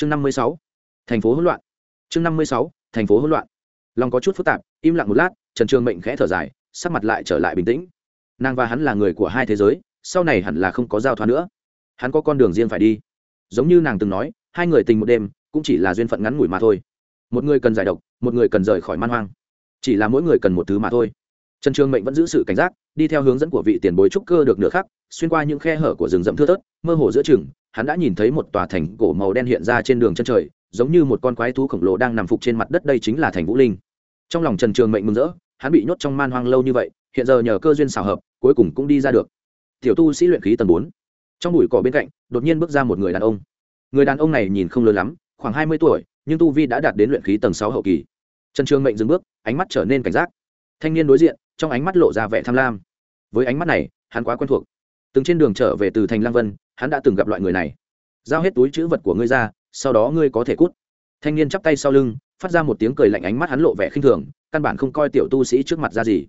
chương năm mươi sáu, thành phố hỗn loạn. Chương năm mươi sáu, thành phố hỗn loạn. Lòng có chút phức tạp, im lặng một lát, trần trường mệnh khẽ thở dài, sắc mặt lại trở lại bình tĩnh. Nàng và hắn là người của hai thế giới, sau này hẳn là không có giao thoa nữa. Hắn có con đường riêng phải đi. Giống như nàng từng nói, hai người tình một đêm, cũng chỉ là duyên phận ngắn ngủi mà thôi. Một người cần giải độc, một người cần rời khỏi man hoang. Chỉ là mỗi người cần một thứ mà thôi trần trường mệnh vẫn giữ sự cảnh giác, đi theo hướng dẫn của vị tiền bối trúc cơ được nửa khắc, xuyên qua những khe hở của rừng rậm thưa thớt, mơ hồ giữa chừng, hắn đã nhìn thấy một tòa thành cổ màu đen hiện ra trên đường chân trời, giống như một con quái thú khổng lồ đang nằm phục trên mặt đất đây chính là thành vũ linh. Trong lòng trần trường mệnh mừng rỡ, hắn bị nhốt trong man hoang lâu như vậy, hiện giờ nhờ cơ duyên xảo hợp, cuối cùng cũng đi ra được. Tiểu tu sĩ luyện khí tầng bốn. Trong bụi cỏ bên cạnh, đột nhiên bước ra một người đàn ông. Người đàn ông này nhìn không lớn lắm, khoảng hai mươi tuổi, nhưng tu vi đã đạt đến luyện khí tầng sáu hậu kỳ. Trần trường mệnh dừng bước, ánh mắt trở nên cảnh giác. Thanh niên đối diện trong ánh mắt lộ ra vẻ tham lam. Với ánh mắt này, hắn quá quen thuộc. Từng trên đường trở về từ thành lang vân, hắn đã từng gặp loại người này. Giao hết túi chữ vật của ngươi ra, sau đó ngươi có thể cút. Thanh niên chắp tay sau lưng, phát ra một tiếng cười lạnh ánh mắt hắn lộ vẻ khinh thường, căn bản không coi tiểu tu sĩ trước mặt ra gì.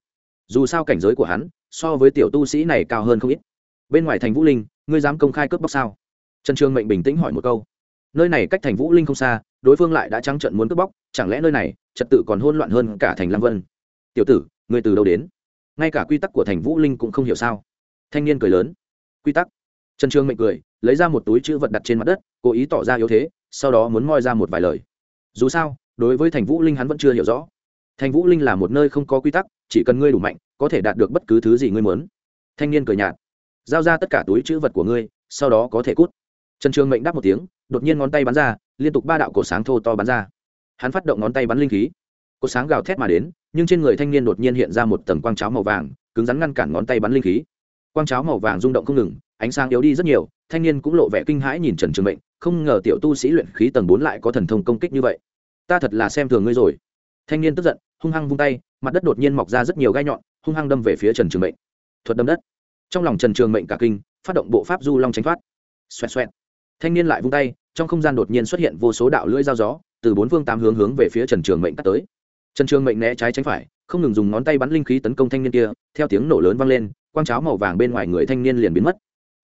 Dù sao cảnh giới của hắn, so với tiểu tu sĩ này cao hơn không ít. Bên ngoài thành vũ linh, ngươi dám công khai cướp bóc sao? Trần trường mệnh bình tĩnh hỏi một câu. Nơi này cách thành vũ linh không xa, đối phương lại đã trắng trận muốn cướp bóc, chẳng lẽ nơi này trật tự còn hôn loạn hơn cả thành lăng vân? Tiểu tử ngươi từ đâu đến? Ngay cả quy tắc của thành vũ linh cũng không hiểu sao? Thanh niên cười lớn. Quy tắc? Trần trương mệnh cười, lấy ra một túi chữ vật đặt trên mặt đất, cố ý tỏ ra yếu thế, sau đó muốn moi ra một vài lời. Dù sao, đối với thành vũ linh hắn vẫn chưa hiểu rõ. Thành vũ linh là một nơi không có quy tắc, chỉ cần ngươi đủ mạnh, có thể đạt được bất cứ thứ gì ngươi muốn. Thanh niên cười nhạt. Giao ra tất cả túi chữ vật của ngươi, sau đó có thể cút. Trần trường mệnh đáp một tiếng, đột nhiên ngón tay bắn ra, liên tục ba đạo cổ sáng thô to bắn ra. Hắn phát động ngón tay bắn linh khí. Cổ sáng gào thét mà đến nhưng trên người thanh niên đột nhiên hiện ra một tầng quang cháo màu vàng, cứng rắn ngăn cản ngón tay bắn linh khí. Quang cháo màu vàng rung động không ngừng, ánh sáng yếu đi rất nhiều, thanh niên cũng lộ vẻ kinh hãi nhìn trần trường mệnh, không ngờ tiểu tu sĩ luyện khí tầng bốn lại có thần thông công kích như vậy. Ta thật là xem thường ngươi rồi. Thanh niên tức giận, hung hăng vung tay, mặt đất đột nhiên mọc ra rất nhiều gai nhọn, hung hăng đâm về phía trần trường mệnh. Thuật đâm đất. Trong lòng trần trường mệnh cả kinh, phát động bộ pháp du long tránh thoát. Xoẹt xoẹt. Thanh niên lại vung tay, trong không gian đột nhiên xuất hiện vô số đạo lưỡi dao gió, từ bốn phương tám hướng hướng về phía trần trường mệnh cắt tới trần trường mệnh né trái tránh phải, không ngừng dùng ngón tay bắn linh khí tấn công thanh niên kia, theo tiếng nổ lớn vang lên, quang cháo màu vàng bên ngoài người thanh niên liền biến mất.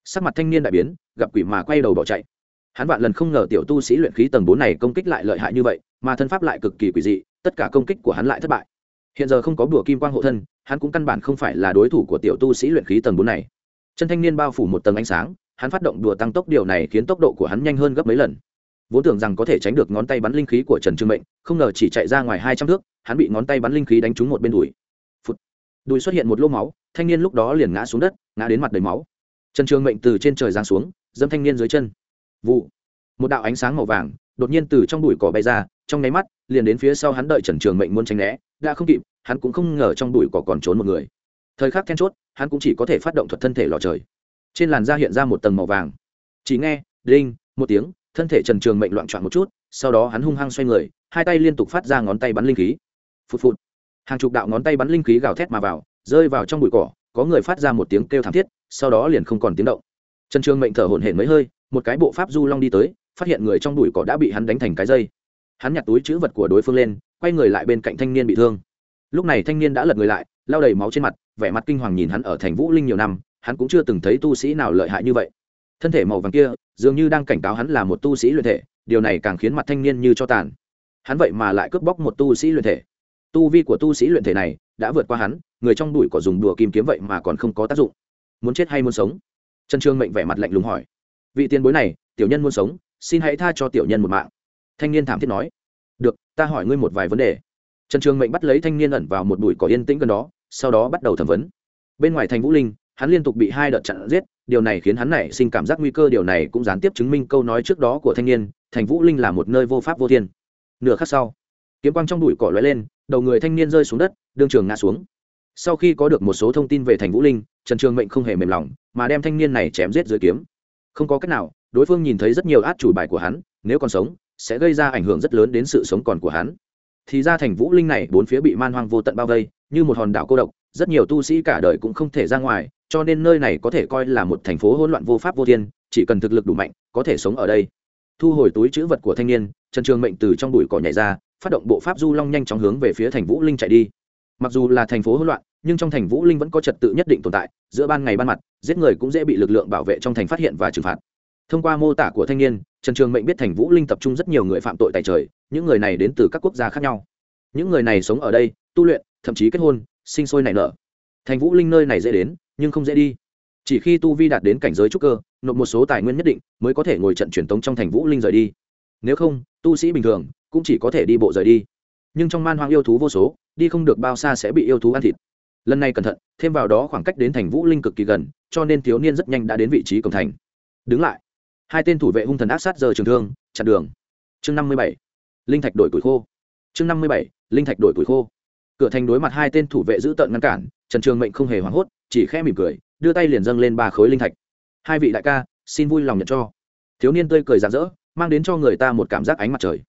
Sắc mặt thanh niên đại biến, gặp quỷ mà quay đầu bỏ chạy. Hắn vạn lần không ngờ tiểu tu sĩ luyện khí tầng bốn này công kích lại lợi hại như vậy, mà thân pháp lại cực kỳ quỷ dị, tất cả công kích của hắn lại thất bại. Hiện giờ không có bùa kim quang hộ thân, hắn cũng căn bản không phải là đối thủ của tiểu tu sĩ luyện khí tầng bốn này. Chân thanh niên bao phủ một tầng ánh sáng, hắn phát động đùa tăng tốc điều này khiến tốc độ của hắn nhanh hơn gấp mấy lần. Vốn tưởng rằng có thể tránh được ngón tay bắn linh khí của trần trương mệnh, không ngờ chỉ chạy ra ngoài hai trăm thước hắn bị ngón tay bắn linh khí đánh trúng một bên đùi. Phụt. đùi xuất hiện một lô máu, thanh niên lúc đó liền ngã xuống đất, ngã đến mặt đầy máu. Trần trường mệnh từ trên trời giáng xuống dâm thanh niên dưới chân. Vụ. Một đạo ánh sáng màu vàng, đột nhiên từ trong bụi cỏ bay ra, trong nháy mắt, liền đến phía sau hắn đợi trần trường mệnh muốn tránh né, đã không kịp, hắn cũng không ngờ trong bụi cỏ còn trốn một người. Thời khắc then chốt, hắn cũng chỉ có thể phát động thuật thân thể lò trời. Trên làn da hiện ra một tầng màu vàng. Chỉ nghe, đinh, một tiếng, thân thể trần trường mệnh loạn trọn một chút, sau đó hắn hung hăng xoay người, hai tay liên tục phát ra ngón tay bắn linh khí phụt phụt. Hàng chục đạo ngón tay bắn linh khí gào thét mà vào, rơi vào trong bụi cỏ, có người phát ra một tiếng kêu thảm thiết, sau đó liền không còn tiếng động. Trần trường mệnh thở hổn hển mấy hơi, một cái bộ pháp du long đi tới, phát hiện người trong bụi cỏ đã bị hắn đánh thành cái dây. Hắn nhặt túi chữ vật của đối phương lên, quay người lại bên cạnh thanh niên bị thương. Lúc này thanh niên đã lật người lại lao đầy máu trên mặt, vẻ mặt kinh hoàng nhìn hắn ở thành vũ linh nhiều năm, hắn cũng chưa từng thấy tu sĩ nào lợi hại như vậy. Thân thể màu vàng kia, dường như đang cảnh cáo hắn là một tu sĩ luyện thể, điều này càng khiến mặt thanh niên như cho tàn. Hắn vậy mà lại cướp bóc một tu sĩ luyện thể tu vi của tu sĩ luyện thể này đã vượt qua hắn, người trong đùi có dùng đùa kim kiếm vậy mà còn không có tác dụng. Muốn chết hay muốn sống? Trần trương mệnh vẻ mặt lạnh lùng hỏi. Vị tiền bối này, tiểu nhân muốn sống, xin hãy tha cho tiểu nhân một mạng. Thanh niên thảm thiết nói. Được, ta hỏi ngươi một vài vấn đề. Trần trường mệnh bắt lấy thanh niên ẩn vào một bụi cỏ yên tĩnh gần đó, sau đó bắt đầu thẩm vấn. Bên ngoài thành vũ linh, hắn liên tục bị hai đợt chặn giết, điều này khiến hắn nảy sinh cảm giác nguy cơ, điều này cũng gián tiếp chứng minh câu nói trước đó của thanh niên, thành vũ linh là một nơi vô pháp vô thiên. Nửa khắc sau kiếm quang trong bụi cỏ lóe lên, đầu người thanh niên rơi xuống đất đương trường ngã xuống. Sau khi có được một số thông tin về thành vũ linh, trần trường mệnh không hề mềm lòng, mà đem thanh niên này chém giết dưới kiếm. Không có cách nào, đối phương nhìn thấy rất nhiều át chủ bài của hắn, nếu còn sống, sẽ gây ra ảnh hưởng rất lớn đến sự sống còn của hắn. Thì ra thành vũ linh này, bốn phía bị man hoang vô tận bao vây, như một hòn đảo cô độc, rất nhiều tu sĩ cả đời cũng không thể ra ngoài, cho nên nơi này có thể coi là một thành phố hỗn loạn vô pháp vô thiên, chỉ cần thực lực đủ mạnh, có thể sống ở đây thu hồi túi chữ vật của thanh niên, trần trường mệnh từ trong bụi cỏ nhảy ra, phát động bộ pháp du long nhanh chóng hướng về phía thành vũ linh chạy đi. Mặc dù là thành phố hỗn loạn, nhưng trong thành vũ linh vẫn có trật tự nhất định tồn tại, giữa ban ngày ban mặt, giết người cũng dễ bị lực lượng bảo vệ trong thành phát hiện và trừng phạt. Thông qua mô tả của thanh niên, trần trường mệnh biết thành vũ linh tập trung rất nhiều người phạm tội tại trời, những người này đến từ các quốc gia khác nhau. Những người này sống ở đây, tu luyện, thậm chí kết hôn, sinh sôi nảy nở. Thành vũ linh nơi này dễ đến, nhưng không dễ đi chỉ khi tu vi đạt đến cảnh giới trúc cơ, nộp một số tài nguyên nhất định mới có thể ngồi trận truyền tống trong thành vũ linh rời đi. Nếu không, tu sĩ bình thường cũng chỉ có thể đi bộ rời đi. Nhưng trong man hoang yêu thú vô số, đi không được bao xa sẽ bị yêu thú ăn thịt. Lần này cẩn thận, thêm vào đó khoảng cách đến thành vũ linh cực kỳ gần, cho nên thiếu niên rất nhanh đã đến vị trí cổng thành. Đứng lại. Hai tên thủ vệ hung thần ác sát giờ trường thương, chặn đường. Chương năm mươi bảy. Linh thạch đổi củi khô. Chương năm mươi bảy. Linh thạch đổi củi khô. Cửa thành đối mặt hai tên thủ vệ giữ tận ngăn cản, trần trường mệnh không hề hoảng hốt, chỉ khẽ mỉm cười đưa tay liền dâng lên ba khối linh thạch. Hai vị đại ca, xin vui lòng nhận cho. Thiếu niên tươi cười rạng rỡ, mang đến cho người ta một cảm giác ánh mặt trời.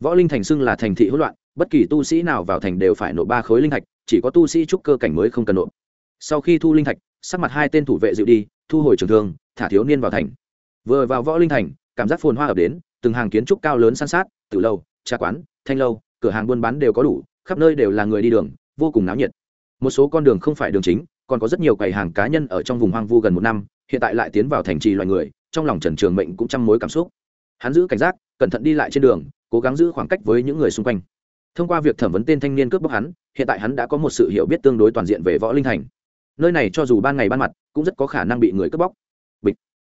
Võ linh thành xưng là thành thị hỗn loạn, bất kỳ tu sĩ nào vào thành đều phải nộp ba khối linh thạch, chỉ có tu sĩ trúc cơ cảnh mới không cần nộp. Sau khi thu linh thạch, sắc mặt hai tên thủ vệ dịu đi, thu hồi trường thương, thả thiếu niên vào thành. Vừa vào võ linh thành, cảm giác phồn hoa ập đến, từng hàng kiến trúc cao lớn san sát từ lâu trà quán, thanh lâu, cửa hàng buôn bán đều có đủ, khắp nơi đều là người đi đường, vô cùng náo nhiệt. Một số con đường không phải đường chính còn có rất nhiều quầy hàng cá nhân ở trong vùng hoang vu gần một năm, hiện tại lại tiến vào thành trì loài người, trong lòng trần trường mệnh cũng trăm mối cảm xúc. Hắn giữ cảnh giác, cẩn thận đi lại trên đường, cố gắng giữ khoảng cách với những người xung quanh. Thông qua việc thẩm vấn tên thanh niên cướp bóc hắn, hiện tại hắn đã có một sự hiểu biết tương đối toàn diện về võ linh thành nơi này cho dù ban ngày ban mặt, cũng rất có khả năng bị người cướp bóc. Bịch.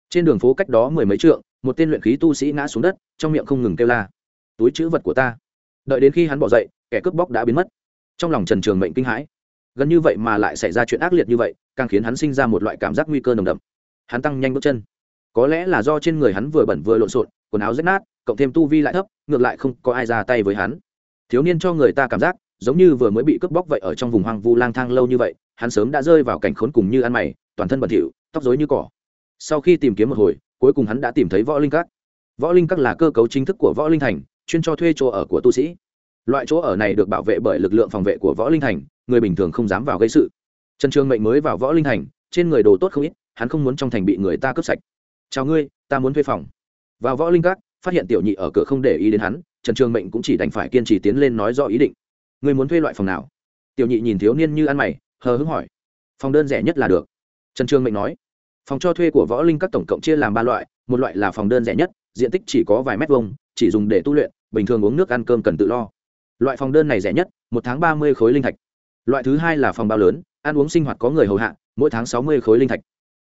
Trên đường phố cách đó mười mấy trượng, một tên luyện khí tu sĩ ngã xuống đất, trong miệng không ngừng kêu la. Túi chữ vật của ta. Đợi đến khi hắn bỏ dậy, kẻ cướp bóc đã biến mất. Trong lòng trần trường mệnh kinh hãi gần như vậy mà lại xảy ra chuyện ác liệt như vậy, càng khiến hắn sinh ra một loại cảm giác nguy cơ nồng đậm. Hắn tăng nhanh bước chân. Có lẽ là do trên người hắn vừa bẩn vừa lộn xộn, quần áo rách nát, cộng thêm tu vi lại thấp, ngược lại không có ai ra tay với hắn. Thiếu niên cho người ta cảm giác, giống như vừa mới bị cướp bóc vậy ở trong vùng hoang vu lang thang lâu như vậy, hắn sớm đã rơi vào cảnh khốn cùng như ăn mày, toàn thân bẩn thỉu, tóc rối như cỏ. Sau khi tìm kiếm một hồi, cuối cùng hắn đã tìm thấy võ linh các. Võ linh các là cơ cấu chính thức của võ linh thành, chuyên cho thuê chỗ ở của tu sĩ. Loại chỗ ở này được bảo vệ bởi lực lượng phòng vệ của võ linh thành người bình thường không dám vào gây sự. Trần trường mệnh mới vào võ linh thành, trên người đồ tốt không ít, hắn không muốn trong thành bị người ta cướp sạch. Chào ngươi, ta muốn thuê phòng. Vào võ linh các, phát hiện tiểu nhị ở cửa không để ý đến hắn, trần trường mệnh cũng chỉ đành phải kiên trì tiến lên nói rõ ý định. Ngươi muốn thuê loại phòng nào? Tiểu nhị nhìn thiếu niên như ăn mày, hờ hững hỏi. Phòng đơn rẻ nhất là được. Trần trường mệnh nói. Phòng cho thuê của võ linh các tổng cộng chia làm ba loại, một loại là phòng đơn rẻ nhất, diện tích chỉ có vài mét vuông, chỉ dùng để tu luyện, bình thường uống nước ăn cơm cần tự lo. Loại phòng đơn này rẻ nhất, một tháng ba mươi khối linh thạch loại thứ hai là phòng bao lớn, ăn uống sinh hoạt có người hầu hạ, mỗi tháng sáu mươi khối linh thạch.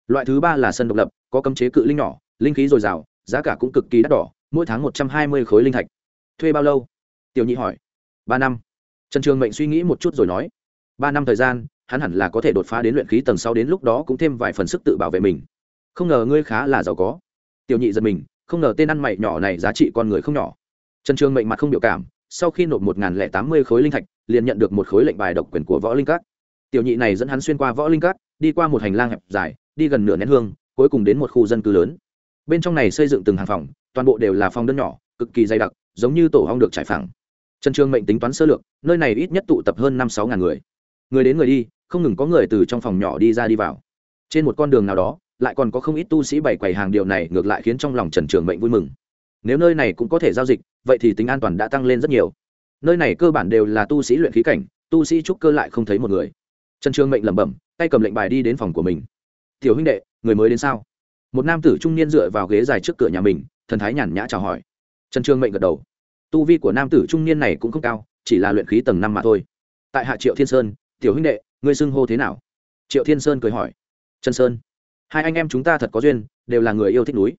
Loại thứ ba là sân độc lập, có cấm chế cự linh nhỏ, linh khí dồi dào, giá cả cũng cực kỳ đắt đỏ, mỗi tháng một trăm hai mươi khối linh thạch. Thuê bao lâu? Tiểu nhị hỏi. Ba năm. Trần trường mệnh suy nghĩ một chút rồi nói. Ba năm thời gian, hắn hẳn là có thể đột phá đến luyện khí tầng sau đến lúc đó cũng thêm vài phần sức tự bảo vệ mình. Không ngờ ngươi khá là giàu có. Tiểu nhị giật mình, không ngờ tên ăn mày nhỏ này giá trị con người không nhỏ. Trần trường mệnh mặt không biểu cảm, sau khi nộp một lẻ tám mươi khối linh thạch liền nhận được một khối lệnh bài độc quyền của võ linh cát, tiểu nhị này dẫn hắn xuyên qua võ linh cát, đi qua một hành lang hẹp dài đi gần nửa nén hương cuối cùng đến một khu dân cư lớn. Bên trong này xây dựng từng hàng phòng toàn bộ đều là phòng đơn nhỏ cực kỳ dày đặc giống như tổ hong được trải phẳng. Trần trương mệnh tính toán sơ lược nơi này ít nhất tụ tập hơn năm sáu ngàn người. Người đến người đi không ngừng có người từ trong phòng nhỏ đi ra đi vào. Trên một con đường nào đó lại còn có không ít tu sĩ bày quầy hàng điều này ngược lại khiến trong lòng trần trường mệnh vui mừng. Nếu nơi này cũng có thể giao dịch vậy thì tính an toàn đã tăng lên rất nhiều nơi này cơ bản đều là tu sĩ luyện khí cảnh, tu sĩ trúc cơ lại không thấy một người. Trần trường mệnh lẩm bẩm, tay cầm lệnh bài đi đến phòng của mình. Tiểu huynh đệ, người mới đến sao? Một nam tử trung niên dựa vào ghế dài trước cửa nhà mình, thần thái nhàn nhã chào hỏi. Trần trường mệnh gật đầu. Tu vi của nam tử trung niên này cũng không cao, chỉ là luyện khí tầng năm mà thôi. Tại hạ triệu thiên sơn, tiểu huynh đệ, ngươi xưng hô thế nào? Triệu thiên sơn cười hỏi. Trần sơn. Hai anh em chúng ta thật có duyên, đều là người yêu thích núi.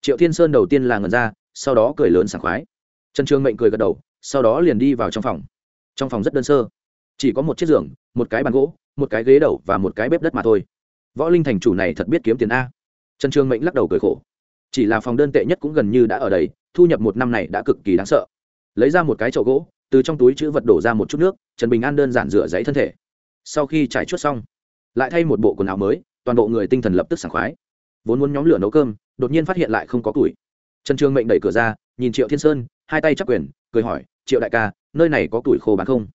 Triệu thiên sơn đầu tiên là ngần ra, sau đó cười lớn sảng khoái. Trần trường mệnh cười gật đầu sau đó liền đi vào trong phòng. Trong phòng rất đơn sơ. Chỉ có một chiếc giường, một cái bàn gỗ, một cái ghế đầu và một cái bếp đất mà thôi. Võ linh thành chủ này thật biết kiếm tiền a. Trần trường mệnh lắc đầu cười khổ. Chỉ là phòng đơn tệ nhất cũng gần như đã ở đây, thu nhập một năm này đã cực kỳ đáng sợ. Lấy ra một cái chậu gỗ, từ trong túi chữ vật đổ ra một chút nước, trần bình an đơn giản rửa giấy thân thể. Sau khi trải chuốt xong, lại thay một bộ quần áo mới, toàn bộ người tinh thần lập tức sảng khoái. Vốn muốn nhóm lửa nấu cơm, đột nhiên phát hiện lại không có củi. Trần trường mệnh đẩy cửa ra, nhìn triệu thiên sơn hai tay chắc quyền, cười hỏi, triệu đại ca, nơi này có tuổi khô bán không?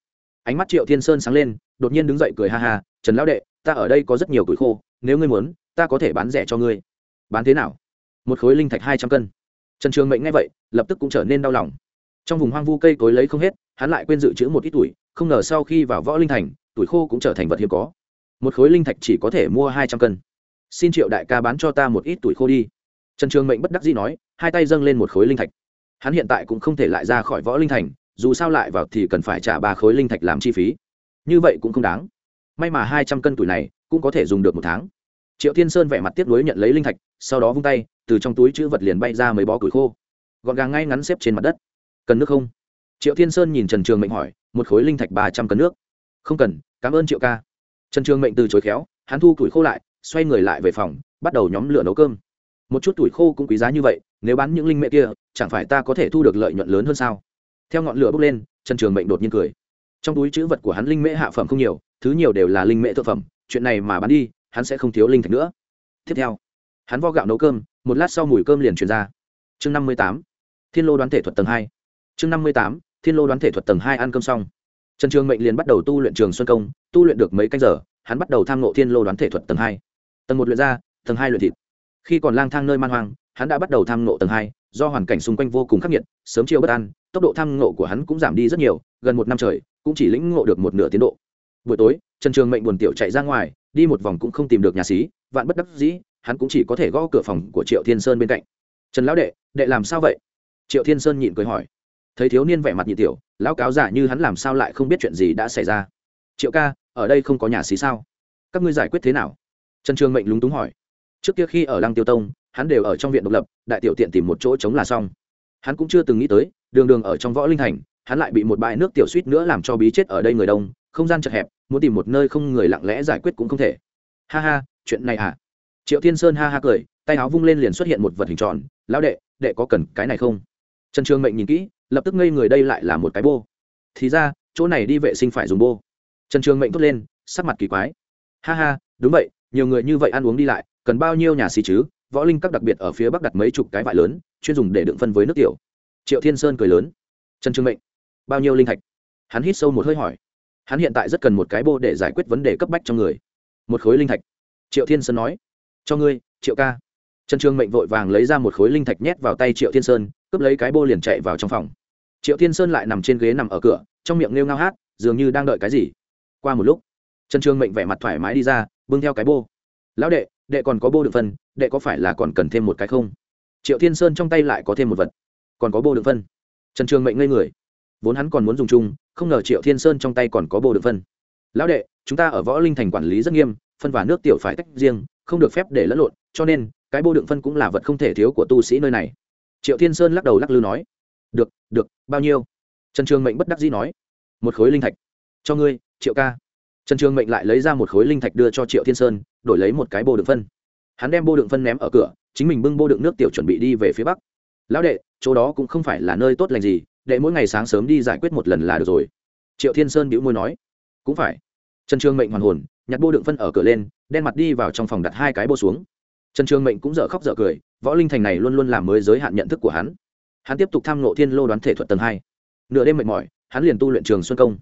Ánh mắt triệu thiên sơn sáng lên, đột nhiên đứng dậy cười ha ha, trần lão đệ, ta ở đây có rất nhiều tuổi khô, nếu ngươi muốn, ta có thể bán rẻ cho ngươi. Bán thế nào? Một khối linh thạch hai trăm cân. Trần trường mệnh nghe vậy, lập tức cũng trở nên đau lòng. Trong vùng hoang vu cây cối lấy không hết, hắn lại quên dự trữ một ít tuổi, không ngờ sau khi vào võ linh thành, tuổi khô cũng trở thành vật hiếm có. Một khối linh thạch chỉ có thể mua hai trăm cân. Xin triệu đại ca bán cho ta một ít tuổi khô đi. Trần trường mệnh bất đắc dĩ nói, hai tay dâng lên một khối linh thạch hắn hiện tại cũng không thể lại ra khỏi võ linh thành, dù sao lại vào thì cần phải trả ba khối linh thạch làm chi phí. Như vậy cũng không đáng. May mà hai trăm cân tuổi này cũng có thể dùng được một tháng. Triệu thiên sơn vẻ mặt tiếp nối nhận lấy linh thạch, sau đó vung tay, từ trong túi chữ vật liền bay ra mấy bó củi khô. Gọn gàng ngay ngắn xếp trên mặt đất. Cần nước không? Triệu thiên sơn nhìn trần trường mệnh hỏi, một khối linh thạch ba trăm cân nước. Không cần, cảm ơn triệu ca. Trần trường mệnh từ chối khéo, hắn thu củi khô lại, xoay người lại về phòng, bắt đầu nhóm lửa nấu cơm một chút tuổi khô cũng quý giá như vậy, nếu bán những linh mẹ kia, chẳng phải ta có thể thu được lợi nhuận lớn hơn sao? Theo ngọn lửa bốc lên, trần trường mệnh đột nhiên cười. Trong túi chữ vật của hắn linh mễ hạ phẩm không nhiều, thứ nhiều đều là linh mễ thực phẩm, chuyện này mà bán đi, hắn sẽ không thiếu linh thạch nữa. Tiếp theo, hắn vo gạo nấu cơm, một lát sau mùi cơm liền truyền ra. Chương năm mươi tám, thiên lô đoán thể thuật tầng hai. Chương năm mươi tám, thiên lô đoán thể thuật tầng hai ăn cơm xong. Trần trường mệnh liền bắt đầu tu luyện trường xuân công, tu luyện được mấy canh giờ, hắn bắt đầu tham ngộ thiên lô đoán thể thuật tầng hai. Tầng một luyện ra, tầng hai luyện thịt khi còn lang thang nơi man hoang, hắn đã bắt đầu tham nộ tầng hai, do hoàn cảnh xung quanh vô cùng khắc nghiệt, sớm chiều bất an, tốc độ tham nộ của hắn cũng giảm đi rất nhiều, gần một năm trời, cũng chỉ lĩnh ngộ được một nửa tiến độ. Buổi tối, trần trường mệnh buồn tiểu chạy ra ngoài, đi một vòng cũng không tìm được nhà xí, vạn bất đắc dĩ, hắn cũng chỉ có thể gõ cửa phòng của triệu thiên sơn bên cạnh. Trần lão đệ đệ làm sao vậy? Triệu thiên sơn nhịn cười hỏi. Thấy thiếu niên vẻ mặt nhị tiểu, lão cáo giả như hắn làm sao lại không biết chuyện gì đã xảy ra. Triệu ca, ở đây không có nhà xí sao? Các ngươi giải quyết thế nào? Trần trường mệnh lúng túng hỏi trước kia khi ở lăng tiêu tông, hắn đều ở trong viện độc lập, đại tiểu tiện tìm một chỗ chống là xong. Hắn cũng chưa từng nghĩ tới, đường đường ở trong võ linh thành, hắn lại bị một bãi nước tiểu suýt nữa làm cho bí chết ở đây người đông, không gian chật hẹp, muốn tìm một nơi không người lặng lẽ giải quyết cũng không thể. Ha ha, chuyện này à? Triệu thiên sơn ha ha cười, tay áo vung lên liền xuất hiện một vật hình tròn, lão đệ đệ có cần cái này không? Trần trường mệnh nhìn kỹ, lập tức ngây người đây lại là một cái bô. Thì ra, chỗ này đi vệ sinh phải dùng bô. Trần trường mệnh thốt lên, sắc mặt kỳ quái. Ha ha, đúng vậy, nhiều người như vậy ăn uống đi lại cần bao nhiêu nhà xì chứ? Võ linh các đặc biệt ở phía bắc đặt mấy chục cái vải lớn, chuyên dùng để đựng phân với nước tiểu. Triệu thiên sơn cười lớn. Trần trương mệnh, bao nhiêu linh thạch? Hắn hít sâu một hơi hỏi. Hắn hiện tại rất cần một cái bô để giải quyết vấn đề cấp bách trong người. Một khối linh thạch. Triệu thiên sơn nói. Cho ngươi, triệu ca. Trần trương mệnh vội vàng lấy ra một khối linh thạch nhét vào tay triệu thiên sơn, cướp lấy cái bô liền chạy vào trong phòng. Triệu thiên sơn lại nằm trên ghế nằm ở cửa, trong miệng nêu ngao hát, dường như đang đợi cái gì. Qua một lúc, trần trương mệnh vẻ mặt thoải mái đi ra, bưng theo cái bô. Lão đệ đệ còn có bô đựng phân, đệ có phải là còn cần thêm một cái không? Triệu thiên sơn trong tay lại có thêm một vật. Còn có bô đựng phân. Trần trường mệnh ngây người. Vốn hắn còn muốn dùng chung, không ngờ triệu thiên sơn trong tay còn có bô đựng phân. Lão đệ, chúng ta ở võ linh thành quản lý rất nghiêm, phân và nước tiểu phải tách riêng, không được phép để lẫn lộn, cho nên, cái bô đựng phân cũng là vật không thể thiếu của tu sĩ nơi này. Triệu thiên sơn lắc đầu lắc lư nói. Được được, bao nhiêu? Trần trường mệnh bất đắc dĩ nói. Một khối linh thạch. Cho ngươi, triệu ca. Trần trường mệnh lại lấy ra một khối linh thạch đưa cho triệu thiên sơn đổi lấy một cái bô đựng phân. Hắn đem bô đựng phân ném ở cửa, chính mình bưng bô đựng nước tiểu chuẩn bị đi về phía bắc. Lão đệ, chỗ đó cũng không phải là nơi tốt lành gì, đệ mỗi ngày sáng sớm đi giải quyết một lần là được rồi. Triệu thiên sơn bĩu môi nói. Cũng phải. Trần Trương mệnh hoàn hồn, nhặt bô đựng phân ở cửa lên, đen mặt đi vào trong phòng đặt hai cái bô xuống. Trần Trương mệnh cũng dở khóc dở cười, võ linh thành này luôn luôn làm mới giới hạn nhận thức của hắn. Hắn tiếp tục tham ngộ thiên lô đoán thể thuật tầng hai. Nửa đêm mệt mỏi, hắn liền tu luyện trường xuân công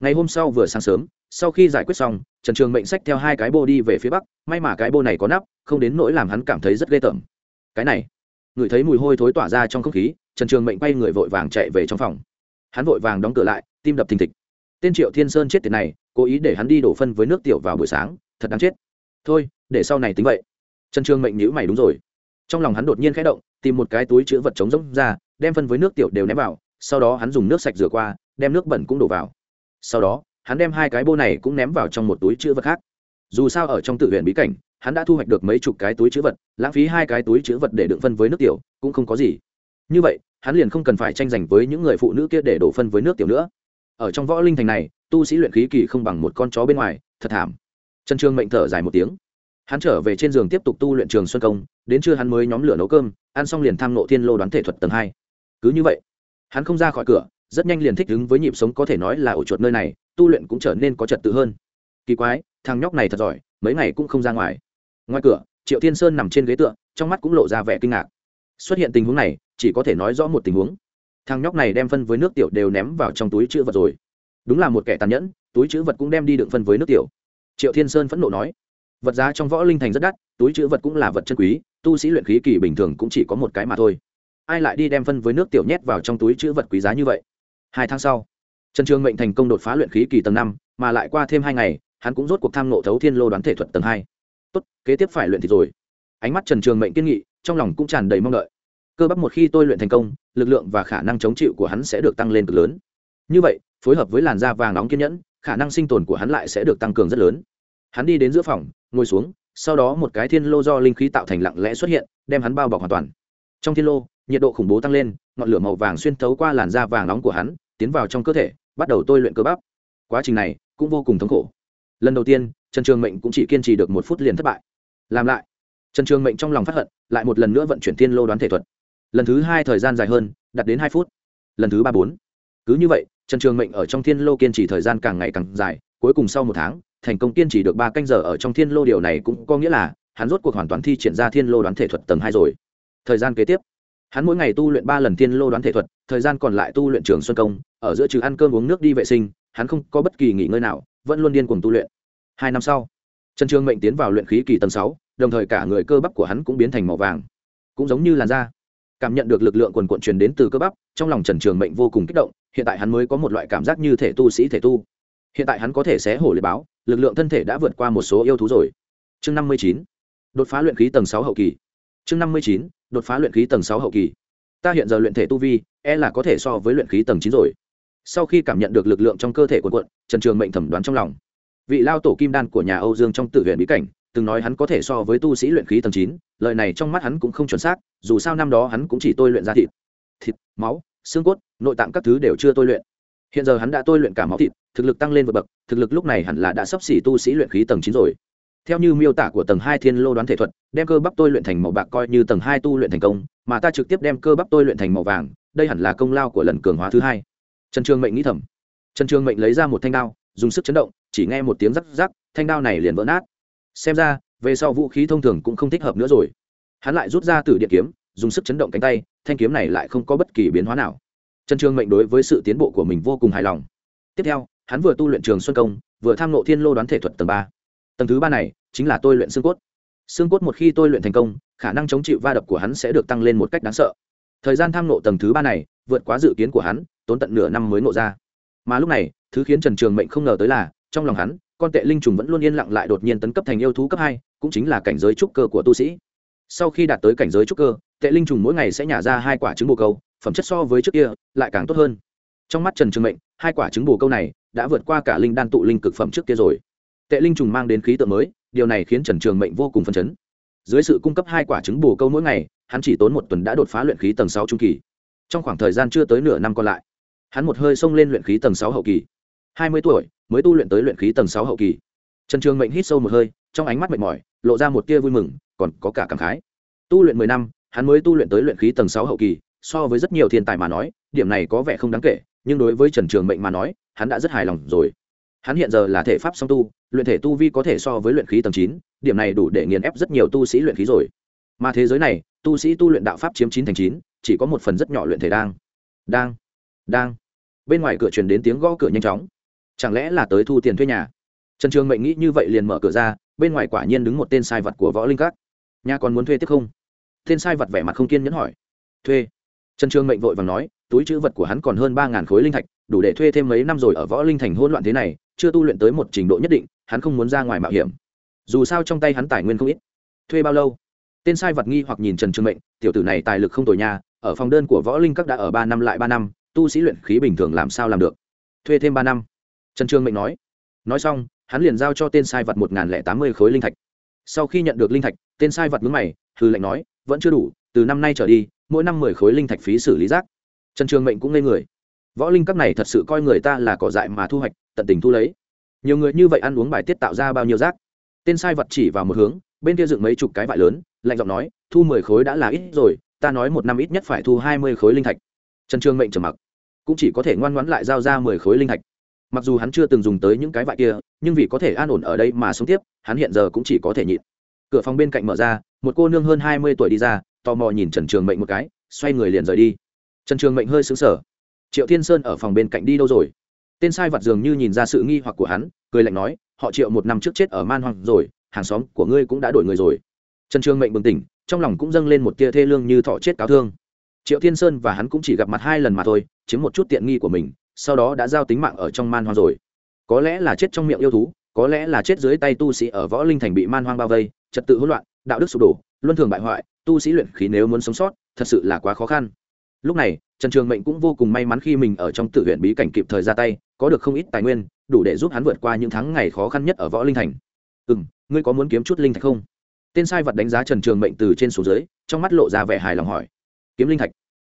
ngày hôm sau vừa sáng sớm, sau khi giải quyết xong, trần trường mệnh sách theo hai cái bô đi về phía bắc, may mà cái bô này có nắp, không đến nỗi làm hắn cảm thấy rất ghê tởm. Cái này, ngửi thấy mùi hôi thối tỏa ra trong không khí, trần trường mệnh bay người vội vàng chạy về trong phòng. Hắn vội vàng đóng cửa lại, tim đập thình thịch. Tên triệu thiên sơn chết tiệt này, cố ý để hắn đi đổ phân với nước tiểu vào buổi sáng, thật đáng chết. Thôi, để sau này tính vậy. Trần trường mệnh nhữ mày đúng rồi. Trong lòng hắn đột nhiên khẽ động, tìm một cái túi chứa vật chống rỗng ra, đem phân với nước tiểu đều ném vào, sau đó hắn dùng nước sạch rửa qua, đem nước bẩn cũng đổ vào sau đó, hắn đem hai cái bô này cũng ném vào trong một túi chứa vật khác. Dù sao ở trong tự viện bí cảnh, hắn đã thu hoạch được mấy chục cái túi chứa vật, lãng phí hai cái túi chứa vật để đựng phân với nước tiểu, cũng không có gì. Như vậy, hắn liền không cần phải tranh giành với những người phụ nữ kia để đổ phân với nước tiểu nữa. Ở trong võ linh thành này, tu sĩ luyện khí kỳ không bằng một con chó bên ngoài, thật thảm. Trần trương mệnh thở dài một tiếng. Hắn trở về trên giường tiếp tục tu luyện trường xuân công, đến trưa hắn mới nhóm lửa nấu cơm, ăn xong liền tham nộ thiên lô đoán thể thuật tầng hai. Cứ như vậy, hắn không ra khỏi cửa rất nhanh liền thích ứng với nhịp sống có thể nói là ổ chuột nơi này, tu luyện cũng trở nên có trật tự hơn. Kỳ quái, thằng nhóc này thật giỏi, mấy ngày cũng không ra ngoài. Ngoài cửa, triệu thiên sơn nằm trên ghế tựa, trong mắt cũng lộ ra vẻ kinh ngạc. Xuất hiện tình huống này, chỉ có thể nói rõ một tình huống. Thằng nhóc này đem phân với nước tiểu đều ném vào trong túi chữ vật rồi. Đúng là một kẻ tàn nhẫn, túi chữ vật cũng đem đi đựng phân với nước tiểu. Triệu thiên sơn phẫn nộ nói, vật giá trong võ linh thành rất đắt, túi chữ vật cũng là vật chân quý, tu sĩ luyện khí kỳ bình thường cũng chỉ có một cái mà thôi. Ai lại đi đem phân với nước tiểu nhét vào trong túi chữ vật quý giá như vậy? Hai tháng sau, trần trường mệnh thành công đột phá luyện khí kỳ tầng năm, mà lại qua thêm hai ngày, hắn cũng rốt cuộc tham nộ thấu thiên lô đoán thể thuật tầng hai. Tốt, kế tiếp phải luyện thì rồi. Ánh mắt trần trường mệnh kiên nghị, trong lòng cũng tràn đầy mong đợi. Cơ bắp một khi tôi luyện thành công, lực lượng và khả năng chống chịu của hắn sẽ được tăng lên cực lớn. Như vậy, phối hợp với làn da vàng nóng kiên nhẫn, khả năng sinh tồn của hắn lại sẽ được tăng cường rất lớn. Hắn đi đến giữa phòng, ngồi xuống, sau đó một cái thiên lô do linh khí tạo thành lặng lẽ xuất hiện, đem hắn bao bọc hoàn toàn. Trong thiên lô, nhiệt độ khủng bố tăng lên, ngọn lửa màu vàng xuyên thấu qua làn da vàng nóng của hắn tiến vào trong cơ thể, bắt đầu tôi luyện cơ bắp. Quá trình này cũng vô cùng thống khổ. Lần đầu tiên, trần trường mệnh cũng chỉ kiên trì được một phút liền thất bại. Làm lại, trần trường mệnh trong lòng phát hận, lại một lần nữa vận chuyển thiên lô đoán thể thuật. Lần thứ hai thời gian dài hơn đặt đến hai phút. Lần thứ ba bốn. Cứ như vậy, trần trường mệnh ở trong thiên lô kiên trì thời gian càng ngày càng dài, cuối cùng sau một tháng, thành công kiên trì được ba canh giờ ở trong thiên lô. Điều này cũng có nghĩa là, hắn rốt cuộc hoàn toàn thi triển ra thiên lô đoán thể thuật tầng hai rồi. Thời gian kế tiếp, hắn mỗi ngày tu luyện ba lần thiên lô đoán thể thuật, thời gian còn lại tu luyện trường xuân công ở giữa trừ ăn cơm uống nước đi vệ sinh, hắn không có bất kỳ nghỉ ngơi nào, vẫn luôn điên cuồng tu luyện. Hai năm sau, trần trường mệnh tiến vào luyện khí kỳ tầng sáu, đồng thời cả người cơ bắp của hắn cũng biến thành màu vàng. Cũng giống như làn da, cảm nhận được lực lượng quần quận truyền đến từ cơ bắp, trong lòng trần trường mệnh vô cùng kích động, hiện tại hắn mới có một loại cảm giác như thể tu sĩ thể tu. Hiện tại hắn có thể xé hổ liệt báo, lực lượng thân thể đã vượt qua một số yêu thú rồi. Chương năm mươi chín, đột phá luyện khí tầng sáu hậu kỳ. Chương năm mươi chín, đột phá luyện khí tầng sáu hậu kỳ. Ta hiện giờ luyện thể tu vi e là có thể so với luyện khí tầng chín rồi sau khi cảm nhận được lực lượng trong cơ thể của quận trần trường mệnh thẩm đoán trong lòng. Vị lao tổ kim đan của nhà âu dương trong tự huyện bí cảnh, từng nói hắn có thể so với tu sĩ luyện khí tầng chín, lời này trong mắt hắn cũng không chuẩn xác, dù sao năm đó hắn cũng chỉ tôi luyện ra thịt. Thịt, máu, xương cốt, nội tạng các thứ đều chưa tôi luyện. Hiện giờ hắn đã tôi luyện cả máu thịt, thực lực tăng lên vượt bậc, thực lực lúc này hẳn là đã sắp xỉ tu sĩ luyện khí tầng chín rồi. Theo như miêu tả của tầng hai thiên lô đoán thể thuật, đem cơ bắp tôi luyện thành màu bạc coi như tầng hai tu luyện thành công, mà ta trực tiếp đem cơ bắp tôi luyện thành màu vàng, đây hẳn là công lao của lần cường hóa thứ hai trần trường mệnh nghĩ thầm. Trần trường mệnh lấy ra một thanh đao, dùng sức chấn động, chỉ nghe một tiếng rắc rắc, thanh đao này liền vỡ nát. Xem ra, về sau vũ khí thông thường cũng không thích hợp nữa rồi. Hắn lại rút ra từ điện kiếm, dùng sức chấn động cánh tay, thanh kiếm này lại không có bất kỳ biến hóa nào. Trần trường mệnh đối với sự tiến bộ của mình vô cùng hài lòng. Tiếp theo, hắn vừa tu luyện trường xuân công, vừa tham nộ thiên lô đoán thể thuật tầng ba. Tầng thứ ba này, chính là tôi luyện xương cốt. Xương cốt một khi tôi luyện thành công, khả năng chống chịu va đập của hắn sẽ được tăng lên một cách đáng sợ thời gian tham nộ tầng thứ ba này, vượt quá dự kiến của hắn, tốn tận nửa năm mới nộ ra. Mà lúc này, thứ khiến trần trường mệnh không ngờ tới là, trong lòng hắn, con tệ linh trùng vẫn luôn yên lặng lại đột nhiên tấn cấp thành yêu thú cấp hai, cũng chính là cảnh giới trúc cơ của tu sĩ. Sau khi đạt tới cảnh giới trúc cơ, tệ linh trùng mỗi ngày sẽ nhả ra hai quả trứng bồ câu, phẩm chất so với trước kia, lại càng tốt hơn. Trong mắt trần trường mệnh, hai quả trứng bồ câu này đã vượt qua cả linh đan tụ linh cực phẩm trước kia rồi. Tệ linh trùng mang đến khí tượng mới, điều này khiến trần trường mệnh vô cùng phấn chấn dưới sự cung cấp hai quả trứng bồ câu mỗi ngày, hắn chỉ tốn một tuần đã đột phá luyện khí tầng sáu trung kỳ. Trong khoảng thời gian chưa tới nửa năm còn lại, hắn một hơi xông lên luyện khí tầng sáu hậu kỳ. Hai mươi tuổi, mới tu luyện tới luyện khí tầng sáu hậu kỳ. Trần trường mệnh hít sâu một hơi, trong ánh mắt mệt mỏi, lộ ra một tia vui mừng, còn có cả cảm khái. Tu luyện mười năm, hắn mới tu luyện tới luyện khí tầng sáu hậu kỳ, so với rất nhiều thiên tài mà nói, điểm này có vẻ không đáng kể, nhưng đối với trần trường mệnh mà nói, hắn đã rất hài lòng rồi hắn hiện giờ là thể pháp song tu, luyện thể tu vi có thể so với luyện khí tầng chín, điểm này đủ để nghiền ép rất nhiều tu sĩ luyện khí rồi. Mà thế giới này, tu sĩ tu luyện đạo pháp chiếm chín thành chín, chỉ có một phần rất nhỏ luyện thể đang. Đang đang. Bên ngoài cửa truyền đến tiếng gõ cửa nhanh chóng. Chẳng lẽ là tới thu tiền thuê nhà? Trần trường mệnh nghĩ như vậy liền mở cửa ra, bên ngoài quả nhiên đứng một tên sai vật của võ linh các. Nhà còn muốn thuê tiếp không? Tên sai vật vẻ mặt không kiên nhẫn hỏi. Thuê. Trần trường mệnh vội vàng nói, túi chữ vật của hắn còn hơn ba ngàn khối linh thạch, đủ để thuê thêm mấy năm rồi ở võ linh thành hỗn loạn thế này chưa tu luyện tới một trình độ nhất định, hắn không muốn ra ngoài mạo hiểm. Dù sao trong tay hắn tài nguyên không ít. Thuê bao lâu? Tên sai vật nghi hoặc nhìn trần trường mệnh, tiểu tử này tài lực không tồi nha, ở phòng đơn của võ linh các đã ở ba năm lại ba năm, tu sĩ luyện khí bình thường làm sao làm được? Thuê thêm ba năm. Trần trường mệnh nói. Nói xong, hắn liền giao cho tên sai vật một nghìn lẻ tám mươi khối linh thạch. Sau khi nhận được linh thạch, tên sai vật mướn mày hư lệnh nói, vẫn chưa đủ, từ năm nay trở đi, mỗi năm mười khối linh thạch phí xử lý rác. Trần trường mệnh cũng ngây người. Võ linh các này thật sự coi người ta là cỏ dại mà thu hoạch tận tình thu lấy. Nhiều người như vậy ăn uống bài tiết tạo ra bao nhiêu rác? Tên sai vật chỉ vào một hướng, bên kia dựng mấy chục cái vải lớn, lạnh giọng nói, thu mười khối đã là ít rồi, ta nói một năm ít nhất phải thu hai mươi khối linh thạch. Trần trường mệnh trầm mặc. Cũng chỉ có thể ngoan ngoãn lại giao ra mười khối linh thạch. Mặc dù hắn chưa từng dùng tới những cái vải kia, nhưng vì có thể an ổn ở đây mà sống tiếp, hắn hiện giờ cũng chỉ có thể nhịn. Cửa phòng bên cạnh mở ra, một cô nương hơn hai mươi tuổi đi ra, tò mò nhìn trần trường mệnh một cái, xoay người liền rời đi. Trần trường mệnh hơi xứng sở triệu thiên sơn ở phòng bên cạnh đi đâu rồi? Tên sai vặt dường như nhìn ra sự nghi hoặc của hắn, cười lạnh nói, họ triệu một năm trước chết ở man hoang rồi, hàng xóm của ngươi cũng đã đổi người rồi. Trần trường mệnh bừng tỉnh, trong lòng cũng dâng lên một tia thê lương như thọ chết cáo thương. Triệu thiên sơn và hắn cũng chỉ gặp mặt hai lần mà thôi, chiếm một chút tiện nghi của mình, sau đó đã giao tính mạng ở trong man hoang rồi. Có lẽ là chết trong miệng yêu thú, có lẽ là chết dưới tay tu sĩ ở võ linh thành bị man hoang bao vây, trật tự hỗn loạn, đạo đức sụp đổ, luân thường bại hoại, tu sĩ luyện khí nếu muốn sống sót, thật sự là quá khó khăn. Lúc này, trần trường mệnh cũng vô cùng may mắn khi mình ở trong tự huyện bí cảnh kịp thời ra tay có được không ít tài nguyên, đủ để giúp hắn vượt qua những tháng ngày khó khăn nhất ở võ linh thành. Ừ m ngươi có muốn kiếm chút linh thạch không? Tên sai vật đánh giá trần trường mệnh từ trên xuống dưới, trong mắt lộ ra vẻ hài lòng hỏi. Kiếm linh thạch?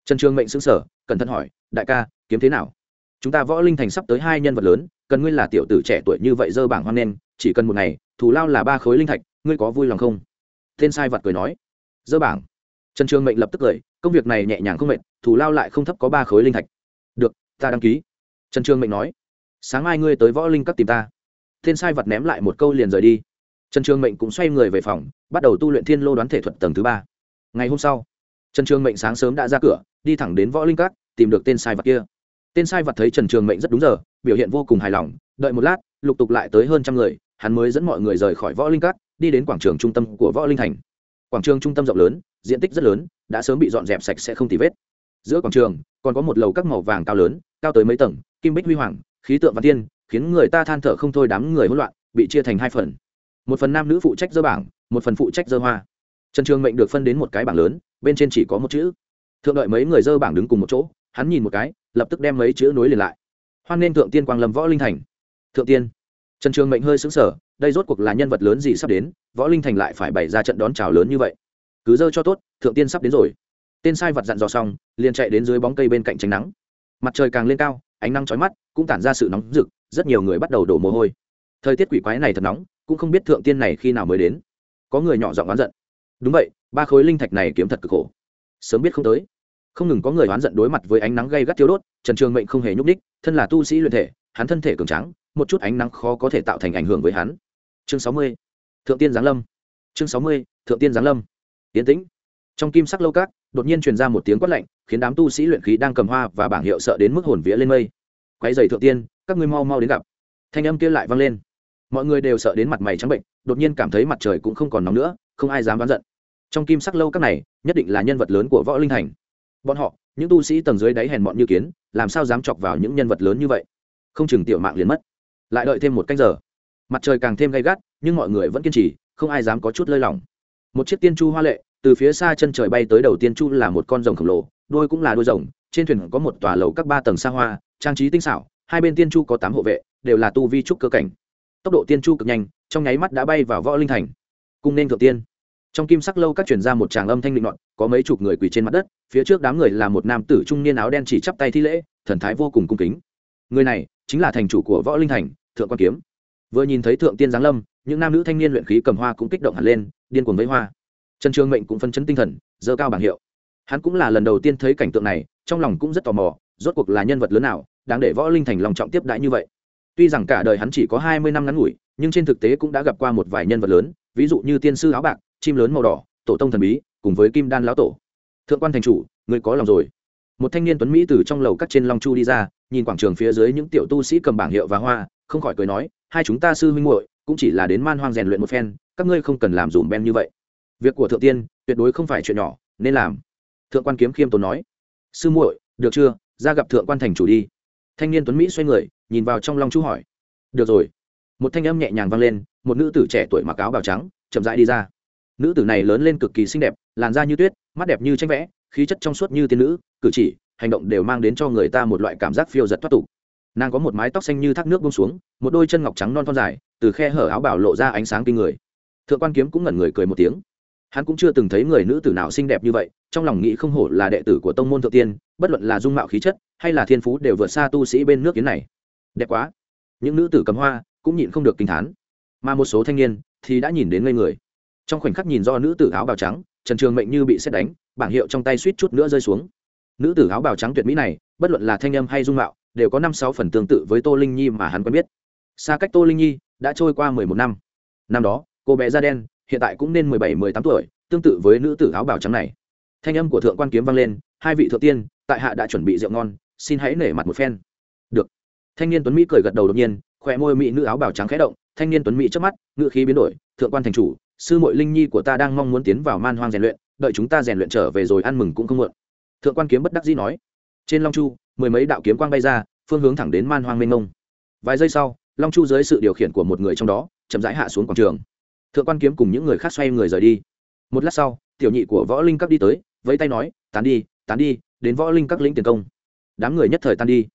Trần trường mệnh xứng sở cẩn thận hỏi, đại ca, kiếm thế nào? Chúng ta võ linh thành sắp tới hai nhân vật lớn, cần ngươi là tiểu tử trẻ tuổi như vậy dơ bảng hoan nen chỉ cần một ngày, thù lao là ba khối linh thạch, ngươi có vui lòng không? Tên sai vật cười nói, dơ bảng. Trần trường mệnh lập tức cười, công việc này nhẹ nhàng không mệt, thù lao lại không thấp có ba khối linh thạch. Được, ta đăng ký trần trường mệnh nói, sáng mai ngươi tới võ linh các tìm ta. Tên sai vật ném lại một câu liền rời đi. Trần trường mệnh cũng xoay người về phòng, bắt đầu tu luyện thiên lô đoán thể thuật tầng thứ ba. Ngày hôm sau, trần trường mệnh sáng sớm đã ra cửa, đi thẳng đến võ linh các, tìm được tên sai vật kia. Tên sai vật thấy trần trường mệnh rất đúng giờ, biểu hiện vô cùng hài lòng, đợi một lát, lục tục lại tới hơn trăm người, hắn mới dẫn mọi người rời khỏi võ linh các, đi đến quảng trường trung tâm của võ linh thành. Quảng trường trung tâm rộng lớn, diện tích rất lớn, đã sớm bị dọn dẹp sạch sẽ không tì vết giữa quảng trường, còn có một lầu các màu vàng cao lớn, cao tới mấy tầng, kim bích huy hoàng, khí tượng văn tiên, khiến người ta than thở không thôi đám người hỗn loạn, bị chia thành hai phần. Một phần nam nữ phụ trách dơ bảng, một phần phụ trách dơ hoa. Trần trường mệnh được phân đến một cái bảng lớn, bên trên chỉ có một chữ. Thượng đợi mấy người dơ bảng đứng cùng một chỗ, hắn nhìn một cái, lập tức đem mấy chữ nối liền lại. Hoan nên thượng tiên quang lâm võ linh thành. Thượng tiên. Trần trường mệnh hơi xứng sở đây rốt cuộc là nhân vật lớn gì sắp đến, võ linh thành lại phải bày ra trận đón chào lớn như vậy. Cứ dơ cho tốt, thượng tiên sắp đến rồi tên sai vật dặn dò xong, liền chạy đến dưới bóng cây bên cạnh tránh nắng. Mặt trời càng lên cao, ánh nắng chói mắt, cũng tản ra sự nóng rực, rất nhiều người bắt đầu đổ mồ hôi. Thời tiết quỷ quái này thật nóng, cũng không biết thượng tiên này khi nào mới đến. Có người nhỏ giọng oán giận. Đúng vậy, ba khối linh thạch này kiếm thật cực khổ. Sớm biết không tới. Không ngừng có người oán giận đối mặt với ánh nắng gây gắt tiêu đốt, trần trường mệnh không hề nhúc đích thân là tu sĩ luyện thể, hắn thân thể cường trắng một chút ánh nắng khó có thể tạo thành ảnh hưởng với hắn. Chương sáu mươi, thượng tiên giáng lâm. Chương sáu mươi, thượng tiên giáng lâm. Tiến tĩnh trong kim sắc lâu cát, đột nhiên truyền ra một tiếng quát lạnh, khiến đám tu sĩ luyện khí đang cầm hoa và bảng hiệu sợ đến mức hồn vía lên mây. Quái dày thượng tiên, các ngươi mau mau đến gặp. Thanh âm kia lại vang lên. Mọi người đều sợ đến mặt mày trắng bệnh, đột nhiên cảm thấy mặt trời cũng không còn nóng nữa, không ai dám đoán giận. Trong kim sắc lâu các này, nhất định là nhân vật lớn của võ linh thành bọn họ, những tu sĩ tầng dưới đáy hèn mọn như kiến, làm sao dám chọc vào những nhân vật lớn như vậy? Không chừng tiểu mạng liền mất. Lại đợi thêm một canh giờ. Mặt trời càng thêm gay gắt, nhưng mọi người vẫn kiên trì, không ai dám có chút lơi lỏng. Một chiếc tiên chu hoa lệ từ phía xa chân trời bay tới đầu tiên chu là một con rồng khổng lồ đôi cũng là đôi rồng, trên thuyền có một tòa lầu các ba tầng xa hoa, trang trí tinh xảo, hai bên tiên chu có tám hộ vệ, đều là tu vi trúc cơ cảnh. Tốc độ tiên chu cực nhanh, trong nháy mắt đã bay vào võ linh thành. Cùng nên thượng tiên. Trong kim sắc lâu các chuyển ra một tràng âm thanh định luận có mấy chục người quỳ trên mặt đất, phía trước đám người là một nam tử trung niên áo đen chỉ chắp tay thi lễ, thần thái vô cùng cung kính. Người này chính là thành chủ của võ linh thành, thượng quan kiếm. Vừa nhìn thấy thượng tiên giáng lâm, những nam nữ thanh niên luyện khí cầm hoa cũng kích động hẳn lên, điên cuồng với hoa trần trường mệnh cũng phân chấn tinh thần dơ cao bảng hiệu. Hắn cũng là lần đầu tiên thấy cảnh tượng này, trong lòng cũng rất tò mò, rốt cuộc là nhân vật lớn nào, đáng để võ linh thành lòng trọng tiếp đãi như vậy. Tuy rằng cả đời hắn chỉ có hai mươi năm ngắn ngủi, nhưng trên thực tế cũng đã gặp qua một vài nhân vật lớn, ví dụ như tiên sư áo bạc, chim lớn màu đỏ, tổ tông thần bí, cùng với kim đan lão tổ. Thượng quan thành chủ, người có lòng rồi. Một thanh niên tuấn mỹ từ trong lầu cắt trên long chu đi ra, nhìn quảng trường phía dưới những tiểu tu sĩ cầm bảng hiệu và hoa, không khỏi cười nói, hai chúng ta sư huynh muội, cũng chỉ là đến man hoang rèn luyện một phen, các ngươi không cần làm dùm ben như vậy việc của thượng tiên tuyệt đối không phải chuyện nhỏ, nên làm. Thượng quan kiếm khiêm tốn nói. Sư muội, được chưa? Ra gặp thượng quan thành chủ đi. Thanh niên tuấn mỹ xoay người, nhìn vào trong long chú hỏi. Được rồi. Một thanh âm nhẹ nhàng vang lên, một nữ tử trẻ tuổi mặc áo bào trắng, chậm rãi đi ra. Nữ tử này lớn lên cực kỳ xinh đẹp, làn da như tuyết, mắt đẹp như tranh vẽ, khí chất trong suốt như tiên nữ, cử chỉ, hành động đều mang đến cho người ta một loại cảm giác phiêu giật thoát tục. Nàng có một mái tóc xanh như thác nước bông xuống, một đôi chân ngọc trắng non thon dài, từ khe hở áo bảo lộ ra ánh sáng kinh người. Thượng quan kiếm cũng ngẩn người cười một tiếng hắn cũng chưa từng thấy người nữ tử nào xinh đẹp như vậy, trong lòng nghĩ không hổ là đệ tử của tông môn thượng tiên, bất luận là dung mạo khí chất, hay là thiên phú đều vượt xa tu sĩ bên nước kiến này. Đẹp quá. Những nữ tử cầm hoa cũng nhịn không được kinh thán. Mà một số thanh niên thì đã nhìn đến ngây người. Trong khoảnh khắc nhìn do nữ tử áo bào trắng, trần trường mệnh như bị xét đánh, bảng hiệu trong tay suýt chút nữa rơi xuống. Nữ tử áo bào trắng tuyệt mỹ này, bất luận là thanh âm hay dung mạo, đều có năm sáu phần tương tự với tô linh nhi mà hắn quen biết. Xa cách tô linh nhi đã trôi qua mười một năm. Năm đó, cô bé da đen hiện tại cũng nên mười bảy, mười tám tuổi, tương tự với nữ tử áo bào trắng này. Thanh âm của thượng quan kiếm vang lên, hai vị thượng tiên, tại hạ đã chuẩn bị rượu ngon, xin hãy nể mặt một phen. Được. Thanh niên tuấn mỹ cười gật đầu đột nhiên khỏe môi mỹ nữ áo bào trắng khẽ động, thanh niên tuấn mỹ trước mắt ngự khí biến đổi, thượng quan thành chủ, sư muội linh nhi của ta đang mong muốn tiến vào man hoang rèn luyện, đợi chúng ta rèn luyện trở về rồi ăn mừng cũng không muộn. Thượng quan kiếm bất đắc dĩ nói. Trên long chu, mười mấy đạo kiếm quang bay ra, phương hướng thẳng đến man hoang mênh mông. Vài giây sau, long chu dưới sự điều khiển của một người trong đó, chậm rãi hạ xuống quảng trường thượng quan kiếm cùng những người khác xoay người rời đi. Một lát sau, tiểu nhị của võ linh các đi tới, vẫy tay nói, tán đi tán đi, đến võ linh các lĩnh tiền công. Đám người nhất thời tan đi.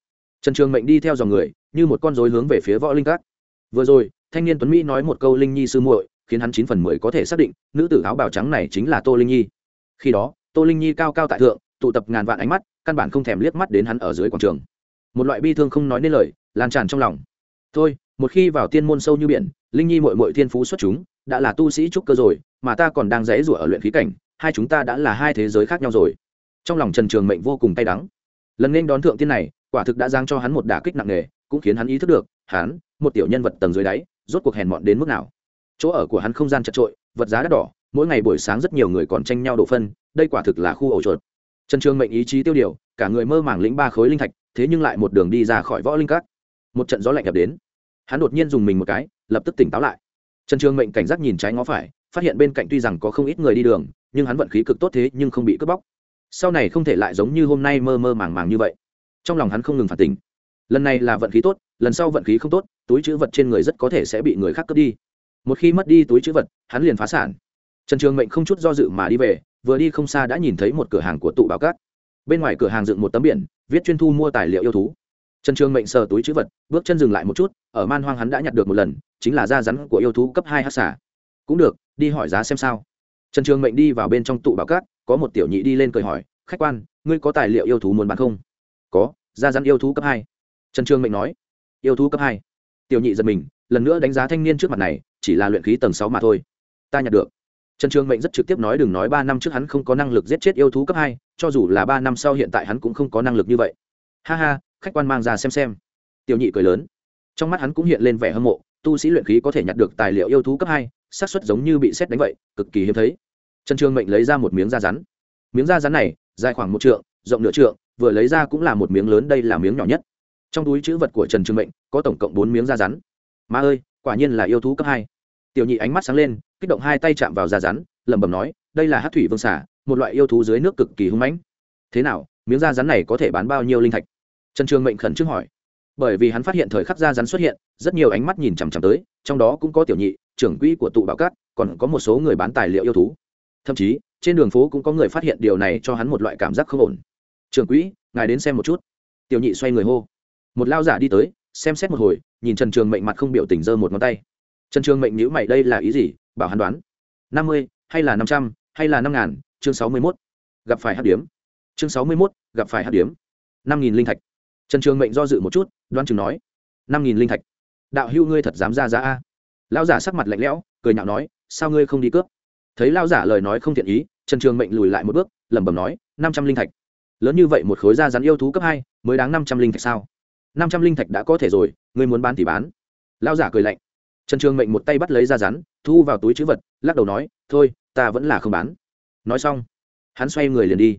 Trần trường mệnh đi theo dòng người, như một con rối hướng về phía võ linh các. Vừa rồi, thanh niên tuấn mỹ nói một câu linh nhi sư muội, khiến hắn chín phần mười có thể xác định, nữ tử áo bào trắng này chính là tô linh nhi. Khi đó, tô linh nhi cao cao tại thượng, tụ tập ngàn vạn ánh mắt, căn bản không thèm liếc mắt đến hắn ở dưới quảng trường. Một loại bi thương không nói nên lời, lan tràn trong lòng. Thôi một khi vào tiên môn sâu như biển, linh nhi mội mội thiên phú xuất chúng, đã là tu sĩ trúc cơ rồi, mà ta còn đang dãy rủa ở luyện khí cảnh, hai chúng ta đã là hai thế giới khác nhau rồi. Trong lòng trần trường mệnh vô cùng tay đắng. Lần nên đón thượng tiên này, quả thực đã giang cho hắn một đả kích nặng nề, cũng khiến hắn ý thức được, hắn, một tiểu nhân vật tầng dưới đáy, rốt cuộc hèn mọn đến mức nào. Chỗ ở của hắn không gian chật trội, vật giá đắt đỏ, mỗi ngày buổi sáng rất nhiều người còn tranh nhau đổ phân, đây quả thực là khu ổ chuột. Trần trường mệnh ý chí tiêu điều, cả người mơ màng lĩnh ba khối linh thạch, thế nhưng lại một đường đi ra khỏi võ linh cát một trận gió lạnh ập đến hắn đột nhiên dùng mình một cái, lập tức tỉnh táo lại. Trần trường mệnh cảnh giác nhìn trái ngó phải, phát hiện bên cạnh tuy rằng có không ít người đi đường, nhưng hắn vận khí cực tốt thế nhưng không bị cướp bóc. Sau này không thể lại giống như hôm nay mơ mơ màng màng như vậy. Trong lòng hắn không ngừng phản tỉnh. Lần này là vận khí tốt, lần sau vận khí không tốt, túi chữ vật trên người rất có thể sẽ bị người khác cướp đi. Một khi mất đi túi chữ vật, hắn liền phá sản. Trần trường mệnh không chút do dự mà đi về, vừa đi không xa đã nhìn thấy một cửa hàng của tụ bảo cát. Bên ngoài cửa hàng dựng một tấm biển, viết chuyên thu mua tài liệu yêu thú trần trường mệnh sờ túi chữ vật, bước chân dừng lại một chút, ở man hoang hắn đã nhặt được một lần, chính là da rắn của yêu thú cấp hai hát xả cũng được, đi hỏi giá xem sao. Trần trường mệnh đi vào bên trong tụ bảo cát, có một tiểu nhị đi lên cười hỏi, khách quan, ngươi có tài liệu yêu thú muốn bán không? Có, da rắn yêu thú cấp hai. Trần trường mệnh nói. Yêu thú cấp hai? Tiểu nhị giật mình, lần nữa đánh giá thanh niên trước mặt này, chỉ là luyện khí tầng sáu mà thôi. Ta nhặt được. Trần trường mệnh rất trực tiếp nói, đừng nói ba năm trước hắn không có năng lực giết chết yêu thú cấp hai, cho dù là ba năm sau hiện tại hắn cũng không có năng lực như vậy. Ha ha khách quan mang ra xem xem. Tiểu nhị cười lớn. Trong mắt hắn cũng hiện lên vẻ hâm mộ, tu sĩ luyện khí có thể nhặt được tài liệu yêu thú cấp hai, xác suất giống như bị xét đánh vậy, cực kỳ hiếm thấy. Trần trường mệnh lấy ra một miếng da rắn. Miếng da rắn này, dài khoảng một trượng, rộng nửa trượng, vừa lấy ra cũng là một miếng lớn, đây là miếng nhỏ nhất. Trong túi chữ vật của trần trường mệnh có tổng cộng bốn miếng da rắn. Ma ơi, quả nhiên là yêu thú cấp hai. Tiểu nhị ánh mắt sáng lên, kích động hai tay chạm vào da rắn, lẩm bẩm nói, đây là hát thủy vương xả một loại yêu thú dưới nước cực kỳ hung mãnh. Thế nào, miếng da rắn này có thể bán bao nhiêu linh thạch? Trần trường mệnh khẩn trương hỏi. Bởi vì hắn phát hiện thời khắc ra rắn xuất hiện, rất nhiều ánh mắt nhìn chằm chằm tới, trong đó cũng có tiểu nhị, trưởng quỹ của tụ bảo cát, còn có một số người bán tài liệu yêu thú. Thậm chí, trên đường phố cũng có người phát hiện điều này cho hắn một loại cảm giác không ổn. Trưởng quỹ, ngài đến xem một chút. Tiểu nhị xoay người hô. Một lao giả đi tới, xem xét một hồi, nhìn trần trường mệnh mặt không biểu tình giơ một ngón tay. Trần trường mệnh nhữ mày, đây là ý gì? Bảo hắn đoán. Năm mươi, hay là năm trăm, hay là năm ngàn, chương sáu mươi mốt. Gặp phải hát điếm. Chương sáu mươi mốt, gặp phải hát điếm. Năm nghìn linh thạch trần trường mệnh do dự một chút đoan chừng nói, năm nghìn linh thạch, đạo hưu ngươi thật dám ra giá a? Lao giả sắc mặt lạnh lẽo, cười nhạo nói, sao ngươi không đi cướp? Thấy lao giả lời nói không thiện ý, trần trường mệnh lùi lại một bước, lẩm bẩm nói, năm trăm linh thạch. Lớn như vậy một khối da rắn yêu thú cấp hai, mới đáng năm trăm linh thạch sao? Năm trăm linh thạch đã có thể rồi, ngươi muốn bán thì bán. Lao giả cười lạnh. Trần trường mệnh một tay bắt lấy da rắn, thu vào túi chữ vật, lắc đầu nói, thôi, ta vẫn là không bán. Nói xong, hắn xoay người liền đi.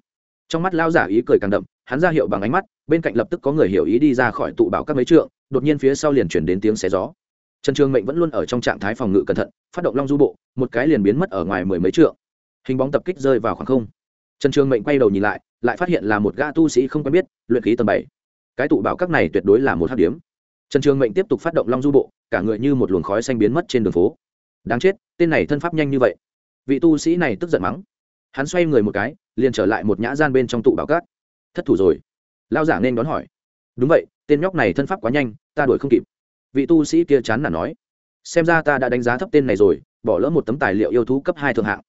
Trong mắt lao giả ý cười càng đậm hắn ra hiệu bằng ánh mắt, bên cạnh lập tức có người hiểu ý đi ra khỏi tụ bảo các mấy trượng, đột nhiên phía sau liền chuyển đến tiếng xé gió. Trần trường mệnh vẫn luôn ở trong trạng thái phòng ngự cẩn thận, phát động long du bộ, một cái liền biến mất ở ngoài mười mấy trượng. Hình bóng tập kích rơi vào khoảng không. Trần trường mệnh quay đầu nhìn lại lại phát hiện là một gã tu sĩ không quen biết, luyện khí tầng bảy. Cái tụ bảo các này tuyệt đối là một hát điếm. Trần trường mệnh tiếp tục phát động long du bộ, cả người như một luồng khói xanh biến mất trên đường phố. Đáng chết, tên này thân pháp nhanh như vậy. Vị tu sĩ này tức giận mắng. Hắn xoay người một cái, liền trở lại một nhã gian bên trong tụ bảo cát thất thủ rồi. Lao giả nên đón hỏi. Đúng vậy, tên nhóc này thân pháp quá nhanh, ta đuổi không kịp. Vị tu sĩ kia chán là nói. Xem ra ta đã đánh giá thấp tên này rồi, bỏ lỡ một tấm tài liệu yêu thú cấp hai thượng hạng.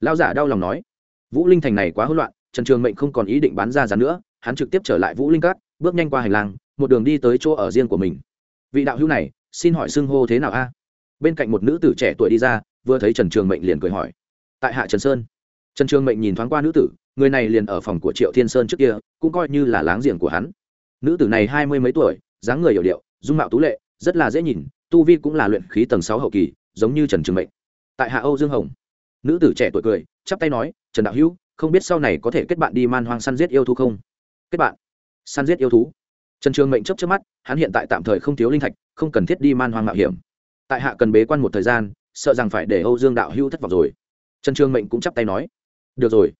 Lao giả đau lòng nói. Vũ linh thành này quá hỗn loạn, trần trường mệnh không còn ý định bán ra giá nữa, hắn trực tiếp trở lại vũ linh cát bước nhanh qua hành lang, một đường đi tới chỗ ở riêng của mình. Vị đạo hữu này, xin hỏi xưng hô thế nào a? Bên cạnh một nữ tử trẻ tuổi đi ra, vừa thấy trần trường mệnh liền cười hỏi. Tại hạ trần sơn. Trần trường mệnh nhìn thoáng qua nữ tử người này liền ở phòng của triệu thiên sơn trước kia, cũng coi như là láng giềng của hắn. Nữ tử này hai mươi mấy tuổi, dáng người hiểu điệu, dung mạo tú lệ, rất là dễ nhìn, tu vi cũng là luyện khí tầng sáu hậu kỳ, giống như trần trường mệnh. Tại hạ âu dương hồng, nữ tử trẻ tuổi cười, chắp tay nói, trần đạo hữu, không biết sau này có thể kết bạn đi man hoang săn giết yêu thú không? Kết bạn? Săn giết yêu thú? Trần trường mệnh chấp chấp mắt, hắn hiện tại tạm thời không thiếu linh thạch, không cần thiết đi man hoang mạo hiểm. Tại hạ cần bế quan một thời gian, sợ rằng phải để âu dương đạo hữu thất vọng rồi. Trần trường mệnh cũng chắp tay nói, được rồi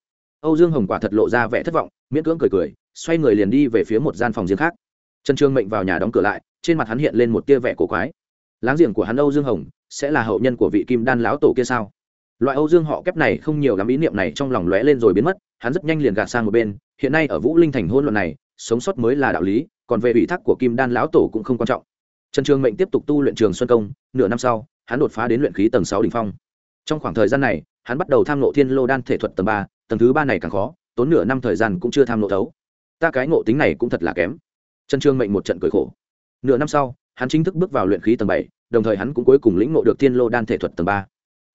âu dương hồng quả thật lộ ra vẻ thất vọng, miễn cưỡng cười cười, xoay người liền đi về phía một gian phòng riêng khác. Trần trường mệnh vào nhà đóng cửa lại, trên mặt hắn hiện lên một tia vẻ cổ quái. Láng giềng của hắn âu dương hồng, sẽ là hậu nhân của vị kim đan lão tổ kia sao? Loại âu dương họ kép này không nhiều lắm ý niệm này trong lòng lóe lên rồi biến mất, hắn rất nhanh liền gạt sang một bên, hiện nay ở vũ linh thành hôn luận này, sống sót mới là đạo lý, còn về ủy thác của kim đan lão tổ cũng không quan trọng. Trần trường mệnh tiếp tục tu luyện trường xuân công, nửa năm sau, hắn đột phá đến luyện khí tầng sáu đ ỉ n h phong. Trong khoảng thời gian này, hắn bắt đầu tham ngộ thiên lô đan thể thuật tầng ba tầng thứ ba này càng khó, tốn nửa năm thời gian cũng chưa tham lộ thấu. Ta cái ngộ tính này cũng thật là kém. Trần trường mệnh một trận cười khổ. Nửa năm sau, hắn chính thức bước vào luyện khí tầng bảy, đồng thời hắn cũng cuối cùng lĩnh ngộ được thiên lô đan thể thuật tầng ba.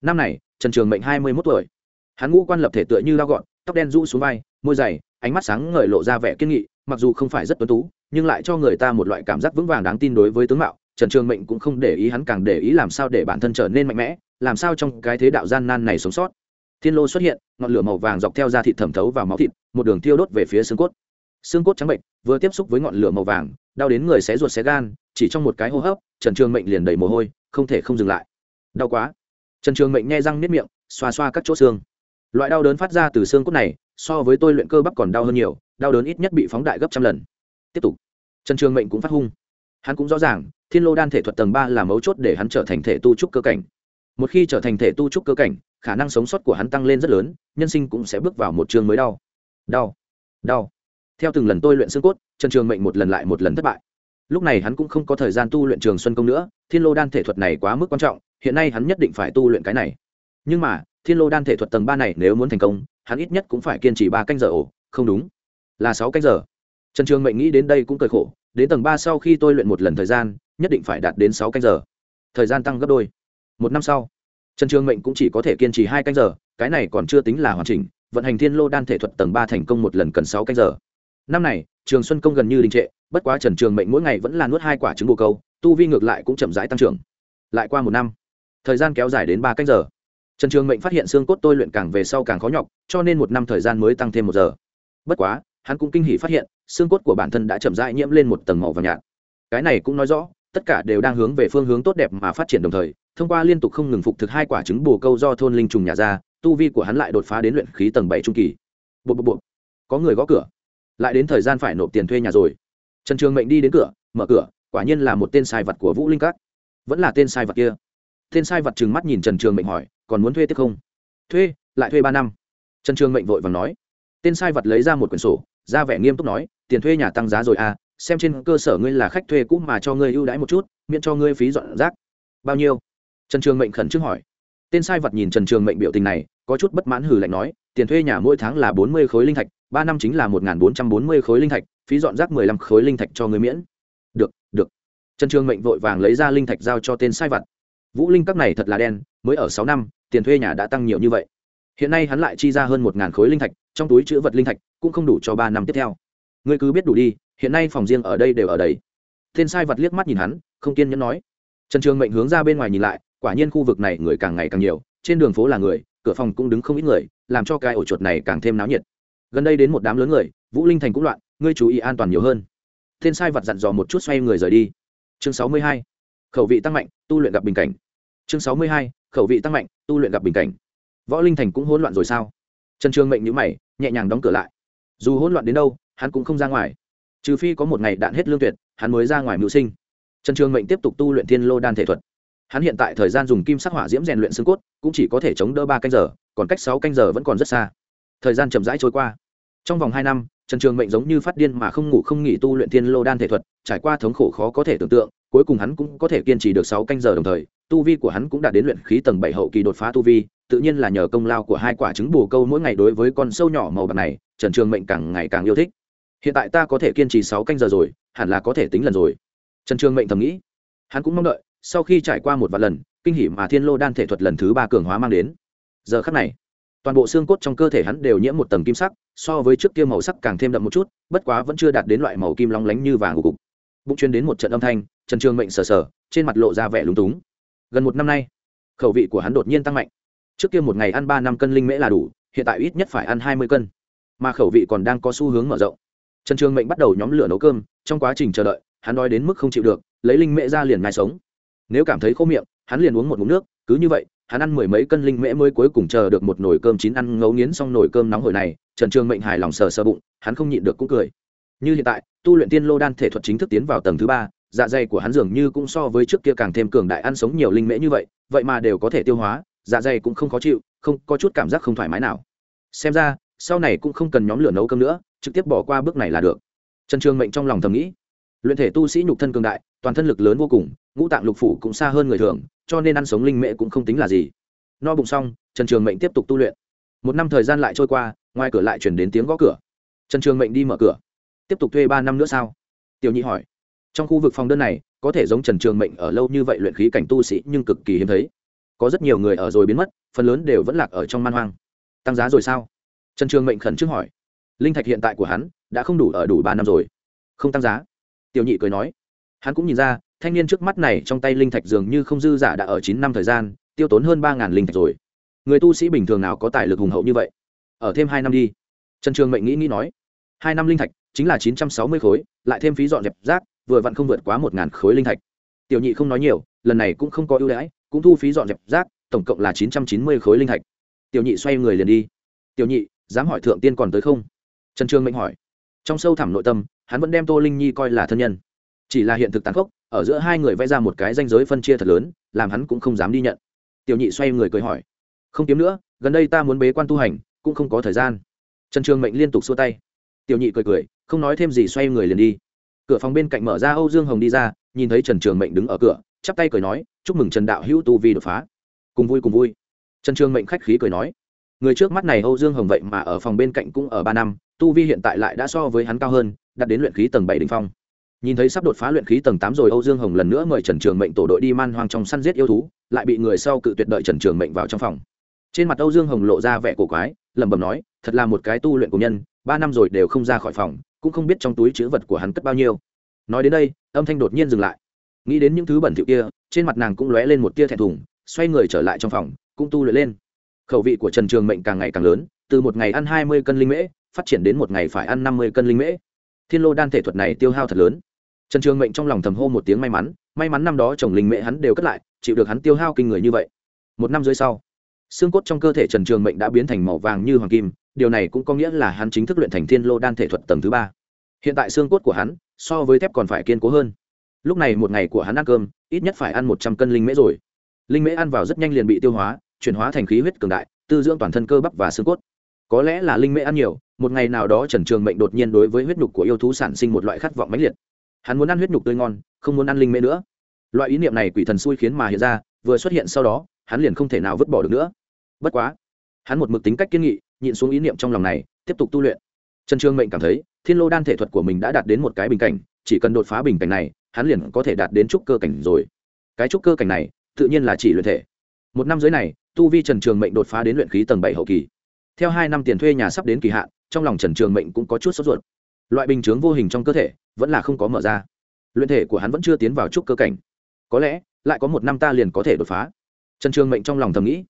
Năm này, trần trường mệnh hai mươi mốt tuổi. Hắn ngũ quan lập thể tựa như lao gọn, tóc đen rũ xuống vai, môi dày, ánh mắt sáng ngời lộ ra vẻ kiên nghị, mặc dù không phải rất tuấn tú, nhưng lại cho người ta một loại cảm giác vững vàng đáng tin đối với tướng mạo. Trần trường mệnh cũng không để ý hắn càng để ý làm sao để bản thân trở nên mạnh mẽ, làm sao trong cái thế đạo gian nan này sống sót thiên lô xuất hiện, ngọn lửa màu vàng dọc theo da thịt thẩm thấu vào máu thịt, một đường thiêu đốt về phía xương cốt. Xương cốt trắng bệnh, vừa tiếp xúc với ngọn lửa màu vàng, đau đến người xé ruột xé gan, chỉ trong một cái hô hấp, trần trường mệnh liền đầy mồ hôi, không thể không dừng lại. Đau quá. Trần trường mệnh nghe răng nếp miệng, xoa xoa các chỗ xương. Loại đau đớn phát ra từ xương cốt này, so với tôi luyện cơ bắp còn đau hơn nhiều, đau đớn ít nhất bị phóng đại gấp trăm lần. Tiếp tục. Trần trường mệnh cũng phát hung. Hắn cũng rõ ràng, thiên lô đan thể thuật tầng ba là mấu chốt để hắn trở thành thể tu trúc cơ cảnh. Một khi trở thành thể tu trúc cơ cảnh khả năng sống sót của hắn tăng lên rất lớn, nhân sinh cũng sẽ bước vào một chương mới đau. Đau. Đau. Theo từng lần tôi luyện xương cốt, trần trường mệnh một lần lại một lần thất bại. Lúc này hắn cũng không có thời gian tu luyện trường xuân công nữa, thiên lô đan thể thuật này quá mức quan trọng, hiện nay hắn nhất định phải tu luyện cái này. Nhưng mà, thiên lô đan thể thuật tầng ba này nếu muốn thành công, hắn ít nhất cũng phải kiên trì ba canh giờ ổ, không đúng. Là sáu canh giờ. Trần trường mệnh nghĩ đến đây cũng cười khổ, đến tầng ba sau khi tôi luyện một lần thời gian, nhất định phải đạt đến sáu canh giờ. Thời gian tăng gấp đôi. Một năm sau trần trường mệnh cũng chỉ có thể kiên trì hai canh giờ, cái này còn chưa tính là hoàn chỉnh, vận hành thiên lô đan thể thuật tầng ba thành công một lần cần sáu canh giờ. Năm này, trường xuân công gần như đình trệ, bất quá trần trường mệnh mỗi ngày vẫn là nuốt hai quả trứng bồ câu, tu vi ngược lại cũng chậm rãi tăng trưởng. Lại qua một năm, thời gian kéo dài đến ba canh giờ. Trần trường mệnh phát hiện xương cốt tôi luyện càng về sau càng khó nhọc, cho nên một năm thời gian mới tăng thêm một giờ. Bất quá, hắn cũng kinh hỉ phát hiện, xương cốt của bản thân đã chậm rãi nhiễm lên một tầng màu vàng nhạt. Cái này cũng nói rõ tất cả đều đang hướng về phương hướng tốt đẹp mà phát triển đồng thời, thông qua liên tục không ngừng phục thực hai quả trứng bồ câu do thôn linh trùng nhà ra, tu vi của hắn lại đột phá đến luyện khí tầng bảy trung kỳ. Bộ bộ bộ có người gõ cửa. Lại đến thời gian phải nộp tiền thuê nhà rồi. Trần trường mệnh đi đến cửa, mở cửa, quả nhiên là một tên sai vật của vũ linh các. Vẫn là tên sai vật kia. Tên sai vật trừng mắt nhìn trần trường mệnh hỏi, còn muốn thuê tiếp không? Thuê, lại thuê ba năm. Trần trường mệnh vội vàng nói. Tên sai vật lấy ra một quyển sổ, ra vẻ nghiêm túc nói, tiền thuê nhà tăng giá rồi à xem trên cơ sở ngươi là khách thuê cũ mà cho ngươi ưu đãi một chút, miễn cho ngươi phí dọn rác. Bao nhiêu? Trần trường mệnh khẩn trương hỏi. Tên sai vật nhìn trần trường mệnh biểu tình này, có chút bất mãn hừ lạnh nói, tiền thuê nhà mỗi tháng là bốn mươi khối linh thạch, ba năm chính là một bốn trăm bốn mươi khối linh thạch, phí dọn rác mười lăm khối linh thạch cho ngươi miễn. Được được. Trần trường mệnh vội vàng lấy ra linh thạch giao cho tên sai vật. Vũ linh các này thật là đen, mới ở sáu năm, tiền thuê nhà đã tăng nhiều như vậy. Hiện nay hắn lại chi ra hơn một khối linh thạch, trong túi chữ vật linh thạch cũng không đủ cho ba năm tiếp theo. Ngươi cứ biết đủ đi hiện nay phòng riêng ở đây đều ở đấy tên sai vật liếc mắt nhìn hắn, không kiên nhẫn nói. Trần trường mệnh hướng ra bên ngoài nhìn lại, quả nhiên khu vực này người càng ngày càng nhiều, trên đường phố là người, cửa phòng cũng đứng không ít người, làm cho cái ổ chuột này càng thêm náo nhiệt. Gần đây đến một đám lớn người, vũ linh thành cũng loạn, ngươi chú ý an toàn nhiều hơn. Tên sai vật dặn dò một chút xoay người rời đi. Chương sáu mươi hai, khẩu vị tăng mạnh, tu luyện gặp bình cảnh. Chương sáu mươi hai, khẩu vị tăng mạnh, tu luyện gặp bình cảnh. Võ linh thành cũng hỗn loạn rồi sao? Trần trường mệnh nhữ mày, nhẹ nhàng đóng cửa lại. Dù hỗn loạn đến đâu, hắn cũng không ra ngoài trừ phi có một ngày đạn hết lương tuyệt, hắn mới ra ngoài mưu sinh. Trần trường mệnh tiếp tục tu luyện thiên lô đan thể thuật. Hắn hiện tại thời gian dùng kim sắc hỏa diễm rèn luyện xương cốt, cũng chỉ có thể chống đỡ ba canh giờ, còn cách sáu canh giờ vẫn còn rất xa. Thời gian chậm rãi trôi qua. Trong vòng hai năm, trần trường mệnh giống như phát điên mà không ngủ không nghỉ tu luyện thiên lô đan thể thuật, trải qua thống khổ khó có thể tưởng tượng, cuối cùng hắn cũng có thể kiên trì được sáu canh giờ đồng thời, tu vi của hắn cũng đạt đến luyện khí tầng bảy hậu kỳ đột phá tu vi, tự nhiên là nhờ công lao của hai quả trứng bù câu mỗi ngày đối với con sâu nhỏ màu bạc này, trần trường mệnh càng ngày càng yêu thích hiện tại ta có thể kiên trì sáu canh giờ rồi, hẳn là có thể tính lần rồi. Trần trường mệnh thầm nghĩ. Hắn cũng mong đợi, sau khi trải qua một vài lần, kinh hỉ mà thiên lô đan thể thuật lần thứ ba cường hóa mang đến. Giờ khắc này, toàn bộ xương cốt trong cơ thể hắn đều nhiễm một tầng kim sắc, so với trước kia màu sắc càng thêm đậm một chút, bất quá vẫn chưa đạt đến loại màu kim long lánh như vàng của cục. Bụng chuyên đến một trận âm thanh, trần trường mệnh sờ sờ, trên mặt lộ ra vẻ lúng túng. Gần một năm nay, khẩu vị của hắn đột nhiên tăng mạnh. Trước kia một ngày ăn ba năm cân linh mễ là đủ, hiện tại ít nhất phải ăn hai mươi cân. Mà khẩu vị còn đang có xu hướng mở rộng trần trường mệnh bắt đầu nhóm lửa nấu cơm, trong quá trình chờ đợi, hắn đói đến mức không chịu được, lấy linh mễ ra liền ngai sống. Nếu cảm thấy khô miệng, hắn liền uống một ngụm nước, cứ như vậy, hắn ăn mười mấy cân linh mễ mới cuối cùng chờ được một nồi cơm chín ăn, ngấu nghiến xong nồi cơm nóng hổi này, trần trường mệnh hài lòng sờ sờ bụng, hắn không nhịn được cũng cười. Như hiện tại, tu luyện tiên lô đan thể thuật chính thức tiến vào tầng thứ ba dạ dày của hắn dường như cũng so với trước kia càng thêm cường đại ăn sống nhiều linh mễ như vậy vậy mà đều có thể tiêu hóa dạ dày cũng không khó chịu, không, có chút cảm giác không thoải mái nào. Xem ra sau này cũng không cần nhóm lửa nấu cơm nữa, trực tiếp bỏ qua bước này là được. Trần trường mệnh trong lòng thầm nghĩ. Luyện thể tu sĩ nhục thân cường đại, toàn thân lực lớn vô cùng, ngũ tạng lục phủ cũng xa hơn người thường, cho nên ăn sống linh mệ cũng không tính là gì. No bụng xong, trần trường mệnh tiếp tục tu luyện. Một năm thời gian lại trôi qua, ngoài cửa lại chuyển đến tiếng gõ cửa. Trần trường mệnh đi mở cửa. Tiếp tục thuê ba năm nữa sao? Tiểu nhị hỏi. Trong khu vực phòng đơn này, có thể giống trần trường mệnh ở lâu như vậy luyện khí cảnh tu sĩ nhưng cực kỳ hiếm thấy. Có rất nhiều người ở rồi biến mất, phần lớn đều vẫn lạc ở trong man hoang. Tăng giá rồi sao? Trần trường mệnh khẩn trương hỏi. Linh thạch hiện tại của hắn đã không đủ ở đủ ba năm rồi. Không tăng giá. Tiểu nhị cười nói. Hắn cũng nhìn ra, thanh niên trước mắt này trong tay linh thạch dường như không dư giả đã ở chín năm thời gian, tiêu tốn hơn ba linh thạch rồi. Người tu sĩ bình thường nào có tài lực hùng hậu như vậy? Ở thêm hai năm đi. Trần trường mệnh nghĩ nghĩ nói. Hai năm linh thạch chính là chín trăm sáu mươi khối, lại thêm phí dọn dẹp rác, vừa vặn không vượt quá một ngàn khối linh thạch. Tiểu nhị không nói nhiều, lần này cũng không có ưu đãi, cũng thu phí dọn dẹp rác, tổng cộng là chín trăm chín mươi khối linh thạch. Tiểu nhị xoay người liền đi. Tiểu nhị dám hỏi thượng tiên còn tới không? Trần trường mệnh hỏi. Trong sâu thẳm nội tâm, hắn vẫn đem tô linh nhi coi là thân nhân. Chỉ là hiện thực tàn khốc, ở giữa hai người vẽ ra một cái danh giới phân chia thật lớn, làm hắn cũng không dám đi nhận. Tiểu nhị xoay người cười hỏi. Không kiếm nữa, gần đây ta muốn bế quan tu hành, cũng không có thời gian. Trần trường mệnh liên tục xua tay. Tiểu nhị cười cười, không nói thêm gì xoay người liền đi. Cửa phòng bên cạnh mở ra âu dương hồng đi ra, nhìn thấy trần trường mệnh đứng ở cửa, chắp tay cười nói, chúc mừng trần đạo hữu tu vi đột phá. Cùng vui cùng vui. Trần trường mệnh khách khí cười nói người trước mắt này âu dương hồng vậy mà ở phòng bên cạnh cũng ở ba năm, tu vi hiện tại lại đã so với hắn cao hơn, đạt đến luyện khí tầng bảy đ ỉ n h phong. Nhìn thấy sắp đột phá luyện khí tầng tám rồi, âu dương hồng lần nữa mời trần trường mệnh tổ đội đi man hoang trong săn giết yêu thú, lại bị người sau cự tuyệt đợi trần trường mệnh vào trong phòng. Trên mặt âu dương hồng lộ ra vẻ cổ quái, lẩm bẩm nói, thật là một cái tu luyện của nhân, ba năm rồi đều không ra khỏi phòng, cũng không biết trong túi chữ vật của hắn cất bao nhiêu. Nói đến đây, âm thanh đột nhiên dừng lại. Nghĩ đến những thứ bẩn thỉu kia, trên mặt nàng cũng lóe lên một tia thẹn thùng, xoay người trở lại trong phòng, cũng tu luyện lên khẩu vị của trần trường mệnh càng ngày càng lớn, từ một ngày ăn hai mươi cân linh mễ, phát triển đến một ngày phải ăn năm mươi cân linh mễ. Thiên lô đan thể thuật này tiêu hao thật lớn. Trần trường mệnh trong lòng thầm hô một tiếng may mắn may mắn năm đó chồng linh mễ hắn đều cất lại, chịu được hắn tiêu hao kinh người như vậy. Một năm dưới sau, xương cốt trong cơ thể trần trường mệnh đã biến thành màu vàng như hoàng kim, điều này cũng có nghĩa là hắn chính thức luyện thành thiên lô đan thể thuật tầng thứ ba. Hiện tại xương cốt của hắn so với thép còn phải kiên cố hơn. Lúc này một ngày của hắn ăn cơm, ít nhất phải ăn một trăm cân linh mễ rồi. Linh mễ ăn vào rất nhanh liền bị tiêu hóa chuyển hóa thành khí huyết cường đại, tư dưỡng toàn thân cơ bắp và xương cốt. Có lẽ là linh mễ ăn nhiều, một ngày nào đó trần trường mệnh đột nhiên đối với huyết nhục của yêu thú sản sinh một loại khát vọng mãnh liệt. Hắn muốn ăn huyết nhục tươi ngon, không muốn ăn linh mễ nữa. Loại ý niệm này quỷ thần xui khiến mà hiện ra, vừa xuất hiện sau đó, hắn liền không thể nào vứt bỏ được nữa. Bất quá, hắn một mực tính cách kiên nghị, nhịn xuống ý niệm trong lòng này, tiếp tục tu luyện. Trần trường mệnh cảm thấy, thiên lô đan thể thuật của mình đã đạt đến một cái bình cảnh, chỉ cần đột phá bình cảnh này, hắn liền có thể đạt đến trúc cơ cảnh rồi. Cái trúc cơ cảnh này, tự nhiên là chỉ luyện thể một năm dưới này, tu vi trần trường mệnh đột phá đến luyện khí tầng bảy hậu kỳ. Theo hai năm tiền thuê nhà sắp đến kỳ hạn, trong lòng trần trường mệnh cũng có chút sốt ruột. Loại bình chướng vô hình trong cơ thể, vẫn là không có mở ra. Luyện thể của hắn vẫn chưa tiến vào trúc cơ cảnh. Có lẽ, lại có một năm ta liền có thể đột phá. Trần trường mệnh trong lòng thầm nghĩ.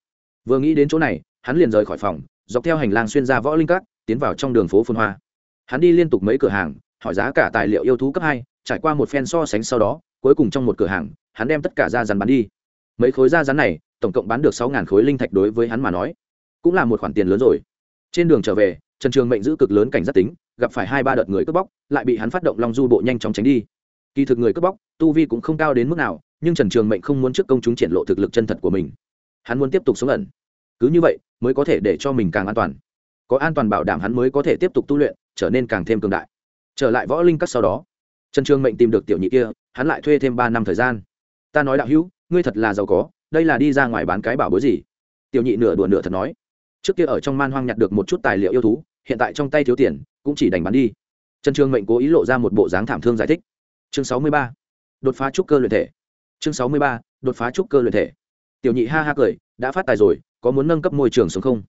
Vừa nghĩ đến chỗ này, hắn liền rời khỏi phòng, dọc theo hành lang xuyên ra võ linh các, tiến vào trong đường phố phun hoa. Hắn đi liên tục mấy cửa hàng, hỏi giá cả tài liệu yêu thú cấp hai, trải qua một phen so sánh sau đó, cuối cùng trong một cửa hàng, hắn đem tất cả da rắn bán đi. Mấy khối da rắn này tổng cộng bán được sáu khối linh thạch đối với hắn mà nói, cũng là một khoản tiền lớn rồi. Trên đường trở về, trần trường mệnh giữ cực lớn cảnh giác tính, gặp phải hai ba đợt người cướp bóc, lại bị hắn phát động long du bộ nhanh chóng tránh đi. Kỳ thực người cướp bóc, tu vi cũng không cao đến mức nào, nhưng trần trường mệnh không muốn trước công chúng triển lộ thực lực chân thật của mình. Hắn muốn tiếp tục sống ẩn. Cứ như vậy, mới có thể để cho mình càng an toàn. Có an toàn bảo đảm hắn mới có thể tiếp tục tu luyện, trở nên càng thêm cường đại. Trở lại võ linh các sau đó, trần trường mệnh tìm được tiểu nhị kia, hắn lại thuê thêm ba năm thời gian. Ta nói đạo hữu, ngươi thật là giàu có đây là đi ra ngoài bán cái bảo bối gì? Tiểu nhị nửa đùa nửa thật nói. Trước kia ở trong man hoang nhặt được một chút tài liệu yêu thú, hiện tại trong tay thiếu tiền, cũng chỉ đành bán đi. Trần trường mệnh cố ý lộ ra một bộ dáng thảm thương giải thích. Chương sáu mươi ba. Đột phá trúc cơ luyện thể. Chương sáu mươi ba. Đột phá trúc cơ luyện thể. Tiểu nhị ha ha cười, đã phát tài rồi, có muốn nâng cấp môi trường sống không?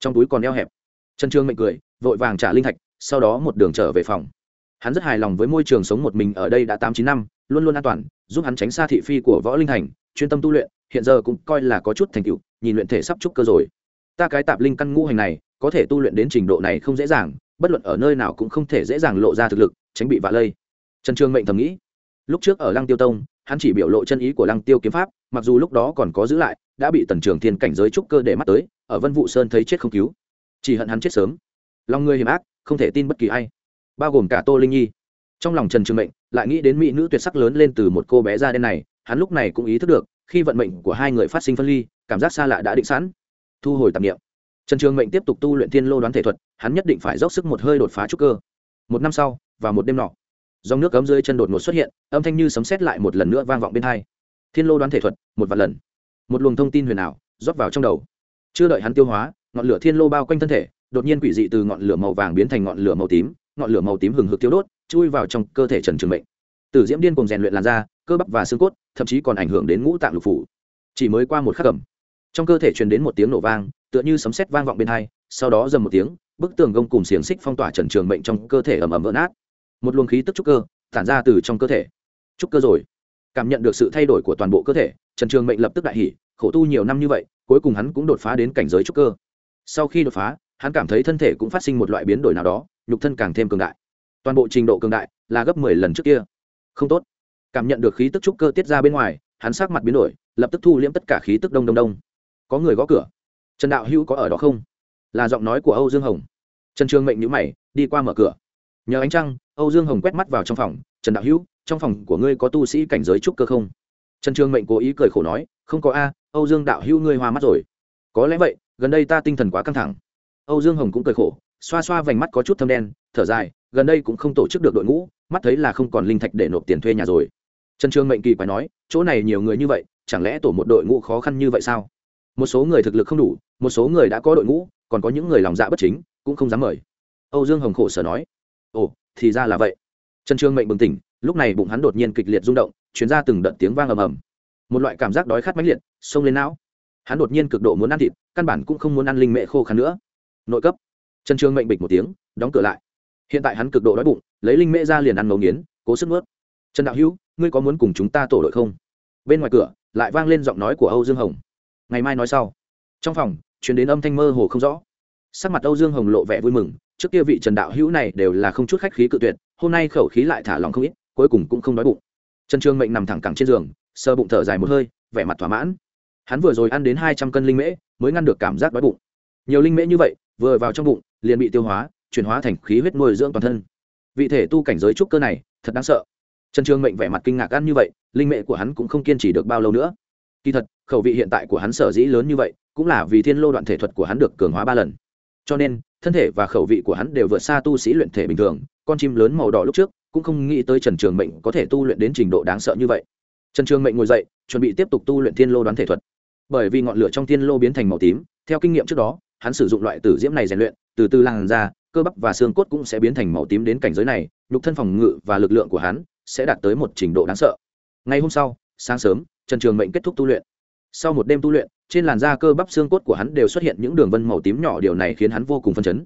Trong túi còn eo hẹp. Trần trường mệnh cười, vội vàng trả linh thạch, sau đó một đường trở về phòng. Hắn rất hài lòng với môi trường sống một mình ở đây đã tám chín năm, luôn luôn an toàn, giúp hắn tránh xa thị phi của võ linh thành chuyên tâm tu luyện hiện giờ cũng coi là có chút thành tựu, nhìn luyện thể sắp trúc cơ rồi. Ta cái tạp linh căn ngũ hành này, có thể tu luyện đến trình độ này không dễ dàng, bất luận ở nơi nào cũng không thể dễ dàng lộ ra thực lực, tránh bị vạ lây. Trần trường mệnh thầm nghĩ. Lúc trước ở lăng tiêu tông, hắn chỉ biểu lộ chân ý của lăng tiêu kiếm pháp, mặc dù lúc đó còn có giữ lại, đã bị tần trường thiên cảnh giới trúc cơ để mắt tới, ở vân vụ sơn thấy chết không cứu. Chỉ hận hắn chết sớm. Lòng người hiểm ác, không thể tin bất kỳ ai. Bao gồm cả tô linh nhi. Trong lòng trần trường mệnh, lại nghĩ đến mỹ nữ tuyệt sắc lớn lên từ một cô bé da đen này, hắn lúc này cũng ý thức được khi vận mệnh của hai người phát sinh phân ly, cảm giác xa lạ đã định sẵn. Thu hồi tạp nghiệm trần trường mệnh tiếp tục tu luyện thiên lô đoán thể thuật, hắn nhất định phải dốc sức một hơi đột phá trúc cơ. Một năm sau và một đêm nọ, dòng nước cấm dưới chân đột ngột xuất hiện, âm thanh như sấm sét lại một lần nữa vang vọng bên hai. Thiên lô đoán thể thuật, một vạn lần. Một luồng thông tin huyền ảo, rót vào trong đầu. Chưa đợi hắn tiêu hóa, ngọn lửa thiên lô bao quanh thân thể, đột nhiên quỷ dị từ ngọn lửa màu vàng biến thành ngọn lửa màu tím, ngọn lửa màu tím hừng hực tiêu đốt, chui vào trong cơ thể trần trường mệnh. Tử diễm điên cùng rèn luyện làn da cơ bắp và xương cốt, thậm chí còn ảnh hưởng đến ngũ tạng lục phủ. Chỉ mới qua một khắc cầm trong cơ thể truyền đến một tiếng nổ vang, tựa như sấm sét vang vọng bên hai, sau đó dầm một tiếng, bức tường gông cùng xiềng xích phong tỏa trần trường mệnh trong cơ thể ầm ầm vỡ nát. Một luồng khí tức trúc cơ, tản ra từ trong cơ thể. Trúc cơ rồi. Cảm nhận được sự thay đổi của toàn bộ cơ thể, trần trường mệnh lập tức đại hỉ, khổ tu nhiều năm như vậy, cuối cùng hắn cũng đột phá đến cảnh giới trúc cơ. Sau khi đột phá, hắn cảm thấy thân thể cũng phát sinh một loại biến đổi nào đó, nhục thân càng thêm cường đại. Toàn bộ trình độ cường đại là gấp mười lần trước kia. Không tốt cảm nhận được khí tức trúc cơ tiết ra bên ngoài, hắn sắc mặt biến đổi, lập tức thu liễm tất cả khí tức đông đông đông. Có người gõ cửa. Trần đạo hữu có ở đó không? Là giọng nói của âu dương hồng. Trần trường mệnh nhữ mày, đi qua mở cửa. Nhờ ánh trăng, âu dương hồng quét mắt vào trong phòng. Trần đạo hữu, trong phòng của ngươi có tu sĩ cảnh giới trúc cơ không? Trần trường mệnh cố ý cười khổ nói, không có a, âu dương đạo hữu ngươi hoa mắt rồi. Có lẽ vậy, gần đây ta tinh thần quá căng thẳng. Âu dương hồng cũng cười khổ, xoa xoa vành mắt có chút thâm đen, thở dài, gần đây cũng không tổ chức được đội ngũ, mắt thấy là không còn linh thạch để nộp tiền thuê nhà rồi trần trường mệnh kỳ phải nói, chỗ này nhiều người như vậy, chẳng lẽ tổ một đội ngũ khó khăn như vậy sao? Một số người thực lực không đủ, một số người đã có đội ngũ, còn có những người lòng dạ bất chính, cũng không dám mời. Âu dương hồng khổ sở nói, ồ, thì ra là vậy. Trần trương mệnh bừng tỉnh, lúc này bụng hắn đột nhiên kịch liệt rung động chuyển ra từng đợt tiếng vang ầm ầm. Một loại cảm giác đói khát mãnh liệt, xông lên não. Hắn đột nhiên cực độ muốn ăn thịt, căn bản cũng không muốn ăn linh mệ khô khăn nữa. Nội cấp. Trần trương mệnh bịch một tiếng, đóng cửa lại. Hiện tại hắn cực độ đói bụng, lấy linh mễ ra liền ăn ngấu nghiến, cố sức nuốt. Trần đạo hữu ngươi có muốn cùng chúng ta tổ đội không? Bên ngoài cửa, lại vang lên giọng nói của âu dương hồng. Ngày mai nói sau. Trong phòng chuyển đến âm thanh mơ hồ không rõ. Sắc mặt âu dương hồng lộ vẻ vui mừng, trước kia vị trần đạo hữu này đều là không chút khách khí cự tuyệt, hôm nay khẩu khí lại thả lòng không ít, cuối cùng cũng không đói bụng. Trần trương mệnh nằm thẳng cẳng trên giường sơ bụng thở dài một hơi, vẻ mặt thỏa mãn. Hắn vừa rồi ăn đến hai trăm cân linh mễ, mới ngăn được cảm giác đói bụng. Nhiều linh mễ như vậy, vừa vào trong bụng, liền bị tiêu hóa, chuyển hóa thành khí huyết nuôi dưỡng toàn thân. Vị thể tu cảnh giới trúc cơ này, thật đáng sợ trần Trường mệnh vẻ mặt kinh ngạc ăn như vậy, linh mễ của hắn cũng không kiên trì được bao lâu nữa. Kỳ thật, khẩu vị hiện tại của hắn sở dĩ lớn như vậy, cũng là vì thiên lô đoạn thể thuật của hắn được cường hóa ba lần. Cho nên, thân thể và khẩu vị của hắn đều vượt xa tu sĩ luyện thể bình thường, con chim lớn màu đỏ lúc trước, cũng không nghĩ tới trần trường mệnh có thể tu luyện đến trình độ đáng sợ như vậy. Trần trường mệnh ngồi dậy, chuẩn bị tiếp tục tu luyện thiên lô đoán thể thuật. Bởi vì ngọn lửa trong thiên lô biến thành màu tím, theo kinh nghiệm trước đó, hắn sử dụng loại tử diễm này rèn luyện, từ từ làn ra cơ bắp và xương cốt cũng sẽ biến thành màu tím đến cảnh giới này, nhục thân phòng ngự và lực lượng của hắn sẽ đạt tới một trình độ đáng sợ. Ngày hôm sau, sáng sớm, trần trường mệnh kết thúc tu luyện. Sau một đêm tu luyện, trên làn da cơ bắp xương cốt của hắn đều xuất hiện những đường vân màu tím nhỏ, điều này khiến hắn vô cùng phân chấn.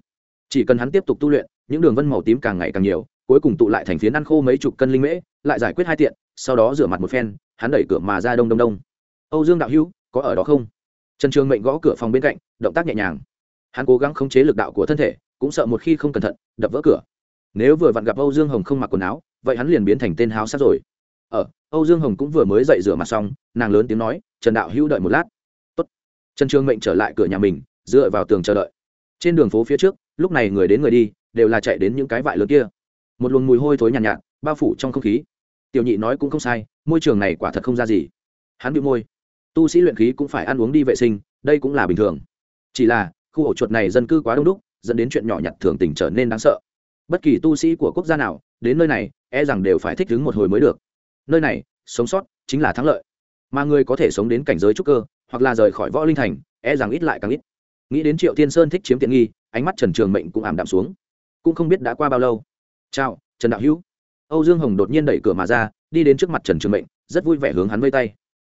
Chỉ cần hắn tiếp tục tu luyện, những đường vân màu tím càng ngày càng nhiều, cuối cùng tụ lại thành phiến ăn khô mấy chục cân linh mễ, lại giải quyết hai tiện, sau đó rửa mặt một phen, hắn đẩy cửa mà ra đông đông đông. Âu dương đạo hữu, có ở đó không? Trần trường mệnh gõ cửa phòng bên cạnh, động tác nhẹ nhàng. Hắn cố gắng khống chế lực đạo của thân thể, cũng sợ một khi không cẩn thận, đập vỡ cửa. Nếu vừa vặn gặp âu dương hồng không mặc quần áo vậy hắn liền biến thành tên háo sắc rồi. Ở âu dương hồng cũng vừa mới dậy rửa mặt xong nàng lớn tiếng nói trần đạo hữu đợi một lát. Tốt. trần trường mệnh trở lại cửa nhà mình dựa vào tường chờ đợi. Trên đường phố phía trước lúc này người đến người đi đều là chạy đến những cái vại lớn kia. Một luồng mùi hôi thối nhàn nhạt, nhạt bao phủ trong không khí. Tiểu nhị nói cũng không sai môi trường này quả thật không ra gì. Hắn bị môi. Tu sĩ luyện khí cũng phải ăn uống đi vệ sinh đây cũng là bình thường. Chỉ là khu ổ chuột này dân cư quá đông đúc dẫn đến chuyện nhỏ nhặt thường tình trở nên đáng sợ. Bất kỳ tu sĩ của quốc gia nào đến nơi này e rằng đều phải thích ứng một hồi mới được. Nơi này, sống sót chính là thắng lợi. Mà người có thể sống đến cảnh giới trúc cơ, hoặc là rời khỏi võ linh thành e rằng ít lại càng ít. Nghĩ đến triệu tiên sơn thích chiếm tiện nghi, ánh mắt trần trường mệnh cũng ảm đạm xuống. Cũng không biết đã qua bao lâu. Chào, trần đạo hữu. Âu dương hồng đột nhiên đẩy cửa mà ra, đi đến trước mặt trần trường mệnh, rất vui vẻ hướng hắn vây tay.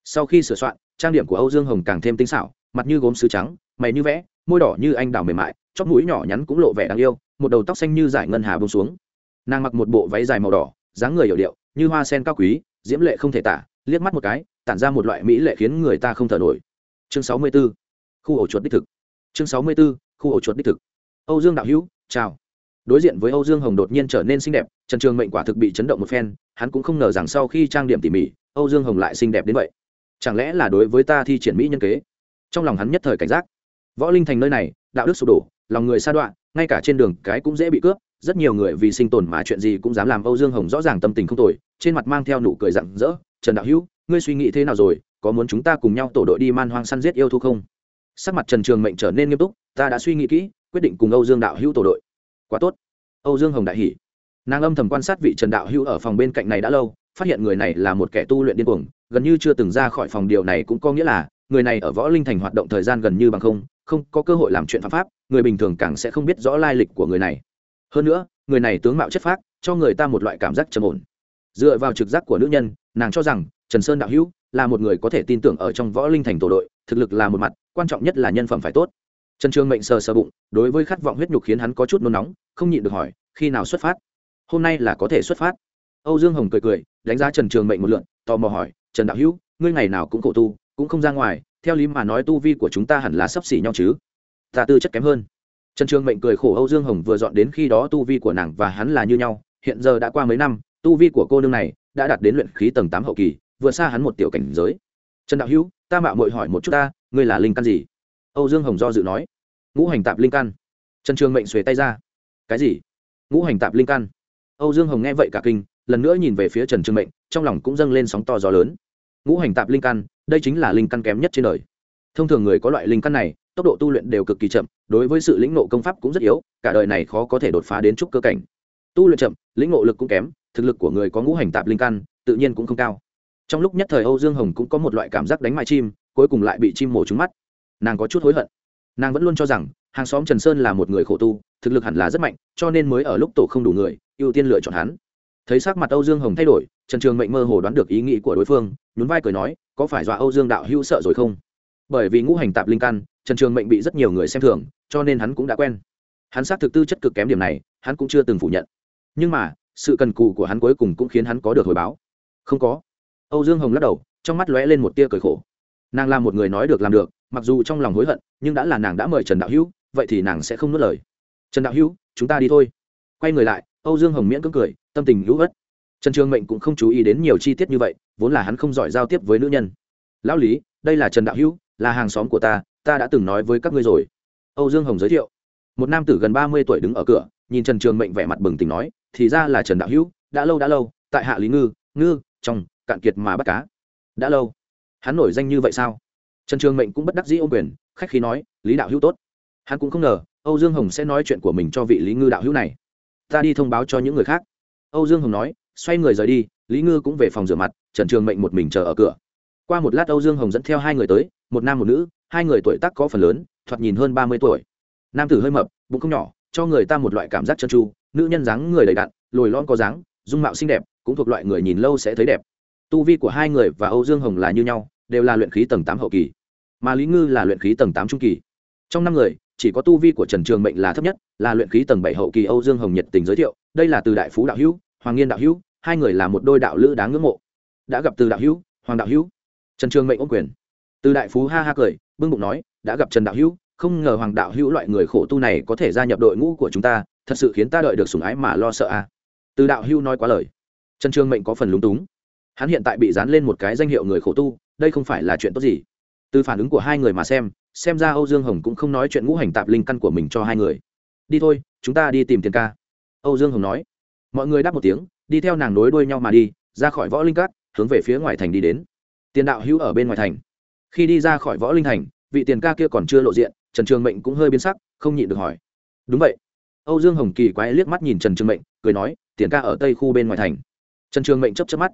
Sau khi sửa soạn, trang điểm của âu dương hồng càng thêm tinh xảo, mặt như gốm sứ trắng, mày như vẽ, môi đỏ như anh đào mềm mại, chóp mũi nhỏ nhắn cũng lộ vẻ đáng yêu, một đầu tóc xanh như giải ngân hà bông xuống nàng mặc một bộ váy dài màu đỏ, dáng người hiểu điệu, như hoa sen cao quý, diễm lệ không thể tả, liếc mắt một cái, tản ra một loại mỹ lệ khiến người ta không thở nổi. Chương sáu mươi 64. khu ổ chuột đích thực. Chương sáu mươi 64. khu ổ chuột đích thực. Âu dương đạo hữu, chào. Đối diện với âu dương hồng đột nhiên trở nên xinh đẹp, trần trường mệnh quả thực bị chấn động một phen, hắn cũng không ngờ rằng sau khi trang điểm tỉ mỉ, âu dương hồng lại xinh đẹp đến vậy. Chẳng lẽ là đối với ta thi triển mỹ nhân kế? Trong lòng hắn nhất thời cảnh giác. Võ linh thành nơi này, đạo đức sụp đổ, lòng người sa đoạn ngay cả trên đường cái cũng dễ bị cướp rất nhiều người vì sinh tồn mà chuyện gì cũng dám làm. Âu dương hồng rõ ràng tâm tình không tồi, trên mặt mang theo nụ cười rặng rỡ. Trần đạo hữu, ngươi suy nghĩ thế nào rồi? Có muốn chúng ta cùng nhau tổ đội đi man hoang săn giết yêu thú không? Sắc mặt trần trường mệnh trở nên nghiêm túc, ta đã suy nghĩ kỹ, quyết định cùng âu dương đạo hữu tổ đội. Quá tốt. Âu dương hồng đại hỉ. Nàng âm thầm quan sát vị trần đạo hữu ở phòng bên cạnh này đã lâu, phát hiện người này là một kẻ tu luyện điên cuồng, gần như chưa từng ra khỏi phòng. Điều này cũng có nghĩa là, người này ở võ linh thành hoạt động thời gian gần như bằng không không có cơ hội làm chuyện phạm pháp, người bình thường càng sẽ không biết rõ lai lịch của người này hơn nữa, người này tướng mạo chất phác, cho người ta một loại cảm giác trầm ổn. Dựa vào trực giác của nữ nhân, nàng cho rằng, trần sơn đạo hữu là một người có thể tin tưởng ở trong võ linh thành tổ đội, thực lực là một mặt, quan trọng nhất là nhân phẩm phải tốt. Trần trường mệnh sờ sờ bụng, đối với khát vọng huyết nhục khiến hắn có chút nôn nóng, không nhịn được hỏi, khi nào xuất phát? Hôm nay là có thể xuất phát. Âu dương hồng cười cười, đánh giá trần trường mệnh một lượn, tò mò hỏi, trần đạo hữu, ngươi ngày nào cũng khổ tu, cũng không ra ngoài, theo lý mà nói tu vi của chúng ta hẳn là sấp xỉ nhau chứ? Ta tư chất kém hơn trần trường mệnh cười khổ âu dương hồng vừa dọn đến khi đó tu vi của nàng và hắn là như nhau, hiện giờ đã qua mấy năm, tu vi của cô nương này đã đạt đến luyện khí tầng tám hậu kỳ, vượt xa hắn một tiểu cảnh giới. Trần đạo hữu, ta mạo mội hỏi một chút ta, ngươi là linh căn gì? Âu dương hồng do dự nói. Ngũ hành tạp linh căn. Trần trường mệnh xuề tay ra. Cái gì? Ngũ hành tạp linh căn. Âu dương hồng nghe vậy cả kinh, lần nữa nhìn về phía trần trường mệnh, trong lòng cũng dâng lên sóng to gió lớn. Ngũ hành tạp linh căn, đây chính là linh căn kém nhất trên đời. Thông thường người có loại linh căn này tốc độ tu luyện đều cực kỳ chậm, đối với sự lĩnh nộ công pháp cũng rất yếu, cả đời này khó có thể đột phá đến trúc cơ cảnh. Tu luyện chậm, lĩnh ngộ lực cũng kém, thực lực của người có ngũ hành tạp linh căn, tự nhiên cũng không cao. Trong lúc nhất thời âu dương hồng cũng có một loại cảm giác đánh mại chim, cuối cùng lại bị chim mổ trúng mắt. Nàng có chút hối hận. Nàng vẫn luôn cho rằng, hàng xóm trần sơn là một người khổ tu, thực lực hẳn là rất mạnh, cho nên mới ở lúc tổ không đủ người, ưu tiên lựa chọn hắn. Thấy sắc mặt âu dương hồng thay đổi, trần trường mệnh mơ hồ đoán được ý nghĩ của đối phương, nhún vai cười nói, có phải dọa âu dương đạo hữu sợ rồi không? Bởi vì ngũ hành tạp linh căn trần trường mệnh bị rất nhiều người xem thường, cho nên hắn cũng đã quen. Hắn xác thực tư chất cực kém điểm này, hắn cũng chưa từng phủ nhận. Nhưng mà, sự cần cù của hắn cuối cùng cũng khiến hắn có được hồi báo. Không có. Âu dương hồng lắc đầu, trong mắt lóe lên một tia cười khổ. Nàng là một người nói được làm được, mặc dù trong lòng hối hận, nhưng đã là nàng đã mời trần đạo hữu, vậy thì nàng sẽ không nuốt lời. Trần đạo hữu, chúng ta đi thôi. Quay người lại, âu dương hồng miễn cưỡng cười, tâm tình hữu ất trần trường mệnh cũng không chú ý đến nhiều chi tiết như vậy, vốn là hắn không giỏi giao tiếp với nữ nhân. Lão lý, đây là trần đạo hữu, là hàng xóm của ta ta đã từng nói với các ngươi rồi. Âu dương hồng giới thiệu. Một nam tử gần ba mươi tuổi đứng ở cửa, nhìn trần trường mệnh vẻ mặt bừng tỉnh nói, thì ra là trần đạo hữu, đã lâu đã lâu, tại hạ lý ngư ngư, trong, cạn kiệt mà bắt cá. Đã lâu. Hắn nổi danh như vậy sao? Trần trường mệnh cũng bất đắc dĩ ô quyền, khách khí nói, lý đạo hữu tốt. Hắn cũng không ngờ, âu dương hồng sẽ nói chuyện của mình cho vị lý ngư đạo hữu này. Ta đi thông báo cho những người khác. Âu dương hồng nói, xoay người rời đi, lý ngư cũng về phòng rửa mặt, trần trường mệnh một mình chờ ở cửa. Qua một lát âu dương hồng dẫn theo hai người tới, một nam một nữ hai người tuổi tác có phần lớn, thoạt nhìn hơn ba mươi tuổi. Nam tử hơi mập, bụng không nhỏ, cho người ta một loại cảm giác chân tru, nữ nhân dáng người đầy đặn, lồi lon có dáng, dung mạo xinh đẹp, cũng thuộc loại người nhìn lâu sẽ thấy đẹp. Tu vi của hai người và âu dương hồng là như nhau, đều là luyện khí tầng tám hậu kỳ. Mà lý ngư là luyện khí tầng tám trung kỳ. Trong năm người, chỉ có tu vi của trần trường mệnh là thấp nhất, là luyện khí tầng bảy hậu kỳ âu dương hồng nhiệt tình giới thiệu, đây là từ đại phú đạo hữu, hoàng nghiên đạo hữu, hai người là một đôi đạo lữ đáng ngưỡng mộ. Đã gặp từ đạo hữu, hoàng đạo hữu. Trần trường mệnh ôm quyền. Từ đại phú ha ha cười bưng bụng nói, đã gặp trần đạo hữu, không ngờ hoàng đạo hữu loại người khổ tu này có thể gia nhập đội ngũ của chúng ta, thật sự khiến ta đợi được sủng ái mà lo sợ a. À. từ đạo hữu nói quá lời, trần trường mệnh có phần lúng túng. Hắn hiện tại bị dán lên một cái danh hiệu người khổ tu, đây không phải là chuyện tốt gì. Từ phản ứng của hai người mà xem xem ra âu dương hồng cũng không nói chuyện ngũ hành tạp linh căn của mình cho hai người. Đi thôi, chúng ta đi tìm tiền ca. Âu dương hồng nói. Mọi người đáp một tiếng, đi theo nàng nối đuôi nhau mà đi, ra khỏi võ linh cát hướng về phía ngoài thành đi đến. Tiền đạo hữu ở bên ngoài thành khi đi ra khỏi võ linh thành, vị tiền ca kia còn chưa lộ diện, trần trường mệnh cũng hơi biến sắc, không nhịn được hỏi. Đúng vậy. Âu dương hồng kỳ quái liếc mắt nhìn trần trường mệnh, cười nói, tiền ca ở tây khu bên ngoài thành. Trần trường mệnh chấp chấp mắt.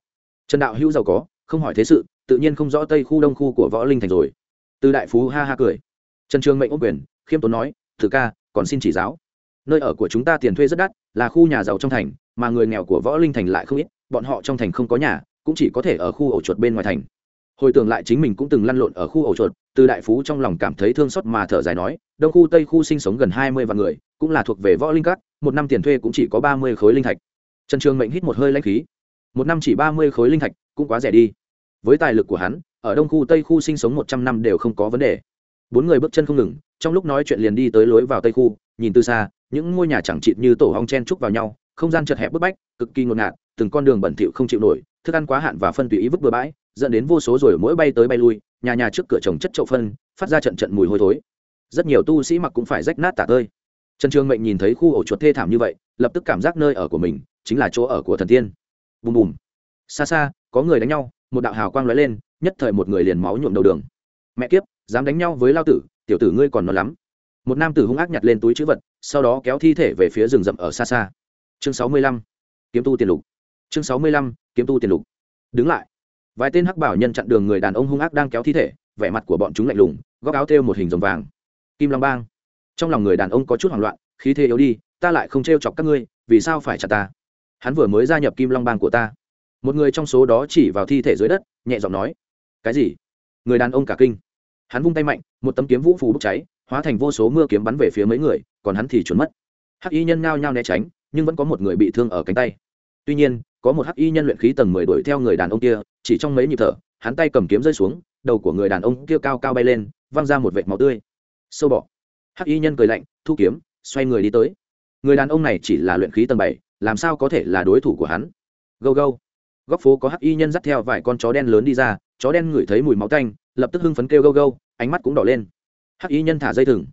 Trần đạo hữu giàu có, không hỏi thế sự, tự nhiên không rõ tây khu đông khu của võ linh thành rồi. Từ đại phú ha ha cười. Trần trường mệnh ôm quyền, khiêm tốn nói, thử ca, còn xin chỉ giáo. Nơi ở của chúng ta tiền thuê rất đắt, là khu nhà giàu trong thành, mà người nghèo của võ linh thành lại không ít, bọn họ trong thành không có nhà, cũng chỉ có thể ở khu ổ chuột bên ngoài thành hồi tưởng lại chính mình cũng từng lăn lộn ở khu ổ chuột, từ đại phú trong lòng cảm thấy thương xót mà thở dài nói, đông khu tây khu sinh sống gần hai mươi vạn người, cũng là thuộc về võ linh cát một năm tiền thuê cũng chỉ có ba mươi khối linh thạch. Trần trường mệnh hít một hơi lãnh khí. Một năm chỉ ba mươi khối linh thạch, cũng quá rẻ đi. Với tài lực của hắn, ở đông khu tây khu sinh sống một trăm năm đều không có vấn đề. Bốn người bước chân không ngừng, trong lúc nói chuyện liền đi tới lối vào tây khu, nhìn từ xa, những ngôi nhà chẳng chịt như tổ hong chen trúc vào nhau, không gian chật hẹp bức bách, cực kỳ ngột ngạt, từng con đường bẩn thỉu không chịu nổi, thức ăn quá hạn và phân tùy ý vứt bừa bãi dẫn đến vô số rồi mỗi bay tới bay lui, nhà nhà trước cửa trồng chất chậu phân, phát ra trận trận mùi hôi thối. Rất nhiều tu sĩ mặc cũng phải rách nát tả tơi. Trần trường mệnh nhìn thấy khu ổ chuột thê thảm như vậy, lập tức cảm giác nơi ở của mình chính là chỗ ở của thần tiên. Bùm bùm. Xa xa, có người đánh nhau, một đạo hào quang lóe lên, nhất thời một người liền máu nhuộm đầu đường. Mẹ kiếp, dám đánh nhau với lao tử, tiểu tử ngươi còn non lắm. Một nam tử hung ác nhặt lên túi chữ vật, sau đó kéo thi thể về phía rừng rậm ở xa xa. Chương sáu mươi lăm. Kiếm tu tiền lục. Chương sáu mươi lăm, kiếm tu tiền lục. Đứng lại vài tên hắc bảo nhân chặn đường người đàn ông hung ác đang kéo thi thể, vẻ mặt của bọn chúng lạnh lùng, góc áo thêu một hình rồng vàng. Kim long bang. Trong lòng người đàn ông có chút hoảng loạn, khí thế yếu đi, ta lại không t chọc các ngươi, vì sao phải chặt ta? Hắn vừa mới gia nhập kim long bang của ta. Một người trong số đó chỉ vào thi thể dưới đất, nhẹ giọng nói, cái gì? Người đàn ông cả kinh. Hắn vung tay mạnh, một tấm kiếm vũ phù bốc cháy, hóa thành vô số mưa kiếm bắn về phía mấy người, còn hắn thì trốn mất. Hắc y nhân ngao nhao né tránh, nhưng vẫn có một người bị thương ở cánh tay. Tuy nhiên có một hắc y nhân luyện khí tầng mười đuổi theo người đàn ông kia, chỉ trong mấy nhịp thở, hắn tay cầm kiếm rơi xuống, đầu của người đàn ông kia cao cao bay lên, văng ra một vệt máu tươi. Sâu bọ. Hắc y nhân cười lạnh, thu kiếm, xoay người đi tới. Người đàn ông này chỉ là luyện khí tầng bảy, làm sao có thể là đối thủ của hắn? Gâu gâu. Góc phố có hắc y nhân dắt theo vài con chó đen lớn đi ra, chó đen ngửi thấy mùi máu tanh, lập tức hưng phấn kêu gâu gâu, ánh mắt cũng đỏ lên. Hắc y nhân thả dây thừng.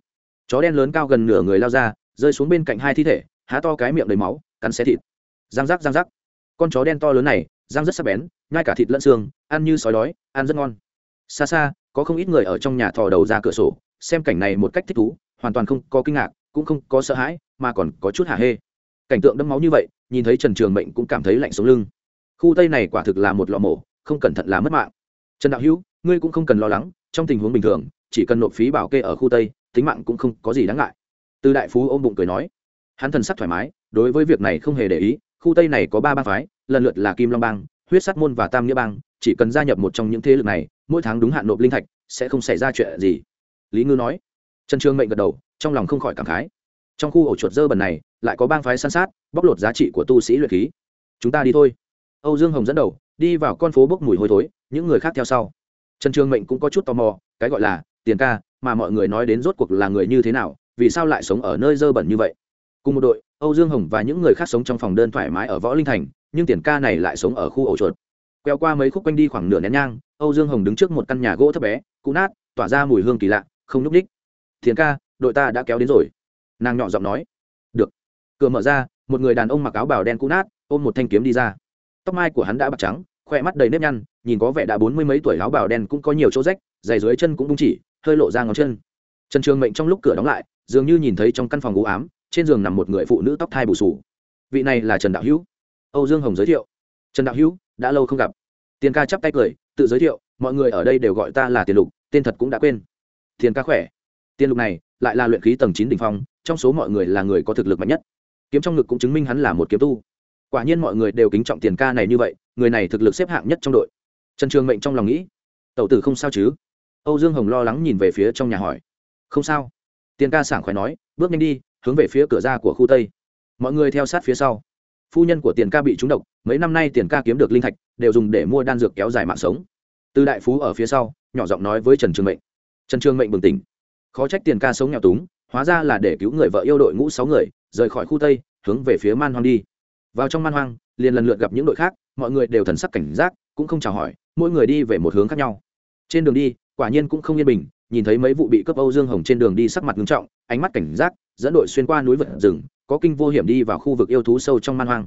Chó đen lớn cao gần nửa người lao ra, rơi xuống bên cạnh hai thi thể, há to cái miệng đầy máu, cắn xé thịt. Răng rắc răng rắc con chó đen to lớn này, răng rất sắc bén ngay cả thịt lẫn xương, ăn như sói đói, ăn rất ngon. Xa xa, có không ít người ở trong nhà thò đầu ra cửa sổ, xem cảnh này một cách thích thú, hoàn toàn không có kinh ngạc, cũng không có sợ hãi, mà còn có chút hả hê. Cảnh tượng đẫm máu như vậy, nhìn thấy trần trường mệnh cũng cảm thấy lạnh sống lưng. Khu tây này quả thực là một lọ mổ, không cẩn thận là mất mạng. Trần đạo hữu, ngươi cũng không cần lo lắng, trong tình huống bình thường, chỉ cần nộp phí bảo kê ở khu tây, tính mạng cũng không có gì đáng ngại. Từ đại phú ôm bụng cười nói. Hắn thần sắc thoải mái, đối với việc này không hề để ý khu tây này có ba bang phái, lần lượt là kim long bang, huyết Sát môn và tam nghĩa bang, chỉ cần gia nhập một trong những thế lực này, mỗi tháng đúng hạn nộp linh thạch, sẽ không xảy ra chuyện gì. Lý ngư nói. Trần trương mệnh gật đầu, trong lòng không khỏi cảm khái. Trong khu ổ chuột dơ bẩn này, lại có bang phái san sát, bóc lột giá trị của tu sĩ luyện khí. Chúng ta đi thôi. Âu dương hồng dẫn đầu, đi vào con phố bốc mùi hôi thối, những người khác theo sau. Trần trương mệnh cũng có chút tò mò, cái gọi là, tiền ca, mà mọi người nói đến rốt cuộc là người như thế nào, vì sao lại sống ở nơi dơ bẩn như vậy? Cùng một đội âu dương hồng và những người khác sống trong phòng đơn thoải mái ở võ linh thành, nhưng tiền ca này lại sống ở khu ổ chuột. Queo qua mấy khúc quanh đi khoảng nửa nén nhang, âu dương hồng đứng trước một căn nhà gỗ thấp bé, cũ nát, tỏa ra mùi hương kỳ lạ, không lúc ních tiền ca, đội ta đã kéo đến rồi. Nàng nhỏ giọng nói. Được. Cửa mở ra, một người đàn ông mặc áo bào đen cũ nát, ôm một thanh kiếm đi ra. Tóc mai của hắn đã bạc trắng khoe mắt đầy nếp nhăn, nhìn có vẻ đã bốn mươi mấy tuổi áo bào đen cũng có nhiều chỗ rách, giày dưới chân cũng bung chỉ, hơi lộ ra ngón chân. Trần trường mệnh trong lúc cửa đóng lại, dường như nhìn thấy trong căn phòng u ám trên giường nằm một người phụ nữ tóc thai bù sù. Vị này là trần đạo hữu. Âu dương hồng giới thiệu. Trần đạo hữu, đã lâu không gặp. Tiền ca chắp tay cười, tự giới thiệu, mọi người ở đây đều gọi ta là tiền lục, tên thật cũng đã quên. Tiền ca khỏe. Tiền lục này, lại là luyện khí tầng chín đ ỉ n h phong, trong số mọi người là người có thực lực mạnh nhất. Kiếm trong ngực cũng chứng minh hắn là một kiếm tu. Quả nhiên mọi người đều kính trọng tiền ca này như vậy, người này thực lực xếp hạng nhất trong đội. Trần trường mệnh trong lòng nghĩ, tẩu tử không sao chứ? Âu dương hồng lo lắng nhìn về phía trong nhà hỏi. Không sao. Tiền ca sảng khoái nói, bước nhanh đi hướng về phía cửa ra của khu tây. Mọi người theo sát phía sau. Phu nhân của tiền ca bị trúng độc, mấy năm nay tiền ca kiếm được linh thạch, đều dùng để mua đan dược kéo dài mạng sống. Từ đại phú ở phía sau, nhỏ giọng nói với trần trường mệnh. Trần trường mệnh bừng tỉnh. Khó trách tiền ca sống nghèo túng, hóa ra là để cứu người vợ yêu đội ngũ sáu người, rời khỏi khu tây, hướng về phía man hoang đi. Vào trong man hoang, liền lần lượt gặp những đội khác, mọi người đều thần sắc cảnh giác, cũng không chào hỏi, mỗi người đi về một hướng khác nhau. Trên đường đi, quả nhiên cũng không yên bình, nhìn thấy mấy vụ bị cướp âu dương hồng trên đường đi sắc mặt nghiêm trọng, ánh mắt cảnh giác dẫn đội xuyên qua núi vật rừng, có kinh vô hiểm đi vào khu vực yêu thú sâu trong man hoang.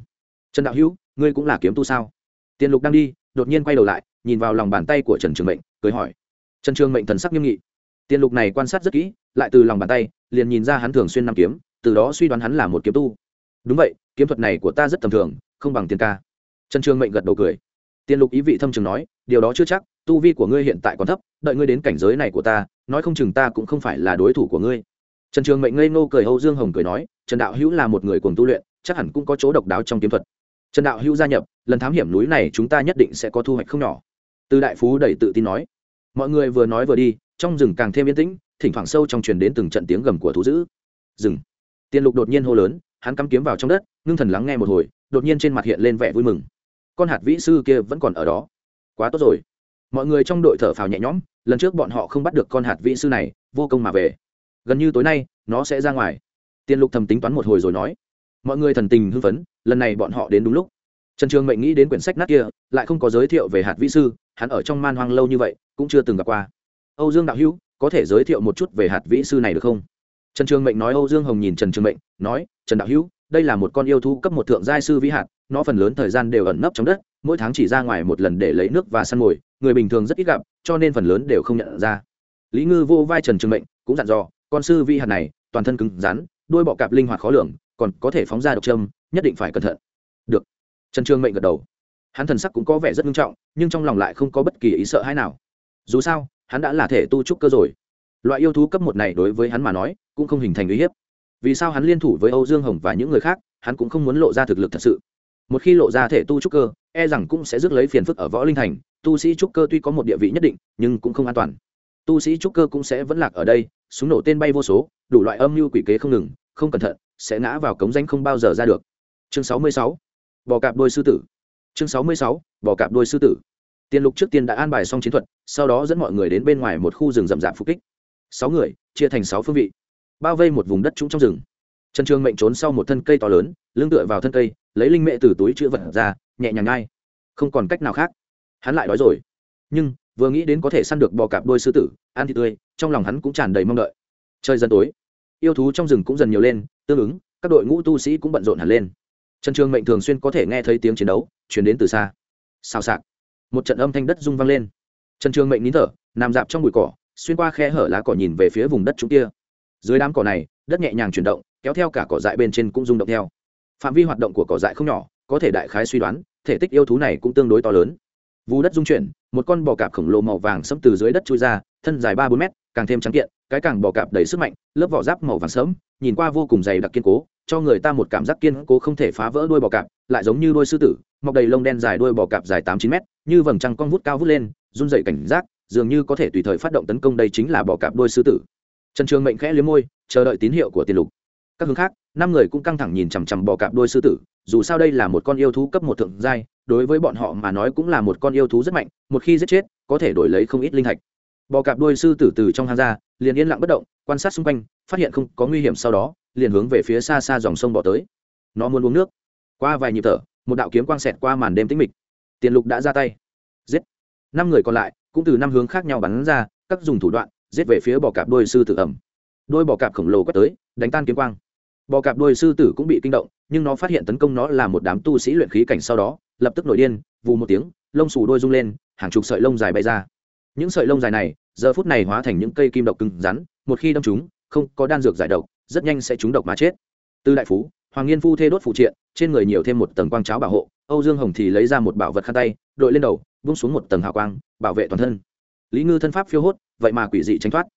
Trần đạo hữu, ngươi cũng là kiếm tu sao? Tiền lục đang đi, đột nhiên quay đầu lại, nhìn vào lòng bàn tay của trần trường mệnh, cười hỏi. Trần trường mệnh thần sắc nghiêm nghị. Tiền lục này quan sát rất kỹ, lại từ lòng bàn tay, liền nhìn ra hắn thường xuyên năm kiếm, từ đó suy đoán hắn là một kiếm tu. Đúng vậy, kiếm thuật này của ta rất tầm thường, không bằng tiền ca. Trần trường mệnh gật đầu cười. Tiền lục ý vị thâm trường nói, điều đó chưa chắc, tu vi của ngươi hiện tại còn thấp, đợi ngươi đến cảnh giới này của ta, nói không chừng ta cũng không phải là đối thủ của ngươi trần trường mệnh ngây ngô cười, âu dương hồng cười nói, trần đạo hữu là một người cùng tu luyện, chắc hẳn cũng có chỗ độc đáo trong kiếm thuật. Trần đạo hữu gia nhập, lần thám hiểm núi này chúng ta nhất định sẽ có thu hoạch không nhỏ. Từ đại phú đầy tự tin nói. Mọi người vừa nói vừa đi, trong rừng càng thêm yên tĩnh, thỉnh thoảng sâu trong truyền đến từng trận tiếng gầm của thú dữ. Rừng. Tiên lục đột nhiên hô lớn, hắn cắm kiếm vào trong đất, ngưng thần lắng nghe một hồi, đột nhiên trên mặt hiện lên vẻ vui mừng. Con hạt vĩ sư kia vẫn còn ở đó. Quá tốt rồi. Mọi người trong đội thở phào nhẹ nhõm, lần trước bọn họ không bắt được con hạt vĩ sư này, vô công mà về gần như tối nay, nó sẽ ra ngoài. Tiên lục thầm tính toán một hồi rồi nói. Mọi người thần tình hưng phấn, lần này bọn họ đến đúng lúc. Trần trường mệnh nghĩ đến quyển sách nát kia, lại không có giới thiệu về hạt vĩ sư, hắn ở trong man hoang lâu như vậy, cũng chưa từng gặp qua. Âu dương đạo hữu, có thể giới thiệu một chút về hạt vĩ sư này được không? Trần trường mệnh nói, âu dương hồng nhìn trần trường mệnh, nói, trần đạo hữu, đây là một con yêu thú cấp một thượng giai sư vĩ hạt, nó phần lớn thời gian đều ẩn nấp trong đất, mỗi tháng chỉ ra ngoài một lần để lấy nước và săn mồi, người bình thường rất ít gặp, cho nên phần lớn đều không nhận ra. Lý ngư vô vai trần trường mệnh, cũng dặn dò con sư vi hạt này, toàn thân cứng rắn, đuôi bọ cạp linh hoạt khó lường, còn có thể phóng ra độc châm, nhất định phải cẩn thận. Được. Trần trường mệnh gật đầu. Hắn thần sắc cũng có vẻ rất nghiêm trọng, nhưng trong lòng lại không có bất kỳ ý sợ hãi nào. Dù sao, hắn đã là thể tu trúc cơ rồi. Loại yêu thú cấp một này đối với hắn mà nói, cũng không hình thành uy hiếp. Vì sao hắn liên thủ với âu dương hồng và những người khác, hắn cũng không muốn lộ ra thực lực thật sự. Một khi lộ ra thể tu trúc cơ e rằng cũng sẽ rước lấy phiền phức ở võ linh thành. Tu sĩ trúc cơ tuy có một địa vị nhất định, nhưng cũng không an toàn. Tu sĩ trúc cơ cũng sẽ vẫn lạc ở đây súng nổ tên bay vô số, đủ loại âm mưu quỷ kế không ngừng, không cẩn thận, sẽ ngã vào cống danh không bao giờ ra được. Chương sáu mươi sáu, bò cạp đôi sư tử. Chương sáu mươi sáu, bò cạp đôi sư tử. Tiên lục trước tiên đã an bài xong chiến thuật, sau đó dẫn mọi người đến bên ngoài một khu rừng rậm rạp phục kích. Sáu người, chia thành sáu phương vị. Bao vây một vùng đất trũng trong rừng. Trần trường mệnh trốn sau một thân cây to lớn, lưng tựa vào thân cây, lấy linh mệ từ túi chữ vật ra, nhẹ nhàng ngay. Không còn cách nào khác. Hắn lại đói rồi. Nhưng vừa nghĩ đến có thể săn được bò cạp đôi sư tử, ăn thịt tươi, trong lòng hắn cũng tràn đầy mong đợi. Trời dần tối, yêu thú trong rừng cũng dần nhiều lên, tương ứng, các đội ngũ tu sĩ cũng bận rộn hẳn lên. Trần trường mệnh thường xuyên có thể nghe thấy tiếng chiến đấu chuyển đến từ xa. Xào xạc, một trận âm thanh đất rung vang lên. Trần trường mệnh nín thở, nằm dạp trong bụi cỏ, xuyên qua khe hở lá cỏ nhìn về phía vùng đất chúng kia. Dưới đám cỏ này, đất nhẹ nhàng chuyển động, kéo theo cả cỏ dại bên trên cũng rung động theo. Phạm vi hoạt động của cỏ dại không nhỏ, có thể đại khái suy đoán, thể tích yêu thú này cũng tương đối to lớn. Vù đất dung chuyển một con bò cạp khổng lồ màu vàng sẫm từ dưới đất chui ra, thân dài ba bốn mét, càng thêm trắng kiện, cái càng bò cạp đầy sức mạnh, lớp vỏ giáp màu vàng sẫm, nhìn qua vô cùng dày đặc kiên cố, cho người ta một cảm giác kiên cố không thể phá vỡ đuôi bò cạp, lại giống như đuôi sư tử, mọc đầy lông đen dài đuôi bò cạp dài tám chín mét, như vầng trăng con vút cao vút lên, run dậy cảnh giác, dường như có thể tùy thời phát động tấn công đây chính là bò cạp đuôi sư tử. Trần trường mệnh khẽ liếm môi, chờ đợi tín hiệu của tiền lục các hướng khác, năm người cũng căng thẳng nhìn chằm chằm bò cạp đôi sư tử, dù sao đây là một con yêu thú cấp một thượng giai, đối với bọn họ mà nói cũng là một con yêu thú rất mạnh, một khi giết chết, có thể đổi lấy không ít linh thạch bò cạp đôi sư tử từ trong hang ra, liền yên lặng bất động, quan sát xung quanh, phát hiện không có nguy hiểm sau đó, liền hướng về phía xa xa dòng sông bỏ tới. Nó muốn uống nước. Qua vài nhịp thở, một đạo kiếm quang xẹt qua màn đêm tĩnh mịch. Tiền lục đã ra tay. Giết. Năm người còn lại, cũng từ năm hướng khác nhau bắn ra, các dùng thủ đoạn, giết về phía bò cạp đôi sư tử ẩm. Đôi bò cạp khổng lồ quét tới, đánh tan kiếm quang bò cạp đôi sư tử cũng bị kinh động, nhưng nó phát hiện tấn công nó là một đám tu sĩ luyện khí cảnh sau đó, lập tức nổi điên, vù một tiếng, lông xù đôi rung lên, hàng chục sợi lông dài bay ra. Những sợi lông dài này, giờ phút này hóa thành những cây kim độc cứng rắn, một khi đâm chúng, không có đan dược giải độc, rất nhanh sẽ trúng độc mà chết. Tư đại phú, hoàng nghiên phu thê đốt phụ triện, trên người nhiều thêm một tầng quang cháo bảo hộ, âu dương hồng thì lấy ra một bảo vật khăn tay, đội lên đầu bung xuống một tầng hào quang, bảo vệ toàn thân. Lý ngư thân pháp phiêu hốt, vậy mà quỷ dị tránh thoát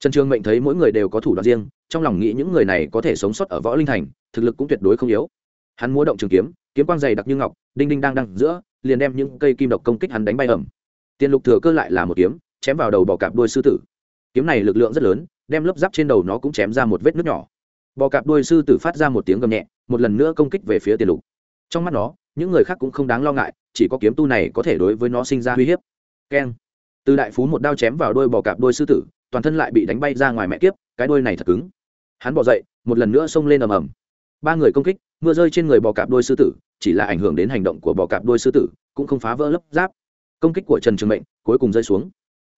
trần trường mệnh thấy mỗi người đều có thủ đoạn riêng, trong lòng nghĩ những người này có thể sống sót ở võ linh thành, thực lực cũng tuyệt đối không yếu. Hắn múa động trường kiếm kiếm quang dày đặc như ngọc, đinh đinh đang đằng giữa, liền đem những cây kim độc công kích hắn đánh bay ẩm tiền lục thừa cơ lại là một kiếm, chém vào đầu bò cạp đuôi sư tử. Kiếm này lực lượng rất lớn, đem lớp giáp trên đầu nó cũng chém ra một vết nước nhỏ. Bò cạp đuôi sư tử phát ra một tiếng gầm nhẹ, một lần nữa công kích về phía tiền lục. Trong mắt nó, những người khác cũng không đáng lo ngại, chỉ có kiếm tu này có thể đối với nó sinh ra uy hiếp. Keng. Từ đại phú một đao chém vào đôi bò cạp đôi sư tử toàn thân lại bị đánh bay ra ngoài mẹ kiếp, cái đôi này thật cứng. Hắn bỏ dậy, một lần nữa xông lên ầm ầm. Ba người công kích, mưa rơi trên người bò cạp đôi sư tử, chỉ là ảnh hưởng đến hành động của bò cạp đôi sư tử, cũng không phá vỡ lớp giáp. Công kích của trần trường mệnh cuối cùng rơi xuống.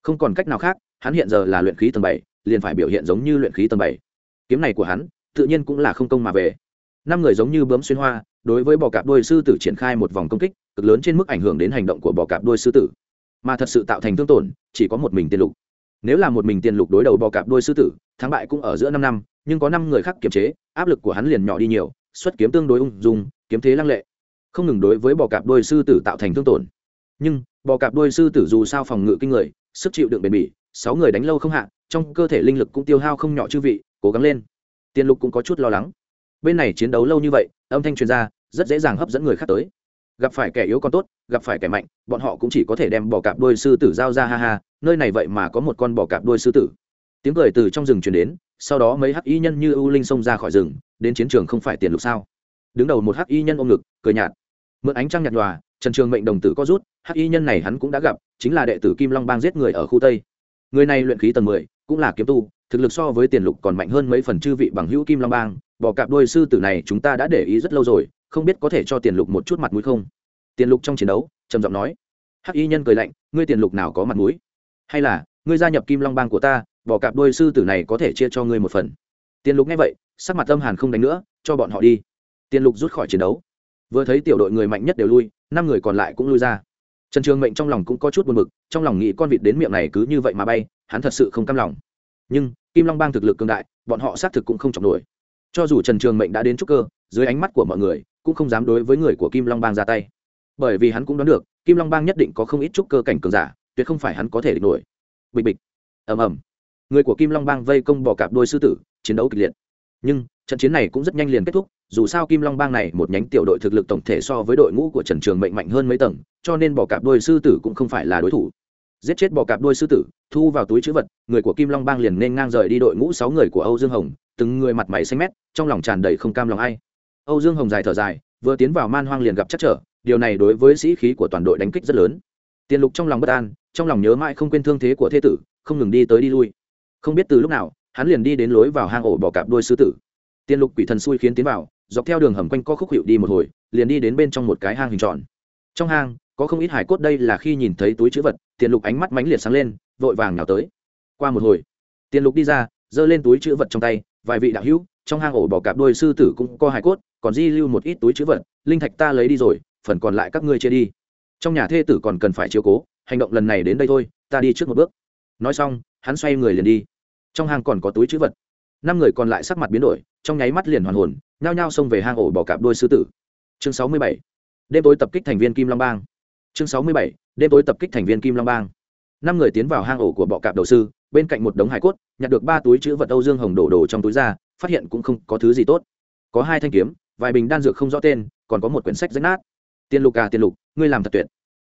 Không còn cách nào khác, hắn hiện giờ là luyện khí tầng bảy, liền phải biểu hiện giống như luyện khí tầng bảy. Kiếm này của hắn, tự nhiên cũng là không công mà về. Năm người giống như bướm xuyên hoa, đối với bò cạp đôi sư tử triển khai một vòng công kích, cực lớn trên mức ảnh hưởng đến hành động của bò cạp đôi sư tử. Mà thật sự tạo thành thương tổn, chỉ có một mình Tiên lục nếu là một mình tiền lục đối đầu bò cạp đôi sư tử, thắng bại cũng ở giữa năm năm, nhưng có năm người khác kiềm chế, áp lực của hắn liền nhỏ đi nhiều, xuất kiếm tương đối ung dung, kiếm thế lăng lệ. Không ngừng đối với bò cạp đôi sư tử tạo thành thương tổn. Nhưng, bò cạp đôi sư tử dù sao phòng ngự kinh người, sức chịu đựng bền bỉ, sáu người đánh lâu không hạ, trong cơ thể linh lực cũng tiêu hao không nhỏ chư vị, cố gắng lên. Tiền lục cũng có chút lo lắng. Bên này chiến đấu lâu như vậy, âm thanh truyền ra, rất dễ dàng hấp dẫn người khác tới gặp phải kẻ yếu còn tốt, gặp phải kẻ mạnh, bọn họ cũng chỉ có thể đem bò cạp đôi sư tử giao ra ha ha, nơi này vậy mà có một con bò cạp đôi sư tử. Tiếng cười từ trong rừng truyền đến, sau đó mấy hắc y nhân như ưu linh xông ra khỏi rừng, đến chiến trường không phải tiền lục sao? Đứng đầu một hắc y nhân ôm ngực, cười nhạt. Mượn ánh trăng nhạt nhòa, trần trường mệnh đồng tử có rút, hắc y nhân này hắn cũng đã gặp, chính là đệ tử kim long bang giết người ở khu tây. Người này luyện khí tầng mười, cũng là kiếm tu, thực lực so với tiền lục còn mạnh hơn mấy phần chư vị bằng hữu kim long bang bỏ cạp đôi sư tử này chúng ta đã để ý rất lâu rồi không biết có thể cho tiền lục một chút mặt mũi không? Tiền lục trong chiến đấu, trầm giọng nói. Hắc y nhân cười lạnh, ngươi tiền lục nào có mặt mũi? Hay là, ngươi gia nhập kim long bang của ta, bỏ cạp đôi sư tử này có thể chia cho ngươi một phần. Tiền lục nghe vậy, sắc mặt âm hàn không đánh nữa, cho bọn họ đi. Tiền lục rút khỏi chiến đấu. Vừa thấy tiểu đội người mạnh nhất đều lui, năm người còn lại cũng lui ra. Trần trường mệnh trong lòng cũng có chút buồn mực trong lòng nghĩ con vịt đến miệng này cứ như vậy mà bay, hắn thật sự không cam lòng. Nhưng, kim long bang thực lực cường đại, bọn họ xác thực cũng không chọc nổi. Cho dù trần trường mệnh đã đến trúc cơ dưới ánh mắt của mọi người, cũng không dám đối với người của kim long bang ra tay. Bởi vì hắn cũng đoán được, kim long bang nhất định có không ít chút cơ cảnh cường giả, tuyệt không phải hắn có thể địch nổi. Bịch bịch. Ầm ầm. Người của kim long bang vây công bò cạp đôi sư tử, chiến đấu kịch liệt. Nhưng, trận chiến này cũng rất nhanh liền kết thúc, dù sao kim long bang này một nhánh tiểu đội thực lực tổng thể so với đội ngũ của trần trường mệnh mạnh hơn mấy tầng, cho nên bò cạp đôi sư tử cũng không phải là đối thủ. Giết chết bò cạp đôi sư tử, thu vào túi chữ vật, người của kim long bang liền nên ngang rời đi đội ngũ sáu người của âu dương hồng, từng người mặt mày xanh mét, trong lòng tràn đầy không cam lòng ai âu dương hồng dài thở dài, vừa tiến vào man hoang liền gặp chắc trở, điều này đối với sĩ khí của toàn đội đánh kích rất lớn. Tiên lục trong lòng bất an, trong lòng nhớ mãi không quên thương thế của thế tử, không ngừng đi tới đi lui. Không biết từ lúc nào, hắn liền đi đến lối vào hang ổ bỏ cạp đôi sư tử. Tiên lục quỷ thần xui khiến tiến vào, dọc theo đường hầm quanh co khúc hiệu đi một hồi, liền đi đến bên trong một cái hang hình tròn. Trong hang, có không ít hải cốt đây là khi nhìn thấy túi chữ vật, Tiên lục ánh mắt mãnh liệt sáng lên, vội vàng nào tới. Qua một hồi, Tiên lục đi ra, giơ lên túi chữ vật trong tay, vài vị đạo hữu, trong hang ổ bỏ cạp đôi sư tử cũng có hải cốt còn di lưu một ít túi chữ vật, linh thạch ta lấy đi rồi, phần còn lại các ngươi chia đi. Trong nhà thê tử còn cần phải chiếu cố, hành động lần này đến đây thôi, ta đi trước một bước. Nói xong, hắn xoay người liền đi. Trong hang còn có túi chữ vật. Năm người còn lại sắc mặt biến đổi, trong nháy mắt liền hoàn hồn, nhao nhao xông về hang ổ bỏ cạp đôi sư tử. Chương sáu mươi bảy. Đêm tối tập kích thành viên kim long bang. Chương sáu mươi bảy. Đêm tối tập kích thành viên kim long bang. Năm người tiến vào hang ổ của bọ cạp đầu sư, bên cạnh một đống hải cốt, nhặt được ba túi chữ vật âu dương hồng đổ đồ trong túi ra, phát hiện cũng không có thứ gì tốt. Có hai thanh kiếm vài bình đan dược không rõ tên, còn có một quyển sách rách nát. Tiên lục à tiên lục, ngươi làm thật tuyệt.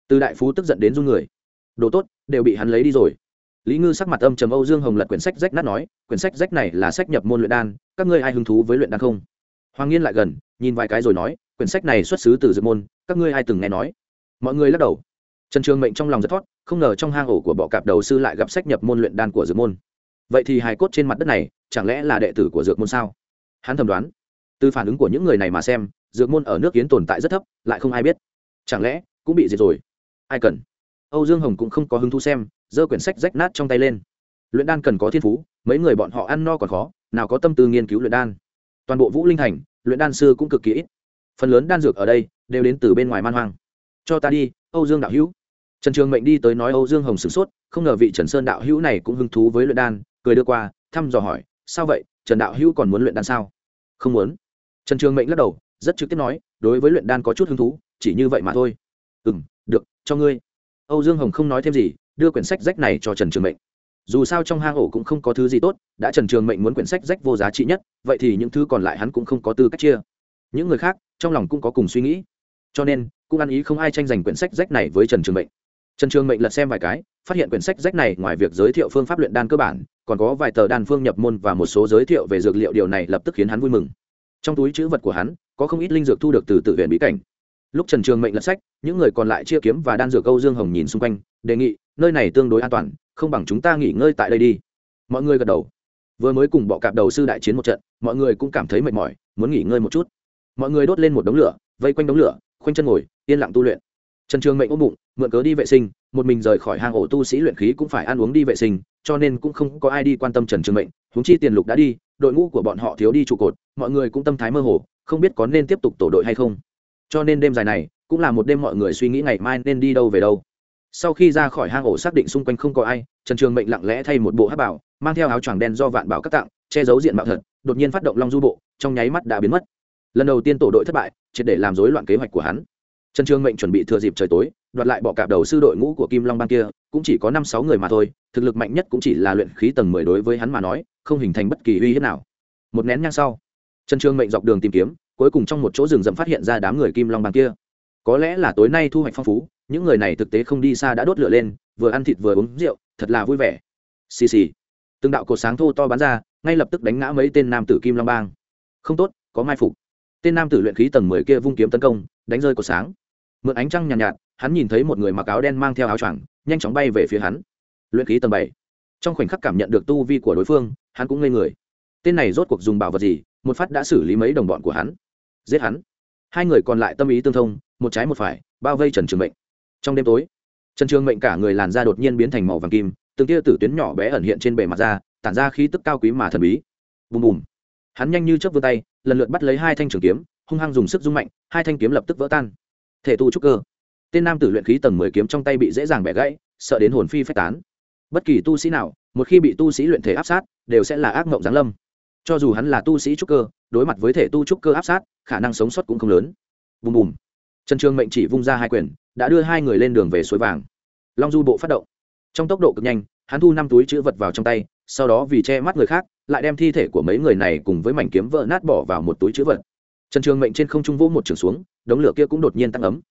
Từ đại phú tức giận đến run người. Đồ tốt, đều bị hắn lấy đi rồi. Lý ngư sắc mặt âm trầm âu dương hồng lật quyển sách rách nát nói, quyển sách rách này là sách nhập môn luyện đan, các ngươi ai hứng thú với luyện đan không? Hoàng nghiên lại gần, nhìn vài cái rồi nói, quyển sách này xuất xứ từ dược môn, các ngươi ai từng nghe nói? Mọi người lắc đầu. Trần trường mệnh trong lòng rất thoát không ngờ trong hang ổ của bọ cạp đầu sư lại gặp sách nhập môn luyện đan của dược môn. Vậy thì hài cốt trên mặt đất này, chẳng lẽ là đệ tử của dược môn sao? Hắn thầm đoán từ phản ứng của những người này mà xem, dược môn ở nước kiến tồn tại rất thấp, lại không ai biết. Chẳng lẽ, cũng bị diệt rồi? Ai cần? Âu dương hồng cũng không có hứng thú xem, giơ quyển sách rách nát trong tay lên. Luyện đan cần có thiên phú, mấy người bọn họ ăn no còn khó, nào có tâm tư nghiên cứu luyện đan. Toàn bộ vũ linh thành, luyện đan sư cũng cực kỳ ít. Phần lớn đan dược ở đây, đều đến từ bên ngoài man hoang. Cho ta đi, âu dương đạo hữu. Trần trường mệnh đi tới nói âu dương hồng sửng sốt, không ngờ vị trần sơn đạo hữu này cũng hứng thú với luyện đan, cười đưa qua, thăm dò hỏi, sao vậy? Trần đạo hữu còn muốn luyện đan sao? Không muốn trần trường mệnh lắc đầu, rất trực tiếp nói, đối với luyện đan có chút hứng thú, chỉ như vậy mà thôi. Ừ m được, cho ngươi. Âu dương hồng không nói thêm gì, đưa quyển sách rách này cho trần trường mệnh. Dù sao trong hang ổ cũng không có thứ gì tốt, đã trần trường mệnh muốn quyển sách rách vô giá trị nhất, vậy thì những thứ còn lại hắn cũng không có tư cách chia. Những người khác, trong lòng cũng có cùng suy nghĩ. Cho nên, cũng ăn ý không ai tranh giành quyển sách rách này với trần trường mệnh. Trần trường mệnh lật xem vài cái, phát hiện quyển sách rách này ngoài việc giới thiệu phương pháp luyện đan cơ bản, còn có vài tờ đan phương nhập môn và một số giới thiệu về dược liệu, điều này lập tức khiến hắn vui mừng trong túi chữ vật của hắn, có không ít linh dược thu được từ tự viện bí cảnh. Lúc trần trường mệnh lật sách, những người còn lại chia kiếm và đan dược câu dương hồng nhìn xung quanh, đề nghị, nơi này tương đối an toàn, không bằng chúng ta nghỉ ngơi tại đây đi. Mọi người gật đầu. Vừa mới cùng bọ cạp đầu sư đại chiến một trận, mọi người cũng cảm thấy mệt mỏi, muốn nghỉ ngơi một chút. Mọi người đốt lên một đống lửa, vây quanh đống lửa, khoanh chân ngồi, yên lặng tu luyện. Trần trường mệnh ôm bụng, mượn cớ đi vệ sinh, một mình rời khỏi hang ổ tu sĩ luyện khí cũng phải ăn uống đi vệ sinh, cho nên cũng không có ai đi quan tâm trần trường mệnh húng chi tiền lục đã đi đội ngũ của bọn họ thiếu đi trụ cột, mọi người cũng tâm thái mơ hồ, không biết có nên tiếp tục tổ đội hay không. Cho nên đêm dài này, cũng là một đêm mọi người suy nghĩ ngày mai nên đi đâu về đâu. Sau khi ra khỏi hang ổ xác định xung quanh không có ai, trần trường mệnh lặng lẽ thay một bộ hát bảo, mang theo áo choàng đen do vạn bảo các tặng che giấu diện mạo thật, đột nhiên phát động long du bộ, trong nháy mắt đã biến mất. Lần đầu tiên tổ đội thất bại, triệt để làm rối loạn kế hoạch của hắn trần trường mệnh chuẩn bị thừa dịp trời tối, đoạt lại bọ cạp đầu sư đội ngũ của kim long bang kia, cũng chỉ có năm sáu người mà thôi, thực lực mạnh nhất cũng chỉ là luyện khí tầng mười đối với hắn mà nói, không hình thành bất kỳ uy hiếp nào. Một nén nhang sau, trần trường mệnh dọc đường tìm kiếm, cuối cùng trong một chỗ rừng rậm phát hiện ra đám người kim long bang kia. Có lẽ là tối nay thu hoạch phong phú, những người này thực tế không đi xa đã đốt lửa lên, vừa ăn thịt vừa uống rượu, thật là vui vẻ. Xì xì. Từng đạo cột sáng thô to bắn ra, ngay lập tức đánh ngã mấy tên nam tử kim long bang. Không tốt, có mai phục. Tên nam tử luyện khí tầng mười kia vung kiếm tấn công, đánh rơi cột sáng mượn ánh trăng nhàn nhạt, nhạt hắn nhìn thấy một người mặc áo đen mang theo áo choàng nhanh chóng bay về phía hắn. Luyện khí tầng bảy. Trong khoảnh khắc cảm nhận được tu vi của đối phương hắn cũng ngây người. Tên này rốt cuộc dùng bảo vật gì một phát đã xử lý mấy đồng bọn của hắn? Giết hắn. Hai người còn lại tâm ý tương thông một trái một phải bao vây trần trường mệnh. Trong đêm tối trần trường mệnh cả người làn da đột nhiên biến thành màu vàng kim từng tia tử tuyến nhỏ bé ẩn hiện trên bề mặt da tản ra khí tức cao quý mà thần bí. Bùm bùm. Hắn nhanh như chớp vươn tay lần lượt bắt lấy hai thanh trường kiếm hung hăng dùng sức rung mạnh hai thanh kiếm lập tức vỡ tan thể tu trúc cơ. Tên nam tử luyện khí tầng mười kiếm trong tay bị dễ dàng bẻ gãy, sợ đến hồn phi phách tán. Bất kỳ tu sĩ nào, một khi bị tu sĩ luyện thể áp sát, đều sẽ là ác mộng giáng lâm. Cho dù hắn là tu sĩ trúc cơ, đối mặt với thể tu trúc cơ áp sát, khả năng sống sót cũng không lớn. Bùm bùm. Trần trường mệnh chỉ vung ra hai quyền, đã đưa hai người lên đường về suối vàng. Long du bộ phát động. Trong tốc độ cực nhanh, hắn thu năm túi chữ vật vào trong tay, sau đó vì che mắt người khác, lại đem thi thể của mấy người này cùng với mảnh kiếm vỡ nát bỏ vào một túi chữ vật. Trần trường mệnh trên không trung vỗ một trường xuống đống lửa kia cũng đột nhiên tăng ấm.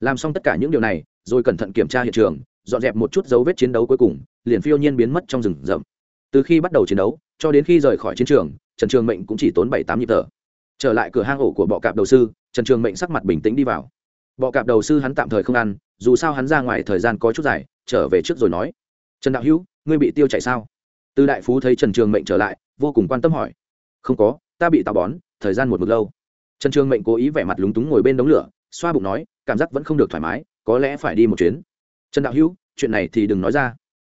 Làm xong tất cả những điều này, rồi cẩn thận kiểm tra hiện trường, dọn dẹp một chút dấu vết chiến đấu cuối cùng, liền phiêu nhiên biến mất trong rừng rậm. Từ khi bắt đầu chiến đấu, cho đến khi rời khỏi chiến trường, trần trường mệnh cũng chỉ tốn bảy tám nhịp thở. Trở lại cửa hang ổ của bọ cạp đầu sư, trần trường mệnh sắc mặt bình tĩnh đi vào. Bọ cạp đầu sư hắn tạm thời không ăn, dù sao hắn ra ngoài thời gian có chút dài, trở về trước rồi nói. Trần đạo hữu, ngươi bị tiêu chảy sao? Từ đại phú thấy trần trường mệnh trở lại, vô cùng quan tâm hỏi. Không có, ta bị tào bón, thời gian một mực lâu trần trường mệnh cố ý vẻ mặt lúng túng ngồi bên đống lửa, xoa bụng nói, cảm giác vẫn không được thoải mái, có lẽ phải đi một chuyến. Trần đạo hữu, chuyện này thì đừng nói ra.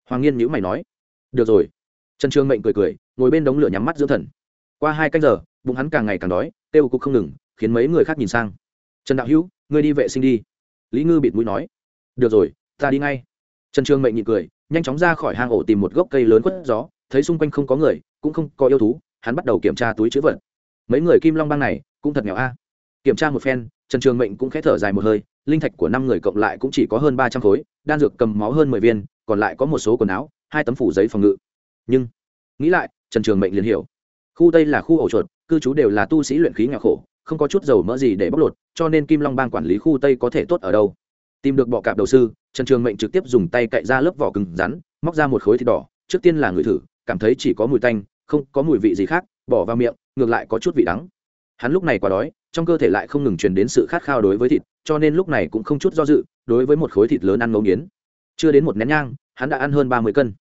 Hoàng nghiên nhữ mày nói. Được rồi. Trần trường mệnh cười cười, ngồi bên đống lửa nhắm mắt dưỡng thần. Qua hai canh giờ, bụng hắn càng ngày càng đói kêu cục không ngừng, khiến mấy người khác nhìn sang. Trần đạo hữu, ngươi đi vệ sinh đi. Lý ngư bịt mũi nói. Được rồi, ta đi ngay. Trần trường mệnh nhịn cười, nhanh chóng ra khỏi hang ổ tìm một gốc cây lớn quất gió, thấy xung quanh không có người, cũng không có yêu thú, hắn bắt đầu kiểm tra túi chữ vật. Mấy người kim long bang này cũng thật nghèo a. Kiểm tra một phen, trần trường mệnh cũng khẽ thở dài một hơi, linh thạch của năm người cộng lại cũng chỉ có hơn ba trăm khối, đan dược cầm máu hơn mười viên, còn lại có một số quần áo, hai tấm phủ giấy phòng ngự. Nhưng, nghĩ lại, trần trường mệnh liền hiểu. Khu tây là khu ổ chuột, cư trú đều là tu sĩ luyện khí nghèo khổ, không có chút dầu mỡ gì để bóc lột, cho nên kim long bang quản lý khu tây có thể tốt ở đâu. Tìm được bọ cạp đầu sư, trần trường mệnh trực tiếp dùng tay cậy ra lớp vỏ cứng rắn, móc ra một khối thịt đỏ, trước tiên là người thử, cảm thấy chỉ có mùi tanh, không có mùi vị gì khác, bỏ vào miệng, ngược lại có chút vị đắng hắn lúc này quá đói, trong cơ thể lại không ngừng truyền đến sự khát khao đối với thịt, cho nên lúc này cũng không chút do dự, đối với một khối thịt lớn ăn ngấu nghiến. Chưa đến một nén nhang, hắn đã ăn hơn ba mươi cân.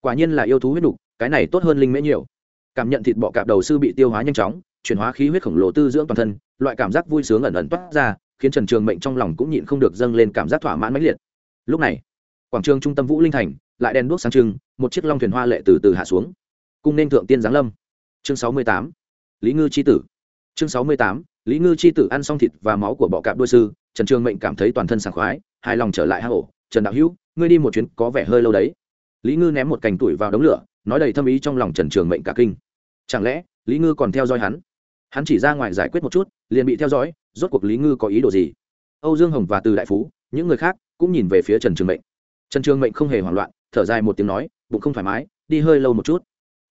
Quả nhiên là yêu thú huyết đục cái này tốt hơn linh mễ nhiều. Cảm nhận thịt bọ cạp đầu sư bị tiêu hóa nhanh chóng, chuyển hóa khí huyết khổng lồ tư dưỡng toàn thân, loại cảm giác vui sướng ẩn ẩn toát ra, khiến trần trường mệnh trong lòng cũng nhịn không được dâng lên cảm giác thỏa mãn mãnh liệt. Lúc này, quảng trường trung tâm vũ linh thành lại đèn đuốc sáng trưng, một chiếc long thuyền hoa lệ từ từ hạ xuống. Cung nên thượng tiên giáng lâm. Chương sáu mươi tám. Lý ngư c tử chương sáu mươi tám, lý ngư c tử ăn xong thịt và máu của bọ cạp đôi sư, trần trường mệnh cảm thấy toàn thân sảng khoái, hài lòng trở lại hang ổ. Trần đạo hữu, ngươi đi một chuyến có vẻ hơi lâu đấy. Lý ngư ném một cành tuổi vào đống lửa, nói đầy thâm ý trong lòng trần trường mệnh cả kinh. Chẳng lẽ, lý ngư còn theo dõi hắn? Hắn chỉ ra ngoài giải quyết một chút, liền bị theo dõi, rốt cuộc lý ngư có ý đồ gì? Âu dương hồng và từ đại phú, những người khác cũng nhìn về phía trần trường mệnh. Trần trường mệnh không hề hoảng loạn, thở dài một tiếng nói, bụng không thoải mái, đi hơi lâu một chút.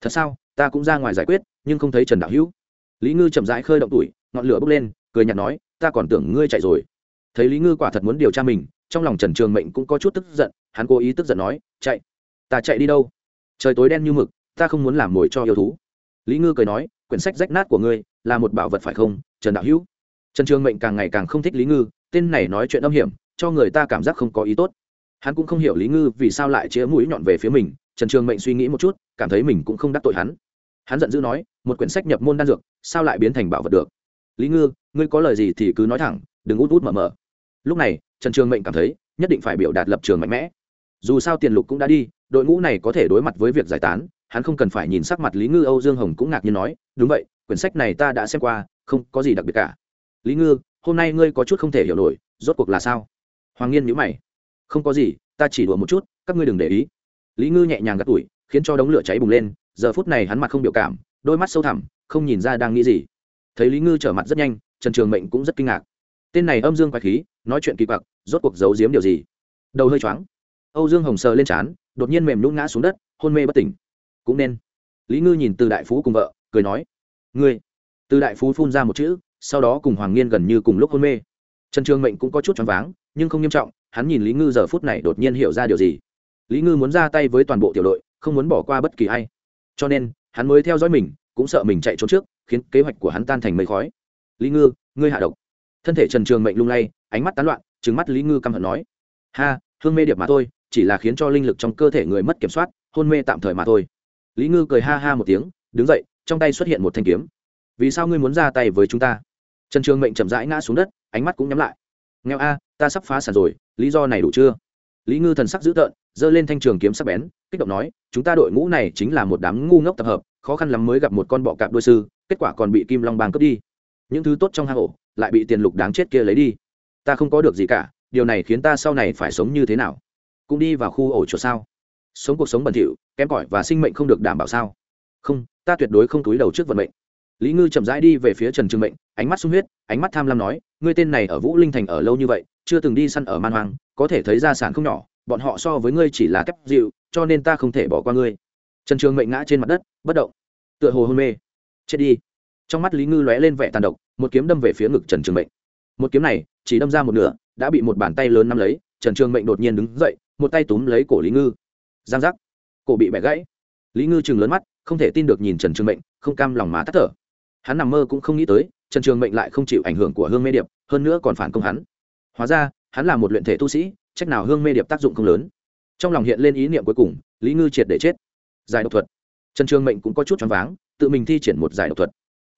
Thật sao? Ta cũng ra ngoài giải quyết, nhưng không thấy trần đạo hữu lý ngư chậm rãi khơi động tuổi, ngọn lửa bốc lên, cười nhạt nói, ta còn tưởng ngươi chạy rồi. Thấy lý ngư quả thật muốn điều tra mình, trong lòng trần trường mệnh cũng có chút tức giận, hắn cố ý tức giận nói, chạy, ta chạy đi đâu? Trời tối đen như mực, ta không muốn làm mồi cho yêu thú. Lý ngư cười nói, quyển sách rách nát của ngươi, là một bảo vật phải không, trần đạo hữu? Trần trường mệnh càng ngày càng không thích lý ngư, tên này nói chuyện âm hiểm, cho người ta cảm giác không có ý tốt. Hắn cũng không hiểu lý ngư vì sao lại chĩa mũi nhọn về phía mình, trần trường mệnh suy nghĩ một chút, cảm thấy mình cũng không đắc tội hắn hắn giận dữ nói, một quyển sách nhập môn đan dược, sao lại biến thành bảo vật được? Lý ngư, ngươi có lời gì thì cứ nói thẳng, đừng út út mở mở. Lúc này, trần trường mệnh cảm thấy, nhất định phải biểu đạt lập trường mạnh mẽ. Dù sao tiền lục cũng đã đi, đội ngũ này có thể đối mặt với việc giải tán, hắn không cần phải nhìn sắc mặt lý ngư, âu dương hồng cũng ngạc nhiên nói, đúng vậy, quyển sách này ta đã xem qua, không có gì đặc biệt cả. Lý ngư, hôm nay ngươi có chút không thể hiểu nổi, rốt cuộc là sao? Hoàng nghiên nhữ mày. Không có gì, ta chỉ đùa một chút, các ngươi đừng để ý. Lý ngư nhẹ nhàng gạt tủi khiến cho đống lửa cháy bùng lên giờ phút này hắn mặt không biểu cảm, đôi mắt sâu thẳm, không nhìn ra đang nghĩ gì. Thấy lý ngư trở mặt rất nhanh, trần trường mệnh cũng rất kinh ngạc. Tên này âm dương quái khí, nói chuyện kỳ quặc, rốt cuộc giấu giếm điều gì? Đầu hơi choáng. Âu dương hồng sờ lên trán, đột nhiên mềm nhũng ngã xuống đất, hôn mê bất tỉnh. Cũng nên. Lý ngư nhìn từ đại phú cùng vợ, cười nói, ngươi. Từ đại phú phun ra một chữ, sau đó cùng hoàng nghiên gần như cùng lúc hôn mê. Trần trường mệnh cũng có chút choáng váng, nhưng không nghiêm trọng, hắn nhìn lý ngư giờ phút này đột nhiên hiểu ra điều gì. Lý ngư muốn ra tay với toàn bộ tiểu đội, không muốn bỏ qua bất kỳ ai cho nên, hắn mới theo dõi mình, cũng sợ mình chạy trốn trước, khiến kế hoạch của hắn tan thành mây khói. Lý ngư, ngươi hạ độc. Thân thể trần trường mệnh lung lay, ánh mắt tán loạn trứng mắt lý ngư căm hận nói. Ha, hương mê điệp mà thôi, chỉ là khiến cho linh lực trong cơ thể người mất kiểm soát, hôn mê tạm thời mà thôi. Lý ngư cười ha ha một tiếng, đứng dậy, trong tay xuất hiện một thanh kiếm. Vì sao ngươi muốn ra tay với chúng ta? Trần trường mệnh chậm rãi ngã xuống đất, ánh mắt cũng nhắm lại. Nghèo a, ta sắp phá sản rồi, lý do này đủ chưa? Lý ngư thần sắc dữ tợn giơ lên thanh trường kiếm sắc bén, kích động nói, chúng ta đội ngũ này chính là một đám ngu ngốc tập hợp, khó khăn lắm mới gặp một con bọ cạp đôi sư, kết quả còn bị kim long bang cướp đi. Những thứ tốt trong hang ổ lại bị tiền lục đáng chết kia lấy đi. Ta không có được gì cả, điều này khiến ta sau này phải sống như thế nào? Cũng đi vào khu ổ chuột sao? Sống cuộc sống bẩn thỉu, kém cỏi và sinh mệnh không được đảm bảo sao? Không, ta tuyệt đối không túi đầu trước vận mệnh. Lý ngư chậm rãi đi về phía trần trường mệnh, ánh mắt sung huyết, ánh mắt tham lam nói, ngươi tên này ở vũ linh thành ở lâu như vậy, chưa từng đi săn ở man hoang, có thể thấy gia sản không nhỏ bọn họ so với ngươi chỉ là kép dịu, cho nên ta không thể bỏ qua ngươi. Trần trường mệnh ngã trên mặt đất, bất động. Tựa hồ hôn mê. Chết đi. Trong mắt lý ngư lóe lên vẻ tàn độc, một kiếm đâm về phía ngực trần trường mệnh. Một kiếm này, chỉ đâm ra một nửa, đã bị một bàn tay lớn nắm lấy, trần trường mệnh đột nhiên đứng dậy, một tay túm lấy cổ lý ngư. Giang giác. Cổ bị bẻ gãy. Lý ngư chừng lớn mắt, không thể tin được nhìn trần trường mệnh, không cam lòng má tắt thở. Hắn nằm mơ cũng không nghĩ tới, trần trường mệnh lại không chịu ảnh hưởng của hương mê điệp, hơn nữa còn phản công hắn. Hóa ra, hắn là một luyện thể tu sĩ trách nào hương mê điệp tác dụng không lớn. Trong lòng hiện lên ý niệm cuối cùng, lý ngư triệt để chết. Giải độc thuật. Trần trường mệnh cũng có chút choáng váng, tự mình thi triển một giải độc thuật.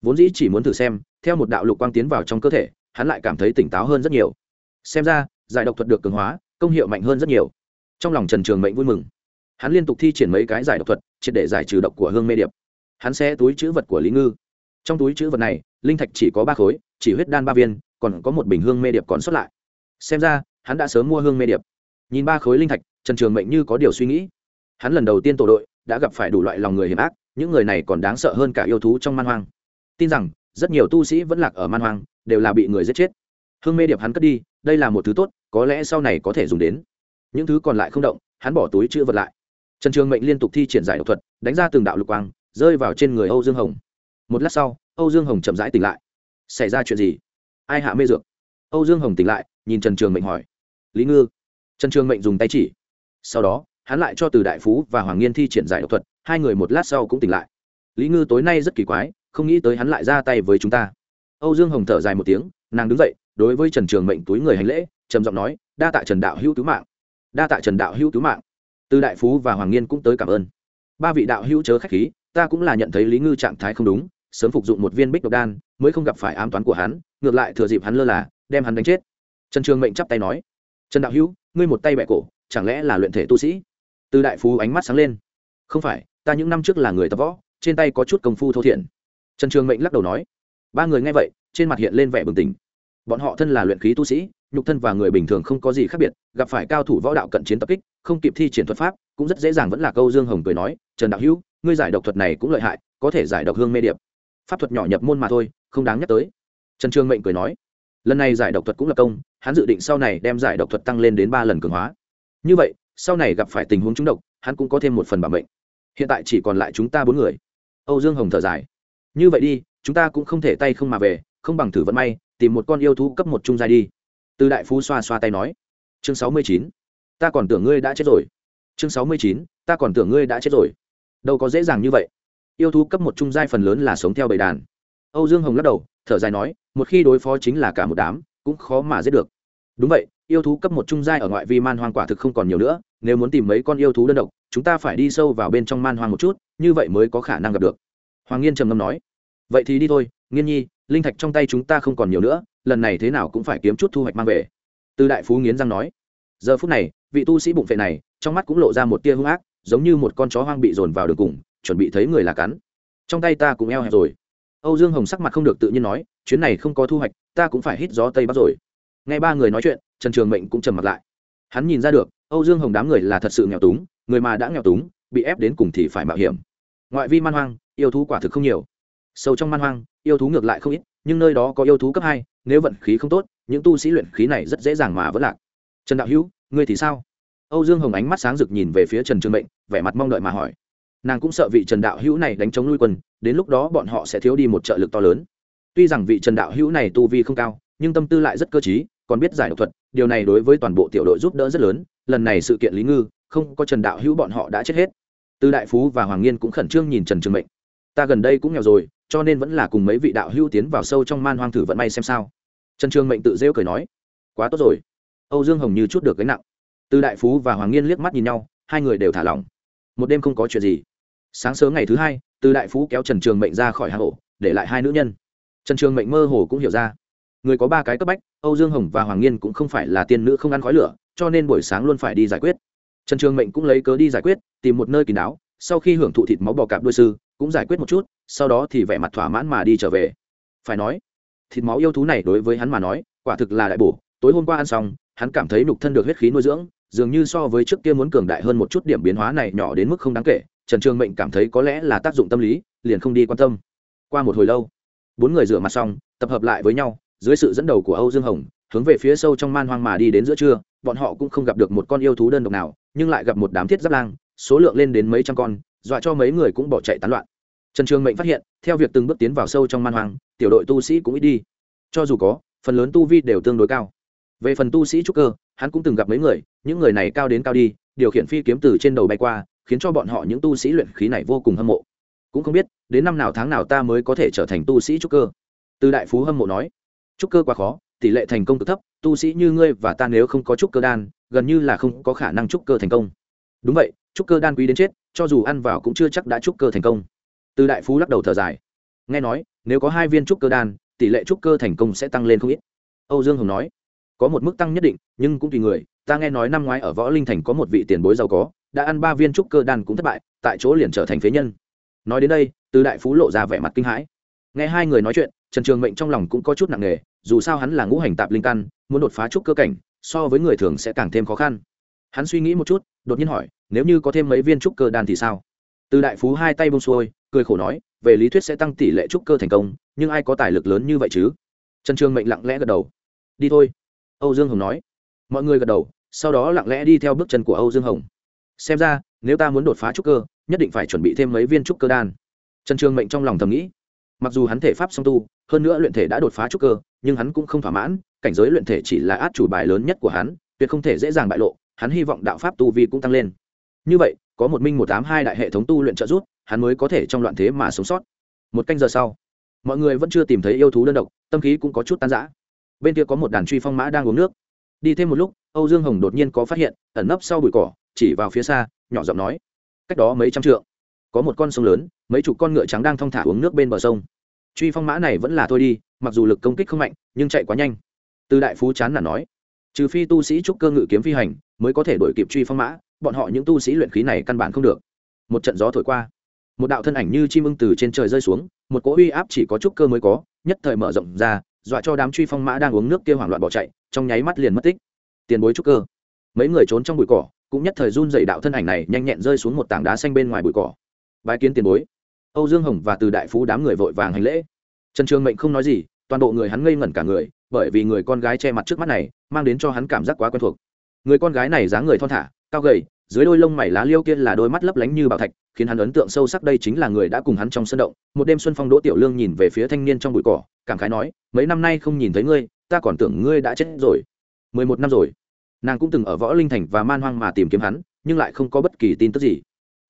Vốn dĩ chỉ muốn thử xem, theo một đạo lục quang tiến vào trong cơ thể, hắn lại cảm thấy tỉnh táo hơn rất nhiều. Xem ra, giải độc thuật được cường hóa, công hiệu mạnh hơn rất nhiều. Trong lòng trần trường mệnh vui mừng. Hắn liên tục thi triển mấy cái giải độc thuật, triệt để giải trừ độc của hương mê điệp. Hắn sẽ túi chữ vật của lý ngư. Trong túi chữ vật này, linh thạch chỉ có ba khối, chỉ huyết đan ba viên, còn có một bình hương mê điệp còn xuất lại. Xem ra hắn đã sớm mua hương mê điệp. Nhìn ba khối linh thạch, trần trường mệnh như có điều suy nghĩ. Hắn lần đầu tiên tổ đội, đã gặp phải đủ loại lòng người hiểm ác, những người này còn đáng sợ hơn cả yêu thú trong man hoang. Tin rằng, rất nhiều tu sĩ vẫn lạc ở man hoang, đều là bị người giết chết. Hương mê điệp hắn cất đi, đây là một thứ tốt, có lẽ sau này có thể dùng đến. Những thứ còn lại không động, hắn bỏ túi chữ vật lại. Trần trường mệnh liên tục thi triển giải độc thuật, đánh ra từng đạo lục quang, rơi vào trên người âu dương hồng. Một lát sau, âu dương hồng chậm rãi tỉnh lại. Xảy ra chuyện gì? Ai hạ mê dược? Âu dương hồng tỉnh lại, nhìn trần trường mệnh hỏi lý ngư. Trần trường mệnh dùng tay chỉ. Sau đó, hắn lại cho từ đại phú và hoàng nghiên thi triển giải độc thuật, hai người một lát sau cũng tỉnh lại. Lý ngư tối nay rất kỳ quái, không nghĩ tới hắn lại ra tay với chúng ta. Âu dương hồng thở dài một tiếng, nàng đứng dậy, đối với trần trường mệnh túi người hành lễ, trầm giọng nói, đa tạ trần đạo hữu cứu mạng. Đa tạ trần đạo hữu cứu mạng. Từ đại phú và hoàng nghiên cũng tới cảm ơn. Ba vị đạo hữu chớ khách khí, ta cũng là nhận thấy lý ngư trạng thái không đúng, sớm phục dụng một viên bích độc đan, mới không gặp phải ám toán của hắn, ngược lại thừa dịp hắn lơ là, đem hắn đánh chết. Trần trường mệnh chắp tay nói trần đạo hữu, ngươi một tay bẹ cổ, chẳng lẽ là luyện thể tu sĩ? Từ đại phú ánh mắt sáng lên. Không phải, ta những năm trước là người tập võ, trên tay có chút công phu thô thiển trần trường mệnh lắc đầu nói. Ba người nghe vậy, trên mặt hiện lên vẻ bừng tỉnh. Bọn họ thân là luyện khí tu sĩ, nhục thân và người bình thường không có gì khác biệt, gặp phải cao thủ võ đạo cận chiến tập kích, không kịp thi triển thuật pháp, cũng rất dễ dàng vẫn là câu dương hồng cười nói, trần đạo hữu, ngươi giải độc thuật này cũng lợi hại, có thể giải độc hương mê điệp. Pháp thuật nhỏ nhập môn mà thôi, không đáng nhắc tới. Trần trường mệnh cười nói lần này giải độc thuật cũng là công, hắn dự định sau này đem giải độc thuật tăng lên đến ba lần cường hóa. Như vậy, sau này gặp phải tình huống trúng độc, hắn cũng có thêm một phần bảo mệnh. Hiện tại chỉ còn lại chúng ta bốn người. Âu dương hồng thở dài. Như vậy đi, chúng ta cũng không thể tay không mà về, không bằng thử vận may, tìm một con yêu thú cấp một trung giai đi. Từ đại phú xoa xoa tay nói. Chương sáu mươi chín. Ta còn tưởng ngươi đã chết rồi. Chương sáu mươi chín. Ta còn tưởng ngươi đã chết rồi. Đâu có dễ dàng như vậy. Yêu thú cấp một trung giai phần lớn là sống theo bầy đàn âu dương hồng lắc đầu, thở dài nói, một khi đối phó chính là cả một đám, cũng khó mà giết được. Đúng vậy, yêu thú cấp một trung giai ở ngoại vi man hoang quả thực không còn nhiều nữa, nếu muốn tìm mấy con yêu thú đơn độc, chúng ta phải đi sâu vào bên trong man hoang một chút, như vậy mới có khả năng gặp được. Hoàng nghiên trầm ngâm nói, vậy thì đi thôi, nghiên nhi, linh thạch trong tay chúng ta không còn nhiều nữa, lần này thế nào cũng phải kiếm chút thu hoạch mang về. Từ đại phú nghiến răng nói, giờ phút này, vị tu sĩ bụng phệ này, trong mắt cũng lộ ra một tia hung ác, giống như một con chó hoang bị dồn vào đường cùng, chuẩn bị thấy người là cắn. Trong tay ta cũng eo hẹp rồi âu dương hồng sắc mặt không được tự nhiên nói, chuyến này không có thu hoạch, ta cũng phải hít gió tây bắc rồi. Nghe ba người nói chuyện, trần trường mệnh cũng trầm mặt lại. Hắn nhìn ra được, âu dương hồng đám người là thật sự nghèo túng, người mà đã nghèo túng, bị ép đến cùng thì phải mạo hiểm. Ngoại vi man hoang, yêu thú quả thực không nhiều. Sâu trong man hoang, yêu thú ngược lại không ít, nhưng nơi đó có yêu thú cấp hai, nếu vận khí không tốt, những tu sĩ luyện khí này rất dễ dàng mà vẫn lạc. Trần đạo hữu, ngươi thì sao? Âu dương hồng ánh mắt sáng rực nhìn về phía trần trường mệnh, vẻ mặt mong đợi mà hỏi nàng cũng sợ vị trần đạo hữu này đánh chống lui quân, đến lúc đó bọn họ sẽ thiếu đi một trợ lực to lớn. Tuy rằng vị trần đạo hữu này tu vi không cao, nhưng tâm tư lại rất cơ t còn biết giải độc thuật, điều này đối với toàn bộ tiểu đội giúp đỡ rất lớn, lần này sự kiện lý ngư, không có trần đạo hữu bọn họ đã chết hết. Tư đại phú và hoàng nghiên cũng khẩn trương nhìn trần trường mệnh. Ta gần đây cũng nghèo rồi, cho nên vẫn là cùng mấy vị đạo hữu tiến vào sâu trong man hoang thử vận may xem sao. Trần trường mệnh tự rêu cười nói, quá tốt rồi. Âu dương hồng như chút được gánh nặng. Tư đại phú và hoàng nghiên liếc mắt nhìn nhau, hai người đều thả lỏng. Một đêm không có chuyện gì sáng sớm ngày thứ hai, Từ đại phú kéo trần trường mệnh ra khỏi hang ổ, để lại hai nữ nhân. Trần trường mệnh mơ hồ cũng hiểu ra. Người có ba cái cấp bách, âu dương hồng và hoàng nghiên cũng không phải là tiên nữ không ăn khói lửa, cho nên buổi sáng luôn phải đi giải quyết. Trần trường mệnh cũng lấy cớ đi giải quyết, tìm một nơi kín đáo, sau khi hưởng thụ thịt máu bò cạp đuôi sư, cũng giải quyết một chút, sau đó thì vẻ mặt thỏa mãn mà đi trở về. Phải nói, thịt máu yêu thú này đối với hắn mà nói, quả thực là đại bổ. Tối hôm qua ăn xong, hắn cảm thấy nục thân được huyết khí nuôi dưỡng, dường như so với trước kia muốn cường đại hơn một chút điểm biến hóa này nhỏ đến mức không đáng kể trần trường mệnh cảm thấy có lẽ là tác dụng tâm lý, liền không đi quan tâm. Qua một hồi lâu, bốn người rửa mặt xong, tập hợp lại với nhau, dưới sự dẫn đầu của âu dương hồng, hướng về phía sâu trong man hoang mà đi đến giữa trưa, bọn họ cũng không gặp được một con yêu thú đơn độc nào, nhưng lại gặp một đám thiết giáp lang, số lượng lên đến mấy trăm con, dọa cho mấy người cũng bỏ chạy tán loạn. Trần trường mệnh phát hiện, theo việc từng bước tiến vào sâu trong man hoang, tiểu đội tu sĩ cũng ít đi. Cho dù có, phần lớn tu vi đều tương đối cao. Về phần tu sĩ trúc cơ, hắn cũng từng gặp mấy người, những người này cao đến cao đi, điều khiển phi kiếm từ trên đầu bay qua khiến cho bọn họ những tu sĩ luyện khí này vô cùng hâm mộ. Cũng không biết, đến năm nào tháng nào ta mới có thể trở thành tu sĩ trúc cơ. Từ đại phú hâm mộ nói, trúc cơ quá khó, tỷ lệ thành công cực thấp, tu sĩ như ngươi và ta nếu không có trúc cơ đan, gần như là không có khả năng trúc cơ thành công. Đúng vậy, trúc cơ đan quý đến chết, cho dù ăn vào cũng chưa chắc đã trúc cơ thành công. Từ đại phú lắc đầu thở dài. Nghe nói, nếu có hai viên trúc cơ đan, tỷ lệ trúc cơ thành công sẽ tăng lên không ít. Âu dương hồng nói, có một mức tăng nhất định, nhưng cũng tùy người, ta nghe nói năm ngoái ở võ linh thành có một vị tiền bối giàu có đã ăn ba viên trúc cơ đan cũng thất bại, tại chỗ liền trở thành phế nhân. Nói đến đây, từ đại phú lộ ra vẻ mặt kinh hãi. Nghe hai người nói chuyện, trần trường mệnh trong lòng cũng có chút nặng nề, dù sao hắn là ngũ hành tạp linh căn, muốn đột phá trúc cơ cảnh, so với người thường sẽ càng thêm khó khăn. Hắn suy nghĩ một chút, đột nhiên hỏi, nếu như có thêm mấy viên trúc cơ đan thì sao? Từ đại phú hai tay bông xuôi, cười khổ nói, về lý thuyết sẽ tăng tỷ lệ trúc cơ thành công, nhưng ai có tài lực lớn như vậy chứ? Trần trường mệnh lặng lẽ gật đầu. Đi thôi. Âu dương hồng nói. Mọi người gật đầu, sau đó lặng lẽ đi theo bước chân của âu dương hồng xem ra, nếu ta muốn đột phá trúc cơ, nhất định phải chuẩn bị thêm mấy viên trúc cơ đan. Trần trường mệnh trong lòng thầm nghĩ. Mặc dù hắn thể pháp song tu, hơn nữa luyện thể đã đột phá trúc cơ, nhưng hắn cũng không thỏa mãn, cảnh giới luyện thể chỉ là át chủ bài lớn nhất của hắn, tuyệt không thể dễ dàng bại lộ, hắn hy vọng đạo pháp tu vi cũng tăng lên. Như vậy, có một minh một tám hai đại hệ thống tu luyện trợ giúp, hắn mới có thể trong loạn thế mà sống sót. Một canh giờ sau, mọi người vẫn chưa tìm thấy yêu thú đơn độc, tâm khí cũng có chút tan rã. Bên kia có một đàn truy phong mã đang uống nước. Đi thêm một lúc, âu dương hồng đột nhiên có phát hiện, ẩn nấp sau bụi cỏ chỉ vào phía xa, nhỏ giọng nói, cách đó mấy trăm trượng, có một con sông lớn, mấy chục con ngựa trắng đang thong thả uống nước bên bờ sông. Truy phong mã này vẫn là thôi đi, mặc dù lực công kích không mạnh, nhưng chạy quá nhanh. Từ đại phú chán là nói, trừ phi tu sĩ trúc cơ ngự kiếm phi hành, mới có thể đổi kịp truy phong mã, bọn họ những tu sĩ luyện khí này căn bản không được. Một trận gió thổi qua, một đạo thân ảnh như chim ưng từ trên trời rơi xuống, một cỗ uy áp chỉ có trúc cơ mới có, nhất thời mở rộng ra, dọa cho đám truy phong mã đang uống nước kia hoảng loạn bỏ chạy, trong nháy mắt liền mất tích. Tiền bối trúc cơ, mấy người trốn trong bụi cỏ cũng nhất thời run dày đạo thân ảnh này nhanh nhẹn rơi xuống một tảng đá xanh bên ngoài bụi cỏ. Bái kiến tiền bối. Âu dương hồng và từ đại phú đám người vội vàng hành lễ. Trần trường mệnh không nói gì, toàn bộ người hắn ngây ngẩn cả người, bởi vì người con gái che mặt trước mắt này, mang đến cho hắn cảm giác quá quen thuộc. Người con gái này dáng người thon thả, cao gầy, dưới đôi lông mày lá liêu kia là đôi mắt lấp lánh như bảo thạch, khiến hắn ấn tượng sâu sắc đây chính là người đã cùng hắn trong sân động. Một đêm xuân phong đỗ tiểu lương nhìn về phía thanh niên trong bụi cỏ, cảm khái nói, mấy năm nay không nhìn thấy ngươi, ta còn tưởng ngươi đã chết rồi. Mười một năm rồi nàng cũng từng ở võ linh thành và man hoang mà tìm kiếm hắn, nhưng lại không có bất kỳ tin tức gì.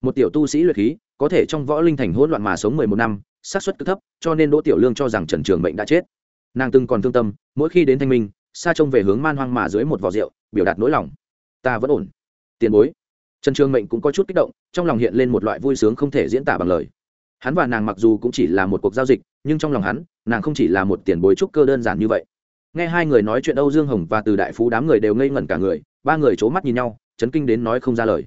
Một tiểu tu sĩ luyện khí, có thể trong võ linh thành hỗn loạn mà sống mười một năm, xác suất cực thấp, cho nên đỗ tiểu lương cho rằng trần trường mệnh đã chết. Nàng từng còn thương tâm, mỗi khi đến thanh minh xa trông về hướng man hoang mà dưới một vò rượu, biểu đạt nỗi lòng. Ta vẫn ổn. Tiền bối. Trần trường mệnh cũng có chút kích động, trong lòng hiện lên một loại vui sướng không thể diễn tả bằng lời. Hắn và nàng mặc dù cũng chỉ là một cuộc giao dịch, nhưng trong lòng hắn, nàng không chỉ là một tiền bối trúc cơ đơn giản như vậy nghe hai người nói chuyện âu dương hồng và từ đại phú đám người đều ngây ngẩn cả người, ba người c h ố mắt nhìn nhau, chấn kinh đến nói không ra lời.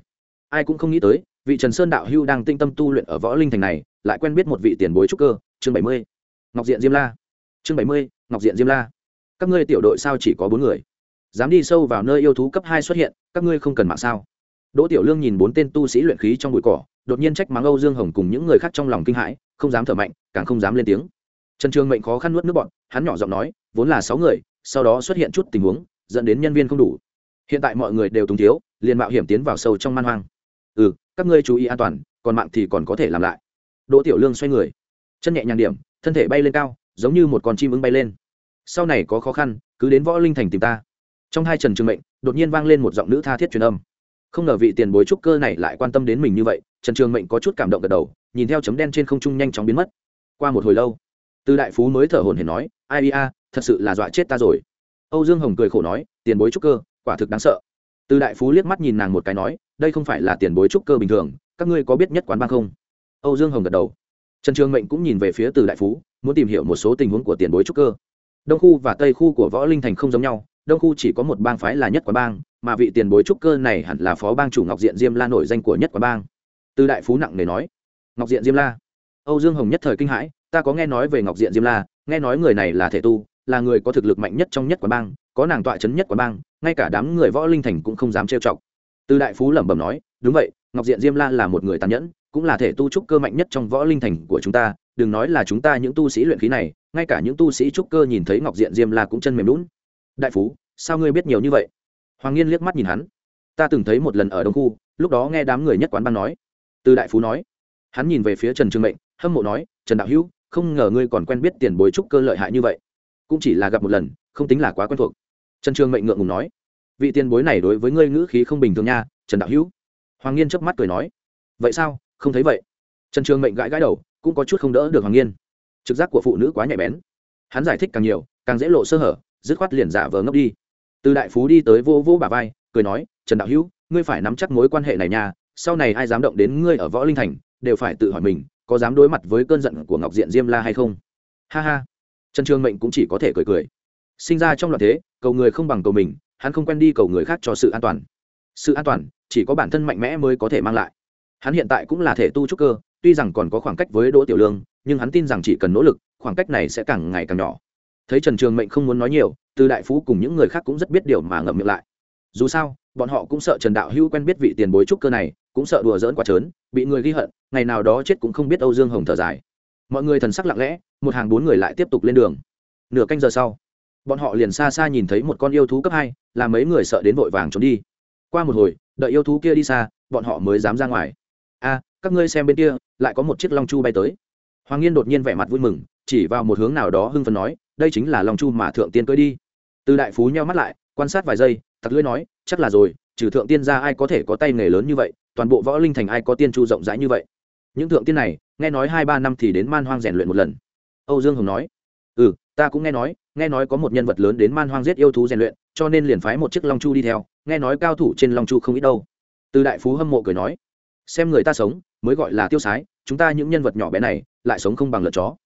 Ai cũng không nghĩ tới, vị trần sơn đạo hưu đang tinh tâm tu luyện ở võ linh thành này, lại quen biết một vị tiền bối trúc cơ, chương bảy mươi. Ngọc diện diêm la. Chương bảy mươi, ngọc diện diêm la. Các ngươi tiểu đội sao chỉ có bốn người? Dám đi sâu vào nơi yêu thú cấp hai xuất hiện, các ngươi không cần mạng sao? Đỗ tiểu lương nhìn bốn tên tu sĩ luyện khí trong bụi cỏ, đột nhiên trách mắng âu dương hồng cùng những người khác trong lòng kinh hãi, không dám thở mạnh, càng không dám lên tiếng trần trường mệnh khó khăn nuốt nước bọn hắn nhỏ giọng nói, vốn là sáu người, sau đó xuất hiện chút tình huống, dẫn đến nhân viên không đủ. Hiện tại mọi người đều túng thiếu, liền mạo hiểm tiến vào sâu trong man hoang. Ừ các ngươi chú ý an toàn, còn mạng thì còn có thể làm lại. Đỗ tiểu lương xoay người. Chân nhẹ nhàng điểm, thân thể bay lên cao, giống như một con chim ưng bay lên. Sau này có khó khăn, cứ đến võ linh thành tìm ta. Trong hai trần trường mệnh, đột nhiên vang lên một giọng nữ tha thiết truyền âm. Không ngờ vị tiền bối trúc cơ này lại quan tâm đến mình như vậy, trần trường mệnh có chút cảm động gật đầu, nhìn theo chấm đen trên không trung nhanh chóng biến mất. Qua một hồi lâu từ đại phú mới thở hồn hển nói, ai ia thật sự là dọa chết ta rồi. Âu dương hồng cười khổ nói, tiền bối trúc cơ, quả thực đáng sợ. Từ đại phú liếc mắt nhìn nàng một cái nói, đây không phải là tiền bối trúc cơ bình thường, các ngươi có biết nhất quán bang không? Âu dương hồng gật đầu. Trần trường mệnh cũng nhìn về phía từ đại phú, muốn tìm hiểu một số tình huống của tiền bối trúc cơ. Đông khu và tây khu của võ linh thành không giống nhau, đông khu chỉ có một bang phái là nhất quán bang, mà vị tiền bối trúc cơ này hẳn là phó bang chủ ngọc diện diêm la nổi danh của nhất quán bang. Từ đại phú nặng nề nói. Ngọc diện diêm la. Âu dương hồng nhất thời kinh hãi ta có nghe nói về ngọc diện diêm la, nghe nói người này là thể tu, là người có thực lực mạnh nhất trong nhất quán bang, có nàng tọa chấn nhất quán bang, ngay cả đám người võ linh thành cũng không dám trêu chọc. Từ đại phú lẩm bẩm nói, đúng vậy, ngọc diện diêm la là một người tàn nhẫn, cũng là thể tu trúc cơ mạnh nhất trong võ linh thành của chúng ta, đừng nói là chúng ta những tu sĩ luyện khí này, ngay cả những tu sĩ trúc cơ nhìn thấy ngọc diện diêm la cũng chân mềm lún đại phú, sao ngươi biết nhiều như vậy? Hoàng nghiên liếc mắt nhìn hắn. Ta từng thấy một lần ở đông khu, lúc đó nghe đám người nhất quán bang nói. Từ đại phú nói. Hắn nhìn về phía trần trương mệnh, hâm mộ nói, trần đạo hữu không ngờ ngươi còn quen biết tiền bối trúc cơ lợi hại như vậy. Cũng chỉ là gặp một lần, không tính là quá quen thuộc. Trần Trường mệnh ngượng ngùng nói, vị tiền bối này đối với ngươi ngữ khí không bình thường nha, trần đạo hữu. Hoàng nghiên chớp mắt cười nói, vậy sao, không thấy vậy. Trần trường mệnh gãi gãi đầu, cũng có chút không đỡ được hoàng nghiên. Trực giác của phụ nữ quá nhạy bén. Hắn giải thích càng nhiều, càng dễ lộ sơ hở, dứt khoát liền giả vờ ngốc đi. Từ đại phú đi tới vô vô bà vai, cười nói, trần đạo hữu, ngươi phải nắm chắc mối quan hệ này nha, sau này ai dám động đến ngươi ở võ linh thành, đều phải tự hỏi mình có dám đối mặt với cơn giận của ngọc diện diêm la hay không? Ha ha. Trần trường mệnh cũng chỉ có thể cười cười. Sinh ra trong loạn thế, cầu người không bằng cầu mình, hắn không quen đi cầu người khác cho sự an toàn. Sự an toàn, chỉ có bản thân mạnh mẽ mới có thể mang lại. Hắn hiện tại cũng là thể tu trúc cơ, tuy rằng còn có khoảng cách với đỗ tiểu lương, nhưng hắn tin rằng chỉ cần nỗ lực, khoảng cách này sẽ càng ngày càng nhỏ. Thấy trần trường mệnh không muốn nói nhiều, từ đại phú cùng những người khác cũng rất biết điều mà ngậm miệng lại. Dù sao, bọn họ cũng sợ trần đạo hữu quen biết vị tiền bối trúc cơ này cũng sợ đùa dỡn quá trớn, bị người ghi hận, ngày nào đó chết cũng không biết âu dương hồng thở dài. Mọi người thần sắc lặng lẽ, một hàng bốn người lại tiếp tục lên đường. Nửa canh giờ sau, bọn họ liền xa xa nhìn thấy một con yêu thú cấp hai làm mấy người sợ đến vội vàng trốn đi. Qua một hồi, đợi yêu thú kia đi xa, bọn họ mới dám ra ngoài. A, các ngươi xem bên kia, lại có một chiếc long chu bay tới. Hoàng nghiên đột nhiên vẻ mặt vui mừng, chỉ vào một hướng nào đó hưng phấn nói, đây chính là long chu mà thượng tiên cưỡi đi. Từ đại phú nheo mắt lại, quan sát vài giây, thật lưỡi nói, chắc là rồi trừ thượng tiên ra ai có thể có tay nghề lớn như vậy, toàn bộ võ linh thành ai có tiên chu rộng rãi như vậy. Những thượng tiên này, nghe nói hai ba năm thì đến man hoang rèn luyện một lần. Âu dương hồng nói ừ ta cũng nghe nói nghe nói có một nhân vật lớn đến man hoang giết yêu thú rèn luyện, cho nên liền phái một chiếc long chu đi theo, nghe nói cao thủ trên long chu không ít đâu. Từ đại phú hâm mộ cười nói, xem người ta sống, mới gọi là tiêu sái, chúng ta những nhân vật nhỏ bé này, lại sống không bằng lợn chó.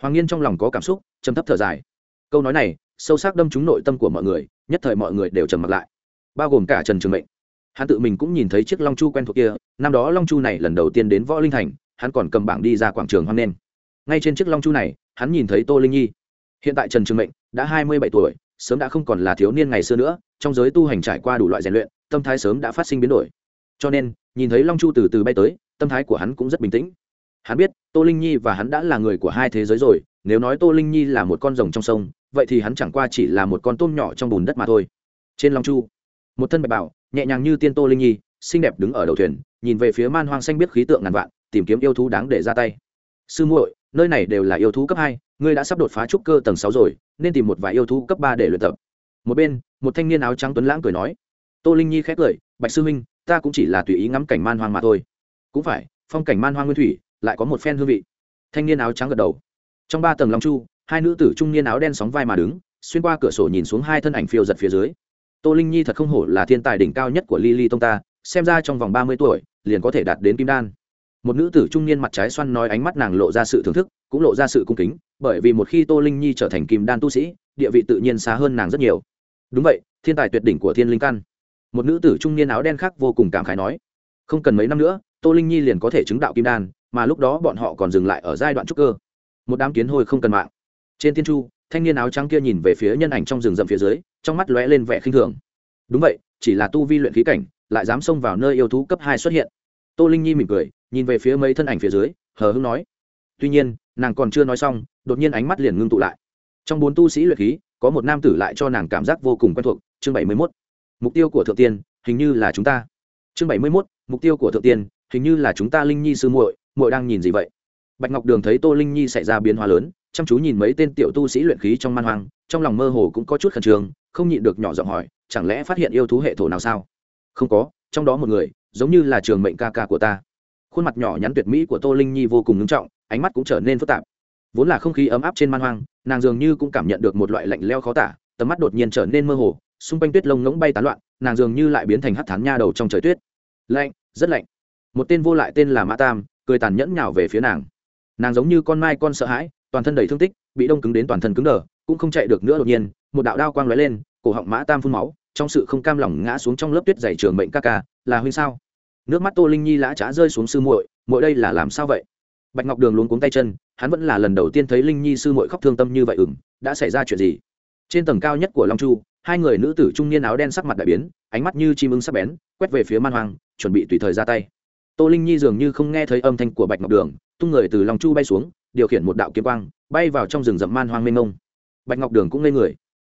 Hoàng nghiên trong lòng có cảm xúc châm thấp thở dài. Câu nói này, sâu sắc đâm trúng nội tâm của mọi người, nhất thời mọi người đều trầm mặc lại bao gồm cả trần trường mệnh. Hắn tự mình cũng nhìn thấy chiếc long chu quen thuộc kia, năm đó long chu này lần đầu tiên đến võ linh thành, hắn còn cầm bảng đi ra quảng trường hoang nen ngay trên chiếc long chu này, hắn nhìn thấy tô linh nhi. Hiện tại trần trường mệnh đã hai mươi bảy tuổi, sớm đã không còn là thiếu niên ngày xưa nữa, trong giới tu hành trải qua đủ loại rèn luyện, tâm thái sớm đã phát sinh biến đổi. Cho nên, nhìn thấy long chu từ từ bay tới, tâm thái của hắn cũng rất bình tĩnh. Hắn biết, tô linh nhi và hắn đã là người của hai thế giới rồi, nếu nói tô linh nhi là một con rồng trong sông, vậy thì hắn chẳng qua chỉ là một con tôm nhỏ trong bùn đất mà thôi. Trên long chu một thân bạch bảo, nhẹ nhàng như tiên tô linh nhi, xinh đẹp đứng ở đầu thuyền, nhìn về phía man hoang xanh biết khí tượng ngàn vạn, tìm kiếm yêu thú đáng để ra tay. Sư muội, nơi này đều là yêu thú cấp hai, ngươi đã sắp đột phá trúc cơ tầng sáu rồi, nên tìm một vài yêu thú cấp ba để luyện tập. Một bên, một thanh niên áo trắng tuấn lãng cười nói. Tô linh nhi khét cười bạch sư huynh, ta cũng chỉ là tùy ý ngắm cảnh man hoang mà thôi. Cũng phải, phong cảnh man hoang nguyên thủy, lại có một phen hương vị. Thanh niên áo trắng gật đầu. Trong ba tầng long chu, hai nữ tử trung niên áo đen sóng vai mà đứng, xuyên qua cửa sổ nhìn xuống hai thân ảnh phiêu giật phía dưới tô linh nhi thật không hổ là thiên tài đỉnh cao nhất của lily tông ta, xem ra trong vòng ba mươi tuổi, liền có thể đạt đến kim đan. Một nữ tử trung niên mặt trái xoăn nói ánh mắt nàng lộ ra sự thưởng thức, cũng lộ ra sự cung kính, bởi vì một khi tô linh nhi trở thành kim đan tu sĩ, địa vị tự nhiên xa hơn nàng rất nhiều. Đúng vậy, thiên tài tuyệt đỉnh của thiên linh căn. Một nữ tử trung niên áo đen khác vô cùng cảm khái nói, không cần mấy năm nữa, tô linh nhi liền có thể chứng đạo kim đan, mà lúc đó bọn họ còn dừng lại ở giai đoạn trúc cơ. Một đám kiến hôi không cần mạng. Trên Thiên chu thanh niên áo trắng kia nhìn về phía nhân ảnh trong rừng rậm phía dưới, trong mắt lóe lên vẻ khinh thường. Đúng vậy, chỉ là tu vi luyện khí cảnh, lại dám xông vào nơi yêu thú cấp hai xuất hiện. Tô linh nhi mỉm cười, nhìn về phía mấy thân ảnh phía dưới, hờ hưng nói. Tuy nhiên, nàng còn chưa nói xong, đột nhiên ánh mắt liền ngưng tụ lại. Trong bốn tu sĩ luyện khí, có một nam tử lại cho nàng cảm giác vô cùng quen thuộc, chương bảy mươi mốt. Mục tiêu của thượng tiên, hình như là chúng ta. Chương bảy mươi mốt, mục tiêu của thượng tiên, hình như là chúng ta linh nhi sư muội muội đang nhìn gì vậy? Bạch ngọc đường thấy tô linh nhi xảy ra biến hóa lớn chăm chú nhìn mấy tên tiểu tu sĩ luyện khí trong man hoang, trong lòng mơ hồ cũng có chút khẩn trương, không nhịn được nhỏ giọng hỏi, chẳng lẽ phát hiện yêu thú hệ thổ nào sao? Không có, trong đó một người, giống như là trường mệnh ca ca của ta. Khuôn mặt nhỏ nhắn tuyệt mỹ của tô linh nhi vô cùng ngưng trọng, ánh mắt cũng trở nên phức tạp. Vốn là không khí ấm áp trên man hoang, nàng dường như cũng cảm nhận được một loại lạnh leo khó tả, tầm mắt đột nhiên trở nên mơ hồ, xung quanh tuyết lông ngỗng bay tán loạn, nàng dường như lại biến thành hắt thán nha đầu trong trời tuyết. Lạnh, rất lạnh. Một tên vô lại tên là mã tam, cười tàn nhẫn nhào về phía nàng. Nàng giống như con mai con sợ hãi toàn thân đầy thương tích, bị đông cứng đến toàn thân cứng đờ, cũng không chạy được nữa đột nhiên, một đạo đao quang lóe lên, cổ họng mã tam phun máu, trong sự không cam lòng ngã xuống trong lớp tuyết dày trường mệnh ca ca, là huynh sao? Nước mắt tô linh nhi lã trá rơi xuống sư muội muội đây là làm sao vậy? Bạch ngọc đường luống cuống tay chân, hắn vẫn là lần đầu tiên thấy linh nhi sư muội khóc thương tâm như vậy ừng đã xảy ra chuyện gì? Trên tầng cao nhất của long chu, hai người nữ tử trung niên áo đen sắc mặt đại biến, ánh mắt như chim ưng sắc bén, quét về phía man hoang, chuẩn bị tùy thời ra tay. Tô linh nhi dường như không nghe thấy âm thanh của bạch ngọc đường, tung người từ long chu bay xuống điều khiển một đạo kiếm quang, bay vào trong rừng rậm man hoang mênh mông. Bạch ngọc đường cũng ngây người.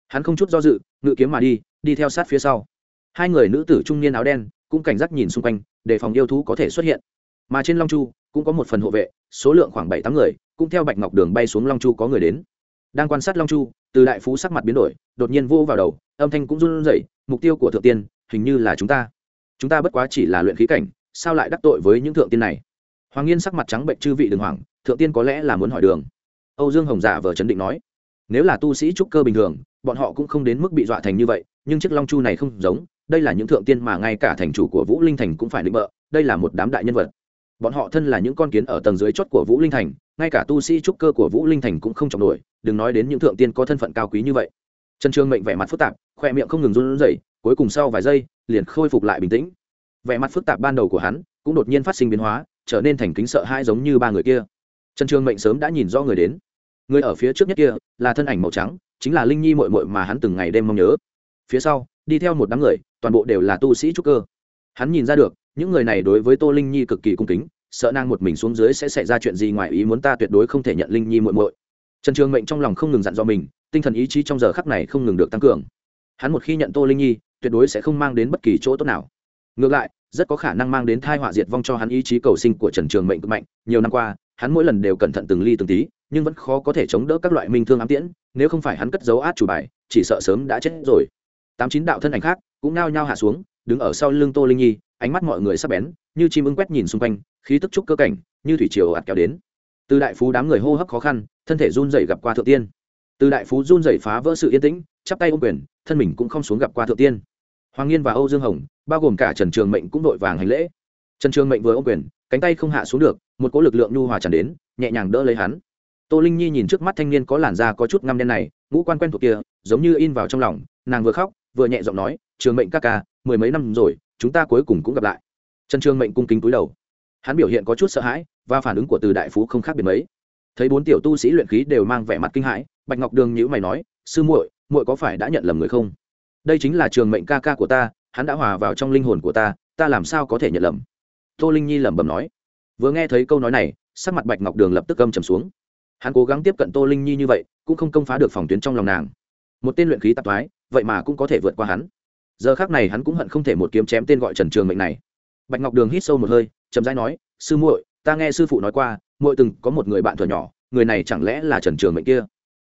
Hắn không chút do dự, ngự kiếm mà đi đi theo sát phía sau. Hai người nữ tử trung niên áo đen, cũng cảnh giác nhìn xung quanh đề phòng yêu thú có thể xuất hiện. Mà trên long chu, cũng có một phần hộ vệ, số lượng khoảng bảy tám người, cũng theo bạch ngọc đường bay xuống long chu có người đến. Đang quan sát long chu, từ đại phú sắc mặt biến đổi, đột nhiên vô vào đầu, âm thanh cũng run rẩy, mục tiêu của thượng tiên, hình như là chúng ta. Chúng ta bất quá chỉ là luyện khí cảnh, sao lại đắc tội với những thượng tiên này? Hoàng nghiên sắc mặt trắng bệnh chư vị đường hoàng thượng tiên có lẽ là muốn hỏi đường. Âu dương hồng giả vờ chấn định nói, nếu là tu sĩ trúc cơ bình thường, bọn họ cũng không đến mức bị dọa thành như vậy, nhưng chiếc long chu này không giống, đây là những thượng tiên mà ngay cả thành chủ của vũ linh thành cũng phải định bợ, đây là một đám đại nhân vật. Bọn họ thân là những con kiến ở tầng dưới chót của vũ linh thành, ngay cả tu sĩ trúc cơ của vũ linh thành cũng không trọng nổi, đừng nói đến những thượng tiên có thân phận cao quý như vậy. Trần trương mệnh vẻ mặt phức tạp, khoe miệng không ngừng run rẩy, cuối cùng sau vài giây, liền khôi phục lại bình tĩnh. Vẻ mặt phức tạp ban đầu của hắn cũng đột nhiên phát sinh biến hóa, trở nên thành kính sợ hãi giống như ba người kia trần Trường mệnh sớm đã nhìn rõ người đến. Người ở phía trước nhất kia là thân ảnh màu trắng, chính là linh nhi mội mội mà hắn từng ngày đêm mong nhớ. Phía sau, đi theo một đám người, toàn bộ đều là tu sĩ trúc cơ. Hắn nhìn ra được, những người này đối với tô linh nhi cực kỳ cung kính, sợ nàng một mình xuống dưới sẽ xảy ra chuyện gì ngoài ý muốn ta tuyệt đối không thể nhận linh nhi muội muội. Trần trường mệnh trong lòng không ngừng dặn dò mình, tinh thần ý chí trong giờ khắc này không ngừng được tăng cường. Hắn một khi nhận tô linh nhi, tuyệt đối sẽ không mang đến bất kỳ chỗ tốt nào. Ngược lại, rất có khả năng mang đến thai họa diệt vong cho hắn ý chí cầu sinh của trần trường mệnh cực mạnh. Nhiều năm qua hắn mỗi lần đều cẩn thận từng ly từng tí, nhưng vẫn khó có thể chống đỡ các loại minh thương ám tiễn, nếu không phải hắn cất dấu át chủ bài, chỉ sợ sớm đã chết rồi. Tám chín đạo thân ảnh khác cũng nao nhao hạ xuống, đứng ở sau lưng tô linh nhi, ánh mắt mọi người sắp bén, như chim ưng quét nhìn xung quanh, khí tức trúc cơ cảnh, như thủy triều ạt kéo đến. Từ đại phú đám người hô hấp khó khăn, thân thể run rẩy gặp qua thượng tiên. Từ đại phú run rẩy phá vỡ sự yên tĩnh, chắp tay ôm quyền, thân mình cũng không xuống gặp qua thượng tiên. Hoàng nghiên và âu dương hồng, bao gồm cả trần trường mệnh cũng đội vàng hành lễ. Trần trường mệnh vừa ôm quyền cánh tay không hạ xuống được, một cỗ lực lượng nhu hòa tràn đến, nhẹ nhàng đỡ lấy hắn. Tô linh nhi nhìn trước mắt thanh niên có làn da có chút ngăm đen này, ngũ quan quen thuộc kia, giống như in vào trong lòng, nàng vừa khóc, vừa nhẹ giọng nói, trường mệnh ca ca, mười mấy năm rồi, chúng ta cuối cùng cũng gặp lại. Trần trường mệnh cung kính cúi đầu. Hắn biểu hiện có chút sợ hãi, và phản ứng của từ đại phú không khác biệt mấy. Thấy bốn tiểu tu sĩ luyện khí đều mang vẻ mặt kinh hãi, bạch ngọc đường nhữ mày nói, sư muội muội có phải đã nhận lầm người không? Đây chính là trường mệnh ca ca của ta, hắn đã hòa vào trong linh hồn của ta ta làm sao có thể nhận lầm? Tô linh nhi lẩm bẩm nói. Vừa nghe thấy câu nói này, sắc mặt bạch ngọc đường lập tức âm trầm xuống. Hắn cố gắng tiếp cận tô linh nhi như vậy, cũng không công phá được phòng tuyến trong lòng nàng. Một tên luyện khí tạp thoái, vậy mà cũng có thể vượt qua hắn. Giờ khác này hắn cũng hận không thể một kiếm chém tên gọi trần trường mệnh này. Bạch ngọc đường hít sâu một hơi, chậm rãi nói, sư muội, ta nghe sư phụ nói qua, muội từng có một người bạn thuở nhỏ, người này chẳng lẽ là trần trường mệnh kia?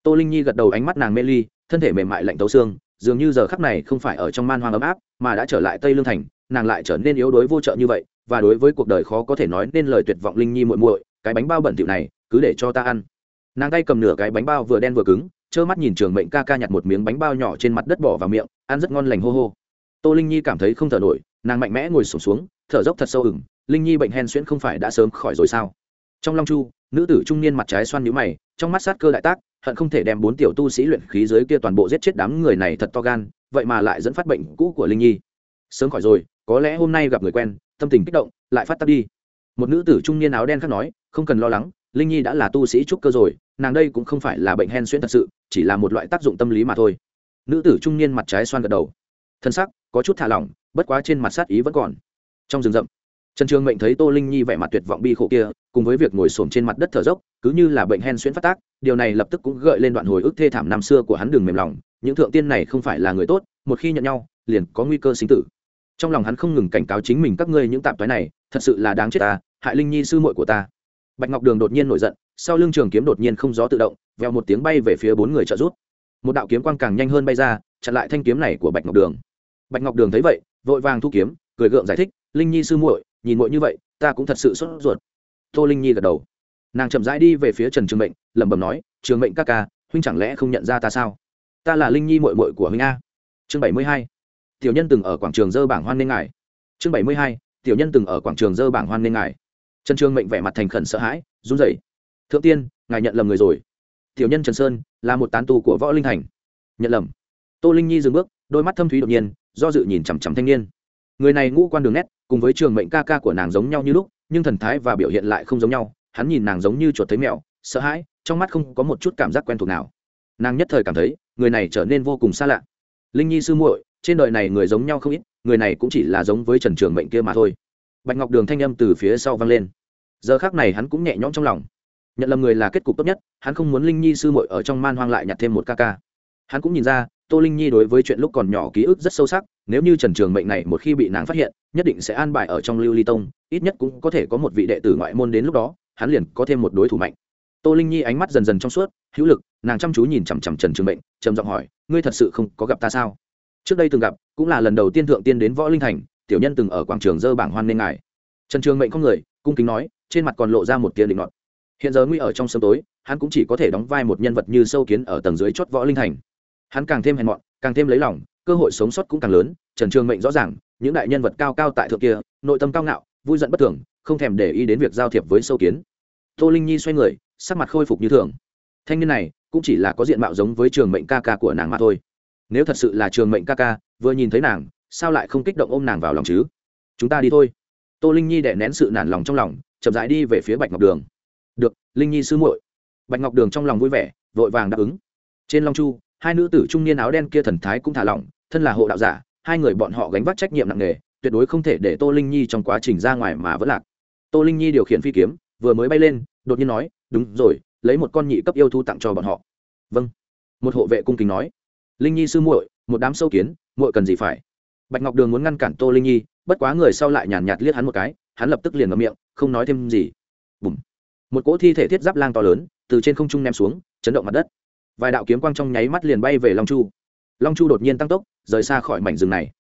Tô linh nhi gật đầu ánh mắt nàng mê ly, thân thể mềm mại lạnh tấu xương, dường như giờ khắc này không phải ở trong man hoang ấm áp, mà đã trở lại tây lương thành, nàng lại trở nên yếu đuối vô trợ như vậy và đối với cuộc đời khó có thể nói nên lời tuyệt vọng linh nhi muội muội cái bánh bao bẩn thỉu này cứ để cho ta ăn. Nàng tay cầm nửa cái bánh bao vừa đen vừa cứng trơ mắt nhìn trường mệnh ca ca nhặt một miếng bánh bao nhỏ trên mặt đất bỏ vào miệng ăn rất ngon lành hô hô. Tô linh nhi cảm thấy không thở nổi nàng mạnh mẽ ngồi sụp xuống, xuống thở dốc thật sâu ửng linh nhi bệnh hen xuyễn không phải đã sớm khỏi rồi sao? Trong long chu nữ tử trung niên mặt trái xoan nhíu mày trong mắt sát cơ đại tác hận không thể đem bốn tiểu tu sĩ luyện khí giới kia toàn bộ giết chết đám người này thật to gan vậy mà lại dẫn phát bệnh cũ của linh nhi. Sớm khỏi rồi có lẽ hôm nay gặp người quen tâm tình kích động, lại phát tác đi. Một nữ tử trung niên áo đen khác nói, không cần lo lắng, linh nhi đã là tu sĩ trúc cơ rồi, nàng đây cũng không phải là bệnh hen xuyễn thật sự, chỉ là một loại tác dụng tâm lý mà thôi. Nữ tử trung niên mặt trái xoan gật đầu. Thân sắc có chút thả lỏng, bất quá trên mặt sát ý vẫn còn. Trong rừng rậm, trần trường mệnh thấy tô linh nhi vẻ mặt tuyệt vọng bi khổ kia, cùng với việc ngồi xổm trên mặt đất thở dốc, cứ như là bệnh hen xuyễn phát tác, điều này lập tức cũng gợi lên đoạn hồi ức thê thảm năm xưa của hắn đường mềm lòng, những thượng tiên này không phải là người tốt, một khi nhận nhau, liền có nguy cơ sinh tử trong lòng hắn không ngừng cảnh cáo chính mình các ngươi những tạp thoái này, thật sự là đáng chết ta, hại linh nhi sư muội của ta. Bạch ngọc đường đột nhiên nổi giận, sau lưng trường kiếm đột nhiên không gió tự động, vèo một tiếng bay về phía bốn người trợ rút một đạo kiếm quang càng nhanh hơn bay ra, chặn lại thanh kiếm này của bạch ngọc đường. Bạch ngọc đường thấy vậy, vội vàng thu kiếm, cười gượng giải thích, linh nhi sư muội, nhìn muội như vậy, ta cũng thật sự sốt ruột. Tô linh nhi gật đầu. Nàng chậm rãi đi về phía trần trường mệnh, lẩm bẩm nói, trường mệnh ca ca, huynh chẳng lẽ không nhận ra ta sao? Ta là linh nhi muội muội của huynh a. Chương bảy mươi hai tiểu nhân từng ở quảng trường dơ bảng hoan nên ngài. Chương bảy mươi hai, tiểu nhân từng ở quảng trường dơ bảng hoan nên ngài. Trần trương mệnh vẻ mặt thành khẩn sợ hãi, run rẩy. Thượng tiên, ngài nhận lầm người rồi. Tiểu nhân trần sơn là một tán tu của võ linh thành. Nhận lầm. Tô linh nhi dừng bước, đôi mắt thâm thúy đột nhiên, do dự nhìn chằm chằm thanh niên. Người này ngũ quan đường nét, cùng với trường mệnh ca ca của nàng giống nhau như lúc, nhưng thần thái và biểu hiện lại không giống nhau. Hắn nhìn nàng giống như chuột thấy mèo, sợ hãi, trong mắt không có một chút cảm giác quen thuộc nào. Nàng nhất thời cảm thấy, người này trở nên vô cùng xa lạ. Linh nhi sư muội trên đời này người giống nhau không ít, người này cũng chỉ là giống với trần trường mệnh kia mà thôi. Bạch ngọc đường thanh âm từ phía sau vang lên. Giờ khác này hắn cũng nhẹ nhõm trong lòng. Nhận lầm người là kết cục tốt nhất, hắn không muốn linh nhi sư muội ở trong man hoang lại nhặt thêm một ca ca. Hắn cũng nhìn ra, tô linh nhi đối với chuyện lúc còn nhỏ ký ức rất sâu sắc, nếu như trần trường mệnh này một khi bị nàng phát hiện, nhất định sẽ an bài ở trong lưu ly tông, ít nhất cũng có thể có một vị đệ tử ngoại môn đến lúc đó, hắn liền có thêm một đối thủ mạnh. Tô linh nhi ánh mắt dần dần trong suốt, hữu lực, nàng chăm chú nhìn chằm chằm trần trường mệnh, trầm giọng hỏi, ngươi thật sự không có gặp ta sao? Trước đây từng gặp, cũng là lần đầu tiên thượng tiên đến võ linh thành, tiểu nhân từng ở quảng trường dơ bảng hoan nên ngài. Trần trường mệnh không người, cung kính nói, trên mặt còn lộ ra một tia định ngọt hiện giờ nguy ở trong sớm tối, hắn cũng chỉ có thể đóng vai một nhân vật như sâu kiến ở tầng dưới chót võ linh thành. Hắn càng thêm hèn mọn, càng thêm lấy lòng, cơ hội sống sót cũng càng lớn, trần trường mệnh rõ ràng, những đại nhân vật cao cao tại thượng kia, nội tâm cao ngạo, vui giận bất thường, không thèm để ý đến việc giao thiệp với sâu kiến. Tô linh nhi xoay người, sắc mặt khôi phục như thường. Thanh niên này, cũng chỉ là có diện mạo giống với trường mệnh ca ca của nàng mà thôi nếu thật sự là trường mệnh ca ca, vừa nhìn thấy nàng, sao lại không kích động ôm nàng vào lòng chứ? Chúng ta đi thôi. Tô linh nhi đẻ nén sự nản lòng trong lòng, chậm rãi đi về phía bạch ngọc đường. Được, linh nhi sư muội. Bạch ngọc đường trong lòng vui vẻ, vội vàng đáp ứng. Trên long chu, hai nữ tử trung niên áo đen kia thần thái cũng thả lỏng, thân là hộ đạo giả, hai người bọn họ gánh vác trách nhiệm nặng nề, tuyệt đối không thể để tô linh nhi trong quá trình ra ngoài mà vẫn lạc. Tô linh nhi điều khiển phi kiếm, vừa mới bay lên, đột nhiên nói, đúng rồi, lấy một con nhị cấp yêu thu tặng cho bọn họ. Vâng. Một hộ vệ cung kính nói linh nhi sư muội, một đám sâu kiến, muội cần gì phải? Bạch ngọc đường muốn ngăn cản tô linh nhi, bất quá người sau lại nhàn nhạt liếc hắn một cái, hắn lập tức liền ngậm miệng, không nói thêm gì. Bùm. Một cỗ thi thể thiết giáp lang to lớn, từ trên không trung ném xuống, chấn động mặt đất. Vài đạo kiếm quang trong nháy mắt liền bay về long chu. Long chu đột nhiên tăng tốc, rời xa khỏi mảnh rừng này.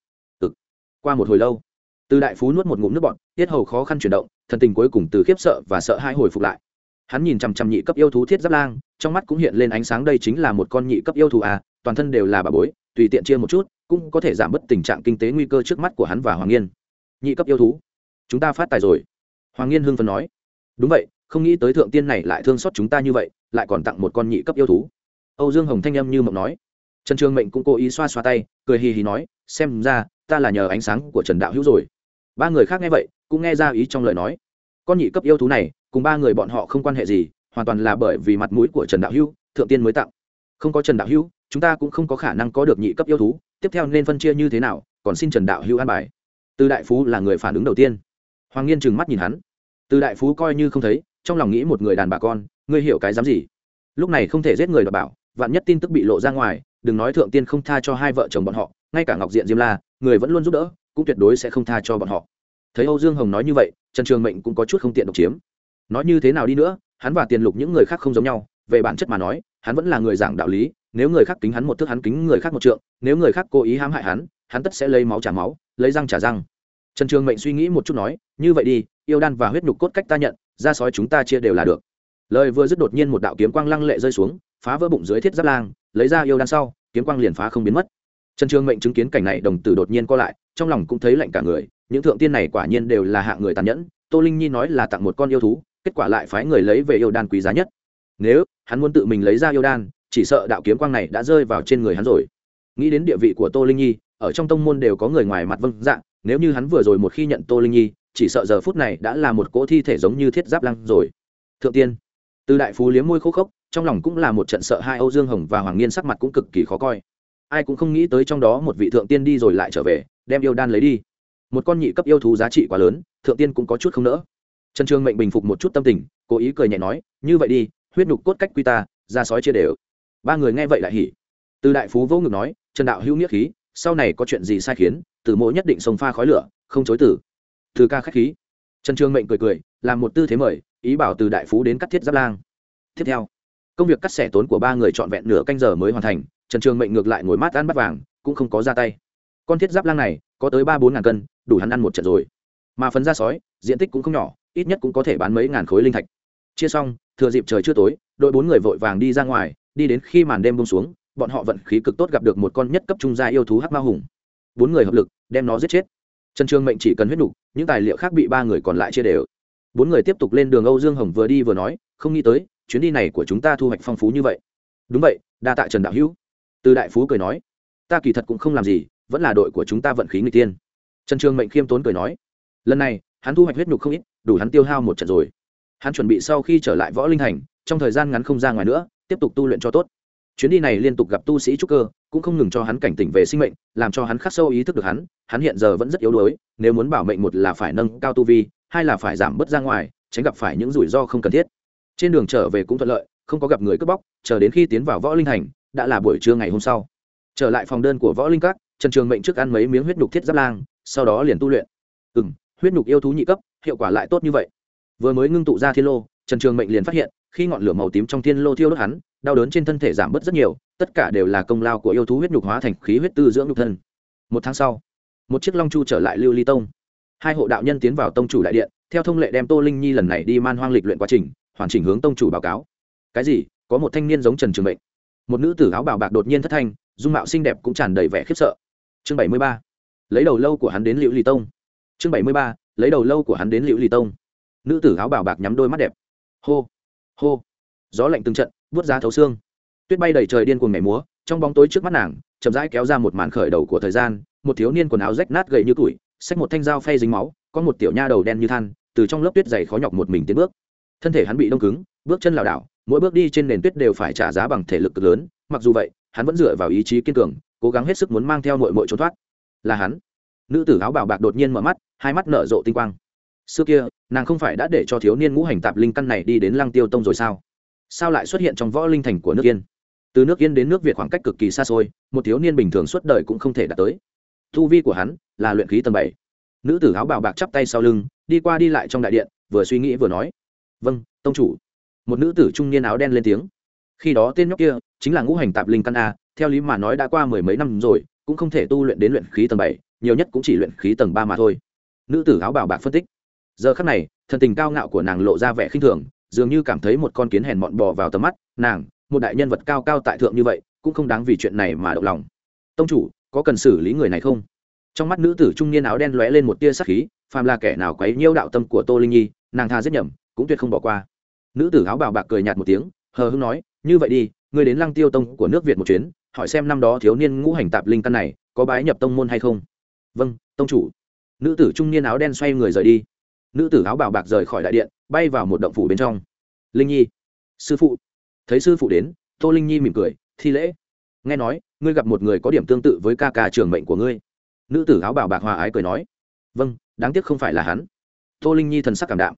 Ực qua một hồi lâu, từ đại phú nuốt một ngụm nước bọt, tiết hầu khó khăn chuyển động, thần tình cuối cùng từ khiếp sợ và sợ hai hồi phục lại hắn nhìn chằm chằm nhị cấp yêu thú thiết giáp lang, trong mắt cũng hiện lên ánh sáng, đây chính là một con nhị cấp yêu thú à toàn thân đều là bà bối, tùy tiện chia một chút, cũng có thể giảm bớt tình trạng kinh tế nguy cơ trước mắt của hắn và hoàng nghiên. Nhị cấp yêu thú, chúng ta phát tài rồi. Hoàng nghiên hưng phấn nói. Đúng vậy, không nghĩ tới thượng tiên này lại thương xót chúng ta như vậy, lại còn tặng một con nhị cấp yêu thú. Âu dương hồng thanh âm như mộng nói. Trần trường mệnh cũng cố ý xoa xoa tay, cười hì hì nói, xem ra, ta là nhờ ánh sáng của trần đạo hữu rồi. Ba người khác nghe vậy, cũng nghe ra ý trong lời nói. Con nhị cấp yêu thú này cùng ba người bọn họ không quan hệ gì, hoàn toàn là bởi vì mặt mũi của trần đạo hữu, thượng tiên mới tặng không có trần đạo hữu, chúng ta cũng không có khả năng có được nhị cấp yêu thú, tiếp theo nên phân chia như thế nào, còn xin trần đạo hữu an bài. Từ đại phú là người phản ứng đầu tiên. Hoàng nghiên trừng mắt nhìn hắn. Từ đại phú coi như không thấy, trong lòng nghĩ một người đàn bà con, ngươi hiểu cái dám gì? Lúc này không thể giết người đ bảo, vạn nhất tin tức bị lộ ra ngoài, đừng nói thượng tiên không tha cho hai vợ chồng bọn họ, ngay cả ngọc diện diêm la, người vẫn luôn giúp đỡ, cũng tuyệt đối sẽ không tha cho bọn họ. Thấy âu dương hồng nói như vậy, trần trường mệnh cũng có chút không tiện độc chiếm nói như thế nào đi nữa, hắn và tiền lục những người khác không giống nhau, về bản chất mà nói, hắn vẫn là người giảng đạo lý, nếu người khác kính hắn một thước hắn kính người khác một trượng, nếu người khác cố ý hãm hại hắn hắn tất sẽ lấy máu trả máu, lấy răng trả răng. Trần trường mệnh suy nghĩ một chút nói, như vậy đi, yêu đan và huyết nhục cốt cách ta nhận, ra sói chúng ta chia đều là được. Lời vừa dứt đột nhiên một đạo kiếm quang lăng lệ rơi xuống, phá vỡ bụng dưới thiết giáp lang, lấy ra yêu đan sau, kiếm quang liền phá không biến mất. Trần trường mệnh chứng kiến cảnh này, đồng tử đột nhiên co lại, trong lòng cũng thấy lạnh cả người, những thượng tiên này quả nhiên đều là hạng người tàn nhẫn, tô linh nhi nói là tặng một con yêu thú kết quả lại phái người lấy về yêu đan quý giá nhất. Nếu hắn muốn tự mình lấy ra yêu đan, chỉ sợ đạo kiếm quang này đã rơi vào trên người hắn rồi. Nghĩ đến địa vị của tô linh nhi, ở trong tông môn đều có người ngoài mặt vâng dạng nếu như hắn vừa rồi một khi nhận tô linh nhi, chỉ sợ giờ phút này đã là một cỗ thi thể giống như thiết giáp lăng rồi. Thượng tiên, từ đại phú liếm môi khô khốc, trong lòng cũng là một trận sợ hai âu dương hồng và hoàng nghiên sắc mặt cũng cực kỳ khó coi. Ai cũng không nghĩ tới trong đó một vị thượng tiên đi rồi lại trở về, đem yêu đan lấy đi. Một con nhị cấp yêu thú giá trị quá lớn, thượng tiên cũng có chút không nỡ trần trương mệnh bình phục một chút tâm tình, cố ý cười nhẹ nói, như vậy đi, huyết nhục cốt cách quy ta, ra sói chia đều. Ba người nghe vậy lại hỉ. Từ đại phú vô ngực nói, trần đạo hữu nghĩa khí, sau này có chuyện gì sai khiến, từ mỗi nhất định sông pha khói lửa, không chối tử từ ca khách khí. Trần trương mệnh cười cười, làm một tư thế mời, ý bảo từ đại phú đến cắt thiết giáp lang. Tiếp theo, công việc cắt xẻ tốn của ba người trọn vẹn nửa canh giờ mới hoàn thành, trần trường mệnh ngược lại ngồi mát ăn bắt vàng, cũng không có ra tay. Con thiết giáp lang này, có tới ba bốn ngàn cân, đủ hắn ăn một trận rồi. Mà phần da sói, diện tích cũng không nhỏ ít nhất cũng có thể bán mấy ngàn khối linh thạch. Chia xong, thừa dịp trời chưa tối, đội bốn người vội vàng đi ra ngoài, đi đến khi màn đêm bông xuống, bọn họ vận khí cực tốt gặp được một con nhất cấp trung gia yêu thú hắc ma hùng. Bốn người hợp lực, đem nó giết chết. Trần trường mệnh chỉ cần huyết nục, những tài liệu khác bị ba người còn lại chia đều. Bốn người tiếp tục lên đường âu dương hồng vừa đi vừa nói, không nghĩ tới, chuyến đi này của chúng ta thu hoạch phong phú như vậy. Đúng vậy, đa tạ trần đạo hữu. Từ đại phú cười nói, ta kỳ thật cũng không làm gì, vẫn là đội của chúng ta vận khí người tiên trần trường mệnh khiêm tốn cười nói, lần này, hắn thu hoạch huyết nhục không ít đủ hắn tiêu hao một trận rồi. Hắn chuẩn bị sau khi trở lại võ linh hành trong thời gian ngắn không ra ngoài nữa tiếp tục tu luyện cho tốt. Chuyến đi này liên tục gặp tu sĩ trúc cơ cũng không ngừng cho hắn cảnh tỉnh về sinh mệnh làm cho hắn khắc sâu ý thức được hắn hắn hiện giờ vẫn rất yếu đuối nếu muốn bảo mệnh một là phải nâng cao tu vi hai là phải giảm bớt ra ngoài tránh gặp phải những rủi ro không cần thiết. Trên đường trở về cũng thuận lợi không có gặp người cướp bóc chờ đến khi tiến vào võ linh hành, đã là buổi trưa ngày hôm sau. Trở lại phòng đơn của võ linh các trần trường mệnh trước ăn mấy miếng huyết nhục thiết giáp lang sau đó liền tu luyện. Ừ m huyết nhục yêu thú nhị cấp hiệu quả lại tốt như vậy. Vừa mới ngưng tụ ra thiên lô, trần trường mệnh liền phát hiện, khi ngọn lửa màu tím trong thiên lô thiêu đốt hắn, đau đớn trên thân thể giảm bớt rất nhiều, tất cả đều là công lao của yêu thú huyết nhục hóa thành khí huyết tư dưỡng nhục thân. Một tháng sau, một chiếc long chu trở lại lưu ly tông. Hai hộ đạo nhân tiến vào tông chủ đại điện, theo thông lệ đem tô linh nhi lần này đi man hoang lịch luyện quá trình, hoàn chỉnh hướng tông chủ báo cáo. Cái gì? Có một thanh niên giống trần trường mệnh. Một nữ tử áo bào bạc đột nhiên thất thanh, dung mạo xinh đẹp cũng tràn đầy vẻ khiếp sợ. Chương bảy mươi ba. Lấy đầu lâu của hắn đến liễu ly tông. Chương bảy mươi ba lấy đầu lâu của hắn đến liễu ly tông. Nữ tử áo bảo bạc nhắm đôi mắt đẹp. Hô hô. Gió lạnh từng trận vút ra thấu xương. Tuyết bay đầy trời điên cuồng nhảy múa, trong bóng tối trước mắt nàng, chậm rãi kéo ra một màn khởi đầu của thời gian, một thiếu niên quần áo rách nát gầy như tuổi xách một thanh dao phay dính máu, có một tiểu nha đầu đen như than, từ trong lớp tuyết dày khó nhọc một mình tiến bước. Thân thể hắn bị đông cứng, bước chân lảo đảo, mỗi bước đi trên nền tuyết đều phải trả giá bằng thể lực cực lớn, mặc dù vậy, hắn vẫn dựa vào ý chí kiên cường, cố gắng hết sức muốn mang theo nội mội trốn thoát. Là hắn nữ tử áo bào bạc đột nhiên mở mắt, hai mắt nở rộ tinh quang. Xưa kia, nàng không phải đã để cho thiếu niên ngũ hành tạp linh căn này đi đến lăng tiêu tông rồi sao? Sao lại xuất hiện trong võ linh thành của nước yên? Từ nước yên đến nước việt khoảng cách cực kỳ xa xôi, một thiếu niên bình thường suốt đời cũng không thể đạt tới. Thu vi của hắn là luyện khí tầng bảy. Nữ tử áo bào bạc chắp tay sau lưng, đi qua đi lại trong đại điện, vừa suy nghĩ vừa nói. Vâng tông chủ. Một nữ tử trung niên áo đen lên tiếng. Khi đó tên nhóc kia chính là ngũ hành tạp linh căn a, theo lý mà nói đã qua mười mấy năm rồi cũng không thể tu luyện đến luyện khí tầng bảy, nhiều nhất cũng chỉ luyện khí tầng ba mà thôi. Nữ tử áo bào bạc phân tích. Giờ khắc này, thần tình cao ngạo của nàng lộ ra vẻ khinh thường, dường như cảm thấy một con kiến hèn mọn bò vào tầm mắt, nàng, một đại nhân vật cao cao tại thượng như vậy, cũng không đáng vì chuyện này mà động lòng. Tông chủ, có cần xử lý người này không? Trong mắt nữ tử trung niên áo đen lóe lên một tia sắc khí, phàm là kẻ nào quấy nhiêu đạo tâm của tô linh nhi, nàng tha giết nhầm, cũng tuyệt không bỏ qua. Nữ tử áo bào bạc cười nhạt một tiếng, hờ hưng nói, như vậy đi, ngươi đến lăng tiêu tông của nước việt một chuyến hỏi xem năm đó thiếu niên ngũ hành tạp linh căn này có bái nhập tông môn hay không. Vâng tông chủ. Nữ tử trung niên áo đen xoay người rời đi. Nữ tử áo bào bạc rời khỏi đại điện, bay vào một động phủ bên trong. Linh nhi. Sư phụ. Thấy sư phụ đến, tô linh nhi mỉm cười, thi lễ. Nghe nói, ngươi gặp một người có điểm tương tự với ca ca trường mệnh của ngươi. Nữ tử áo bào bạc hòa ái cười nói. Vâng đáng tiếc không phải là hắn. Tô linh nhi thần sắc cảm đạm.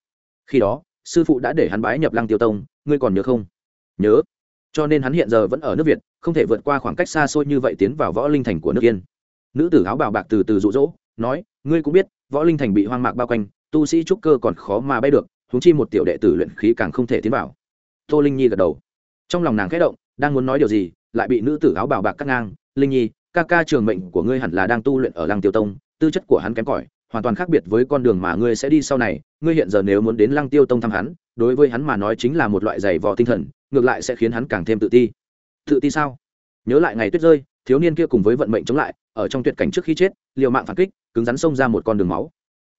Khi đó, sư phụ đã để hắn bái nhập lăng tiêu tông, ngươi còn nhớ không? Nhớ. Cho nên hắn hiện giờ vẫn ở nước việt không thể vượt qua khoảng cách xa xôi như vậy tiến vào võ linh thành của nước yên. Nữ tử áo bào bạc từ từ rụ rỗ nói, ngươi cũng biết, võ linh thành bị hoang mạc bao quanh, tu sĩ trúc cơ còn khó mà bay được húng chi một tiểu đệ tử luyện khí càng không thể tiến vào. Tô linh nhi gật đầu. Trong lòng nàng khẽ động, đang muốn nói điều gì, lại bị nữ tử áo bào bạc cắt ngang, linh nhi, ca ca trường mệnh của ngươi hẳn là đang tu luyện ở lăng tiêu tông, tư chất của hắn kém cỏi, hoàn toàn khác biệt với con đường mà ngươi sẽ đi sau này, ngươi hiện giờ nếu muốn đến lăng tiêu tông thăm hắn, đối với hắn mà nói chính là một loại giày vò tinh thần, ngược lại sẽ khiến hắn càng thêm tự ti tự ti sao? Nhớ lại ngày tuyết rơi, thiếu niên kia cùng với vận mệnh chống lại, ở trong tuyệt cảnh trước khi chết, liều mạng phản kích, cứng rắn xông ra một con đường máu.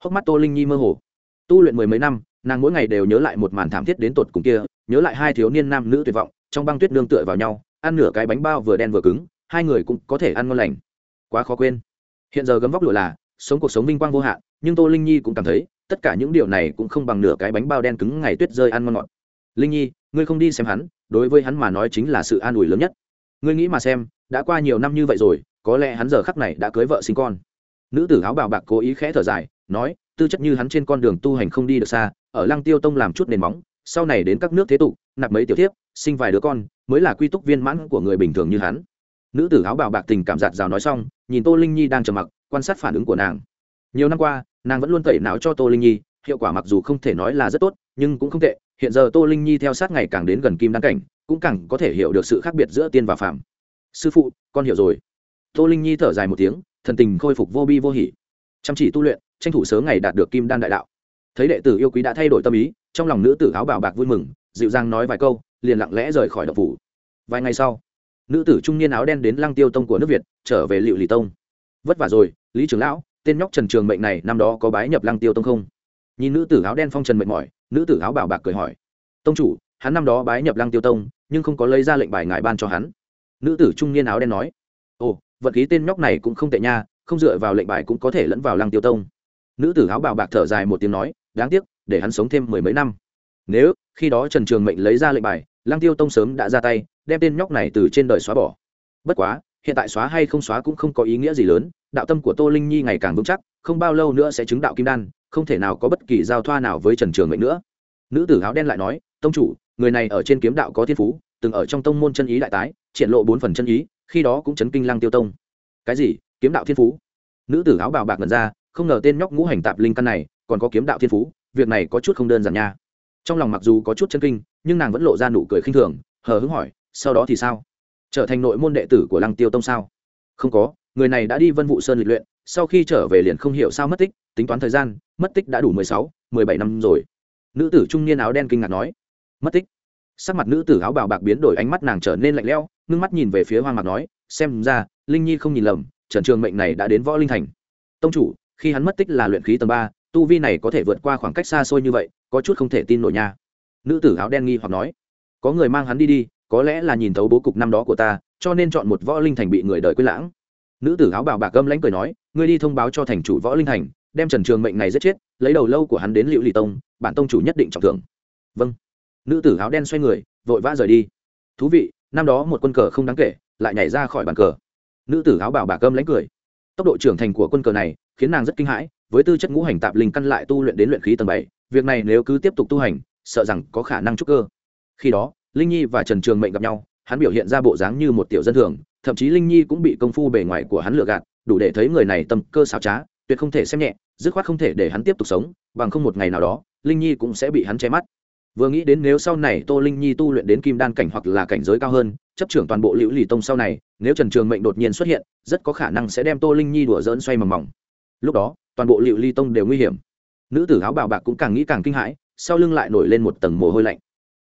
Hốc mắt tô linh nhi mơ hồ. Tu luyện mười mấy năm, nàng mỗi ngày đều nhớ lại một màn thảm thiết đến tột cùng kia, nhớ lại hai thiếu niên nam nữ tuyệt vọng, trong băng tuyết nương tựa vào nhau, ăn nửa cái bánh bao vừa đen vừa cứng, hai người cũng có thể ăn ngon lành. Quá khó quên. Hiện giờ gấm vóc lụa là, sống cuộc sống vinh quang vô hạn, nhưng tô linh nhi cũng cảm thấy, tất cả những điều này cũng không bằng nửa cái bánh bao đen cứng ngày tuyết rơi ăn ngon ngọt. Linh nhi, ngươi không đi xem hắn đối với hắn mà nói chính là sự an ủi lớn nhất. Ngươi nghĩ mà xem, đã qua nhiều năm như vậy rồi, có lẽ hắn giờ khắc này đã cưới vợ sinh con. Nữ tử áo bào bạc cố ý khẽ thở dài, nói, tư chất như hắn trên con đường tu hành không đi được xa, ở lăng tiêu tông làm chút nền móng, sau này đến các nước thế tục, nạp mấy tiểu thiếp, sinh vài đứa con, mới là quy túc viên mãn của người bình thường như hắn. Nữ tử áo bào bạc tình cảm giạt rào nói xong, nhìn tô linh nhi đang trầm mặc, quan sát phản ứng của nàng. Nhiều năm qua, nàng vẫn luôn tẩy não cho tô linh nhi, hiệu quả mặc dù không thể nói là rất tốt, nhưng cũng không tệ hiện giờ tô linh nhi theo sát ngày càng đến gần kim đăng cảnh, cũng càng có thể hiểu được sự khác biệt giữa tiên và phàm. Sư phụ, con hiểu rồi. Tô linh nhi thở dài một tiếng, thần tình khôi phục vô bi vô hỉ. Chăm chỉ tu luyện, tranh thủ sớm ngày đạt được kim đan đại đạo. Thấy đệ tử yêu quý đã thay đổi tâm ý, trong lòng nữ tử áo bào bạc vui mừng, dịu dàng nói vài câu, liền lặng lẽ rời khỏi độc phủ. Vài ngày sau, nữ tử trung niên áo đen đến lăng tiêu tông của nước việt, trở về liệu lì tông. Vất vả rồi, lý trưởng lão, tên nhóc trần trường mệnh này năm đó có bái nhập lăng tiêu tông không? Nhìn nữ tử áo đen phong trần mệt mỏi nữ tử áo bảo bạc cười hỏi, tông chủ, hắn năm đó bái nhập lăng tiêu tông, nhưng không có lấy ra lệnh bài ngài ban cho hắn. Nữ tử trung niên áo đen nói, ồ, vật khí tên nhóc này cũng không tệ nha, không dựa vào lệnh bài cũng có thể lẫn vào lăng tiêu tông. Nữ tử áo bảo bạc thở dài một tiếng nói, đáng tiếc, để hắn sống thêm mười mấy năm. Nếu, khi đó trần trường mệnh lấy ra lệnh bài, lăng tiêu tông sớm đã ra tay, đem tên nhóc này từ trên đời xóa bỏ. Bất quá, hiện tại xóa hay không xóa cũng không có ý nghĩa gì lớn, đạo tâm của tô linh nhi ngày càng vững chắc, không bao lâu nữa sẽ chứng đạo kim đan không thể nào có bất kỳ giao thoa nào với trần trường mệnh nữa. Nữ tử áo đen lại nói, tông chủ, người này ở trên kiếm đạo có thiên phú, từng ở trong tông môn chân ý đại tái, triển lộ bốn phần chân ý, khi đó cũng chấn kinh lăng tiêu tông. Cái gì? Kiếm đạo thiên phú? Nữ tử áo bào bạc ngần ra, không ngờ tên nhóc ngũ hành tạp linh căn này còn có kiếm đạo thiên phú, việc này có chút không đơn giản nha. Trong lòng mặc dù có chút chân kinh, nhưng nàng vẫn lộ ra nụ cười khinh thường, hờ hững hỏi, sau đó thì sao? Trở thành nội môn đệ tử của lăng tiêu tông sao? Không có, người này đã đi vân vụ sơn lịch luyện sau khi trở về liền không hiểu sao mất tích, tính toán thời gian, mất tích đã đủ mười sáu, mười bảy năm rồi. Nữ tử trung niên áo đen kinh ngạc nói, mất tích? Sắc mặt nữ tử áo bào bạc biến đổi, ánh mắt nàng trở nên lạnh lẽo, ngưng mắt nhìn về phía hoang mạc nói, xem ra, linh nhi không nhìn lầm trần trường mệnh này đã đến võ linh thành. Tông chủ, khi hắn mất tích là luyện khí tầng ba, tu vi này có thể vượt qua khoảng cách xa xôi như vậy, có chút không thể tin nổi nha. Nữ tử áo đen nghi hoặc nói, có người mang hắn đi đi, có lẽ là nhìn thấu bố cục năm đó của ta, cho nên chọn một võ linh thành bị người đời quên lãng. Nữ tử áo bào bạc gâm lãnh cười nói ngươi đi thông báo cho thành chủ võ linh thành, đem trần trường mệnh này giết chết, lấy đầu lâu của hắn đến liệu lì tông, bản tông chủ nhất định trọng thưởng. Vâng. Nữ tử áo đen xoay người, vội vã rời đi. Thú vị, năm đó một quân cờ không đáng kể, lại nhảy ra khỏi bàn cờ. Nữ tử áo bảo bà cơm lánh cười. Tốc độ trưởng thành của quân cờ này, khiến nàng rất kinh hãi, với tư chất ngũ hành tạp linh căn lại tu luyện đến luyện khí tầng bảy, việc này nếu cứ tiếp tục tu hành, sợ rằng có khả năng trúc cơ. Khi đó, linh nhi và trần trường mệnh gặp nhau, hắn biểu hiện ra bộ dáng như một tiểu dân thường, thậm chí linh nhi cũng bị công phu bề ngoài của hắn lừa gạt đủ để thấy người này tâm cơ xảo trá, tuyệt không thể xem nhẹ, dứt khoát không thể để hắn tiếp tục sống, bằng không một ngày nào đó, linh nhi cũng sẽ bị hắn che mắt. Vừa nghĩ đến nếu sau này tô linh nhi tu luyện đến kim đan cảnh hoặc là cảnh giới cao hơn, chấp trưởng toàn bộ liễu lì tông sau này, nếu trần trường mệnh đột nhiên xuất hiện, rất có khả năng sẽ đem tô linh nhi đùa dỡn xoay mầm mỏng lúc đó, toàn bộ liễu ly tông đều nguy hiểm. Nữ tử áo bào bạc cũng càng nghĩ càng kinh hãi, sau lưng lại nổi lên một tầng mồ hôi lạnh.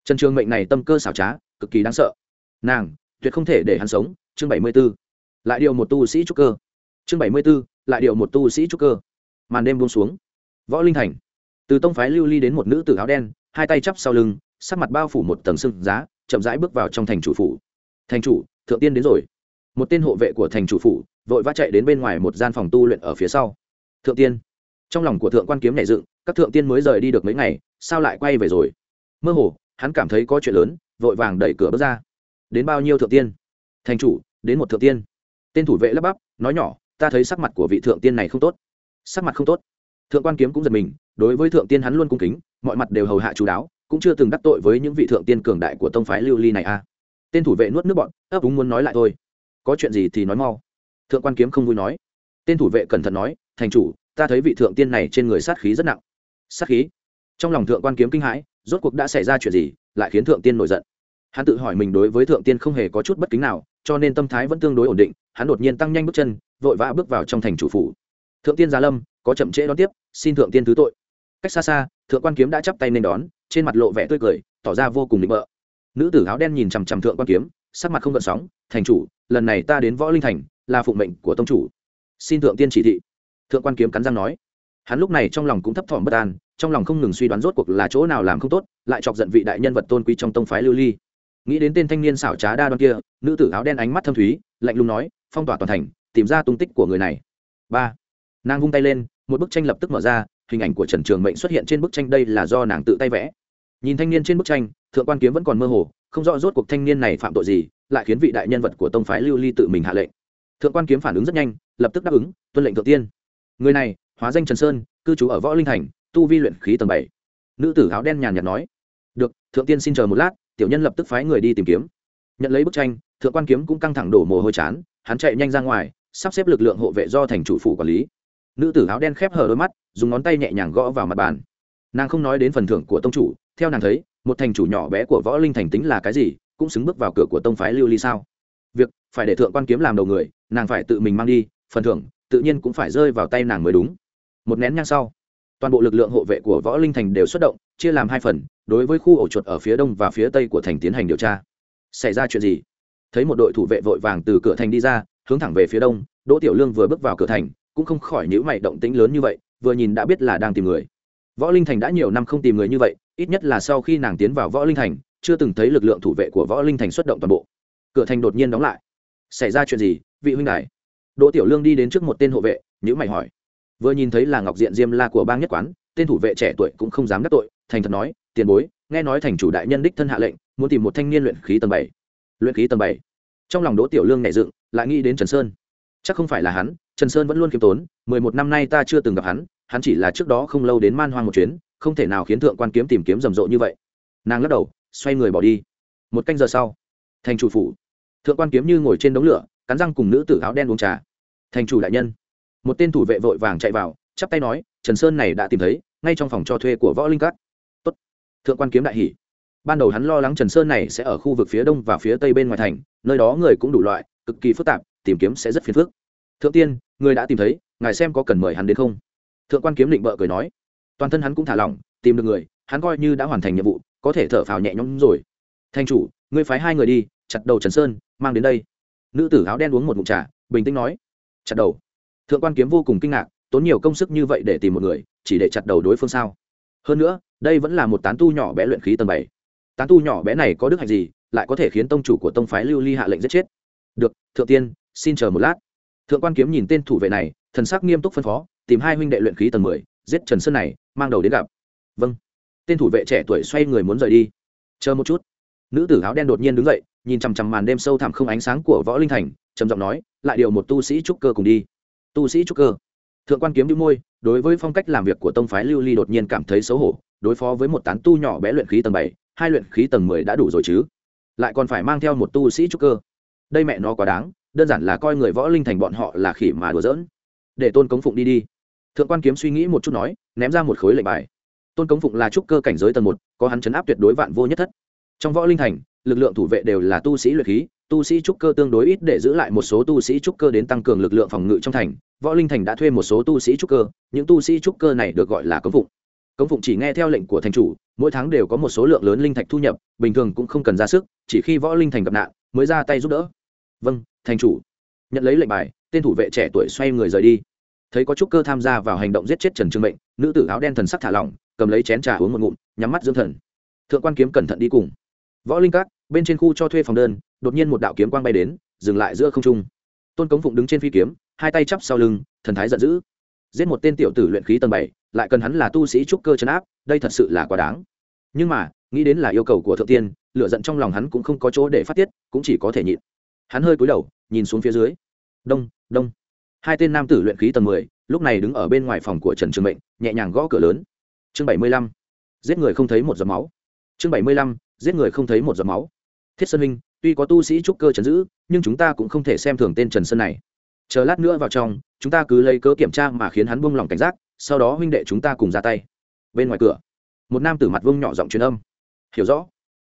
Trần trường mệnh này tâm cơ xảo trá, cực kỳ đáng sợ. Nàng, tuyệt không thể để hắn sống. Chương bảy mươi b ố lại điều một tu sĩ trúc cơ chương bảy mươi b ố lại điều một tu sĩ trúc cơ. Màn đêm buông xuống. Võ linh thành. Từ tông phái lưu ly đến một nữ tử áo đen, hai tay chắp sau lưng, sắc mặt bao phủ một tầng sưng giá, chậm rãi bước vào trong thành chủ phủ. Thành chủ, thượng tiên đến rồi. Một tên hộ vệ của thành chủ phủ vội vã chạy đến bên ngoài một gian phòng tu luyện ở phía sau. Thượng tiên. Trong lòng của thượng quan kiếm nảy dựng, các thượng tiên mới rời đi được mấy ngày, sao lại quay về rồi? Mơ hồ, hắn cảm thấy có chuyện lớn, vội vàng đẩy cửa bước ra. Đến bao nhiêu thượng tiên? Thành chủ, đến một thượng tiên. Tên thủ vệ lắp bắp, nói nhỏ ta thấy sắc mặt của vị thượng tiên này không tốt. Sắc mặt không tốt. Thượng quan kiếm cũng giật mình, đối với thượng tiên hắn luôn cung kính, mọi mặt đều hầu hạ chú đáo, cũng chưa từng đắc tội với những vị thượng tiên cường đại của tông phái lưu ly này a à. tên thủ vệ nuốt nước bọn, ấp úng muốn nói lại thôi. Có chuyện gì thì nói mau. Thượng quan kiếm không vui nói. Tên thủ vệ cẩn thận nói, thành chủ, ta thấy vị thượng tiên này trên người sát khí rất nặng. Sát khí? Trong lòng thượng quan kiếm kinh hãi, rốt cuộc đã xảy ra chuyện gì, lại khiến thượng tiên nổi giận. Hắn tự hỏi mình đối với thượng tiên không hề có chút bất kính nào, cho nên tâm thái vẫn tương đối ổn định, hắn đột nhiên tăng nhanh bước chân vội vã bước vào trong thành chủ phủ. Thượng tiên gia lâm, có chậm trễ đón tiếp, xin thượng tiên thứ tội. Cách xa xa, thượng quan kiếm đã chắp tay nên đón, trên mặt lộ vẻ tươi cười, tỏ ra vô cùng định bợ. Nữ tử áo đen nhìn chằm chằm thượng quan kiếm, sắc mặt không gợn sóng, thành chủ, lần này ta đến võ linh thành, là phụng mệnh của tông chủ. Xin thượng tiên chỉ thị. Thượng quan kiếm cắn răng nói. Hắn lúc này trong lòng cũng thấp thỏm bất an, trong lòng không ngừng suy đoán rốt cuộc là chỗ nào làm không tốt, lại chọc giận vị đại nhân vật tôn quý trong tông phái lưu ly. Nghĩ đến tên thanh niên xảo trá đa đoan kia, nữ tử áo đen ánh mắt thâm thúy, lạnh lùng nói, phong tỏa toàn thành tìm ra tung tích của người này. Ba, nàng vung tay lên, một bức tranh lập tức mở ra, hình ảnh của trần trường mệnh xuất hiện trên bức tranh đây là do nàng tự tay vẽ. Nhìn thanh niên trên bức tranh, thượng quan kiếm vẫn còn mơ hồ, không rõ rốt cuộc thanh niên này phạm tội gì, lại khiến vị đại nhân vật của tông phái lưu ly tự mình hạ lệnh. Thượng quan kiếm phản ứng rất nhanh, lập tức đáp ứng, tuân lệnh thượng tiên. Người này, hóa danh trần sơn, cư trú ở võ linh thành, tu vi luyện khí tầng bảy. Nữ tử áo đen nhàn nhạt nói, được, thượng tiên xin chờ một lát, tiểu nhân lập tức phái người đi tìm kiếm. Nhận lấy bức tranh, thượng quan kiếm cũng căng thẳng đổ mồ hôi chán, hắn chạy nhanh ra ngoài sắp xếp lực lượng hộ vệ do thành chủ phủ quản lý. Nữ tử áo đen khép hờ đôi mắt, dùng ngón tay nhẹ nhàng gõ vào mặt bàn. Nàng không nói đến phần thưởng của tông chủ, theo nàng thấy, một thành chủ nhỏ bé của võ linh thành tính là cái gì, cũng xứng bước vào cửa của tông phái lưu ly sao? Việc phải để thượng quan kiếm làm đầu người, nàng phải tự mình mang đi, phần thưởng tự nhiên cũng phải rơi vào tay nàng mới đúng. Một nén nhang sau, toàn bộ lực lượng hộ vệ của võ linh thành đều xuất động, chia làm hai phần, đối với khu ổ chuột ở phía đông và phía tây của thành tiến hành điều tra. Xảy ra chuyện gì? Thấy một đội thủ vệ vội vàng từ cửa thành đi ra hướng thẳng về phía đông, đỗ tiểu lương vừa bước vào cửa thành, cũng không khỏi nhữ mày động tĩnh lớn như vậy, vừa nhìn đã biết là đang tìm người. Võ linh thành đã nhiều năm không tìm người như vậy, ít nhất là sau khi nàng tiến vào võ linh thành, chưa từng thấy lực lượng thủ vệ của võ linh thành xuất động toàn bộ. Cửa thành đột nhiên đóng lại. Xảy ra chuyện gì, vị huynh này? đỗ tiểu lương đi đến trước một tên hộ vệ nhữ mày hỏi. Vừa nhìn thấy là ngọc diện diêm la của bang nhất quán, tên thủ vệ trẻ tuổi cũng không dám đắc tội, thành thật nói, tiền bối, nghe nói thành chủ đại nhân đích thân hạ lệnh, muốn tìm một thanh niên luyện khí tầng bảy. Luyện khí tầng bảy. Trong lòng đỗ tiểu lương nảy dựng lại nghĩ đến trần sơn. Chắc không phải là hắn, trần sơn vẫn luôn khiêm tốn, mười một năm nay ta chưa từng gặp hắn hắn chỉ là trước đó không lâu đến man hoang một chuyến, không thể nào khiến thượng quan kiếm tìm kiếm rầm rộ như vậy. Nàng lắc đầu, xoay người bỏ đi. Một canh giờ sau, thành chủ phủ. Thượng quan kiếm như ngồi trên đống lửa, cắn răng cùng nữ tử áo đen uống trà. Thành chủ đại nhân. Một tên thủ vệ vội vàng chạy vào, chắp tay nói, trần sơn này đã tìm thấy, ngay trong phòng cho thuê của võ linh cát Tốt. thượng quan kiếm đại hỉ. Ban đầu hắn lo lắng trần sơn này sẽ ở khu vực phía đông và phía tây bên ngoài thành, nơi đó người cũng đủ loại cực kỳ phức tạp, tìm kiếm sẽ rất phiền phức. Thượng tiên, người đã tìm thấy, ngài xem có cần mời hắn đến không? Thượng quan kiếm định bợ cười nói. Toàn thân hắn cũng thả lỏng, tìm được người, hắn coi như đã hoàn thành nhiệm vụ, có thể thở phào nhẹ nhõm rồi. Thanh chủ, ngươi phái hai người đi, chặt đầu trần sơn, mang đến đây. Nữ tử áo đen uống một ngụm trà, bình tĩnh nói. Chặt đầu. Thượng quan kiếm vô cùng kinh ngạc, tốn nhiều công sức như vậy để tìm một người, chỉ để chặt đầu đối phương sao? Hơn nữa, đây vẫn là một tán tu nhỏ bé luyện khí tầng bảy. Tán tu nhỏ bé này có đức hạnh gì, lại có thể khiến tông chủ của tông phái lưu ly hạ lệnh giết chết? Được, thượng tiên, xin chờ một lát. Thượng quan kiếm nhìn tên thủ vệ này, thần sắc nghiêm túc phân phó, tìm hai huynh đệ luyện khí tầng mười, giết trần sơn này, mang đầu đến gặp. Vâng. Tên thủ vệ trẻ tuổi xoay người muốn rời đi. Chờ một chút. Nữ tử áo đen đột nhiên đứng dậy, nhìn chằm chằm màn đêm sâu thẳm không ánh sáng của võ linh thành, trầm giọng nói, lại điều một tu sĩ trúc cơ cùng đi. Tu sĩ trúc cơ. Thượng quan kiếm đĩu môi, đối với phong cách làm việc của tông phái lưu ly đột nhiên cảm thấy xấu hổ, đối phó với một tán tu nhỏ bé luyện khí tầng bảy, hai luyện khí tầng mười đã đủ rồi chứ. Lại còn phải mang theo một tu sĩ trúc cơ đây mẹ nó quá đáng, đơn giản là coi người võ linh thành bọn họ là khỉ mà đùa giỡn. Để tôn cống phụng đi đi. Thượng quan kiếm suy nghĩ một chút nói, ném ra một khối lệnh bài. Tôn cống phụng là trúc cơ cảnh giới tầng một, có hắn chấn áp tuyệt đối vạn vô nhất thất. Trong võ linh thành, lực lượng thủ vệ đều là tu sĩ luyện khí, tu sĩ trúc cơ tương đối ít để giữ lại một số tu sĩ trúc cơ đến tăng cường lực lượng phòng ngự trong thành. Võ linh thành đã thuê một số tu sĩ trúc cơ, những tu sĩ trúc cơ này được gọi là cống phụng. Cống phụng chỉ nghe theo lệnh của thành chủ, mỗi tháng đều có một số lượng lớn linh thạch thu nhập, bình thường cũng không cần ra sức, chỉ khi võ linh thành gặp nạn, mới ra tay giúp đỡ vâng thành chủ. Nhận lấy lệnh bài, tên thủ vệ trẻ tuổi xoay người rời đi. Thấy có trúc cơ tham gia vào hành động giết chết trần trương mệnh, nữ tử áo đen thần sắc thả lỏng, cầm lấy chén trà uống một ngụm, nhắm mắt dưỡng thần. Thượng quan kiếm cẩn thận đi cùng. Võ linh các, bên trên khu cho thuê phòng đơn, đột nhiên một đạo kiếm quang bay đến, dừng lại giữa không trung. Tôn cống phụng đứng trên phi kiếm, hai tay chắp sau lưng, thần thái giận dữ. Giết một tên tiểu tử luyện khí tầng bảy, lại cần hắn là tu sĩ trúc cơ chấn áp, đây thật sự là quá đáng. Nhưng mà, nghĩ đến là yêu cầu của thượng tiên lựa giận trong lòng hắn cũng không có chỗ để phát tiết, cũng chỉ có thể nhịn hắn hơi cúi đầu, nhìn xuống phía dưới. Đông đông. Hai tên nam tử luyện khí tầng mười, lúc này đứng ở bên ngoài phòng của trần trường mệnh, nhẹ nhàng gõ cửa lớn. Chương bảy mươi lăm. Giết người không thấy một giọt máu. Chương bảy mươi lăm. Giết người không thấy một giọt máu. Thiết sơn minh, tuy có tu sĩ trúc cơ trấn giữ, nhưng chúng ta cũng không thể xem thường tên trần sơn này. Chờ lát nữa vào trong, chúng ta cứ lấy cớ kiểm tra mà khiến hắn buông lỏng cảnh giác, sau đó huynh đệ chúng ta cùng ra tay. Bên ngoài cửa, một nam tử mặt vương nhỏ giọng truyền âm. Hiểu rõ.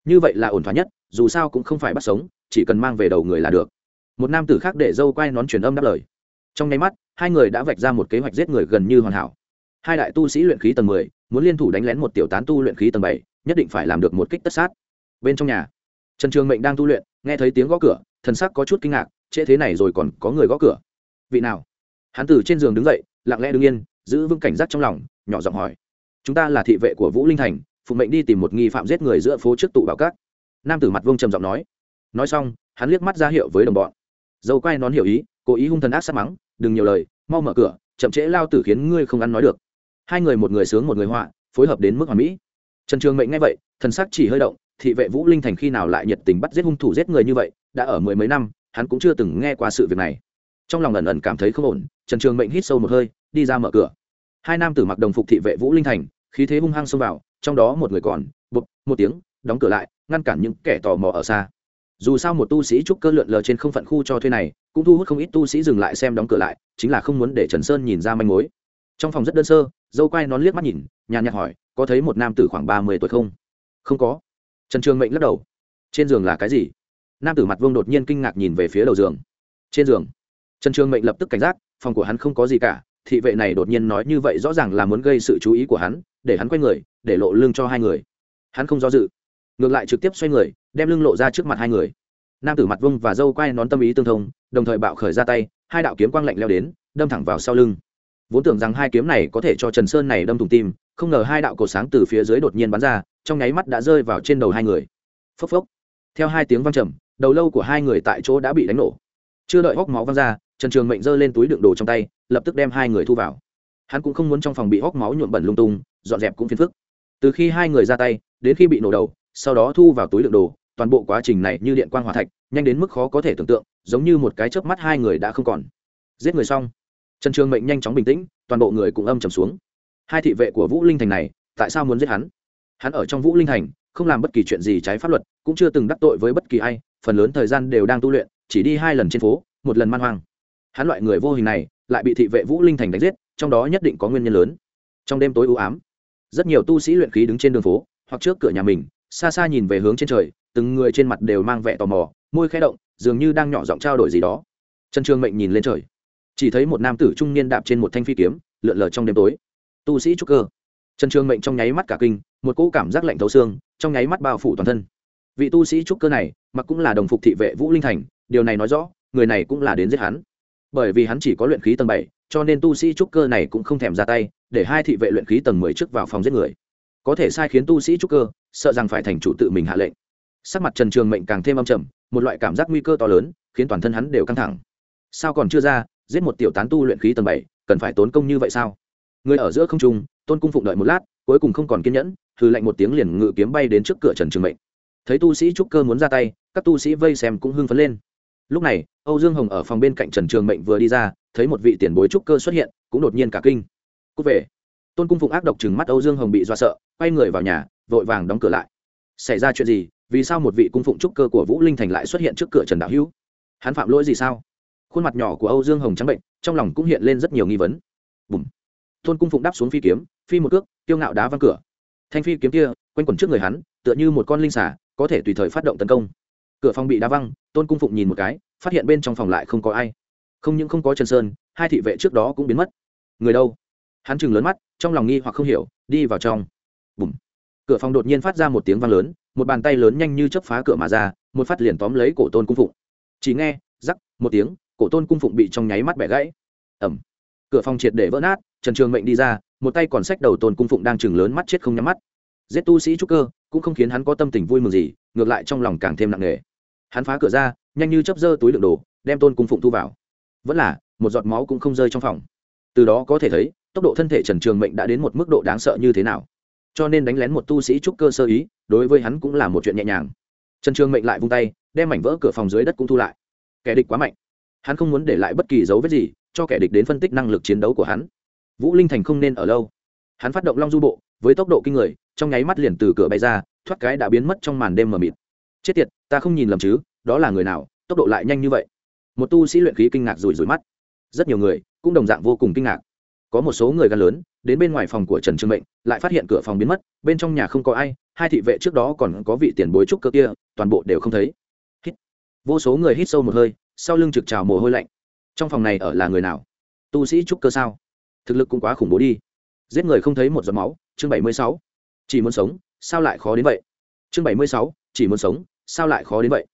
Như vậy là ổn thỏa nhất, dù sao cũng không phải bắt sống chỉ cần mang về đầu người là được. Một nam tử khác để dâu quay nón truyền âm đáp lời. Trong nháy mắt, hai người đã vạch ra một kế hoạch giết người gần như hoàn hảo. Hai đại tu sĩ luyện khí tầng mười, muốn liên thủ đánh lén một tiểu tán tu luyện khí tầng bảy, nhất định phải làm được một kích tất sát. Bên trong nhà, trần trường mệnh đang tu luyện, nghe thấy tiếng gõ cửa, thần sắc có chút kinh ngạc, trễ thế này rồi còn có người gõ cửa. Vị nào? Hắn từ trên giường đứng dậy, lặng lẽ đứng yên, giữ vững cảnh giác trong lòng, nhỏ giọng hỏi. Chúng ta là thị vệ của vũ linh thành, phụ mệnh đi tìm một nghi phạm giết người giữa phố trước tụ bảo cát nam tử mặt vương trầm giọng nói nói xong, hắn liếc mắt ra hiệu với đồng bọn. Dâu quay nón hiểu ý, cố ý hung thần ác sát mắng, đừng nhiều lời, mau mở cửa, chậm trễ lao tử khiến ngươi không ăn nói được. Hai người một người sướng một người họa, phối hợp đến mức hoàn mỹ. Trần trường mệnh nghe vậy, thần sắc chỉ hơi động, thị vệ vũ linh thành khi nào lại nhiệt tình bắt giết hung thủ giết người như vậy, đã ở mười mấy năm, hắn cũng chưa từng nghe qua sự việc này. Trong lòng ẩn ẩn cảm thấy không ổn, trần trường mệnh hít sâu một hơi, đi ra mở cửa. Hai nam tử mặc đồng phục thị vệ vũ linh thành, khí thế hung hăng xông vào, trong đó một người còn, bụp, một tiếng, đóng cửa lại, ngăn cản những kẻ tò mò ở xa dù sao một tu sĩ trúc cơ lượn lờ trên không phận khu cho thuê này, cũng thu hút không ít tu sĩ dừng lại xem đóng cửa lại, chính là không muốn để trần sơn nhìn ra manh mối. Trong phòng rất đơn sơ, dâu quai nón liếc mắt nhìn, nhàn nhạt hỏi, có thấy một nam tử khoảng ba mươi tuổi không? Không có. Trần trường mệnh lắc đầu. Trên giường là cái gì? Nam tử mặt vương đột nhiên kinh ngạc nhìn về phía đầu giường. Trên giường. Trần trường mệnh lập tức cảnh giác, phòng của hắn không có gì cả, thị vệ này đột nhiên nói như vậy rõ ràng là muốn gây sự chú ý của hắn, để hắn quay người, để lộ lưng cho hai người. Hắn không do dự, ngược lại trực tiếp xoay người đem lưng lộ ra trước mặt hai người. Nam tử mặt vung và dâu quay nón tâm ý tương thông, đồng thời bạo khởi ra tay, hai đạo kiếm quang lạnh leo đến, đâm thẳng vào sau lưng. Vốn tưởng rằng hai kiếm này có thể cho trần sơn này đâm thủng tim, không ngờ hai đạo cổ sáng từ phía dưới đột nhiên bắn ra, trong nháy mắt đã rơi vào trên đầu hai người. Phốc phốc. Theo hai tiếng văng trầm, đầu lâu của hai người tại chỗ đã bị đánh nổ. Chưa đợi hốc máu văng ra, trần trường mệnh giơ lên túi đựng đồ trong tay, lập tức đem hai người thu vào. Hắn cũng không muốn trong phòng bị hốc máu nhuộm bẩn lung tung, dọn dẹp cũng phiền phức. Từ khi hai người ra tay, đến khi bị nổ đầu, sau đó thu vào túi đựng đồ toàn bộ quá trình này như điện quang hòa thạch, nhanh đến mức khó có thể tưởng tượng, giống như một cái chớp mắt hai người đã không còn. Giết người xong. Trần trường mệnh nhanh chóng bình tĩnh, toàn bộ người cũng âm trầm xuống. Hai thị vệ của vũ linh thành này, tại sao muốn giết hắn? Hắn ở trong vũ linh thành, không làm bất kỳ chuyện gì trái pháp luật, cũng chưa từng đắc tội với bất kỳ ai, phần lớn thời gian đều đang tu luyện, chỉ đi hai lần trên phố, một lần man hoang. Hắn loại người vô hình này, lại bị thị vệ vũ linh thành đánh giết, trong đó nhất định có nguyên nhân lớn. Trong đêm tối u ám, rất nhiều tu sĩ luyện khí đứng trên đường phố, hoặc trước cửa nhà mình, xa xa nhìn về hướng trên trời từng người trên mặt đều mang vẻ tò mò, môi khẽ động, dường như đang nhỏ giọng trao đổi gì đó. Trần trường mệnh nhìn lên trời. Chỉ thấy một nam tử trung niên đạp trên một thanh phi kiếm, lượn lờ trong đêm tối. Tu sĩ trúc cơ. Trần trường mệnh trong nháy mắt cả kinh, một cỗ cảm giác lạnh thấu xương, trong nháy mắt bao phủ toàn thân. Vị tu sĩ trúc cơ này, mặc cũng là đồng phục thị vệ vũ linh thành, điều này nói rõ, người này cũng là đến giết hắn. Bởi vì hắn chỉ có luyện khí tầng bảy, cho nên tu sĩ trúc cơ này cũng không thèm ra tay, để hai thị vệ luyện khí tầng mười trước vào phòng giết người. Có thể sai khiến tu sĩ trúc cơ, sợ rằng phải thành chủ tự mình hạ lệnh sắc mặt trần trường mệnh càng thêm âm trầm, một loại cảm giác nguy cơ to lớn, khiến toàn thân hắn đều căng thẳng. Sao còn chưa ra, giết một tiểu tán tu luyện khí tầng bảy, cần phải tốn công như vậy sao? Người ở giữa không trung, tôn cung phụng đợi một lát, cuối cùng không còn kiên nhẫn, hừ lạnh một tiếng liền ngự kiếm bay đến trước cửa trần trường mệnh. Thấy tu sĩ trúc cơ muốn ra tay, các tu sĩ vây xem cũng hưng phấn lên. Lúc này, âu dương hồng ở phòng bên cạnh trần trường mệnh vừa đi ra, thấy một vị tiền bối trúc cơ xuất hiện, cũng đột nhiên cả kinh. Cúc về. Tôn cung phụng ác độc chừng mắt âu dương hồng bị do sợ, quay người vào nhà, vội vàng đóng cửa lại. Xảy ra chuyện gì? Vì sao một vị cung phụng trúc cơ của vũ linh thành lại xuất hiện trước cửa trần đạo hữu? Hắn phạm lỗi gì sao? Khuôn mặt nhỏ của âu dương hồng trắng bệnh, trong lòng cũng hiện lên rất nhiều nghi vấn. Bùm. Tôn cung phụng đáp xuống phi kiếm, phi một cước tiêu ngạo đá văng cửa. Thanh phi kiếm kia, quanh quẩn trước người hắn, tựa như một con linh xả có thể tùy thời phát động tấn công. Cửa phòng bị đá văng, tôn cung phụng nhìn một cái, phát hiện bên trong phòng lại không có ai. Không những không có trần sơn, hai thị vệ trước đó cũng biến mất. Người đâu? Hắn chừng lớn mắt, trong lòng nghi hoặc không hiểu, đi vào trong. Bùm. Cửa phòng đột nhiên phát ra một tiếng vang lớn một bàn tay lớn nhanh như chớp phá cửa mà ra, một phát liền tóm lấy cổ tôn cung phụng. Chỉ nghe, rắc, một tiếng, cổ tôn cung phụng bị trong nháy mắt bẻ gãy. Ẩm cửa phòng triệt để vỡ nát, trần trường mệnh đi ra, một tay còn sách đầu tôn cung phụng đang chừng lớn mắt chết không nhắm mắt. Giết tu sĩ trúc cơ, cũng không khiến hắn có tâm tình vui mừng gì, ngược lại trong lòng càng thêm nặng nề. Hắn phá cửa ra, nhanh như chấp dơ túi đựng đồ, đem tôn cung phụng thu vào. Vẫn là, một giọt máu cũng không rơi trong phòng. Từ đó có thể thấy, tốc độ thân thể trần trường mệnh đã đến một mức độ đáng sợ như thế nào. Cho nên đánh lén một tu sĩ trúc cơ sơ ý đối với hắn cũng là một chuyện nhẹ nhàng. Trần trường mệnh lại vung tay, đem mảnh vỡ cửa phòng dưới đất cũng thu lại. Kẻ địch quá mạnh. Hắn không muốn để lại bất kỳ dấu vết gì, cho kẻ địch đến phân tích năng lực chiến đấu của hắn. Vũ linh thành không nên ở lâu. Hắn phát động long du bộ, với tốc độ kinh người, trong nháy mắt liền từ cửa bay ra, thoát cái đã biến mất trong màn đêm mờ mịt. Chết tiệt, ta không nhìn lầm chứ, đó là người nào, tốc độ lại nhanh như vậy. Một tu sĩ luyện khí kinh ngạc rủi rủi mắt. Rất nhiều người cũng đồng dạng vô cùng kinh ngạc. Có một số người gan lớn, đến bên ngoài phòng của trần trương mệnh, lại phát hiện cửa phòng biến mất, bên trong nhà không có ai hai thị vệ trước đó còn có vị tiền bối trúc cơ kia, toàn bộ đều không thấy. Hít. vô số người hít sâu một hơi, sau lưng trực trào mồ hôi lạnh. Trong phòng này ở là người nào? Tu sĩ trúc cơ sao? Thực lực cũng quá khủng bố đi. Giết người không thấy một giọt máu, chương bảy mươi sáu. Chỉ muốn sống, sao lại khó đến vậy? Chương bảy mươi sáu, chỉ muốn sống, sao lại khó đến vậy?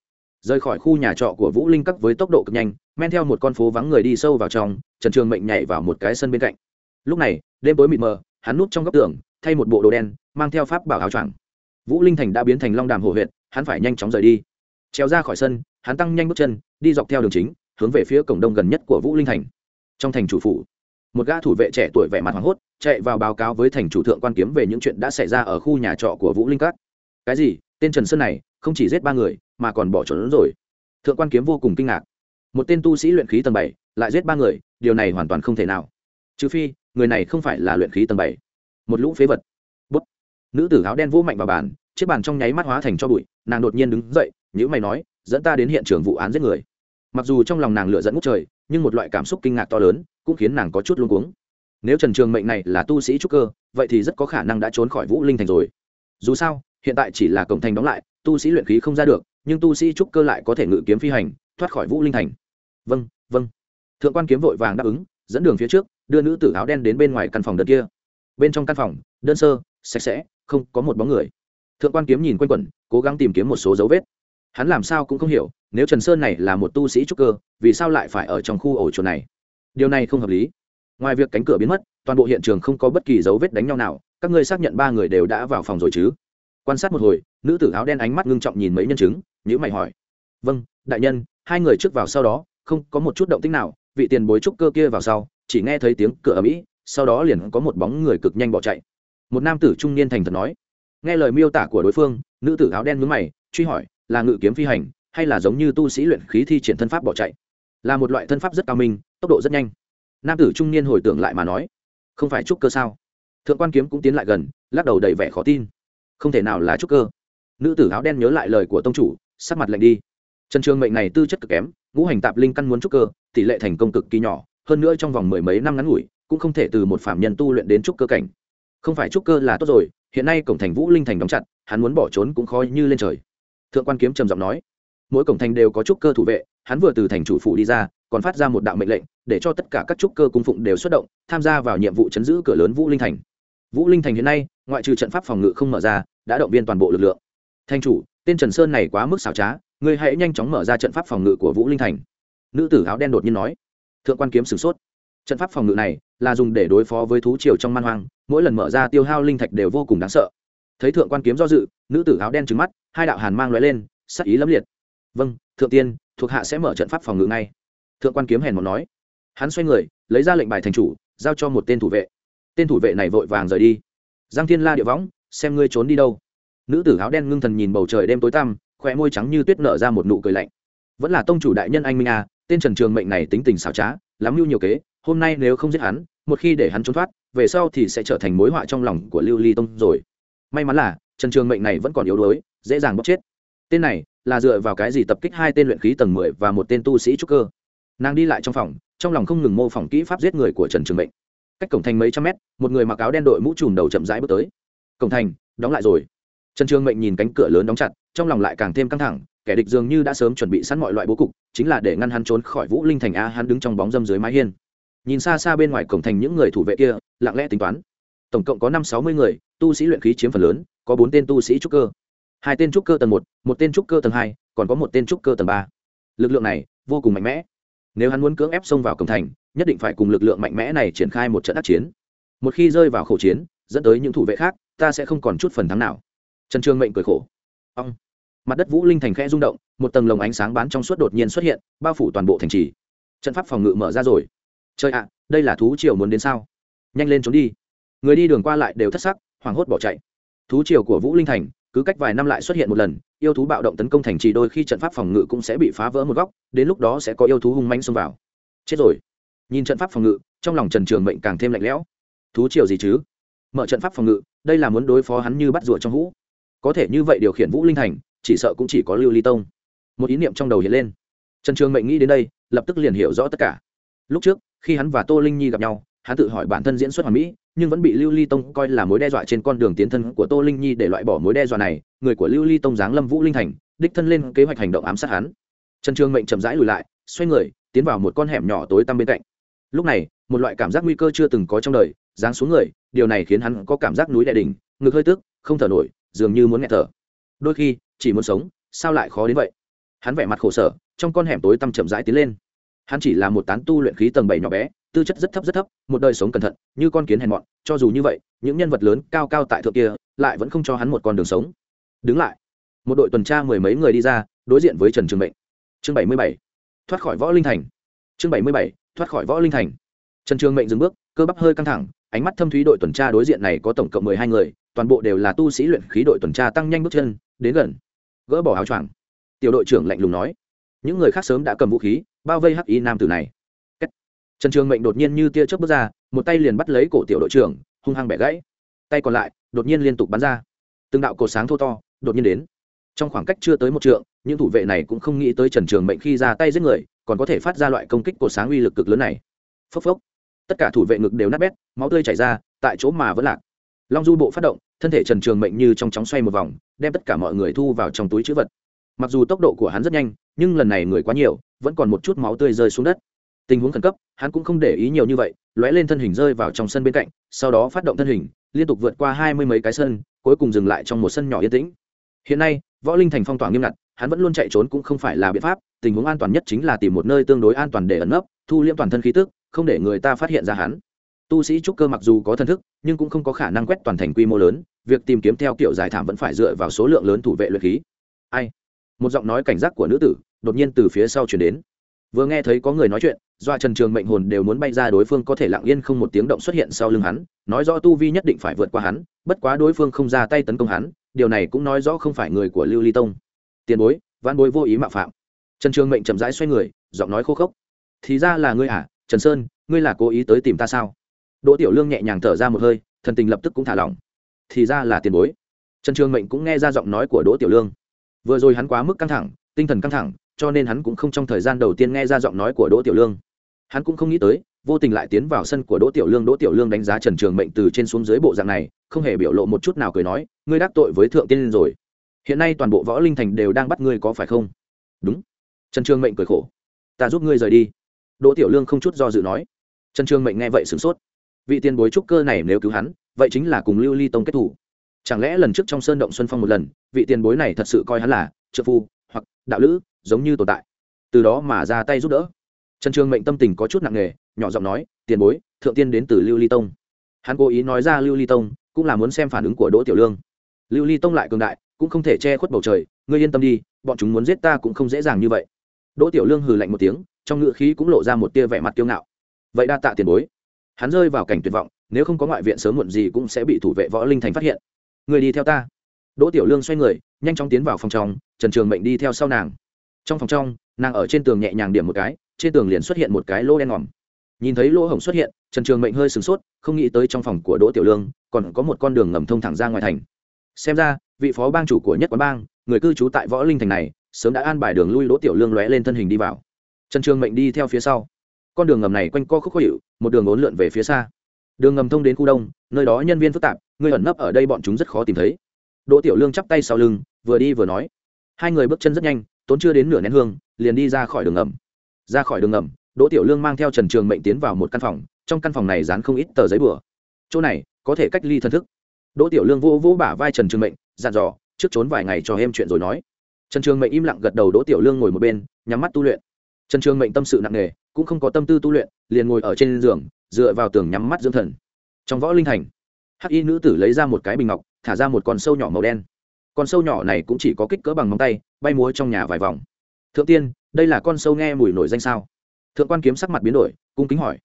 Rời khỏi khu nhà trọ của vũ linh cấp với tốc độ cực nhanh, men theo một con phố vắng người đi sâu vào trong, trần trường mệnh nhảy vào một cái sân bên cạnh. Lúc này, đêm tối mịt mờ, hắn núp trong góc tường, thay một bộ đồ đen, mang theo pháp bảo áo choàng vũ linh thành đã biến thành long đàm hồ huyện hắn phải nhanh chóng rời đi. Treo ra khỏi sân, hắn tăng nhanh bước chân, đi dọc theo đường chính, hướng về phía cổng đông gần nhất của vũ linh thành. Trong thành chủ phủ, một gã thủ vệ trẻ tuổi vẻ mặt hoảng hốt, chạy vào báo cáo với thành chủ thượng quan kiếm về những chuyện đã xảy ra ở khu nhà trọ của vũ linh cát cái gì? Tên trần sơn này, không chỉ giết ba người, mà còn bỏ trốn rồi. Thượng quan kiếm vô cùng kinh ngạc. Một tên tu sĩ luyện khí tầng bảy, lại giết ba người, điều này hoàn toàn không thể nào. Trừ phi, người này không phải là luyện khí tầng bảy. Một lũ phế vật nữ tử áo đen vỗ mạnh vào bàn, chiếc bàn trong nháy mắt hóa thành cho bụi, nàng đột nhiên đứng dậy nhữ mày nói, dẫn ta đến hiện trường vụ án giết người. Mặc dù trong lòng nàng lựa dẫn ngút trời, nhưng một loại cảm xúc kinh ngạc to lớn cũng khiến nàng có chút luống cuống. Nếu trần trường mệnh này là tu sĩ trúc cơ, vậy thì rất có khả năng đã trốn khỏi vũ linh thành rồi. Dù sao, hiện tại chỉ là cổng thành đóng lại, tu sĩ luyện khí không ra được, nhưng tu sĩ trúc cơ lại có thể ngự kiếm phi hành, thoát khỏi vũ linh thành. Vâng vâng. Thượng quan kiếm vội vàng đáp ứng, dẫn đường phía trước, đưa nữ tử áo đen đến bên ngoài căn phòng đợt kia. Bên trong căn phòng, đơn sơ, sạch sẽ không có một bóng người. Thượng quan kiếm nhìn quanh quẩn, cố gắng tìm kiếm một số dấu vết. Hắn làm sao cũng không hiểu, nếu trần sơn này là một tu sĩ trúc cơ, vì sao lại phải ở trong khu ổ chuột này? Điều này không hợp lý. Ngoài việc cánh cửa biến mất, toàn bộ hiện trường không có bất kỳ dấu vết đánh nhau nào, các ngươi xác nhận ba người đều đã vào phòng rồi chứ? Quan sát một hồi, nữ tử áo đen ánh mắt ngưng trọng nhìn mấy nhân chứng nhữ mày hỏi. Vâng đại nhân, hai người trước vào sau đó, không có một chút động tích nào, vị tiền bối trúc cơ kia vào sau, chỉ nghe thấy tiếng cửa ở mỹ sau đó liền có một bóng người cực nhanh bỏ chạy một nam tử trung niên thành thật nói. Nghe lời miêu tả của đối phương, nữ tử áo đen mướn mày, truy hỏi, là ngự kiếm phi hành, hay là giống như tu sĩ luyện khí thi triển thân pháp bỏ chạy? Là một loại thân pháp rất cao minh, tốc độ rất nhanh. Nam tử trung niên hồi tưởng lại mà nói, không phải trúc cơ sao? Thượng quan kiếm cũng tiến lại gần, lắc đầu đầy vẻ khó tin. Không thể nào là trúc cơ. Nữ tử áo đen nhớ lại lời của tông chủ, sắc mặt lạnh đi. Trần trường mệnh này tư chất cực kém, ngũ hành tạp linh căn muốn trúc cơ, tỷ lệ thành công cực kỳ nhỏ, hơn nữa trong vòng mười mấy năm ngắn ngủi, cũng không thể từ một phạm nhân tu luyện đến trúc cơ cảnh không phải trúc cơ là tốt rồi, hiện nay cổng thành vũ linh thành đóng chặt, hắn muốn bỏ trốn cũng khó như lên trời. Thượng quan kiếm trầm giọng nói, mỗi cổng thành đều có trúc cơ thủ vệ, hắn vừa từ thành chủ phủ đi ra, còn phát ra một đạo mệnh lệnh, để cho tất cả các trúc cơ cung phụng đều xuất động, tham gia vào nhiệm vụ chấn giữ cửa lớn vũ linh thành. Vũ linh thành hiện nay, ngoại trừ trận pháp phòng ngự không mở ra, đã động viên toàn bộ lực lượng. Thanh chủ, tên trần sơn này quá mức xảo trá, ngươi hãy nhanh chóng mở ra trận pháp phòng ngự của vũ linh thành. Nữ tử áo đen đột nhiên nói. Thượng quan kiếm sửng sốt. Trận pháp phòng ngự này là dùng để đối phó với thú triều trong man hoang mỗi lần mở ra tiêu hao linh thạch đều vô cùng đáng sợ. Thấy thượng quan kiếm do dự, nữ tử áo đen trứng mắt, hai đạo hàn mang loại lên, sắc ý lẫm liệt. Vâng thượng tiên, thuộc hạ sẽ mở trận pháp phòng ngự ngay. Thượng quan kiếm hèn một nói. Hắn xoay người, lấy ra lệnh bài thành chủ, giao cho một tên thủ vệ. Tên thủ vệ này vội vàng rời đi. Giang thiên la địa võng, xem ngươi trốn đi đâu. Nữ tử áo đen ngưng thần nhìn bầu trời đêm tối tăm khoe môi trắng như tuyết nở ra một nụ cười lạnh. Vẫn là tông chủ đại nhân anh minh a tên trần trường mệnh này tính tình xảo trá, lắm mưu nhiều kế, hôm nay nếu không giết hắn một khi để hắn trốn thoát, về sau thì sẽ trở thành mối họa trong lòng của lưu ly tông rồi. May mắn là, trần trường mệnh này vẫn còn yếu đuối, dễ dàng bóc chết. Tên này là dựa vào cái gì tập kích hai tên luyện khí tầng mười và một tên tu sĩ trúc cơ? Nàng đi lại trong phòng, trong lòng không ngừng mô phỏng kỹ pháp giết người của trần trường mệnh. Cách cổng thành mấy trăm mét, một người mặc áo đen đội mũ trùm đầu chậm rãi bước tới. Cổng thành, đóng lại rồi. Trần trường mệnh nhìn cánh cửa lớn đóng chặt, trong lòng lại càng thêm căng thẳng, kẻ địch dường như đã sớm chuẩn bị sẵn mọi loại bố cục, chính là để ngăn hắn trốn khỏi vũ linh thành a, hắn đứng trong bóng dâm dưới mái hiên nhìn xa xa bên ngoài cổng thành những người thủ vệ kia, lặng lẽ tính toán. Tổng cộng có năm sáu mươi người, tu sĩ luyện khí chiếm phần lớn, có bốn tên tu sĩ trúc cơ. Hai tên trúc cơ tầng một một tên trúc cơ tầng hai, còn có một tên trúc cơ tầng ba. Lực lượng này vô cùng mạnh mẽ. Nếu hắn muốn cưỡng ép xông vào cổng thành, nhất định phải cùng lực lượng mạnh mẽ này triển khai một trận đắc chiến. Một khi rơi vào khẩu chiến, dẫn tới những thủ vệ khác, ta sẽ không còn chút phần thắng nào. Trần trương mệnh cười khổ. Ông mặt đất vũ linh thành khẽ rung động, một tầng lồng ánh sáng bán trong suốt đột nhiên xuất hiện, bao phủ toàn bộ thành trì. Trận pháp phòng ngự mở ra rồi trời ạ, đây là thú triều muốn đến sao? Nhanh lên trốn đi. Người đi đường qua lại đều thất sắc, hoảng hốt bỏ chạy. Thú triều của vũ linh thành, cứ cách vài năm lại xuất hiện một lần, yêu thú bạo động tấn công thành trì đôi khi trận pháp phòng ngự cũng sẽ bị phá vỡ một góc, đến lúc đó sẽ có yêu thú hung manh xông vào. Chết rồi. Nhìn trận pháp phòng ngự, trong lòng trần trường mệnh càng thêm lạnh lẽo. Thú triều gì chứ? Mở trận pháp phòng ngự, đây là muốn đối phó hắn như bắt rùa trong hũ. Có thể như vậy điều khiển vũ linh thành, chỉ sợ cũng chỉ có lưu ly tông. Một ý niệm trong đầu hiện lên. Trần trường mệnh nghĩ đến đây, lập tức liền hiểu rõ tất cả lúc trước, khi hắn và tô linh nhi gặp nhau, hắn tự hỏi bản thân diễn xuất hoàn mỹ, nhưng vẫn bị lưu ly tông coi là mối đe dọa trên con đường tiến thân của tô linh nhi để loại bỏ mối đe dọa này. Người của lưu ly tông giáng lâm vũ linh thành, đích thân lên kế hoạch hành động ám sát hắn. Trần trường mệnh chậm rãi lùi lại, xoay người, tiến vào một con hẻm nhỏ tối tăm bên cạnh. Lúc này, một loại cảm giác nguy cơ chưa từng có trong đời, giáng xuống người, điều này khiến hắn có cảm giác núi đại đỉnh, ngực hơi tức, không thở nổi, dường như muốn nghẹt thở. Đôi khi, chỉ muốn sống, sao lại khó đến vậy? Hắn vẻ mặt khổ sở, trong con hẻm tối tăm chậm rãi tiến lên hắn chỉ là một tán tu luyện khí tầng bảy nhỏ bé, tư chất rất thấp rất thấp, một đời sống cẩn thận, như con kiến hèn mọn, cho dù như vậy, những nhân vật lớn cao cao tại thượng kia lại vẫn không cho hắn một con đường sống. Đứng lại. Một đội tuần tra mười mấy người đi ra, đối diện với trần trường mệnh. Chương bảy mươi bảy. Thoát khỏi võ linh thành. Chương bảy mươi bảy. Thoát khỏi võ linh thành. Trần trường mệnh dừng bước, cơ bắp hơi căng thẳng, ánh mắt thâm thúy đội tuần tra đối diện này có tổng cộng mười hai người, toàn bộ đều là tu sĩ luyện khí đội tuần tra tăng nhanh bước chân, đến gần. Gỡ bỏ áo choàng. Tiểu đội trưởng lạnh lùng nói. Những người khác sớm đã cầm vũ khí bao vây hắc y nam tử này. Trần trường mệnh đột nhiên như tia chớp bước ra, một tay liền bắt lấy cổ tiểu đội trưởng, hung hăng bẻ gãy. Tay còn lại, đột nhiên liên tục bắn ra. Từng đạo cột sáng thô to, đột nhiên đến. Trong khoảng cách chưa tới một trượng, những thủ vệ này cũng không nghĩ tới trần trường mệnh khi ra tay giết người, còn có thể phát ra loại công kích cột sáng uy lực cực lớn này. Phốc phốc. Tất cả thủ vệ ngực đều nát bét, máu tươi chảy ra, tại chỗ mà vẫn lạc. Long du bộ phát động, thân thể trần trường mệnh như trong chóng xoay một vòng, đem tất cả mọi người thu vào trong túi chữ vật mặc dù tốc độ của hắn rất nhanh, nhưng lần này người quá nhiều, vẫn còn một chút máu tươi rơi xuống đất. Tình huống khẩn cấp, hắn cũng không để ý nhiều như vậy, lóe lên thân hình rơi vào trong sân bên cạnh, sau đó phát động thân hình, liên tục vượt qua hai mươi mấy cái sân, cuối cùng dừng lại trong một sân nhỏ yên tĩnh. Hiện nay, võ linh thành phong tỏa nghiêm ngặt, hắn vẫn luôn chạy trốn cũng không phải là biện pháp, tình huống an toàn nhất chính là tìm một nơi tương đối an toàn để ẩn nấp, thu liễm toàn thân khí tức, không để người ta phát hiện ra hắn. Tu sĩ trúc cơ mặc dù có thân thức, nhưng cũng không có khả năng quét toàn thành quy mô lớn, việc tìm kiếm theo kiểu giải thảm vẫn phải dựa vào số lượng lớn thủ vệ luyện khí. Ai? Một giọng nói cảnh giác của nữ tử đột nhiên từ phía sau chuyển đến. Vừa nghe thấy có người nói chuyện do trần trường mệnh hồn đều muốn bay ra đối phương có thể lặng yên không một tiếng động xuất hiện sau lưng hắn, nói rõ tu vi nhất định phải vượt qua hắn, bất quá đối phương không ra tay tấn công hắn, điều này cũng nói rõ không phải người của lưu ly tông. Tiền bối văn bối vô ý mạo phạm. Trần trường mệnh chậm rãi xoay người, giọng nói khô khốc. Thì ra là ngươi à trần sơn, ngươi là cố ý tới tìm ta sao? Đỗ tiểu lương nhẹ nhàng thở ra một hơi, thần tình lập tức cũng thả lỏng. Thì ra là tiền bối. Trần trường mệnh cũng nghe ra giọng nói của đỗ tiểu lương vừa rồi hắn quá mức căng thẳng, tinh thần căng thẳng, cho nên hắn cũng không trong thời gian đầu tiên nghe ra giọng nói của đỗ tiểu lương. Hắn cũng không nghĩ tới, vô tình lại tiến vào sân của đỗ tiểu lương. Đỗ tiểu lương đánh giá trần trường mệnh từ trên xuống dưới bộ dạng này, không hề biểu lộ một chút nào cười nói, ngươi đắc tội với thượng tiên rồi. Hiện nay toàn bộ võ linh thành đều đang bắt ngươi có phải không? Đúng. Trần trường mệnh cười khổ. Ta giúp ngươi rời đi. Đỗ tiểu lương không chút do dự nói. Trần trường mệnh nghe vậy sửng sốt. Vị tiền bối trúc cơ này nếu cứu hắn, vậy chính là cùng lưu ly tông kết thủ chẳng lẽ lần trước trong sơn động xuân phong một lần, vị tiền bối này thật sự coi hắn là trợ phu hoặc đạo lữ, giống như tồn tại. Từ đó mà ra tay giúp đỡ. Trần trường mệnh tâm tình có chút nặng nề, nhỏ giọng nói, tiền bối, thượng tiên đến từ lưu ly tông. Hắn cố ý nói ra lưu ly tông, cũng là muốn xem phản ứng của đỗ tiểu lương. Lưu ly tông lại cường đại, cũng không thể che khuất bầu trời, ngươi yên tâm đi, bọn chúng muốn giết ta cũng không dễ dàng như vậy. Đỗ tiểu lương hừ lạnh một tiếng, trong ngựa khí cũng lộ ra một tia vẻ mặt kiêu ngạo. Vậy đa tạ tiền bối. Hắn rơi vào cảnh tuyệt vọng, nếu không có ngoại viện sớm muộn gì cũng sẽ bị thủ vệ võ linh thành phát hiện người đi theo ta. Đỗ tiểu lương xoay người, nhanh chóng tiến vào phòng trong, trần trường mệnh đi theo sau nàng. Trong phòng trong, nàng ở trên tường nhẹ nhàng điểm một cái, trên tường liền xuất hiện một cái lỗ đen ngòm. Nhìn thấy lỗ hổng xuất hiện, trần trường mệnh hơi sửng sốt, không nghĩ tới trong phòng của đỗ tiểu lương, còn có một con đường ngầm thông thẳng ra ngoài thành. Xem ra, vị phó bang chủ của nhất quán bang, người cư trú tại võ linh thành này, sớm đã an bài đường lui đỗ tiểu lương lóe lên thân hình đi vào. Trần trường mệnh đi theo phía sau. Con đường ngầm này quanh co khúc khó hiệu một đường ốn lượn về phía xa. Đường ngầm thông đến khu đông, nơi đó nhân viên phức tạp ngươi ẩn nấp ở đây bọn chúng rất khó tìm thấy. Đỗ tiểu lương chắp tay sau lưng, vừa đi vừa nói. Hai người bước chân rất nhanh, tốn chưa đến nửa nén hương, liền đi ra khỏi đường ngầm. Ra khỏi đường ngầm, đỗ tiểu lương mang theo trần trường mệnh tiến vào một căn phòng, trong căn phòng này dán không ít tờ giấy bừa. Chỗ này, có thể cách ly thân thức. Đỗ tiểu lương vô vô bả vai trần trường mệnh, dặn dò, trước trốn vài ngày cho em chuyện rồi nói. Trần trường mệnh im lặng gật đầu đỗ tiểu lương ngồi một bên, nhắm mắt tu luyện. Trần trường mệnh tâm sự nặng nề, cũng không có tâm tư tu luyện, liền ngồi ở trên giường, dựa vào tường nhắm mắt dưỡng thần. Trong võ linh thành hắc y nữ tử lấy ra một cái bình ngọc, thả ra một con sâu nhỏ màu đen. Con sâu nhỏ này cũng chỉ có kích cỡ bằng móng tay, bay múa trong nhà vài vòng. Thượng tiên, đây là con sâu nghe mùi nổi danh sao? Thượng quan kiếm sắc mặt biến đổi, cung kính hỏi.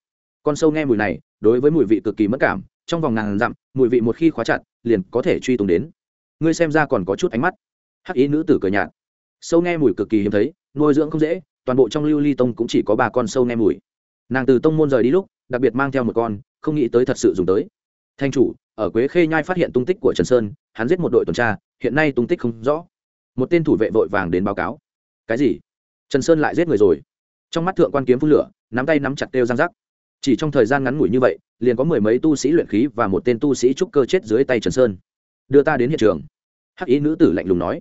Con sâu nghe mùi này, đối với mùi vị cực kỳ mất cảm, trong vòng ngàn dặm, mùi vị một khi khóa chặt, liền có thể truy tùng đến. Ngươi xem ra còn có chút ánh mắt. Hắc ý nữ tử cờ nhạt. Sâu nghe mùi cực kỳ hiếm thấy, nuôi dưỡng không dễ, toàn bộ trong lưu ly tông cũng chỉ có ba con sâu nghe mùi. Nàng từ tông môn rời đi lúc, đặc biệt mang theo một con, không nghĩ tới thật sự dùng tới. Thanh chủ ở quế khê nhai phát hiện tung tích của trần sơn, hắn giết một đội tuần tra, hiện nay tung tích không rõ. Một tên thủ vệ vội vàng đến báo cáo. Cái gì? Trần sơn lại giết người rồi. Trong mắt thượng quan kiếm phun lửa, nắm tay nắm chặt têu giang giác chỉ trong thời gian ngắn ngủi như vậy, liền có mười mấy tu sĩ luyện khí và một tên tu sĩ trúc cơ chết dưới tay trần sơn. Đưa ta đến hiện trường. Hắc ý nữ tử lạnh lùng nói.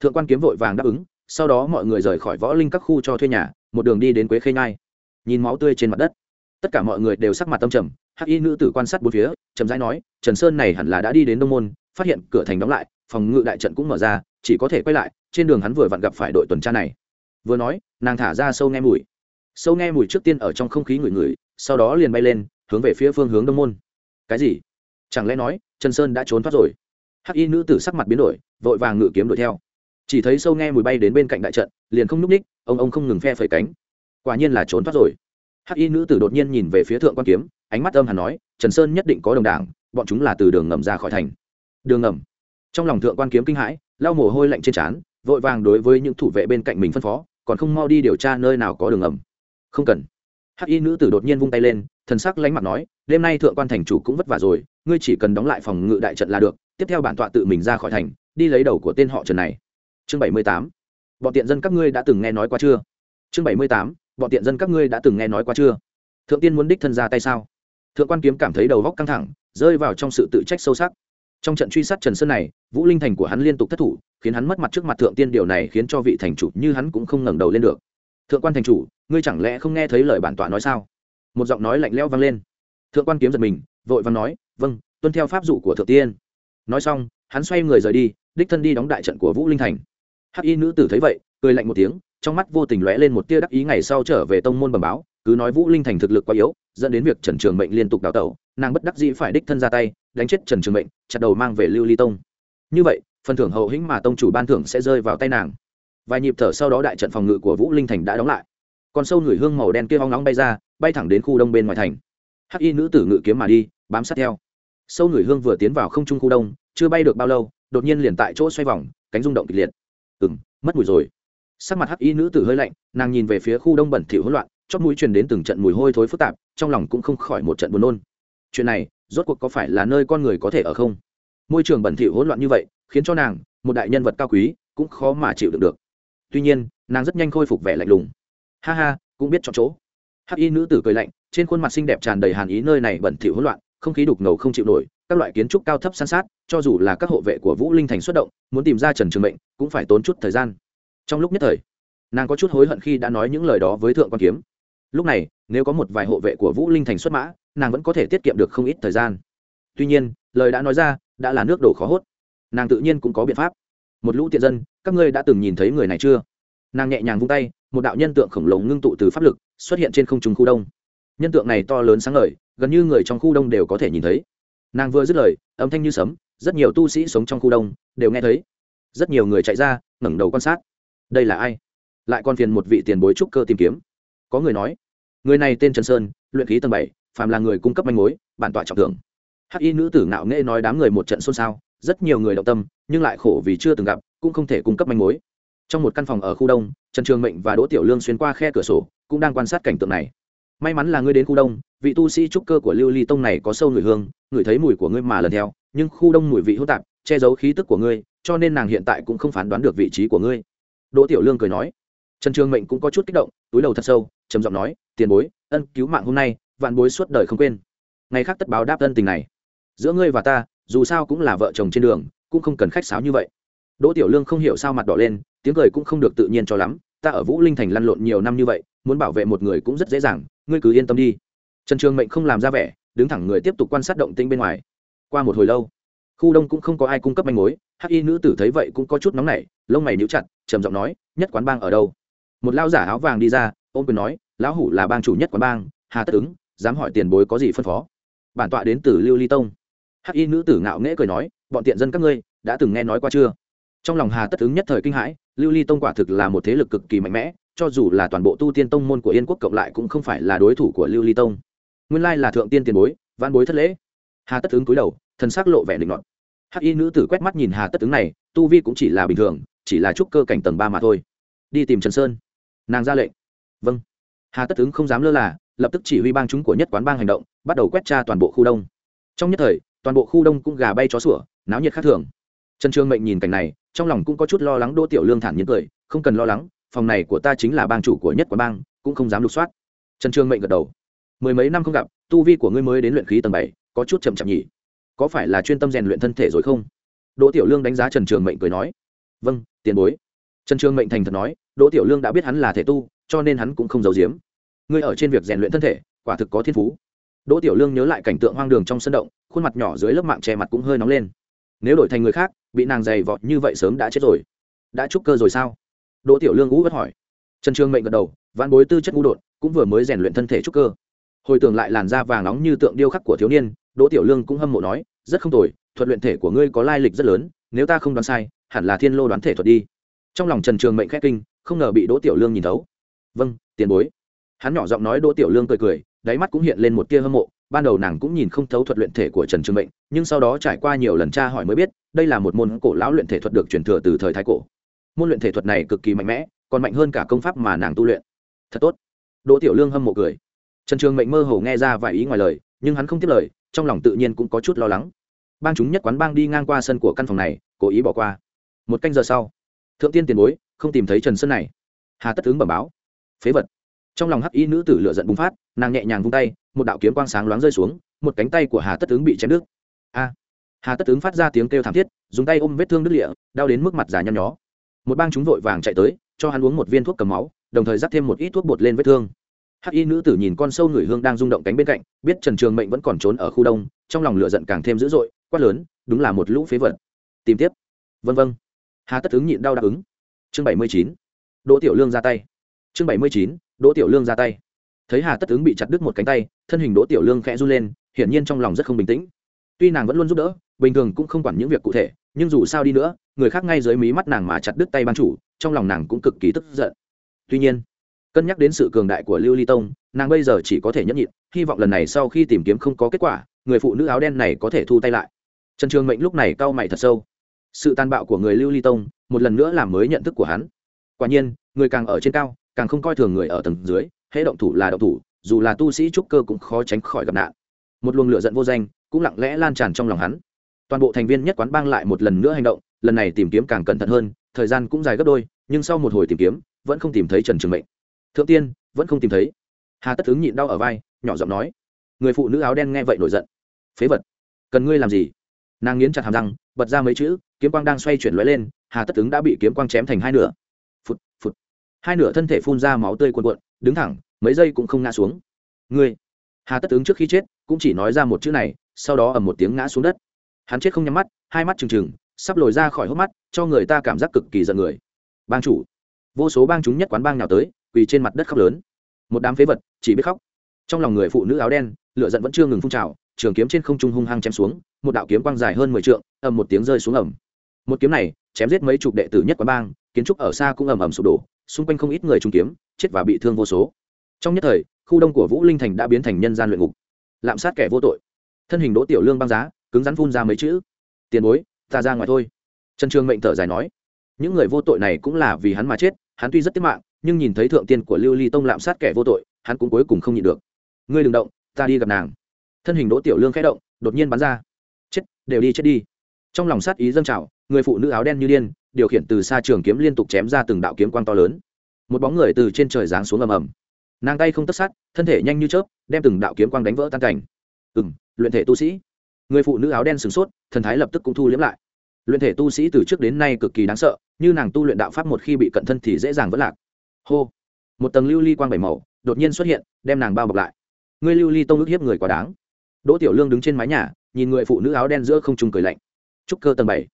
Thượng quan kiếm vội vàng đáp ứng, sau đó mọi người rời khỏi võ linh các khu cho thuê nhà, một đường đi đến quế khê nhai. Nhìn máu tươi trên mặt đất. Tất cả mọi người đều sắc mặt tâm trầm, hắc y nữ tử quan sát bốn phía trầm rãi nói, trần sơn này hẳn là đã đi đến đông môn, phát hiện cửa thành đóng lại, phòng ngự đại trận cũng mở ra, chỉ có thể quay lại, trên đường hắn vừa vặn gặp phải đội tuần tra này. Vừa nói, nàng thả ra sâu nghe mùi. Sâu nghe mùi trước tiên ở trong không khí ngửi ngửi, sau đó liền bay lên, hướng về phía phương hướng đông môn. Cái gì? Chẳng lẽ nói, trần sơn đã trốn thoát rồi? Hắc y nữ tử sắc mặt biến đổi, vội vàng ngự kiếm đuổi theo. Chỉ thấy sâu nghe mùi bay đến bên cạnh đại trận, liền không n ú c ních ông ông không ngừng phe phẩy cánh. Quả nhiên là trốn thoát rồi. Hắc y nữ tử đột nhiên nhìn về phía thượng quan kiếm ánh mắt âm hẳn nói, trần sơn nhất định có đồng đảng, bọn chúng là từ đường ngầm ra khỏi thành. Đường ngầm. Trong lòng thượng quan kiếm kinh hãi, lau mồ hôi lạnh trên trán, vội vàng đối với những thủ vệ bên cạnh mình phân phó, còn không mau đi điều tra nơi nào có đường ngầm. Không cần. Hắc y nữ tử đột nhiên vung tay lên, thần sắc lánh mặt nói, đêm nay thượng quan thành chủ cũng vất vả rồi, ngươi chỉ cần đóng lại phòng ngự đại trận là được, tiếp theo bản tọa tự mình ra khỏi thành, đi lấy đầu của tên họ trần này. Chương bảy mươi tám. Bọn tiện dân các ngươi đã từng nghe nói qua chưa? Chương bảy mươi tám. Bọn tiện dân các ngươi đã từng nghe nói qua chưa? Thượng tiên muốn đích thân ra tay sao? Thượng quan kiếm cảm thấy đầu góc căng thẳng, rơi vào trong sự tự trách sâu sắc. Trong trận truy sát trần sơn này, vũ linh thành của hắn liên tục thất thủ, khiến hắn mất mặt trước mặt thượng tiên điều này khiến cho vị thành chủ như hắn cũng không ngẩng đầu lên được. Thượng quan thành chủ, ngươi chẳng lẽ không nghe thấy lời bản tọa nói sao? Một giọng nói lạnh lẽo vang lên. Thượng quan kiếm giật mình, vội vàng nói vâng tuân theo pháp dụ của thượng tiên. Nói xong, hắn xoay người rời đi, đích thân đi đóng đại trận của vũ linh thành. Hắc y nữ tử thấy vậy, cười lạnh một tiếng, trong mắt vô tình lóe lên một tia đắc ý ngày sau trở về tông môn bẩm báo cứ nói vũ linh thành thực lực quá yếu, dẫn đến việc trần trường mệnh liên tục đào tẩu, nàng bất đắc dĩ phải đích thân ra tay, đánh chết trần trường mệnh, chặt đầu mang về lưu ly tông. Như vậy, phần thưởng hậu hĩnh mà tông chủ ban thưởng sẽ rơi vào tay nàng. Vài nhịp thở sau đó đại trận phòng ngự của vũ linh thành đã đóng lại. Còn sâu người hương màu đen kia hoang nóng bay ra, bay thẳng đến khu đông bên ngoài thành. Hắc y nữ tử ngự kiếm mà đi, bám sát theo. Sâu người hương vừa tiến vào không trung khu đông, chưa bay được bao lâu, đột nhiên liền tại chỗ xoay vòng, cánh rung động kịch liệt. Ừ mất mùi rồi. Sắc mặt hắc y nữ tử hơi lạnh, nàng nhìn về phía khu đông bẩn thỉu hỗn loạn chót mũi truyền đến từng trận mùi hôi thối phức tạp, trong lòng cũng không khỏi một trận buồn nôn. Chuyện này, rốt cuộc có phải là nơi con người có thể ở không? Môi trường bẩn thỉu hỗn loạn như vậy, khiến cho nàng, một đại nhân vật cao quý, cũng khó mà chịu đựng được. Tuy nhiên, nàng rất nhanh khôi phục vẻ lạnh lùng. Ha ha, cũng biết chọn chỗ. Hắc y nữ tử cười lạnh, trên khuôn mặt xinh đẹp tràn đầy hàn ý nơi này bẩn thỉu hỗn loạn, không khí đục ngầu không chịu nổi, các loại kiến trúc cao thấp san sát, cho dù là các hộ vệ của vũ linh thành xuất động, muốn tìm ra trần trường mệnh, cũng phải tốn chút thời gian. Trong lúc nhất thời, nàng có chút hối hận khi đã nói những lời đó với thượng quan kiếm lúc này, nếu có một vài hộ vệ của vũ linh thành xuất mã, nàng vẫn có thể tiết kiệm được không ít thời gian. Tuy nhiên, lời đã nói ra, đã là nước đổ khó hốt. Nàng tự nhiên cũng có biện pháp. Một lũ tiện dân, các ngươi đã từng nhìn thấy người này chưa? Nàng nhẹ nhàng vung tay, một đạo nhân tượng khổng lồ ngưng tụ từ pháp lực, xuất hiện trên không trung khu đông. Nhân tượng này to lớn sáng ngời, gần như người trong khu đông đều có thể nhìn thấy. Nàng vừa dứt lời, âm thanh như sấm, rất nhiều tu sĩ sống trong khu đông, đều nghe thấy. Rất nhiều người chạy ra, ngẩng đầu quan sát. Đây là ai? Lại còn phiền một vị tiền bối trúc cơ tìm kiếm. Có người nói người này tên trần sơn, luyện khí tầng bảy, phàm là người cung cấp manh mối, bản tọa trọng thưởng. Hắc y nữ tử ngạo nghễ nói đám người một trận xôn xao, rất nhiều người động tâm, nhưng lại khổ vì chưa từng gặp, cũng không thể cung cấp manh mối. Trong một căn phòng ở khu đông, trần trường mệnh và đỗ tiểu lương xuyên qua khe cửa sổ, cũng đang quan sát cảnh tượng này. May mắn là ngươi đến khu đông, vị tu sĩ trúc cơ của lưu ly tông này có sâu người hương ngửi thấy mùi của ngươi mà lần theo, nhưng khu đông mùi vị hỗn tạp, che giấu khí tức của ngươi, cho nên nàng hiện tại cũng không phán đoán được vị trí của ngươi. Đỗ tiểu lương cười nói. Trần trường mệnh cũng có chút kích động, túi đầu thật sâu, trầm giọng nói tiền bối, ân cứu mạng hôm nay, vạn bối suốt đời không quên. Ngày khác tất báo đáp ân tình này. Giữa ngươi và ta, dù sao cũng là vợ chồng trên đường, cũng không cần khách sáo như vậy. Đỗ tiểu lương không hiểu sao mặt đỏ lên, tiếng cười cũng không được tự nhiên cho lắm. Ta ở vũ linh thành lăn lộn nhiều năm như vậy, muốn bảo vệ một người cũng rất dễ dàng, ngươi cứ yên tâm đi. Trần trường mệnh không làm ra vẻ, đứng thẳng người tiếp tục quan sát động tĩnh bên ngoài. Qua một hồi lâu, khu đông cũng không có ai cung cấp manh mối, hắc y nữ tử thấy vậy cũng có chút nóng nảy, lông mày níu chặt, trầm giọng nói, nhất quán bang ở đâu? Một lao giả áo vàng đi ra, ôm quyền nói lão hủ là bang chủ nhất quán bang, hà tất ứng, dám hỏi tiền bối có gì phân phó? Bản tọa đến từ lưu ly tông. Hắc y nữ tử ngạo nghễ cười nói, bọn tiện dân các ngươi, đã từng nghe nói qua chưa? Trong lòng hà tất ứng nhất thời kinh hãi, lưu ly tông quả thực là một thế lực cực kỳ mạnh mẽ, cho dù là toàn bộ tu tiên tông môn của yên quốc cộng lại cũng không phải là đối thủ của lưu ly tông. Nguyên lai là thượng tiên tiền bối văn bối thất lễ. Hà tất ứng cúi đầu thân xác lộ vẻ định luận hắc y nữ tử quét mắt nhìn hà tất ứng này, tu vi cũng chỉ là bình thường, chỉ là trúc cơ cảnh tầng ba mà thôi. Đi tìm trần sơn. Nàng ra lệnh. Vâng hà tất ứng không dám lơ là, lập tức chỉ huy bang chúng của nhất quán bang hành động, bắt đầu quét tra toàn bộ khu đông. Trong nhất thời, toàn bộ khu đông cũng gà bay chó sủa, náo nhiệt khác thường. Trần trương mệnh nhìn cảnh này, trong lòng cũng có chút lo lắng đỗ tiểu lương thản nhiên cười, không cần lo lắng, phòng này của ta chính là bang chủ của nhất quán bang, cũng không dám lục soát. Trần trương mệnh gật đầu. Mười mấy năm không gặp, tu vi của ngươi mới đến luyện khí tầng bảy, có chút chậm chậm nhỉ? Có phải là chuyên tâm rèn luyện thân thể rồi không? Đỗ tiểu lương đánh giá trần trường mệnh cười nói. Vâng tiền bối. Trần trường mệnh thành thật nói, đỗ tiểu lương đã biết hắn là thể tu, cho nên hắn cũng không giấu giếm ngươi ở trên việc rèn luyện thân thể, quả thực có thiên phú. Đỗ tiểu lương nhớ lại cảnh tượng hoang đường trong sân động, khuôn mặt nhỏ dưới lớp mạng che mặt cũng hơi nóng lên. Nếu đổi thành người khác, bị nàng dày vọt như vậy sớm đã chết rồi. Đã trúc cơ rồi sao? Đỗ tiểu lương ngũ vất hỏi. Trần trường mệnh gật đầu văn bối tư chất ngũ đột, cũng vừa mới rèn luyện thân thể trúc cơ. Hồi tưởng lại làn da vàng nóng như tượng điêu khắc của thiếu niên, đỗ tiểu lương cũng hâm mộ nói, rất không tồi, thuật luyện thể của ngươi có lai lịch rất lớn, nếu ta không đoán sai, hẳn là thiên lô đoán thể thuật đi. Trong lòng trần trường mệnh khét kinh, không ngờ bị đỗ tiểu lương nhìn thấu. Vâng tiền bối hắn nhỏ giọng nói đỗ tiểu lương cười cười, đáy mắt cũng hiện lên một tia hâm mộ. Ban đầu nàng cũng nhìn không thấu thuật luyện thể của trần trường mệnh, nhưng sau đó trải qua nhiều lần tra hỏi mới biết, đây là một môn cổ lão luyện thể thuật được truyền thừa từ thời thái cổ. Môn luyện thể thuật này cực kỳ mạnh mẽ, còn mạnh hơn cả công pháp mà nàng tu luyện. Thật tốt. Đỗ tiểu lương hâm mộ cười. Trần trường mệnh mơ hồ nghe ra vài ý ngoài lời, nhưng hắn không tiếp lời, trong lòng tự nhiên cũng có chút lo lắng. Bang chúng nhất quán bang đi ngang qua sân của căn phòng này, cố ý bỏ qua. Một canh giờ sau, thượng tiên tiền bối không tìm thấy trần sơn này. Hà tất ứng bẩm báo. Phế vật trong lòng hắc y nữ tử lựa giận bùng phát, nàng nhẹ nhàng vung tay, một đạo kiếm quang sáng loáng rơi xuống, một cánh tay của hà tất tướng bị chém đứt. A! Hà tất tướng phát ra tiếng kêu thảm thiết, dùng tay ôm vết thương đứt lịa đau đến mức mặt già nhăn nhó. Một bang chúng vội vàng chạy tới, cho hắn uống một viên thuốc cầm máu, đồng thời dắt thêm một ít thuốc bột lên vết thương. Hắc y nữ tử nhìn con sâu người hương đang rung động cánh bên cạnh, biết trần trường mệnh vẫn còn trốn ở khu đông, trong lòng lửa giận càng thêm dữ dội, quát lớn, đúng là một lũ phế vật. Tìm tiếp. Vân vân hà tất ứng nhịn đau đáp ứng. Chương bảy mươi chín. Đỗ tiểu lương ra tay. Chương bảy mươi chín đỗ tiểu lương ra tay. Thấy hà tất ứng bị chặt đứt một cánh tay, thân hình đỗ tiểu lương khẽ run lên, hiển nhiên trong lòng rất không bình tĩnh. Tuy nàng vẫn luôn giúp đỡ, bình thường cũng không quản những việc cụ thể, nhưng dù sao đi nữa, người khác ngay dưới mí mắt nàng mà chặt đứt tay ban chủ, trong lòng nàng cũng cực kỳ tức giận. Tuy nhiên, cân nhắc đến sự cường đại của lưu ly tông, nàng bây giờ chỉ có thể nhẫn nhịn, hy vọng lần này sau khi tìm kiếm không có kết quả, người phụ nữ áo đen này có thể thu tay lại. Trần trường mệnh lúc này cau mày thật sâu. Sự tàn bạo của người lưu ly tông, một lần nữa làm mới nhận thức của hắn. Quả nhiên, người càng ở trên cao càng không coi thường người ở tầng dưới, hễ động thủ là động thủ, dù là tu sĩ trúc cơ cũng khó tránh khỏi gặp nạn. Một luồng lửa giận vô danh, cũng lặng lẽ lan tràn trong lòng hắn. Toàn bộ thành viên nhất quán bang lại một lần nữa hành động, lần này tìm kiếm càng cẩn thận hơn, thời gian cũng dài gấp đôi, nhưng sau một hồi tìm kiếm, vẫn không tìm thấy trần trường mệnh. Thượng tiên, vẫn không tìm thấy. Hà tất ứng nhịn đau ở vai, nhỏ giọng nói. Người phụ nữ áo đen nghe vậy nổi giận. Phế vật, cần ngươi làm gì? Nàng nghiến chặt hàm răng, bật ra mấy chữ, kiếm quang đang xoay chuyển lóe lên, hà tất ứng đã bị kiếm quang chém thành hai nửa. Phụt phụt hai nửa thân thể phun ra máu tươi cuồn cuộn, đứng thẳng, mấy giây cũng không ngã xuống. Ngươi, hà tất ứng trước khi chết, cũng chỉ nói ra một chữ này, sau đó ầm một tiếng ngã xuống đất. Hắn chết không nhắm mắt, hai mắt trừng trừng, sắp lồi ra khỏi hốc mắt, cho người ta cảm giác cực kỳ giận người. Bang chủ, vô số bang chúng nhất quán bang nào tới, quỳ trên mặt đất khóc lớn. Một đám phế vật, chỉ biết khóc. Trong lòng người phụ nữ áo đen, lửa giận vẫn chưa ngừng phun trào, trường kiếm trên không trung hung hăng chém xuống, một đạo kiếm quang dài hơn mười trượng, ầm một tiếng rơi xuống ầm. Một kiếm này, chém giết mấy chục đệ tử nhất quán bang, kiến trúc ở xa cũng ầm ầm sụp đổ xung quanh không ít người trung kiếm, chết và bị thương vô số. Trong nhất thời, khu đông của vũ linh thành đã biến thành nhân gian luyện ngục. Lạm sát kẻ vô tội. Thân hình đỗ tiểu lương băng giá, cứng rắn phun ra mấy chữ. Tiền bối, ta ra ngoài thôi. Trần trường mệnh thở dài nói. Những người vô tội này cũng là vì hắn mà chết, hắn tuy rất tiết mạng, nhưng nhìn thấy thượng tiên của lưu ly tông lạm sát kẻ vô tội, hắn cũng cuối cùng không nhịn được. Ngươi đừng động, ta đi gặp nàng. Thân hình đỗ tiểu lương khẽ động, đột nhiên bắn ra. Chết, đều đi, chết đi. Trong lòng sát ý dâng trào, người phụ nữ áo đen như điên điều khiển từ xa trường kiếm liên tục chém ra từng đạo kiếm quang to lớn. Một bóng người từ trên trời giáng xuống ầm ầm. Nàng tay không tất sát, thân thể nhanh như chớp, đem từng đạo kiếm quang đánh vỡ tan cảnh. Ừ m luyện thể tu sĩ. Người phụ nữ áo đen sửng sốt, thần thái lập tức cũng thu liếm lại. Luyện thể tu sĩ từ trước đến nay cực kỳ đáng sợ, như nàng tu luyện đạo pháp một khi bị cận thân thì dễ dàng vỡ lạc. Hô. Một tầng lưu ly quang bảy màu, đột nhiên xuất hiện, đem nàng bao bọc lại. Ngươi lưu ly tông ức hiếp người quá đáng. Đỗ tiểu lương đứng trên mái nhà, nhìn người phụ nữ áo đen giữa không trung cười lạnh. Trúc cơ tầng bảy.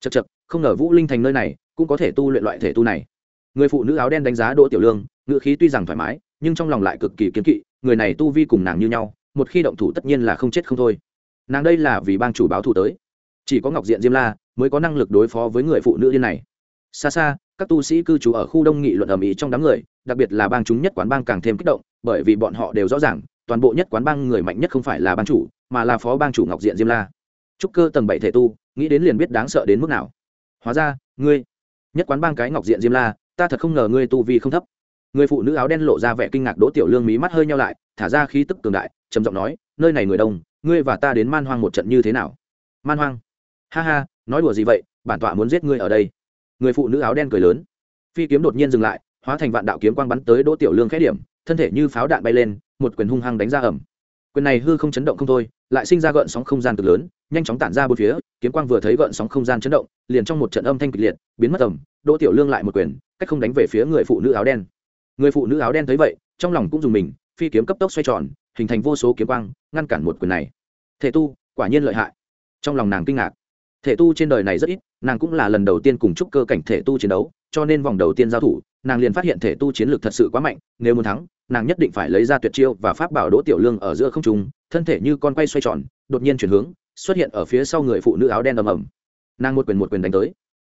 Chật chật không ngờ vũ linh thành nơi này cũng có thể tu luyện loại thể tu này. Người phụ nữ áo đen đánh giá đỗ tiểu lương, ngữ khí tuy rằng thoải mái, nhưng trong lòng lại cực kỳ kiến kỵ, người này tu vi cùng nàng như nhau, một khi động thủ tất nhiên là không chết không thôi. Nàng đây là vì bang chủ báo thù tới. Chỉ có ngọc diện diêm la mới có năng lực đối phó với người phụ nữ điên này. Xa xa, các tu sĩ cư trú ở khu đông nghị luận ầm ĩ trong đám người, đặc biệt là bang chúng nhất quán bang càng thêm kích động, bởi vì bọn họ đều rõ ràng, toàn bộ nhất quán bang người mạnh nhất không phải là bang chủ, mà là phó bang chủ ngọc diện diêm la. Trúc cơ tầng bảy thể tu, nghĩ đến liền biết đáng sợ đến mức nào hóa ra, ngươi, nhất quán bang cái ngọc diện diêm la, ta thật không ngờ ngươi tu vi không thấp. Người phụ nữ áo đen lộ ra vẻ kinh ngạc đỗ tiểu lương mí mắt hơi nhau lại, thả ra khí tức cường đại, trầm giọng nói, nơi này người đông, ngươi và ta đến man hoang một trận như thế nào? Man hoang. Ha ha, nói đùa gì vậy, bản tọa muốn giết ngươi ở đây. Người phụ nữ áo đen cười lớn. Phi kiếm đột nhiên dừng lại, hóa thành vạn đạo kiếm quang bắn tới đỗ tiểu lương khẽ điểm, thân thể như pháo đạn bay lên, một quyền hung hăng đánh ra ẩm quyền này hư không chấn động không thôi, lại sinh ra gợn sóng không gian cực lớn, nhanh chóng tản ra bốn phía, kiếm quang vừa thấy gợn sóng không gian chấn động, liền trong một trận âm thanh kịch liệt, biến mất tầm. đỗ tiểu lương lại một quyền, cách không đánh về phía người phụ nữ áo đen. Người phụ nữ áo đen thấy vậy, trong lòng cũng dùng mình, phi kiếm cấp tốc xoay tròn, hình thành vô số kiếm quang, ngăn cản một quyền này. Thể tu, quả nhiên lợi hại. Trong lòng nàng kinh ngạc. Thể tu trên đời này rất ít, nàng cũng là lần đầu tiên cùng chúc cơ cảnh thể tu chiến đấu, cho nên vòng đầu tiên giao thủ, nàng liền phát hiện thể tu chiến lược thật sự quá mạnh, nếu muốn thắng nàng nhất định phải lấy ra tuyệt chiêu và pháp bảo đỗ tiểu lương ở giữa không trung, thân thể như con quay xoay tròn, đột nhiên chuyển hướng, xuất hiện ở phía sau người phụ nữ áo đen ầm ầm. Nàng một quyền một quyền đánh tới.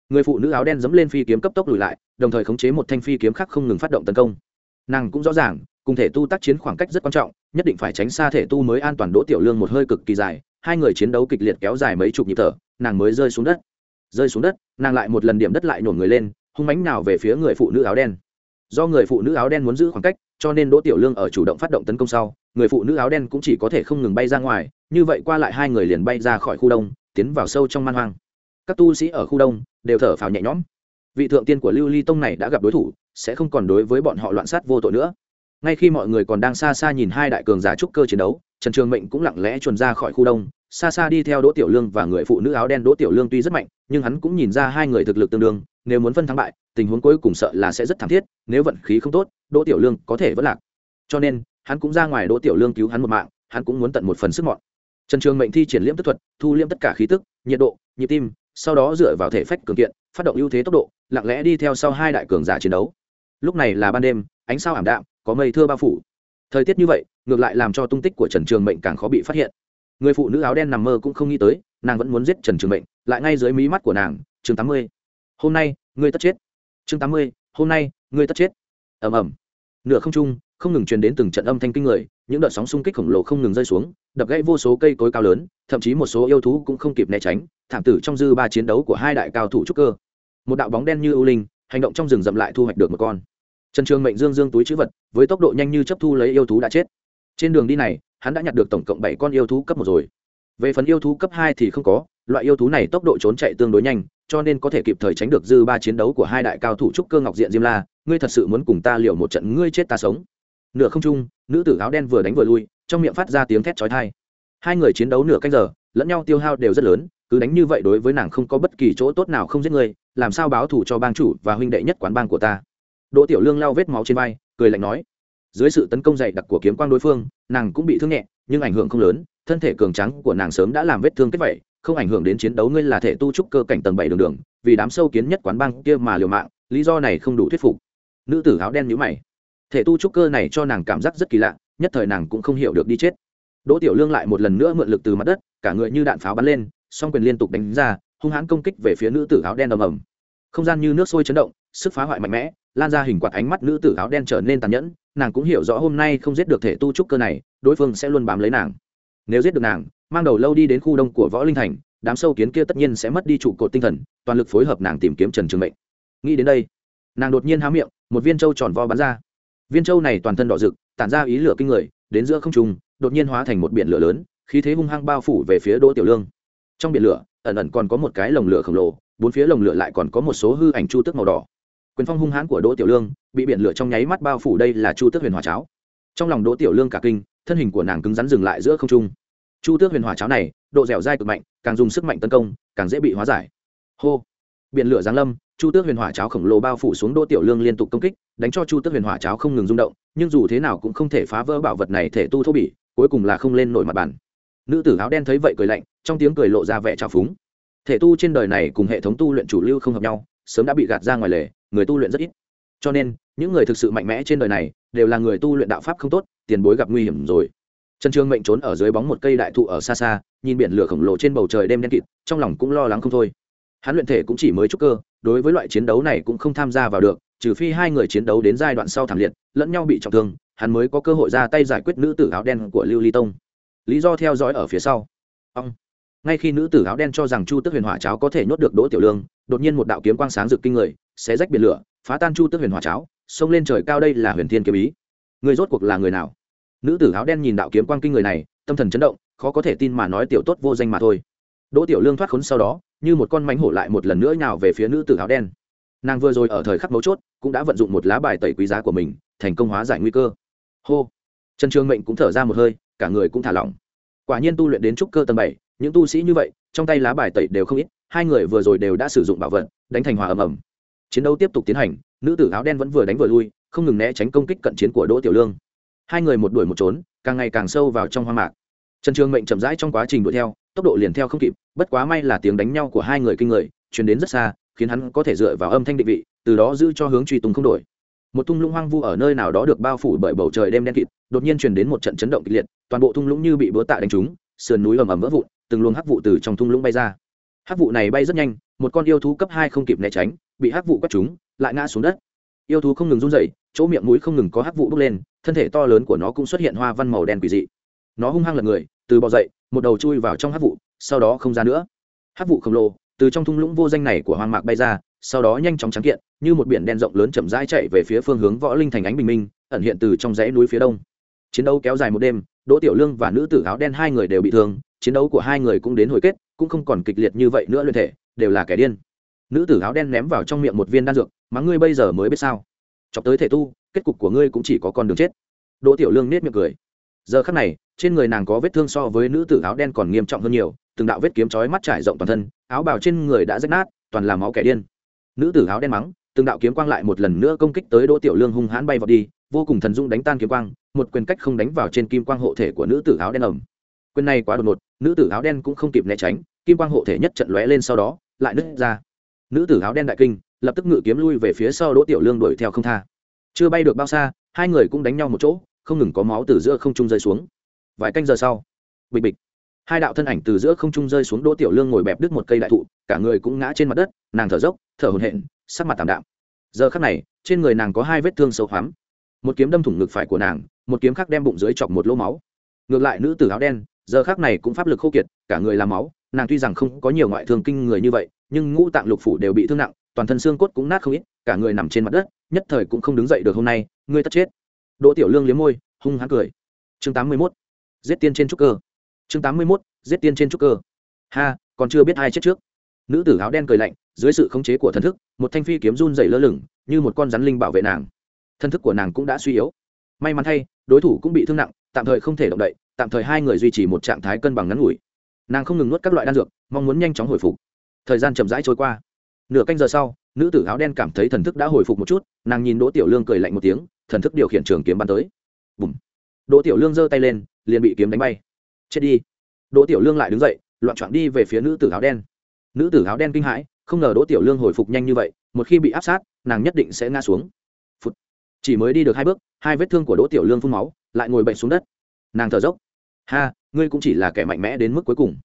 Người phụ nữ áo đen dẫm lên phi kiếm cấp tốc lùi lại, đồng thời khống chế một thanh phi kiếm khác không ngừng phát động tấn công. Nàng cũng rõ ràng, cùng thể tu tác chiến khoảng cách rất quan trọng, nhất định phải tránh xa thể tu mới an toàn đỗ tiểu lương một hơi cực kỳ dài, hai người chiến đấu kịch liệt kéo dài mấy chục nhịp thở, nàng mới rơi xuống đất. Rơi xuống đất, nàng lại một lần điểm đất lại nổ người lên, hung mánh nào về phía người phụ nữ áo đen do người phụ nữ áo đen muốn giữ khoảng cách, cho nên đỗ tiểu lương ở chủ động phát động tấn công sau, người phụ nữ áo đen cũng chỉ có thể không ngừng bay ra ngoài, như vậy qua lại hai người liền bay ra khỏi khu đông, tiến vào sâu trong man hoang. Các tu sĩ ở khu đông đều thở phào nhẹ nhõm. Vị thượng tiên của lưu ly tông này đã gặp đối thủ, sẽ không còn đối với bọn họ loạn sát vô tội nữa. Ngay khi mọi người còn đang xa xa nhìn hai đại cường giả trúc cơ chiến đấu, trần trường mệnh cũng lặng lẽ chuồn ra khỏi khu đông, xa xa đi theo đỗ tiểu lương và người phụ nữ áo đen. Đỗ tiểu lương tuy rất mạnh, nhưng hắn cũng nhìn ra hai người thực lực tương đương nếu muốn phân thắng bại, tình huống cuối cùng sợ là sẽ rất thảm thiết, nếu vận khí không tốt, đỗ tiểu lương có thể vẫn lạc. Cho nên, hắn cũng ra ngoài đỗ tiểu lương cứu hắn một mạng, hắn cũng muốn tận một phần sức mọn. Trần trường mệnh thi triển liễm tức thuật, thu liễm tất cả khí tức, nhiệt độ, nhịp tim, sau đó dựa vào thể phách cường kiện, phát động ưu thế tốc độ, lặng lẽ đi theo sau hai đại cường giả chiến đấu. Lúc này là ban đêm, ánh sao ảm đạm, có mây thưa bao phủ. Thời tiết như vậy, ngược lại làm cho tung tích của trần trường mệnh càng khó bị phát hiện. Người phụ nữ áo đen nằm mơ cũng không nghĩ tới, nàng vẫn muốn giết trần trường mệnh, lại ngay dưới mí mắt của nàng, chương tám mươi hôm nay, ngươi tất chết. Chương tám mươi, hôm nay, ngươi tất chết. Ầm ầm. Nửa không trung, không ngừng truyền đến từng trận âm thanh kinh người, những đợt sóng xung kích khổng lồ không ngừng rơi xuống, đập gãy vô số cây cối cao lớn, thậm chí một số yêu thú cũng không kịp né tránh, thảm tử trong dư ba chiến đấu của hai đại cao thủ trúc cơ. Một đạo bóng đen như ưu linh, hành động trong rừng rậm lại thu hoạch được một con. Trần trường mệnh dương dương túi chữ vật, với tốc độ nhanh như chấp thu lấy yêu thú đã chết. Trên đường đi này, hắn đã nhặt được tổng cộng bảy con yêu thú cấp một rồi. Về phần yêu thú cấp hai thì không có, loại yêu thú này tốc độ trốn chạy tương đối nhanh cho nên có thể kịp thời tránh được dư ba chiến đấu của hai đại cao thủ trúc cơ ngọc diện diêm la, ngươi thật sự muốn cùng ta liều một trận ngươi chết ta sống. Nửa không trung, nữ tử áo đen vừa đánh vừa lui, trong miệng phát ra tiếng thét chói tai. Hai người chiến đấu nửa canh giờ, lẫn nhau tiêu hao đều rất lớn, cứ đánh như vậy đối với nàng không có bất kỳ chỗ tốt nào không giết ngươi, làm sao báo thù cho bang chủ và huynh đệ nhất quán bang của ta. Đỗ tiểu lương lau vết máu trên vai, cười lạnh nói, dưới sự tấn công dày đặc của kiếm quang đối phương, nàng cũng bị thương nhẹ, nhưng ảnh hưởng không lớn, thân thể cường trắng của nàng sớm đã làm vết thương kết vẩy không ảnh hưởng đến chiến đấu, ngươi là thể tu trúc cơ cảnh tầng bảy đường đường, vì đám sâu kiến nhất quán băng kia mà liều mạng, lý do này không đủ thuyết phục. Nữ tử áo đen nhíu mày. Thể tu trúc cơ này cho nàng cảm giác rất kỳ lạ, nhất thời nàng cũng không hiểu được đi chết. Đỗ tiểu lương lại một lần nữa mượn lực từ mặt đất, cả người như đạn pháo bắn lên, song quyền liên tục đánh ra, hung hãn công kích về phía nữ tử áo đen ầm ầm. Không gian như nước sôi chấn động, sức phá hoại mạnh mẽ, lan ra hình quạt ánh mắt nữ tử áo đen trở nên tàn nhẫn, nàng cũng hiểu rõ hôm nay không giết được thể tu trúc cơ này, đối phương sẽ luôn bám lấy nàng nếu giết được nàng, mang đầu lâu đi đến khu đông của võ linh thành, đám sâu kiến kia tất nhiên sẽ mất đi trụ cột tinh thần, toàn lực phối hợp nàng tìm kiếm trần trường mệnh. Nghĩ đến đây, nàng đột nhiên há miệng, một viên trâu tròn vo bắn ra. Viên trâu này toàn thân đỏ rực, tản ra ý lửa kinh người, đến giữa không trung, đột nhiên hóa thành một biển lửa lớn, khí thế hung hăng bao phủ về phía đỗ tiểu lương. Trong biển lửa, ẩn ẩn còn có một cái lồng lửa khổng lồ, bốn phía lồng lửa lại còn có một số hư ảnh chu tức màu đỏ. Quyền phong hung hãn của đỗ tiểu lương bị biển lửa trong nháy mắt bao phủ đây là chu tước huyền hòa cháo. Trong lòng đỗ tiểu lương cả kinh thân hình của nàng cứng rắn dừng lại giữa không trung. Chu tước huyền hòa cháo này, độ dẻo dai cực mạnh, càng dùng sức mạnh tấn công, càng dễ bị hóa giải. Hô. Biển lửa giáng lâm, chu tước huyền hỏa cháo khổng lồ bao phủ xuống đỗ tiểu lương liên tục công kích, đánh cho chu tước huyền hỏa cháo không ngừng rung động, nhưng dù thế nào cũng không thể phá vỡ bảo vật này thể tu thô bỉ, cuối cùng là không lên nổi mặt bàn. Nữ tử áo đen thấy vậy cười lạnh, trong tiếng cười lộ ra vẻ trào phúng. Thể tu trên đời này cùng hệ thống tu luyện chủ lưu không hợp nhau, sớm đã bị gạt ra ngoài lề, người tu luyện rất ít. Cho nên, những người thực sự mạnh mẽ trên đời này, đều là người tu luyện đạo pháp không tốt tiền bối gặp nguy hiểm rồi. Trần trương mệnh trốn ở dưới bóng một cây đại thụ ở xa xa, nhìn biển lửa khổng lồ trên bầu trời đêm đen kịt, trong lòng cũng lo lắng không thôi. Hắn luyện thể cũng chỉ mới chút cơ, đối với loại chiến đấu này cũng không tham gia vào được, trừ phi hai người chiến đấu đến giai đoạn sau thảm liệt, lẫn nhau bị trọng thương, hắn mới có cơ hội ra tay giải quyết nữ tử áo đen của lưu ly tông. Lý do theo dõi ở phía sau. Ông. Ngay khi nữ tử áo đen cho rằng chu tức huyền hỏa cháo có thể nhốt được đỗ tiểu lương, đột nhiên một đạo kiếm quang sáng rực kinh người sẽ rách biển lửa, phá tan chu tức huyền hỏa cháo, xông lên trời cao đây là huyền thiên kiếm ý. Người rốt cuộc là người nào? Nữ tử áo đen nhìn đạo kiếm quang kinh người này, tâm thần chấn động, khó có thể tin mà nói tiểu tốt vô danh mà thôi. Đỗ tiểu lương thoát khốn sau đó, như một con mánh hổ lại một lần nữa nhào về phía nữ tử áo đen. Nàng vừa rồi ở thời khắc mấu chốt, cũng đã vận dụng một lá bài tẩy quý giá của mình, thành công hóa giải nguy cơ. Hô! Trần trường mệnh cũng thở ra một hơi, cả người cũng thả lỏng. Quả nhiên tu luyện đến trúc cơ tầng bảy, những tu sĩ như vậy, trong tay lá bài tẩy đều không ít, hai người vừa rồi đều đã sử dụng bảo vật, đánh thành hòa ầm ầm. Chiến đấu tiếp tục tiến hành, nữ tử áo đen vẫn vừa đánh vừa lui, không ngừng né tránh công kích cận chiến của đỗ tiểu lương hai người một đuổi một trốn, càng ngày càng sâu vào trong hoang mạc. Trần trường mệnh chậm rãi trong quá trình đuổi theo, tốc độ liền theo không kịp, bất quá may là tiếng đánh nhau của hai người kinh người chuyển đến rất xa, khiến hắn có thể dựa vào âm thanh định vị, từ đó giữ cho hướng truy tung không đổi. Một thung lũng hoang vu ở nơi nào đó được bao phủ bởi bầu trời đêm đen kịt, đột nhiên truyền đến một trận chấn động kịch liệt, toàn bộ thung lũng như bị búa tạ đánh trúng, sườn núi ầm ầm vỡ vụn, từng luồng hắc vụ từ trong thung lũng bay ra. Hắc vụ này bay rất nhanh, một con yêu thú cấp hai không kịp né tránh, bị hắc vụ quét trúng, lại ngã xuống đất. Yêu thú không ngừng run rẩy chỗ miệng mũi không ngừng có hắc vụ bốc lên, thân thể to lớn của nó cũng xuất hiện hoa văn màu đen quỷ dị. Nó hung hăng lật người, từ bò dậy, một đầu chui vào trong hắc vụ, sau đó không ra nữa. Hắc vụ khổng lồ, từ trong thung lũng vô danh này của hoang mạc bay ra, sau đó nhanh chóng trắng kiện, như một biển đen rộng lớn chậm rãi chạy về phía phương hướng võ linh thành ánh bình minh, ẩn hiện từ trong dãy núi phía đông. Chiến đấu kéo dài một đêm, đỗ tiểu lương và nữ tử áo đen hai người đều bị thương, chiến đấu của hai người cũng đến hồi kết, cũng không còn kịch liệt như vậy nữa luyện thể, đều là kẻ điên. Nữ tử áo đen ném vào trong miệng một viên đan dược, mà ngươi bây giờ mới biết sao? Chọc tới thể tu, kết cục của ngươi cũng chỉ có con đường chết. Đỗ tiểu lương nết miệng cười. Giờ khắc này, trên người nàng có vết thương so với nữ tử áo đen còn nghiêm trọng hơn nhiều, từng đạo vết kiếm chói mắt trải rộng toàn thân, áo bào trên người đã rách nát, toàn là máu kẻ điên. Nữ tử áo đen mắng, từng đạo kiếm quang lại một lần nữa công kích tới đỗ tiểu lương hung hãn bay vào đi, vô cùng thần dung đánh tan kiếm quang, một quyền cách không đánh vào trên kim quang hộ thể của nữ tử áo đen ẩm quyền này quá đột ngột, nữ tử áo đen cũng không kịp né tránh, kim quang hộ thể nhất trận lóe lên sau đó, lại nứt ra. Nữ tử áo đen đại kinh lập tức ngự kiếm lui về phía sau đỗ tiểu lương đuổi theo không tha. Chưa bay được bao xa, hai người cũng đánh nhau một chỗ, không ngừng có máu từ giữa không trung rơi xuống. Vài canh giờ sau, bịch bịch. Hai đạo thân ảnh từ giữa không trung rơi xuống, đỗ tiểu lương ngồi bẹp đứt một cây đại thụ, cả người cũng ngã trên mặt đất, nàng thở dốc, thở hổn hển, sắc mặt tảm đạm. Giờ khắc này, trên người nàng có hai vết thương sâu hoắm. Một kiếm đâm thủng ngực phải của nàng, một kiếm khác đem bụng dưới chọc một lỗ máu. Ngược lại nữ tử áo đen, giờ khác này cũng pháp lực khô kiệt, cả người làm máu, nàng tuy rằng không có nhiều ngoại thương kinh người như vậy, nhưng ngũ tạng lục phủ đều bị thương nặng toàn thân xương cốt cũng nát không ít, cả người nằm trên mặt đất, nhất thời cũng không đứng dậy được hôm nay, ngươi tất chết. Đỗ tiểu lương liếm môi, hung hăng cười. Chương tám mươi 81. giết tiên trên trúc cơ. Chương tám mươi 81. giết tiên trên trúc cơ. Ha, còn chưa biết ai chết trước. Nữ tử áo đen cười lạnh, dưới sự khống chế của thần thức, một thanh phi kiếm run dày lơ lửng, như một con rắn linh bảo vệ nàng. Thân thức của nàng cũng đã suy yếu. May mắn thay, đối thủ cũng bị thương nặng, tạm thời không thể động đậy, tạm thời hai người duy trì một trạng thái cân bằng ngắn ngủi. Nàng không ngừng nuốt các loại đan dược, mong muốn nhanh chóng hồi phục. Thời gian chậm rãi trôi qua nửa canh giờ sau, nữ tử áo đen cảm thấy thần thức đã hồi phục một chút, nàng nhìn đỗ tiểu lương cười lạnh một tiếng, thần thức điều khiển trường kiếm bắn tới. Bùm. Đỗ tiểu lương giơ tay lên, liền bị kiếm đánh bay. Chết đi. Đỗ tiểu lương lại đứng dậy, loạn trọn đi về phía nữ tử áo đen. Nữ tử áo đen kinh hãi, không ngờ đỗ tiểu lương hồi phục nhanh như vậy, một khi bị áp sát, nàng nhất định sẽ ngã xuống. Phụt. chỉ mới đi được hai bước, hai vết thương của đỗ tiểu lương phun máu, lại ngồi bệnh xuống đất. Nàng thở dốc. Ha, ngươi cũng chỉ là kẻ mạnh mẽ đến mức cuối cùng.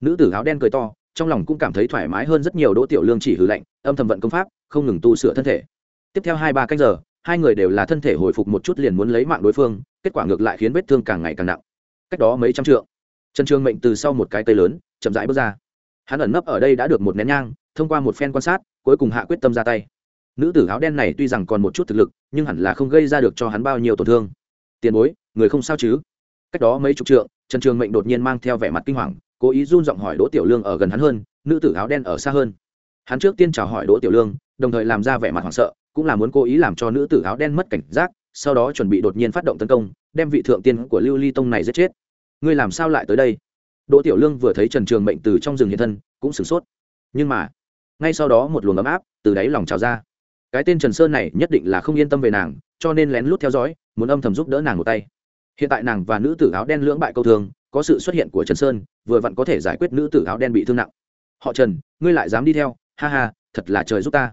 Nữ tử áo đen cười to trong lòng cũng cảm thấy thoải mái hơn rất nhiều, đỗ tiểu lương chỉ hư lạnh, âm thầm vận công pháp, không ngừng tu sửa thân thể. Tiếp theo hai ba canh giờ, hai người đều là thân thể hồi phục một chút liền muốn lấy mạng đối phương, kết quả ngược lại khiến vết thương càng ngày càng nặng. Cách đó mấy trăm trượng, trần trường mệnh từ sau một cái tây lớn, chậm rãi bước ra. Hắn ẩn nấp ở đây đã được một nén nhang, thông qua một phen quan sát, cuối cùng hạ quyết tâm ra tay. Nữ tử áo đen này tuy rằng còn một chút thực lực, nhưng hẳn là không gây ra được cho hắn bao nhiêu tổn thương. Tiền bối, người không sao chứ? Cách đó mấy chục trượng, trần trường mệnh đột nhiên mang theo vẻ mặt kinh hoàng cố ý run giọng hỏi đỗ tiểu lương ở gần hắn hơn, nữ tử áo đen ở xa hơn. Hắn trước tiên chào hỏi đỗ tiểu lương, đồng thời làm ra vẻ mặt hoảng sợ, cũng là muốn cố ý làm cho nữ tử áo đen mất cảnh giác, sau đó chuẩn bị đột nhiên phát động tấn công, đem vị thượng tiên của lưu ly tông này giết chết. Ngươi làm sao lại tới đây? Đỗ tiểu lương vừa thấy trần trường mệnh từ trong rừng hiện thân, cũng sửng sốt. Nhưng mà, ngay sau đó một luồng ấm áp từ đáy lòng trào ra. Cái tên trần sơn này nhất định là không yên tâm về nàng, cho nên lén lút theo dõi, muốn âm thầm giúp đỡ nàng một tay. Hiện tại nàng và nữ tử áo đen lưỡng bại câu thường có sự xuất hiện của trần sơn, vừa vặn có thể giải quyết nữ tử áo đen bị thương nặng. Họ trần, ngươi lại dám đi theo, ha ha, thật là trời giúp ta.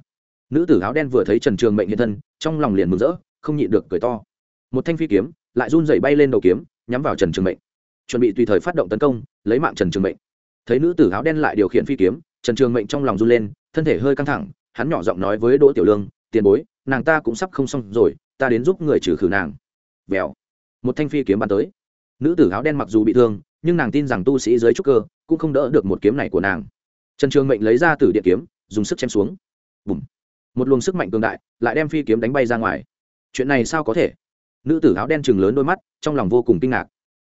Nữ tử áo đen vừa thấy trần trường mệnh hiện thân, trong lòng liền mừng rỡ, không nhịn được cười to. Một thanh phi kiếm, lại run dày bay lên đầu kiếm, nhắm vào trần trường mệnh. Chuẩn bị tùy thời phát động tấn công, lấy mạng trần trường mệnh. Thấy nữ tử áo đen lại điều khiển phi kiếm, trần trường mệnh trong lòng run lên, thân thể hơi căng thẳng, hắn nhỏ giọng nói với đỗ tiểu lương, tiền bối, nàng ta cũng sắp không xong rồi, ta đến giúp người trừ khử nàng. Vèo. Một thanh phi kiếm bắn tới nữ tử áo đen mặc dù bị thương, nhưng nàng tin rằng tu sĩ dưới trúc cơ cũng không đỡ được một kiếm này của nàng. Trần trường mệnh lấy ra từ điện kiếm, dùng sức chém xuống. Bùm. một luồng sức mạnh cường đại lại đem phi kiếm đánh bay ra ngoài. Chuyện này sao có thể? Nữ tử áo đen chừng lớn đôi mắt, trong lòng vô cùng kinh ngạc.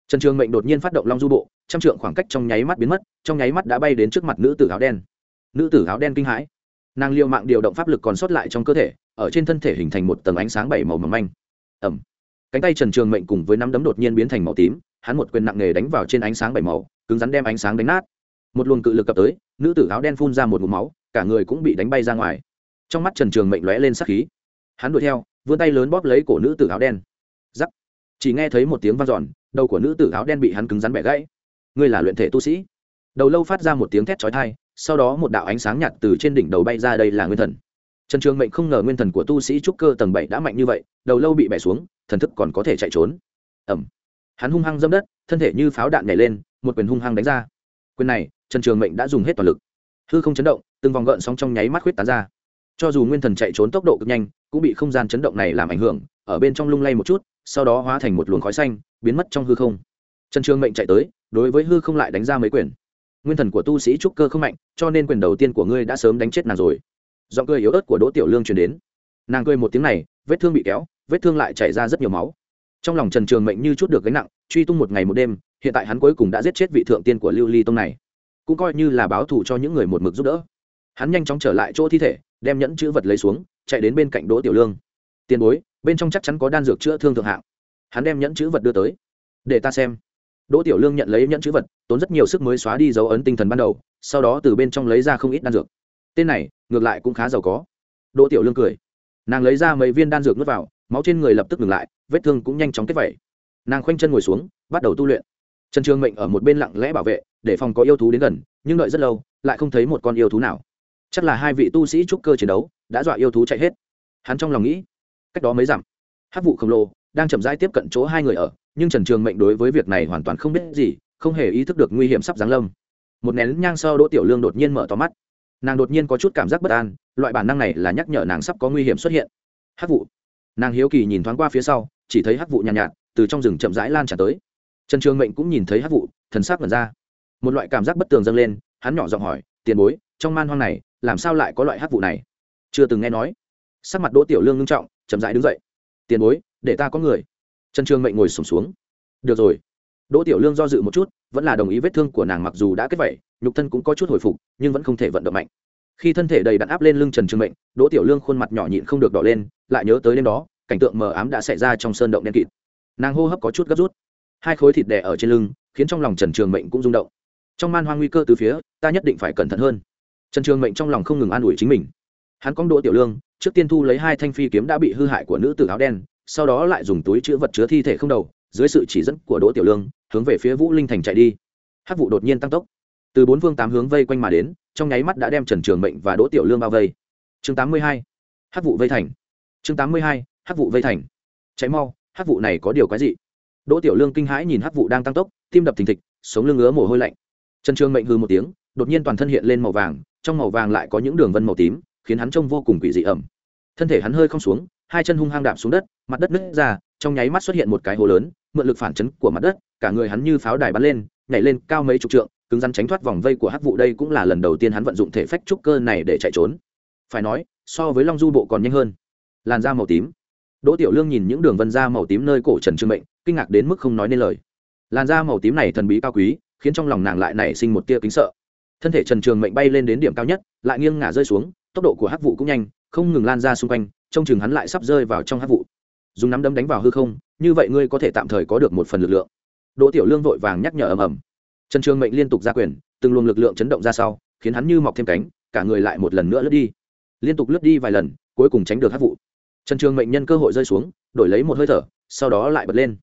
Trần trường mệnh đột nhiên phát động long du bộ, trăm trượng khoảng cách trong nháy mắt biến mất, trong nháy mắt đã bay đến trước mặt nữ tử áo đen. Nữ tử áo đen kinh hãi. Nàng liệu mạng điều động pháp lực còn sót lại trong cơ thể, ở trên thân thể hình thành một tầng ánh sáng bảy màu mỏng manh. Ẩm cánh tay trần trường mệnh cùng với nắm đấm đột nhiên biến thành màu tím, hắn một quyền nặng nề đánh vào trên ánh sáng bảy màu, cứng rắn đem ánh sáng đánh nát. Một luồng cự lực cập tới, nữ tử áo đen phun ra một mụ máu, cả người cũng bị đánh bay ra ngoài. Trong mắt trần trường mệnh lóe lên sắc khí. Hắn đuổi theo, vươn tay lớn bóp lấy cổ nữ tử áo đen. Giắc. Chỉ nghe thấy một tiếng vang dọn, đầu của nữ tử áo đen bị hắn cứng rắn bẻ gãy. Ngươi là luyện thể tu sĩ. Đầu lâu phát ra một tiếng thét chói tai, sau đó một đạo ánh sáng nhạt từ trên đỉnh đầu bay ra, đây là nguyên thần trần trường mệnh không ngờ nguyên thần của tu sĩ trúc cơ tầng bảy đã mạnh như vậy, đầu lâu bị bẻ xuống, thần thức còn có thể chạy trốn. Ẩm hắn hung hăng dâm đất, thân thể như pháo đạn nhảy lên, một quyền hung hăng đánh ra. Quyền này, trần trường mệnh đã dùng hết toàn lực. Hư không chấn động, từng vòng gợn sóng trong nháy mắt khuyết tán ra. Cho dù nguyên thần chạy trốn tốc độ cực nhanh, cũng bị không gian chấn động này làm ảnh hưởng, ở bên trong lung lay một chút, sau đó hóa thành một luồng khói xanh, biến mất trong hư không. Trần trường mệnh chạy tới, đối với hư không lại đánh ra mấy quyền. Nguyên thần của tu sĩ trúc cơ không mạnh, cho nên quyền đầu tiên của ngươi đã sớm đánh chết nàng rồi giọng cười yếu ớt của đỗ tiểu lương truyền đến. Nàng cười một tiếng này, vết thương bị kéo, vết thương lại chảy ra rất nhiều máu. Trong lòng trần trường mệnh như chút được gánh nặng, truy tung một ngày một đêm, hiện tại hắn cuối cùng đã giết chết vị thượng tiên của lưu ly tông này. Cũng coi như là báo thù cho những người một mực giúp đỡ. Hắn nhanh chóng trở lại chỗ thi thể, đem nhẫn chữ vật lấy xuống, chạy đến bên cạnh đỗ tiểu lương. Tiền bối, bên trong chắc chắn có đan dược chữa thương thượng hạng. Hắn đem nhẫn chữ vật đưa tới. Để ta xem. Đỗ tiểu lương nhận lấy nhẫn chữ vật, tốn rất nhiều sức mới xóa đi dấu ấn tinh thần ban đầu, sau đó từ bên trong lấy ra không ít đan dược tên này ngược lại cũng khá giàu có. Đỗ tiểu lương cười. Nàng lấy ra mấy viên đan dược nuốt vào, máu trên người lập tức ngừng lại, vết thương cũng nhanh chóng kết vẩy. Nàng khoanh chân ngồi xuống, bắt đầu tu luyện. Trần trường mệnh ở một bên lặng lẽ bảo vệ, để phòng có yêu thú đến gần, nhưng đợi rất lâu, lại không thấy một con yêu thú nào. Chắc là hai vị tu sĩ trúc cơ chiến đấu, đã dọa yêu thú chạy hết. Hắn trong lòng nghĩ, cách đó mới giảm hát vụ khổng lồ đang chậm rãi tiếp cận chỗ hai người ở, nhưng trần trường mệnh đối với việc này hoàn toàn không biết gì, không hề ý thức được nguy hiểm sắp giáng lâm. Một nén nhang sau đỗ tiểu lương đột nhiên mở to mắt nàng đột nhiên có chút cảm giác bất an loại bản năng này là nhắc nhở nàng sắp có nguy hiểm xuất hiện. Hát vụ. Nàng hiếu kỳ nhìn thoáng qua phía sau chỉ thấy hát vụ nhàn nhạt, nhạt từ trong rừng chậm rãi lan tràn tới. Trần trường mệnh cũng nhìn thấy hát vụ thần sắc vần ra. Một loại cảm giác bất tường dâng lên hắn nhỏ giọng hỏi tiền bối trong man hoang này làm sao lại có loại hắc vụ này? Chưa từng nghe nói. Sắc mặt đỗ tiểu lương ngưng trọng chậm rãi đứng dậy. Tiền bối để ta có người. Trần trường mệnh ngồi sùng xuống, xuống được rồi. Đỗ tiểu lương do dự một chút vẫn là đồng ý vết thương của nàng mặc dù đã kết vẩy nhục thân cũng có chút hồi phục, nhưng vẫn không thể vận động mạnh. Khi thân thể đầy đặn áp lên lưng trần trường mệnh, đỗ tiểu lương khuôn mặt nhỏ nhịn không được đỏ lên, lại nhớ tới đêm đó, cảnh tượng mờ ám đã xảy ra trong sơn động đen kịt. Nàng hô hấp có chút gấp rút. Hai khối thịt đè ở trên lưng, khiến trong lòng trần trường mệnh cũng rung động. Trong man hoang nguy cơ từ phía, ta nhất định phải cẩn thận hơn. Trần trường mệnh trong lòng không ngừng an ủi chính mình. Hắn cóng đỗ tiểu lương, trước tiên thu lấy hai thanh phi kiếm đã bị hư hại của nữ tử áo đen, sau đó lại dùng túi chứa vật chứa thi thể không đầu, dưới sự chỉ dẫn của đỗ tiểu lương, hướng về phía vũ linh thành chạy đi. Hát vụ đột nhiên tăng tốc từ bốn phương tám hướng vây quanh mà đến, trong nháy mắt đã đem trần trường mệnh và đỗ tiểu lương bao vây. Chương tám mươi hai hát vụ vây thành. Chương tám mươi hai hát vụ vây thành. Cháy mau hát vụ này có điều cái gì đỗ tiểu lương kinh hãi nhìn hát vụ đang tăng tốc, tim đập thình thịch, sống lưng ngứa mồ hôi lạnh. Trần trường mệnh hư một tiếng, đột nhiên toàn thân hiện lên màu vàng, trong màu vàng lại có những đường vân màu tím, khiến hắn trông vô cùng quỷ dị ẩm. Thân thể hắn hơi không xuống, hai chân hung hăng đạp xuống đất, mặt đất nứt ra, trong nháy mắt xuất hiện một cái hố lớn, mượn lực phản chấn của mặt đất, cả người hắn như pháo đài bắn lên nhảy lên cao mấy chục trượng, cứng rắn tránh thoát vòng vây của hắc vụ đây cũng là lần đầu tiên hắn vận dụng thể phách trúc cơ này để chạy trốn. Phải nói, so với long du bộ còn nhanh hơn. Làn da màu tím. Đỗ tiểu lương nhìn những đường vân da màu tím nơi cổ trần trương mệnh, kinh ngạc đến mức không nói nên lời. Làn da màu tím này thần bí cao quý, khiến trong lòng nàng lại nảy sinh một tia kính sợ. Thân thể trần trường mệnh bay lên đến điểm cao nhất, lại nghiêng ngả rơi xuống, tốc độ của hắc vụ cũng nhanh, không ngừng lan ra xung quanh, trông chừng hắn lại sắp rơi vào trong hắc vụ dùng nắm đấm đánh vào hư không, như vậy ngươi có thể tạm thời có được một phần lực lượng đỗ tiểu lương vội vàng nhắc nhở ầm ầm. Trần trường mệnh liên tục ra quyền, từng luồng lực lượng chấn động ra sau, khiến hắn như mọc thêm cánh, cả người lại một lần nữa lướt đi. Liên tục lướt đi vài lần, cuối cùng tránh được hắc vụ. Trần trường mệnh nhân cơ hội rơi xuống, đổi lấy một hơi thở, sau đó lại bật lên.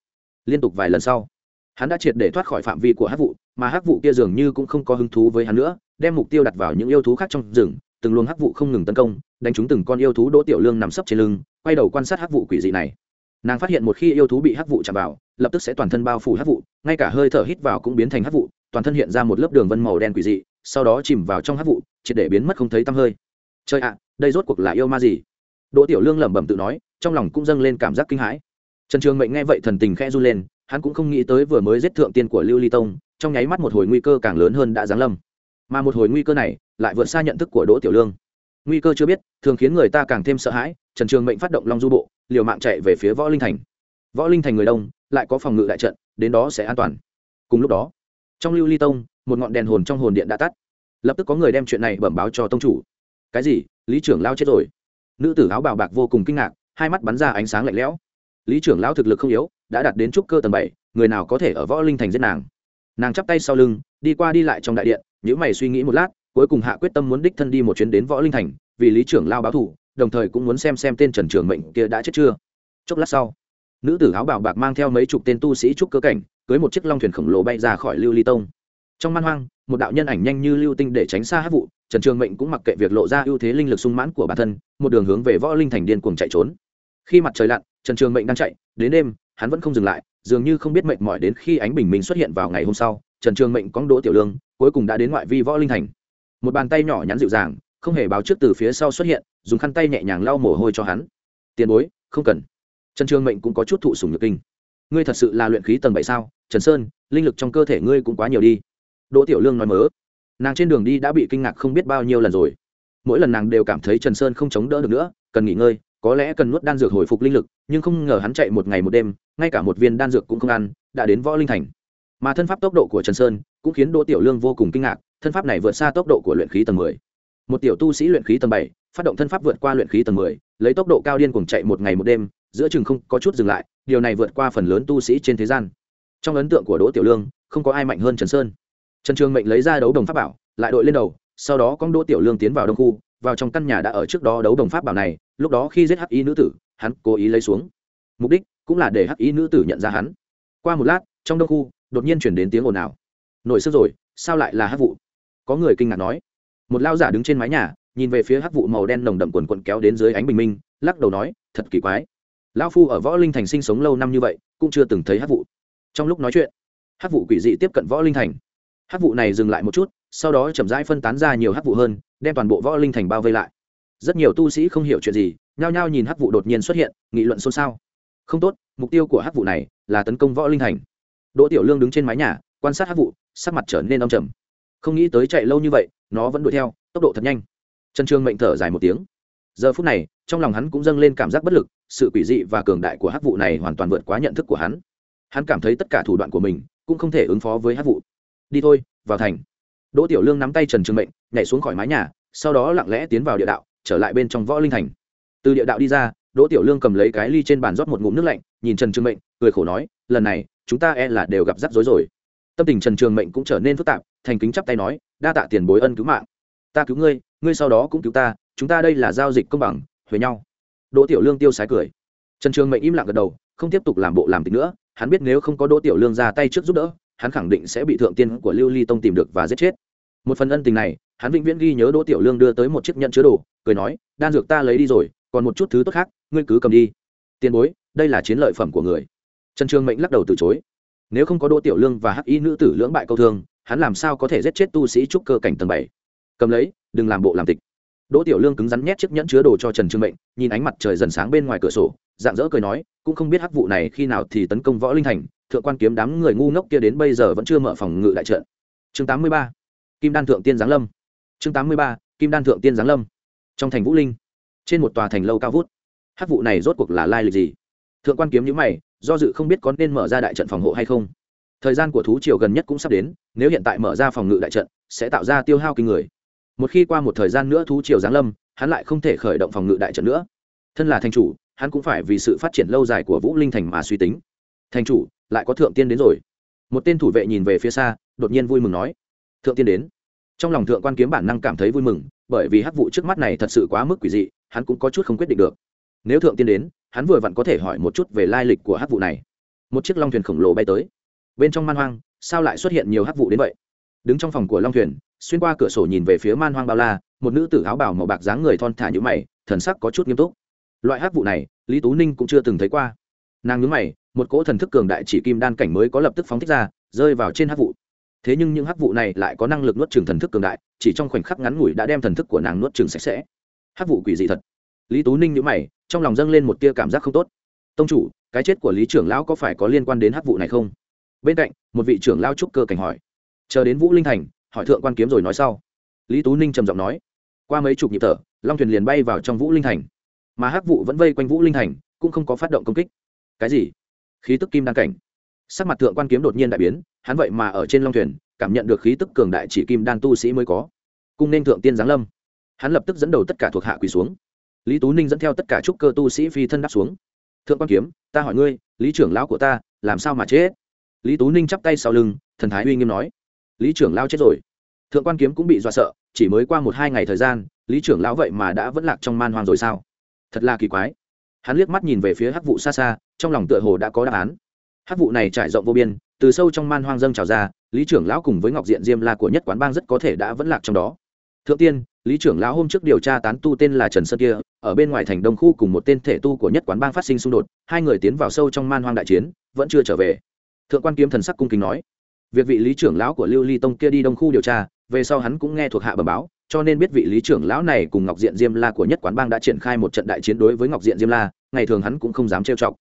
Liên tục vài lần sau, hắn đã triệt để thoát khỏi phạm vi của hắc vụ, mà hắc vụ kia dường như cũng không có hứng thú với hắn nữa, đem mục tiêu đặt vào những yêu thú khác trong rừng, từng luồng hắc vụ không ngừng tấn công, đánh trúng từng con yêu thú đỗ tiểu lương nằm sấp trên lưng, quay đầu quan sát hắc vụ quỷ dị này nàng phát hiện một khi yêu thú bị hắc vụ chạm vào, lập tức sẽ toàn thân bao phủ hắc vụ, ngay cả hơi thở hít vào cũng biến thành hắc vụ, toàn thân hiện ra một lớp đường vân màu đen quỷ dị, sau đó chìm vào trong hắc vụ, triệt để biến mất không thấy tăm hơi. Chơi ạ, đây rốt cuộc là yêu ma gì? Đỗ tiểu lương lẩm bẩm tự nói, trong lòng cũng dâng lên cảm giác kinh hãi. Trần trường mệnh nghe vậy thần tình khẽ run lên, hắn cũng không nghĩ tới vừa mới giết thượng tiên của lưu ly tông, trong nháy mắt một hồi nguy cơ càng lớn hơn đã giáng lâm. Mà một hồi nguy cơ này, lại vượt xa nhận thức của đỗ tiểu lương. Nguy cơ chưa biết, thường khiến người ta càng thêm sợ hãi, trần trường mệnh phát động long du bộ liều mạng chạy về phía võ linh thành. Võ linh thành người đông, lại có phòng ngự đại trận, đến đó sẽ an toàn. Cùng lúc đó, trong lưu ly tông, một ngọn đèn hồn trong hồn điện đã tắt. Lập tức có người đem chuyện này bẩm báo cho tông chủ. Cái gì? Lý trưởng lao chết rồi. Nữ tử áo bào bạc vô cùng kinh ngạc, hai mắt bắn ra ánh sáng lạnh lẽo. Lý trưởng lão thực lực không yếu, đã đạt đến trúc cơ tầng bảy, người nào có thể ở võ linh thành giết nàng? Nàng chắp tay sau lưng, đi qua đi lại trong đại điện nhữ mày suy nghĩ một lát, cuối cùng hạ quyết tâm muốn đích thân đi một chuyến đến võ linh thành, vì lý trưởng lao báo thủ đồng thời cũng muốn xem xem tên trần trường mệnh kia đã chết chưa. Chốc lát sau, nữ tử áo bảo bạc mang theo mấy chục tên tu sĩ trúc cơ cảnh, cưới một chiếc long thuyền khổng lồ bay ra khỏi lưu ly tông. Trong man hoang, một đạo nhân ảnh nhanh như lưu tinh để tránh xa hát vụ, trần trường mệnh cũng mặc kệ việc lộ ra ưu thế linh lực sung mãn của bản thân, một đường hướng về võ linh thành điên cuồng chạy trốn. Khi mặt trời lặn, trần trường mệnh đang chạy, đến đêm, hắn vẫn không dừng lại, dường như không biết mệt mỏi đến khi ánh bình minh xuất hiện vào ngày hôm sau, trần trường mệnh cóng đỗ tiểu lương, cuối cùng đã đến ngoại vi võ linh thành. Một bàn tay nhỏ nhắn dịu dàng không hề báo trước từ phía sau xuất hiện, dùng khăn tay nhẹ nhàng lau mồ hôi cho hắn. Tiền bối, không cần. Trần trường mệnh cũng có chút thụ sùng nhược kinh. Ngươi thật sự là luyện khí tầng bảy sao? Trần sơn, linh lực trong cơ thể ngươi cũng quá nhiều đi. Đỗ tiểu lương nói mớ. Nàng trên đường đi đã bị kinh ngạc không biết bao nhiêu lần rồi. Mỗi lần nàng đều cảm thấy trần sơn không chống đỡ được nữa, cần nghỉ ngơi, có lẽ cần nuốt đan dược hồi phục linh lực, nhưng không ngờ hắn chạy một ngày một đêm, ngay cả một viên đan dược cũng không ăn, đã đến võ linh thành. Mà thân pháp tốc độ của trần sơn cũng khiến đỗ tiểu lương vô cùng kinh ngạc, thân pháp này vượt xa tốc độ của luyện khí tầng mười một tiểu tu sĩ luyện khí tầng bảy, phát động thân pháp vượt qua luyện khí tầng mười, lấy tốc độ cao điên cùng chạy một ngày một đêm, giữa chừng không có chút dừng lại, điều này vượt qua phần lớn tu sĩ trên thế gian. Trong ấn tượng của đỗ tiểu lương, không có ai mạnh hơn trần sơn. Trần trường mệnh lấy ra đấu đồng pháp bảo, lại đội lên đầu, sau đó con đỗ tiểu lương tiến vào đông khu, vào trong căn nhà đã ở trước đó đấu đồng pháp bảo này, lúc đó khi giết hắc y nữ tử, hắn cố ý lấy xuống. Mục đích cũng là để hắc y nữ tử nhận ra hắn. Qua một lát, trong đông khu, đột nhiên chuyển đến tiếng ồn ào. Nổi sức rồi, sao lại là hắc vụ có người kinh ngạc nói một lao giả đứng trên mái nhà, nhìn về phía hắc vụ màu đen nồng đậm quần quận kéo đến dưới ánh bình minh, lắc đầu nói, thật kỳ quái. Lão phu ở võ linh thành sinh sống lâu năm như vậy, cũng chưa từng thấy hắc vụ. Trong lúc nói chuyện, hắc vụ quỷ dị tiếp cận võ linh thành. Hắc vụ này dừng lại một chút, sau đó chậm rãi phân tán ra nhiều hắc vụ hơn, đem toàn bộ võ linh thành bao vây lại. Rất nhiều tu sĩ không hiểu chuyện gì, nhao nhao nhìn hắc vụ đột nhiên xuất hiện, nghị luận xôn xao. Không tốt, mục tiêu của hắc vụ này là tấn công võ linh thành. Đỗ tiểu lương đứng trên mái nhà, quan sát hắc vụ, sắc mặt trở nên âm trầm không nghĩ tới chạy lâu như vậy, nó vẫn đuổi theo, tốc độ thật nhanh. Trần trường mệnh thở dài một tiếng. Giờ phút này, trong lòng hắn cũng dâng lên cảm giác bất lực, sự quỷ dị và cường đại của hắc vụ này hoàn toàn vượt quá nhận thức của hắn. Hắn cảm thấy tất cả thủ đoạn của mình cũng không thể ứng phó với hắc vụ đi thôi, vào thành. Đỗ tiểu lương nắm tay trần trường mệnh, nhảy xuống khỏi mái nhà, sau đó lặng lẽ tiến vào địa đạo, trở lại bên trong võ linh thành. Từ địa đạo đi ra, đỗ tiểu lương cầm lấy cái ly trên bàn rót một ngụm nước lạnh, nhìn trần trường mệnh, cười khổ nói, lần này, chúng ta e là đều gặp rắc rối rồi tâm tình trần trường mệnh cũng trở nên phức tạp, thành kính chắp tay nói, đa tạ tiền bối ân cứu mạng. Ta cứu ngươi ngươi sau đó cũng cứu ta, chúng ta đây là giao dịch công bằng, huề nhau. Đỗ tiểu lương tiêu sái cười. Trần trường mệnh im lặng gật đầu, không tiếp tục làm bộ làm tính nữa, hắn biết nếu không có đỗ tiểu lương ra tay trước giúp đỡ, hắn khẳng định sẽ bị thượng tiên của lưu ly tông tìm được và giết chết. Một phần ân tình này, hắn vĩnh viễn ghi nhớ đỗ tiểu lương đưa tới một chiếc nhận chứa đồ, cười nói, đan dược ta lấy đi rồi, còn một chút thứ tốt khác, ngươi cứ cầm đi. Tiền bối, đây là chiến lợi phẩm của người. Trần trường mệnh lắc đầu từ chối nếu không có đỗ tiểu lương và hắc y nữ tử lưỡng bại câu thương, hắn làm sao có thể giết chết tu sĩ trúc cơ cảnh tầng bảy? Cầm lấy, đừng làm bộ làm tịch. Đỗ tiểu lương cứng rắn nhét chiếc nhẫn chứa đồ cho trần trương mệnh, nhìn ánh mặt trời dần sáng bên ngoài cửa sổ, dạng dỡ cười nói, cũng không biết hắc vụ này khi nào thì tấn công võ linh thành, thượng quan kiếm đám người ngu ngốc kia đến bây giờ vẫn chưa mở phòng ngự đại trận. Chương tám mươi ba, kim đan thượng tiên giáng lâm. Chương tám mươi ba, kim đan thượng tiên giáng lâm. Trong thành vũ linh, trên một tòa thành lâu cao vút. Hắc vụ này rốt cuộc là lai lịch gì? Thượng quan kiếm nhữ mày, do dự không biết có nên mở ra đại trận phòng hộ hay không. Thời gian của thú triều gần nhất cũng sắp đến, nếu hiện tại mở ra phòng ngự đại trận, sẽ tạo ra tiêu hao kinh người. Một khi qua một thời gian nữa thú triều giáng lâm, hắn lại không thể khởi động phòng ngự đại trận nữa. Thân là thành chủ, hắn cũng phải vì sự phát triển lâu dài của vũ linh thành mà suy tính. Thành chủ, lại có thượng tiên đến rồi. Một tên thủ vệ nhìn về phía xa, đột nhiên vui mừng nói. Thượng tiên đến. Trong lòng thượng quan kiếm bản năng cảm thấy vui mừng, bởi vì hắc vụ trước mắt này thật sự quá mức quỷ dị, hắn cũng có chút không quyết định được. Nếu thượng tiên đến hắn vừa vặn có thể hỏi một chút về lai lịch của hắc vụ này. Một chiếc long thuyền khổng lồ bay tới. Bên trong man hoang, sao lại xuất hiện nhiều hắc vụ đến vậy? Đứng trong phòng của long thuyền, xuyên qua cửa sổ nhìn về phía man hoang bao la, một nữ tử áo bảo màu bạc dáng người thon thả như mày, thần sắc có chút nghiêm túc. Loại hắc vụ này, lý tú ninh cũng chưa từng thấy qua. Nàng nhớ mày, một cỗ thần thức cường đại chỉ kim đan cảnh mới có lập tức phóng thích ra, rơi vào trên hắc vụ. Thế nhưng những hắc vụ này lại có năng lực nuốt trừng thần thức cường đại, chỉ trong khoảnh khắc ngắn ngủi đã đem thần thức của nàng nuốt trừng sạch sẽ. Hắc vụ quỷ dị thật. Lý tú ninh nhữ mày trong lòng dâng lên một tia cảm giác không tốt. Tông chủ, cái chết của lý trưởng lão có phải có liên quan đến hắc vụ này không? Bên cạnh, một vị trưởng lao trúc cơ cảnh hỏi. Chờ đến vũ linh thành, hỏi thượng quan kiếm rồi nói sau. Lý tú ninh trầm giọng nói. Qua mấy chục nhịp thở, long thuyền liền bay vào trong vũ linh thành. Mà hắc vụ vẫn vây quanh vũ linh thành, cũng không có phát động công kích. Cái gì? Khí tức kim đan cảnh. Sắc mặt thượng quan kiếm đột nhiên đại biến, hắn vậy mà ở trên long thuyền, cảm nhận được khí tức cường đại chỉ kim đan tu sĩ mới có. Cung nên thượng tiên giáng lâm. Hắn lập tức dẫn đầu tất cả thuộc hạ quỳ xuống lý tú ninh dẫn theo tất cả trúc cơ tu sĩ phi thân đáp xuống. Thượng quan kiếm, ta hỏi ngươi, lý trưởng lão của ta, làm sao mà chết? Lý tú ninh chắp tay sau lưng, thần thái uy nghiêm nói. Lý trưởng lão chết rồi. Thượng quan kiếm cũng bị dọa sợ, chỉ mới qua một hai ngày thời gian, lý trưởng lão vậy mà đã vẫn lạc trong man hoang rồi sao? Thật là kỳ quái. Hắn liếc mắt nhìn về phía hắc vụ xa xa, trong lòng tựa hồ đã có đáp án. Hắc vụ này trải rộng vô biên, từ sâu trong man hoang dâng trào ra, lý trưởng lão cùng với ngọc diện diêm la của nhất quán bang rất có thể đã vẫn lạc trong đó. Thượng tiên lý trưởng lão hôm trước điều tra tán tu tên là trần sơn kia, ở bên ngoài thành đông khu cùng một tên thể tu của nhất quán bang phát sinh xung đột, hai người tiến vào sâu trong man hoang đại chiến, vẫn chưa trở về. Thượng quan kiếm thần sắc cung kính nói, việc vị lý trưởng lão của lưu ly tông kia đi đông khu điều tra, về sau hắn cũng nghe thuộc hạ bẩm báo, cho nên biết vị lý trưởng lão này cùng ngọc diện diêm la của nhất quán bang đã triển khai một trận đại chiến đối với ngọc diện diêm la, ngày thường hắn cũng không dám trêu chọc.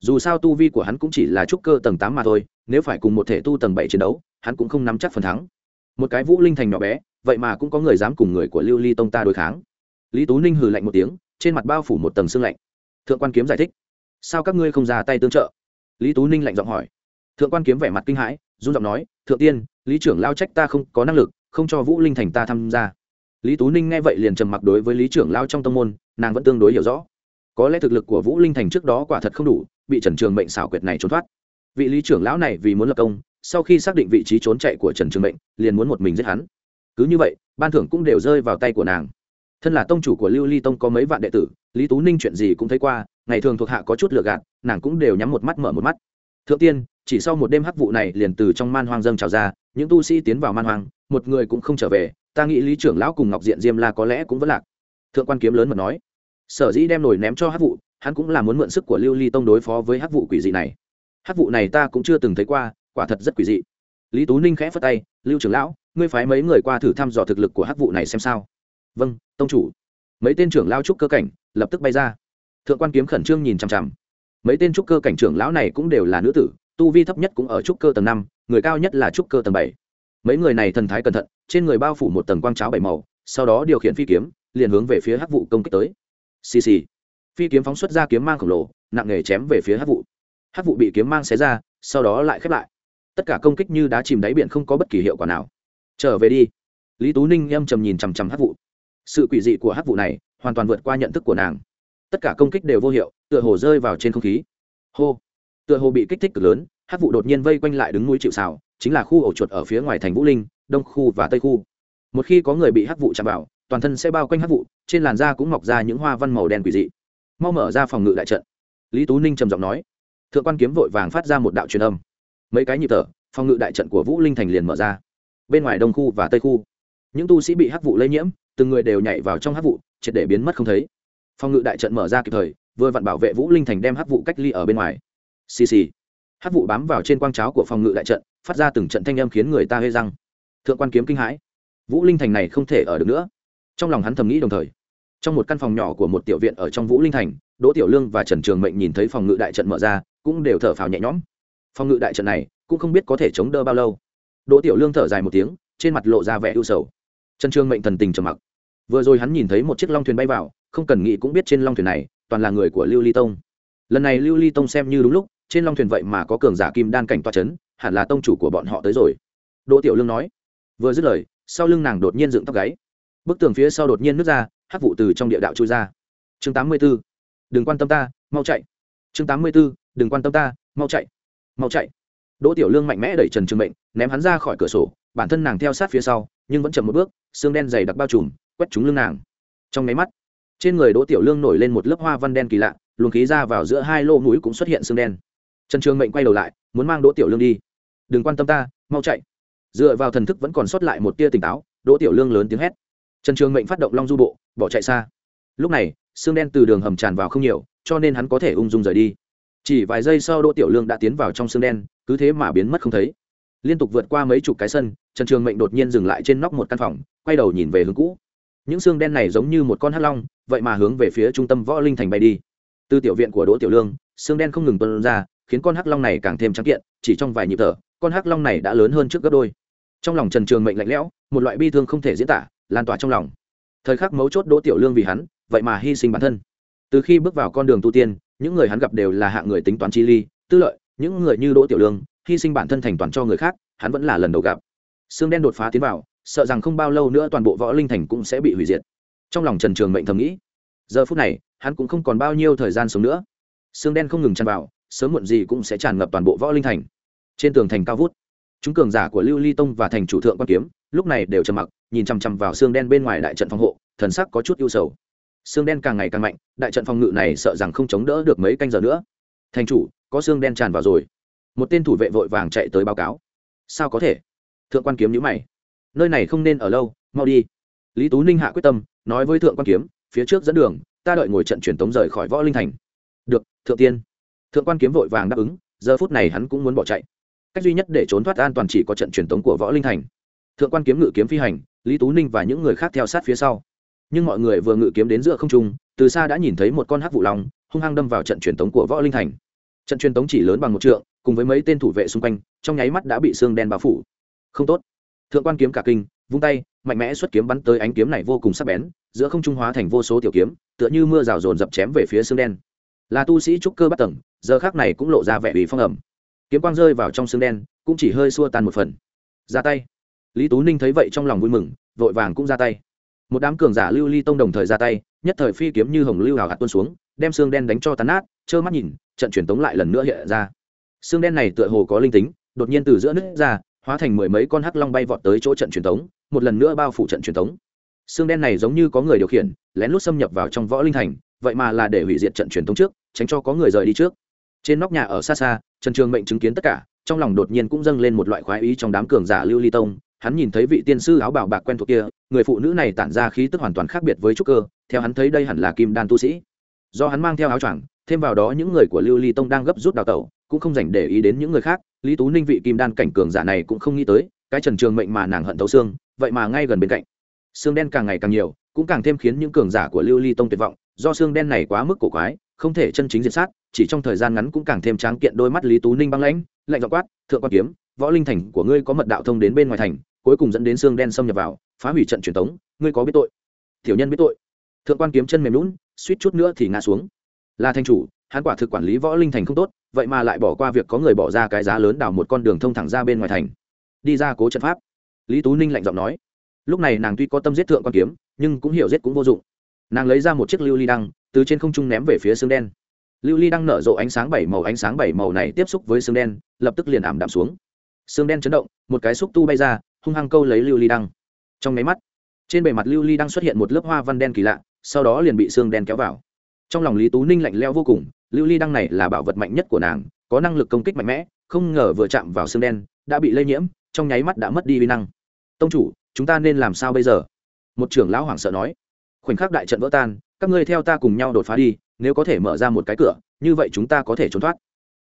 Dù sao tu vi của hắn cũng chỉ là trúc cơ tầng tám mà thôi, nếu phải cùng một thể tu tầng bảy chiến đấu, hắn cũng không nắm chắc phần thắng một cái vũ linh thành nhỏ bé, vậy mà cũng có người dám cùng người của lưu ly tông ta đối kháng. Lý tú ninh hừ lạnh một tiếng, trên mặt bao phủ một tầng xương lạnh. Thượng quan kiếm giải thích. Sao các ngươi không ra tay tương trợ? Lý tú ninh lạnh giọng hỏi. Thượng quan kiếm vẻ mặt kinh hãi, run giọng nói, thượng tiên, lý trưởng lao trách ta không có năng lực, không cho vũ linh thành ta tham gia. Lý tú ninh nghe vậy liền trầm mặc đối với lý trưởng lao trong tâm môn, nàng vẫn tương đối hiểu rõ. Có lẽ thực lực của vũ linh thành trước đó quả thật không đủ, bị trần trường mệnh xảo quyệt này trốn thoát. Vị lý trưởng lão này vì muốn lập công sau khi xác định vị trí trốn chạy của trần trường mệnh, liền muốn một mình giết hắn. Cứ như vậy, ban thưởng cũng đều rơi vào tay của nàng. Thân là tông chủ của lưu ly tông có mấy vạn đệ tử, lý tú ninh chuyện gì cũng thấy qua, ngày thường thuộc hạ có chút lừa gạt, nàng cũng đều nhắm một mắt mở một mắt. Thượng tiên, chỉ sau một đêm hắc vụ này liền từ trong man hoang dâng trào ra, những tu sĩ tiến vào man hoang, một người cũng không trở về, ta nghĩ lý trưởng lão cùng ngọc diện diêm la có lẽ cũng vẫn lạc. Thượng quan kiếm lớn mà nói, sở dĩ đem nổi ném cho hắc vụ, hắn cũng là muốn mượn sức của lưu ly tông đối phó với hắc vụ quỷ dị này. Hắc vụ này ta cũng chưa từng thấy qua quả thật rất quỷ dị. Lý tú ninh khẽ phất tay, lưu trưởng lão, ngươi phái mấy người qua thử thăm dò thực lực của hắc vụ này xem sao? Vâng tông chủ. Mấy tên trưởng lao trúc cơ cảnh lập tức bay ra. Thượng quan kiếm khẩn trương nhìn chằm chằm. Mấy tên trúc cơ cảnh trưởng lão này cũng đều là nữ tử, tu vi thấp nhất cũng ở trúc cơ tầng năm, người cao nhất là trúc cơ tầng bảy. Mấy người này thần thái cẩn thận, trên người bao phủ một tầng quang cháo bảy màu, sau đó điều khiển phi kiếm, liền hướng về phía hắc vụ công kích tới. Xì xì. Phi kiếm phóng xuất ra kiếm mang khổng lồ, nặng nề chém về phía hắc vụ hắc vụ bị kiếm mang xé ra, sau đó lại khép lại tất cả công kích như đá chìm đáy biển không có bất kỳ hiệu quả nào. Trở về đi. Lý tú ninh âm trầm nhìn chằm chằm hắc vụ sự quỷ dị của hắc vụ này hoàn toàn vượt qua nhận thức của nàng. Tất cả công kích đều vô hiệu, tựa hồ rơi vào trên không khí. Hô. Tựa hồ bị kích thích cực lớn, hắc vụ đột nhiên vây quanh lại đứng núi chịu xào chính là khu ổ chuột ở phía ngoài thành vũ linh, đông khu và tây khu. Một khi có người bị hắc vụ chạm vào, toàn thân sẽ bao quanh hắc vụ trên làn da cũng mọc ra những hoa văn màu đen quỷ dị. Mau mở ra phòng ngự đại trận. Lý tú ninh trầm giọng nói. Thượng quan kiếm vội vàng phát ra một đạo truyền âm mấy cái nhịp thở, phòng ngự đại trận của vũ linh thành liền mở ra. Bên ngoài đông khu và tây khu, những tu sĩ bị hắc vụ lây nhiễm, từng người đều nhảy vào trong hắc vụ, triệt để biến mất không thấy. Phòng ngự đại trận mở ra kịp thời, vừa vặn bảo vệ vũ linh thành đem hắc vụ cách ly ở bên ngoài. Xì xì. Hắc vụ bám vào trên quang cháo của phòng ngự đại trận, phát ra từng trận thanh âm khiến người ta hê răng. Thượng quan kiếm kinh hãi. Vũ linh thành này không thể ở được nữa. Trong lòng hắn thầm nghĩ đồng thời. Trong một căn phòng nhỏ của một tiểu viện ở trong vũ linh thành, đỗ tiểu lương và trần trường mệnh nhìn thấy phòng ngự đại trận mở ra, cũng đều thở phào nhẹ nhõm phòng ngự đại trận này cũng không biết có thể chống đỡ bao lâu. Đỗ tiểu lương thở dài một tiếng, trên mặt lộ ra vẻ ưu sầu. Trần trương mệnh thần tình trầm mặc. Vừa rồi hắn nhìn thấy một chiếc long thuyền bay vào, không cần nghĩ cũng biết trên long thuyền này toàn là người của lưu ly tông. Lần này lưu ly tông xem như đúng lúc, trên long thuyền vậy mà có cường giả kim đan cảnh toa c h ấ n hẳn là tông chủ của bọn họ tới rồi. Đỗ tiểu lương nói. Vừa dứt lời, sau lưng nàng đột nhiên dựng tóc gáy. Bức tường phía sau đột nhiên nước ra, hắc vụ từ trong địa đạo trôi ra. Chương tám mươi b ố đừng quan tâm ta, mau chạy. Chương tám mươi b ố đừng quan tâm ta, mau chạy mau chạy. Đỗ tiểu lương mạnh mẽ đẩy trần trường mệnh, ném hắn ra khỏi cửa sổ, bản thân nàng theo sát phía sau, nhưng vẫn chậm một bước, xương đen dày đặc bao trùm, quét trúng lưng nàng. Trong máy mắt, trên người đỗ tiểu lương nổi lên một lớp hoa văn đen kỳ lạ, luồng khí ra vào giữa hai lỗ mũi cũng xuất hiện xương đen. Trần trường mệnh quay đầu lại, muốn mang đỗ tiểu lương đi. Đừng quan tâm ta, mau chạy. Dựa vào thần thức vẫn còn sót lại một tia tỉnh táo, đỗ tiểu lương lớn tiếng hét. Trần trường mệnh phát động long du bộ, bỏ chạy xa. Lúc này, xương đen từ đường hầm tràn vào không nhiều, cho nên hắn có thể ung dung rời đi chỉ vài giây sau đỗ tiểu lương đã tiến vào trong xương đen, cứ thế mà biến mất không thấy. Liên tục vượt qua mấy chục cái sân, trần trường mệnh đột nhiên dừng lại trên nóc một căn phòng, quay đầu nhìn về hướng cũ. Những xương đen này giống như một con hắc long, vậy mà hướng về phía trung tâm võ linh thành bay đi. Từ tiểu viện của đỗ tiểu lương, xương đen không ngừng tuân ra, khiến con hắc long này càng thêm trắng kiện, chỉ trong vài nhịp thở, con hắc long này đã lớn hơn trước gấp đôi. Trong lòng trần trường mệnh lạnh lẽo, một loại bi thương không thể diễn tả, lan tỏa trong lòng. Thời khắc mấu chốt đỗ tiểu lương vì hắn, vậy mà hy sinh bản thân. Từ khi bước vào con đường tu tiên những người hắn gặp đều là hạng người tính toán chi ly, tư lợi, những người như đỗ tiểu lương, hy sinh bản thân thành toàn cho người khác, hắn vẫn là lần đầu gặp. Xương đen đột phá tiến vào, sợ rằng không bao lâu nữa toàn bộ võ linh thành cũng sẽ bị hủy diệt. Trong lòng trần trường mệnh thầm nghĩ, giờ phút này, hắn cũng không còn bao nhiêu thời gian sống nữa. Xương đen không ngừng tràn vào, sớm muộn gì cũng sẽ tràn ngập toàn bộ võ linh thành. Trên tường thành cao vút, chúng cường giả của lưu ly tông và thành chủ thượng quan kiếm, lúc này đều trầm mặc, nhìn chằm chằm vào xương đen bên ngoài đại trận phòng hộ, thần sắc có chút ưu sầu xương đen càng ngày càng mạnh, đại trận phòng ngự này sợ rằng không chống đỡ được mấy canh giờ nữa. Thành chủ, có xương đen tràn vào rồi. Một tên thủ vệ vội vàng chạy tới báo cáo. Sao có thể? Thượng quan kiếm nhữ mày. Nơi này không nên ở lâu, mau đi. Lý tú ninh hạ quyết tâm, nói với thượng quan kiếm, phía trước dẫn đường, ta đợi ngồi trận truyền tống rời khỏi võ linh thành. Được, thượng tiên. Thượng quan kiếm vội vàng đáp ứng, giờ phút này hắn cũng muốn bỏ chạy. Cách duy nhất để trốn thoát an toàn chỉ có trận truyền tống của võ linh thành. Thượng quan kiếm ngự kiếm phi hành, lý tú ninh và những người khác theo sát phía sau nhưng mọi người vừa ngự kiếm đến giữa không trung, từ xa đã nhìn thấy một con hắc vụ long, hung hăng đâm vào trận truyền tống của võ linh thành. Trận truyền tống chỉ lớn bằng một trượng, cùng với mấy tên thủ vệ xung quanh, trong nháy mắt đã bị xương đen bao phủ. Không tốt. Thượng quan kiếm cả kinh, vung tay, mạnh mẽ xuất kiếm bắn tới ánh kiếm này vô cùng sắc bén, giữa không trung hóa thành vô số tiểu kiếm, tựa như mưa rào rồn dập chém về phía xương đen. Là tu sĩ trúc cơ bắt tầng, giờ khác này cũng lộ ra vẻ ủy phong ẩm. Kiếm quang rơi vào trong xương đen, cũng chỉ hơi xua tan một phần. Ra tay. Lý tú ninh thấy vậy trong lòng vui mừng, vội vàng cũng ra tay một đám cường giả lưu ly tông đồng thời ra tay, nhất thời phi kiếm như hồng lưu hào hạt tuôn xuống, đem xương đen đánh cho tàn nát, trơ mắt nhìn, trận truyền tống lại lần nữa hiện ra. Xương đen này tựa hồ có linh tính, đột nhiên từ giữa nước ra, hóa thành mười mấy con hắc long bay vọt tới chỗ trận truyền tống, một lần nữa bao phủ trận truyền tống. Xương đen này giống như có người điều khiển, lén lút xâm nhập vào trong võ linh thành, vậy mà là để hủy diệt trận truyền tống trước, tránh cho có người rời đi trước. Trên nóc nhà ở xa xa, trần trường mệnh chứng kiến tất cả, trong lòng đột nhiên cũng dâng lên một loại khoái ý trong đám cường giả lưu ly tông hắn nhìn thấy vị tiên sư áo bảo bạc quen thuộc kia, người phụ nữ này tản ra khí tức hoàn toàn khác biệt với trúc cơ, theo hắn thấy đây hẳn là kim đan tu sĩ. Do hắn mang theo áo choàng, thêm vào đó những người của lưu ly tông đang gấp rút đào tẩu, cũng không dành để ý đến những người khác, lý tú ninh vị kim đan cảnh cường giả này cũng không nghĩ tới, cái trần trường mệnh mà nàng hận thấu xương, vậy mà ngay gần bên cạnh. Xương đen càng ngày càng nhiều, cũng càng thêm khiến những cường giả của lưu ly tông tuyệt vọng, do xương đen này quá mức cổ quái, không thể chân chính diệt sát, chỉ trong thời gian ngắn cũng càng thêm tráng kiện đôi mắt lý tú ninh băng lãnh, lạnh dọ quát, thượng quan kiếm, võ linh thành của ngươi có mật đạo thông đến bên ngoài thành cuối cùng dẫn đến xương đen xâm nhập vào, phá hủy trận truyền thống ngươi có biết tội? Tiểu nhân biết tội. Thượng quan kiếm chân mềm lún suýt chút nữa thì ngã xuống. Là thanh chủ, hắn quả thực quản lý võ linh thành không tốt, vậy mà lại bỏ qua việc có người bỏ ra cái giá lớn đào một con đường thông thẳng ra bên ngoài thành. Đi ra cố trận pháp. Lý tú ninh lạnh giọng nói. Lúc này nàng tuy có tâm giết thượng quan kiếm, nhưng cũng hiểu giết cũng vô dụng. Nàng lấy ra một chiếc lưu ly đăng, từ trên không trung ném về phía xương đen. Lưu ly đăng nở rộ ánh sáng bảy màu, ánh sáng bảy màu này tiếp xúc với xương đen, lập tức liền ảm đạm xuống. Xương đen chấn động, một cái xúc tu bay ra hung hăng câu lấy lưu ly đăng. Trong máy mắt, trên bề mặt lưu ly đăng xuất hiện một lớp hoa văn đen kỳ lạ, sau đó liền bị xương đen kéo vào. Trong lòng lý tú ninh lạnh leo vô cùng, lưu ly đăng này là bảo vật mạnh nhất của nàng, có năng lực công kích mạnh mẽ, không ngờ vừa chạm vào xương đen, đã bị lây nhiễm, trong nháy mắt đã mất đi vi năng. Tông chủ, chúng ta nên làm sao bây giờ? Một trưởng lão hoảng sợ nói. Khoảnh khắc đại trận vỡ tan, các ngươi theo ta cùng nhau đột phá đi, nếu có thể mở ra một cái cửa, như vậy chúng ta có thể trốn thoát.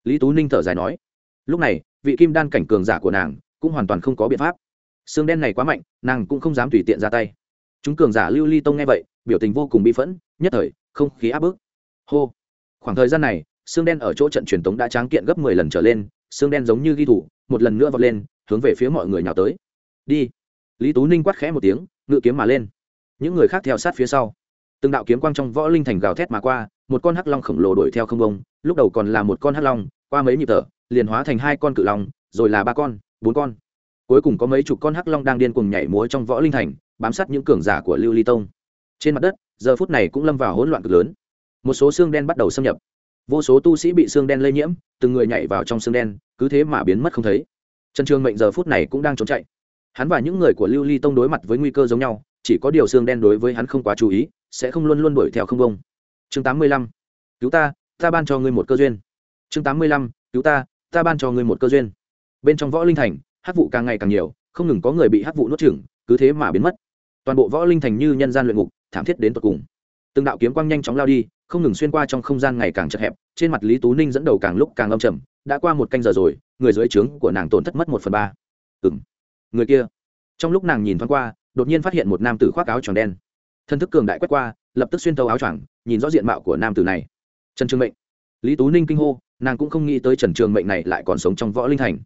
Lý tú ninh thở dài nói. Lúc này, vị kim đan cảnh cường giả của nàng cũng hoàn toàn không có biện pháp xương đen này quá mạnh, nàng cũng không dám tùy tiện ra tay. Chúng cường giả lưu ly tông nghe vậy, biểu tình vô cùng bi phẫn, nhất thời, không khí áp bức. Hô. Khoảng thời gian này, xương đen ở chỗ trận truyền tống đã tráng kiện gấp mười lần trở lên, xương đen giống như ghi thủ, một lần nữa vọt lên, hướng về phía mọi người nhào tới. Đi. Lý tú ninh quát khẽ một tiếng, ngự kiếm mà lên. Những người khác theo sát phía sau. Từng đạo kiếm quang trong võ linh thành gào thét mà qua, một con hắc long khổng lồ đuổi theo không bông, lúc đầu còn là một con hắc long, qua mấy nhịp thở, liền hóa thành hai con cự long, rồi là ba con, bốn con cuối cùng có mấy chục con hắc long đang điên cuồng nhảy múa trong võ linh thành, bám sát những cường giả của lưu ly tông. Trên mặt đất, giờ phút này cũng lâm vào hỗn loạn cực lớn. Một số xương đen bắt đầu xâm nhập. Vô số tu sĩ bị xương đen lây nhiễm, từng người nhảy vào trong xương đen, cứ thế mà biến mất không thấy. Trần trường mệnh giờ phút này cũng đang trốn chạy. Hắn và những người của lưu ly tông đối mặt với nguy cơ giống nhau, chỉ có điều xương đen đối với hắn không quá chú ý, sẽ không luôn luôn đuổi theo không bông chương tám mươi lăm. Cứu ta ta ban cho ngươi một cơ duyên. Chương tám mươi lăm. Cứu ta ta ban cho ngươi một cơ duyên. Bên trong võ linh thành hát vụ càng ngày càng nhiều, không ngừng có người bị hát vụ nuốt chửng, cứ thế mà biến mất. Toàn bộ võ linh thành như nhân gian luyện ngục, thảm thiết đến tột cùng. Từng đạo kiếm quang nhanh chóng lao đi, không ngừng xuyên qua trong không gian ngày càng chật hẹp, trên mặt lý tú ninh dẫn đầu càng lúc càng âm trầm, đã qua một canh giờ rồi, người dưới trướng của nàng tổn thất mất một phần ba. Ừ m người kia. Trong lúc nàng nhìn thoáng qua, đột nhiên phát hiện một nam tử khoác áo tròn đen. Thân thức cường đại quét qua, lập tức xuyên tấu áo choàng, nhìn rõ diện mạo của nam tử này. Trần trường mệnh. Lý tú ninh kinh hô, nàng cũng không nghĩ tới trần trường mệnh này lại còn sống trong võ linh thành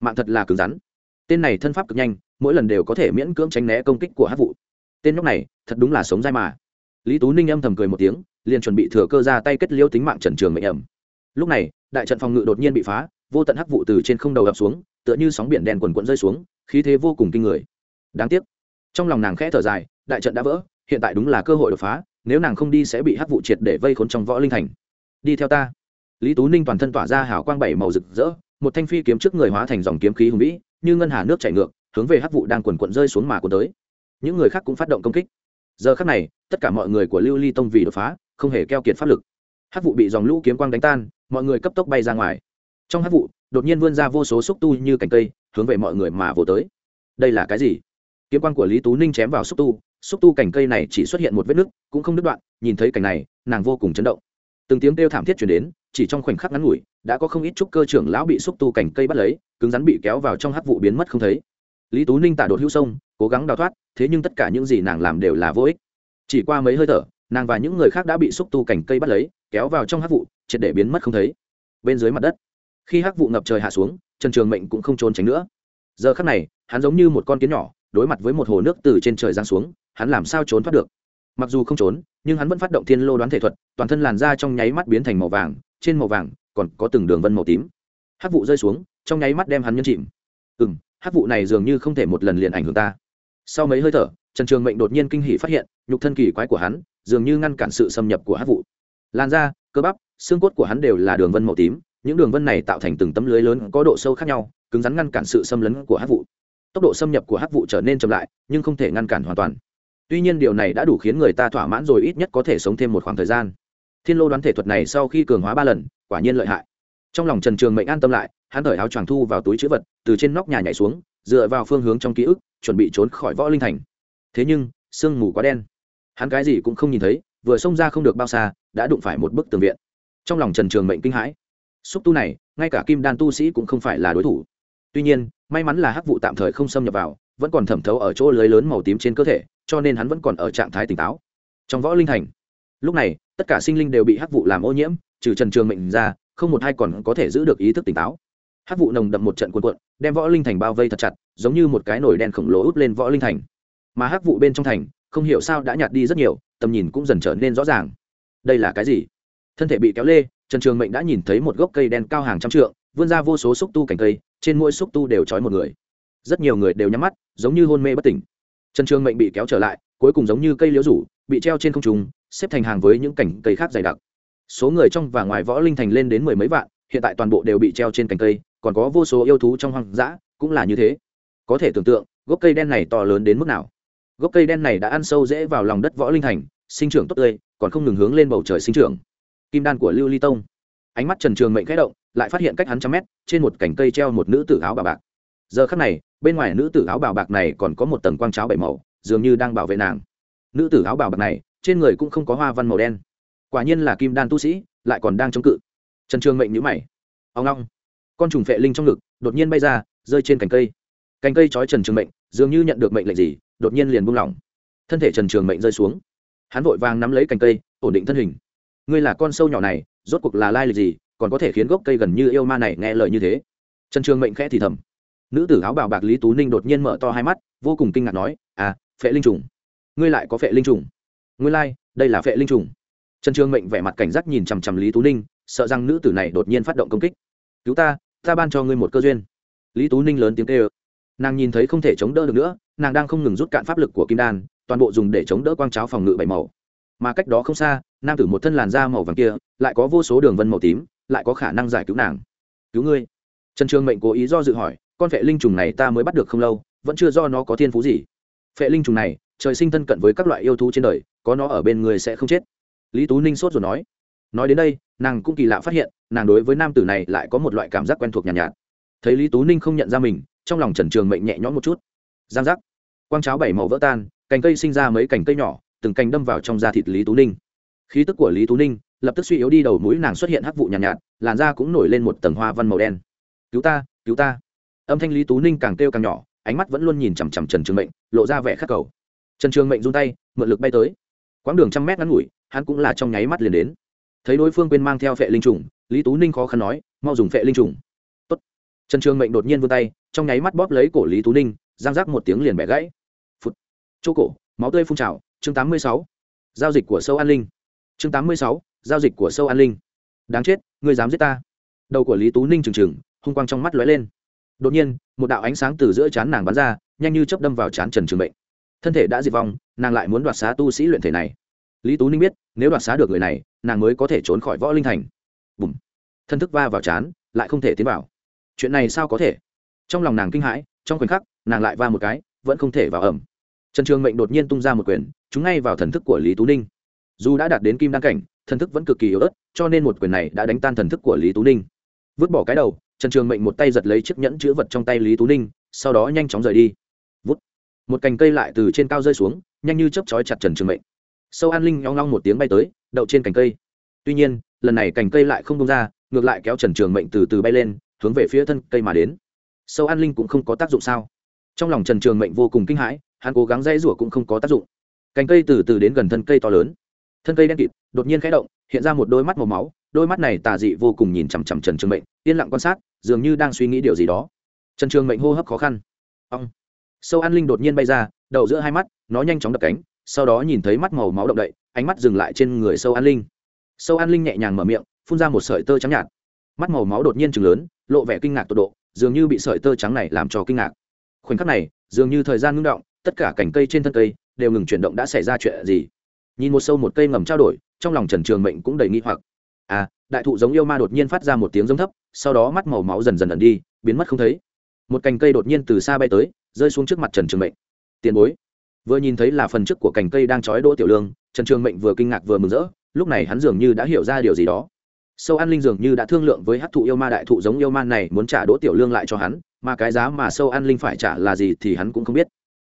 mạng thật là cứng rắn. Tên này thân pháp cực nhanh, mỗi lần đều có thể miễn cưỡng tránh né công kích của hát vụ tên nhóc này, thật đúng là sống dai mà. Lý tú ninh âm thầm cười một tiếng, liền chuẩn bị thừa cơ ra tay kết liêu tính mạng trần trường mệnh ẩm lúc này, đại trận phòng ngự đột nhiên bị phá, vô tận hắc vụ từ trên không đầu ập xuống, tựa như sóng biển đèn quần quận rơi xuống, khí thế vô cùng kinh người. Đáng tiếc. Trong lòng nàng khẽ thở dài, đại trận đã vỡ, hiện tại đúng là cơ hội đột phá, nếu nàng không đi sẽ bị hắc vụ triệt để vây khốn trong võ linh thành. Đi theo ta. Lý tú ninh toàn thân tỏa ra hào quang bảy màu rực rỡ một thanh phi kiếm trước người hóa thành dòng kiếm khí hùng vĩ, như ngân hà nước chảy ngược, hướng về hắc vụ đang quần quận rơi xuống mà cuốn tới. Những người khác cũng phát động công kích. Giờ khắc này, tất cả mọi người của lưu ly tông vì đột phá, không hề keo kiệt pháp lực. Hắc vụ bị dòng lũ kiếm quang đánh tan, mọi người cấp tốc bay ra ngoài. Trong hắc vụ, đột nhiên vươn ra vô số xúc tu như cành cây, hướng về mọi người mà vô tới. Đây là cái gì? Kiếm quang của lý tú ninh chém vào xúc tu xúc tu cành cây này chỉ xuất hiện một vết nứt, cũng không đứt đoạn, nhìn thấy cảnh này, nàng vô cùng chấn động. Từng tiếng kêu thảm thiết chuyển đến chỉ trong khoảnh khắc ngắn ngủi, đã có không ít trúc cơ trưởng lão bị xúc tu cành cây bắt lấy, cứng rắn bị kéo vào trong hắc vụ biến mất không thấy. Lý tú ninh tả đột hữu sông, cố gắng đào thoát, thế nhưng tất cả những gì nàng làm đều là vô ích. Chỉ qua mấy hơi thở, nàng và những người khác đã bị xúc tu cành cây bắt lấy, kéo vào trong hắc vụ, triệt để biến mất không thấy. Bên dưới mặt đất, khi hắc vụ ngập trời hạ xuống, trần trường mệnh cũng không trốn tránh nữa. Giờ khắc này, hắn giống như một con kiến nhỏ, đối mặt với một hồ nước từ trên trời giáng xuống, hắn làm sao trốn thoát được? Mặc dù không trốn, nhưng hắn vẫn phát động thiên lô đoán thể thuật, toàn thân làn da trong nháy mắt biến thành màu vàng trên màu vàng, còn có từng đường vân màu tím. Hát vụ rơi xuống, trong nháy mắt đem hắn nhân chìm. Ừ m hát vụ này dường như không thể một lần liền ảnh hưởng ta. Sau mấy hơi thở, trần trường mệnh đột nhiên kinh hỷ phát hiện, nhục thân kỳ quái của hắn, dường như ngăn cản sự xâm nhập của hát vụ. Lan da, cơ bắp, xương cốt của hắn đều là đường vân màu tím, những đường vân này tạo thành từng tấm lưới lớn có độ sâu khác nhau, cứng rắn ngăn cản sự xâm lấn của hát vụ. Tốc độ xâm nhập của hát vụ trở nên chậm lại, nhưng không thể ngăn cản hoàn toàn. Tuy nhiên điều này đã đủ khiến người ta thỏa mãn rồi ít nhất có thể sống thêm một khoảng thời gian thiên lô đoán thể thuật này sau khi cường hóa ba lần, quả nhiên lợi hại. Trong lòng trần trường mệnh an tâm lại, hắn thở áo choàng thu vào túi chữ vật, từ trên nóc nhà nhảy xuống, dựa vào phương hướng trong ký ức, chuẩn bị trốn khỏi võ linh thành. Thế nhưng, sương mù quá đen. Hắn cái gì cũng không nhìn thấy, vừa xông ra không được bao xa, đã đụng phải một bức tường viện. Trong lòng trần trường mệnh kinh hãi. Xúc tu này, ngay cả kim đan tu sĩ cũng không phải là đối thủ. Tuy nhiên, may mắn là hắc vụ tạm thời không xâm nhập vào, vẫn còn thẩm thấu ở chỗ lưới lớn màu tím trên cơ thể, cho nên hắn vẫn còn ở trạng thái tỉnh táo. Trong võ linh thành, lúc này tất cả sinh linh đều bị hắc vụ làm ô nhiễm, trừ trần trường mệnh ra, không một ai còn có thể giữ được ý thức tỉnh táo. Hắc vụ nồng đậm một trận cuộn cuộn, đem võ linh thành bao vây thật chặt, giống như một cái nồi đen khổng lồ út lên võ linh thành. Mà Hắc vụ bên trong thành, không hiểu sao đã nhạt đi rất nhiều, tầm nhìn cũng dần trở nên rõ ràng. Đây là cái gì? Thân thể bị kéo lê, trần trường mệnh đã nhìn thấy một gốc cây đen cao hàng trăm trượng, vươn ra vô số xúc tu cành cây, trên mỗi xúc tu đều trói một người. Rất nhiều người đều nhắm mắt, giống như hôn mê bất tỉnh. Trần trường mệnh bị kéo trở lại, cuối cùng giống như cây liễu rủ, bị treo trên không trung xếp thành hàng với những cành cây khác dày đặc. Số người trong và ngoài võ linh thành lên đến mười mấy vạn, hiện tại toàn bộ đều bị treo trên cành cây, còn có vô số yêu thú trong hoang dã, cũng là như thế. Có thể tưởng tượng, gốc cây đen này to lớn đến mức nào. Gốc cây đen này đã ăn sâu dễ vào lòng đất võ linh thành, sinh trưởng tốt tươi, còn không ngừng hướng lên bầu trời sinh trưởng. Kim đan của lưu ly tông. Ánh mắt trần trường mệnh khẽ động, lại phát hiện cách hắn trăm mét, trên một cành cây treo một nữ tử áo bà bạc. Giờ khắc này, bên ngoài nữ tử áo bào bạc này còn có một tầng quang cháo bảy màu, dường như đang bảo vệ nàng. Nữ tử áo bào bạc này trên người cũng không có hoa văn màu đen. Quả nhiên là kim đan tu sĩ, lại còn đang chống cự. Trần trường mệnh nhữ mày. Ông long, con trùng phệ linh trong ngực, đột nhiên bay ra, rơi trên cành cây. Cành cây trói trần trường mệnh, dường như nhận được mệnh lệnh gì, đột nhiên liền buông lỏng. Thân thể trần trường mệnh rơi xuống. Hắn vội vàng nắm lấy cành cây, ổn định thân hình. Ngươi là con sâu nhỏ này, rốt cuộc là lai lịch gì, còn có thể khiến gốc cây gần như yêu ma này nghe lời như thế? Trần trường mệnh khẽ thì thầm. Nữ tử áo bào bạc lý tú ninh đột nhiên mở to hai mắt, vô cùng kinh ngạc nói à phệ linh trùng, ngươi lại có phệ linh trùng? Ngươi lai、like, đây là phệ linh trùng. Trần trường mệnh vẻ mặt cảnh giác nhìn chằm chằm lý tú ninh sợ rằng nữ tử này đột nhiên phát động công kích. Cứu ta ta ban cho ngươi một cơ duyên. Lý tú ninh lớn tiếng kêu. Nàng nhìn thấy không thể chống đỡ được nữa nàng đang không ngừng rút cạn pháp lực của kim đan toàn bộ dùng để chống đỡ quang cháo phòng ngự bảy màu. Mà cách đó không xa nam tử một thân làn da màu vàng kia lại có vô số đường vân màu tím lại có khả năng giải cứu nàng. Cứu ngươi? Trần trường mệnh cố ý do dự hỏi con vệ linh trùng này ta mới bắt được không lâu vẫn chưa do nó có thiên phú gì. Phệ linh trùng này trời sinh thân cận với các loại yêu thú trên đời có nó ở bên người sẽ không chết. Lý tú ninh sốt rồi nói. Nói đến đây nàng cũng kỳ lạ phát hiện nàng đối với nam tử này lại có một loại cảm giác quen thuộc nhàn nhạt, nhạt. Thấy lý tú ninh không nhận ra mình trong lòng trần trường mệnh nhẹ nhõm một chút. Giang giác. Quang cháo bảy màu vỡ tan cành cây sinh ra mấy cành cây nhỏ từng cành đâm vào trong da thịt lý tú ninh. Khí tức của lý tú ninh lập tức suy yếu đi đầu mũi nàng xuất hiện hắc vụ nhàn nhạt, nhạt làn da cũng nổi lên một tầng hoa văn màu đen. Cứu ta cứu ta. Âm thanh lý tú ninh càng kêu càng nhỏ ánh mắt vẫn luôn nhìn chằm chằm trần trường mệnh lộ ra vẻ khắc cầu. Trần trường mệnh run tay mượn lực bay tới quãng đường trăm mét ngắn ngủi, hắn cũng là trong nháy mắt liền đến. Thấy đối phương quên mang theo phệ linh trùng, lý tú ninh khó khăn nói, mau dùng phệ linh trùng. Tốt. trần trường mệnh đột nhiên vươn tay, trong nháy mắt bóp lấy cổ lý tú ninh, giang rác một tiếng liền bẻ gãy. Phút chỗ cổ, máu tươi phun trào. Chương tám mươi sáu. Giao dịch của sâu an linh. Chương tám mươi sáu. Giao dịch của sâu an linh. Đáng chết, ngươi dám giết ta. Đầu của lý tú ninh trừng trừng, hung quang trong mắt lóe lên. Đột nhiên, một đạo ánh sáng từ giữa chán nàng bắn ra, nhanh như chớp đâm vào chán trần trường mệnh thân thể đã diệt vong, nàng lại muốn đoạt xá tu sĩ luyện thể này. Lý tú ninh biết, nếu đoạt xá được người này, nàng mới có thể trốn khỏi võ linh thành. Bùm. Thân thức va vào chán, lại không thể tiến vào. Chuyện này sao có thể? Trong lòng nàng kinh hãi, trong khoảnh khắc, nàng lại va một cái, vẫn không thể vào ẩm. Trần trường mệnh đột nhiên tung ra một quyền, chúng ngay vào thần thức của lý tú ninh. Dù đã đạt đến kim đăng cảnh, thần thức vẫn cực kỳ yếu ớt, cho nên một quyền này đã đánh tan thần thức của lý tú ninh. Vứt bỏ cái đầu, trần trường mệnh một tay giật lấy chiếc nhẫn chữ vật trong tay lý tú ninh, sau đó nhanh chóng rời đi một cành cây lại từ trên cao rơi xuống, nhanh như chấp chói chặt trần trường mệnh. Sâu an linh nhong long một tiếng bay tới, đậu trên cành cây. Tuy nhiên, lần này cành cây lại không bông ra, ngược lại kéo trần trường mệnh từ từ bay lên, hướng về phía thân cây mà đến. Sâu an linh cũng không có tác dụng sao? Trong lòng trần trường mệnh vô cùng kinh hãi, hắn cố gắng dây rủa cũng không có tác dụng. Cành cây từ từ đến gần thân cây to lớn. Thân cây đen kịt, đột nhiên khẽ động, hiện ra một đôi mắt màu máu, đôi mắt này tà dị vô cùng nhìn chằm chằm trần trường mệnh, yên lặng quan sát, dường như đang suy nghĩ điều gì đó. Trần trường mệnh hô hấp khó khăn. Ông sâu an linh đột nhiên bay ra, đầu giữa hai mắt, nó nhanh chóng đập cánh, sau đó nhìn thấy mắt màu máu động đậy, ánh mắt dừng lại trên người sâu an linh. Sâu an linh nhẹ nhàng mở miệng, phun ra một sợi tơ trắng nhạt. Mắt màu máu đột nhiên chừng lớn, lộ vẻ kinh ngạc tột độ, dường như bị sợi tơ trắng này làm cho kinh ngạc. Khoảnh khắc này, dường như thời gian ngưng động, tất cả cành cây trên thân cây đều ngừng chuyển động đã xảy ra chuyện gì? Nhìn một sâu một cây ngầm trao đổi, trong lòng trần trường mệnh cũng đầy nghi hoặc. À đại thụ giống yêu ma đột nhiên phát ra một tiếng giống thấp, sau đó mắt màu máu dần dần ẩn đi, biến mất không thấy. Một cành cây đột nhiên từ xa bay tới rơi xuống trước mặt trần trường mệnh. Tiền bối. Vừa nhìn thấy là phần trước của cành cây đang trói đỗ tiểu lương, trần trường mệnh vừa kinh ngạc vừa mừng rỡ, lúc này hắn dường như đã hiểu ra điều gì đó. Sâu an linh dường như đã thương lượng với hát thụ yêu ma đại thụ giống yêu ma này muốn trả đỗ tiểu lương lại cho hắn, mà cái giá mà sâu an linh phải trả là gì thì hắn cũng không biết.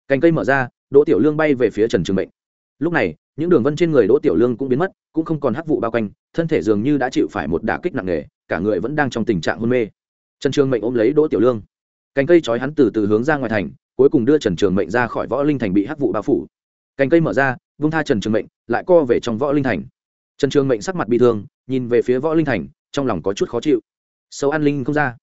Cành cây mở ra, đỗ tiểu lương bay về phía trần trường mệnh. Lúc này, những đường vân trên người đỗ tiểu lương cũng biến mất, cũng không còn hắc vụ bao quanh, thân thể dường như đã chịu phải một đả kích nặng nề, cả người vẫn đang trong tình trạng hôn mê. Trần trường mệnh ôm lấy đỗ tiểu lương cành cây trói hắn từ từ hướng ra ngoài thành, cuối cùng đưa trần trường mệnh ra khỏi võ linh thành bị hắc vụ bao phủ. Cành cây mở ra, vung tha trần trường mệnh, lại co về trong võ linh thành. Trần trường mệnh sắc mặt bị thương, nhìn về phía võ linh thành, trong lòng có chút khó chịu. Sâu an linh không ra.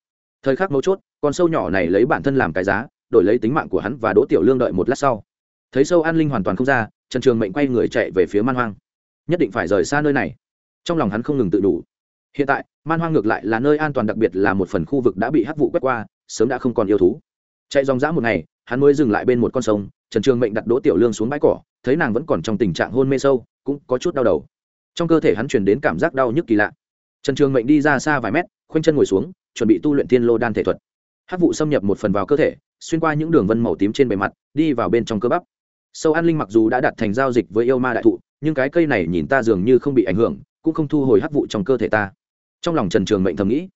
Thời khắc mấu chốt, con sâu nhỏ này lấy bản thân làm cái giá, đổi lấy tính mạng của hắn và đỗ tiểu lương đợi một lát sau. Thấy sâu an linh hoàn toàn không ra, trần trường mệnh quay người chạy về phía man hoang. Nhất định phải rời xa nơi này. Trong lòng hắn không ngừng tự đủ. Hiện tại, man hoang ngược lại là nơi an toàn đặc biệt là một phần khu vực đã bị hắc vụ quét qua sớm đã không còn yêu thú. Chạy dòng dã một ngày, hắn mới dừng lại bên một con sông, trần trường mệnh đặt đỗ tiểu lương xuống bãi cỏ, thấy nàng vẫn còn trong tình trạng hôn mê sâu, cũng có chút đau đầu. Trong cơ thể hắn truyền đến cảm giác đau nhức kỳ lạ. Trần trường mệnh đi ra xa vài mét, khoanh chân ngồi xuống, chuẩn bị tu luyện Thiên lô đan thể thuật. Hát vụ xâm nhập một phần vào cơ thể, xuyên qua những đường vân màu tím trên bề mặt, đi vào bên trong cơ bắp. Sâu an linh mặc dù đã đặt thành giao dịch với yêu ma đại thụ, nhưng cái cây này nhìn ta dường như không bị ảnh hưởng, cũng không thu hồi hát vụ trong cơ thể ta. Trong lòng trần trường mệnh thầm nghĩ